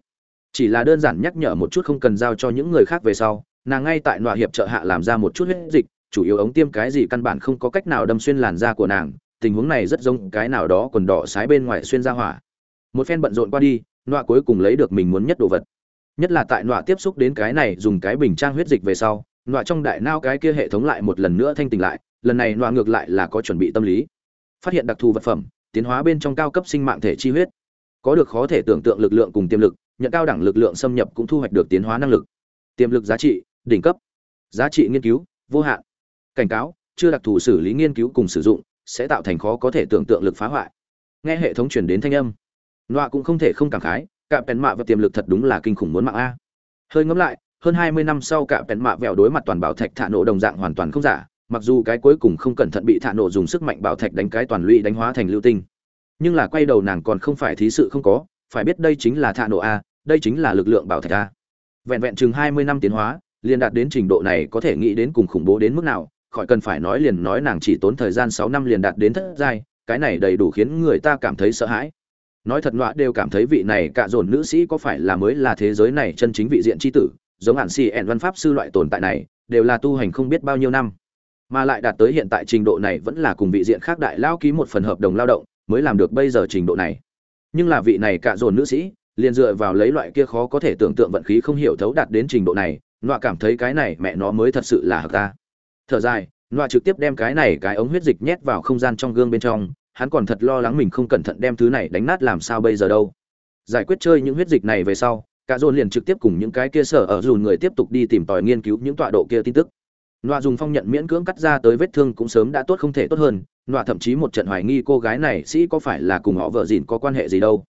Chỉ là đơn giản nhắc nhở một chút không cần giao cho những người khác về sau, nàng ngay tại nọa hiệp trợ hạ làm ra một chút huyết dịch, chủ yếu ống tiêm cái gì căn bản không có cách nào đâm xuyên làn da của nàng, tình huống này rất giống cái nào đó quần đỏ sái bên ngoài xuyên ra hỏa. Một phen bận rộn qua đi nọa cuối cùng lấy được mình muốn nhất đồ vật. Nhất là tại nọa tiếp xúc đến cái này dùng cái bình trang huyết dịch về sau, nọa trong đại nao cái kia hệ thống lại một lần nữa thanh tỉnh lại, lần này nọa ngược lại là có chuẩn bị tâm lý. Phát hiện đặc thù vật phẩm, tiến hóa bên trong cao cấp sinh mạng thể chi huyết. Có được khó thể tưởng tượng lực lượng cùng tiềm lực, nhận cao đẳng lực lượng xâm nhập cũng thu hoạch được tiến hóa năng lực. Tiềm lực giá trị, đỉnh cấp. Giá trị nghiên cứu, vô hạn. Cảnh cáo, chưa đặc thù xử lý nghiên cứu cùng sử dụng, sẽ tạo thành khó có thể tưởng tượng lực phá hoại. Nghe hệ thống truyền đến thanh âm nọa cũng không thể không cảm khái cả pèn mạ và tiềm lực thật đúng là kinh khủng muốn mạng a. Hơi ngẫm lại hơn hai mươi năm sau cả pèn mạ vẹo đối mặt toàn bảo thạch thả nổ đồng dạng hoàn toàn không giả mặc dù cái cuối cùng không cẩn thận bị thả nổ dùng sức mạnh bảo thạch đánh cái toàn lũy đánh hóa thành lưu tinh. Nhưng là quay đầu nàng còn không phải thí sự không có phải biết đây chính là thả nổ a đây chính là lực lượng bảo thạch a. Vẹn vẹn chừng hai mươi năm tiến hóa liền đạt đến trình độ này có thể nghĩ đến cùng khủng bố đến mức nào khỏi cần phải nói liền nói nàng chỉ tốn thời gian sáu năm liền đạt đến thất giai, cái này đầy đủ khiến người ta cảm thấy sợ hãi. Nói thật nọa đều cảm thấy vị này cạ dồn nữ sĩ có phải là mới là thế giới này chân chính vị diện chi tử, giống hạn si ẹn văn pháp sư loại tồn tại này, đều là tu hành không biết bao nhiêu năm, mà lại đạt tới hiện tại trình độ này vẫn là cùng vị diện khác đại lao ký một phần hợp đồng lao động, mới làm được bây giờ trình độ này. Nhưng là vị này cạ dồn nữ sĩ, liền dựa vào lấy loại kia khó có thể tưởng tượng vận khí không hiểu thấu đạt đến trình độ này, nọa cảm thấy cái này mẹ nó mới thật sự là hợp ta thở dài nọa trực tiếp đem cái này cái ống huyết dịch nhét vào không gian trong gương bên trong hắn còn thật lo lắng mình không cẩn thận đem thứ này đánh nát làm sao bây giờ đâu giải quyết chơi những huyết dịch này về sau cả dồn liền trực tiếp cùng những cái kia sở ở dùn người tiếp tục đi tìm tòi nghiên cứu những tọa độ kia tin tức Nọa dùng phong nhận miễn cưỡng cắt ra tới vết thương cũng sớm đã tốt không thể tốt hơn, Nọa thậm chí một trận hoài nghi cô gái này sĩ có phải là cùng họ vợ dịn có quan hệ gì đâu.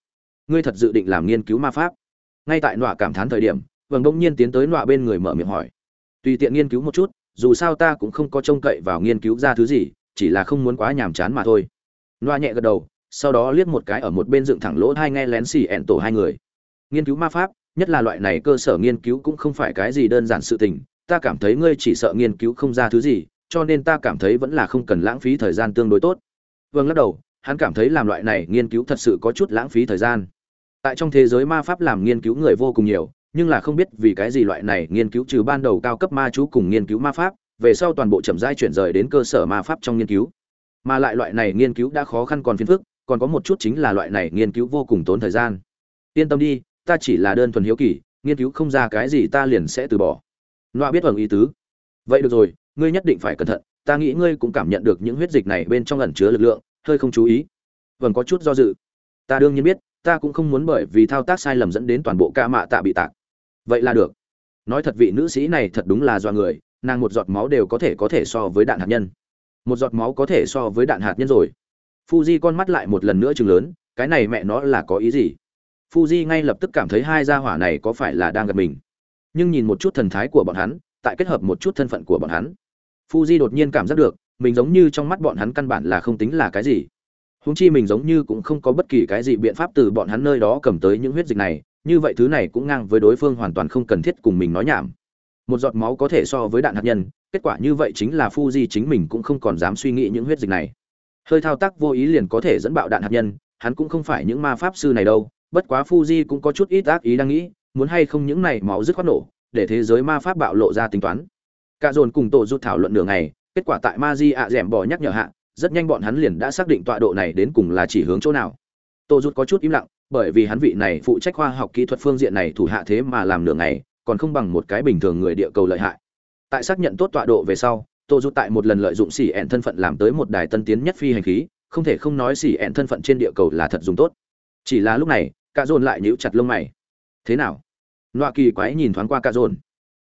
Ngươi thật dự định làm nghiên cứu ma pháp? Ngay tại Nọa cảm thán thời điểm, Vầng đông nhiên tiến tới Nọa bên người mở miệng hỏi tùy tiện nghiên cứu một chút dù sao ta cũng không có trông cậy vào nghiên cứu ra thứ gì chỉ là không muốn quá nhàm chán mà thôi loa nhẹ gật đầu, sau đó liếc một cái ở một bên dựng thẳng lỗ hai nghe lén xì ẹn tổ hai người. Nghiên cứu ma pháp, nhất là loại này cơ sở nghiên cứu cũng không phải cái gì đơn giản sự tình, ta cảm thấy ngươi chỉ sợ nghiên cứu không ra thứ gì, cho nên ta cảm thấy vẫn là không cần lãng phí thời gian tương đối tốt. Vương lắc đầu, hắn cảm thấy làm loại này nghiên cứu thật sự có chút lãng phí thời gian. Tại trong thế giới ma pháp làm nghiên cứu người vô cùng nhiều, nhưng là không biết vì cái gì loại này nghiên cứu trừ ban đầu cao cấp ma chú cùng nghiên cứu ma pháp, về sau toàn bộ chậm rãi chuyển rời đến cơ sở ma pháp trong nghiên cứu mà lại loại này nghiên cứu đã khó khăn còn phiền phức, còn có một chút chính là loại này nghiên cứu vô cùng tốn thời gian. Yên tâm đi, ta chỉ là đơn thuần hiếu kỳ, nghiên cứu không ra cái gì ta liền sẽ từ bỏ. Loa biết bằng ý tứ. Vậy được rồi, ngươi nhất định phải cẩn thận, ta nghĩ ngươi cũng cảm nhận được những huyết dịch này bên trong ẩn chứa lực lượng, hơi không chú ý. Vẫn có chút do dự. Ta đương nhiên biết, ta cũng không muốn bởi vì thao tác sai lầm dẫn đến toàn bộ ca mạ tạ bị tạc. Vậy là được. Nói thật vị nữ sĩ này thật đúng là do người, nàng một giọt máu đều có thể có thể so với đạn hạt nhân một giọt máu có thể so với đạn hạt nhân rồi Fuji con mắt lại một lần nữa chừng lớn, cái này mẹ nó là có ý gì? Fuji ngay lập tức cảm thấy hai gia hỏa này có phải là đang gặp mình. Nhưng nhìn một chút thần thái của bọn hắn, tại kết hợp một chút thân phận của bọn hắn, Fuji đột nhiên cảm giác được, mình giống như trong mắt bọn hắn căn bản là không tính là cái gì. húng chi mình giống như cũng không có bất kỳ cái gì biện pháp từ bọn hắn nơi đó cầm tới những huyết dịch này, như vậy thứ này cũng ngang với đối phương hoàn toàn không cần thiết cùng mình nói nhảm. Một giọt máu có thể so với đạn hạt nhân, kết quả như vậy chính là Fuji chính mình cũng không còn dám suy nghĩ những huyết dịch này. Hơi thao tác vô ý liền có thể dẫn bạo đạn hạt nhân hắn cũng không phải những ma pháp sư này đâu bất quá fuji cũng có chút ít ác ý đang nghĩ muốn hay không những này máu dứt khoát nổ để thế giới ma pháp bạo lộ ra tính toán. Cả dồn cùng tổ rút thảo luận nửa ngày kết quả tại ma di ạ d bỏ nhắc nhở hạ rất nhanh bọn hắn liền đã xác định tọa độ này đến cùng là chỉ hướng chỗ nào. Tổ rút có chút im lặng bởi vì hắn vị này phụ trách khoa học kỹ thuật phương diện này thủ hạ thế mà làm nửa ngày còn không bằng một cái bình thường người địa cầu lợi hại. Tại xác nhận tốt tọa độ về sau, tô Du tại một lần lợi dụng xỉ ẹn thân phận làm tới một đài tân tiến nhất phi hành khí, không thể không nói xỉ ẹn thân phận trên địa cầu là thật dùng tốt. Chỉ là lúc này, cạ dồn lại nhíu chặt lông mày. Thế nào? Loa kỳ quái nhìn thoáng qua cạ dồn.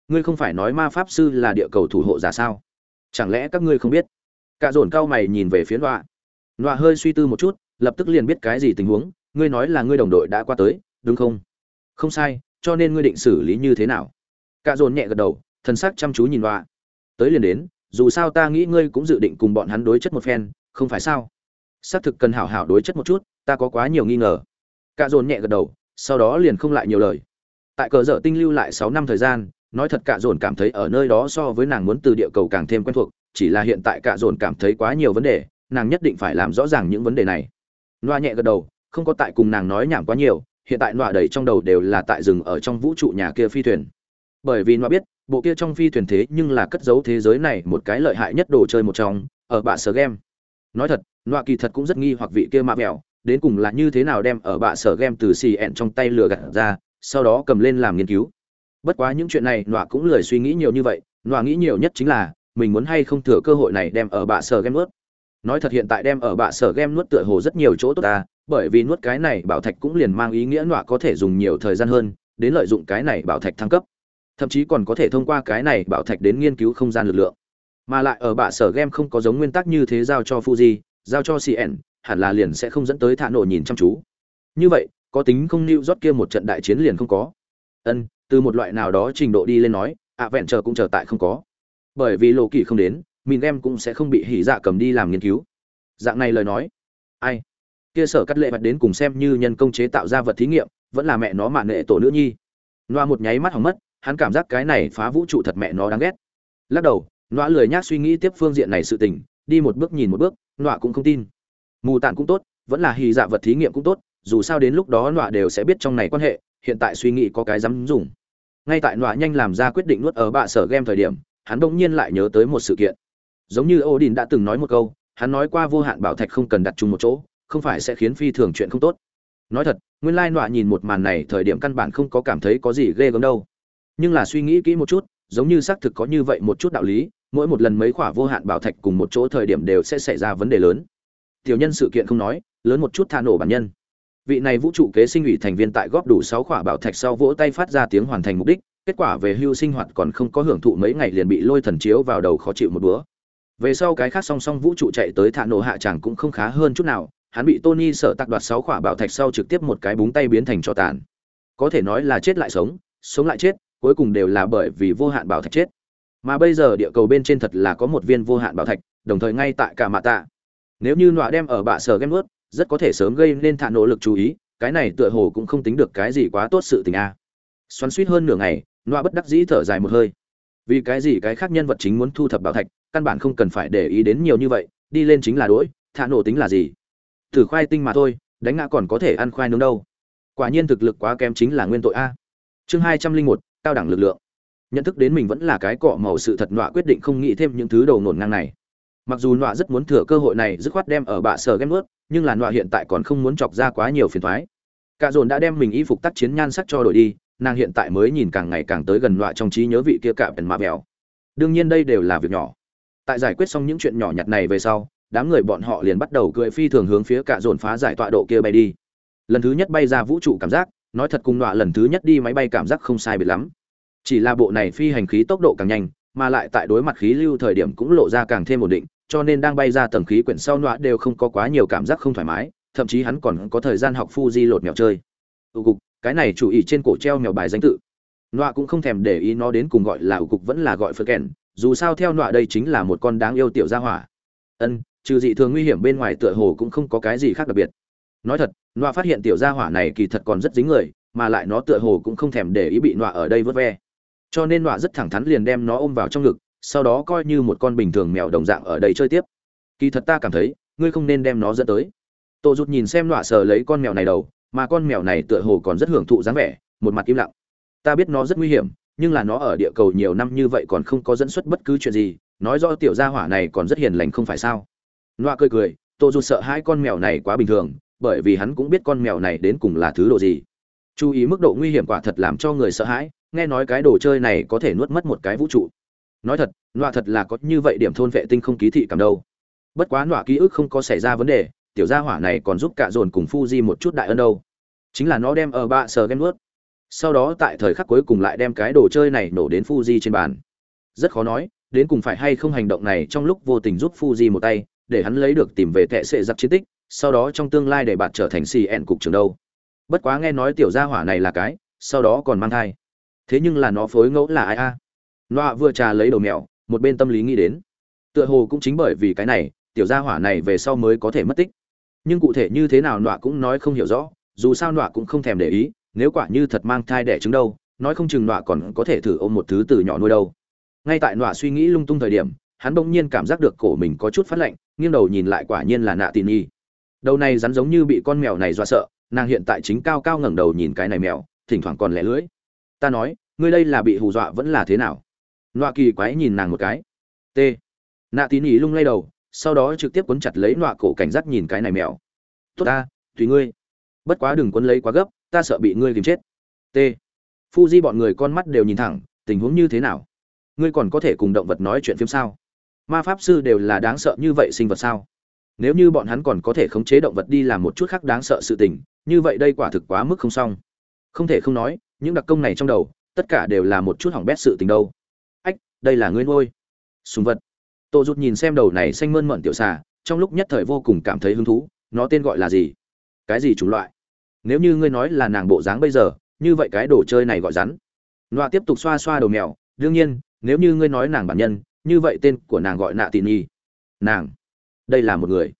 Ngươi không phải nói ma pháp sư là địa cầu thủ hộ giả sao? Chẳng lẽ các ngươi không biết? Cạ dồn cao mày nhìn về phía loa. Loa hơi suy tư một chút, lập tức liền biết cái gì tình huống, ngươi nói là ngươi đồng đội đã qua tới, đúng không? Không sai cho nên ngươi định xử lý như thế nào? Cạ dồn nhẹ gật đầu, thần sắc chăm chú nhìn loa tới liền đến, dù sao ta nghĩ ngươi cũng dự định cùng bọn hắn đối chất một phen, không phải sao? Xác thực cần hảo hảo đối chất một chút, ta có quá nhiều nghi ngờ. Cạ dồn nhẹ gật đầu, sau đó liền không lại nhiều lời. Tại cờ dở tinh lưu lại sáu năm thời gian, nói thật cạ dồn cảm thấy ở nơi đó so với nàng muốn từ địa cầu càng thêm quen thuộc, chỉ là hiện tại cạ dồn cảm thấy quá nhiều vấn đề, nàng nhất định phải làm rõ ràng những vấn đề này. Loa nhẹ gật đầu, không có tại cùng nàng nói nhảm quá nhiều hiện tại loa đầy trong đầu đều là tại rừng ở trong vũ trụ nhà kia phi thuyền. Bởi vì loa biết, bộ kia trong phi thuyền thế nhưng là cất giấu thế giới này một cái lợi hại nhất đồ chơi một trong, ở bạ sở game. Nói thật, nọa kỳ thật cũng rất nghi hoặc vị kia mạ mẹo, đến cùng là như thế nào đem ở bạ sở game từ xì ẹn trong tay lừa gạt ra, sau đó cầm lên làm nghiên cứu. Bất quá những chuyện này nọa cũng lười suy nghĩ nhiều như vậy, nọa nghĩ nhiều nhất chính là, mình muốn hay không thừa cơ hội này đem ở bạ sở game nuốt. Nói thật hiện tại đem ở bạ sở game nuốt tựa hồ rất nhiều chỗ tốt ta bởi vì nuốt cái này bảo thạch cũng liền mang ý nghĩa nọa có thể dùng nhiều thời gian hơn, đến lợi dụng cái này bảo thạch thăng cấp. Thậm chí còn có thể thông qua cái này bảo thạch đến nghiên cứu không gian lực lượng. Mà lại ở bạ sở game không có giống nguyên tắc như thế giao cho fuji, giao cho cn hẳn là liền sẽ không dẫn tới thả nổ nhìn chăm chú. Như vậy, có tính không lưu rót kia một trận đại chiến liền không có. Ân, từ một loại nào đó trình độ đi lên nói, ạ vẹn chờ cũng chờ tại không có. Bởi vì lộ kỳ không đến mình em cũng sẽ không bị hỉ dạ cầm đi làm nghiên cứu. Dạng này lời nói. Ai? Kia sở cắt lệ mặt đến cùng xem như nhân công chế tạo ra vật thí nghiệm, vẫn là mẹ nó mạ nghệ tổ nữ nhi. Loa một nháy mắt hỏng mất, hắn cảm giác cái này phá vũ trụ thật mẹ nó đáng ghét. Lắc đầu, nọa lười nhác suy nghĩ tiếp phương diện này sự tình, đi một bước nhìn một bước, nọa cũng không tin. Mù tạng cũng tốt, vẫn là hy dạ vật thí nghiệm cũng tốt, dù sao đến lúc đó nọa đều sẽ biết trong này quan hệ, hiện tại suy nghĩ có cái dám dùng. Ngay tại nọa nhanh làm ra quyết định nuốt ở bạ sở game thời điểm, hắn bỗng nhiên lại nhớ tới một sự kiện. Giống như odin đã từng nói một câu, hắn nói qua vô hạn bảo thạch không cần đặt chung một chỗ không phải sẽ khiến phi thường chuyện không tốt. Nói thật, nguyên lai nọa nhìn một màn này thời điểm căn bản không có cảm thấy có gì ghê gớm đâu. Nhưng là suy nghĩ kỹ một chút, giống như xác thực có như vậy một chút đạo lý, mỗi một lần mấy quả vô hạn bảo thạch cùng một chỗ thời điểm đều sẽ xảy ra vấn đề lớn. Tiểu nhân sự kiện không nói, lớn một chút tha nổ bản nhân. Vị này vũ trụ kế sinh ủy thành viên tại góp đủ sáu quả bảo thạch sau vỗ tay phát ra tiếng hoàn thành mục đích, kết quả về hưu sinh hoạt còn không có hưởng thụ mấy ngày liền bị lôi thần chiếu vào đầu khó chịu một bữa. Về sau cái khác song song vũ trụ chạy tới thả nổ hạ chẳng cũng không khá hơn chút nào hắn bị tony sợ tạc đoạt sáu quả bảo thạch sau trực tiếp một cái búng tay biến thành cho tàn. Có thể nói là chết lại sống sống lại chết cuối cùng đều là bởi vì vô hạn bảo thạch chết. Mà bây giờ địa cầu bên trên thật là có một viên vô hạn bảo thạch đồng thời ngay tại cả mạ tạ. Nếu như nọa đem ở bạ sở game nuốt, rất có thể sớm gây nên thả nỗ lực chú ý cái này tựa hồ cũng không tính được cái gì quá tốt sự tình a. Xoắn suýt hơn nửa ngày nọa bất đắc dĩ thở dài một hơi. Vì cái gì cái khác nhân vật chính muốn thu thập bảo thạch căn bản không cần phải để ý đến nhiều như vậy đi lên chính là đỗi thả nổ tính là gì? Thử khoai tinh mà thôi, đánh ngã còn có thể ăn khoai nướng đâu. Quả nhiên thực lực quá kém chính là nguyên tội a. Chương hai trăm linh một, cao đẳng lực lượng. Nhận thức đến mình vẫn là cái cọ màu sự thật nọa quyết định không nghĩ thêm những thứ đầu nổn ngang này. Mặc dù nọa rất muốn thừa cơ hội này dứt khoát đem ở bạ sở game ướt nhưng là nọa hiện tại còn không muốn chọc ra quá nhiều phiền thoái. Cả dồn đã đem mình y phục tác chiến nhan sắc cho đổi đi, nàng hiện tại mới nhìn càng ngày càng tới gần nọa trong trí nhớ vị kia cạm bèn mạ bèo. Đương nhiên đây đều là việc nhỏ. Tại giải quyết xong những chuyện nhỏ nhặt này về sau đám người bọn họ liền bắt đầu cười phi thường hướng phía cả dồn phá giải tọa độ kia bay đi. Lần thứ nhất bay ra vũ trụ cảm giác, nói thật cùng nọa lần thứ nhất đi máy bay cảm giác không sai biệt lắm. Chỉ là bộ này phi hành khí tốc độ càng nhanh, mà lại tại đối mặt khí lưu thời điểm cũng lộ ra càng thêm ổn định, cho nên đang bay ra tầng khí quyển sau nọa đều không có quá nhiều cảm giác không thoải mái, thậm chí hắn còn có thời gian học phu di lột mèo chơi. Ưu cục, cái này chủ ý trên cổ treo mèo bài danh tự. Nọa cũng không thèm để ý nó đến cùng gọi là ưu cục vẫn là gọi phơ kèn, dù sao theo nọa đây chính là một con đáng yêu tiểu gia hỏa. Ân trừ dị thường nguy hiểm bên ngoài tựa hồ cũng không có cái gì khác đặc biệt. Nói thật, nọa phát hiện tiểu gia hỏa này kỳ thật còn rất dính người, mà lại nó tựa hồ cũng không thèm để ý bị nọa ở đây vớt ve. Cho nên nọa rất thẳng thắn liền đem nó ôm vào trong ngực, sau đó coi như một con bình thường mèo đồng dạng ở đây chơi tiếp. Kỳ thật ta cảm thấy, ngươi không nên đem nó dẫn tới. Tô rụt nhìn xem nọa sờ lấy con mèo này đầu, mà con mèo này tựa hồ còn rất hưởng thụ dáng vẻ, một mặt im lặng. Ta biết nó rất nguy hiểm, nhưng là nó ở địa cầu nhiều năm như vậy còn không có dẫn xuất bất cứ chuyện gì, nói rõ tiểu gia hỏa này còn rất hiền lành không phải sao? Noa cười cười, tô Du sợ hai con mèo này quá bình thường, bởi vì hắn cũng biết con mèo này đến cùng là thứ độ gì. Chú ý mức độ nguy hiểm quả thật làm cho người sợ hãi, nghe nói cái đồ chơi này có thể nuốt mất một cái vũ trụ. Nói thật Noa thật là có như vậy điểm thôn vệ tinh không ký thị cảm đâu. Bất quá Noa ký ức không có xảy ra vấn đề, tiểu gia hỏa này còn giúp cả dồn cùng Fuji một chút đại ân đâu. Chính là nó đem ở bạ sờ game nuốt. Sau đó tại thời khắc cuối cùng lại đem cái đồ chơi này nổ đến Fuji trên bàn. Rất khó nói, đến cùng phải hay không hành động này trong lúc vô tình giúp Fuji một tay để hắn lấy được tìm về tệ sệ giặc chiến tích, sau đó trong tương lai để bạn trở thành cn cục trưởng đâu. Bất quá nghe nói tiểu gia hỏa này là cái, sau đó còn mang thai. Thế nhưng là nó phối ngẫu là ai a? À? vừa trà lấy đầu mèo, một bên tâm lý nghĩ đến. Tựa hồ cũng chính bởi vì cái này, tiểu gia hỏa này về sau mới có thể mất tích. Nhưng cụ thể như thế nào nọa cũng nói không hiểu rõ, dù sao nọa cũng không thèm để ý, nếu quả như thật mang thai đẻ trứng đâu, nói không chừng nọa còn có thể thử ôm một thứ từ nhỏ nuôi đâu. Ngay tại nọa suy nghĩ lung tung thời điểm, hắn bỗng nhiên cảm giác được cổ mình có chút phát lạnh nghiêng đầu nhìn lại quả nhiên là nạ tỉ nhi đầu này rắn giống như bị con mèo này dọa sợ, nàng hiện tại chính cao cao ngẩng đầu nhìn cái này mèo, thỉnh thoảng còn lẻ lưỡi. Ta nói, ngươi đây là bị hù dọa vẫn là thế nào? Nọa kỳ quái nhìn nàng một cái. T. Nạ tín ý lung lay đầu, sau đó trực tiếp quấn chặt lấy nọa cổ cảnh giác nhìn cái này mèo. Tốt ta, tùy ngươi. Bất quá đừng quấn lấy quá gấp, ta sợ bị ngươi kìm chết. T. Phu di bọn người con mắt đều nhìn thẳng, tình huống như thế nào? Ngươi còn có thể cùng động vật nói chuyện phim sao? Ma pháp sư đều là đáng sợ như vậy sinh vật sao? Nếu như bọn hắn còn có thể khống chế động vật đi làm một chút khác đáng sợ sự tình, như vậy đây quả thực quá mức không xong. Không thể không nói, những đặc công này trong đầu, tất cả đều là một chút hỏng bét sự tình đâu. Ách, đây là ngươi nuôi. Súng vật. Tô rút nhìn xem đầu này xanh mơn mận tiểu xà, trong lúc nhất thời vô cùng cảm thấy hứng thú, nó tên gọi là gì? Cái gì chủng loại? Nếu như ngươi nói là nàng bộ dáng bây giờ, như vậy cái đồ chơi này gọi rắn. Loa tiếp tục xoa xoa đầu mèo, đương nhiên, nếu như ngươi nói nàng bản nhân như vậy tên của nàng gọi nạ tỉ nhi. Nàng, đây là một người.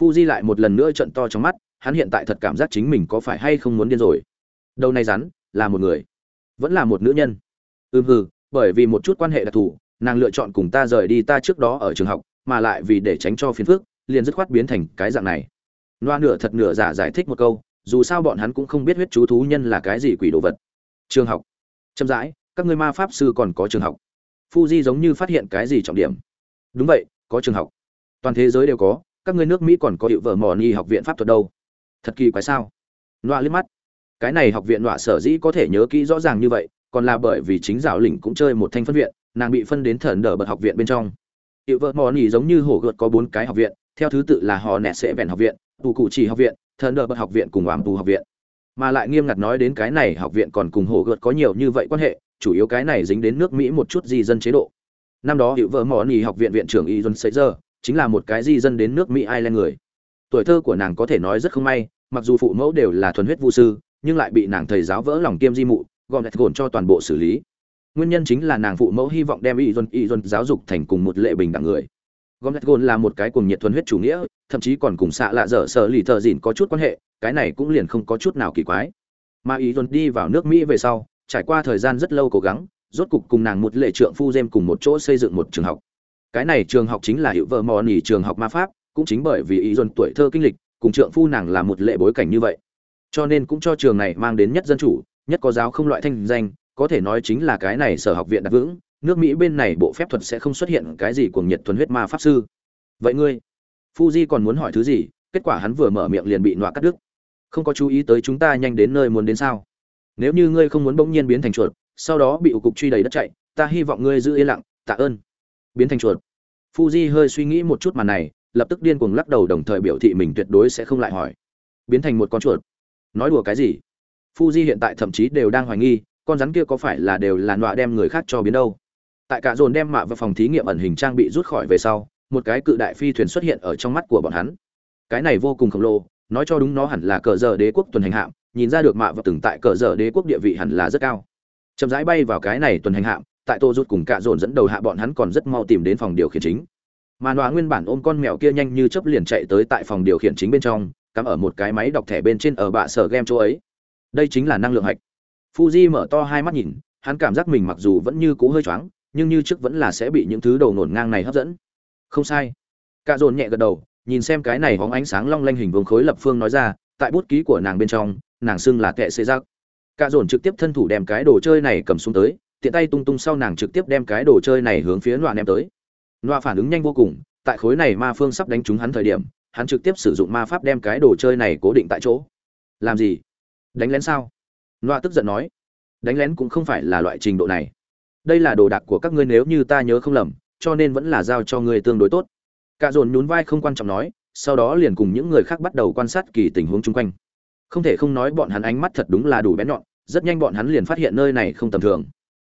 Phu Di lại một lần nữa trận to trong mắt, hắn hiện tại thật cảm giác chính mình có phải hay không muốn điên rồi. Đầu này rắn, là một người. Vẫn là một nữ nhân. Ừm hừ, bởi vì một chút quan hệ đặc thù, nàng lựa chọn cùng ta rời đi ta trước đó ở trường học, mà lại vì để tránh cho phiền phức, liền dứt khoát biến thành cái dạng này. Loa nửa thật nửa giả giải thích một câu, dù sao bọn hắn cũng không biết huyết chú thú nhân là cái gì quỷ đồ vật. Trường học. Chậm rãi, các ngươi ma pháp sư còn có trường học. Fuji giống như phát hiện cái gì trọng điểm. Đúng vậy, có trường học. Toàn thế giới đều có, các ngươi nước mỹ còn có hiệu vợ mò ni học viện pháp thuật đâu. Thật kỳ quái sao? Nọa liếc mắt. Cái này học viện nọa sở dĩ có thể nhớ kỹ rõ ràng như vậy, còn là bởi vì chính giáo lĩnh cũng chơi một thanh phân viện, nàng bị phân đến thần đỡ bật học viện bên trong. Hiệu vợ mò ni giống như hổ gợt có bốn cái học viện, theo thứ tự là họ nẹt sẽ vẹn học viện, tù cụ chỉ học viện, thần đỡ bật học viện cùng oám tù học viện mà lại nghiêm ngặt nói đến cái này học viện còn cùng hổ gợt có nhiều như vậy quan hệ, chủ yếu cái này dính đến nước mỹ một chút di dân chế độ. Năm đó hiệu vợ mò ni học viện viện trưởng y john giờ chính là một cái di dân đến nước mỹ ireland người. Tuổi thơ của nàng có thể nói rất không may, mặc dù phụ mẫu đều là thuần huyết vu sư, nhưng lại bị nàng thầy giáo vỡ lòng kiêm di mụ, gọn gạch gồn cho toàn bộ xử lý. Nguyên nhân chính là nàng phụ mẫu hy vọng đem y duân y duân giáo dục thành cùng một lệ bình đẳng người. Gomez gôn là một cái cùng nhiệt thuần huyết chủ nghĩa, thậm chí còn cùng xạ lạ dở sợ lì thợ dịn có chút quan hệ cái này cũng liền không có chút nào kỳ quái. Mà y dồn đi vào nước mỹ về sau, trải qua thời gian rất lâu cố gắng, rốt cục cùng nàng một lệ trượng phu dêm cùng một chỗ xây dựng một trường học. Cái này trường học chính là hiệu vợ mò nỉ trường học ma pháp, cũng chính bởi vì ý dồn tuổi thơ kinh lịch, cùng trượng phu nàng là một lệ bối cảnh như vậy. Cho nên cũng cho trường này mang đến nhất dân chủ, nhất có giáo không loại thanh danh, có thể nói chính là cái này sở học viện đặt vững, nước mỹ bên này bộ phép thuật sẽ không xuất hiện cái gì cuồng nhiệt thuần huyết ma pháp sư. Vậy ngươi, fuji còn muốn hỏi thứ gì? Kết quả hắn vừa mở miệng liền bị nọa cắt đứt không có chú ý tới chúng ta nhanh đến nơi muốn đến sao? Nếu như ngươi không muốn bỗng nhiên biến thành chuột, sau đó bị ủ cục truy đầy đất chạy, ta hy vọng ngươi giữ yên lặng, tạ ơn. Biến thành chuột. Fuji hơi suy nghĩ một chút mà này, lập tức điên cuồng lắc đầu đồng thời biểu thị mình tuyệt đối sẽ không lại hỏi. Biến thành một con chuột. Nói đùa cái gì? Fuji hiện tại thậm chí đều đang hoài nghi, con rắn kia có phải là đều là nọa đem người khác cho biến đâu? Tại cả dồn đem mạ vào phòng thí nghiệm ẩn hình trang bị rút khỏi về sau, một cái cự đại phi thuyền xuất hiện ở trong mắt của bọn hắn. Cái này vô cùng khổng lồ nói cho đúng nó hẳn là cờ giờ đế quốc tuần hành hạm, nhìn ra được mạ và từng tại cờ giờ đế quốc địa vị hẳn là rất cao. Chậm rãi bay vào cái này tuần hành hạm, tại tô rút cùng cạ dồn dẫn đầu hạ bọn hắn còn rất mau tìm đến phòng điều khiển chính. Mà nọa nguyên bản ôm con mèo kia nhanh như chớp liền chạy tới tại phòng điều khiển chính bên trong, cắm ở một cái máy đọc thẻ bên trên ở bạ sở game chỗ ấy. Đây chính là năng lượng hạch. Fuji mở to hai mắt nhìn, hắn cảm giác mình mặc dù vẫn như cũ hơi choáng, nhưng như trước vẫn là sẽ bị những thứ đầu nổn ngang này hấp dẫn. Không sai. Cạ dồn nhẹ gật đầu nhìn xem cái này hóng ánh sáng long lanh hình vương khối lập phương nói ra, tại bút ký của nàng bên trong, nàng xưng là tệ xê giác. Cạ dồn trực tiếp thân thủ đem cái đồ chơi này cầm xuống tới, tiện tay tung tung sau nàng trực tiếp đem cái đồ chơi này hướng phía loạn em tới. Loa phản ứng nhanh vô cùng, tại khối này ma phương sắp đánh trúng hắn thời điểm, hắn trực tiếp sử dụng ma pháp đem cái đồ chơi này cố định tại chỗ. Làm gì? Đánh lén sao? Loa tức giận nói. Đánh lén cũng không phải là loại trình độ này. Đây là đồ đạc của các ngươi nếu như ta nhớ không lầm, cho nên vẫn là giao cho ngươi tương đối tốt cạ dồn nhún vai không quan trọng nói sau đó liền cùng những người khác bắt đầu quan sát kỳ tình huống chung quanh không thể không nói bọn hắn ánh mắt thật đúng là đủ bén nhọn rất nhanh bọn hắn liền phát hiện nơi này không tầm thường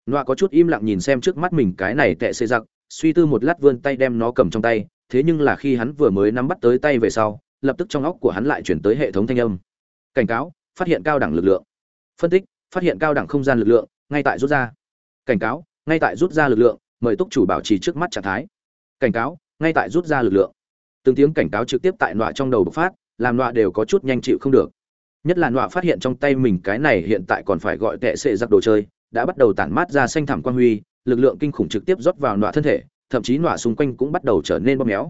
Nọa có chút im lặng nhìn xem trước mắt mình cái này tệ xê giặc, suy tư một lát vươn tay đem nó cầm trong tay, thế nhưng là khi hắn vừa mới nắm bắt tới tay về sau, lập tức trong óc của hắn lại chuyển tới hệ thống thanh âm. Cảnh cáo, phát hiện cao đẳng lực lượng. Phân tích, phát hiện cao đẳng không gian lực lượng, ngay tại rút ra. Cảnh cáo, ngay tại rút ra lực lượng, mời túc chủ bảo trì trước mắt trạng thái. Cảnh cáo, ngay tại rút ra lực lượng. Từng tiếng cảnh cáo trực tiếp tại nọa trong đầu bộc phát, làm nọa đều có chút nhanh chịu không được. Nhất là nọa phát hiện trong tay mình cái này hiện tại còn phải gọi tệ sệ giặc đồ chơi, đã bắt đầu tản mát ra xanh thẳm quang huy, lực lượng kinh khủng trực tiếp rót vào nọa thân thể, thậm chí nọa xung quanh cũng bắt đầu trở nên bóp méo.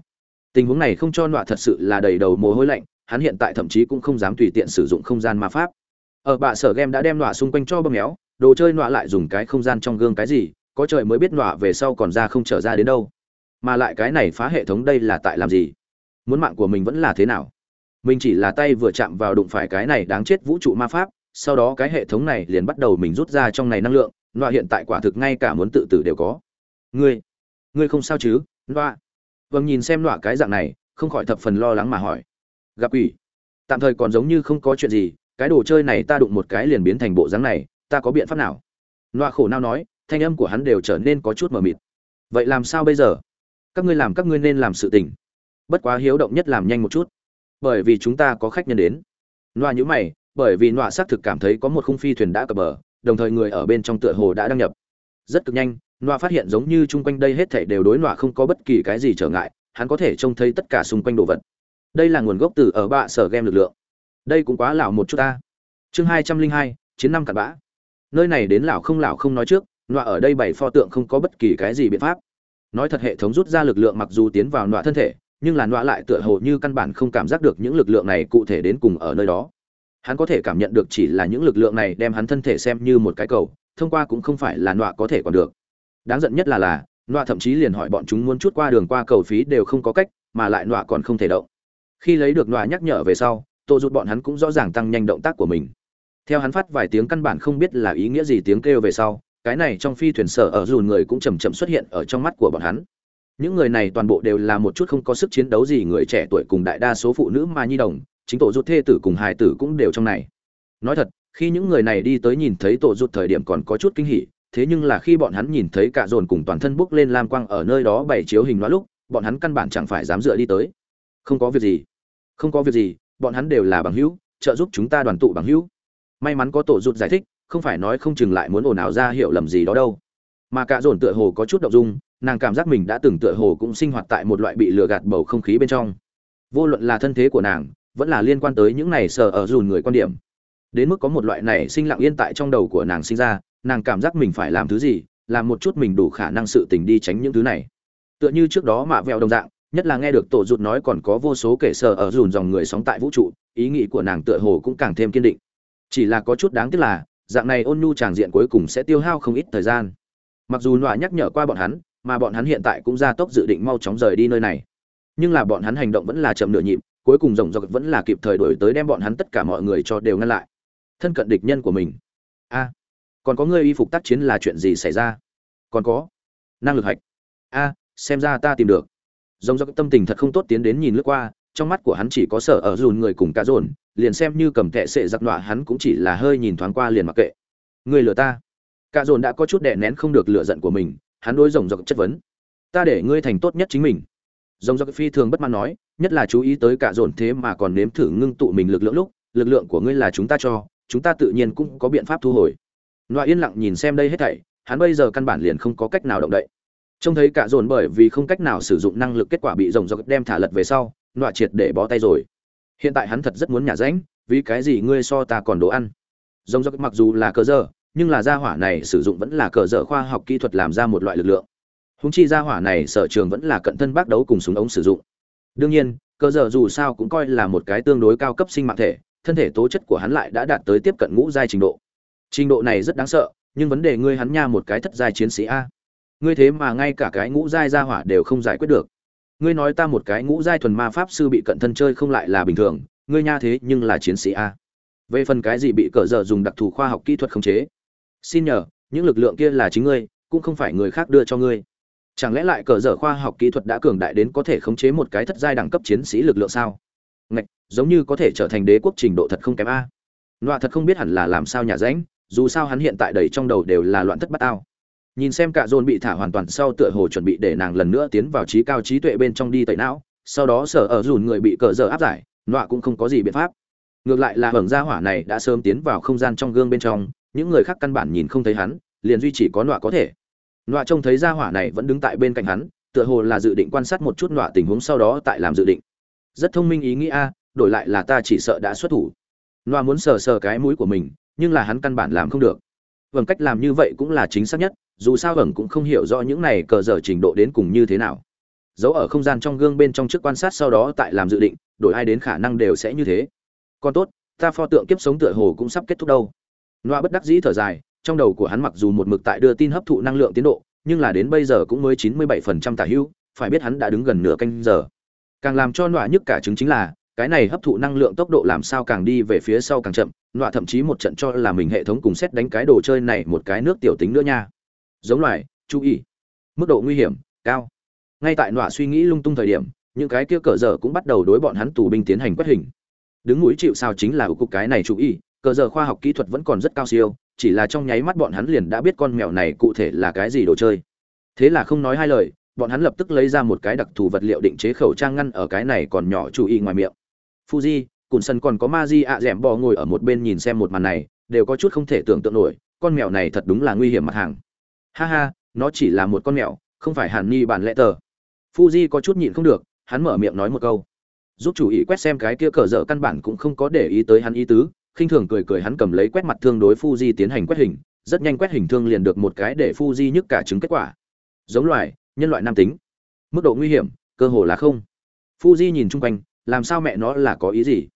Tình huống này không cho nọa thật sự là đầy đầu mồ hôi lạnh, hắn hiện tại thậm chí cũng không dám tùy tiện sử dụng không gian ma pháp. Ở bạ sở game đã đem nọa xung quanh cho bóp méo, đồ chơi nọa lại dùng cái không gian trong gương cái gì, có trời mới biết nọa về sau còn ra không trở ra đến đâu. Mà lại cái này phá hệ thống đây là tại làm gì? Muốn mạng của mình vẫn là thế nào? Mình chỉ là tay vừa chạm vào đụng phải cái này đáng chết vũ trụ ma pháp, sau đó cái hệ thống này liền bắt đầu mình rút ra trong này năng lượng loa hiện tại quả thực ngay cả muốn tự tử đều có. Ngươi ngươi không sao chứ loa vâng nhìn xem loa cái dạng này không khỏi thập phần lo lắng mà hỏi. Gặp quỷ? Tạm thời còn giống như không có chuyện gì cái đồ chơi này ta đụng một cái liền biến thành bộ dáng này ta có biện pháp nào? Loa khổ nao nói thanh âm của hắn đều trở nên có chút mờ mịt. Vậy làm sao bây giờ? Các ngươi làm các ngươi nên làm sự tình. Bất quá hiếu động nhất làm nhanh một chút. Bởi vì chúng ta có khách nhân đến. Loa nhữ mày, bởi vì loa xác thực cảm thấy có một khung phi thuyền đã cập bờ, đồng thời người ở bên trong tựa hồ đã đăng nhập. Rất cực nhanh loa phát hiện giống như chung quanh đây hết thảy đều đối loa không có bất kỳ cái gì trở ngại, hắn có thể trông thấy tất cả xung quanh đồ vật. Đây là nguồn gốc từ ở bạ sở game lực lượng. Đây cũng quá lão một chút ta. Chương hai trăm linh hai, chiến năm cặn bã. Nơi này đến lão không lão không nói trước loa ở đây bảy pho tượng không có bất kỳ cái gì biện pháp nói thật hệ thống rút ra lực lượng mặc dù tiến vào nọa thân thể, nhưng là nọa lại tựa hồ như căn bản không cảm giác được những lực lượng này cụ thể đến cùng ở nơi đó. Hắn có thể cảm nhận được chỉ là những lực lượng này đem hắn thân thể xem như một cái cầu, thông qua cũng không phải là nọa có thể còn được. Đáng giận nhất là là, nọa thậm chí liền hỏi bọn chúng muốn chút qua đường qua cầu phí đều không có cách, mà lại nọa còn không thể động. Khi lấy được nọa nhắc nhở về sau, tô rút bọn hắn cũng rõ ràng tăng nhanh động tác của mình. Theo hắn phát vài tiếng căn bản không biết là ý nghĩa gì tiếng kêu về sau cái này trong phi thuyền sở ở dùn người cũng chầm chậm xuất hiện ở trong mắt của bọn hắn. Những người này toàn bộ đều là một chút không có sức chiến đấu gì người trẻ tuổi cùng đại đa số phụ nữ mà nhi đồng, chính tổ rút thê tử cùng hài tử cũng đều trong này. Nói thật, khi những người này đi tới nhìn thấy tổ rút thời điểm còn có chút kinh hỉ, thế nhưng là khi bọn hắn nhìn thấy cả dồn cùng toàn thân bốc lên lam quang ở nơi đó bày chiếu hình loa lúc, bọn hắn căn bản chẳng phải dám dựa đi tới. Không có việc gì. Không có việc gì, bọn hắn đều là bằng hữu, trợ giúp chúng ta đoàn tụ bằng hữu. May mắn có tổ rút giải thích không phải nói không chừng lại muốn ồn ào ra hiểu lầm gì đó đâu. Mà cả dồn tựa hồ có chút động dung, nàng cảm giác mình đã từng tựa hồ cũng sinh hoạt tại một loại bị lừa gạt bầu không khí bên trong. Vô luận là thân thế của nàng, vẫn là liên quan tới những này sờ ở dùn người quan điểm. Đến mức có một loại này sinh lặng yên tại trong đầu của nàng sinh ra, nàng cảm giác mình phải làm thứ gì, làm một chút mình đủ khả năng sự tình đi tránh những thứ này. Tựa như trước đó mạ vẹo đồng dạng, nhất là nghe được tổ rụt nói còn có vô số kể sờ ở dùn dòng người sống tại vũ trụ, ý nghĩ của nàng tựa hồ cũng càng thêm kiên định. Chỉ là có chút đáng tiếc là dạng này ôn nhu tràng diện cuối cùng sẽ tiêu hao không ít thời gian. Mặc dù nọa nhắc nhở qua bọn hắn, mà bọn hắn hiện tại cũng ra tốc dự định mau chóng rời đi nơi này. Nhưng là bọn hắn hành động vẫn là chậm nửa nhịp, cuối cùng rồng rộng vẫn là kịp thời đổi tới đem bọn hắn tất cả mọi người cho đều ngăn lại. Thân cận địch nhân của mình. A, còn có người y phục tác chiến là chuyện gì xảy ra? Còn có, năng lực hạch. A, xem ra ta tìm được. Rồng rộng tâm tình thật không tốt tiến đến nhìn lướt qua trong mắt của hắn chỉ có sở ở dùn người cùng cả dồn, liền xem như cầm kệ sệ giặc nọa hắn cũng chỉ là hơi nhìn thoáng qua liền mặc kệ. Người lừa ta. Cả dồn đã có chút đè nén không được lựa giận của mình, hắn đối rồng dọc chất vấn. Ta để ngươi thành tốt nhất chính mình. Rồng dọc phi thường bất mãn nói, nhất là chú ý tới cả dồn thế mà còn nếm thử ngưng tụ mình lực lượng lúc, lực lượng của ngươi là chúng ta cho, chúng ta tự nhiên cũng có biện pháp thu hồi. Nọa yên lặng nhìn xem đây hết thảy, hắn bây giờ căn bản liền không có cách nào động đậy. Trông thấy cả dồn bởi vì không cách nào sử dụng năng lực kết quả bị rồng dọc đem thả lật về sau nọa triệt để bó tay rồi. Hiện tại hắn thật rất muốn nhả rãnh, vì cái gì ngươi so ta còn đồ ăn? Rồng dốc mặc dù là cơ dơ nhưng là gia hỏa này sử dụng vẫn là cờ dở khoa học kỹ thuật làm ra một loại lực lượng. Húng chi gia hỏa này sở trường vẫn là cận thân bác đấu cùng súng ống sử dụng. Đương nhiên, cờ dở dù sao cũng coi là một cái tương đối cao cấp sinh mạng thể, thân thể tố chất của hắn lại đã đạt tới tiếp cận ngũ giai trình độ. Trình độ này rất đáng sợ, nhưng vấn đề ngươi hắn nha một cái thất giai chiến sĩ a. Ngươi thế mà ngay cả cái ngũ giai gia hỏa đều không giải quyết được ngươi nói ta một cái ngũ giai thuần ma pháp sư bị cận thân chơi không lại là bình thường, ngươi nha thế nhưng là chiến sĩ a. Về phần cái gì bị cờ dở dùng đặc thù khoa học kỹ thuật khống chế? Xin nhờ, những lực lượng kia là chính ngươi, cũng không phải người khác đưa cho ngươi. Chẳng lẽ lại cờ dở khoa học kỹ thuật đã cường đại đến có thể khống chế một cái thất giai đẳng cấp chiến sĩ lực lượng sao? Ngạch, giống như có thể trở thành đế quốc trình độ thật không kém a. Loạ thật không biết hẳn là làm sao nhà ránh, dù sao hắn hiện tại đầy trong đầu đều là loạn thất bát ao nhìn xem cả dồn bị thả hoàn toàn sau tựa hồ chuẩn bị để nàng lần nữa tiến vào trí cao trí tuệ bên trong đi tẩy não, sau đó sở ở dùn người bị cờ dở áp giải, nọa cũng không có gì biện pháp. Ngược lại là hưởng gia hỏa này đã sớm tiến vào không gian trong gương bên trong, những người khác căn bản nhìn không thấy hắn, liền duy chỉ có nọa có thể. Nọa trông thấy gia hỏa này vẫn đứng tại bên cạnh hắn, tựa hồ là dự định quan sát một chút nọa tình huống sau đó tại làm dự định. Rất thông minh ý nghĩ a, đổi lại là ta chỉ sợ đã xuất thủ. Nọa muốn sờ sờ cái mũi của mình, nhưng là hắn căn bản làm không được. Vâng cách làm như vậy cũng là chính xác nhất dù sao ẩn cũng không hiểu rõ những này cờ dở trình độ đến cùng như thế nào giấu ở không gian trong gương bên trong trước quan sát sau đó tại làm dự định đổi ai đến khả năng đều sẽ như thế còn tốt ta pho tượng kiếp sống tựa hồ cũng sắp kết thúc đâu Noa bất đắc dĩ thở dài, trong đầu của hắn mặc dù một mực tại đưa tin hấp thụ năng lượng tiến độ, nhưng là đến bây giờ cũng mới 97% tả hữu, phải biết hắn đã đứng gần nửa canh giờ. Càng làm cho Noa nhức cả chứng chính là, cái này hấp thụ năng lượng tốc độ làm sao càng đi về phía sau càng chậm, Noa thậm chí một trận cho là mình hệ thống cùng xét đánh cái đồ chơi này một cái nước tiểu tính nữa nha. Giống loài, chú ý. Mức độ nguy hiểm cao. Ngay tại nọa suy nghĩ lung tung thời điểm, những cái kia cờ giờ cũng bắt đầu đối bọn hắn tù binh tiến hành quất hình. Đứng núi chịu sao chính là cục cái này chú ý, cờ giờ khoa học kỹ thuật vẫn còn rất cao siêu chỉ là trong nháy mắt bọn hắn liền đã biết con mèo này cụ thể là cái gì đồ chơi thế là không nói hai lời bọn hắn lập tức lấy ra một cái đặc thù vật liệu định chế khẩu trang ngăn ở cái này còn nhỏ chú ý ngoài miệng fuji cùn sân còn có ma di ạ d bò ngồi ở một bên nhìn xem một màn này đều có chút không thể tưởng tượng nổi con mèo này thật đúng là nguy hiểm mặt hàng ha ha nó chỉ là một con mèo không phải hàn ni bản lẽ tờ fuji có chút nhịn không được hắn mở miệng nói một câu giúp chủ ý quét xem cái kia cờ dở căn bản cũng không có để ý tới hắn ý tứ khinh thường cười cười hắn cầm lấy quét mặt thương đối Fuji tiến hành quét hình, rất nhanh quét hình thương liền được một cái để Fuji nhức cả chứng kết quả. Giống loài, nhân loại nam tính. Mức độ nguy hiểm, cơ hồ là không. Fuji nhìn chung quanh, làm sao mẹ nó là có ý gì?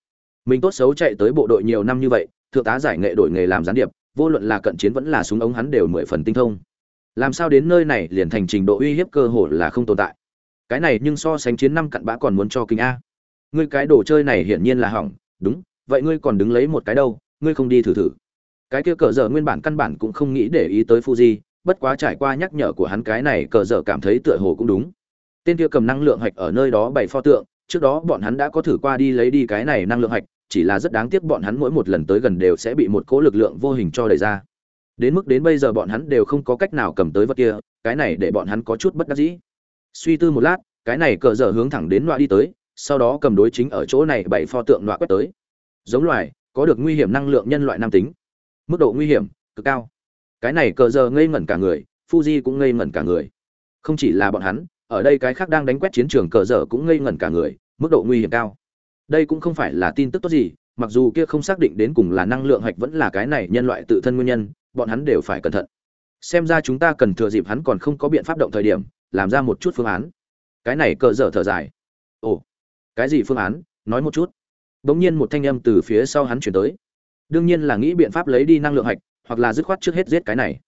Mình tốt xấu chạy tới bộ đội nhiều năm như vậy, thượng tá giải nghệ đổi nghề làm gián điệp, vô luận là cận chiến vẫn là súng ống hắn đều mười phần tinh thông. Làm sao đến nơi này liền thành trình độ uy hiếp cơ hồ là không tồn tại. Cái này nhưng so sánh chiến năm cặn bã còn muốn cho kinh a. Ngươi cái đồ chơi này hiển nhiên là hỏng, đúng, vậy ngươi còn đứng lấy một cái đâu ngươi không đi thử thử cái kia cờ dở nguyên bản căn bản cũng không nghĩ để ý tới fuji bất quá trải qua nhắc nhở của hắn cái này cờ dở cảm thấy tựa hồ cũng đúng tên kia cầm năng lượng hạch ở nơi đó bày pho tượng trước đó bọn hắn đã có thử qua đi lấy đi cái này năng lượng hạch chỉ là rất đáng tiếc bọn hắn mỗi một lần tới gần đều sẽ bị một cỗ lực lượng vô hình cho đẩy ra đến mức đến bây giờ bọn hắn đều không có cách nào cầm tới vật kia, cái này để bọn hắn có chút bất đắc dĩ. Suy tư một lát, cái này cờ dở hướng thẳng đến loa đi tới, sau đó cầm đối chính ở chỗ này bảy pho tượng loa quét tới. Giống loài, có được nguy hiểm năng lượng nhân loại nam tính. Mức độ nguy hiểm, cực cao. Cái này cờ giờ ngây ngẩn cả người, fuji cũng ngây ngẩn cả người. Không chỉ là bọn hắn, ở đây cái khác đang đánh quét chiến trường cờ dở cũng ngây ngẩn cả người, mức độ nguy hiểm cao. Đây cũng không phải là tin tức tốt gì, mặc dù kia không xác định đến cùng là năng lượng hạch vẫn là cái này nhân loại tự thân nguyên nhân bọn hắn đều phải cẩn thận. Xem ra chúng ta cần thừa dịp hắn còn không có biện pháp động thời điểm, làm ra một chút phương án. Cái này cờ dở thở dài. Ồ, cái gì phương án? Nói một chút. Đống nhiên một thanh âm từ phía sau hắn chuyển tới. Đương nhiên là nghĩ biện pháp lấy đi năng lượng hạch, hoặc là dứt khoát trước hết giết cái này.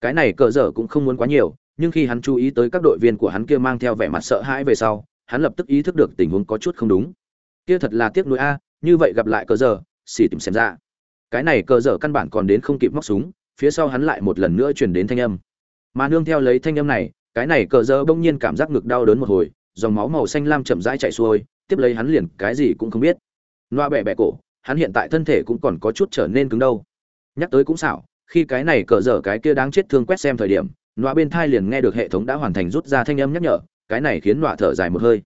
Cái này cờ dở cũng không muốn quá nhiều, nhưng khi hắn chú ý tới các đội viên của hắn kia mang theo vẻ mặt sợ hãi về sau, hắn lập tức ý thức được tình huống có chút không đúng. Kia thật là tiếc nuối a, như vậy gặp lại cờ dở, xỉ tìm xem ra. Cái này cờ dở căn bản còn đến không kịp móc súng phía sau hắn lại một lần nữa truyền đến thanh âm. Mà nương theo lấy thanh âm này, cái này cờ dở bỗng nhiên cảm giác ngực đau đớn một hồi, dòng máu màu xanh lam chậm rãi chảy xuôi, tiếp lấy hắn liền cái gì cũng không biết. Loa bẹ bẹ cổ, hắn hiện tại thân thể cũng còn có chút trở nên cứng đâu nhắc tới cũng xảo, khi cái này cờ dở cái kia đáng chết thương quét xem thời điểm, loa bên thai liền nghe được hệ thống đã hoàn thành rút ra thanh âm nhắc nhở, cái này khiến loa thở dài một hơi.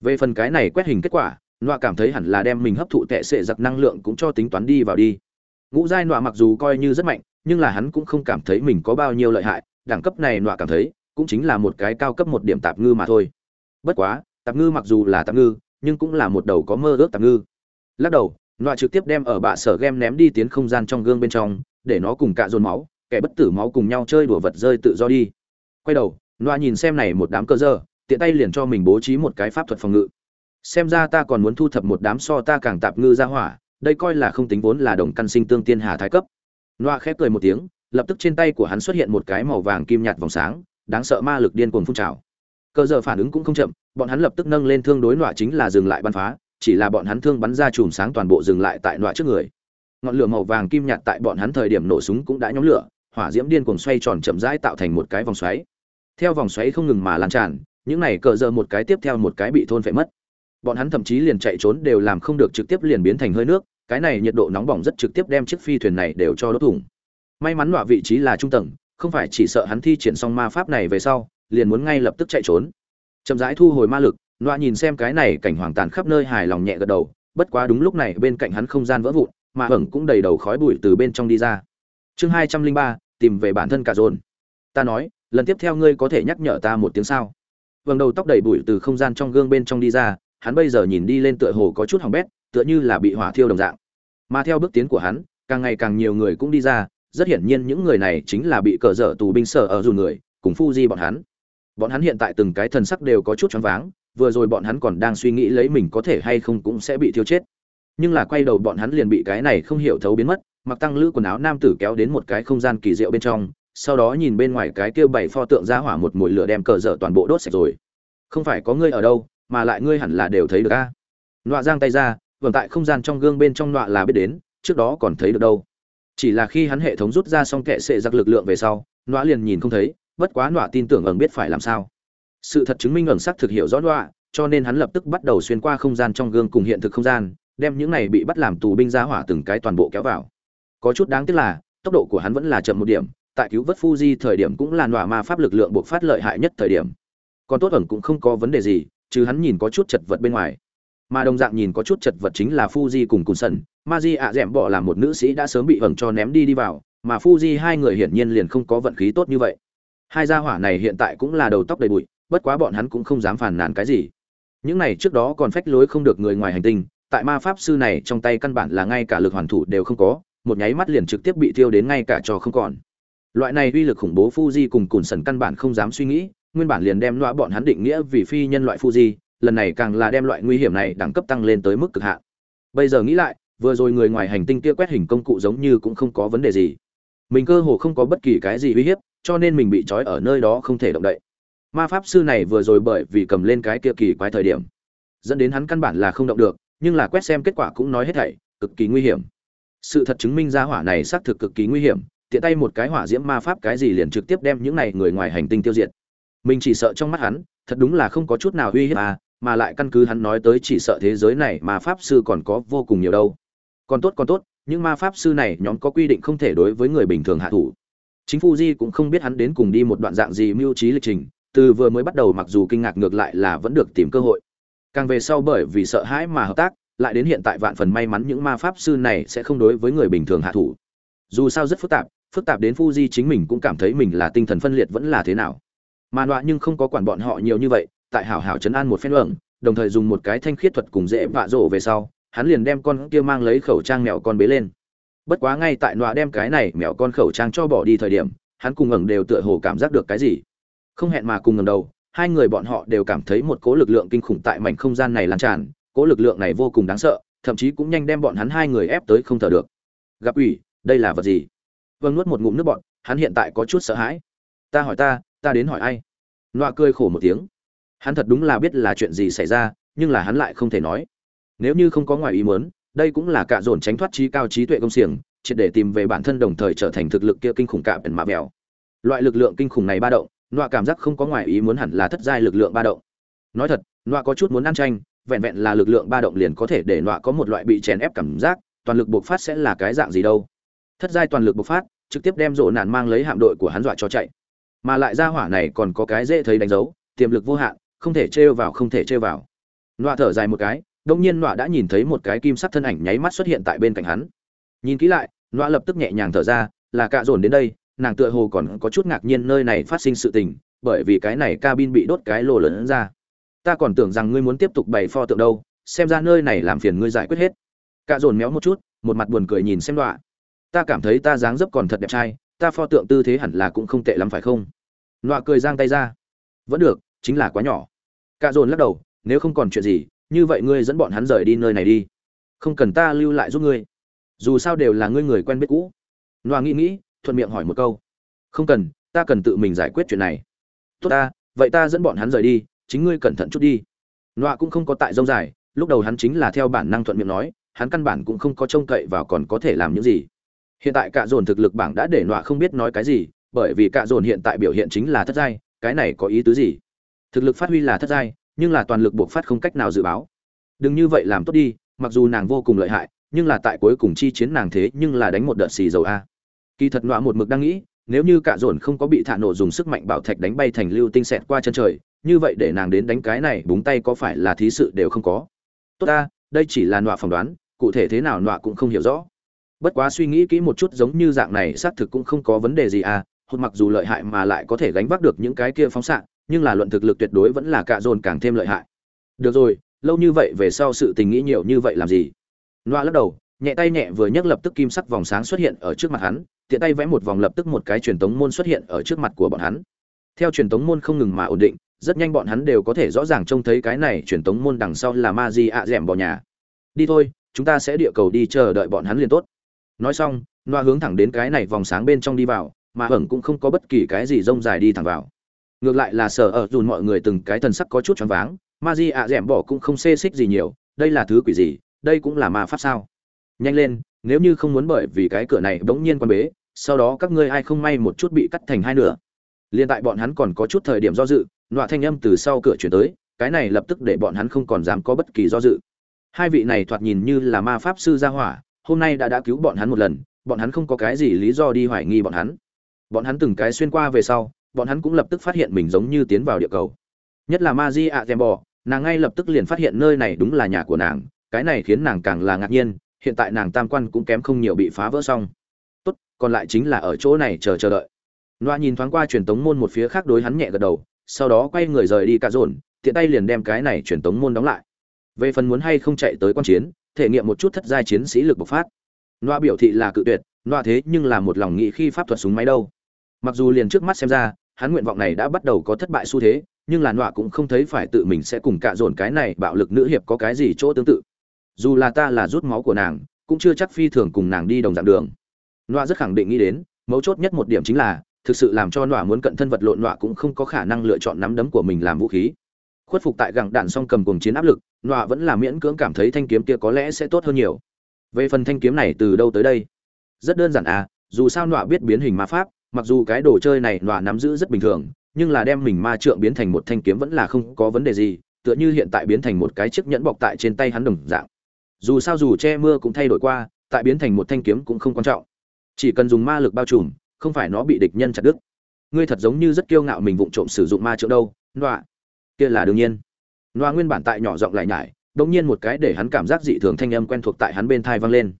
Về phần cái này quét hình kết quả, loa cảm thấy hẳn là đem mình hấp thụ tệ sệ giặc năng lượng cũng cho tính toán đi vào đi. Ngũ giai loa mặc dù coi như rất mạnh nhưng là hắn cũng không cảm thấy mình có bao nhiêu lợi hại, đẳng cấp này nọa cảm thấy, cũng chính là một cái cao cấp một điểm tạp ngư mà thôi. Bất quá, tạp ngư mặc dù là tạp ngư, nhưng cũng là một đầu có mơ ước tạp ngư. Lắc đầu, nọa trực tiếp đem ở bạ sở game ném đi tiến không gian trong gương bên trong, để nó cùng cạ dồn máu, kẻ bất tử máu cùng nhau chơi đùa vật rơi tự do đi. Quay đầu, nọa nhìn xem này một đám cơ dơ, tiện tay liền cho mình bố trí một cái pháp thuật phòng ngự. Xem ra ta còn muốn thu thập một đám so ta càng tạp ngư ra hỏa, đây coi là không tính vốn là đồng căn sinh tương tiên hà thái cấp. Noa khép cười một tiếng, lập tức trên tay của hắn xuất hiện một cái màu vàng kim nhạt vòng sáng, đáng sợ ma lực điên cuồng phun trào. Cơ giờ phản ứng cũng không chậm, bọn hắn lập tức nâng lên thương đối Noa chính là dừng lại bắn phá, chỉ là bọn hắn thương bắn ra chùm sáng toàn bộ dừng lại tại Noa trước người. Ngọn lửa màu vàng kim nhạt tại bọn hắn thời điểm nổ súng cũng đã nhóm lửa, hỏa diễm điên cuồng xoay tròn chậm rãi tạo thành một cái vòng xoáy. Theo vòng xoáy không ngừng mà lan tràn, những này cờ giờ một cái tiếp theo một cái bị thôn phệ mất. Bọn hắn thậm chí liền chạy trốn đều làm không được trực tiếp liền biến thành hơi nước cái này nhiệt độ nóng bỏng rất trực tiếp đem chiếc phi thuyền này đều cho đốt thủng. May mắn nọa vị trí là trung tầng, không phải chỉ sợ hắn thi triển xong ma pháp này về sau, liền muốn ngay lập tức chạy trốn. Chậm rãi thu hồi ma lực, nọa nhìn xem cái này cảnh hoàng tàn khắp nơi hài lòng nhẹ gật đầu, bất quá đúng lúc này bên cạnh hắn không gian vỡ vụn, mà ẩn cũng đầy đầu khói bụi từ bên trong đi ra. Chương hai trăm linh ba, tìm về bản thân cả dồn. Ta nói, lần tiếp theo ngươi có thể nhắc nhở ta một tiếng sao? Vầng đầu tóc đầy bụi từ không gian trong gương bên trong đi ra, hắn bây giờ nhìn đi lên tựa hồ có chút hỏng bét tựa như là bị hỏa thiêu đồng dạng. Mà theo bước tiến của hắn, càng ngày càng nhiều người cũng đi ra, rất hiển nhiên những người này chính là bị cờ dở tù binh sở ở dù người, cùng phu di bọn hắn. Bọn hắn hiện tại từng cái thần sắc đều có chút choáng váng, vừa rồi bọn hắn còn đang suy nghĩ lấy mình có thể hay không cũng sẽ bị thiêu chết. Nhưng là quay đầu bọn hắn liền bị cái này không hiểu thấu biến mất, mặc tăng lữ quần áo nam tử kéo đến một cái không gian kỳ diệu bên trong, sau đó nhìn bên ngoài cái kia bảy pho tượng ra hỏa một mùi lửa đem cờ dở toàn bộ đốt sạch rồi. Không phải có ngươi ở đâu, mà lại ngươi hẳn là đều thấy được a. À? giang tay ra vâng tại không gian trong gương bên trong nọa là biết đến, trước đó còn thấy được đâu. Chỉ là khi hắn hệ thống rút ra xong kệ sệ giặc lực lượng về sau, nọa liền nhìn không thấy, bất quá nọa tin tưởng ẩn biết phải làm sao. Sự thật chứng minh ẩn sắc thực hiểu rõ nọa, cho nên hắn lập tức bắt đầu xuyên qua không gian trong gương cùng hiện thực không gian, đem những này bị bắt làm tù binh ra hỏa từng cái toàn bộ kéo vào. Có chút đáng tiếc là, tốc độ của hắn vẫn là chậm một điểm, tại cứu vớt Fuji thời điểm cũng là nọa ma pháp lực lượng buộc phát lợi hại nhất thời điểm. Còn tốt ẩn cũng không có vấn đề gì, chứ hắn nhìn có chút chật vật bên ngoài mà đồng dạng nhìn có chút chật vật chính là Fuji cùng Cùn Sẩn, Maji ạ dẻm bỏ làm một nữ sĩ đã sớm bị ẩn cho ném đi đi vào, mà Fuji hai người hiển nhiên liền không có vận khí tốt như vậy. Hai gia hỏa này hiện tại cũng là đầu tóc đầy bụi, bất quá bọn hắn cũng không dám phản nàn cái gì. Những này trước đó còn phách lối không được người ngoài hành tinh, tại ma pháp sư này trong tay căn bản là ngay cả lực hoàn thủ đều không có, một nháy mắt liền trực tiếp bị thiêu đến ngay cả trò không còn. Loại này uy lực khủng bố Fuji cùng Cùn Sẩn căn bản không dám suy nghĩ, nguyên bản liền đem loại bọn hắn định nghĩa vì phi nhân loại Fuji, lần này càng là đem loại nguy hiểm này đẳng cấp tăng lên tới mức cực hạn. Bây giờ nghĩ lại, vừa rồi người ngoài hành tinh kia quét hình công cụ giống như cũng không có vấn đề gì. Mình cơ hồ không có bất kỳ cái gì uy hiếp, cho nên mình bị trói ở nơi đó không thể động đậy. Ma pháp sư này vừa rồi bởi vì cầm lên cái kia kỳ quái thời điểm, dẫn đến hắn căn bản là không động được, nhưng là quét xem kết quả cũng nói hết thảy, cực kỳ nguy hiểm. Sự thật chứng minh ra hỏa này xác thực cực kỳ nguy hiểm, tiện tay một cái hỏa diễm ma pháp cái gì liền trực tiếp đem những này người ngoài hành tinh tiêu diệt. Mình chỉ sợ trong mắt hắn, thật đúng là không có chút nào uy hiếp à, mà lại căn cứ hắn nói tới chỉ sợ thế giới này mà pháp sư còn có vô cùng nhiều đâu. Còn tốt còn tốt những ma pháp sư này nhóm có quy định không thể đối với người bình thường hạ thủ. Chính phu di cũng không biết hắn đến cùng đi một đoạn dạng gì mưu trí lịch trình từ vừa mới bắt đầu mặc dù kinh ngạc ngược lại là vẫn được tìm cơ hội. Càng về sau bởi vì sợ hãi mà hợp tác lại đến hiện tại vạn phần may mắn những ma pháp sư này sẽ không đối với người bình thường hạ thủ. Dù sao rất phức tạp phức tạp đến Fuji chính mình cũng cảm thấy mình là tinh thần phân liệt vẫn là thế nào. Mà nọa nhưng không có quản bọn họ nhiều như vậy, tại hảo hảo chấn an một phen ẩn, đồng thời dùng một cái thanh khiết thuật cùng dễ vạ rổ về sau, hắn liền đem con kia mang lấy khẩu trang mèo con bế lên. Bất quá ngay tại nọa đem cái này mèo con khẩu trang cho bỏ đi thời điểm, hắn cùng ẩn đều tựa hồ cảm giác được cái gì. Không hẹn mà cùng ngẩng đầu, hai người bọn họ đều cảm thấy một cỗ lực lượng kinh khủng tại mảnh không gian này lan tràn, cỗ lực lượng này vô cùng đáng sợ, thậm chí cũng nhanh đem bọn hắn hai người ép tới không thở được. Gặp ủy, đây là vật gì? Vâng nuốt một ngụm nước bọt, hắn hiện tại có chút sợ hãi. Ta hỏi ta, ta đến hỏi ai? Nọa cười khổ một tiếng. Hắn thật đúng là biết là chuyện gì xảy ra, nhưng là hắn lại không thể nói. Nếu như không có ngoài ý muốn, đây cũng là cả dồn tránh thoát trí cao trí tuệ công xiềng, triệt để tìm về bản thân đồng thời trở thành thực lực kia kinh khủng cạm ẩn mạ mèo. Loại lực lượng kinh khủng này ba động, nọa cảm giác không có ngoài ý muốn hẳn là thất giai lực lượng ba động. Nói thật, nọa có chút muốn ăn tranh, vẹn vẹn là lực lượng ba động liền có thể để nọa có một loại bị chèn ép cảm giác, toàn lực bộc phát sẽ là cái dạng gì đâu? Thất giai toàn lực bộc phát, trực tiếp đem rộ nạn mang lấy hạm đội của hắn dọa cho chạy. Mà lại ra hỏa này còn có cái dễ thấy đánh dấu, tiềm lực vô hạn, không thể trêu vào không thể trêu vào. Nọa thở dài một cái, đông nhiên nọa đã nhìn thấy một cái kim sắc thân ảnh nháy mắt xuất hiện tại bên cạnh hắn. Nhìn kỹ lại, nọa lập tức nhẹ nhàng thở ra, là cạ dồn đến đây, nàng tựa hồ còn có chút ngạc nhiên nơi này phát sinh sự tình, bởi vì cái này cabin bị đốt cái lồ lớn ra. Ta còn tưởng rằng ngươi muốn tiếp tục bày pho tượng đâu, xem ra nơi này làm phiền ngươi giải quyết hết. Cạ dồn méo một chút, một mặt buồn cười nhìn xem nọa. Ta cảm thấy ta dáng dấp còn thật đẹp trai, ta pho tượng tư thế hẳn là cũng không tệ lắm phải không? Nọa cười giang tay ra. Vẫn được, chính là quá nhỏ. Cạ dồn lắc đầu, nếu không còn chuyện gì, như vậy ngươi dẫn bọn hắn rời đi nơi này đi. Không cần ta lưu lại giúp ngươi. Dù sao đều là ngươi người quen biết cũ. loa nghĩ nghĩ, thuận miệng hỏi một câu không cần ta cần tự mình giải quyết chuyện này tốt ta vậy ta dẫn bọn hắn rời đi chính ngươi cẩn thận chút đi loa cũng không có tại dông dài lúc đầu hắn chính là theo bản năng thuận miệng nói hắn căn bản cũng không có trông cậy vào còn có thể làm những gì hiện tại cạ dồn thực lực bảng đã để loa không biết nói cái gì bởi vì cạ dồn hiện tại biểu hiện chính là thất giai cái này có ý tứ gì thực lực phát huy là thất giai, nhưng là toàn lực buộc phát không cách nào dự báo. Đừng như vậy làm tốt đi, mặc dù nàng vô cùng lợi hại, nhưng là tại cuối cùng chi chiến nàng thế nhưng là đánh một đợt xì dầu a. Kỳ thật nọa một mực đang nghĩ, nếu như cả dồn không có bị thả nổ dùng sức mạnh bảo thạch đánh bay thành lưu tinh xẹt qua chân trời, như vậy để nàng đến đánh cái này búng tay có phải là thí sự đều không có. Tốt ta đây chỉ là nọa phỏng đoán, cụ thể thế nào nọa cũng không hiểu rõ. Bất quá suy nghĩ kỹ một chút giống như dạng này, xác thực cũng không có vấn đề gì à hụt mặc dù lợi hại mà lại có thể gánh vác được những cái kia phóng xạ nhưng là luận thực lực tuyệt đối vẫn là cạ dồn càng thêm lợi hại được rồi lâu như vậy về sau sự tình nghĩ nhiều như vậy làm gì loa lắc đầu nhẹ tay nhẹ vừa nhấc lập tức kim sắc vòng sáng xuất hiện ở trước mặt hắn tiện tay vẽ một vòng lập tức một cái truyền tống môn xuất hiện ở trước mặt của bọn hắn. Theo truyền tống môn không ngừng mà ổn định, rất nhanh bọn hắn đều có thể rõ ràng trông thấy cái này truyền tống môn đằng sau là ma di ạ dẻm bò nhà. Đi thôi, chúng ta sẽ địa cầu đi chờ đợi bọn hắn liền tốt. Nói xong, loa hướng thẳng đến cái này vòng sáng bên trong đi vào, mà ẩn cũng không có bất kỳ cái gì rông dài đi thẳng vào. Ngược lại là sở ở dùn mọi người từng cái thần sắc có chút choáng váng, ma di ạ dẻm bỏ cũng không xê xích gì nhiều, đây là thứ quỷ gì, đây cũng là ma pháp sao? Nhanh lên, nếu như không muốn bởi vì cái cửa này bỗng nhiên quan bế, sau đó các ngươi ai không may một chút bị cắt thành hai nửa. Liên tại bọn hắn còn có chút thời điểm do dự nọa thanh âm từ sau cửa chuyển tới cái này lập tức để bọn hắn không còn dám có bất kỳ do dự. Hai vị này thoạt nhìn như là ma pháp sư gia hỏa hôm nay đã đã cứu bọn hắn một lần bọn hắn không có cái gì lý do đi hoài nghi bọn hắn. Bọn hắn từng cái xuyên qua về sau bọn hắn cũng lập tức phát hiện mình giống như tiến vào địa cầu. Nhất là ma di ạ tem bò nàng ngay lập tức liền phát hiện nơi này đúng là nhà của nàng, cái này khiến nàng càng là ngạc nhiên, hiện tại nàng tam quan cũng kém không nhiều bị phá vỡ xong. Còn lại chính là ở chỗ này chờ chờ đợi. Loa nhìn thoáng qua truyền tống môn một phía khác đối hắn nhẹ gật đầu, sau đó quay người rời đi cả dồn, tiện tay liền đem cái này truyền tống môn đóng lại. Về phần muốn hay không chạy tới quan chiến, thể nghiệm một chút thất giai chiến sĩ lực bộc phát. Loa biểu thị là cự tuyệt, loa thế nhưng là một lòng nghĩ khi pháp thuật súng máy đâu. Mặc dù liền trước mắt xem ra hắn nguyện vọng này đã bắt đầu có thất bại xu thế nhưng là nọa cũng không thấy phải tự mình sẽ cùng cạ dồn cái này bạo lực nữ hiệp có cái gì chỗ tương tự dù là ta là rút máu của nàng cũng chưa chắc phi thường cùng nàng đi đồng dạng đường Nọa rất khẳng định nghĩ đến, mấu chốt nhất một điểm chính là, thực sự làm cho Nọa muốn cận thân vật lộn Nọa cũng không có khả năng lựa chọn nắm đấm của mình làm vũ khí. Khuất phục tại gẳng đạn song cầm cùng chiến áp lực, Nọa vẫn là miễn cưỡng cảm thấy thanh kiếm kia có lẽ sẽ tốt hơn nhiều. Về phần thanh kiếm này từ đâu tới đây? Rất đơn giản à, dù sao Nọa biết biến hình ma pháp, mặc dù cái đồ chơi này Nọa nắm giữ rất bình thường, nhưng là đem mình ma trượng biến thành một thanh kiếm vẫn là không có vấn đề gì, tựa như hiện tại biến thành một cái chiếc nhẫn bọc tại trên tay hắn đồng dạng. Dù sao dù che mưa cũng thay đổi qua, tại biến thành một thanh kiếm cũng không quan trọng. Chỉ cần dùng ma lực bao trùm không phải nó bị địch nhân chặt đứt. Ngươi thật giống như rất kiêu ngạo mình vụng trộm sử dụng ma trượng đâu nọa. Kia là đương nhiên. Loa nguyên bản tại nhỏ giọng lại nhải đống nhiên một cái để hắn cảm giác dị thường thanh âm quen thuộc tại hắn bên thai vang lên.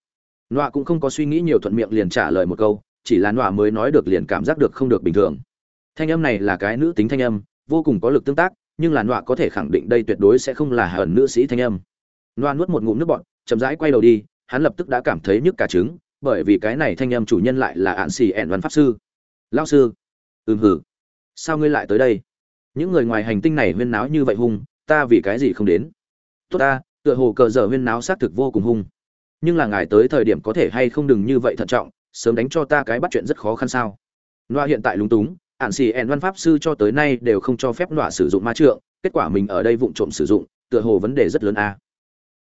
Loa cũng không có suy nghĩ nhiều thuận miệng liền trả lời một câu chỉ là nọa mới nói được liền cảm giác được không được bình thường. Thanh âm này là cái nữ tính thanh âm, vô cùng có lực tương tác, nhưng là nọa có thể khẳng định đây tuyệt đối sẽ không là hờn nữ sĩ thanh âm. Nọa nuốt một ngụm nước bọt, chậm rãi quay đầu đi, hắn lập tức đã cảm thấy nhức cả trứng, bởi vì cái này thanh âm chủ nhân lại là ạn xì ẹn văn pháp sư. Lao sư. Ừm hử sao ngươi lại tới đây? Những người ngoài hành tinh này huyên náo như vậy hung, ta vì cái gì không đến? Tốt ta, tựa hồ cờ giờ huyên náo xác thực vô cùng hung. Nhưng là ngài tới thời điểm có thể hay không đừng như vậy thận trọng sớm đánh cho ta cái bắt chuyện rất khó khăn sao? Loa hiện tại lúng túng, ạn xì ẹn văn pháp sư cho tới nay đều không cho phép loa sử dụng ma trượng, kết quả mình ở đây vụng trộm sử dụng, tựa hồ vấn đề rất lớn a.